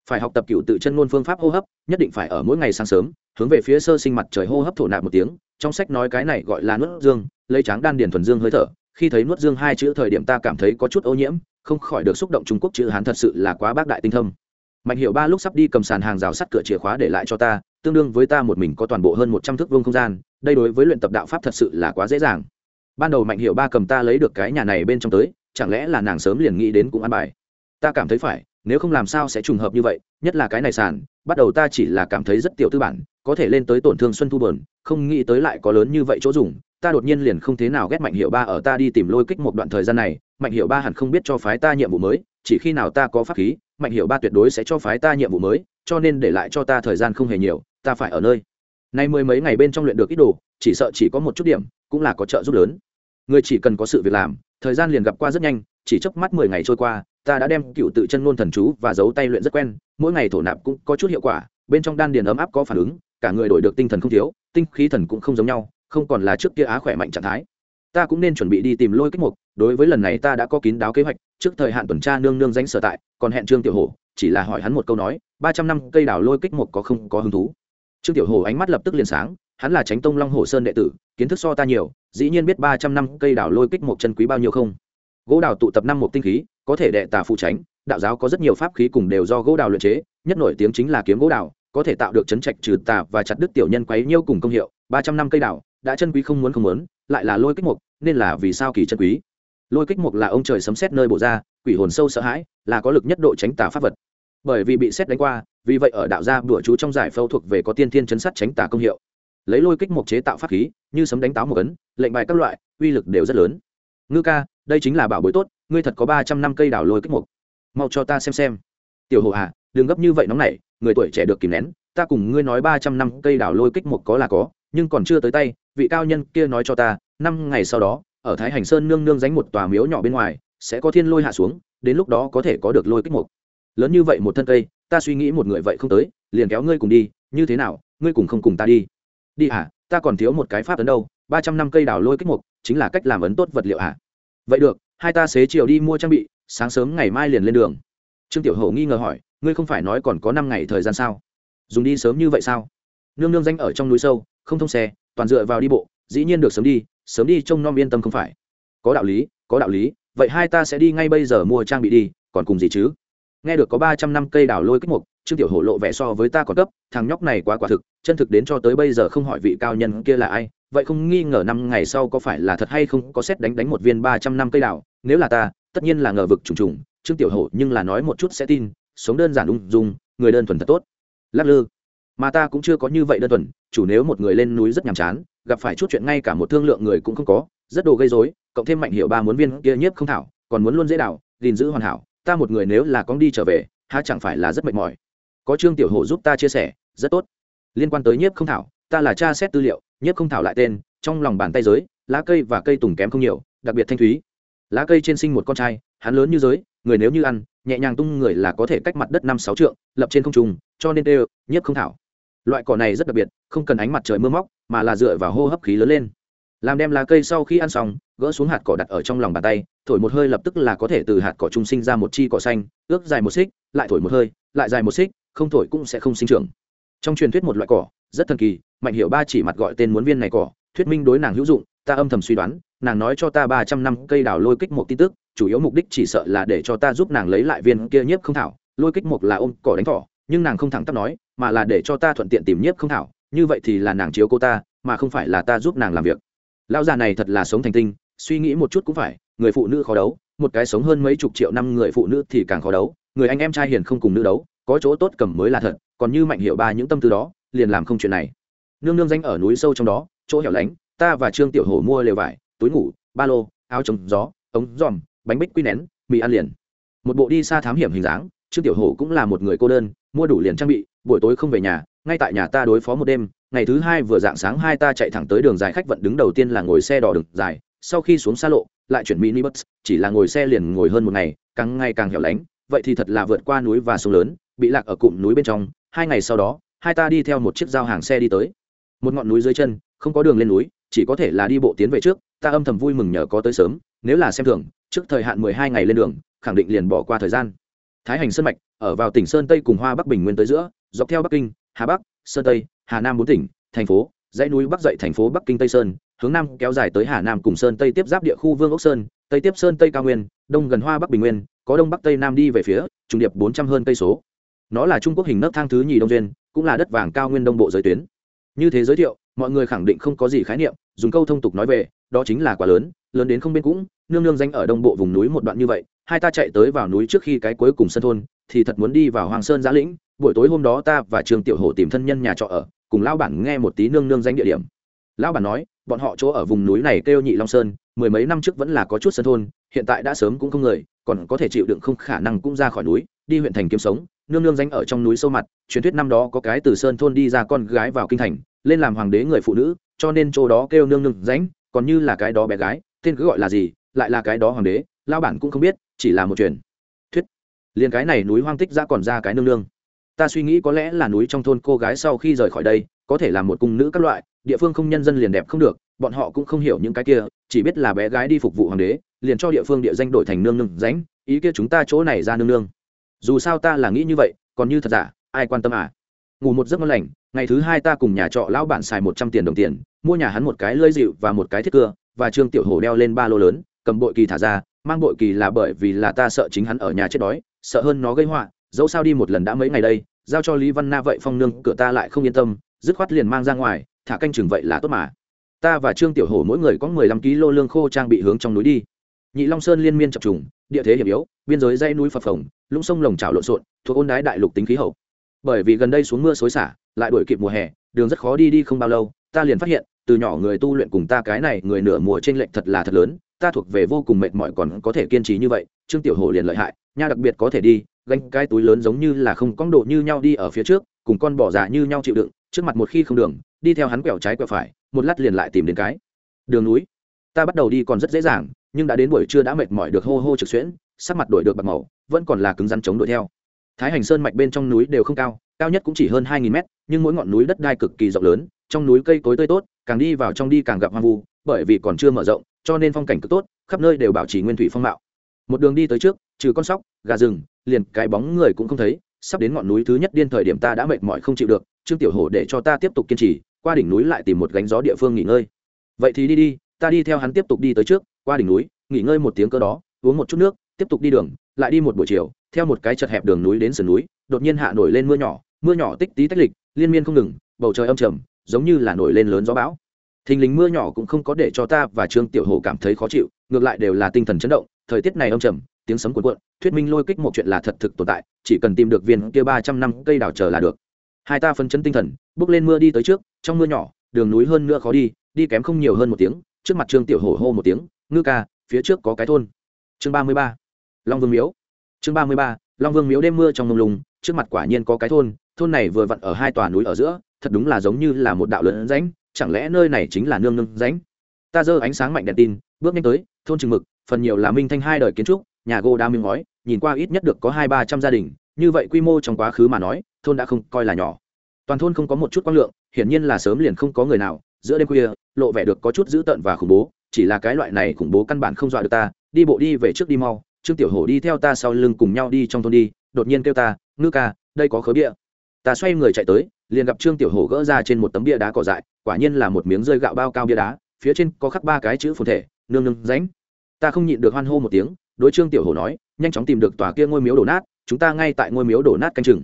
S1: Phải học tập cựu tự chân ngôn phương pháp hô hấp, nhất định phải ở mỗi ngày sáng sớm, hướng về phía sơ sinh mặt trời hô hấp thổ nạp một tiếng, trong sách nói cái này gọi là nuốt dương, lấy tráng đan điền thuần dương hơi thở, khi thấy nuốt dương hai chữ thời điểm ta cảm thấy có chút ô nhiễm, không khỏi được xúc động trung quốc chữ hán thật sự là quá bác đại tinh thâm. Mạnh hiệu ba lúc sắp đi cầm sàn hàng rào sắt cửa chìa khóa để lại cho ta, tương đương với ta một mình có toàn bộ hơn một trăm thước vương không gian, đây đối với luyện tập đạo pháp thật sự là quá dễ dàng ban đầu mạnh hiệu ba cầm ta lấy được cái nhà này bên trong tới, chẳng lẽ là nàng sớm liền nghĩ đến cũng ăn bài? Ta cảm thấy phải, nếu không làm sao sẽ trùng hợp như vậy, nhất là cái này sàn, bắt đầu ta chỉ là cảm thấy rất tiểu tư bản, có thể lên tới tổn thương xuân thu bờn không nghĩ tới lại có lớn như vậy chỗ dùng, ta đột nhiên liền không thế nào ghét mạnh hiệu ba ở ta đi tìm lôi kích một đoạn thời gian này, mạnh hiệu ba hẳn không biết cho phái ta nhiệm vụ mới, chỉ khi nào ta có pháp khí, mạnh hiệu ba tuyệt đối sẽ cho phái ta nhiệm vụ mới, cho nên để lại cho ta thời gian không hề nhiều, ta phải ở nơi nay mười mấy ngày bên trong luyện được ít đồ, chỉ sợ chỉ có một chút điểm, cũng là có trợ giúp lớn. Người chỉ cần có sự việc làm, thời gian liền gặp qua rất nhanh, chỉ chớp mắt mười ngày trôi qua, ta đã đem cựu tự chân ngôn thần chú và dấu tay luyện rất quen, mỗi ngày thổ nạp cũng có chút hiệu quả, bên trong đan điền ấm áp có phản ứng, cả người đổi được tinh thần không thiếu, tinh khí thần cũng không giống nhau, không còn là trước kia á khỏe mạnh trạng thái. Ta cũng nên chuẩn bị đi tìm lôi kích mục, đối với lần này ta đã có kín đáo kế hoạch, trước thời hạn tuần tra nương nương danh sở tại, còn hẹn trương tiểu hổ, chỉ là hỏi hắn một câu nói, ba trăm năm cây đào lôi kích mục có không có hứng thú? Trương tiểu hổ ánh mắt lập tức liền sáng, hắn là tránh tông long hồ sơn đệ tử, kiến thức so ta nhiều, dĩ nhiên biết ba trăm năm cây đào lôi kích một chân quý bao nhiêu không? Gỗ đào tụ tập năm một tinh khí, có thể đệ tà phụ tránh, đạo giáo có rất nhiều pháp khí cùng đều do gỗ đào luyện chế, nhất nổi tiếng chính là kiếm gỗ đào, có thể tạo được chấn trạch trừ tà và chặt đứt tiểu nhân quấy nhiêu cùng công hiệu, ba trăm năm cây đào đã chân quý không muốn không muốn, lại là lôi kích mục, nên là vì sao kỳ chân quý? Lôi kích mục là ông trời sấm xét nơi bộ ra, quỷ hồn sâu sợ hãi, là có lực nhất độ tránh tà pháp vật bởi vì bị xét đánh qua, vì vậy ở đạo gia bữa chú trong giải phẫu thuộc về có tiên thiên chấn sát tránh tà công hiệu. Lấy lôi kích mộc chế tạo pháp khí, như sấm đánh táo một ấn, lệnh bài các loại, uy lực đều rất lớn. Ngư ca, đây chính là bảo bối tốt, ngươi thật có ba trăm năm cây đảo lôi kích mộc. Mau cho ta xem xem. Tiểu hồ à đừng gấp như vậy nóng này người tuổi trẻ được kìm nén, ta cùng ngươi nói ba trăm năm cây đảo lôi kích mộc có là có, nhưng còn chưa tới tay, vị cao nhân kia nói cho ta, năm ngày sau đó, ở thái hành sơn nương nương dánh một tòa miếu nhỏ bên ngoài, sẽ có thiên lôi hạ xuống, đến lúc đó có thể có được lôi kích mộc lớn như vậy một thân cây, ta suy nghĩ một người vậy không tới, liền kéo ngươi cùng đi, như thế nào, ngươi cùng không cùng ta đi? Đi hả? Ta còn thiếu một cái pháp ấn đâu, ba trăm năm cây đào lôi kích mục, chính là cách làm ấn tốt vật liệu hả? Vậy được, hai ta xế chiều đi mua trang bị, sáng sớm ngày mai liền lên đường. Trương tiểu hậu nghi ngờ hỏi, ngươi không phải nói còn có năm ngày thời gian sao? Dùng đi sớm như vậy sao? Nương nương danh ở trong núi sâu, không thông xe, toàn dựa vào đi bộ, dĩ nhiên được sớm đi sớm đi trông nom yên tâm không phải. Có đạo lý, có đạo lý, vậy hai ta sẽ đi ngay bây giờ mua trang bị đi, còn cùng gì chứ? Nghe được có ba trăm năm cây đào lôi kích mục, trương tiểu hổ lộ vẻ so với ta còn cấp thằng nhóc này quá quả thực, chân thực đến cho tới bây giờ không hỏi vị cao nhân kia là ai. Vậy không nghi ngờ năm ngày sau có phải là thật hay không, có xét đánh đánh một viên ba trăm năm cây đào. Nếu là ta, tất nhiên là ngờ vực trùng trùng. Trương tiểu hổ nhưng là nói một chút sẽ tin, sống đơn giản ung dung, người đơn thuần thật tốt. Lắc lư. Mà ta cũng chưa có như vậy đơn thuần, chủ nếu một người lên núi rất nhàm chán, gặp phải chút chuyện ngay cả một thương lượng người cũng không có, rất đồ gây rối, cộng thêm mạnh hiệu ba muốn viên kia nhiếp không thảo, còn muốn luôn dễ đảo gìn giữ hoàn hảo ta một người nếu là con đi trở về, há chẳng phải là rất mệt mỏi. Có trương tiểu hổ giúp ta chia sẻ, rất tốt. Liên quan tới nhiếp không thảo, ta là cha xét tư liệu, nhiếp không thảo lại tên, trong lòng bàn tay giới, lá cây và cây tùng kém không nhiều, đặc biệt thanh thúy. Lá cây trên sinh một con trai, hắn lớn như giới, người nếu như ăn, nhẹ nhàng tung người là có thể cách mặt đất năm sáu trượng, lập trên không trùng cho nên đều, nhiếp không thảo. Loại cỏ này rất đặc biệt, không cần ánh mặt trời mưa móc, mà là dựa vào hô hấp khí lớn lên. Làm đem lá cây sau khi ăn xong gỡ xuống hạt cỏ đặt ở trong lòng bàn tay, thổi một hơi lập tức là có thể từ hạt cỏ trung sinh ra một chi cỏ xanh, ước dài một xích, lại thổi một hơi, lại dài một xích, không thổi cũng sẽ không sinh trưởng. Trong truyền thuyết một loại cỏ, rất thần kỳ, mạnh hiệu ba chỉ mặt gọi tên muốn viên này cỏ, thuyết minh đối nàng hữu dụng, ta âm thầm suy đoán, nàng nói cho ta ba trăm năm cây đào lôi kích một tin tức, chủ yếu mục đích chỉ sợ là để cho ta giúp nàng lấy lại viên kia nhiếp không thảo, lôi kích một là ôm cỏ đánh thỏ, nhưng nàng không thẳng tắp nói, mà là để cho ta thuận tiện tìm nhiếp không thảo, như vậy thì là nàng chiếu cô ta, mà không phải là ta giúp nàng làm việc. Lão già này thật là sống thành tinh suy nghĩ một chút cũng phải, người phụ nữ khó đấu, một cái sống hơn mấy chục triệu năm người phụ nữ thì càng khó đấu, người anh em trai hiền không cùng nữ đấu, có chỗ tốt cầm mới là thật, còn như mạnh hiệu ba những tâm tư đó, liền làm không chuyện này. Nương nương danh ở núi sâu trong đó, chỗ hẻo lánh, ta và trương tiểu hổ mua lều vải, túi ngủ, ba lô, áo chống gió, ống giòm, bánh bích quy nén, mì ăn liền. Một bộ đi xa thám hiểm hình dáng, trương tiểu hổ cũng là một người cô đơn, mua đủ liền trang bị, buổi tối không về nhà, ngay tại nhà ta đối phó một đêm, ngày thứ hai vừa dạng sáng hai ta chạy thẳng tới đường dài, khách vận đứng đầu tiên là ngồi xe đỏ đường dài sau khi xuống xa lộ, lại chuyển mini bus chỉ là ngồi xe liền ngồi hơn một ngày, càng ngày càng hẻo lánh, vậy thì thật là vượt qua núi và sông lớn, bị lạc ở cụm núi bên trong. Hai ngày sau đó, hai ta đi theo một chiếc giao hàng xe đi tới. Một ngọn núi dưới chân, không có đường lên núi, chỉ có thể là đi bộ tiến về trước. Ta âm thầm vui mừng nhờ có tới sớm, nếu là xem thường, trước thời hạn mười hai ngày lên đường, khẳng định liền bỏ qua thời gian. Thái hành sơn mạch, ở vào tỉnh sơn tây cùng hoa bắc bình nguyên tới giữa, dọc theo bắc kinh, hà bắc, sơn tây, hà nam bốn tỉnh, thành phố, dãy núi bắc dậy thành phố bắc kinh tây sơn hướng nam kéo dài tới hà nam cùng sơn tây tiếp giáp địa khu vương ốc sơn, tây tiếp sơn tây cao nguyên, đông gần hoa bắc bình nguyên, có đông bắc tây nam đi về phía trung điệp bốn trăm hơn cây số. Nó là trung quốc hình nấc thang thứ nhì đông duyên, cũng là đất vàng cao nguyên đông bộ giới tuyến. Như thế giới thiệu, mọi người khẳng định không có gì khái niệm, dùng câu thông tục nói về, đó chính là quá lớn lớn đến không bên cũng, nương nương danh ở đông bộ vùng núi một đoạn như vậy, hai ta chạy tới vào núi trước khi cái cuối cùng sân thôn, thì thật muốn đi vào hoàng sơn giã lĩnh, buổi tối hôm đó ta và trường tiểu Hổ tìm thân nhân nhà trọ ở, cùng lão bản nghe một tí nương nương danh địa điểm. Lão bản nói bọn họ chỗ ở vùng núi này kêu nhị long sơn, mười mấy năm trước vẫn là có chút sân thôn, hiện tại đã sớm cũng không người, còn có thể chịu đựng không khả năng cũng ra khỏi núi, đi huyện thành kiếm sống. Nương nương danh ở trong núi sâu mặt, truyền thuyết năm đó có cái từ sơn thôn đi ra con gái vào kinh thành, lên làm hoàng đế người phụ nữ, cho nên chỗ đó kêu nương nương danh, còn như là cái đó bé gái, tên cứ gọi là gì, lại là cái đó hoàng đế lao bản cũng không biết, chỉ là một truyền thuyết. Liền cái này núi hoang tích ra còn ra cái nương nương. Ta suy nghĩ có lẽ là núi trong thôn cô gái sau khi rời khỏi đây có thể là một cung nữ các loại, địa phương không nhân dân liền đẹp không được, bọn họ cũng không hiểu những cái kia, chỉ biết là bé gái đi phục vụ hoàng đế, liền cho địa phương địa danh đổi thành nương nương ránh, ý kia chúng ta chỗ này ra nương nương. Dù sao ta là nghĩ như vậy, còn như thật giả, ai quan tâm à? Ngủ một giấc ngon lành, ngày thứ hai ta cùng nhà trọ lão bản xài một trăm tiền đồng tiền, mua nhà hắn một cái lơi dịu và một cái thiết cưa, và trương tiểu hổ đeo lên ba lô lớn, cầm bội kỳ thả ra, mang bội kỳ là bởi vì là ta sợ chính hắn ở nhà chết đói, sợ hơn nó gây họa, dẫu sao đi một lần đã mấy ngày đây, giao cho lý văn na vậy phong nương, cửa ta lại không yên tâm dứt khoát liền mang ra ngoài, thả canh chừng vậy là tốt mà. Ta và trương tiểu hổ mỗi người có mười lăm kg lương khô trang bị hướng trong núi đi. Nhị long sơn liên miên chập trùng, địa thế hiểm yếu, biên giới dây núi phập phồng, lũng sông lồng trào lộn xộn, thuộc ôn đái đại lục tính khí hậu. Bởi vì gần đây xuống mưa xối xả, lại đuổi kịp mùa hè, đường rất khó đi đi không bao lâu, ta liền phát hiện, từ nhỏ người tu luyện cùng ta cái này người nửa mùa trên lệnh thật là thật lớn, ta thuộc về vô cùng mệt mỏi còn có thể kiên trì như vậy, trương tiểu hổ liền lợi hại, nha đặc biệt có thể đi gánh cái túi lớn giống như là không cong độ như nhau đi ở phía trước, cùng con bỏ già như nhau chịu đựng, trước mặt một khi không đường, đi theo hắn quẹo trái quẹo phải, một lát liền lại tìm đến cái đường núi. Ta bắt đầu đi còn rất dễ dàng, nhưng đã đến buổi trưa đã mệt mỏi được hô hô trực xuyễn, sắc mặt đổi được bạc màu, vẫn còn là cứng rắn chống đuổi theo. Thái hành sơn mạch bên trong núi đều không cao cao nhất cũng chỉ hơn hai nghìn mét, nhưng mỗi ngọn núi đất đai cực kỳ rộng lớn, trong núi cây cối tươi tốt, càng đi vào trong đi càng gặp hoang vu, bởi vì còn chưa mở rộng, cho nên phong cảnh cực tốt, khắp nơi đều bảo trì nguyên thủy phong mạo. Một đường đi tới trước trừ con sóc, gà rừng, liền cái bóng người cũng không thấy, sắp đến ngọn núi thứ nhất điên thời điểm ta đã mệt mỏi không chịu được, trương tiểu hổ để cho ta tiếp tục kiên trì, qua đỉnh núi lại tìm một gánh gió địa phương nghỉ ngơi. Vậy thì đi đi, ta đi theo hắn tiếp tục đi tới trước, qua đỉnh núi, nghỉ ngơi một tiếng cơ đó, uống một chút nước, tiếp tục đi đường, lại đi một buổi chiều, theo một cái chật hẹp đường núi đến sườn núi, đột nhiên hạ nổi lên mưa nhỏ mưa nhỏ tích tí tách lịch, liên miên không ngừng, bầu trời âm trầm, giống như là nổi lên lớn gió bão. Thình lình mưa nhỏ cũng không có để cho ta và trương tiểu hồ cảm thấy khó chịu, ngược lại đều là tinh thần chấn động, thời tiết này âm trầm tiếng sấm cuộn cuộn, thuyết minh lôi kích một chuyện là thật thực tồn tại, chỉ cần tìm được viên kia ba trăm năm cây đào chờ là được. Hai ta phân chấn tinh thần, bước lên mưa đi tới trước, trong mưa nhỏ, đường núi hơn nữa khó đi đi kém không nhiều hơn một tiếng, trước mặt trương tiểu hổ hô một tiếng, ngư ca, phía trước có cái thôn. Chương ba mươi ba, long vương miếu. Chương ba mươi ba, long vương miếu đêm mưa trong mông lùng trước mặt quả nhiên có cái thôn thôn này vừa vặn ở hai tòa núi ở giữa, thật đúng là giống như là một đạo lớn ránh chẳng lẽ nơi này chính là nương nương ránh ta giơ ánh sáng mạnh đèn tin, bước nhanh tới, thôn trừng mực, phần nhiều là minh thanh hai đời kiến trúc nhà gỗ đa miếng ngói, nhìn qua ít nhất được có hai ba trăm gia đình, như vậy quy mô trong quá khứ mà nói, thôn đã không coi là nhỏ. Toàn thôn không có một chút quang lượng, hiển nhiên là sớm liền không có người nào, giữa đêm khuya, lộ vẻ được có chút dữ tợn và khủng bố, chỉ là cái loại này khủng bố căn bản không dọa được ta, đi bộ đi về trước đi mau, trương tiểu hổ đi theo ta sau lưng cùng nhau đi trong thôn đi, đột nhiên kêu ta, ngư ca, đây có khớ bia ta xoay người chạy tới, liền gặp trương tiểu hổ gỡ ra trên một tấm bia đá cỏ dại, quả nhiên là một miếng rơi gạo bao cao bia đá, phía trên có khắc ba cái chữ phồn thể, nương nương ránh. Ta không nhịn được hoan hô một tiếng đối trương tiểu hổ nói, nhanh chóng tìm được tòa kia ngôi miếu đổ nát, chúng ta ngay tại ngôi miếu đổ nát canh chừng.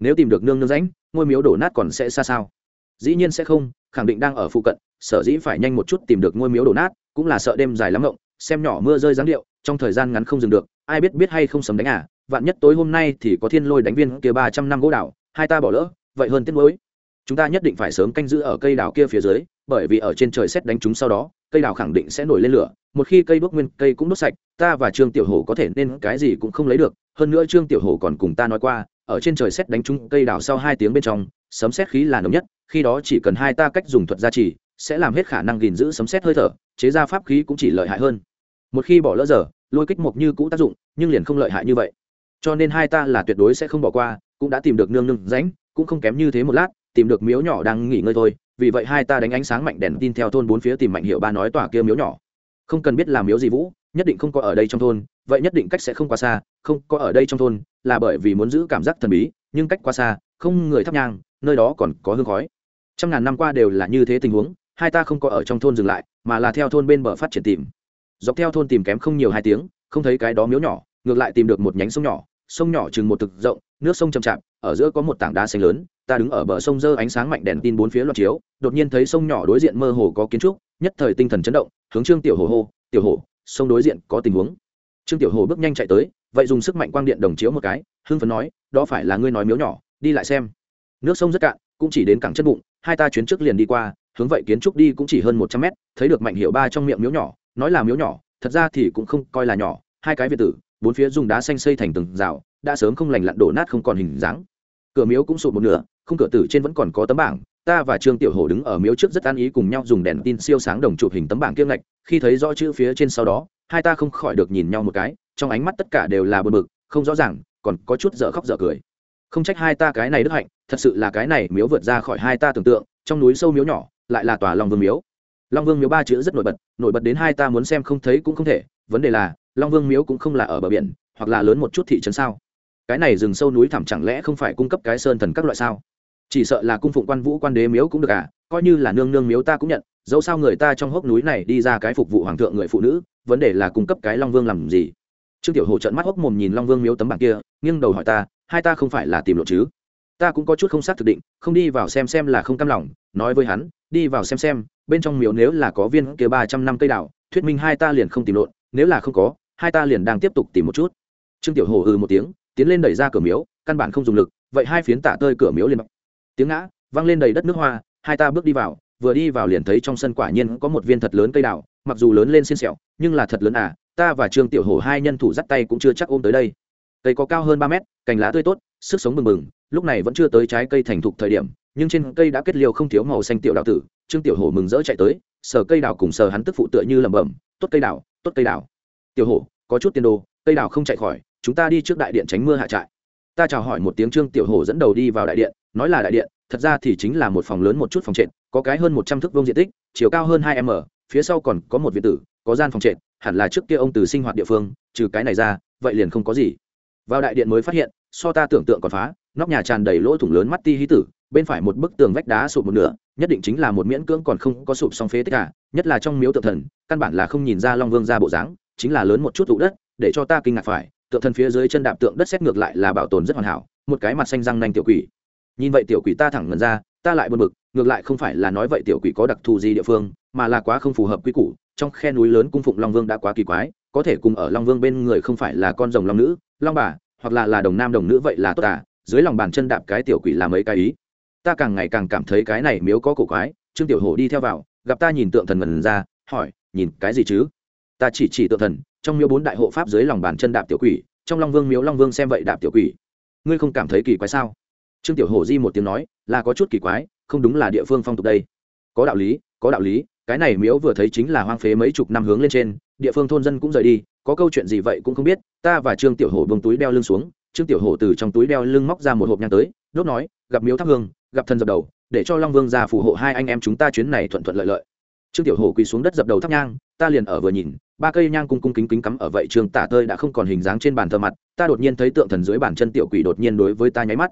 S1: Nếu tìm được nương nương ránh ngôi miếu đổ nát còn sẽ xa sao? Dĩ nhiên sẽ không, khẳng định đang ở phụ cận, sở dĩ phải nhanh một chút tìm được ngôi miếu đổ nát, cũng là sợ đêm dài lắm ngộng, xem nhỏ mưa rơi dáng điệu, trong thời gian ngắn không dừng được, ai biết biết hay không sấm đánh à vạn nhất tối hôm nay thì có thiên lôi đánh viên kia ba trăm năm gỗ đảo, hai ta bỏ lỡ, vậy hơn tiết mới chúng ta nhất định phải sớm canh giữ ở cây đảo kia phía dưới bởi vì ở trên trời xét đánh chúng sau đó, cây đào khẳng định sẽ nổi lên lửa. Một khi cây đuốc nguyên, cây cũng đốt sạch, ta và trương tiểu hổ có thể nên cái gì cũng không lấy được. Hơn nữa trương tiểu hổ còn cùng ta nói qua, ở trên trời xét đánh trúng cây đào sau hai tiếng bên trong, sấm xét khí là nồng nhất, khi đó chỉ cần hai ta cách dùng thuật gia trì, sẽ làm hết khả năng gìn giữ sấm xét hơi thở, chế ra pháp khí cũng chỉ lợi hại hơn. Một khi bỏ lỡ giờ, lôi kích mộc như cũ tác dụng, nhưng liền không lợi hại như vậy. Cho nên hai ta là tuyệt đối sẽ không bỏ qua, cũng đã tìm được nương nương ránh cũng không kém như thế một lát, tìm được miếu nhỏ đang nghỉ ngơi thôi vì vậy hai ta đánh ánh sáng mạnh đèn tin theo thôn bốn phía tìm mạnh hiệu ba nói tòa kia miếu nhỏ. Không cần biết làm miếu gì vũ, nhất định không có ở đây trong thôn, vậy nhất định cách sẽ không quá xa, không có ở đây trong thôn là bởi vì muốn giữ cảm giác thần bí, nhưng cách quá xa, không người thắp nhang, nơi đó còn có hương khói. Trăm ngàn năm qua đều là như thế tình huống, hai ta không có ở trong thôn dừng lại, mà là theo thôn bên bờ phát triển tìm. Dọc theo thôn tìm kém không nhiều hai tiếng, không thấy cái đó miếu nhỏ, ngược lại tìm được một nhánh sông nhỏ sông nhỏ chừng một thực rộng, nước sông chậm chạp, ở giữa có một tảng đá xanh lớn, ta đứng ở bờ sông dơ ánh sáng mạnh đèn tin bốn phía loạt chiếu, đột nhiên thấy sông nhỏ đối diện mơ hồ có kiến trúc, nhất thời tinh thần chấn động, hướng trương tiểu hồ hô, tiểu hồ, sông đối diện có tình huống. Trương tiểu hồ bước nhanh chạy tới, vậy dùng sức mạnh quang điện đồng chiếu một cái, hưng phấn nói, đó phải là ngươi nói miếu nhỏ, đi lại xem. Nước sông rất cạn, cũng chỉ đến cẳng chất bụng, hai ta chuyến trước liền đi qua, hướng vậy kiến trúc đi cũng chỉ hơn một trăm mét, thấy được mạnh hiệu ba trong miệng miếu nhỏ, nói là miếu nhỏ, thật ra thì cũng không coi là nhỏ, hai cái việt tử bốn phía dùng đá xanh xây thành từng rào, đã sớm không lành lặn đổ nát không còn hình dáng. Cửa miếu cũng sụt một nửa không cửa tử trên vẫn còn có tấm bảng. Ta và trương tiểu hổ đứng ở miếu trước rất an ý cùng nhau dùng đèn tin siêu sáng đồng chụp hình tấm bảng kiêng ngạch. Khi thấy rõ chữ phía trên sau đó, hai ta không khỏi được nhìn nhau một cái, trong ánh mắt tất cả đều là bờ bực, không rõ ràng, còn có chút dở khóc dở cười. Không trách hai ta cái này đức hạnh, thật sự là cái này miếu vượt ra khỏi hai ta tưởng tượng, trong núi sâu miếu nhỏ, lại là tòa long vương miếu. Long vương miếu ba chữ rất nổi bật nổi bật đến hai ta muốn xem không thấy cũng không thể, vấn đề là long vương miếu cũng không là ở bờ biển hoặc là lớn một chút thị trấn sao? Cái này rừng sâu núi thẳm chẳng lẽ không phải cung cấp cái sơn thần các loại sao? Chỉ sợ là cung phụng quan vũ quan đế miếu cũng được à coi như là nương nương miếu ta cũng nhận dẫu sao người ta trong hốc núi này đi ra cái phục vụ hoàng thượng người phụ nữ vấn đề là cung cấp cái long vương làm gì? Trương tiểu hồ trận mắt hốc mồm nhìn long vương miếu tấm bảng kia nghiêng đầu hỏi ta hai ta không phải là tìm lộ chứ? Ta cũng có chút không xác thực định không đi vào xem xem là không cam lòng nói với hắn đi vào xem xem bên trong miếu nếu là có viên kia ba trăm năm cây đảo, thuyết minh hai ta liền không tìm lộn nếu là không có hai ta liền đang tiếp tục tìm một chút. Trương tiểu hồ ừ một tiếng, tiến lên đẩy ra cửa miếu, căn bản không dùng lực, vậy hai phiến tả tơi cửa miếu liền tiếng ngã văng lên đầy đất nước hoa, hai ta bước đi vào, vừa đi vào liền thấy trong sân quả nhiên có một viên thật lớn cây đào, mặc dù lớn lên xiên xẹo nhưng là thật lớn à ta và trương tiểu hổ hai nhân thủ dắt tay cũng chưa chắc ôm tới đây. Cây có cao hơn ba mét, cành lá tươi tốt, sức sống bừng bừng, lúc này vẫn chưa tới trái cây thành thục thời điểm, nhưng trên cây đã kết liều không thiếu màu xanh tiểu đào tử. Trương tiểu hổ mừng rỡ chạy tới, sờ cây đào cùng sờ hắn tức phụ tựa như lẩm bẩm, tốt cây đào, tốt cây đào tiểu hổ, có chút tiền đồ, cây đào không chạy khỏi, chúng ta đi trước đại điện tránh mưa hạ trại. Ta chào hỏi một tiếng trương tiểu hổ dẫn đầu đi vào đại điện, nói là đại điện, thật ra thì chính là một phòng lớn một chút phòng trệt, có cái hơn một trăm thước vuông diện tích, chiều cao hơn hai m, phía sau còn có một viện tử, có gian phòng trệt, hẳn là trước kia ông từ sinh hoạt địa phương, trừ cái này ra, vậy liền không có gì. Vào đại điện mới phát hiện, so ta tưởng tượng còn phá, nóc nhà tràn đầy lỗ thủng lớn mắt ti hí tử, bên phải một bức tường vách đá sụp một nửa, nhất định chính là một miễn cưỡng còn không có sụp xong phế tất cả à, nhất là trong miếu tự thần, căn bản là không nhìn ra long vương ra bộ dáng chính là lớn một chút tụ đất, để cho ta kinh ngạc phải, tượng thần phía dưới chân đạp tượng đất xét ngược lại là bảo tồn rất hoàn hảo, một cái mặt xanh răng nanh tiểu quỷ. Nhìn vậy tiểu quỷ ta thẳng ngần ra, ta lại buồn bực, ngược lại không phải là nói vậy tiểu quỷ có đặc thù gì địa phương, mà là quá không phù hợp quy củ, trong khe núi lớn cung phụng long vương đã quá kỳ quái, có thể cùng ở long vương bên người không phải là con rồng long nữ, long bà, hoặc là là đồng nam đồng nữ vậy là tốt à dưới lòng bàn chân đạp cái tiểu quỷ làm mấy cái ý. Ta càng ngày càng cảm thấy cái này miếu có cổ quái, trương tiểu hổ đi theo vào, gặp ta nhìn tượng thần ngần ra, hỏi, nhìn cái gì chứ? Ta chỉ chỉ tượng thần, trong miếu bốn đại hộ pháp dưới lòng bàn chân đạp tiểu quỷ, trong long vương miếu long vương xem vậy đạp tiểu quỷ. Ngươi không cảm thấy kỳ quái sao? Trương tiểu hổ di một tiếng nói, là có chút kỳ quái, không đúng là địa phương phong tục đây. Có đạo lý, có đạo lý, cái này miếu vừa thấy chính là hoang phế mấy chục năm hướng lên trên, địa phương thôn dân cũng rời đi, có câu chuyện gì vậy cũng không biết, ta và trương tiểu hổ bông túi đeo lưng xuống, trương tiểu hổ từ trong túi đeo lưng móc ra một hộp nhang tới, đốt nói, gặp miếu thắp hương, gặp thần dập đầu, để cho long vương ra phù hộ hai anh em chúng ta chuyến này thuận thuận lợi lợi. Trương tiểu hổ quỳ xuống đất dập đầu thắp nhang, ta liền ở vừa nhìn ba cây nhang cung cung kính kính cắm ở vậy trương tả tơi đã không còn hình dáng trên bàn thờ mặt, ta đột nhiên thấy tượng thần dưới bàn chân tiểu quỷ đột nhiên đối với ta nháy mắt.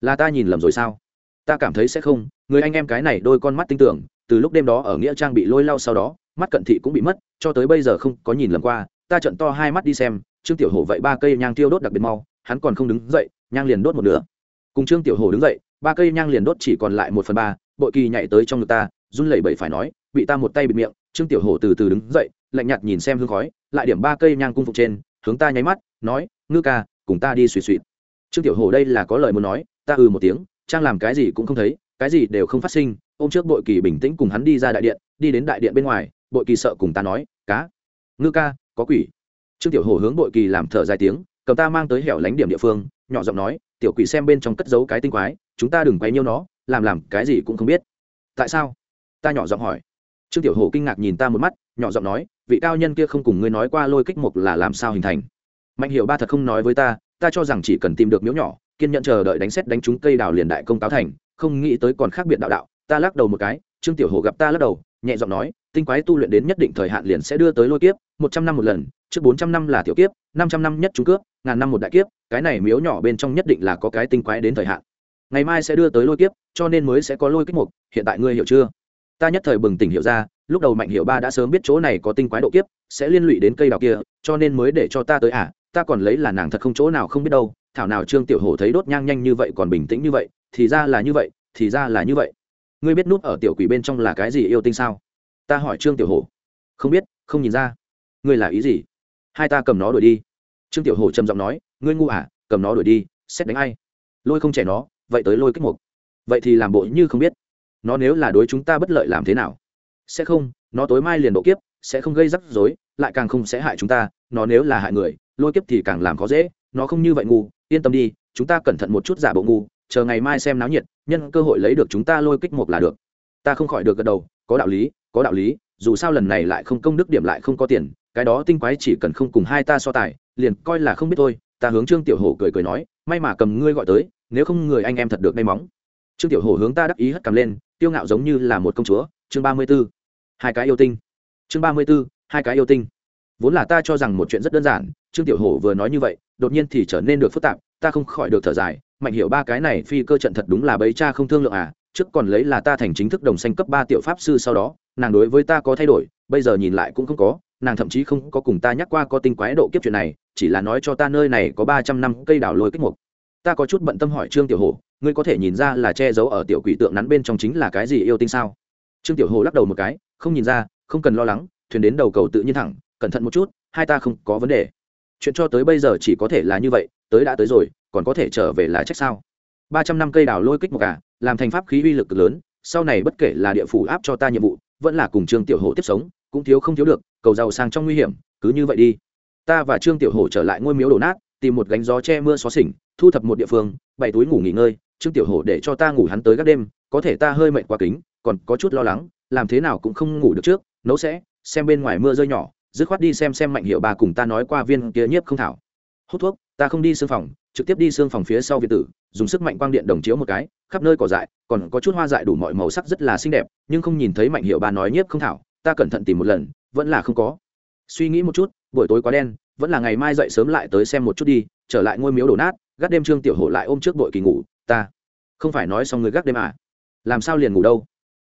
S1: Là ta nhìn lầm rồi sao? Ta cảm thấy sẽ không, người anh em cái này đôi con mắt tinh tưởng, từ lúc đêm đó ở nghĩa trang bị lôi lao sau đó, mắt cận thị cũng bị mất, cho tới bây giờ không có nhìn lầm qua, ta trận to hai mắt đi xem, trương tiểu hổ vậy ba cây nhang tiêu đốt đặc biệt mau, hắn còn không đứng dậy, nhang liền đốt một nửa. Cùng trương tiểu hổ đứng dậy, ba cây nhang liền đốt chỉ còn lại một phần ba, bội kỳ nhảy tới trong ngực ta, run lẩy bẩy phải nói, bị ta một tay bịt miệng, trương tiểu hổ từ từ đứng dậy lạnh nhạt nhìn xem hương khói, lại điểm ba cây nhang cung phục trên, hướng ta nháy mắt, nói, ngư ca, cùng ta đi suy suy. Trương tiểu hồ đây là có lời muốn nói, ta ừ một tiếng, trang làm cái gì cũng không thấy, cái gì đều không phát sinh ô m trước bội kỳ bình tĩnh cùng hắn đi ra đại điện, đi đến đại điện bên ngoài, bội kỳ sợ cùng ta nói, cá, ngư ca, có quỷ. Trương tiểu hồ hướng bội kỳ làm thở dài tiếng, cầm ta mang tới hẻo lánh điểm địa phương, nhỏ giọng nói, tiểu quỷ xem bên trong cất giấu cái tinh quái, chúng ta đừng quay nhiêu nó, làm làm cái gì cũng không biết. Tại sao? Ta nhỏ giọng hỏi. Trương tiểu hồ kinh ngạc nhìn ta một mắt, nhỏ giọng nói vị cao nhân kia không cùng ngươi nói qua lôi kích mục là làm sao hình thành. Mạnh hiệu ba thật không nói với ta ta cho rằng chỉ cần tìm được miếu nhỏ, kiên nhận chờ đợi đánh xét đánh trúng cây đào liền đại công cáo thành, không nghĩ tới còn khác biệt đạo đạo. Ta lắc đầu một cái, trương tiểu hồ gặp ta lắc đầu, nhẹ giọng nói, tinh quái tu luyện đến nhất định thời hạn liền sẽ đưa tới lôi kiếp, một trăm năm một lần, trước bốn trăm năm là tiểu kiếp, năm trăm năm nhất trung cướp, ngàn năm một đại kiếp, cái này miếu nhỏ bên trong nhất định là có cái tinh quái đến thời hạn. Ngày mai sẽ đưa tới lôi kiếp, cho nên mới sẽ có lôi kích mục, hiện tại ngươi hiểu chưa? Ta nhất thời bừng tỉnh hiểu ra lúc đầu mạnh hiệu ba đã sớm biết chỗ này có tinh quái độ kiếp, sẽ liên lụy đến cây đào kia, cho nên mới để cho ta tới à ta còn lấy là nàng thật không chỗ nào không biết đâu, thảo nào trương tiểu hổ thấy đốt nhang nhanh như vậy còn bình tĩnh như vậy, thì ra là như vậy, thì ra là như vậy. Ngươi biết nút ở tiểu quỷ bên trong là cái gì yêu tinh sao? Ta hỏi trương tiểu hổ. Không biết, không nhìn ra. Ngươi là ý gì? Hai ta cầm nó đuổi đi. Trương tiểu hổ trầm giọng nói, ngươi ngu à cầm nó đuổi đi, xét đánh ai? Lôi không trẻ nó, vậy tới lôi kích mục. Vậy thì làm bộ như không biết. Nó nếu là đối chúng ta bất lợi làm thế nào? Sẽ không, nó tối mai liền độ kiếp, sẽ không gây rắc rối, lại càng không sẽ hại chúng ta, nó nếu là hại người, lôi kiếp thì càng làm khó dễ, nó không như vậy ngu, yên tâm đi, chúng ta cẩn thận một chút giả bộ ngu, chờ ngày mai xem náo nhiệt, nhân cơ hội lấy được chúng ta lôi kích một là được. Ta không khỏi được gật đầu, có đạo lý, có đạo lý, dù sao lần này lại không công đức điểm lại không có tiền, cái đó tinh quái chỉ cần không cùng hai ta so tài, liền coi là không biết thôi, ta hướng trương tiểu hổ cười cười nói, may mà cầm ngươi gọi tới, nếu không người anh em thật được may móng trương tiểu hổ hướng ta đắc ý hất cầm lên tiêu ngạo giống như là một công chúa chương ba mươi b ố hai cái yêu tinh. Chương ba mươi b ố hai cái yêu tinh. Vốn là ta cho rằng một chuyện rất đơn giản, trương tiểu hổ vừa nói như vậy, đột nhiên thì trở nên được phức tạp, ta không khỏi được thở dài, mạnh hiểu ba cái này phi cơ trận thật đúng là bấy cha không thương lượng à trước còn lấy là ta thành chính thức đồng xanh cấp ba tiểu pháp sư sau đó, nàng đối với ta có thay đổi, bây giờ nhìn lại cũng không có, nàng thậm chí không có cùng ta nhắc qua có tinh quái độ kiếp chuyện này, chỉ là nói cho ta nơi này có ba trăm năm cây đảo lôi kích mục. Ta có chút bận tâm hỏi trương tiểu hổ, ngươi có thể nhìn ra là che giấu ở tiểu quỷ tượng nắn bên trong chính là cái gì yêu tinh sao? Trương tiểu hồ lắc đầu một cái, không nhìn ra, không cần lo lắng, thuyền đến đầu cầu tự nhiên thẳng, cẩn thận một chút, hai ta không có vấn đề. Chuyện cho tới bây giờ chỉ có thể là như vậy, tới đã tới rồi, còn có thể trở về là trách sao? Ba trăm năm cây đào lôi kích một cả, làm thành pháp khí uy lực cực lớn, sau này bất kể là địa phủ áp cho ta nhiệm vụ, vẫn là cùng trương tiểu hồ tiếp sống, cũng thiếu không thiếu được, cầu giàu sang trong nguy hiểm, cứ như vậy đi. Ta và trương tiểu hồ trở lại ngôi miếu đổ nát, tìm một gánh gió che mưa xó xỉnh, thu thập một địa phương, bảy túi ngủ nghỉ ngơi, trương tiểu hổ để cho ta ngủ hắn tới các đêm, có thể ta hơi mệt quá kính còn có chút lo lắng, làm thế nào cũng không ngủ được trước, nấu sẽ, xem bên ngoài mưa rơi nhỏ, dứt khoát đi xem xem mạnh hiệu bà cùng ta nói qua viên kia nhiếp không thảo. Hút thuốc, ta không đi xương phòng, trực tiếp đi xương phòng phía sau việt tử, dùng sức mạnh quang điện đồng chiếu một cái, khắp nơi cỏ dại, còn có chút hoa dại đủ mọi màu sắc rất là xinh đẹp, nhưng không nhìn thấy mạnh hiệu bà nói nhiếp không thảo, ta cẩn thận tìm một lần, vẫn là không có. Suy nghĩ một chút, buổi tối quá đen, vẫn là ngày mai dậy sớm lại tới xem một chút đi, trở lại ngôi miếu đổ nát, gác đêm trương tiểu hổ lại ôm trước đội kỳ ngủ, ta. Không phải nói xong người gác đêm à? Làm sao liền ngủ đâu?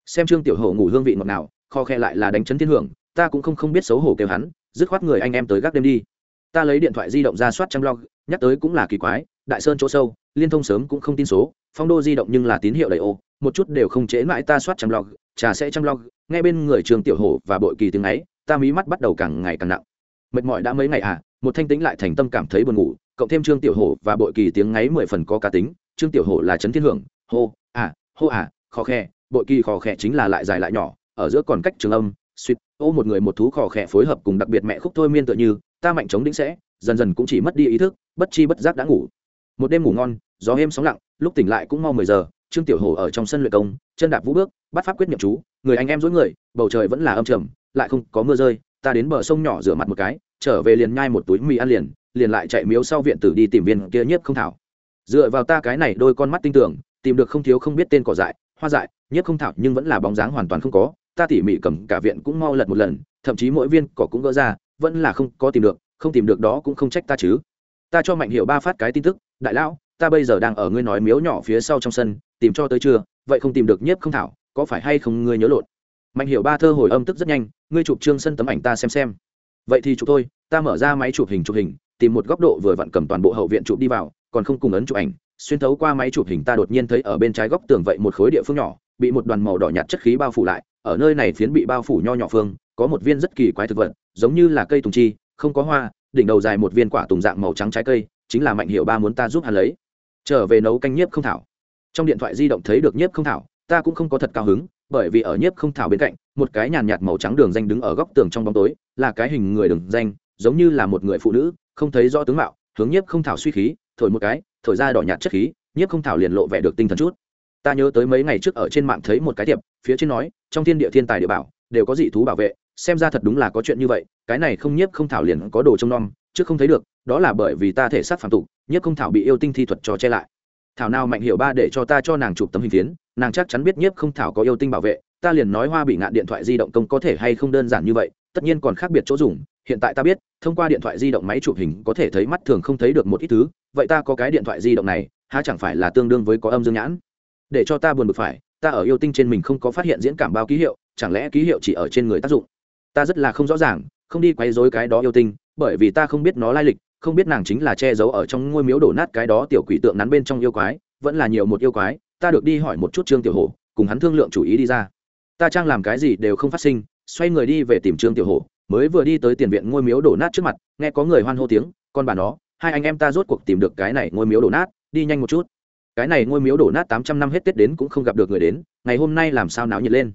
S1: Xem trương tiểu hổ ngủ hương vị ngọt nào kho khe lại là đánh chấn thiên hưởng, ta cũng không không biết xấu hổ kêu hắn, dứt khoát người anh em tới gác đêm đi. Ta lấy điện thoại di động ra soát trang log nhắc tới cũng là kỳ quái, đại sơn chỗ sâu, liên thông sớm cũng không tin số, phong đô di động nhưng là tín hiệu đầy ô, một chút đều không chế mãi ta soát trang log trà sẽ trang log nghe bên người trường tiểu hổ và bội kỳ tiếng ấy, ta mí mắt bắt đầu càng ngày càng nặng. Mệt mỏi đã mấy ngày à một thanh tĩnh lại thành tâm cảm thấy buồn ngủ, cộng thêm trương tiểu hổ và bội kỳ tiếng ngáy mười phần có cá tính, trương tiểu hổ là trấn thiên hưởng, hô à hô à khó khe bội kỳ khò khẽ chính là lại dài lại nhỏ, ở giữa còn cách trường âm, suýt, ô một người một thú khò khẽ phối hợp cùng đặc biệt mẹ khúc thôi miên tựa như, ta mạnh chống đĩnh sẽ, dần dần cũng chỉ mất đi ý thức, bất chi bất giác đã ngủ. Một đêm ngủ ngon, gió êm sóng lặng, lúc tỉnh lại cũng mau mười giờ, trương tiểu hổ ở trong sân luyện công, chân đạp vũ bước, bắt pháp quyết nhậm chú, người anh em dối người, bầu trời vẫn là âm trầm, lại không có mưa rơi, ta đến bờ sông nhỏ rửa mặt một cái, trở về liền nhai một túi mì ăn liền liền lại chạy miếu sau viện tử đi tìm viên kia nhiếp không thảo. Dựa vào ta cái này đôi con mắt tinh tưởng, tìm được không thiếu không biết tên cỏ dại hoa dại nhiếp không thảo nhưng vẫn là bóng dáng hoàn toàn không có. Ta tỉ mỉ cầm cả viện cũng mau lật một lần, thậm chí mỗi viên cỏ cũng gỡ ra, vẫn là không có tìm được, không tìm được đó cũng không trách ta chứ. Ta cho mạnh hiệu ba phát cái tin tức, đại lão, ta bây giờ đang ở ngươi nói miếu nhỏ phía sau trong sân, tìm cho tới chưa vậy không tìm được nhiếp không thảo, có phải hay không ngươi nhớ lộn? Mạnh hiệu ba thơ hồi âm tức rất nhanh, ngươi chụp trương sân tấm ảnh ta xem xem. Vậy thì chụp thôi, ta mở ra máy chụp hình chụp hình, tìm một góc độ vừa vặn cầm toàn bộ hậu viện chụp đi vào, còn không cùng ấn chụp ảnh xuyên thấu qua máy chụp hình ta đột nhiên thấy ở bên trái góc tường vậy một khối địa phương nhỏ, bị một đoàn màu đỏ nhạt chất khí bao phủ lại, ở nơi này phiến bị bao phủ nho nhỏ phương, có một viên rất kỳ quái thực vật, giống như là cây tùng chi, không có hoa, đỉnh đầu dài một viên quả tùng dạng màu trắng trái cây, chính là mạnh hiệu ba muốn ta giúp hắn lấy. Trở về nấu canh nhiếp không thảo. Trong điện thoại di động thấy được nhiếp không thảo, ta cũng không có thật cao hứng, bởi vì ở nhiếp không thảo bên cạnh, một cái nhàn nhạt màu trắng đường danh đứng ở góc tường trong bóng tối, là cái hình người đường danh, giống như là một người phụ nữ, không thấy rõ tướng mạo, hướng nhiếp không thảo suy khí thổi một cái thổi ra đỏ nhạt chất khí nhiếp không thảo liền lộ vẻ được tinh thần chút. Ta nhớ tới mấy ngày trước ở trên mạng thấy một cái tiệp phía trên nói trong thiên địa thiên tài địa bảo đều có dị thú bảo vệ xem ra thật đúng là có chuyện như vậy cái này không nhiếp không thảo liền có đồ trông nom chứ không thấy được đó là bởi vì ta thể xác phản tục nhiếp không thảo bị yêu tinh thi thuật cho che lại. Thảo nào mạnh hiệu ba để cho ta cho nàng chụp tấm hình tiến, nàng chắc chắn biết nhiếp không thảo có yêu tinh bảo vệ ta liền nói hoa bị ngạn điện thoại di động công có thể hay không đơn giản như vậy tất nhiên còn khác biệt chỗ dùng, hiện tại ta biết, thông qua điện thoại di động máy chụp hình có thể thấy mắt thường không thấy được một ít thứ, vậy ta có cái điện thoại di động này, há chẳng phải là tương đương với có âm dương nhãn? Để cho ta buồn bực phải, ta ở yêu tinh trên mình không có phát hiện diễn cảm bao ký hiệu, chẳng lẽ ký hiệu chỉ ở trên người tác dụng? Ta rất là không rõ ràng, không đi quấy rối cái đó yêu tinh, bởi vì ta không biết nó lai lịch, không biết nàng chính là che giấu ở trong ngôi miếu đổ nát cái đó tiểu quỷ tượng nắn bên trong yêu quái, vẫn là nhiều một yêu quái, ta được đi hỏi một chút trương tiểu hổ, cùng hắn thương lượng chủ ý đi ra. Ta trang làm cái gì đều không phát sinh xoay người đi về tìm trương tiểu hổ, mới vừa đi tới tiền viện ngôi miếu đổ nát trước mặt, nghe có người hoan hô tiếng, con bà nó, hai anh em ta rốt cuộc tìm được cái này ngôi miếu đổ nát, đi nhanh một chút. Cái này ngôi miếu đổ nát tám trăm năm hết tết đến cũng không gặp được người đến, ngày hôm nay làm sao náo nhiệt lên.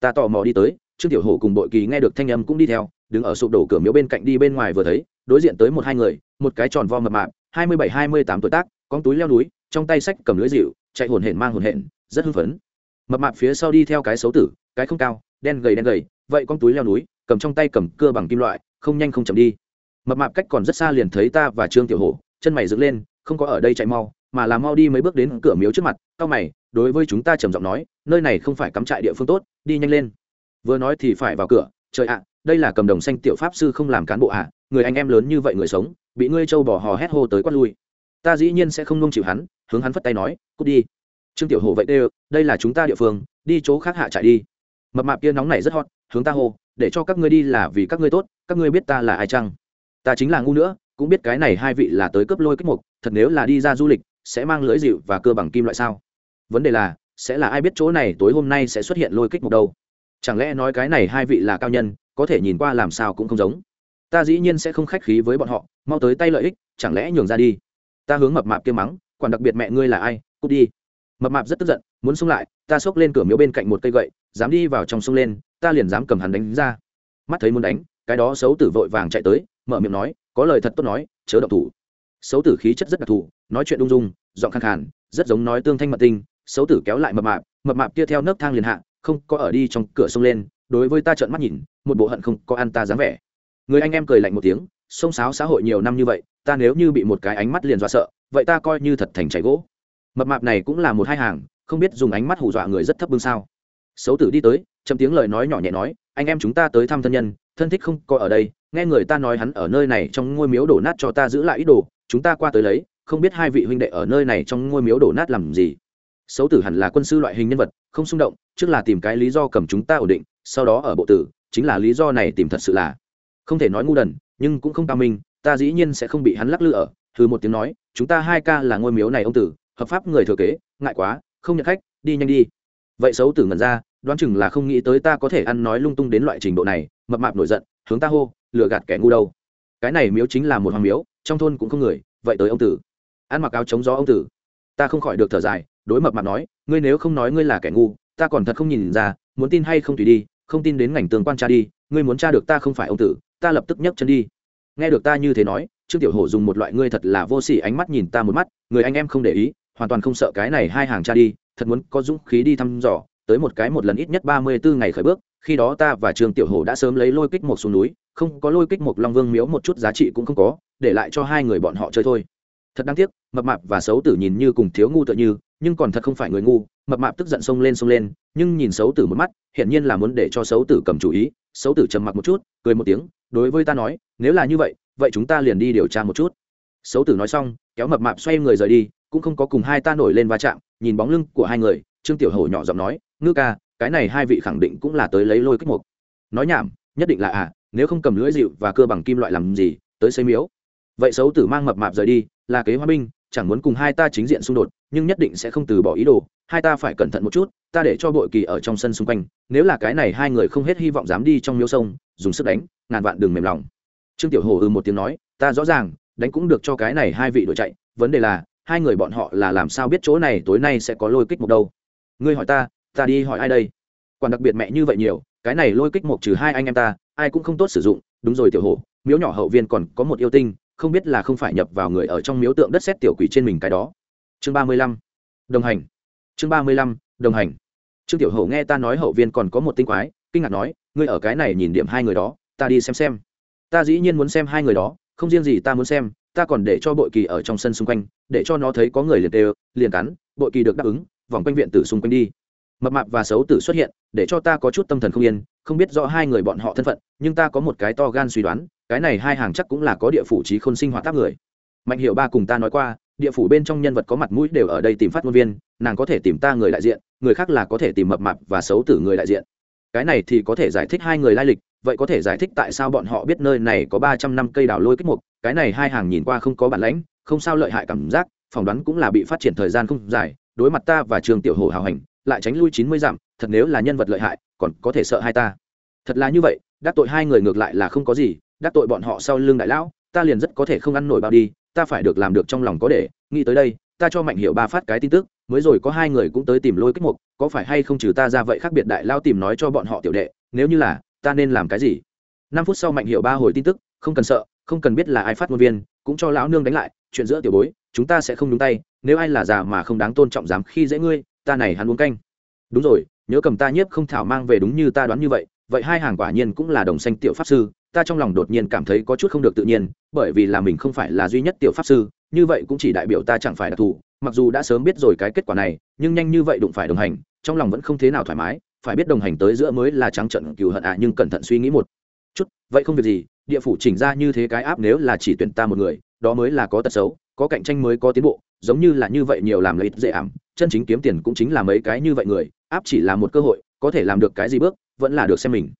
S1: Ta tò mò đi tới, trương tiểu hổ cùng bội kỳ nghe được thanh âm cũng đi theo, đứng ở sụp đổ cửa miếu bên cạnh đi bên ngoài vừa thấy, đối diện tới một hai người, một cái tròn vo mập mạp, hai mươi bảy, hai mươi tám tuổi tác con túi leo núi, trong tay sách cầm lưới dịu chạy hồn hển mang hồn hển, rất hưng phấn. Mập mạp phía sau đi theo cái xấu tử, cái không cao, đen gầy đen gầy vậy con túi leo núi cầm trong tay cầm cưa bằng kim loại không nhanh không chậm đi. Mập mạp cách còn rất xa liền thấy ta và trương tiểu hổ chân mày dựng lên không có ở đây chạy mau mà là mau đi mấy bước đến cửa miếu trước mặt cao mày đối với chúng ta trầm giọng nói nơi này không phải cắm trại địa phương tốt đi nhanh lên. Vừa nói thì phải vào cửa trời ạ đây là cầm đồng xanh tiểu pháp sư không làm cán bộ ạ à, người anh em lớn như vậy người sống bị ngươi trâu bỏ hò hét hô tới quát lui. Ta dĩ nhiên sẽ không nung chịu hắn hướng hắn phất tay nói cút đi. Trương tiểu hổ vậy đều đây là chúng ta địa phương đi chỗ khác hạ trại đi. Mập mạp kia nóng này rất hot hướng ta hô, để cho các ngươi đi là vì các ngươi tốt, các ngươi biết ta là ai chăng? Ta chính là ngu nữa, cũng biết cái này hai vị là tới cướp lôi kích mục, thật nếu là đi ra du lịch, sẽ mang lưỡi dịu và cơ bằng kim loại sao? Vấn đề là, sẽ là ai biết chỗ này tối hôm nay sẽ xuất hiện lôi kích mục đâu? Chẳng lẽ nói cái này hai vị là cao nhân, có thể nhìn qua làm sao cũng không giống? Ta dĩ nhiên sẽ không khách khí với bọn họ, mau tới tay lợi ích, chẳng lẽ nhường ra đi? Ta hướng mập mạp kia mắng còn đặc biệt mẹ ngươi là ai, cút đi. Mập mạp rất tức giận, muốn xông lại, ta xốc lên cửa miếu bên cạnh một cây gậy, dám đi vào trong sông lên ta liền dám cầm hắn đánh ra. Mắt thấy muốn đánh, cái đó xấu tử vội vàng chạy tới, mở miệng nói, có lời thật tốt nói, chớ động thủ. Xấu tử khí chất rất đặc thù, nói chuyện ung dung, giọng khàn khàn, rất giống nói tương thanh mật tinh xấu tử kéo lại mập mạp mập mạp kia theo nấc thang liền hạ, không có ở đi trong cửa sông lên, đối với ta trợn mắt nhìn, một bộ hận không có ăn ta dám vẻ. Người anh em cười lạnh một tiếng xông xáo xã hội nhiều năm như vậy, ta nếu như bị một cái ánh mắt liền dọa sợ, vậy ta coi như thật thành chảy gỗ. Mập mạp này cũng là một hai hàng, không biết dùng ánh mắt hù dọa người rất thấp bưng sao xấu tử đi tới chấm tiếng lời nói nhỏ nhẹ nói, anh em chúng ta tới thăm thân nhân, thân thích không có ở đây, nghe người ta nói hắn ở nơi này trong ngôi miếu đổ nát cho ta giữ lại ít đồ, chúng ta qua tới lấy, không biết hai vị huynh đệ ở nơi này trong ngôi miếu đổ nát làm gì. Xấu tử hẳn là quân sư loại hình nhân vật, không xung động, trước là tìm cái lý do cầm chúng ta ổn định, sau đó ở bộ tử, chính là lý do này tìm thật sự là không thể nói ngu đần, nhưng cũng không cao minh, ta dĩ nhiên sẽ không bị hắn lắc lư ở thứ một tiếng nói, chúng ta hai ca là ngôi miếu này ông tử, hợp pháp người thừa kế, ngại quá, không nhận khách, đi nhanh đi vậy xấu tử ngẩn ra, đoán chừng là không nghĩ tới ta có thể ăn nói lung tung đến loại trình độ này, mập mạp nổi giận, hướng ta hô, lừa gạt kẻ ngu đâu. Cái này miếu chính là một hoàng miếu, trong thôn cũng không người, vậy tới ông tử. Ăn mặc áo chống gió ông tử. Ta không khỏi được thở dài, đối mập mạp nói, ngươi nếu không nói ngươi là kẻ ngu, ta còn thật không nhìn ra, muốn tin hay không tùy đi, không tin đến ngành tường quan tra đi, ngươi muốn tra được ta không phải ông tử, ta lập tức nhấc chân đi. Nghe được ta như thế nói, trương tiểu hổ dùng một loại ngươi thật là vô sỉ ánh mắt nhìn ta một mắt, người anh em không để ý, hoàn toàn không sợ cái này hai hàng cha đi thật muốn có dũng khí đi thăm dò, tới một cái một lần ít nhất ba mươi bốn ngày khởi bước, khi đó ta và trương tiểu hổ đã sớm lấy lôi kích một xuống núi, không có lôi kích một long vương miếu một chút giá trị cũng không có, để lại cho hai người bọn họ chơi thôi. Thật đáng tiếc, mập mạp và xấu tử nhìn như cùng thiếu ngu tựa như, nhưng còn thật không phải người ngu, mập mạp tức giận xông lên xông lên, nhưng nhìn xấu tử một mắt, hiển nhiên là muốn để cho xấu tử cầm chủ ý. Xấu tử trầm mặc một chút, cười một tiếng, đối với ta nói, nếu là như vậy vậy chúng ta liền đi điều tra một chút. Xấu tử nói xong, kéo mập mạp xoay người rời đi cũng không có cùng hai ta nổi lên va chạm, nhìn bóng lưng của hai người, trương tiểu hổ nhỏ giọng nói, ngư ca, cái này hai vị khẳng định cũng là tới lấy lôi kích mục. Nói nhảm, nhất định là à nếu không cầm lưỡi dịu và cơ bằng kim loại làm gì, tới xây miếu. Vậy xấu tử mang mập mạp rời đi, là kế hoa binh, chẳng muốn cùng hai ta chính diện xung đột, nhưng nhất định sẽ không từ bỏ ý đồ, hai ta phải cẩn thận một chút, ta để cho bội kỳ ở trong sân xung quanh, nếu là cái này hai người không hết hy vọng dám đi trong miếu sông, dùng sức đánh, ngàn vạn đường mềm lòng. Trương tiểu hồ ư ừ một tiếng nói, ta rõ ràng, đánh cũng được cho cái này hai vị đội chạy, vấn đề là hai người bọn họ là làm sao biết chỗ này tối nay sẽ có lôi kích một đâu? Ngươi hỏi ta ta đi hỏi ai đây? Quản đặc biệt mẹ như vậy nhiều, cái này lôi kích một trừ hai anh em ta, ai cũng không tốt sử dụng, đúng rồi tiểu hổ, miếu nhỏ hậu viên còn có một yêu tinh, không biết là không phải nhập vào người ở trong miếu tượng đất xét tiểu quỷ trên mình cái đó. Chương ba mươi lăm, đồng hành. Chương ba mươi lăm, đồng hành. Trương tiểu hổ nghe ta nói hậu viên còn có một tinh quái, kinh ngạc nói, ngươi ở cái này nhìn điểm hai người đó, ta đi xem xem. Ta dĩ nhiên muốn xem hai người đó, không riêng gì ta muốn xem ta còn để cho bội kỳ ở trong sân xung quanh, để cho nó thấy có người liền đều liền cắn, bội kỳ được đáp ứng, vòng quanh viện tử xung quanh đi. Mập mạp và xấu tử xuất hiện, để cho ta có chút tâm thần không yên, không biết rõ hai người bọn họ thân phận, nhưng ta có một cái to gan suy đoán, cái này hai hàng chắc cũng là có địa phủ trí khôn sinh hoạt tác người. Mạnh hiệu ba cùng ta nói qua, địa phủ bên trong nhân vật có mặt mũi đều ở đây tìm phát ngôn viên, nàng có thể tìm ta người đại diện, người khác là có thể tìm mập mạp và xấu tử người đại diện. Cái này thì có thể giải thích hai người lai lịch, vậy có thể giải thích tại sao bọn họ biết nơi này có ba trăm năm cây đào lôi kích mục cái này hai hàng nhìn qua không có bản lãnh, không sao lợi hại cảm giác, phỏng đoán cũng là bị phát triển thời gian không dài, đối mặt ta và trường tiểu hồ hào hành, lại tránh lui chín mươi dặm, thật nếu là nhân vật lợi hại, còn có thể sợ hai ta. Thật là như vậy, đắc tội hai người ngược lại là không có gì, đắc tội bọn họ sau lưng đại lão, ta liền rất có thể không ăn nổi bao đi, ta phải được làm được trong lòng có để, nghĩ tới đây, ta cho mạnh hiệu ba phát cái tin tức, mới rồi có hai người cũng tới tìm lôi kích mục, có phải hay không trừ ta ra vậy khác biệt đại lao tìm nói cho bọn họ tiểu đệ, nếu như là, ta nên làm cái gì? Năm phút sau mạnh hiệu ba hồi tin tức, không cần sợ không cần biết là ai phát ngôn viên cũng cho lão nương đánh lại chuyện giữa tiểu bối chúng ta sẽ không đúng tay nếu ai là già mà không đáng tôn trọng dám khi dễ ngươi ta này hắn uống canh. Đúng rồi nhớ cầm ta nhiếp không thảo mang về đúng như ta đoán như vậy vậy hai hàng quả nhiên cũng là đồng xanh tiểu pháp sư ta trong lòng đột nhiên cảm thấy có chút không được tự nhiên bởi vì là mình không phải là duy nhất tiểu pháp sư như vậy cũng chỉ đại biểu ta chẳng phải đặc thù mặc dù đã sớm biết rồi cái kết quả này nhưng nhanh như vậy đụng phải đồng hành trong lòng vẫn không thế nào thoải mái phải biết đồng hành tới giữa mới là trắng trận cừu hận ạ à, nhưng cẩn thận suy nghĩ một chút vậy không việc gì địa phủ chỉnh ra như thế cái áp nếu là chỉ tuyển ta một người, đó mới là có tật xấu, có cạnh tranh mới có tiến bộ, giống như là như vậy nhiều làm lợi ích dễ ảm, chân chính kiếm tiền cũng chính là mấy cái như vậy người, áp chỉ là một cơ hội, có thể làm được cái gì bước, vẫn là được xem mình.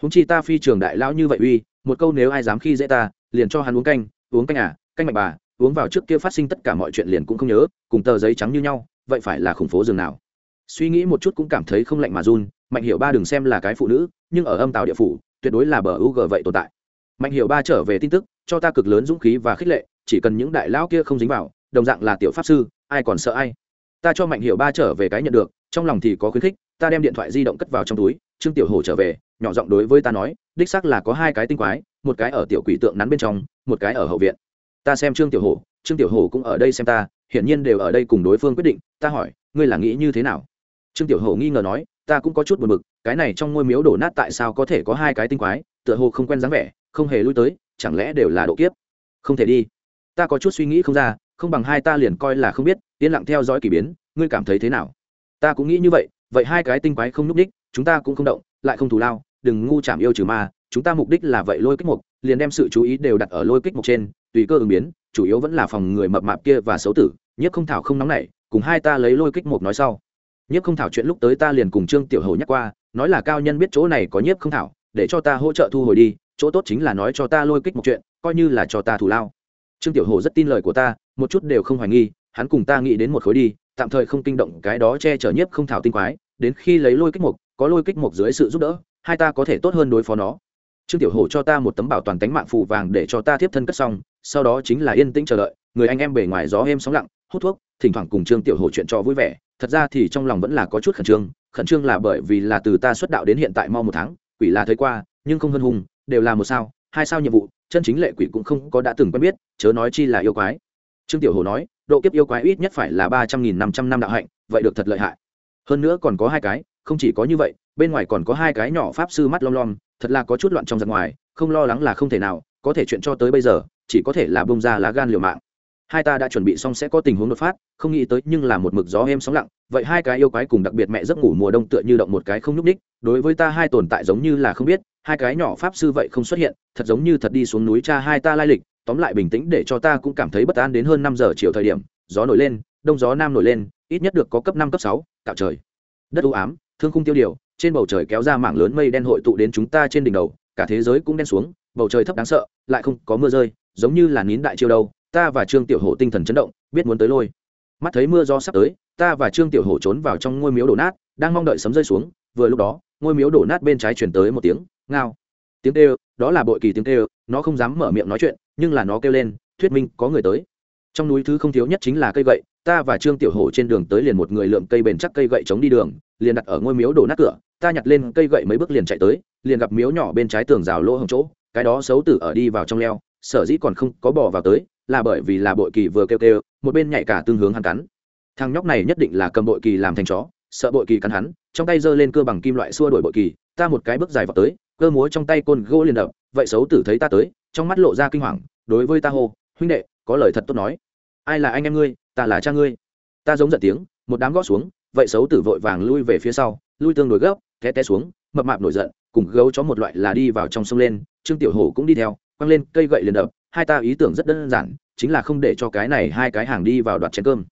S1: Húng chi ta phi trường đại lão như vậy uy, một câu nếu ai dám khi dễ ta, liền cho hắn uống canh uống canh à canh mạch bà, uống vào trước kia phát sinh tất cả mọi chuyện liền cũng không nhớ, cùng tờ giấy trắng như nhau, vậy phải là khủng phố rừng nào. Suy nghĩ một chút cũng cảm thấy không lạnh mà run, mạnh hiểu ba đừng xem là cái phụ nữ, nhưng ở âm tàu địa phủ, tuyệt đối là bờ u g vậy tồn tại mạnh hiểu ba trở về tin tức, cho ta cực lớn dũng khí và khích lệ, chỉ cần những đại lão kia không dính vào, đồng dạng là tiểu pháp sư, ai còn sợ ai. Ta cho mạnh hiểu ba trở về cái nhận được, trong lòng thì có khuyến khích, ta đem điện thoại di động cất vào trong túi, trương tiểu hổ trở về, nhỏ giọng đối với ta nói, đích xác là có hai cái tinh quái, một cái ở tiểu quỷ tượng nắn bên trong, một cái ở hậu viện. Ta xem trương tiểu hổ, trương tiểu hổ cũng ở đây xem ta, hiển nhiên đều ở đây cùng đối phương quyết định, ta hỏi, ngươi là nghĩ như thế nào? Trương tiểu hổ nghi ngờ nói, ta cũng có chút buồn bực, cái này trong ngôi miếu đổ nát tại sao có thể có hai cái tinh quái, tựa hồ không quen dáng vẻ không hề lui tới, chẳng lẽ đều là độ kiếp? Không thể đi. Ta có chút suy nghĩ không ra, không bằng hai ta liền coi là không biết, yên lặng theo dõi k ỳ biến, ngươi cảm thấy thế nào? Ta cũng nghĩ như vậy vậy hai cái tinh quái không n ú c đích chúng ta cũng không động, lại không thù lao, đừng ngu chạm yêu trừ ma, chúng ta mục đích là vậy lôi kích mục, liền đem sự chú ý đều đặt ở lôi kích mục trên, tùy cơ ứng biến, chủ yếu vẫn là phòng người mập mạp kia và xấu tử, nhất không thảo không nóng nảy, cùng hai ta lấy lôi kích mục nói sau. Nhiếp không thảo chuyện lúc tới ta liền cùng trương tiểu hầu nhắc qua, nói là cao nhân biết chỗ này có nhiếp không thảo, để cho ta hỗ trợ thu hồi đi chỗ tốt chính là nói cho ta lôi kích một chuyện, coi như là cho ta thủ lao. Trương tiểu hồ rất tin lời của ta, một chút đều không hoài nghi, hắn cùng ta nghĩ đến một khối đi, tạm thời không kinh động, cái đó che chở nhiếp không thảo tinh quái, đến khi lấy lôi kích mục, có lôi kích mục dưới sự giúp đỡ, hai ta có thể tốt hơn đối phó nó. Trương tiểu hồ cho ta một tấm bảo toàn tánh mạng phù vàng để cho ta tiếp thân cất xong, sau đó chính là yên tĩnh chờ đợi, người anh em bề ngoài gió êm sóng lặng, hút thuốc, thỉnh thoảng cùng trương tiểu hồ chuyện cho vui vẻ, thật ra thì trong lòng vẫn là có chút khẩn trương khẩn trương là bởi vì là từ ta xuất đạo đến hiện tại mau một tháng, quỷ là thấy qua, nhưng không hơn hùng đều là một sao, hai sao nhiệm vụ, chân chính lệ quỷ cũng không có đã từng quen biết, chớ nói chi là yêu quái. Trương tiểu hồ nói, độ kiếp yêu quái ít nhất phải là ba trăm nghìn năm trăm năm đạo hạnh, vậy được thật lợi hại. Hơn nữa còn có hai cái, không chỉ có như vậy, bên ngoài còn có hai cái nhỏ pháp sư mắt lom lom, thật là có chút loạn trong giặc ngoài, không lo lắng là không thể nào, có thể chuyện cho tới bây giờ, chỉ có thể là bông ra lá gan liều mạng. Hai ta đã chuẩn bị xong sẽ có tình huống đột phát, không nghĩ tới nhưng là một mực gió êm sóng lặng, vậy hai cái yêu quái cùng đặc biệt mẹ giấc ngủ mùa đông tựa như động một cái không nhúc ních đối với ta hai tồn tại giống như là không biết hai cái nhỏ pháp sư vậy không xuất hiện, thật giống như thật đi xuống núi cha hai ta lai lịch, tóm lại bình tĩnh để cho ta cũng cảm thấy bất an đến hơn năm giờ chiều thời điểm, gió nổi lên, đông gió nam nổi lên, ít nhất được có cấp năm, cấp sáu tạo trời. Đất u ám, thương khung tiêu điều, trên bầu trời kéo ra mảng lớn mây đen hội tụ đến chúng ta trên đỉnh đầu, cả thế giới cũng đen xuống, bầu trời thấp đáng sợ, lại không có mưa rơi, giống như là nín đại chiêu đâu, ta và trương tiểu hổ tinh thần chấn động, biết muốn tới lôi. Mắt thấy mưa do sắp tới, ta và trương tiểu hổ trốn vào trong ngôi miếu đổ nát, đang mong đợi sấm rơi xuống, vừa lúc đó, ngôi miếu đổ nát bên trái chuyển tới một tiếng ngao. Tiếng kêu, đó là bội kỳ tiếng kêu, nó không dám mở miệng nói chuyện, nhưng là nó kêu lên, thuyết minh, có người tới. Trong núi thứ không thiếu nhất chính là cây gậy, ta và trương tiểu hổ trên đường tới liền một người lượm cây bền chắc cây gậy chống đi đường, liền đặt ở ngôi miếu đổ nát cửa, ta nhặt lên cây gậy mấy bước liền chạy tới, liền gặp miếu nhỏ bên trái tường rào lỗ hồng chỗ, cái đó xấu tử ở đi vào trong leo, sở dĩ còn không có bỏ vào tới, là bởi vì là bội kỳ vừa kêu kêu, một bên nhảy cả tương hướng hắn cắn. Thằng nhóc này nhất định là cầm bội kỳ làm thành chó, sợ bội kỳ cắn hắn, trong tay giơ lên cơ bằng kim loại xua đuổi bội kỳ, ta một cái bước dài vào tới cơ múa trong tay côn gỗ liền đập, vậy xấu tử thấy ta tới. Trong mắt lộ ra kinh hoàng, đối với ta hô, huynh đệ, có lời thật tốt nói. Ai là anh em ngươi? Ta là cha ngươi. Ta giống giận tiếng, một đám gõ xuống, vậy xấu tử vội vàng lui về phía sau, lui tương đối gấp, té té xuống, mập mạp nổi giận, cùng gấu chó một loại là đi vào trong sông lên. Trương tiểu hổ cũng đi theo, quăng lên cây gậy liền đập, hai ta ý tưởng rất đơn giản, chính là không để cho cái này hai cái hàng đi vào đoạt chén cơm.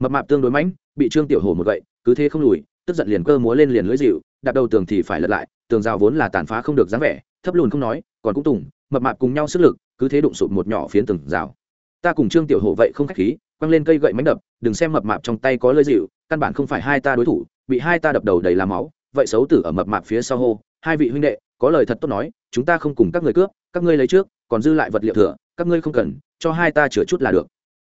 S1: Mập mạp tương đối mãnh, bị trương tiểu hổ một gậy, cứ thế không lùi, tức giận liền cơ múa lên liền lưới dịu đạp đầu tường thì phải lật lại, tường rào vốn là tàn phá không được dáng vẻ, thấp lùn không nói, còn cũng tùng, mập mạp cùng nhau sức lực, cứ thế đụng sụp một nhỏ phiến tường rào. Ta cùng trương tiểu hộ vậy không khách khí, quăng lên cây gậy mánh đập, đừng xem mập mạp trong tay có lơi dịu, căn bản không phải hai ta đối thủ, bị hai ta đập đầu đầy làm máu, vậy xấu tử ở mập mạp phía sau hô, hai vị huynh đệ, có lời thật tốt nói, chúng ta không cùng các người cướp, các ngươi lấy trước, còn dư lại vật liệu thừa, các ngươi không cần, cho hai ta chữa chút là được.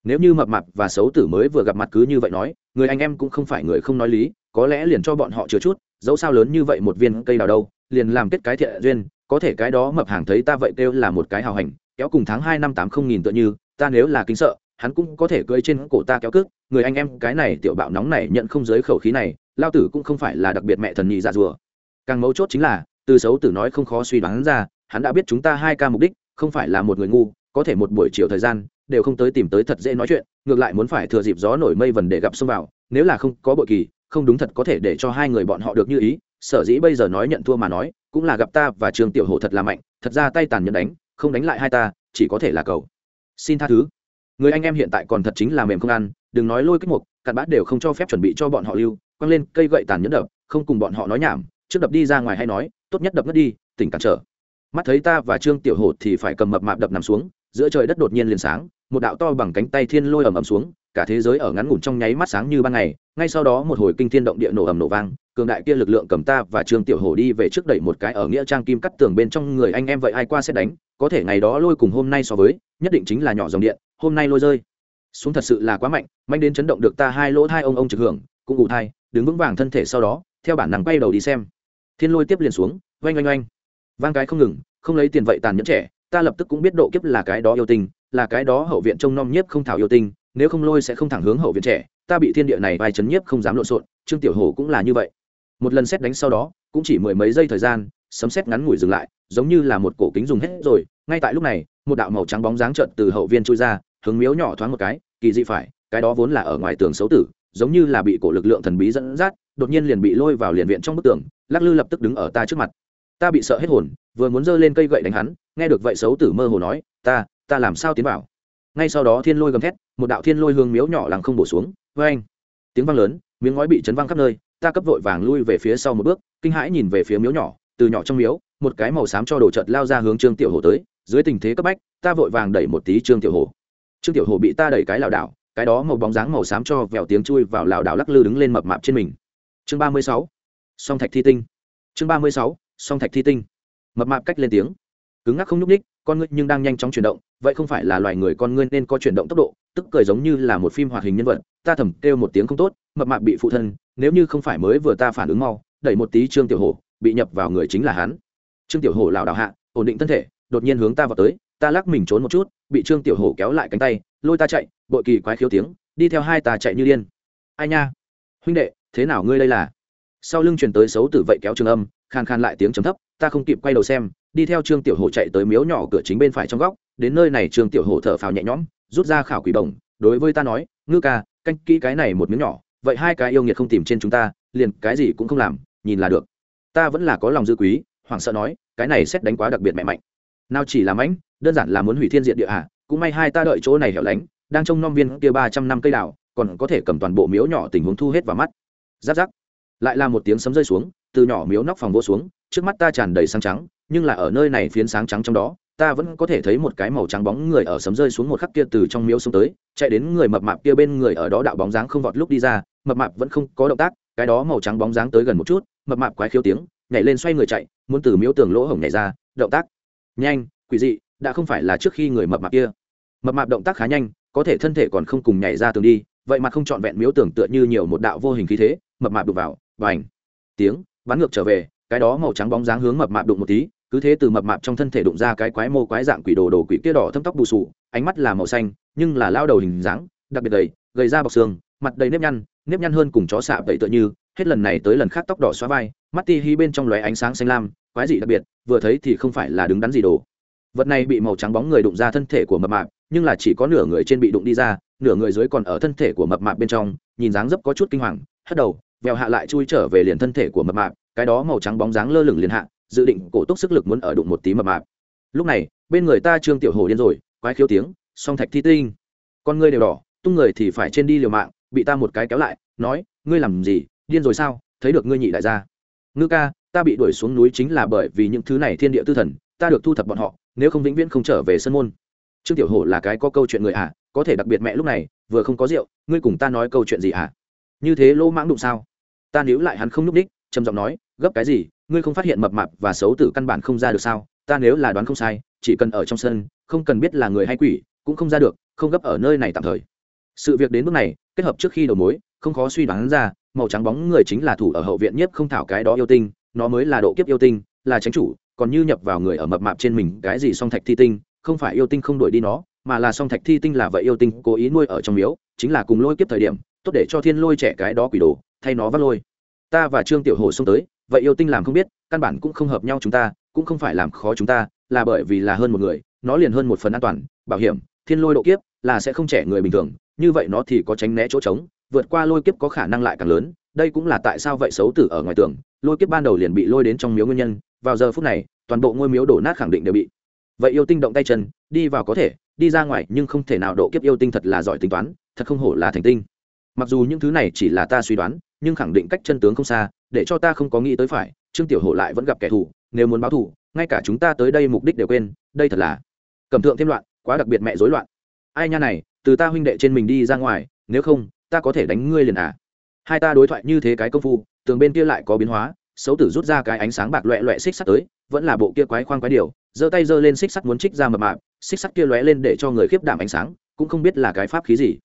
S1: Nếu như mập mạp và xấu tử mới vừa gặp mặt cứ như vậy nói, người anh em cũng không phải người không nói lý, có lẽ liền cho bọn họ chữa chút dẫu sao lớn như vậy một viên cây đào đâu, liền làm kết cái thiện duyên, có thể cái đó mập hàng thấy ta vậy kêu là một cái hào hành, kéo cùng tháng hai năm tám không nghìn tựa như, ta nếu là kính sợ, hắn cũng có thể cưỡi trên cổ ta kéo cước, người anh em cái này tiểu bạo nóng này nhận không giới khẩu khí này, lao tử cũng không phải là đặc biệt mẹ thần nhị dạ rùa càng mấu chốt chính là, từ xấu tử nói không khó suy đoán ra, hắn đã biết chúng ta hai ca mục đích, không phải là một người ngu, có thể một buổi chiều thời gian, đều không tới tìm tới thật dễ nói chuyện, ngược lại muốn phải thừa dịp gió nổi mây vần để gặp xông vào, nếu là không có bội kỳ không đúng thật có thể để cho hai người bọn họ được như ý, sở dĩ bây giờ nói nhận thua mà nói, cũng là gặp ta và trường tiểu hổ thật là mạnh, thật ra tay tàn nhẫn đánh, không đánh lại hai ta, chỉ có thể là cầu. Xin tha thứ. Người anh em hiện tại còn thật chính là mềm không ăn, đừng nói lôi kích mục, cặn bát đều không cho phép chuẩn bị cho bọn họ lưu, quăng lên cây gậy tàn nhẫn đập, không cùng bọn họ nói nhảm, trước đập đi ra ngoài hay nói, tốt nhất đập ngất đi, tỉnh cản trở. Mắt thấy ta và trương tiểu hổ thì phải cầm mập mạp đập nằm xuống, giữa trời đất đột nhiên liền sáng, một đạo to bằng cánh tay thiên lôi ầm ầm xuống, cả thế giới ở ngắn ngủn trong nháy mắt sáng như ban ngày ngay sau đó một hồi kinh thiên động địa nổ ầm nổ vang, cường đại kia lực lượng cầm ta và trương tiểu hổ đi về trước đẩy một cái ở nghĩa trang kim cắt tường bên trong người anh em vậy ai qua sẽ đánh, có thể ngày đó lôi cùng hôm nay so với, nhất định chính là nhỏ dòng điện, hôm nay lôi rơi. Xuống thật sự là quá mạnh mạnh đến chấn động được ta hai lỗ thai ông ông trực hưởng, cũng ủ thai, đứng vững vàng thân thể sau đó, theo bản năng quay đầu đi xem. Thiên lôi tiếp liền xuống, oanh oanh oanh. Vang cái không ngừng, không lấy tiền vậy tàn nhẫn trẻ, ta lập tức cũng biết độ kiếp là cái đó yêu tình là cái đó hậu viện trông nom nhiếp không thảo yêu tình nếu không lôi sẽ không thẳng hướng hậu viện trẻ ta bị thiên địa này vai chấn nhiếp không dám lộn xộn, trương tiểu hổ cũng là như vậy. Một lần xét đánh sau đó, cũng chỉ mười mấy giây thời gian, sấm xét ngắn ngủi dừng lại, giống như là một cổ kính dùng hết rồi. Ngay tại lúc này, một đạo màu trắng bóng dáng trợn từ hậu viên trôi ra, hướng miếu nhỏ thoáng một cái, kỳ dị phải, cái đó vốn là ở ngoài tường xấu tử, giống như là bị cổ lực lượng thần bí dẫn dắt, đột nhiên liền bị lôi vào liền viện trong bức tường, lắc lư lập tức đứng ở ta trước mặt. Ta bị sợ hết hồn, vừa muốn giơ lên cây gậy đánh hắn, nghe được vậy xấu tử mơ hồ nói, ta ta làm sao tiến vào? Ngay sau đó thiên lôi gầm thét, một đạo thiên lôi hương miếu nhỏ làng không bổ xuống vê anh tiếng vang lớn, miếng ngói bị chấn văng khắp nơi, ta cấp vội vàng lui về phía sau một bước, kinh hãi nhìn về phía miếu nhỏ, từ nhỏ trong miếu, một cái màu xám cho đổ chợt lao ra hướng trương tiểu hồ tới, dưới tình thế cấp bách, ta vội vàng đẩy một tí trương tiểu hồ trương tiểu hồ bị ta đẩy cái lảo đảo, cái đó màu bóng dáng màu xám cho vèo tiếng chui vào lảo đảo lắc lư đứng lên mập mạp trên mình. Chương ba mươi sáu. Song thạch thi tinh. Chương ba mươi sáu. Song thạch thi tinh. Mập mạp cách lên tiếng. Cứng ngắc không nhúc ních con ngươi nhưng đang nhanh chóng chuyển động, vậy không phải là loài người con ngươi nên có chuyển động tốc độ, tức cười giống như là một phim hoạt hình nhân vật, ta thầm kêu một tiếng không tốt, mập mạp bị phụ thân, nếu như không phải mới vừa ta phản ứng mau, đẩy một tí trương tiểu hổ, bị nhập vào người chính là hắn. Trương tiểu hổ lảo đảo hạ, ổn định thân thể, đột nhiên hướng ta vào tới, ta lắc mình trốn một chút, bị trương tiểu hổ kéo lại cánh tay, lôi ta chạy, bội kỳ quái khiếu tiếng, đi theo hai ta chạy như điên. Ai nha? Huynh đệ, thế nào ngươi đây là? Sau lưng chuyển tới xấu tử vậy kéo trường âm khan khan lại tiếng chấm thấp, ta không kịp quay đầu xem đi theo trương tiểu hổ chạy tới miếu nhỏ cửa chính bên phải trong góc, đến nơi này trương tiểu hổ thở phào nhẹ nhõm, rút ra khảo quỷ đồng đối với ta nói, ngư ca, canh kỹ cái này một miếng nhỏ, vậy hai cái yêu nghiệt không tìm trên chúng ta, liền cái gì cũng không làm, nhìn là được. Ta vẫn là có lòng dư quý, hoảng sợ nói, cái này xét đánh quá đặc biệt mẹ mạnh. Nào chỉ làm ánh đơn giản là muốn hủy thiên diện địa hạ cũng may hai ta đợi chỗ này hẻo lánh, đang trông nom viên kia ba trăm năm cây đào, còn có thể cầm toàn bộ miếu nhỏ tình huống thu hết vào mắt. Giáp giáp lại là một tiếng sấm rơi xuống, từ nhỏ miếu nóc phòng vô xuống, trước mắt ta tràn đầy sang trắng nhưng là ở nơi này phiến sáng trắng trong đó, ta vẫn có thể thấy một cái màu trắng bóng người ở sấm rơi xuống một khắc kia từ trong miếu xuống tới, chạy đến người mập mạp kia bên người ở đó đạo bóng dáng không vọt lúc đi ra, mập mạp vẫn không có động tác, cái đó màu trắng bóng dáng tới gần một chút, mập mạp quái khiêu tiếng, nhảy lên xoay người chạy, muốn từ miếu tường lỗ hổng nhảy ra, động tác nhanh, quỷ dị, đã không phải là trước khi người mập mạp kia. Mập mạp động tác khá nhanh, có thể thân thể còn không cùng nhảy ra tường đi, vậy mà không trọn vẹn miếu tưởng tựa như nhiều một đạo vô hình khí thế, mập mạp đục vào và ảnh tiếng bắn ngược trở về cái đó màu trắng bóng dáng hướng mập mạp đụng một tí, cứ thế từ mập mạp trong thân thể đụng ra cái quái mô quái dạng quỷ đồ đồ quỷ kia đỏ thâm tóc bù sù, ánh mắt là màu xanh, nhưng là lao đầu hình dáng, đặc biệt đầy gầy ra bọc xương, mặt đầy nếp nhăn nếp nhăn hơn cùng chó xạ vậy tựa như, hết lần này tới lần khác tóc đỏ xóa vai, mắt ti hi bên trong lóe ánh sáng xanh lam, quái dị đặc biệt, vừa thấy thì không phải là đứng đắn gì đồ. Vật này bị màu trắng bóng người đụng ra thân thể của mập mạp, nhưng là chỉ có nửa người trên bị đụng đi ra, nửa người dưới còn ở thân thể của mập mạp bên trong, nhìn dáng dấp có chút kinh hoàng, hất đầu, vèo hạ lại chui trở về liền thân thể của mập mạp cái đó màu trắng bóng dáng lơ lửng liền hạ, dự định cổ túc sức lực muốn ở đụng một tí mập mạp. Lúc này, bên người ta trương tiểu hồ điên rồi, quái khiếu tiếng, song thạch thi tinh. Con ngươi đều đỏ, tung người thì phải trên đi liều mạng, bị ta một cái kéo lại, nói, ngươi làm gì, điên rồi sao? Thấy được ngươi nhị đại gia. Ngư ca, ta bị đuổi xuống núi chính là bởi vì những thứ này thiên địa tư thần, ta được thu thập bọn họ, nếu không vĩnh viễn không trở về sân môn. Trương tiểu hổ là cái có câu chuyện người à có thể đặc biệt mẹ lúc này, vừa không có rượu, ngươi cùng ta nói câu chuyện gì à như thế lỗ mãng đụng sao? Ta níu lại hắn không nhúc đích trầm giọng nói gấp cái gì? Ngươi không phát hiện mập mạp và xấu tử căn bản không ra được sao? Ta nếu là đoán không sai, chỉ cần ở trong sân, không cần biết là người hay quỷ, cũng không ra được, không gấp ở nơi này tạm thời. Sự việc đến bước này, kết hợp trước khi đầu mối, không khó suy đoán ra, màu trắng bóng người chính là thủ ở hậu viện nhất không thảo cái đó yêu tinh, nó mới là độ kiếp yêu tinh, là tránh chủ, còn như nhập vào người ở mập mạp trên mình, cái gì song thạch thi tinh, không phải yêu tinh không đuổi đi nó, mà là song thạch thi tinh là vậy yêu tinh cố ý nuôi ở trong miếu, chính là cùng lôi kiếp thời điểm, tốt để cho thiên lôi trẻ cái đó quỷ đồ, thay nó vắt lôi. Ta và trương tiểu hồ xông tới vậy yêu tinh làm không biết, căn bản cũng không hợp nhau chúng ta, cũng không phải làm khó chúng ta, là bởi vì là hơn một người, nó liền hơn một phần an toàn, bảo hiểm, thiên lôi độ kiếp, là sẽ không trẻ người bình thường, như vậy nó thì có tránh né chỗ trống, vượt qua lôi kiếp có khả năng lại càng lớn, đây cũng là tại sao vậy xấu tử ở ngoài tường, lôi kiếp ban đầu liền bị lôi đến trong miếu nguyên nhân, vào giờ phút này, toàn bộ ngôi miếu đổ nát khẳng định đều bị. Vậy yêu tinh động tay chân, đi vào có thể, đi ra ngoài nhưng không thể nào độ kiếp yêu tinh thật là giỏi tính toán, thật không hổ là thành tinh mặc dù những thứ này chỉ là ta suy đoán, nhưng khẳng định cách chân tướng không xa, để cho ta không có nghĩ tới phải, trương tiểu hổ lại vẫn gặp kẻ thù, nếu muốn báo thù, ngay cả chúng ta tới đây mục đích đều quên, đây thật là cầm thượng thêm loạn, quá đặc biệt mẹ rối loạn. Ai nha này, từ ta huynh đệ trên mình đi ra ngoài, nếu không, ta có thể đánh ngươi liền à? Hai ta đối thoại như thế cái công phu, tường bên kia lại có biến hóa, xấu tử rút ra cái ánh sáng bạc loẹ loẹ xích sắt tới, vẫn là bộ kia quái khoang quái điều, giơ tay giơ lên xích sắt muốn trích ra mập mạp, xích sắt kia lóe lên để cho người khiếp đảm ánh sáng, cũng không biết là cái pháp khí gì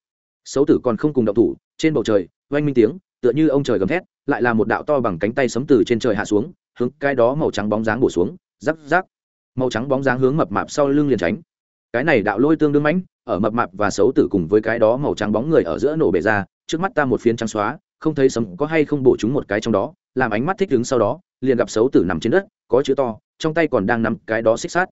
S1: xấu tử còn không cùng động thủ, trên bầu trời, oanh minh tiếng, tựa như ông trời gầm thét, lại là một đạo to bằng cánh tay sấm từ trên trời hạ xuống, hướng cái đó màu trắng bóng dáng bổ xuống, rắc rắc. Màu trắng bóng dáng hướng mập mạp sau lưng liền tránh. Cái này đạo lôi tương đương mãnh, ở mập mạp và xấu tử cùng với cái đó màu trắng bóng người ở giữa nổ bể ra, trước mắt ta một phiến trắng xóa, không thấy sấm có hay không bổ chúng một cái trong đó, làm ánh mắt thích đứng sau đó, liền gặp xấu tử nằm trên đất, có chữ to, trong tay còn đang nắm cái đó xích sát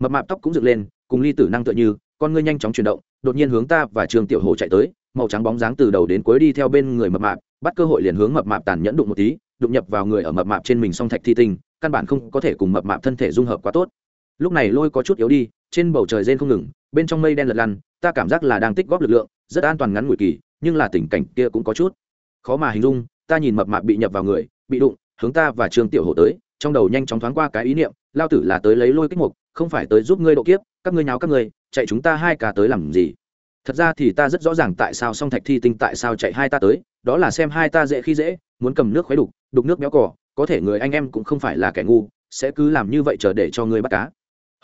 S1: mập mạp tóc cũng dựng lên, cùng ly tử năng tựa như con ngươi nhanh chóng chuyển động, đột nhiên hướng ta và trường tiểu hồ chạy tới, màu trắng bóng dáng từ đầu đến cuối đi theo bên người mập mạp, bắt cơ hội liền hướng mập mạp tàn nhẫn đụng một tí, đụng nhập vào người ở mập mạp trên mình song thạch thi tinh, căn bản không có thể cùng mập mạp thân thể dung hợp quá tốt. Lúc này lôi có chút yếu đi, trên bầu trời rên không ngừng, bên trong mây đen lật lăn, ta cảm giác là đang tích góp lực lượng, rất an toàn ngắn ngủi kỳ, nhưng là tình cảnh kia cũng có chút khó mà hình dung, ta nhìn mập mạp bị nhập vào người, bị đụng, hướng ta và trương tiểu hổ tới, trong đầu nhanh chóng thoáng qua cái ý niệm, lao tử là tới lấy lôi kích mục, không phải tới giúp ngươi độ kiếp các ngươi nháo các ngươi, chạy chúng ta hai cả tới làm gì? Thật ra thì ta rất rõ ràng tại sao song thạch thi tinh tại sao chạy hai ta tới, đó là xem hai ta dễ khi dễ, muốn cầm nước khuấy đục đục nước béo cỏ có thể người anh em cũng không phải là kẻ ngu, sẽ cứ làm như vậy chờ để cho ngươi bắt cá.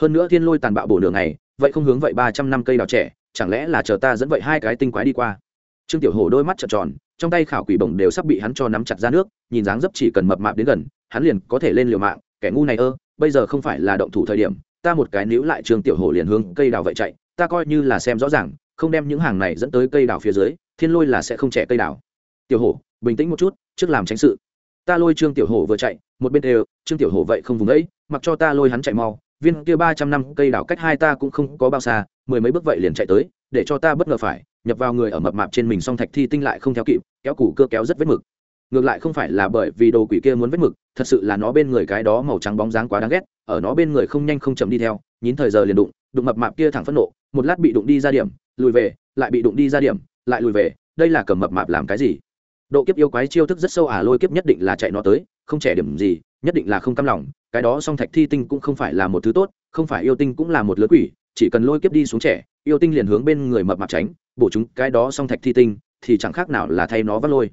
S1: Hơn nữa thiên lôi tàn bạo bổ nửa ngày, vậy không hướng vậy ba trăm năm cây đào trẻ, chẳng lẽ là chờ ta dẫn vậy hai cái tinh quái đi qua? Trương tiểu hổ đôi mắt trợn tròn, trong tay khảo quỷ bổng đều sắp bị hắn cho nắm chặt ra nước, nhìn dáng dấp chỉ cần mập mạp đến gần, hắn liền có thể lên liều mạng, kẻ ngu này ơ, bây giờ không phải là động thủ thời điểm ta một cái níu lại trương tiểu hổ liền hướng cây đào vậy chạy, ta coi như là xem rõ ràng, không đem những hàng này dẫn tới cây đào phía dưới, thiên lôi là sẽ không trẻ cây đào. Tiểu hổ, bình tĩnh một chút, trước làm tránh sự. Ta lôi trương tiểu hổ vừa chạy, một bên đều trương tiểu hổ vậy không vùng ấy, mặc cho ta lôi hắn chạy mau, viên kia ba trăm năm cây đào cách hai ta cũng không có bao xa, mười mấy bước vậy liền chạy tới, để cho ta bất ngờ phải, nhập vào người ở mập mạp trên mình song thạch thi tinh lại không theo kịp, kéo củ cưa kéo rất vết mực. Ngược lại không phải là bởi vì đồ quỷ kia muốn vết mực, thật sự là nó bên người cái đó màu trắng bóng dáng quá đáng ghét ở nó bên người không nhanh không chậm đi theo, nhín thời giờ liền đụng đụng mập mạp kia thẳng phẫn nộ, một lát bị đụng đi ra điểm, lùi về, lại bị đụng đi ra điểm, lại lùi về, đây là cầm mập mạp làm cái gì? Độ kiếp yêu quái chiêu thức rất sâu à lôi kiếp nhất định là chạy nó tới, không trẻ điểm gì, nhất định là không cam lòng, cái đó song thạch thi tinh cũng không phải là một thứ tốt, không phải yêu tinh cũng là một lứa quỷ, chỉ cần lôi kiếp đi xuống trẻ, yêu tinh liền hướng bên người mập mạp tránh, bổ chúng cái đó song thạch thi tinh, thì chẳng khác nào là thay nó vắt lôi.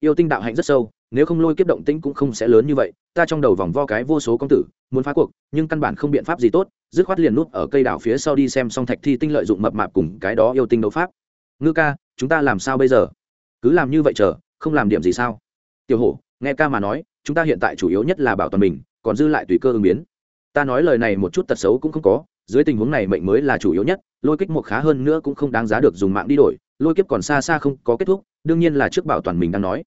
S1: Yêu tinh đạo hạnh rất sâu nếu không lôi kiếp động tĩnh cũng không sẽ lớn như vậy, ta trong đầu vòng vo cái vô số công tử, muốn phá cuộc, nhưng căn bản không biện pháp gì tốt, dứt khoát liền nút ở cây đảo phía sau đi xem song thạch thi tinh lợi dụng mập mạp cùng cái đó yêu tinh đấu pháp. Ngư ca, chúng ta làm sao bây giờ? Cứ làm như vậy chờ, không làm điểm gì sao? Tiểu hổ, nghe ca mà nói, chúng ta hiện tại chủ yếu nhất là bảo toàn mình, còn dư lại tùy cơ ứng biến. Ta nói lời này một chút tật xấu cũng không có, dưới tình huống này mệnh mới là chủ yếu nhất, lôi kích một khá hơn nữa cũng không đáng giá được dùng mạng đi đổi, lôi kiếp còn xa xa không có kết thúc, đương nhiên là trước bảo toàn mình đang nói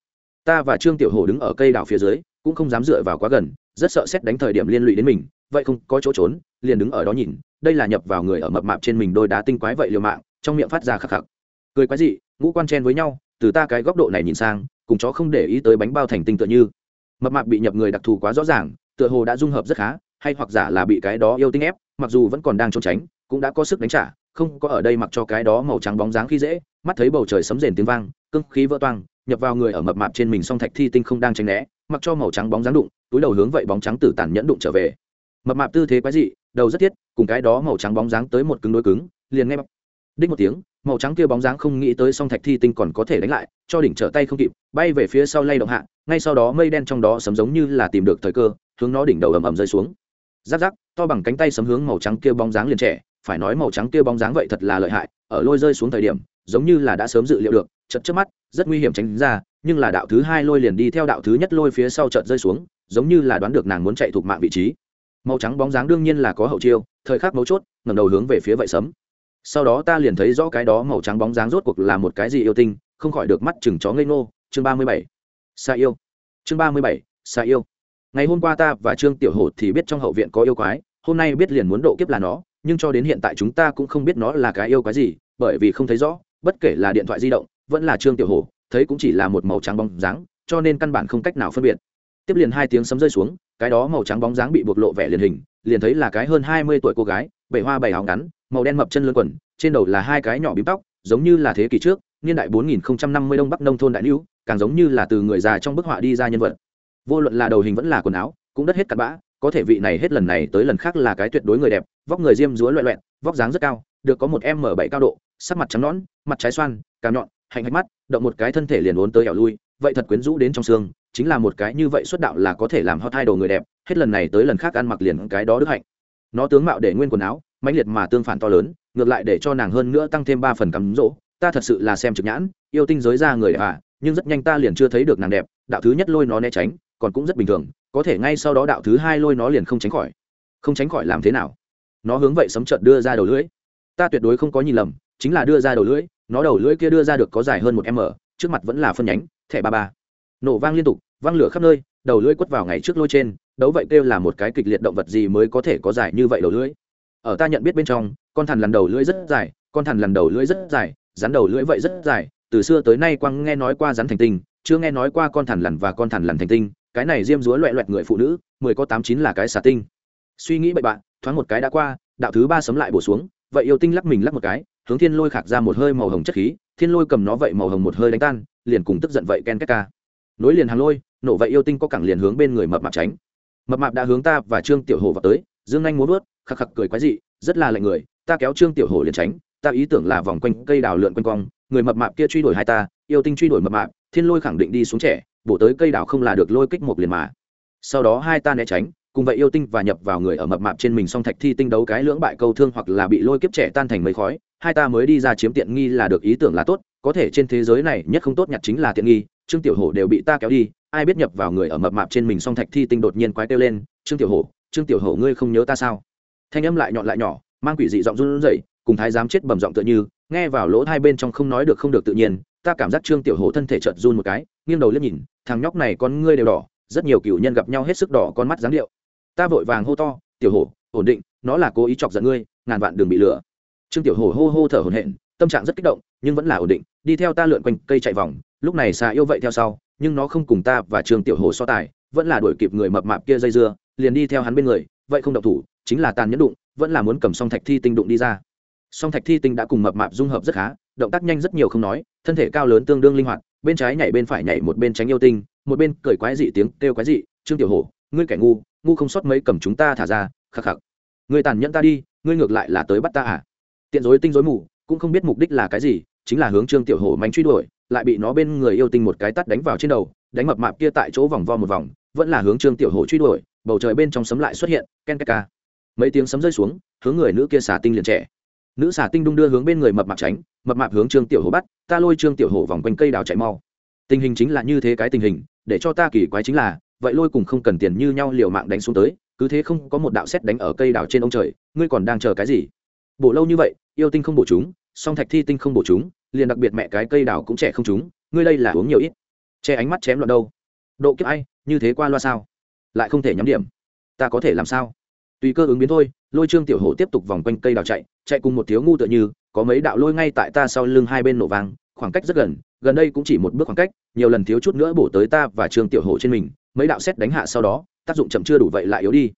S1: ta và trương tiểu hồ đứng ở cây đảo phía dưới, cũng không dám dựa vào quá gần, rất sợ xét đánh thời điểm liên lụy đến mình, vậy không có chỗ trốn, liền đứng ở đó nhìn, đây là nhập vào người ở mập mạp trên mình đôi đá tinh quái vậy liều mạng, trong miệng phát ra khắc khắc. Cười quái dị, ngũ quan chen với nhau, từ ta cái góc độ này nhìn sang, cùng chó không để ý tới bánh bao thành tinh tựa như. Mập mạp bị nhập người đặc thù quá rõ ràng, tựa hồ đã dung hợp rất khá, hay hoặc giả là bị cái đó yêu tinh ép, mặc dù vẫn còn đang trốn tránh, cũng đã có sức đánh trả, không có ở đây mặc cho cái đó màu trắng bóng dáng khi dễ, mắt thấy bầu trời sấm rền tiếng vang cưng khí vỡ toang nhập vào người ở mập mạp trên mình song thạch thi tinh không đang tránh né, mặc cho màu trắng bóng dáng đụng, túi đầu hướng vậy bóng trắng tử tàn nhẫn đụng trở về. Mập mạp tư thế quái dị, đầu rất thiết, cùng cái đó màu trắng bóng dáng tới một cứng đối cứng, liền nghe bắp đích một tiếng, màu trắng kia bóng dáng không nghĩ tới song thạch thi tinh còn có thể đánh lại, cho đỉnh trở tay không kịp, bay về phía sau lay động hạ, ngay sau đó mây đen trong đó sấm giống như là tìm được thời cơ, hướng nó đỉnh đầu ầm ầm rơi xuống. Giáp giáp, to bằng cánh tay sấm hướng màu trắng kia bóng dáng liền trẻ, phải nói màu trắng kia bóng dáng vậy thật là lợi hại, ở lôi rơi xuống thời điểm, giống như là đã sớm dự liệu được chật trước mắt, rất nguy hiểm tránh ra, nhưng là đạo thứ hai lôi liền đi theo đạo thứ nhất lôi phía sau chợt rơi xuống, giống như là đoán được nàng muốn chạy thuộc mạng vị trí. Màu trắng bóng dáng đương nhiên là có hậu chiêu, thời khắc mấu chốt, ngẩng đầu hướng về phía vậy sấm. Sau đó ta liền thấy rõ cái đó màu trắng bóng dáng rốt cuộc là một cái gì yêu tinh, không khỏi được mắt chừng chó ngây ngô. Chương ba mươi bảy. Xa yêu. Chương ba mươi bảy. Xa yêu. Ngày hôm qua ta và trương tiểu hổ thì biết trong hậu viện có yêu quái, hôm nay biết liền muốn độ kiếp là nó, nhưng cho đến hiện tại chúng ta cũng không biết nó là cái yêu quái gì, bởi vì không thấy rõ, bất kể là điện thoại di động vẫn là trương tiểu hổ, thấy cũng chỉ là một màu trắng bóng dáng, cho nên căn bản không cách nào phân biệt. Tiếp liền hai tiếng sấm rơi xuống, cái đó màu trắng bóng dáng bị bộc lộ vẻ liền hình, liền thấy là cái hơn hai mươi tuổi cô gái, bể hoa bảy áo ngắn, màu đen mập chân lươn quần, trên đầu là hai cái nhỏ bím tóc, giống như là thế kỷ trước, niên đại bốn nghìn năm mươi đông bắc nông thôn đại lưu, càng giống như là từ người già trong bức họa đi ra nhân vật. Vô luận là đầu hình vẫn là quần áo, cũng đất hết cặn bã, có thể vị này hết lần này tới lần khác là cái tuyệt đối người đẹp, vóc người diêm dúa loẹ loẹn, vóc dáng rất cao, được có một m bảy cao độ, sắc mặt trắng nõn, mặt trái xoan cào nhọn hạnh hạch mắt, động một cái thân thể liền uốn tới ẻo lui, vậy thật quyến rũ đến trong xương, chính là một cái như vậy xuất đạo là có thể làm hot hai đồ người đẹp, hết lần này tới lần khác ăn mặc liền cái đó đức hạnh. Nó tướng mạo để nguyên quần áo, mãnh liệt mà tương phản to lớn, ngược lại để cho nàng hơn nữa tăng thêm ba phần cắm rỗ ta thật sự là xem trực nhãn, yêu tinh giới ra người đẹp à nhưng rất nhanh ta liền chưa thấy được nàng đẹp, đạo thứ nhất lôi nó né tránh, còn cũng rất bình thường, có thể ngay sau đó đạo thứ hai lôi nó liền không tránh khỏi. Không tránh khỏi làm thế nào? Nó hướng vậy sấm trợt đưa ra đầu lưỡi. Ta tuyệt đối không có nhìn lầm, chính là đưa ra đầu lưỡi nó đầu lưỡi kia đưa ra được có dài hơn một m, trước mặt vẫn là phân nhánh, thẻ ba ba. Nổ vang liên tục văng lửa khắp nơi, đầu lưỡi quất vào ngày trước lôi trên, đấu vậy kêu là một cái kịch liệt động vật gì mới có thể có dài như vậy đầu lưỡi? Ở ta nhận biết bên trong, con thằn lằn đầu lưỡi rất dài, con thằn lằn đầu lưỡi rất dài, rắn đầu lưỡi vậy rất dài, từ xưa tới nay quang nghe nói qua rắn thành tinh, chưa nghe nói qua con thằn lằn và con thằn lằn thành tinh, cái này diêm dúa loẹ loẹt người phụ nữ, mười có tám chín là cái xà tinh. Suy nghĩ bậy bạn thoáng một cái đã qua, đạo thứ ba sấm lại bổ xuống, vậy yêu tinh lắc mình lắc một cái hướng thiên lôi khạc ra một hơi màu hồng chất khí, thiên lôi cầm nó vậy màu hồng một hơi đánh tan, liền cùng tức giận vậy ken két ca. Nối liền hàng lôi, nổ vậy yêu tinh có cẳng liền hướng bên người mập mạp tránh. Mập mạp đã hướng ta và trương tiểu hồ vào tới, dương anh muốn vớt khắc khắc cười quái dị, rất là lạnh người, ta kéo trương tiểu hồ liền tránh, ta ý tưởng là vòng quanh cây đào lượn quanh cong, người mập mạp kia truy đuổi hai ta, yêu tinh truy đuổi mập mạp, thiên lôi khẳng định đi xuống trẻ, bổ tới cây đào không là được lôi kích một liền mà. Sau đó hai ta né tránh, cùng vậy yêu tinh và nhập vào người ở mập mạp trên mình song thạch thi tinh đấu cái lưỡng bại câu thương hoặc là bị lôi kiếp trẻ tan thành mấy khói hai ta mới đi ra chiếm tiện nghi là được ý tưởng là tốt, có thể trên thế giới này nhất không tốt nhặt chính là tiện nghi, trương tiểu hổ đều bị ta kéo đi, ai biết nhập vào người ở mập mạp trên mình song thạch thi tinh đột nhiên quái kêu lên, trương tiểu hổ, trương tiểu hổ ngươi không nhớ ta sao? Thanh âm lại nhọn lại nhỏ, mang quỷ dị giọng run rẩy, cùng thái giám chết bầm giọng tựa như, nghe vào lỗ hai bên trong không nói được không được tự nhiên, ta cảm giác trương tiểu hổ thân thể chợt run một cái, nghiêng đầu liếc nhìn, thằng nhóc này con ngươi đều đỏ, rất nhiều cựu nhân gặp nhau hết sức đỏ con mắt dáng điệu. Ta vội vàng hô to, tiểu hổ, ổn định, nó là cố ý chọc giận ngươi, ngàn vạn đường bị lừa trương tiểu hổ hô hô thở hổn hển, tâm trạng rất kích động, nhưng vẫn là ổn định, đi theo ta lượn quanh cây chạy vòng, lúc này xà yêu vậy theo sau, nhưng nó không cùng ta và trương tiểu hổ so tài, vẫn là đuổi kịp người mập mạp kia dây dưa, liền đi theo hắn bên người, vậy không độc thủ, chính là tàn nhẫn đụng, vẫn là muốn cầm song thạch thi tinh đụng đi ra. Song thạch thi tinh đã cùng mập mạp dung hợp rất khá, động tác nhanh rất nhiều không nói, thân thể cao lớn tương đương linh hoạt, bên trái nhảy bên phải nhảy một bên tránh yêu tinh, một bên cười quái dị tiếng kêu quái dị, trương tiểu hổ, ngươi kẻ ngu ngu không sót mấy cầm chúng ta thả ra, khắc khắc. Ngươi tàn nhẫn ta đi, ngươi ngược lại là tới bắt ta à? Tiện dối tinh dối mù, cũng không biết mục đích là cái gì, chính là hướng trương tiểu hổ mánh truy đuổi, lại bị nó bên người yêu tinh một cái tắt đánh vào trên đầu, đánh mập mạp kia tại chỗ vòng vo một vòng, vẫn là hướng trương tiểu hổ truy đuổi, bầu trời bên trong sấm lại xuất hiện, ken ke ca mấy tiếng sấm rơi xuống, hướng người nữ kia xả tinh liền trẻ. Nữ xả tinh đung đưa hướng bên người mập mạp tránh, mập mạp hướng trương tiểu hổ bắt, ta lôi trương tiểu hổ vòng quanh cây đào chạy mau. Tình hình chính là như thế cái tình hình, để cho ta kỳ quái chính là, vậy lôi cùng không cần tiền như nhau liều mạng đánh xuống tới, cứ thế không có một đạo xét đánh ở cây đào trên ông trời, ngươi còn đang chờ cái gì? Bổ lâu như vậy, yêu tinh không bổ chúng, song thạch thi tinh không bổ chúng, liền đặc biệt mẹ cái cây đào cũng trẻ không chúng, ngươi đây là uống nhiều ít. Che ánh mắt chém loạn đâu? Độ kiếp ai, như thế qua loa sao? Lại không thể nhắm điểm. Ta có thể làm sao? Tùy cơ ứng biến thôi, lôi trương tiểu hổ tiếp tục vòng quanh cây đào chạy chạy cùng một thiếu ngu tựa như, có mấy đạo lôi ngay tại ta sau lưng hai bên nổ vang, khoảng cách rất gần gần đây cũng chỉ một bước khoảng cách, nhiều lần thiếu chút nữa bổ tới ta và trương tiểu hổ trên mình, mấy đạo xét đánh hạ sau đó, tác dụng chậm chưa đủ vậy lại yếu đi.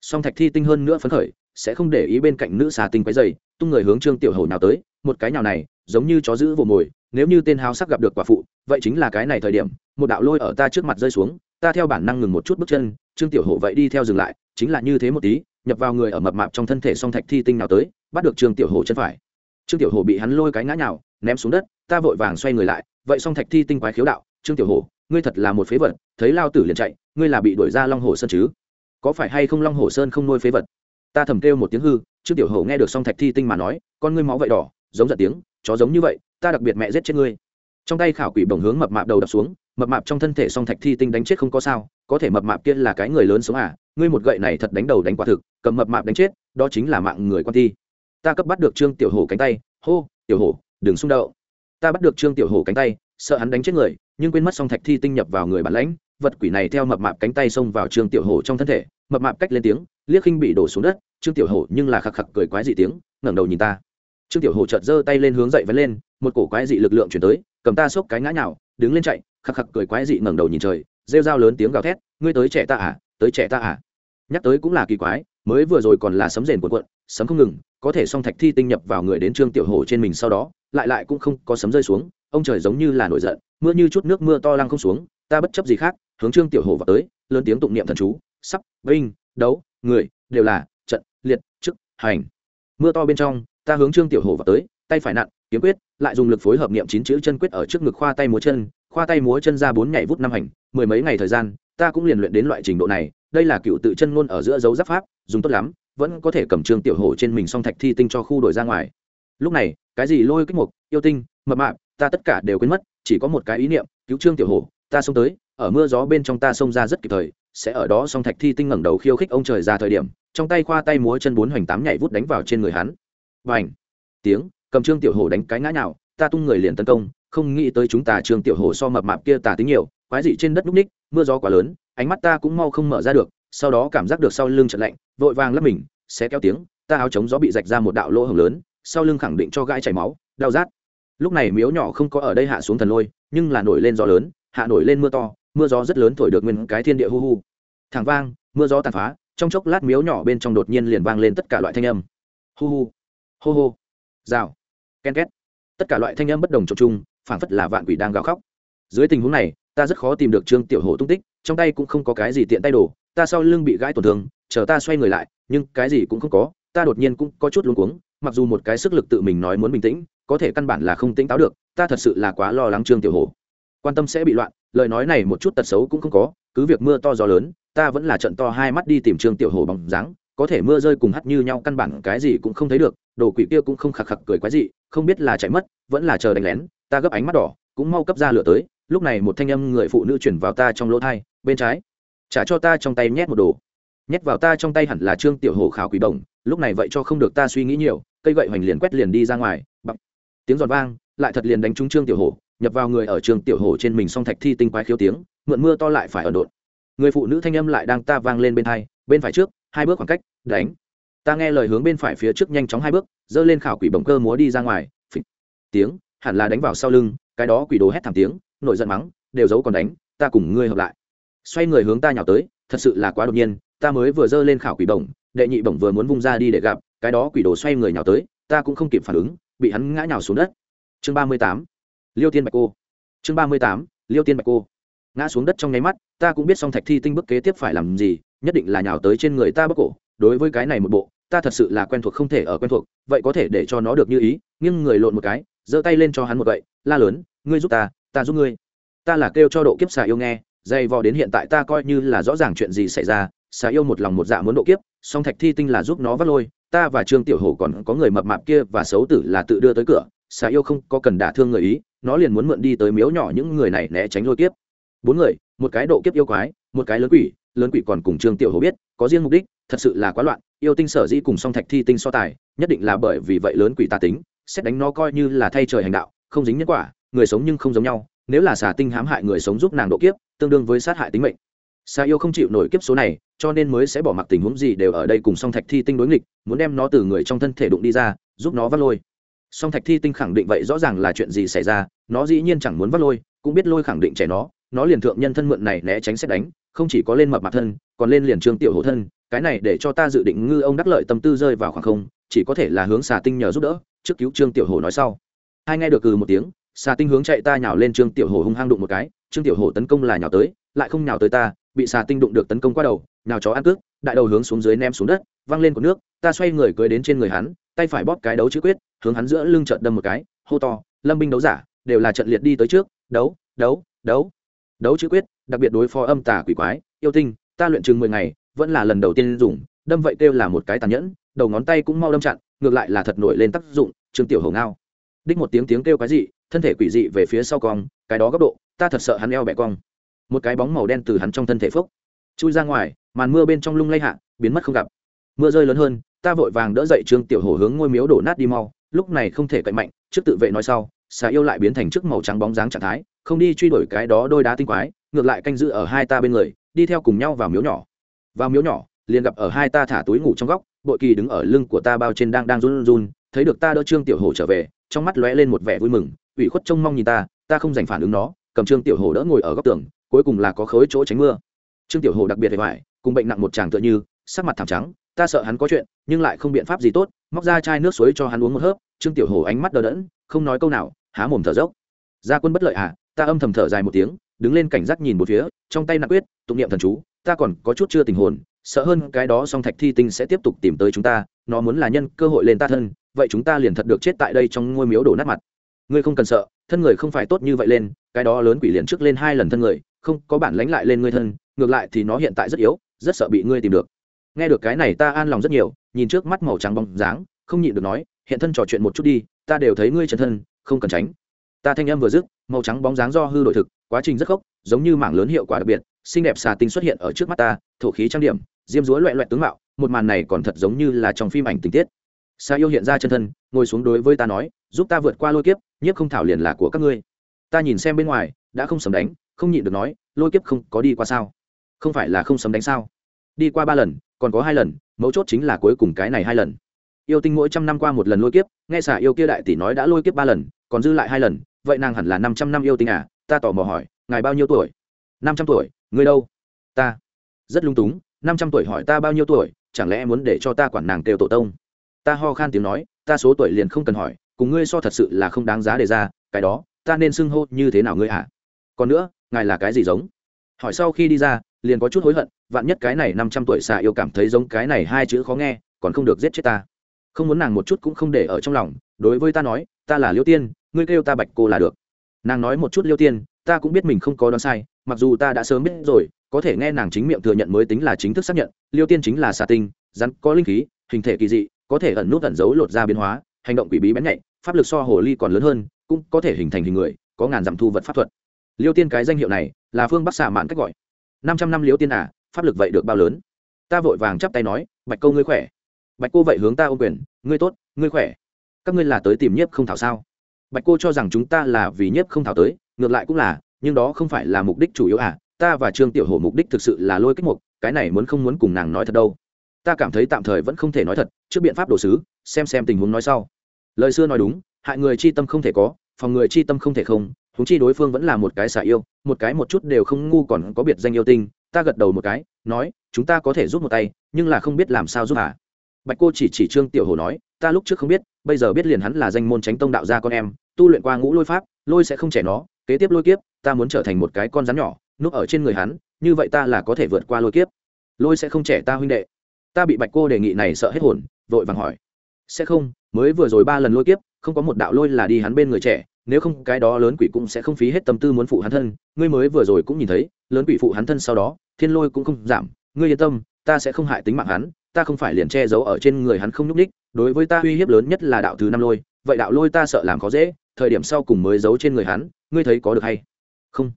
S1: Song thạch thi tinh hơn nữa phấn khởi sẽ không để ý bên cạnh nữ xà tinh quấy dày, tung người hướng trương tiểu hổ nào tới, một cái nào này, giống như chó giữ vồ mồi, nếu như tên háo sắc gặp được quả phụ, vậy chính là cái này thời điểm, một đạo lôi ở ta trước mặt rơi xuống, ta theo bản năng ngừng một chút bước chân, trương tiểu hổ vậy đi theo dừng lại, chính là như thế một tí, nhập vào người ở mập mạp trong thân thể song thạch thi tinh nào tới, bắt được trương tiểu hổ chân phải. Trương tiểu hổ bị hắn lôi cái ngã nhào, ném xuống đất, ta vội vàng xoay người lại, vậy song thạch thi tinh quái khiếu đạo, trương tiểu hổ ngươi thật là một phế vật, thấy lao tử liền chạy, ngươi là bị đuổi ra long hồ sơn chứ? Có phải hay không long hồ sơn không nuôi phế vật? Ta thầm kêu một tiếng hư, trương tiểu hổ nghe được song thạch thi tinh mà nói, con ngươi máu vậy đỏ, giống giận tiếng, chó giống như vậy, ta đặc biệt mẹ giết chết ngươi. Trong tay khảo quỷ bổng hướng mập mạp đầu đập xuống, mập mạp trong thân thể song thạch thi tinh đánh chết không có sao, có thể mập mạp kia là cái người lớn sống à ngươi một gậy này thật đánh đầu đánh quả thực, cầm mập mạp đánh chết, đó chính là mạng người quan thi. Ta cấp bắt được trương tiểu hổ cánh tay, hô, tiểu hổ, đừng xung đậu ta bắt được trương tiểu hổ cánh tay, sợ hắn đánh chết người, nhưng quên mất song thạch thi tinh nhập vào người bản lãnh, vật quỷ này theo mập mạp cánh tay xông vào trương tiểu hổ trong thân thể, mập mạp cách lên tiếng liếc khinh bị đổ xuống đất, trương tiểu hổ nhưng là khạc khạc cười quái dị tiếng, ngẩng đầu nhìn ta. Trương tiểu hổ chợt giơ tay lên hướng dậy vẫn lên, một cổ quái dị lực lượng chuyển tới, cầm ta xốc cái ngã nhào, đứng lên chạy khạc khạc cười quái dị ngẩng đầu nhìn trời, rêu dao lớn tiếng gào thét, ngươi tới trẻ ta à tới trẻ ta à. Nhắc tới cũng là kỳ quái, mới vừa rồi còn là sấm rền cuộn cuộn, sấm không ngừng, có thể song thạch thi tinh nhập vào người đến trương tiểu hổ trên mình sau đó, lại lại cũng không có sấm rơi xuống, ông trời giống như là nổi giận, mưa như chút nước mưa to lăng không xuống, ta bất chấp gì khác, hướng trương tiểu hổ vào tới, lớn tiếng tụng niệm thần chú, sắp, binh, đấu người, đều là trận, liệt, chức, hành. Mưa to bên trong, ta hướng trương tiểu hổ vào tới, tay phải nặn, kiếm quyết, lại dùng lực phối hợp niệm chín chữ chân quyết ở trước ngực khoa tay múa chân, khoa tay múa chân ra bốn nhảy vút năm hành, mười mấy ngày thời gian, ta cũng liền luyện đến loại trình độ này, đây là cựu tự chân ngôn ở giữa dấu giáp pháp, dùng tốt lắm, vẫn có thể cầm trương tiểu hổ trên mình song thạch thi tinh cho khu đổi ra ngoài. Lúc này, cái gì lôi kích mục, yêu tinh, mập mạp, ta tất cả đều quên mất, chỉ có một cái ý niệm, cứu trương tiểu hổ, ta xông tới, ở mưa gió bên trong ta xông ra rất kịp thời sẽ ở đó song thạch thi tinh ngẩng đầu khiêu khích ông trời ra thời điểm, trong tay khoa tay múa chân bốn hoành tám nhảy vút đánh vào trên người hắn. Và ảnh tiếng, cầm trương tiểu hổ đánh cái ngã nào ta tung người liền tấn công, không nghĩ tới chúng ta trương tiểu hổ so mập mạp kia tà tính nhiều, quái dị trên đất núc ních, mưa gió quá lớn, ánh mắt ta cũng mau không mở ra được, sau đó cảm giác được sau lưng trận lạnh, vội vàng lấp mình, sẽ kéo tiếng, ta áo chống gió bị rạch ra một đạo lỗ hồng lớn, sau lưng khẳng định cho gãi chảy máu, đau rát. Lúc này miếu nhỏ không có ở đây hạ xuống thần lôi, nhưng là nổi lên gió lớn, hạ nổi lên mưa to, mưa gió rất lớn thổi được nguyên cái thiên địa hu hu thẳng vang, mưa gió tàn phá, trong chốc lát miếu nhỏ bên trong đột nhiên liền vang lên tất cả loại thanh âm. Hu hu, hô hô, rào, ken két. Tất cả loại thanh âm bất đồng trộm chung, phảng phất là vạn quỷ đang gào khóc. Dưới tình huống này, ta rất khó tìm được trương tiểu hổ tung tích, trong tay cũng không có cái gì tiện tay đổ, ta sau lưng bị gãi tổn thương, chờ ta xoay người lại, nhưng cái gì cũng không có, ta đột nhiên cũng có chút luống cuống, mặc dù một cái sức lực tự mình nói muốn bình tĩnh, có thể căn bản là không tỉnh táo được, ta thật sự là quá lo lắng trương tiểu hổ. Quan tâm sẽ bị loạn, lời nói này một chút tật xấu cũng không có, cứ việc mưa to gió lớn ta vẫn là trận to hai mắt đi tìm trương tiểu hổ bóng dáng, có thể mưa rơi cùng hắt như nhau căn bản cái gì cũng không thấy được, đồ quỷ kia cũng không khạc khạc cười quái gì không biết là chạy mất, vẫn là chờ đánh lén, ta gấp ánh mắt đỏ, cũng mau cấp ra lửa tới, lúc này một thanh âm người phụ nữ chuyển vào ta trong lỗ thai, bên trái, trả cho ta trong tay nhét một đồ. Nhét vào ta trong tay hẳn là trương tiểu hổ khảo quỷ đồng, lúc này vậy cho không được ta suy nghĩ nhiều, cây gậy hoành liền quét liền đi ra ngoài, bập. Tiếng giòn vang, lại thật liền đánh trúng trương tiểu hổ nhập vào người ở trường tiểu hổ trên mình song thạch thi tinh quái khiếu tiếng, mượn mưa to lại phải ở đột người phụ nữ thanh âm lại đang ta vang lên bên hai, bên phải trước, hai bước khoảng cách, đánh. Ta nghe lời hướng bên phải phía trước nhanh chóng hai bước, giơ lên khảo quỷ bồng cơ múa đi ra ngoài, phịch. Tiếng, hẳn là đánh vào sau lưng, cái đó quỷ đồ hét thảm tiếng, nổi giận mắng, đều giấu còn đánh, ta cùng ngươi hợp lại. Xoay người hướng ta nhào tới, thật sự là quá đột nhiên, ta mới vừa giơ lên khảo quỷ bổng, đệ nhị bổng vừa muốn vung ra đi để gặp, cái đó quỷ đồ xoay người nhào tới, ta cũng không kịp phản ứng, bị hắn ngã nhào xuống đất. Chương ba mươi tám, liêu tiên bạch cô. Chương ba mươi tám, liêu tiên bạch cô ngã xuống đất trong nháy mắt, ta cũng biết song thạch thi tinh bức kế tiếp phải làm gì, nhất định là nhào tới trên người ta bức cổ. Đối với cái này một bộ, ta thật sự là quen thuộc không thể ở quen thuộc, vậy có thể để cho nó được như ý. Nhưng người lộn một cái, giơ tay lên cho hắn một gậy, la lớn, ngươi giúp ta ta giúp ngươi. Ta là kêu cho độ kiếp xà yêu nghe, dày vò đến hiện tại ta coi như là rõ ràng chuyện gì xảy ra, xà yêu một lòng một dạ muốn độ kiếp, song thạch thi tinh là giúp nó vắt lôi. Ta và trương tiểu hổ còn có người mập mạp kia và xấu tử là tự đưa tới cửa, xà yêu không có cần đả thương người ý, nó liền muốn mượn đi tới miếu nhỏ những người này né tránh lôi kiếp bốn người, một cái độ kiếp yêu quái, một cái lớn quỷ lớn quỷ còn cùng trương tiểu hổ biết, có riêng mục đích, thật sự là quá loạn, yêu tinh sở dĩ cùng song thạch thi tinh so tài, nhất định là bởi vì vậy lớn quỷ tà tính, xét đánh nó coi như là thay trời hành đạo, không dính nhân quả, người sống nhưng không giống nhau, nếu là xà tinh hãm hại người sống giúp nàng độ kiếp, tương đương với sát hại tính mệnh. Xà yêu không chịu nổi kiếp số này, cho nên mới sẽ bỏ mặc tình huống gì đều ở đây cùng song thạch thi tinh đối nghịch, muốn đem nó từ người trong thân thể đụng đi ra, giúp nó vắt lôi. Song thạch thi tinh khẳng định vậy rõ ràng là chuyện gì xảy ra, nó dĩ nhiên chẳng muốn vắt lôi, cũng biết lôi khẳng định trẻ nó nó liền thượng nhân thân mượn này né tránh xét đánh, không chỉ có lên mập mặt thân, còn lên liền trương tiểu hổ thân, cái này để cho ta dự định ngư ông đắc lợi tâm tư rơi vào khoảng không, chỉ có thể là hướng xà tinh nhờ giúp đỡ, trước cứu trương tiểu hổ nói sau. Hai nghe được cừ một tiếng, xà tinh hướng chạy ta nhào lên trương tiểu hổ hung hăng đụng một cái, trương tiểu hổ tấn công là nhào tới, lại không nhào tới ta, bị xà tinh đụng được tấn công qua đầu, nhào chó ăn cước đại đầu hướng xuống dưới ném xuống đất, văng lên của nước, ta xoay người cưới đến trên người hắn, tay phải bóp cái đấu chữ quyết, hướng hắn giữa lưng trận đâm một cái, hô to, lâm binh đấu giả, đều là trận liệt đi tới trước, đấu đấu đấu đấu chữ quyết, đặc biệt đối phó âm tà quỷ quái, yêu tinh, ta luyện chừng mười ngày, vẫn là lần đầu tiên dùng, đâm vậy kêu là một cái tàn nhẫn, đầu ngón tay cũng mau đâm chặn, ngược lại là thật nổi lên tác dụng, trương tiểu hổ ngao. Đích một tiếng tiếng kêu cái gì thân thể quỷ dị về phía sau cong, cái đó góc độ, ta thật sợ hắn eo bẻ cong. Một cái bóng màu đen từ hắn trong thân thể phốc, chui ra ngoài, màn mưa bên trong lung lay hạ, biến mất không gặp. Mưa rơi lớn hơn, ta vội vàng đỡ dậy trương tiểu hổ hướng ngôi miếu đổ nát đi mau, lúc này không thể cậy mạnh, trước tự vệ nói sau xà yêu lại biến thành trước màu trắng bóng dáng trạng thái, không đi truy đuổi cái đó đôi đá tinh quái, ngược lại canh giữ ở hai ta bên người, đi theo cùng nhau vào miếu nhỏ. Vào miếu nhỏ, liền gặp ở hai ta thả túi ngủ trong góc, bội kỳ đứng ở lưng của ta bao trên đang đang run run, thấy được ta đỡ trương tiểu hổ trở về, trong mắt lóe lên một vẻ vui mừng, ủy khuất trông mong nhìn ta ta không dành phản ứng nó, cầm trương tiểu hổ đỡ ngồi ở góc tường, cuối cùng là có khối chỗ tránh mưa. Trương tiểu hổ đặc biệt hề hoài, cùng bệnh nặng một chàng tựa như, sắc mặt thảm trắng, ta sợ hắn có chuyện, nhưng lại không biện pháp gì tốt, móc ra chai nước suối cho hắn uống một hớp, trương tiểu hổ ánh mắt đờ đẫn, không nói câu nào há mồm thở dốc. Gia quân bất lợi à ta âm thầm thở dài một tiếng, đứng lên cảnh giác nhìn một phía, trong tay nặng quyết, tụng niệm thần chú, ta còn có chút chưa tình hồn, sợ hơn cái đó song thạch thi tinh sẽ tiếp tục tìm tới chúng ta, nó muốn là nhân cơ hội lên ta thân, vậy chúng ta liền thật được chết tại đây trong ngôi miếu đổ nát mặt. Ngươi không cần sợ, thân người không phải tốt như vậy lên, cái đó lớn quỷ liền trước lên hai lần thân người, không có bản lánh lại lên ngươi thân, ngược lại thì nó hiện tại rất yếu, rất sợ bị ngươi tìm được. Nghe được cái này ta an lòng rất nhiều, nhìn trước mắt màu trắng bóng dáng, không nhịn được nói, hiện thân trò chuyện một chút đi, ta đều thấy ngươi chân thân không cần tránh. Ta thanh âm vừa dứt, màu trắng bóng dáng do hư đổi thực, quá trình rất khốc, giống như mảng lớn hiệu quả đặc biệt, xinh đẹp xà tinh xuất hiện ở trước mắt ta, thổ khí trang điểm, diêm dúa loẹ loẹt tướng mạo, một màn này còn thật giống như là trong phim ảnh tình tiết. Xà yêu hiện ra chân thân, ngồi xuống đối với ta nói, giúp ta vượt qua lôi kiếp, nhiếp không thảo liền là của các ngươi. Ta nhìn xem bên ngoài, đã không sầm đánh, không nhịn được nói, lôi kiếp không có đi qua sao? Không phải là không sấm đánh sao? Đi qua ba lần, còn có hai lần, mấu chốt chính là cuối cùng cái này hai lần. Yêu tinh mỗi trăm năm qua một lần lôi kiếp, nghe xả yêu kia đại tỷ nói đã lôi kiếp ba lần còn dư lại hai lần, vậy nàng hẳn là năm trăm năm yêu tinh à? Ta tò mò hỏi, ngài bao nhiêu tuổi? Năm trăm tuổi, ngươi đâu? Ta. Rất lung túng, năm trăm tuổi hỏi ta bao nhiêu tuổi, chẳng lẽ muốn để cho ta quản nàng kêu tổ tông? Ta ho khan tiếng nói, ta số tuổi liền không cần hỏi, cùng ngươi so thật sự là không đáng giá để ra, cái đó, ta nên xưng hô như thế nào ngươi hả à? còn nữa, ngài là cái gì giống? Hỏi sau khi đi ra, liền có chút hối hận, vạn nhất cái này năm trăm tuổi xạ yêu cảm thấy giống cái này hai chữ khó nghe, còn không được giết chết ta. Không muốn nàng một chút cũng không để ở trong lòng, đối với ta nói, ta là liêu tiên ngươi kêu ta bạch cô là được. Nàng nói một chút liêu tiên, ta cũng biết mình không có đoán sai, mặc dù ta đã sớm biết rồi, có thể nghe nàng chính miệng thừa nhận mới tính là chính thức xác nhận, liêu tiên chính là xà tinh, rắn có linh khí, hình thể kỳ dị, có thể ẩn nút ẩn giấu lột ra biến hóa, hành động quỷ bí bén nhạy, pháp lực so hồ ly còn lớn hơn, cũng có thể hình thành hình người, có ngàn dặm thu vật pháp thuật. Liêu tiên cái danh hiệu này là phương bắc xà mạn cách gọi. Năm trăm năm liêu tiên à pháp lực vậy được bao lớn? Ta vội vàng chắp tay nói, bạch câu ngươi khỏe. Bạch cô vậy hướng ta ô quyền, ngươi tốt, ngươi khỏe. Các ngươi là tới tìm nhiếp không thảo sao? Bạch cô cho rằng chúng ta là vì nhiếp không thảo tới, ngược lại cũng là, nhưng đó không phải là mục đích chủ yếu à ta và trương tiểu hổ mục đích thực sự là lôi kích mục, cái này muốn không muốn cùng nàng nói thật đâu. Ta cảm thấy tạm thời vẫn không thể nói thật, trước biện pháp đồ sứ, xem xem tình huống nói sau. Lời xưa nói đúng, hại người chi tâm không thể có, phòng người chi tâm không thể không húng chi đối phương vẫn là một cái xả yêu, một cái một chút đều không ngu còn có biệt danh yêu tinh, ta gật đầu một cái, nói, chúng ta có thể giúp một tay, nhưng là không biết làm sao giúp à. Bạch cô chỉ chỉ trương tiểu hồ nói ta lúc trước không biết, bây giờ biết liền hắn là danh môn tránh tông đạo gia con em, tu luyện qua ngũ lôi pháp, lôi sẽ không trẻ nó, kế tiếp lôi kiếp, ta muốn trở thành một cái con rắn nhỏ, núp ở trên người hắn, như vậy ta là có thể vượt qua lôi kiếp. Lôi sẽ không trẻ ta huynh đệ. Ta bị bạch cô đề nghị này sợ hết hồn, vội vàng hỏi. Sẽ không, mới vừa rồi ba lần lôi kiếp, không có một đạo lôi là đi hắn bên người trẻ, nếu không cái đó lớn quỷ cũng sẽ không phí hết tâm tư muốn phụ hắn thân. Ngươi mới vừa rồi cũng nhìn thấy, lớn quỷ phụ hắn thân sau đó, thiên lôi cũng không giảm. Ngươi yên tâm, ta sẽ không hại tính mạng hắn ta không phải liền che giấu ở trên người hắn không nhúc ních đối với ta uy hiếp lớn nhất là đạo thứ năm lôi, vậy đạo lôi ta sợ làm khó dễ, thời điểm sau cùng mới giấu trên người hắn, ngươi thấy có được hay? Không.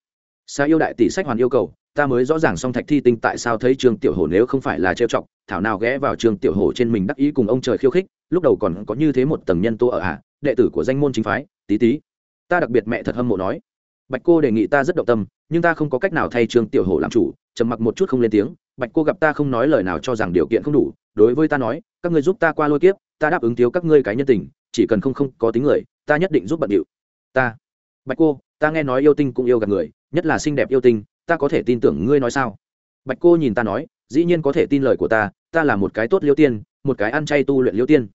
S1: Xa yêu đại tỷ sách hoàn yêu cầu, ta mới rõ ràng song thạch thi tinh tại sao thấy trương tiểu hổ nếu không phải là trêu chọc, thảo nào ghé vào trương tiểu hổ trên mình đắc ý cùng ông trời khiêu khích, lúc đầu còn có như thế một tầng nhân tô ở à đệ tử của danh môn chính phái, tí tí. Ta đặc biệt mẹ thật hâm mộ nói. Bạch cô đề nghị ta rất động tâm, nhưng ta không có cách nào thay trương tiểu hổ làm chủ, trầm mặc một chút không lên tiếng bạch cô gặp ta không nói lời nào cho rằng điều kiện không đủ, đối với ta nói, các ngươi giúp ta qua lôi kiếp, ta đáp ứng thiếu các ngươi cái nhân tình, chỉ cần không không có tính người, ta nhất định giúp bận điệu. Ta, bạch cô, ta nghe nói yêu tinh cũng yêu gặp người, nhất là xinh đẹp yêu tinh, ta có thể tin tưởng ngươi nói sao? Bạch cô nhìn ta nói, dĩ nhiên có thể tin lời của ta ta là một cái tốt liêu tiên, một cái ăn chay tu luyện liêu tiên.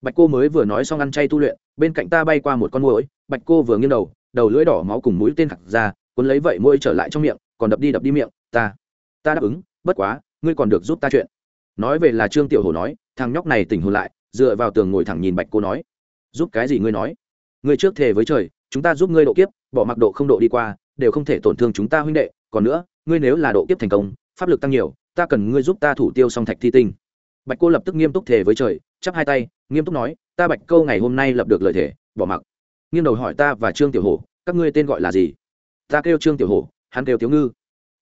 S1: Bạch cô mới vừa nói xong ăn chay tu luyện, bên cạnh ta bay qua một con mũi bạch cô vừa nghiêng đầu đầu lưỡi đỏ máu cùng mũi tên khạc ra, cuốn lấy vậy mũi trở lại trong miệng, còn đập đi đập đi miệng, ta ta đáp ứng bất quá, ngươi còn được giúp ta chuyện. Nói về là trương tiểu hồ nói, thằng nhóc này tỉnh hồn lại, dựa vào tường ngồi thẳng nhìn bạch cô nói, giúp cái gì ngươi nói? Ngươi trước thề với trời, chúng ta giúp ngươi độ kiếp, bỏ mặc độ không độ đi qua, đều không thể tổn thương chúng ta huynh đệ, còn nữa, ngươi nếu là độ kiếp thành công, pháp lực tăng nhiều, ta cần ngươi giúp ta thủ tiêu song thạch thi tinh. Bạch cô lập tức nghiêm túc thề với trời, chắp hai tay, nghiêm túc nói, ta bạch câu ngày hôm nay lập được lời thề, bỏ mặc. Nghiêng đầu hỏi ta và trương tiểu hổ, các ngươi tên gọi là gì? Ta kêu trương tiểu hổ, hắn kêu tiểu ngư.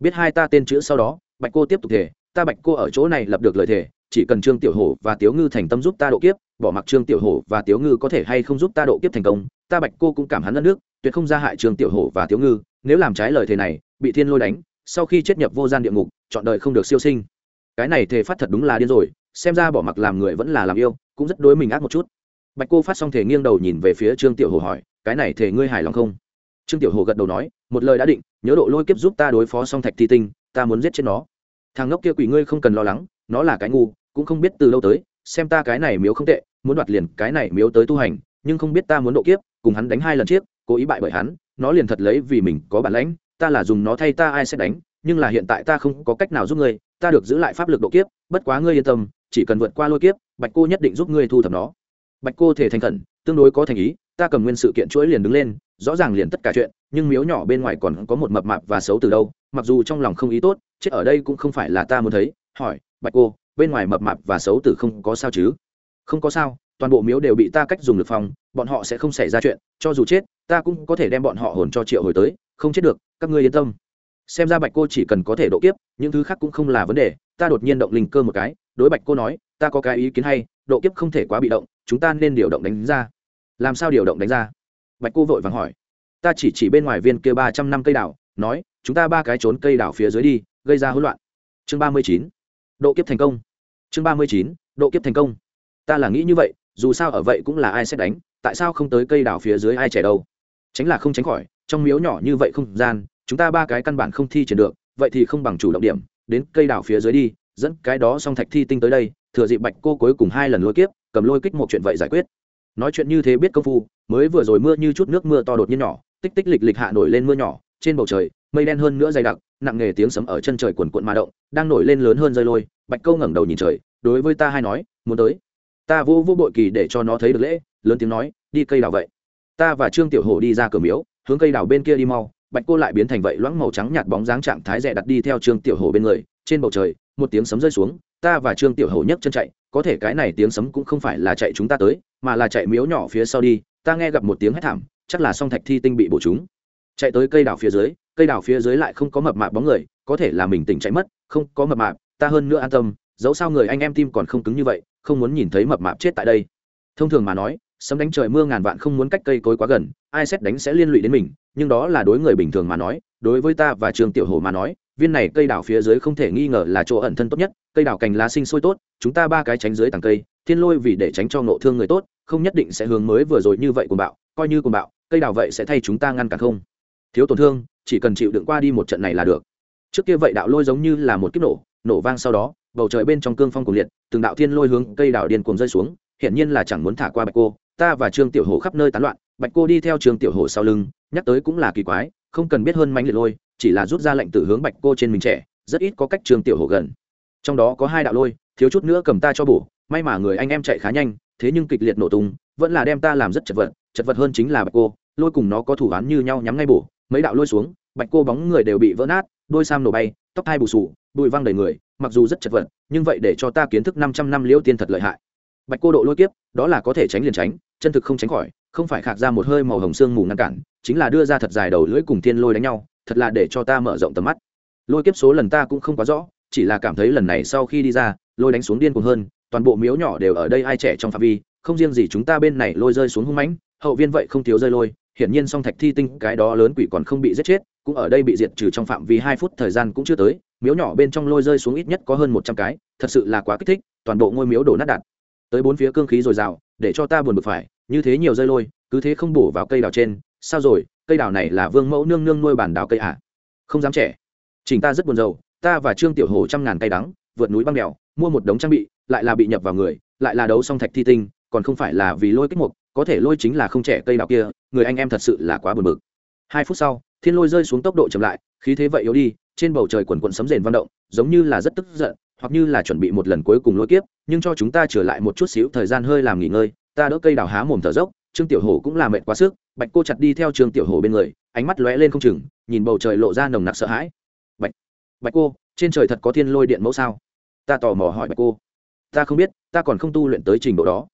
S1: Biết hai ta tên chữ sau đó bạch cô tiếp tục thể ta bạch cô ở chỗ này lập được lời thề, chỉ cần trương tiểu hổ và tiếu ngư thành tâm giúp ta độ kiếp, bỏ mặc trương tiểu hổ và tiếu ngư có thể hay không giúp ta độ kiếp thành công, ta bạch cô cũng cảm hắn đất nước, tuyệt không ra hại trương tiểu hổ và tiếu ngư, nếu làm trái lời thề này, bị thiên lôi đánh, sau khi chết nhập vô gian địa ngục, chọn đời không được siêu sinh. Cái này thề phát thật đúng là điên rồi, xem ra bỏ mặc làm người vẫn là làm yêu, cũng rất đối mình ác một chút. Bạch cô phát xong thể nghiêng đầu nhìn về phía trương tiểu hổ hỏi, cái này thể ngươi hài lòng không? Trương tiểu hổ gật đầu nói, một lời đã định, nhớ độ lôi kiếp giúp ta đối phó song thạch thi tinh ta muốn giết chết nó. Thằng ngốc kia quỷ ngươi không cần lo lắng, nó là cái ngu, cũng không biết từ lâu tới, xem ta cái này miếu không tệ, muốn đoạt liền cái này miếu tới tu hành, nhưng không biết ta muốn độ kiếp, cùng hắn đánh hai lần chiếc cố ý bại bởi hắn, nó liền thật lấy vì mình có bản lãnh, ta là dùng nó thay ta ai sẽ đánh, nhưng là hiện tại ta không có cách nào giúp ngươi, ta được giữ lại pháp lực độ kiếp, bất quá ngươi yên tâm, chỉ cần vượt qua lôi kiếp, bạch cô nhất định giúp ngươi thu thập nó. Bạch cô thể thành khẩn, tương đối có thành ý, ta cầm nguyên sự kiện chuỗi liền đứng lên, rõ ràng liền tất cả chuyện, nhưng miếu nhỏ bên ngoài còn có một mập mạp và xấu từ đâu mặc dù trong lòng không ý tốt, chết ở đây cũng không phải là ta muốn thấy, hỏi, bạch cô, bên ngoài mập mạp và xấu tử không có sao chứ? Không có sao, toàn bộ miếu đều bị ta cách dùng lực phòng, bọn họ sẽ không xảy ra chuyện, cho dù chết, ta cũng có thể đem bọn họ hồn cho triệu hồi tới, không chết được, các ngươi yên tâm. Xem ra bạch cô chỉ cần có thể độ kiếp, những thứ khác cũng không là vấn đề, ta đột nhiên động linh cơ một cái, đối bạch cô nói, ta có cái ý kiến hay, độ kiếp không thể quá bị động, chúng ta nên điều động đánh ra. Làm sao điều động đánh ra? Bạch cô vội vàng hỏi. Ta chỉ chỉ bên ngoài viên kia ba trăm năm cây đảo nói chúng ta ba cái trốn cây đảo phía dưới đi, gây ra hỗn loạn. Chương ba mươi chín, độ kiếp thành công. Chương ba mươi chín, độ kiếp thành công. Ta là nghĩ như vậy, dù sao ở vậy cũng là ai sẽ đánh, tại sao không tới cây đảo phía dưới ai trẻ đâu tránh là không tránh khỏi, trong miếu nhỏ như vậy không gian, chúng ta ba cái căn bản không thi triển được, vậy thì không bằng chủ động điểm, đến cây đảo phía dưới đi, dẫn cái đó xong thạch thi tinh tới đây, thừa dịp bạch cô cuối cùng hai lần lôi kiếp, cầm lôi kích một chuyện vậy giải quyết. Nói chuyện như thế biết công phu, mới vừa rồi mưa như chút nước mưa to đột nhiên nhỏ, tích tích lịch lịch hạ nổi lên mưa nhỏ, trên bầu trời mây đen hơn nữa dày đặc, nặng nghề tiếng sấm ở chân trời quần quận mà động, đang nổi lên lớn hơn rơi lôi. Bạch câu ngẩng đầu nhìn trời, đối với ta hay nói, muốn tới. Ta vô vô bội kỳ để cho nó thấy được lễ, lớn tiếng nói, đi cây đào vậy. Ta và trương tiểu hổ đi ra cửa miếu, hướng cây đào bên kia đi mau. Bạch cô lại biến thành vậy, loãng màu trắng nhạt bóng dáng trạng thái rẻ đặt đi theo trương tiểu hổ bên người. Trên bầu trời, một tiếng sấm rơi xuống. Ta và trương tiểu hổ nhấc chân chạy, có thể cái này tiếng sấm cũng không phải là chạy chúng ta tới, mà là chạy miếu nhỏ phía sau đi. Ta nghe gặp một tiếng hét thảm, chắc là song thạch thi tinh bị bổ chúng. Chạy tới cây đào phía dưới cây đào phía dưới lại không có mập mạp bóng người, có thể là mình tỉnh chạy mất, không có mập mạp, ta hơn nữa an tâm, dẫu sao người anh em tim còn không cứng như vậy, không muốn nhìn thấy mập mạp chết tại đây. Thông thường mà nói, sấm đánh trời mưa ngàn vạn không muốn cách cây cối quá gần, ai xét đánh sẽ liên lụy đến mình, nhưng đó là đối người bình thường mà nói, đối với ta và trường tiểu hồ mà nói, viên này cây đào phía dưới không thể nghi ngờ là chỗ ẩn thân tốt nhất, cây đào cành lá sinh sôi tốt, chúng ta ba cái tránh dưới tàng cây, thiên lôi vì để tránh cho nộ thương người tốt, không nhất định sẽ hướng mới vừa rồi như vậy của bạo, coi như của bạo, cây đào vậy sẽ thay chúng ta ngăn cản không? Thiếu tổn thương chỉ cần chịu đựng qua đi một trận này là được. Trước kia vậy đạo lôi giống như là một kiếp nổ nổ vang sau đó, bầu trời bên trong cương phong cuồng liệt, từng đạo thiên lôi hướng cây đào điên cuồng rơi xuống hiện nhiên là chẳng muốn thả qua bạch cô. Ta và trương tiểu hồ khắp nơi tán loạn, bạch cô đi theo trương tiểu hồ sau lưng, nhắc tới cũng là kỳ quái, không cần biết hơn mánh liệt lôi, chỉ là rút ra lệnh từ hướng bạch cô trên mình trẻ, rất ít có cách trương tiểu hồ gần. Trong đó có hai đạo lôi, thiếu chút nữa cầm ta cho bổ, may mà người anh em chạy khá nhanh, thế nhưng kịch liệt nổ tung, vẫn là đem ta làm rất chật vật chật vật hơn chính là bạch cô, lôi cùng nó có thủ án như nhau nhắm ngay bổ, mấy đạo lôi xuống bạch cô bóng người đều bị vỡ nát, đôi sam nổ bay, tóc hai bù sù, bụi văng đầy người, mặc dù rất chật vật, nhưng vậy để cho ta kiến thức năm trăm năm liêu tiên thật lợi hại. Bạch cô độ lôi kiếp, đó là có thể tránh liền tránh, chân thực không tránh khỏi, không phải khạc ra một hơi màu hồng xương mù ngăn cản, chính là đưa ra thật dài đầu lưỡi cùng thiên lôi đánh nhau, thật là để cho ta mở rộng tầm mắt. Lôi kiếp số lần ta cũng không quá rõ, chỉ là cảm thấy lần này sau khi đi ra, lôi đánh xuống điên cuồng hơn, toàn bộ miếu nhỏ đều ở đây ai trẻ trong phạm vi, không riêng gì chúng ta bên này lôi rơi xuống hung mãnh, hậu viên vậy không thiếu rơi lôi hiển nhiên song thạch thi tinh cái đó lớn quỷ còn không bị giết chết, cũng ở đây bị diệt trừ trong phạm vi hai phút thời gian cũng chưa tới, miếu nhỏ bên trong lôi rơi xuống ít nhất có hơn một trăm cái, thật sự là quá kích thích, toàn bộ ngôi miếu đổ nát đạn. Tới bốn phía cương khí dồi dào, để cho ta buồn bực phải, như thế nhiều rơi lôi, cứ thế không bổ vào cây đào trên, sao rồi, cây đào này là vương mẫu nương nương nuôi bản đào cây à? không dám trẻ. Chỉnh ta rất buồn rầu, ta và trương tiểu hồ trăm ngàn cây đắng, vượt núi băng đèo mua một đống trang bị, lại là bị nhập vào người, lại là đấu song thạch thi tinh, còn không phải là vì lôi kích mục có thể lôi chính là không trẻ cây đào kia, người anh em thật sự là quá buồn bực. Hai phút sau, thiên lôi rơi xuống tốc độ chậm lại, khí thế vậy yếu đi, trên bầu trời quần quần sấm rền văn động, giống như là rất tức giận, hoặc như là chuẩn bị một lần cuối cùng lôi kiếp, nhưng cho chúng ta trở lại một chút xíu, thời gian hơi làm nghỉ ngơi, ta đỡ cây đào há mồm thở dốc, trương tiểu hổ cũng là mệt quá sức, bạch cô chặt đi theo trương tiểu hổ bên người, ánh mắt lóe lên không chừng, nhìn bầu trời lộ ra nồng nặc sợ hãi. Bạch bạch cô, trên trời thật có thiên lôi điện mẫu sao? Ta tò mò hỏi bạch cô. Ta không biết, ta còn không tu luyện tới trình độ đó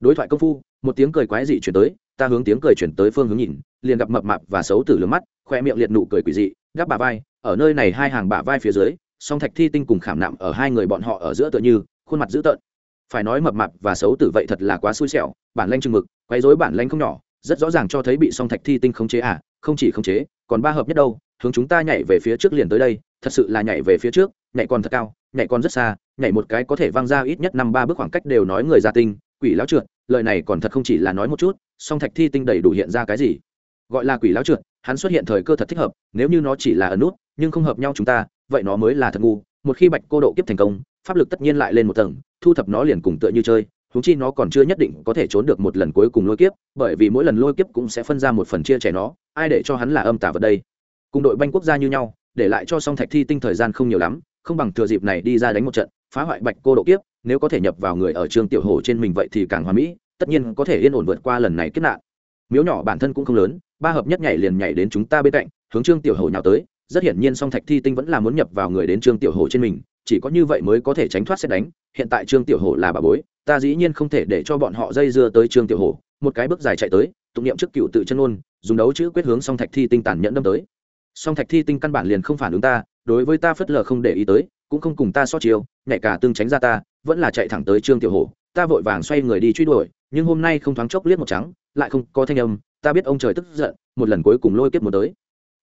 S1: đối thoại công phu, một tiếng cười quái dị chuyển tới, ta hướng tiếng cười chuyển tới phương hướng nhìn, liền gặp mập mạp và xấu tử lướm mắt, khoe miệng liệt nụ cười quỷ dị, gắp bà vai, ở nơi này hai hàng bà vai phía dưới, song thạch thi tinh cùng khảm nạm ở hai người bọn họ ở giữa tựa như, khuôn mặt dữ tợn. Phải nói mập mạp và xấu tử vậy thật là quá xui xẻo, bản lanh chừng mực, quấy rối bản lanh không nhỏ, rất rõ ràng cho thấy bị song thạch thi tinh khống chế à không chỉ khống chế, còn ba hợp nhất đâu, hướng chúng ta nhảy về phía trước liền tới đây, thật sự là nhảy về phía trước, nhảy còn thật cao, nhảy còn rất xa, nhảy một cái có thể văng ra ít nhất năm ba bước khoảng cách đều nói người gia tinh quỷ lão trượt, lời này còn thật không chỉ là nói một chút, song thạch thi tinh đầy đủ hiện ra cái gì? Gọi là quỷ lão trượt, hắn xuất hiện thời cơ thật thích hợp, nếu như nó chỉ là ẩn nút, nhưng không hợp nhau chúng ta, vậy nó mới là thật ngu. Một khi bạch cô độ kiếp thành công, pháp lực tất nhiên lại lên một tầng, thu thập nó liền cùng tựa như chơi húng chi nó còn chưa nhất định có thể trốn được một lần cuối cùng lôi kiếp, bởi vì mỗi lần lôi kiếp cũng sẽ phân ra một phần chia trẻ nó, ai để cho hắn là âm tả vật đây? Cùng đội banh quốc gia như nhau, để lại cho song thạch thi tinh thời gian không nhiều lắm, không bằng thừa dịp này đi ra đánh một trận phá hoại bạch cô độ kiếp, nếu có thể nhập vào người ở trường tiểu hồ trên mình vậy thì càng hoàn mỹ, tất nhiên có thể yên ổn vượt qua lần này kết nạn. Miếu nhỏ bản thân cũng không lớn, ba hợp nhất nhảy liền nhảy đến chúng ta bên cạnh, hướng trương tiểu hồ nhào tới, rất hiển nhiên song thạch thi tinh vẫn là muốn nhập vào người đến trương tiểu hồ trên mình, chỉ có như vậy mới có thể tránh thoát xét đánh, hiện tại trương tiểu hồ là bà bối, ta dĩ nhiên không thể để cho bọn họ dây dưa tới trương tiểu hồ, một cái bước dài chạy tới, tụng niệm trước cựu tự chân ôn dùng đấu chữ quyết hướng song thạch thi tinh tàn nhẫn đâm tới. Song thạch thi tinh căn bản liền không phản ứng ta, đối với ta phất lờ không để ý tới cũng không cùng ta so chiều nhảy cả tương tránh ra ta, vẫn là chạy thẳng tới trương tiểu hồ ta vội vàng xoay người đi truy đuổi, nhưng hôm nay không thoáng chốc liếc một trắng, lại không có thanh âm, ta biết ông trời tức giận, một lần cuối cùng lôi kiếp một tới.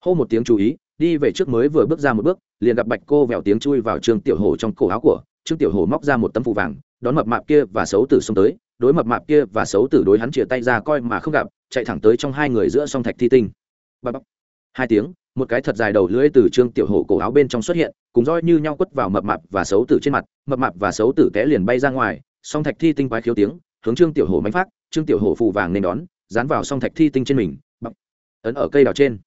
S1: Hô một tiếng chú ý, đi về trước mới vừa bước ra một bước, liền gặp bạch cô vèo tiếng chui vào trương tiểu hồ trong cổ áo của, trương tiểu hồ móc ra một tấm phù vàng, đón mập mạp kia và xấu tử xông tới, đối mập mạp kia và xấu tử đối hắn chia tay ra coi mà không gặp, chạy thẳng tới trong hai người giữa song thạch thi tinh. Ba bắp. Hai tiếng một cái thật dài đầu lưỡi từ trương tiểu hổ cổ áo bên trong xuất hiện cùng roi như nhau quất vào mập mạp và xấu tử trên mặt mập mạp và xấu tử té liền bay ra ngoài song thạch thi tinh quái khiếu tiếng hướng trương tiểu hổ mánh phát trương tiểu hổ phù vàng nên đón dán vào song thạch thi tinh trên mình bập, ấn ở cây đào trên.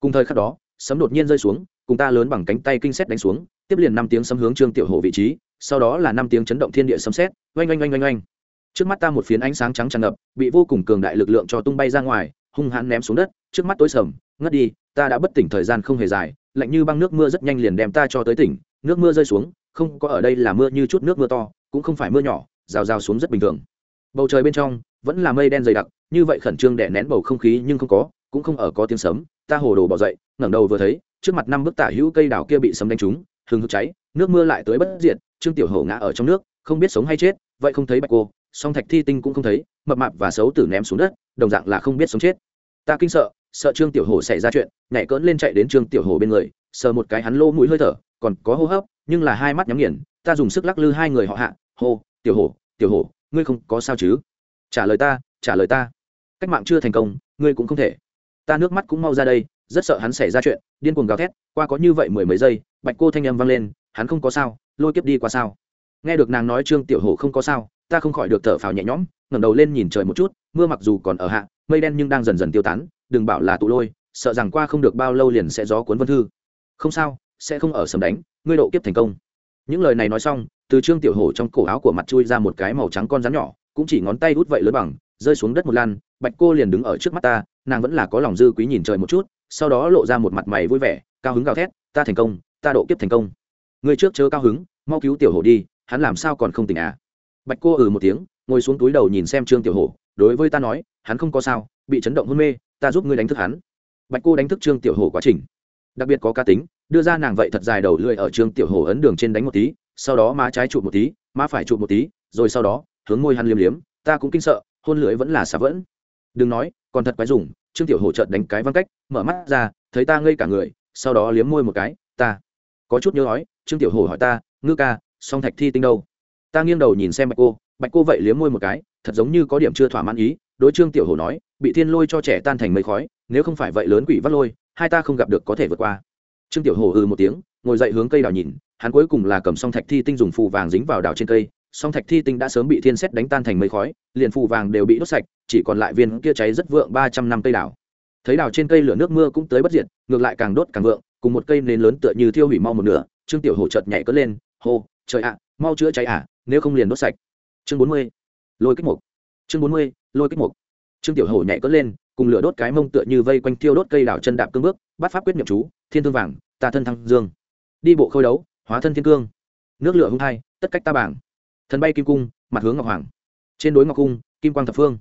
S1: Cùng thời khắc đó sấm đột nhiên rơi xuống cùng ta lớn bằng cánh tay kinh xét đánh xuống tiếp liền năm tiếng sấm hướng trương tiểu hổ vị trí sau đó là năm tiếng chấn động thiên địa sấm sét oanh oanh oanh oanh oanh. Trước mắt ta một phiến ánh sáng trắng tràn ngập bị vô cùng cường đại lực lượng cho tung bay ra ngoài hung hãn ném xuống đất trước mắt tối sầm ngất đi ta đã bất tỉnh thời gian không hề dài, lạnh như băng nước mưa rất nhanh liền đem ta cho tới tỉnh, nước mưa rơi xuống, không có ở đây là mưa như chút nước mưa to, cũng không phải mưa nhỏ, rào rào xuống rất bình thường. Bầu trời bên trong, vẫn là mây đen dày đặc, như vậy khẩn trương đè nén bầu không khí nhưng không có, cũng không ở có tiếng sấm, ta hồ đồ bỏ dậy, ngẩng đầu vừa thấy, trước mặt năm bức tả hữu cây đào kia bị sấm đánh trúng, hừng hực cháy, nước mưa lại tới bất diệt, trương tiểu hổ ngã ở trong nước, không biết sống hay chết, vậy không thấy bạch cô, song thạch thi tinh cũng không thấy, mập mạp và xấu tử ném xuống đất, đồng dạng là không biết sống chết. Ta kinh sợ sợ trương tiểu hổ xảy ra chuyện, nhảy cỡn lên chạy đến trương tiểu hổ bên người, sờ một cái hắn lô mũi hơi thở, còn có hô hấp, nhưng là hai mắt nhắm nghiền, ta dùng sức lắc lư hai người họ hạ, hô, tiểu hổ tiểu hổ, ngươi không có sao chứ? Trả lời ta, trả lời ta. Cách mạng chưa thành công, ngươi cũng không thể. Ta nước mắt cũng mau ra đây, rất sợ hắn xảy ra chuyện, điên cuồng gào thét, qua có như vậy mười mấy giây, bạch cô thanh âm vang lên, hắn không có sao, lôi kiếp đi qua sao? Nghe được nàng nói trương tiểu hổ không có sao, ta không khỏi được thở phào nhẹ nhõm, ngẩng đầu lên nhìn trời một chút, mưa mặc dù còn ở hạ mây đen nhưng đang dần dần tiêu tán, đừng bảo là tụ lôi, sợ rằng qua không được bao lâu liền sẽ gió cuốn vân thư. Không sao, sẽ không ở sầm đánh, ngươi độ kiếp thành công. Những lời này nói xong, từ trương tiểu hổ trong cổ áo của mặt chui ra một cái màu trắng con rắn nhỏ, cũng chỉ ngón tay hút vậy lớn bằng, rơi xuống đất một lan bạch cô liền đứng ở trước mắt ta, nàng vẫn là có lòng dư quý nhìn trời một chút, sau đó lộ ra một mặt mày vui vẻ, cao hứng gào thét, ta thành công, ta độ kiếp thành công. Người trước chớ cao hứng, mau cứu tiểu hổ đi, hắn làm sao còn không tỉnh à? Bạch cô ừ một tiếng, ngồi xuống túi đầu nhìn xem trương tiểu hổ, đối với ta nói hắn không có sao, bị chấn động hôn mê, ta giúp ngươi đánh thức hắn. Bạch cô đánh thức trương tiểu hồ quá trình. Đặc biệt có cá tính, đưa ra nàng vậy thật dài đầu lưỡi ở trương tiểu hồ ấn đường trên đánh một tí, sau đó má trái chụp một tí, má phải chụp một tí, rồi sau đó, hướng môi hắn liếm liếm, ta cũng kinh sợ, hôn lưỡi vẫn là xả vẫn. Đừng nói, còn thật quái dùng, trương tiểu hồ chợt đánh cái văn cách, mở mắt ra, thấy ta ngây cả người, sau đó liếm môi một cái, ta có chút nhớ nói, trương tiểu hồ hỏi ta, ngư ca, song thạch thi tinh đâu? Ta nghiêng đầu nhìn xem bạch cô bạch cô vậy liếm môi một cái, thật giống như có điểm chưa thỏa mãn ý đối trương tiểu hổ nói, bị thiên lôi cho trẻ tan thành mây khói, nếu không phải vậy lớn quỷ vắt lôi, hai ta không gặp được có thể vượt qua. Trương tiểu hổ ừ một tiếng, ngồi dậy hướng cây đào nhìn, hắn cuối cùng là cầm song thạch thi tinh dùng phù vàng dính vào đào trên cây, song thạch thi tinh đã sớm bị thiên xét đánh tan thành mây khói, liền phù vàng đều bị đốt sạch, chỉ còn lại viên kia cháy rất vượng ba trăm năm cây đào. Thấy đào trên cây lửa nước mưa cũng tới bất diệt, ngược lại càng đốt càng vượng, cùng một cây nến lớn tựa như thiêu hủy mau một nửa, trương tiểu hổ chợt nhảy cất lên, hô, trời ạ, mau chữa cháy ạ nếu không liền đốt sạch. Chương bốn mươi, lôi kích mục chương bốn mươi, lôi kích mục. Trương tiểu hổ nhảy cất lên, cùng lửa đốt cái mông tựa như vây quanh thiêu đốt cây đảo chân đạp cương bước, bắt pháp quyết nhậm chú, thiên thương vàng ta thân thăng dương. Đi bộ khôi đấu, hóa thân thiên cương. Nước lửa hung hai, tất cách ta bảng. Thần bay kim cung, mặt hướng ngọc hoàng. Trên đối ngọc cung, kim quang thập phương.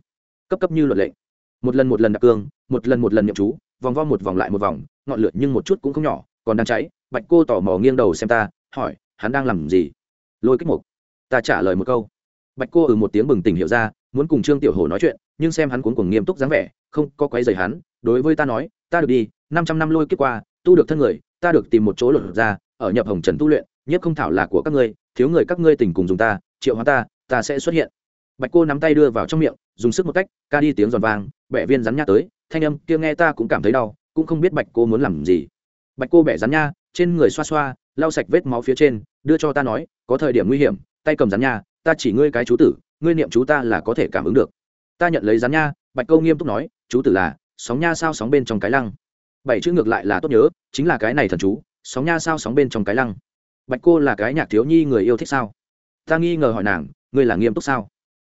S1: Cấp cấp như luật lệ. Một lần một lần đạp cương, một lần một lần nhậm chú, vòng vo một vòng lại một vòng, ngọn lửa nhưng một chút cũng không nhỏ, còn đang cháy, bạch cô tò mò nghiêng đầu xem ta, hỏi, hắn đang làm gì? Lôi kích mục. Ta trả lời một câu. Bạch cô ừ một tiếng bừng tỉnh hiểu ra muốn cùng trương tiểu hồ nói chuyện, nhưng xem hắn cuốn cuồng nghiêm túc dáng vẻ, không có quấy rầy hắn, đối với ta nói, ta được đi, năm trăm năm lôi kiếp qua, tu được thân người, ta được tìm một chỗ lột ra, ở nhập hồng trần tu luyện, nhất không thảo là của các ngươi, thiếu người các ngươi tình cùng dùng ta, triệu hóa ta ta sẽ xuất hiện. Bạch cô nắm tay đưa vào trong miệng, dùng sức một cách, ca đi tiếng giòn vang, bẻ viên rắn nha tới, thanh âm kia nghe ta cũng cảm thấy đau, cũng không biết bạch cô muốn làm gì. Bạch cô bẻ rắn nha, trên người xoa xoa, lau sạch vết máu phía trên, đưa cho ta nói, có thời điểm nguy hiểm, tay cầm rắn nha, ta chỉ ngươi cái chú tử ngươi niệm chú ta là có thể cảm ứng được. Ta nhận lấy rắn nha, bạch câu nghiêm túc nói, chú tử là, sóng nha sao sóng bên trong cái lăng. Bảy chữ ngược lại là tốt nhớ, chính là cái này thần chú, sóng nha sao sóng bên trong cái lăng. Bạch cô là cái nhạc thiếu nhi người yêu thích sao? Ta nghi ngờ hỏi nàng, ngươi là nghiêm túc sao?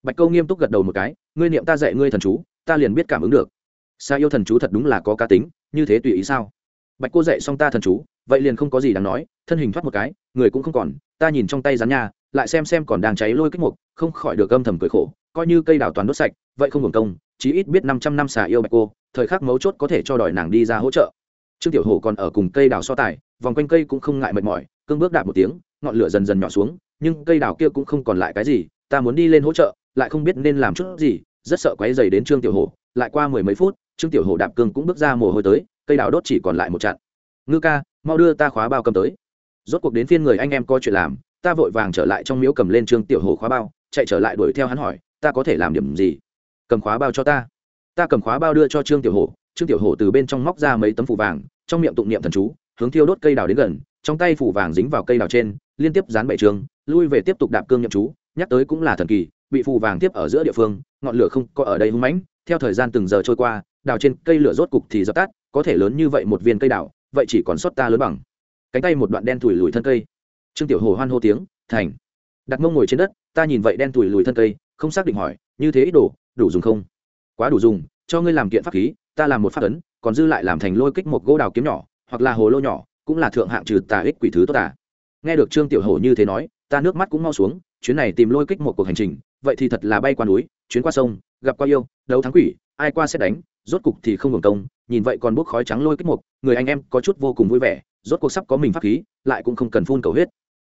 S1: Bạch câu nghiêm túc gật đầu một cái, ngươi niệm ta dạy ngươi thần chú, ta liền biết cảm ứng được. Sa yêu thần chú thật đúng là có cá tính, như thế tùy ý sao? Bạch cô dạy xong ta thần chú, vậy liền không có gì đáng nói, thân hình thoát một cái, người cũng không còn, ta nhìn trong tay rắn nha, lại xem xem còn đang cháy lôi kích mục không khỏi được âm thầm cười khổ, coi như cây đào toàn đốt sạch, vậy không hưởng công, chí ít biết năm trăm năm xà yêu bạch cô, thời khắc mấu chốt có thể cho đòi nàng đi ra hỗ trợ. Trương tiểu hổ còn ở cùng cây đào so tài, vòng quanh cây cũng không ngại mệt mỏi, cương bước đạp một tiếng, ngọn lửa dần dần nhỏ xuống, nhưng cây đào kia cũng không còn lại cái gì, ta muốn đi lên hỗ trợ, lại không biết nên làm chút gì, rất sợ quấy dày đến trương tiểu hổ, lại qua mười mấy phút, trương tiểu hổ đạp cương cũng bước ra mồ hôi tới, cây đào đốt chỉ còn lại một chặn. Ngư ca, mau đưa ta khóa bao cầm tới. Rốt cuộc đến phiên người anh em coi chuyện làm, ta vội vàng trở lại trong miếu cầm lên trương tiểu hổ khóa bao chạy trở lại đuổi theo hắn hỏi, ta có thể làm điểm gì? Cầm khóa bao cho ta. Ta cầm khóa bao đưa cho trương tiểu hổ. Trương tiểu hổ từ bên trong móc ra mấy tấm phủ vàng, trong miệng tụng niệm thần chú, hướng thiêu đốt cây đào đến gần, trong tay phủ vàng dính vào cây đào trên, liên tiếp dán bảy trường, lui về tiếp tục đạp cương nhậm chú, nhắc tới cũng là thần kỳ, bị phù vàng tiếp ở giữa địa phương, ngọn lửa không có ở đây hung mãnh, theo thời gian từng giờ trôi qua, đào trên cây lửa rốt cục thì dập tắt, có thể lớn như vậy một viên cây đào, vậy chỉ còn sót ta lớn bằng. Cánh tay một đoạn đen thủi lùi thân cây. Trương tiểu hồ hoan hô tiếng, thành. Đặt mông ngồi trên đất ta nhìn vậy đen tủi lùi thân cây, không xác định hỏi, như thế ít đồ, đủ dùng không quá đủ dùng, cho ngươi làm kiện pháp khí, ta làm một pháp ấn, còn dư lại làm thành lôi kích một gỗ đào kiếm nhỏ, hoặc là hồ lô nhỏ, cũng là thượng hạng trừ tà ích quỷ thứ tốt à. nghe được trương tiểu hổ như thế nói, ta nước mắt cũng mau xuống, chuyến này tìm lôi kích một cuộc hành trình, vậy thì thật là bay qua núi, chuyến qua sông, gặp qua yêu, đấu thắng quỷ, ai qua sẽ đánh, rốt cục thì không hưởng công, nhìn vậy còn bốc khói trắng lôi kích một, người anh em có chút vô cùng vui vẻ, rốt cuộc sắp có mình pháp khí, lại cũng không cần phun cầu huyết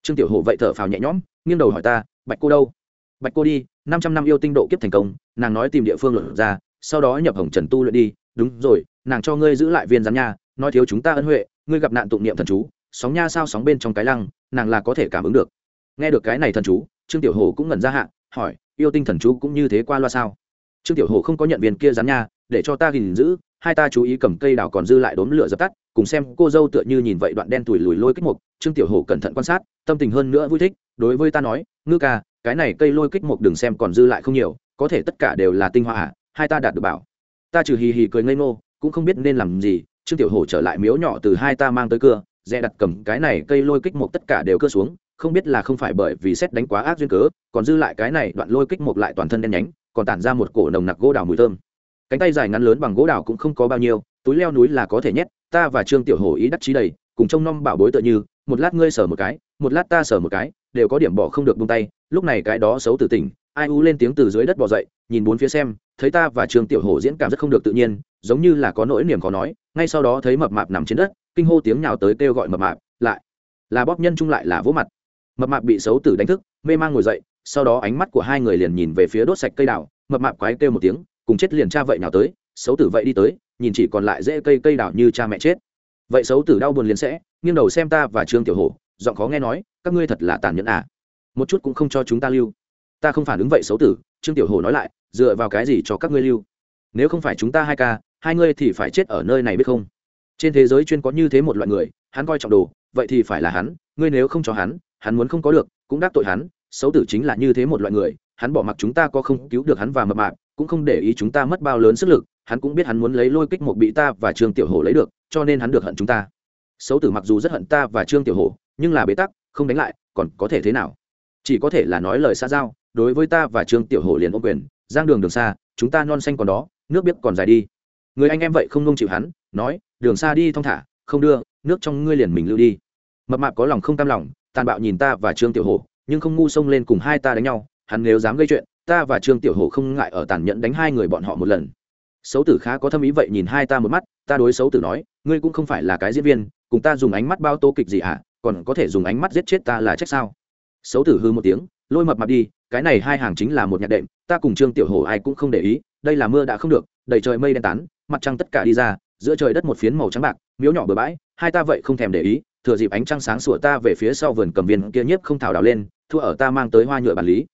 S1: trương tiểu hổ vậy thở phào nhẹ nhõm, nghiêng đầu hỏi ta bạch cô đâu? Bạch cô đi, năm trăm năm yêu tinh độ kiếp thành công, nàng nói tìm địa phương luận ra, sau đó nhập hồng trần tu luyện đi. Đúng rồi, nàng cho ngươi giữ lại viên giám nha, nói thiếu chúng ta ân huệ, ngươi gặp nạn tụng niệm thần chú, sóng nha sao sóng bên trong cái lăng, nàng là có thể cảm ứng được. Nghe được cái này thần chú, trương tiểu hồ cũng ngẩn ra hạ, hỏi, yêu tinh thần chú cũng như thế qua loa sao? Trương tiểu hồ không có nhận viên kia giám nha, để cho ta gìn giữ, hai ta chú ý cầm cây đào còn dư lại đốm lửa dập tắt, cùng xem cô dâu tựa như nhìn vậy đoạn đen tủi lùi lôi kích mục. Trương tiểu hồ cẩn thận quan sát, tâm tình hơn nữa vui thích đối với ta nói, ngư ca, cái này cây lôi kích mục đừng xem còn dư lại không nhiều, có thể tất cả đều là tinh hoa à hai ta đạt được bảo. Ta trừ hì hì cười ngây ngô, cũng không biết nên làm gì, trương tiểu hổ trở lại miếu nhỏ từ hai ta mang tới cưa dè đặt cầm cái này cây lôi kích một tất cả đều cưa xuống, không biết là không phải bởi vì xét đánh quá ác duyên cớ, còn dư lại cái này đoạn lôi kích một lại toàn thân đen nhánh, còn tản ra một cổ nồng nặc gỗ đào mùi thơm. Cánh tay dài ngắn lớn bằng gỗ đào cũng không có bao nhiêu, túi leo núi là có thể nhét, ta và trương tiểu hổ ý đắc chí đầy, cùng trông nom bảo bối tựa như một lát ngươi sờ một cái, một lát ta sờ một cái, đều có điểm bỏ không được buông tay, lúc này cái đó xấu từ tỉnh, ai u lên tiếng từ dưới đất bỏ dậy, nhìn bốn phía xem, thấy ta và trương tiểu hổ diễn cảm rất không được tự nhiên, giống như là có nỗi niềm khó nói, ngay sau đó thấy mập mạp nằm trên đất, kinh hô tiếng nhào tới kêu gọi mập mạp, lại là bóp nhân trung lại là vỗ mặt. Mập mạp bị xấu tử đánh thức, mê man ngồi dậy, sau đó ánh mắt của hai người liền nhìn về phía đốt sạch cây đào, mập mạp quái kêu một tiếng, cùng chết liền cha vậy nào tới, xấu tử vậy đi tới, nhìn chỉ còn lại dễ cây cây đào như cha mẹ chết. Vậy xấu tử đau buồn liền sẽ nghiêng đầu xem ta và trương tiểu hổ, giọng khó nghe nói, các ngươi thật là tàn nhẫn à? Một chút cũng không cho chúng ta lưu. Ta không phản ứng vậy xấu tử, trương tiểu hổ nói lại, dựa vào cái gì cho các ngươi lưu? Nếu không phải chúng ta hai ca, hai ngươi thì phải chết ở nơi này biết không? Trên thế giới chuyên có như thế một loại người, hắn coi trọng đồ, vậy thì phải là hắn, ngươi nếu không cho hắn hắn muốn không có được, cũng đắc tội hắn, xấu tử chính là như thế một loại người, hắn bỏ mặc chúng ta có không cứu được hắn và mập mạp, cũng không để ý chúng ta mất bao lớn sức lực, hắn cũng biết hắn muốn lấy lôi kích một bị ta và trương tiểu hổ lấy được, cho nên hắn được hận chúng ta xấu tử mặc dù rất hận ta và trương tiểu hổ, nhưng là bế tắc, không đánh lại, còn có thể thế nào? Chỉ có thể là nói lời xa giao, đối với ta và trương tiểu hổ liền ô quyền, giang đường đường xa, chúng ta non xanh còn đó, nước biết còn dài đi. Người anh em vậy không nông chịu hắn, nói, đường xa đi thong thả, không đưa, nước trong ngươi liền mình lưu đi. Mập mạp có lòng không tam lòng, tàn bạo nhìn ta và trương tiểu hổ, nhưng không ngu xông lên cùng hai ta đánh nhau, hắn nếu dám gây chuyện, ta và trương tiểu hổ không ngại ở tàn nhẫn đánh hai người bọn họ một lần. Xấu tử khá có thâm ý vậy nhìn hai ta một mắt, ta đối xấu tử nói, ngươi cũng không phải là cái diễn viên cùng ta dùng ánh mắt bao tô kịch gì hả? Còn có thể dùng ánh mắt giết chết ta là trách sao? Xấu tử hư một tiếng, lôi mập mập đi, cái này hai hàng chính là một nhạc đệm, ta cùng trương tiểu hổ ai cũng không để ý, đây là mưa đã không được, đầy trời mây đen tán, mặt trăng tất cả đi ra, giữa trời đất một phiến màu trắng bạc, miếu nhỏ bừa bãi, hai ta vậy không thèm để ý, thừa dịp ánh trăng sáng sủa ta về phía sau vườn cầm viên kia nhiếp không thảo đào lên, thua ở ta mang tới hoa nhựa bản lý.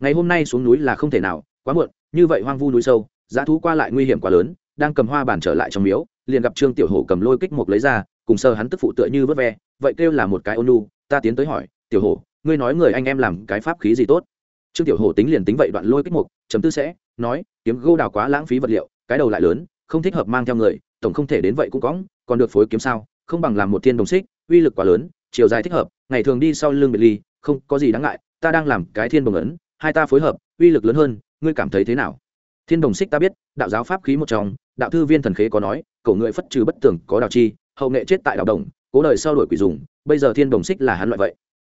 S1: Ngày hôm nay xuống núi là không thể nào, quá muộn, như vậy hoang vu núi sâu, giá thú qua lại nguy hiểm quá lớn, đang cầm hoa bản trở lại trong miếu, liền gặp trương tiểu hổ cầm lôi kích một lấy ra cùng sơ hắn tức phụ tựa như vớt ve, vậy kêu là một cái ôn nu ta tiến tới hỏi, tiểu hổ, ngươi nói người anh em làm cái pháp khí gì tốt? Trương tiểu hổ tính liền tính vậy đoạn lôi kích mục chấm tư sẽ, nói, kiếm gô đào quá lãng phí vật liệu, cái đầu lại lớn, không thích hợp mang theo người, tổng không thể đến vậy cũng cóng còn được phối kiếm sao, không bằng làm một thiên đồng xích, uy lực quá lớn, chiều dài thích hợp, ngày thường đi sau lưng biệt ly, không có gì đáng ngại, ta đang làm cái thiên đồng ấn, hai ta phối hợp, uy lực lớn hơn, ngươi cảm thấy thế nào? Thiên đồng xích ta biết, đạo giáo pháp khí một trong, đạo thư viên thần khế có nói, cổ người phất trừ bất tưởng có đạo chi hậu nghệ chết tại đảo đồng, cố đời sau đổi quỷ dùng, bây giờ thiên đồng xích là hắn loại vậy.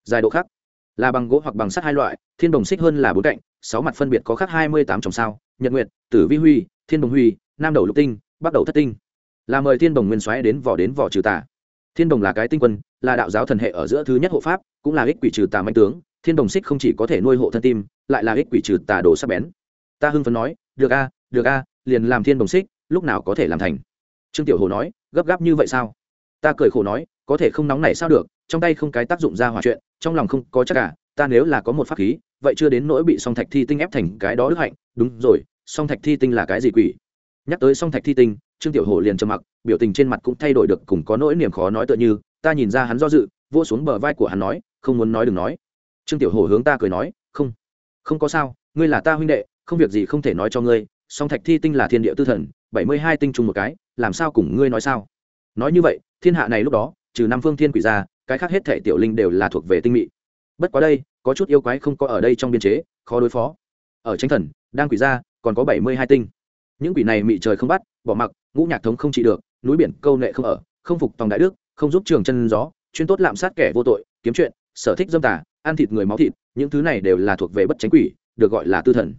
S1: Dài độ khác, là bằng gỗ hoặc bằng sắt hai loại, thiên đồng xích hơn là bốn cạnh, sáu mặt phân biệt có khác hai mươi tám trồng sao, nhật nguyệt, tử vi huy, thiên đồng huy, nam đầu lục tinh, bắc đầu thất tinh. Là mời thiên đồng nguyên xoáy đến vỏ đến vỏ trừ tà. Thiên đồng là cái tinh quân, là đạo giáo thần hệ ở giữa thứ nhất hộ pháp, cũng là ích quỷ trừ tà mạnh tướng, thiên đồng xích không chỉ có thể nuôi hộ thân tim, lại là ích quỷ trừ tà đồ sắc bén. Ta hưng phấn nói, được a được a, liền làm thiên đồng xích, lúc nào có thể làm thành. Trương tiểu hồ nói gấp gáp như vậy sao? Ta cười khổ nói, có thể không nóng này sao được, trong tay không cái tác dụng ra hòa chuyện, trong lòng không có chắc cả, ta nếu là có một pháp khí, vậy chưa đến nỗi bị song thạch thi tinh ép thành cái đó đức hạnh. Đúng rồi, song thạch thi tinh là cái gì quỷ? Nhắc tới song thạch thi tinh, trương tiểu hổ liền trầm mặc, biểu tình trên mặt cũng thay đổi được cùng có nỗi niềm khó nói tựa như, ta nhìn ra hắn do dự, vỗ xuống bờ vai của hắn nói, không muốn nói đừng nói. Trương tiểu hổ hướng ta cười nói, không không có sao, ngươi là ta huynh đệ, không việc gì không thể nói cho ngươi, song thạch thi tinh là thiên địa tư thần bảy mươi hai tinh trùng một cái, làm sao cùng ngươi nói sao? Nói như vậy, thiên hạ này lúc đó, trừ năm phương thiên quỷ ra, cái khác hết thể tiểu linh đều là thuộc về tinh mị. Bất quá đây, có chút yêu quái không có ở đây trong biên chế, khó đối phó. Ở tranh thần, đang quỷ ra, còn có bảy mươi hai tinh. Những quỷ này mị trời không bắt, bỏ mặc, ngũ nhạc thống không trị được, núi biển câu nệ không ở, không phục tòng đại đức, không giúp trường chân gió, chuyên tốt lạm sát kẻ vô tội, kiếm chuyện, sở thích dâm tả ăn thịt người máu thịt, những thứ này đều là thuộc về bất tránh quỷ, được gọi là tư thần.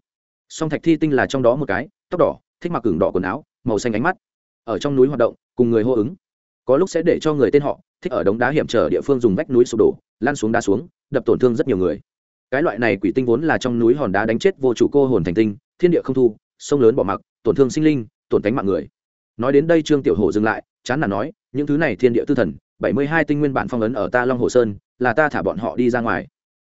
S1: Song thạch thi tinh là trong đó một cái, tóc đỏ thích mặc cường đỏ quần áo, màu xanh ánh mắt. Ở trong núi hoạt động, cùng người hô ứng. Có lúc sẽ để cho người tên họ, thích ở đống đá hiểm trở địa phương dùng vách núi sụp đổ lan xuống đá xuống, đập tổn thương rất nhiều người. Cái loại này quỷ tinh vốn là trong núi hòn đá đánh chết vô chủ cô hồn thành tinh, thiên địa không thu, sông lớn bỏ mặc, tổn thương sinh linh, tổn cánh mạng người. Nói đến đây trương tiểu hổ dừng lại, chán là nói, những thứ này thiên địa tư thần, bảy mươi hai tinh nguyên bản phong ấn ở ta long hồ sơn, là ta thả bọn họ đi ra ngoài.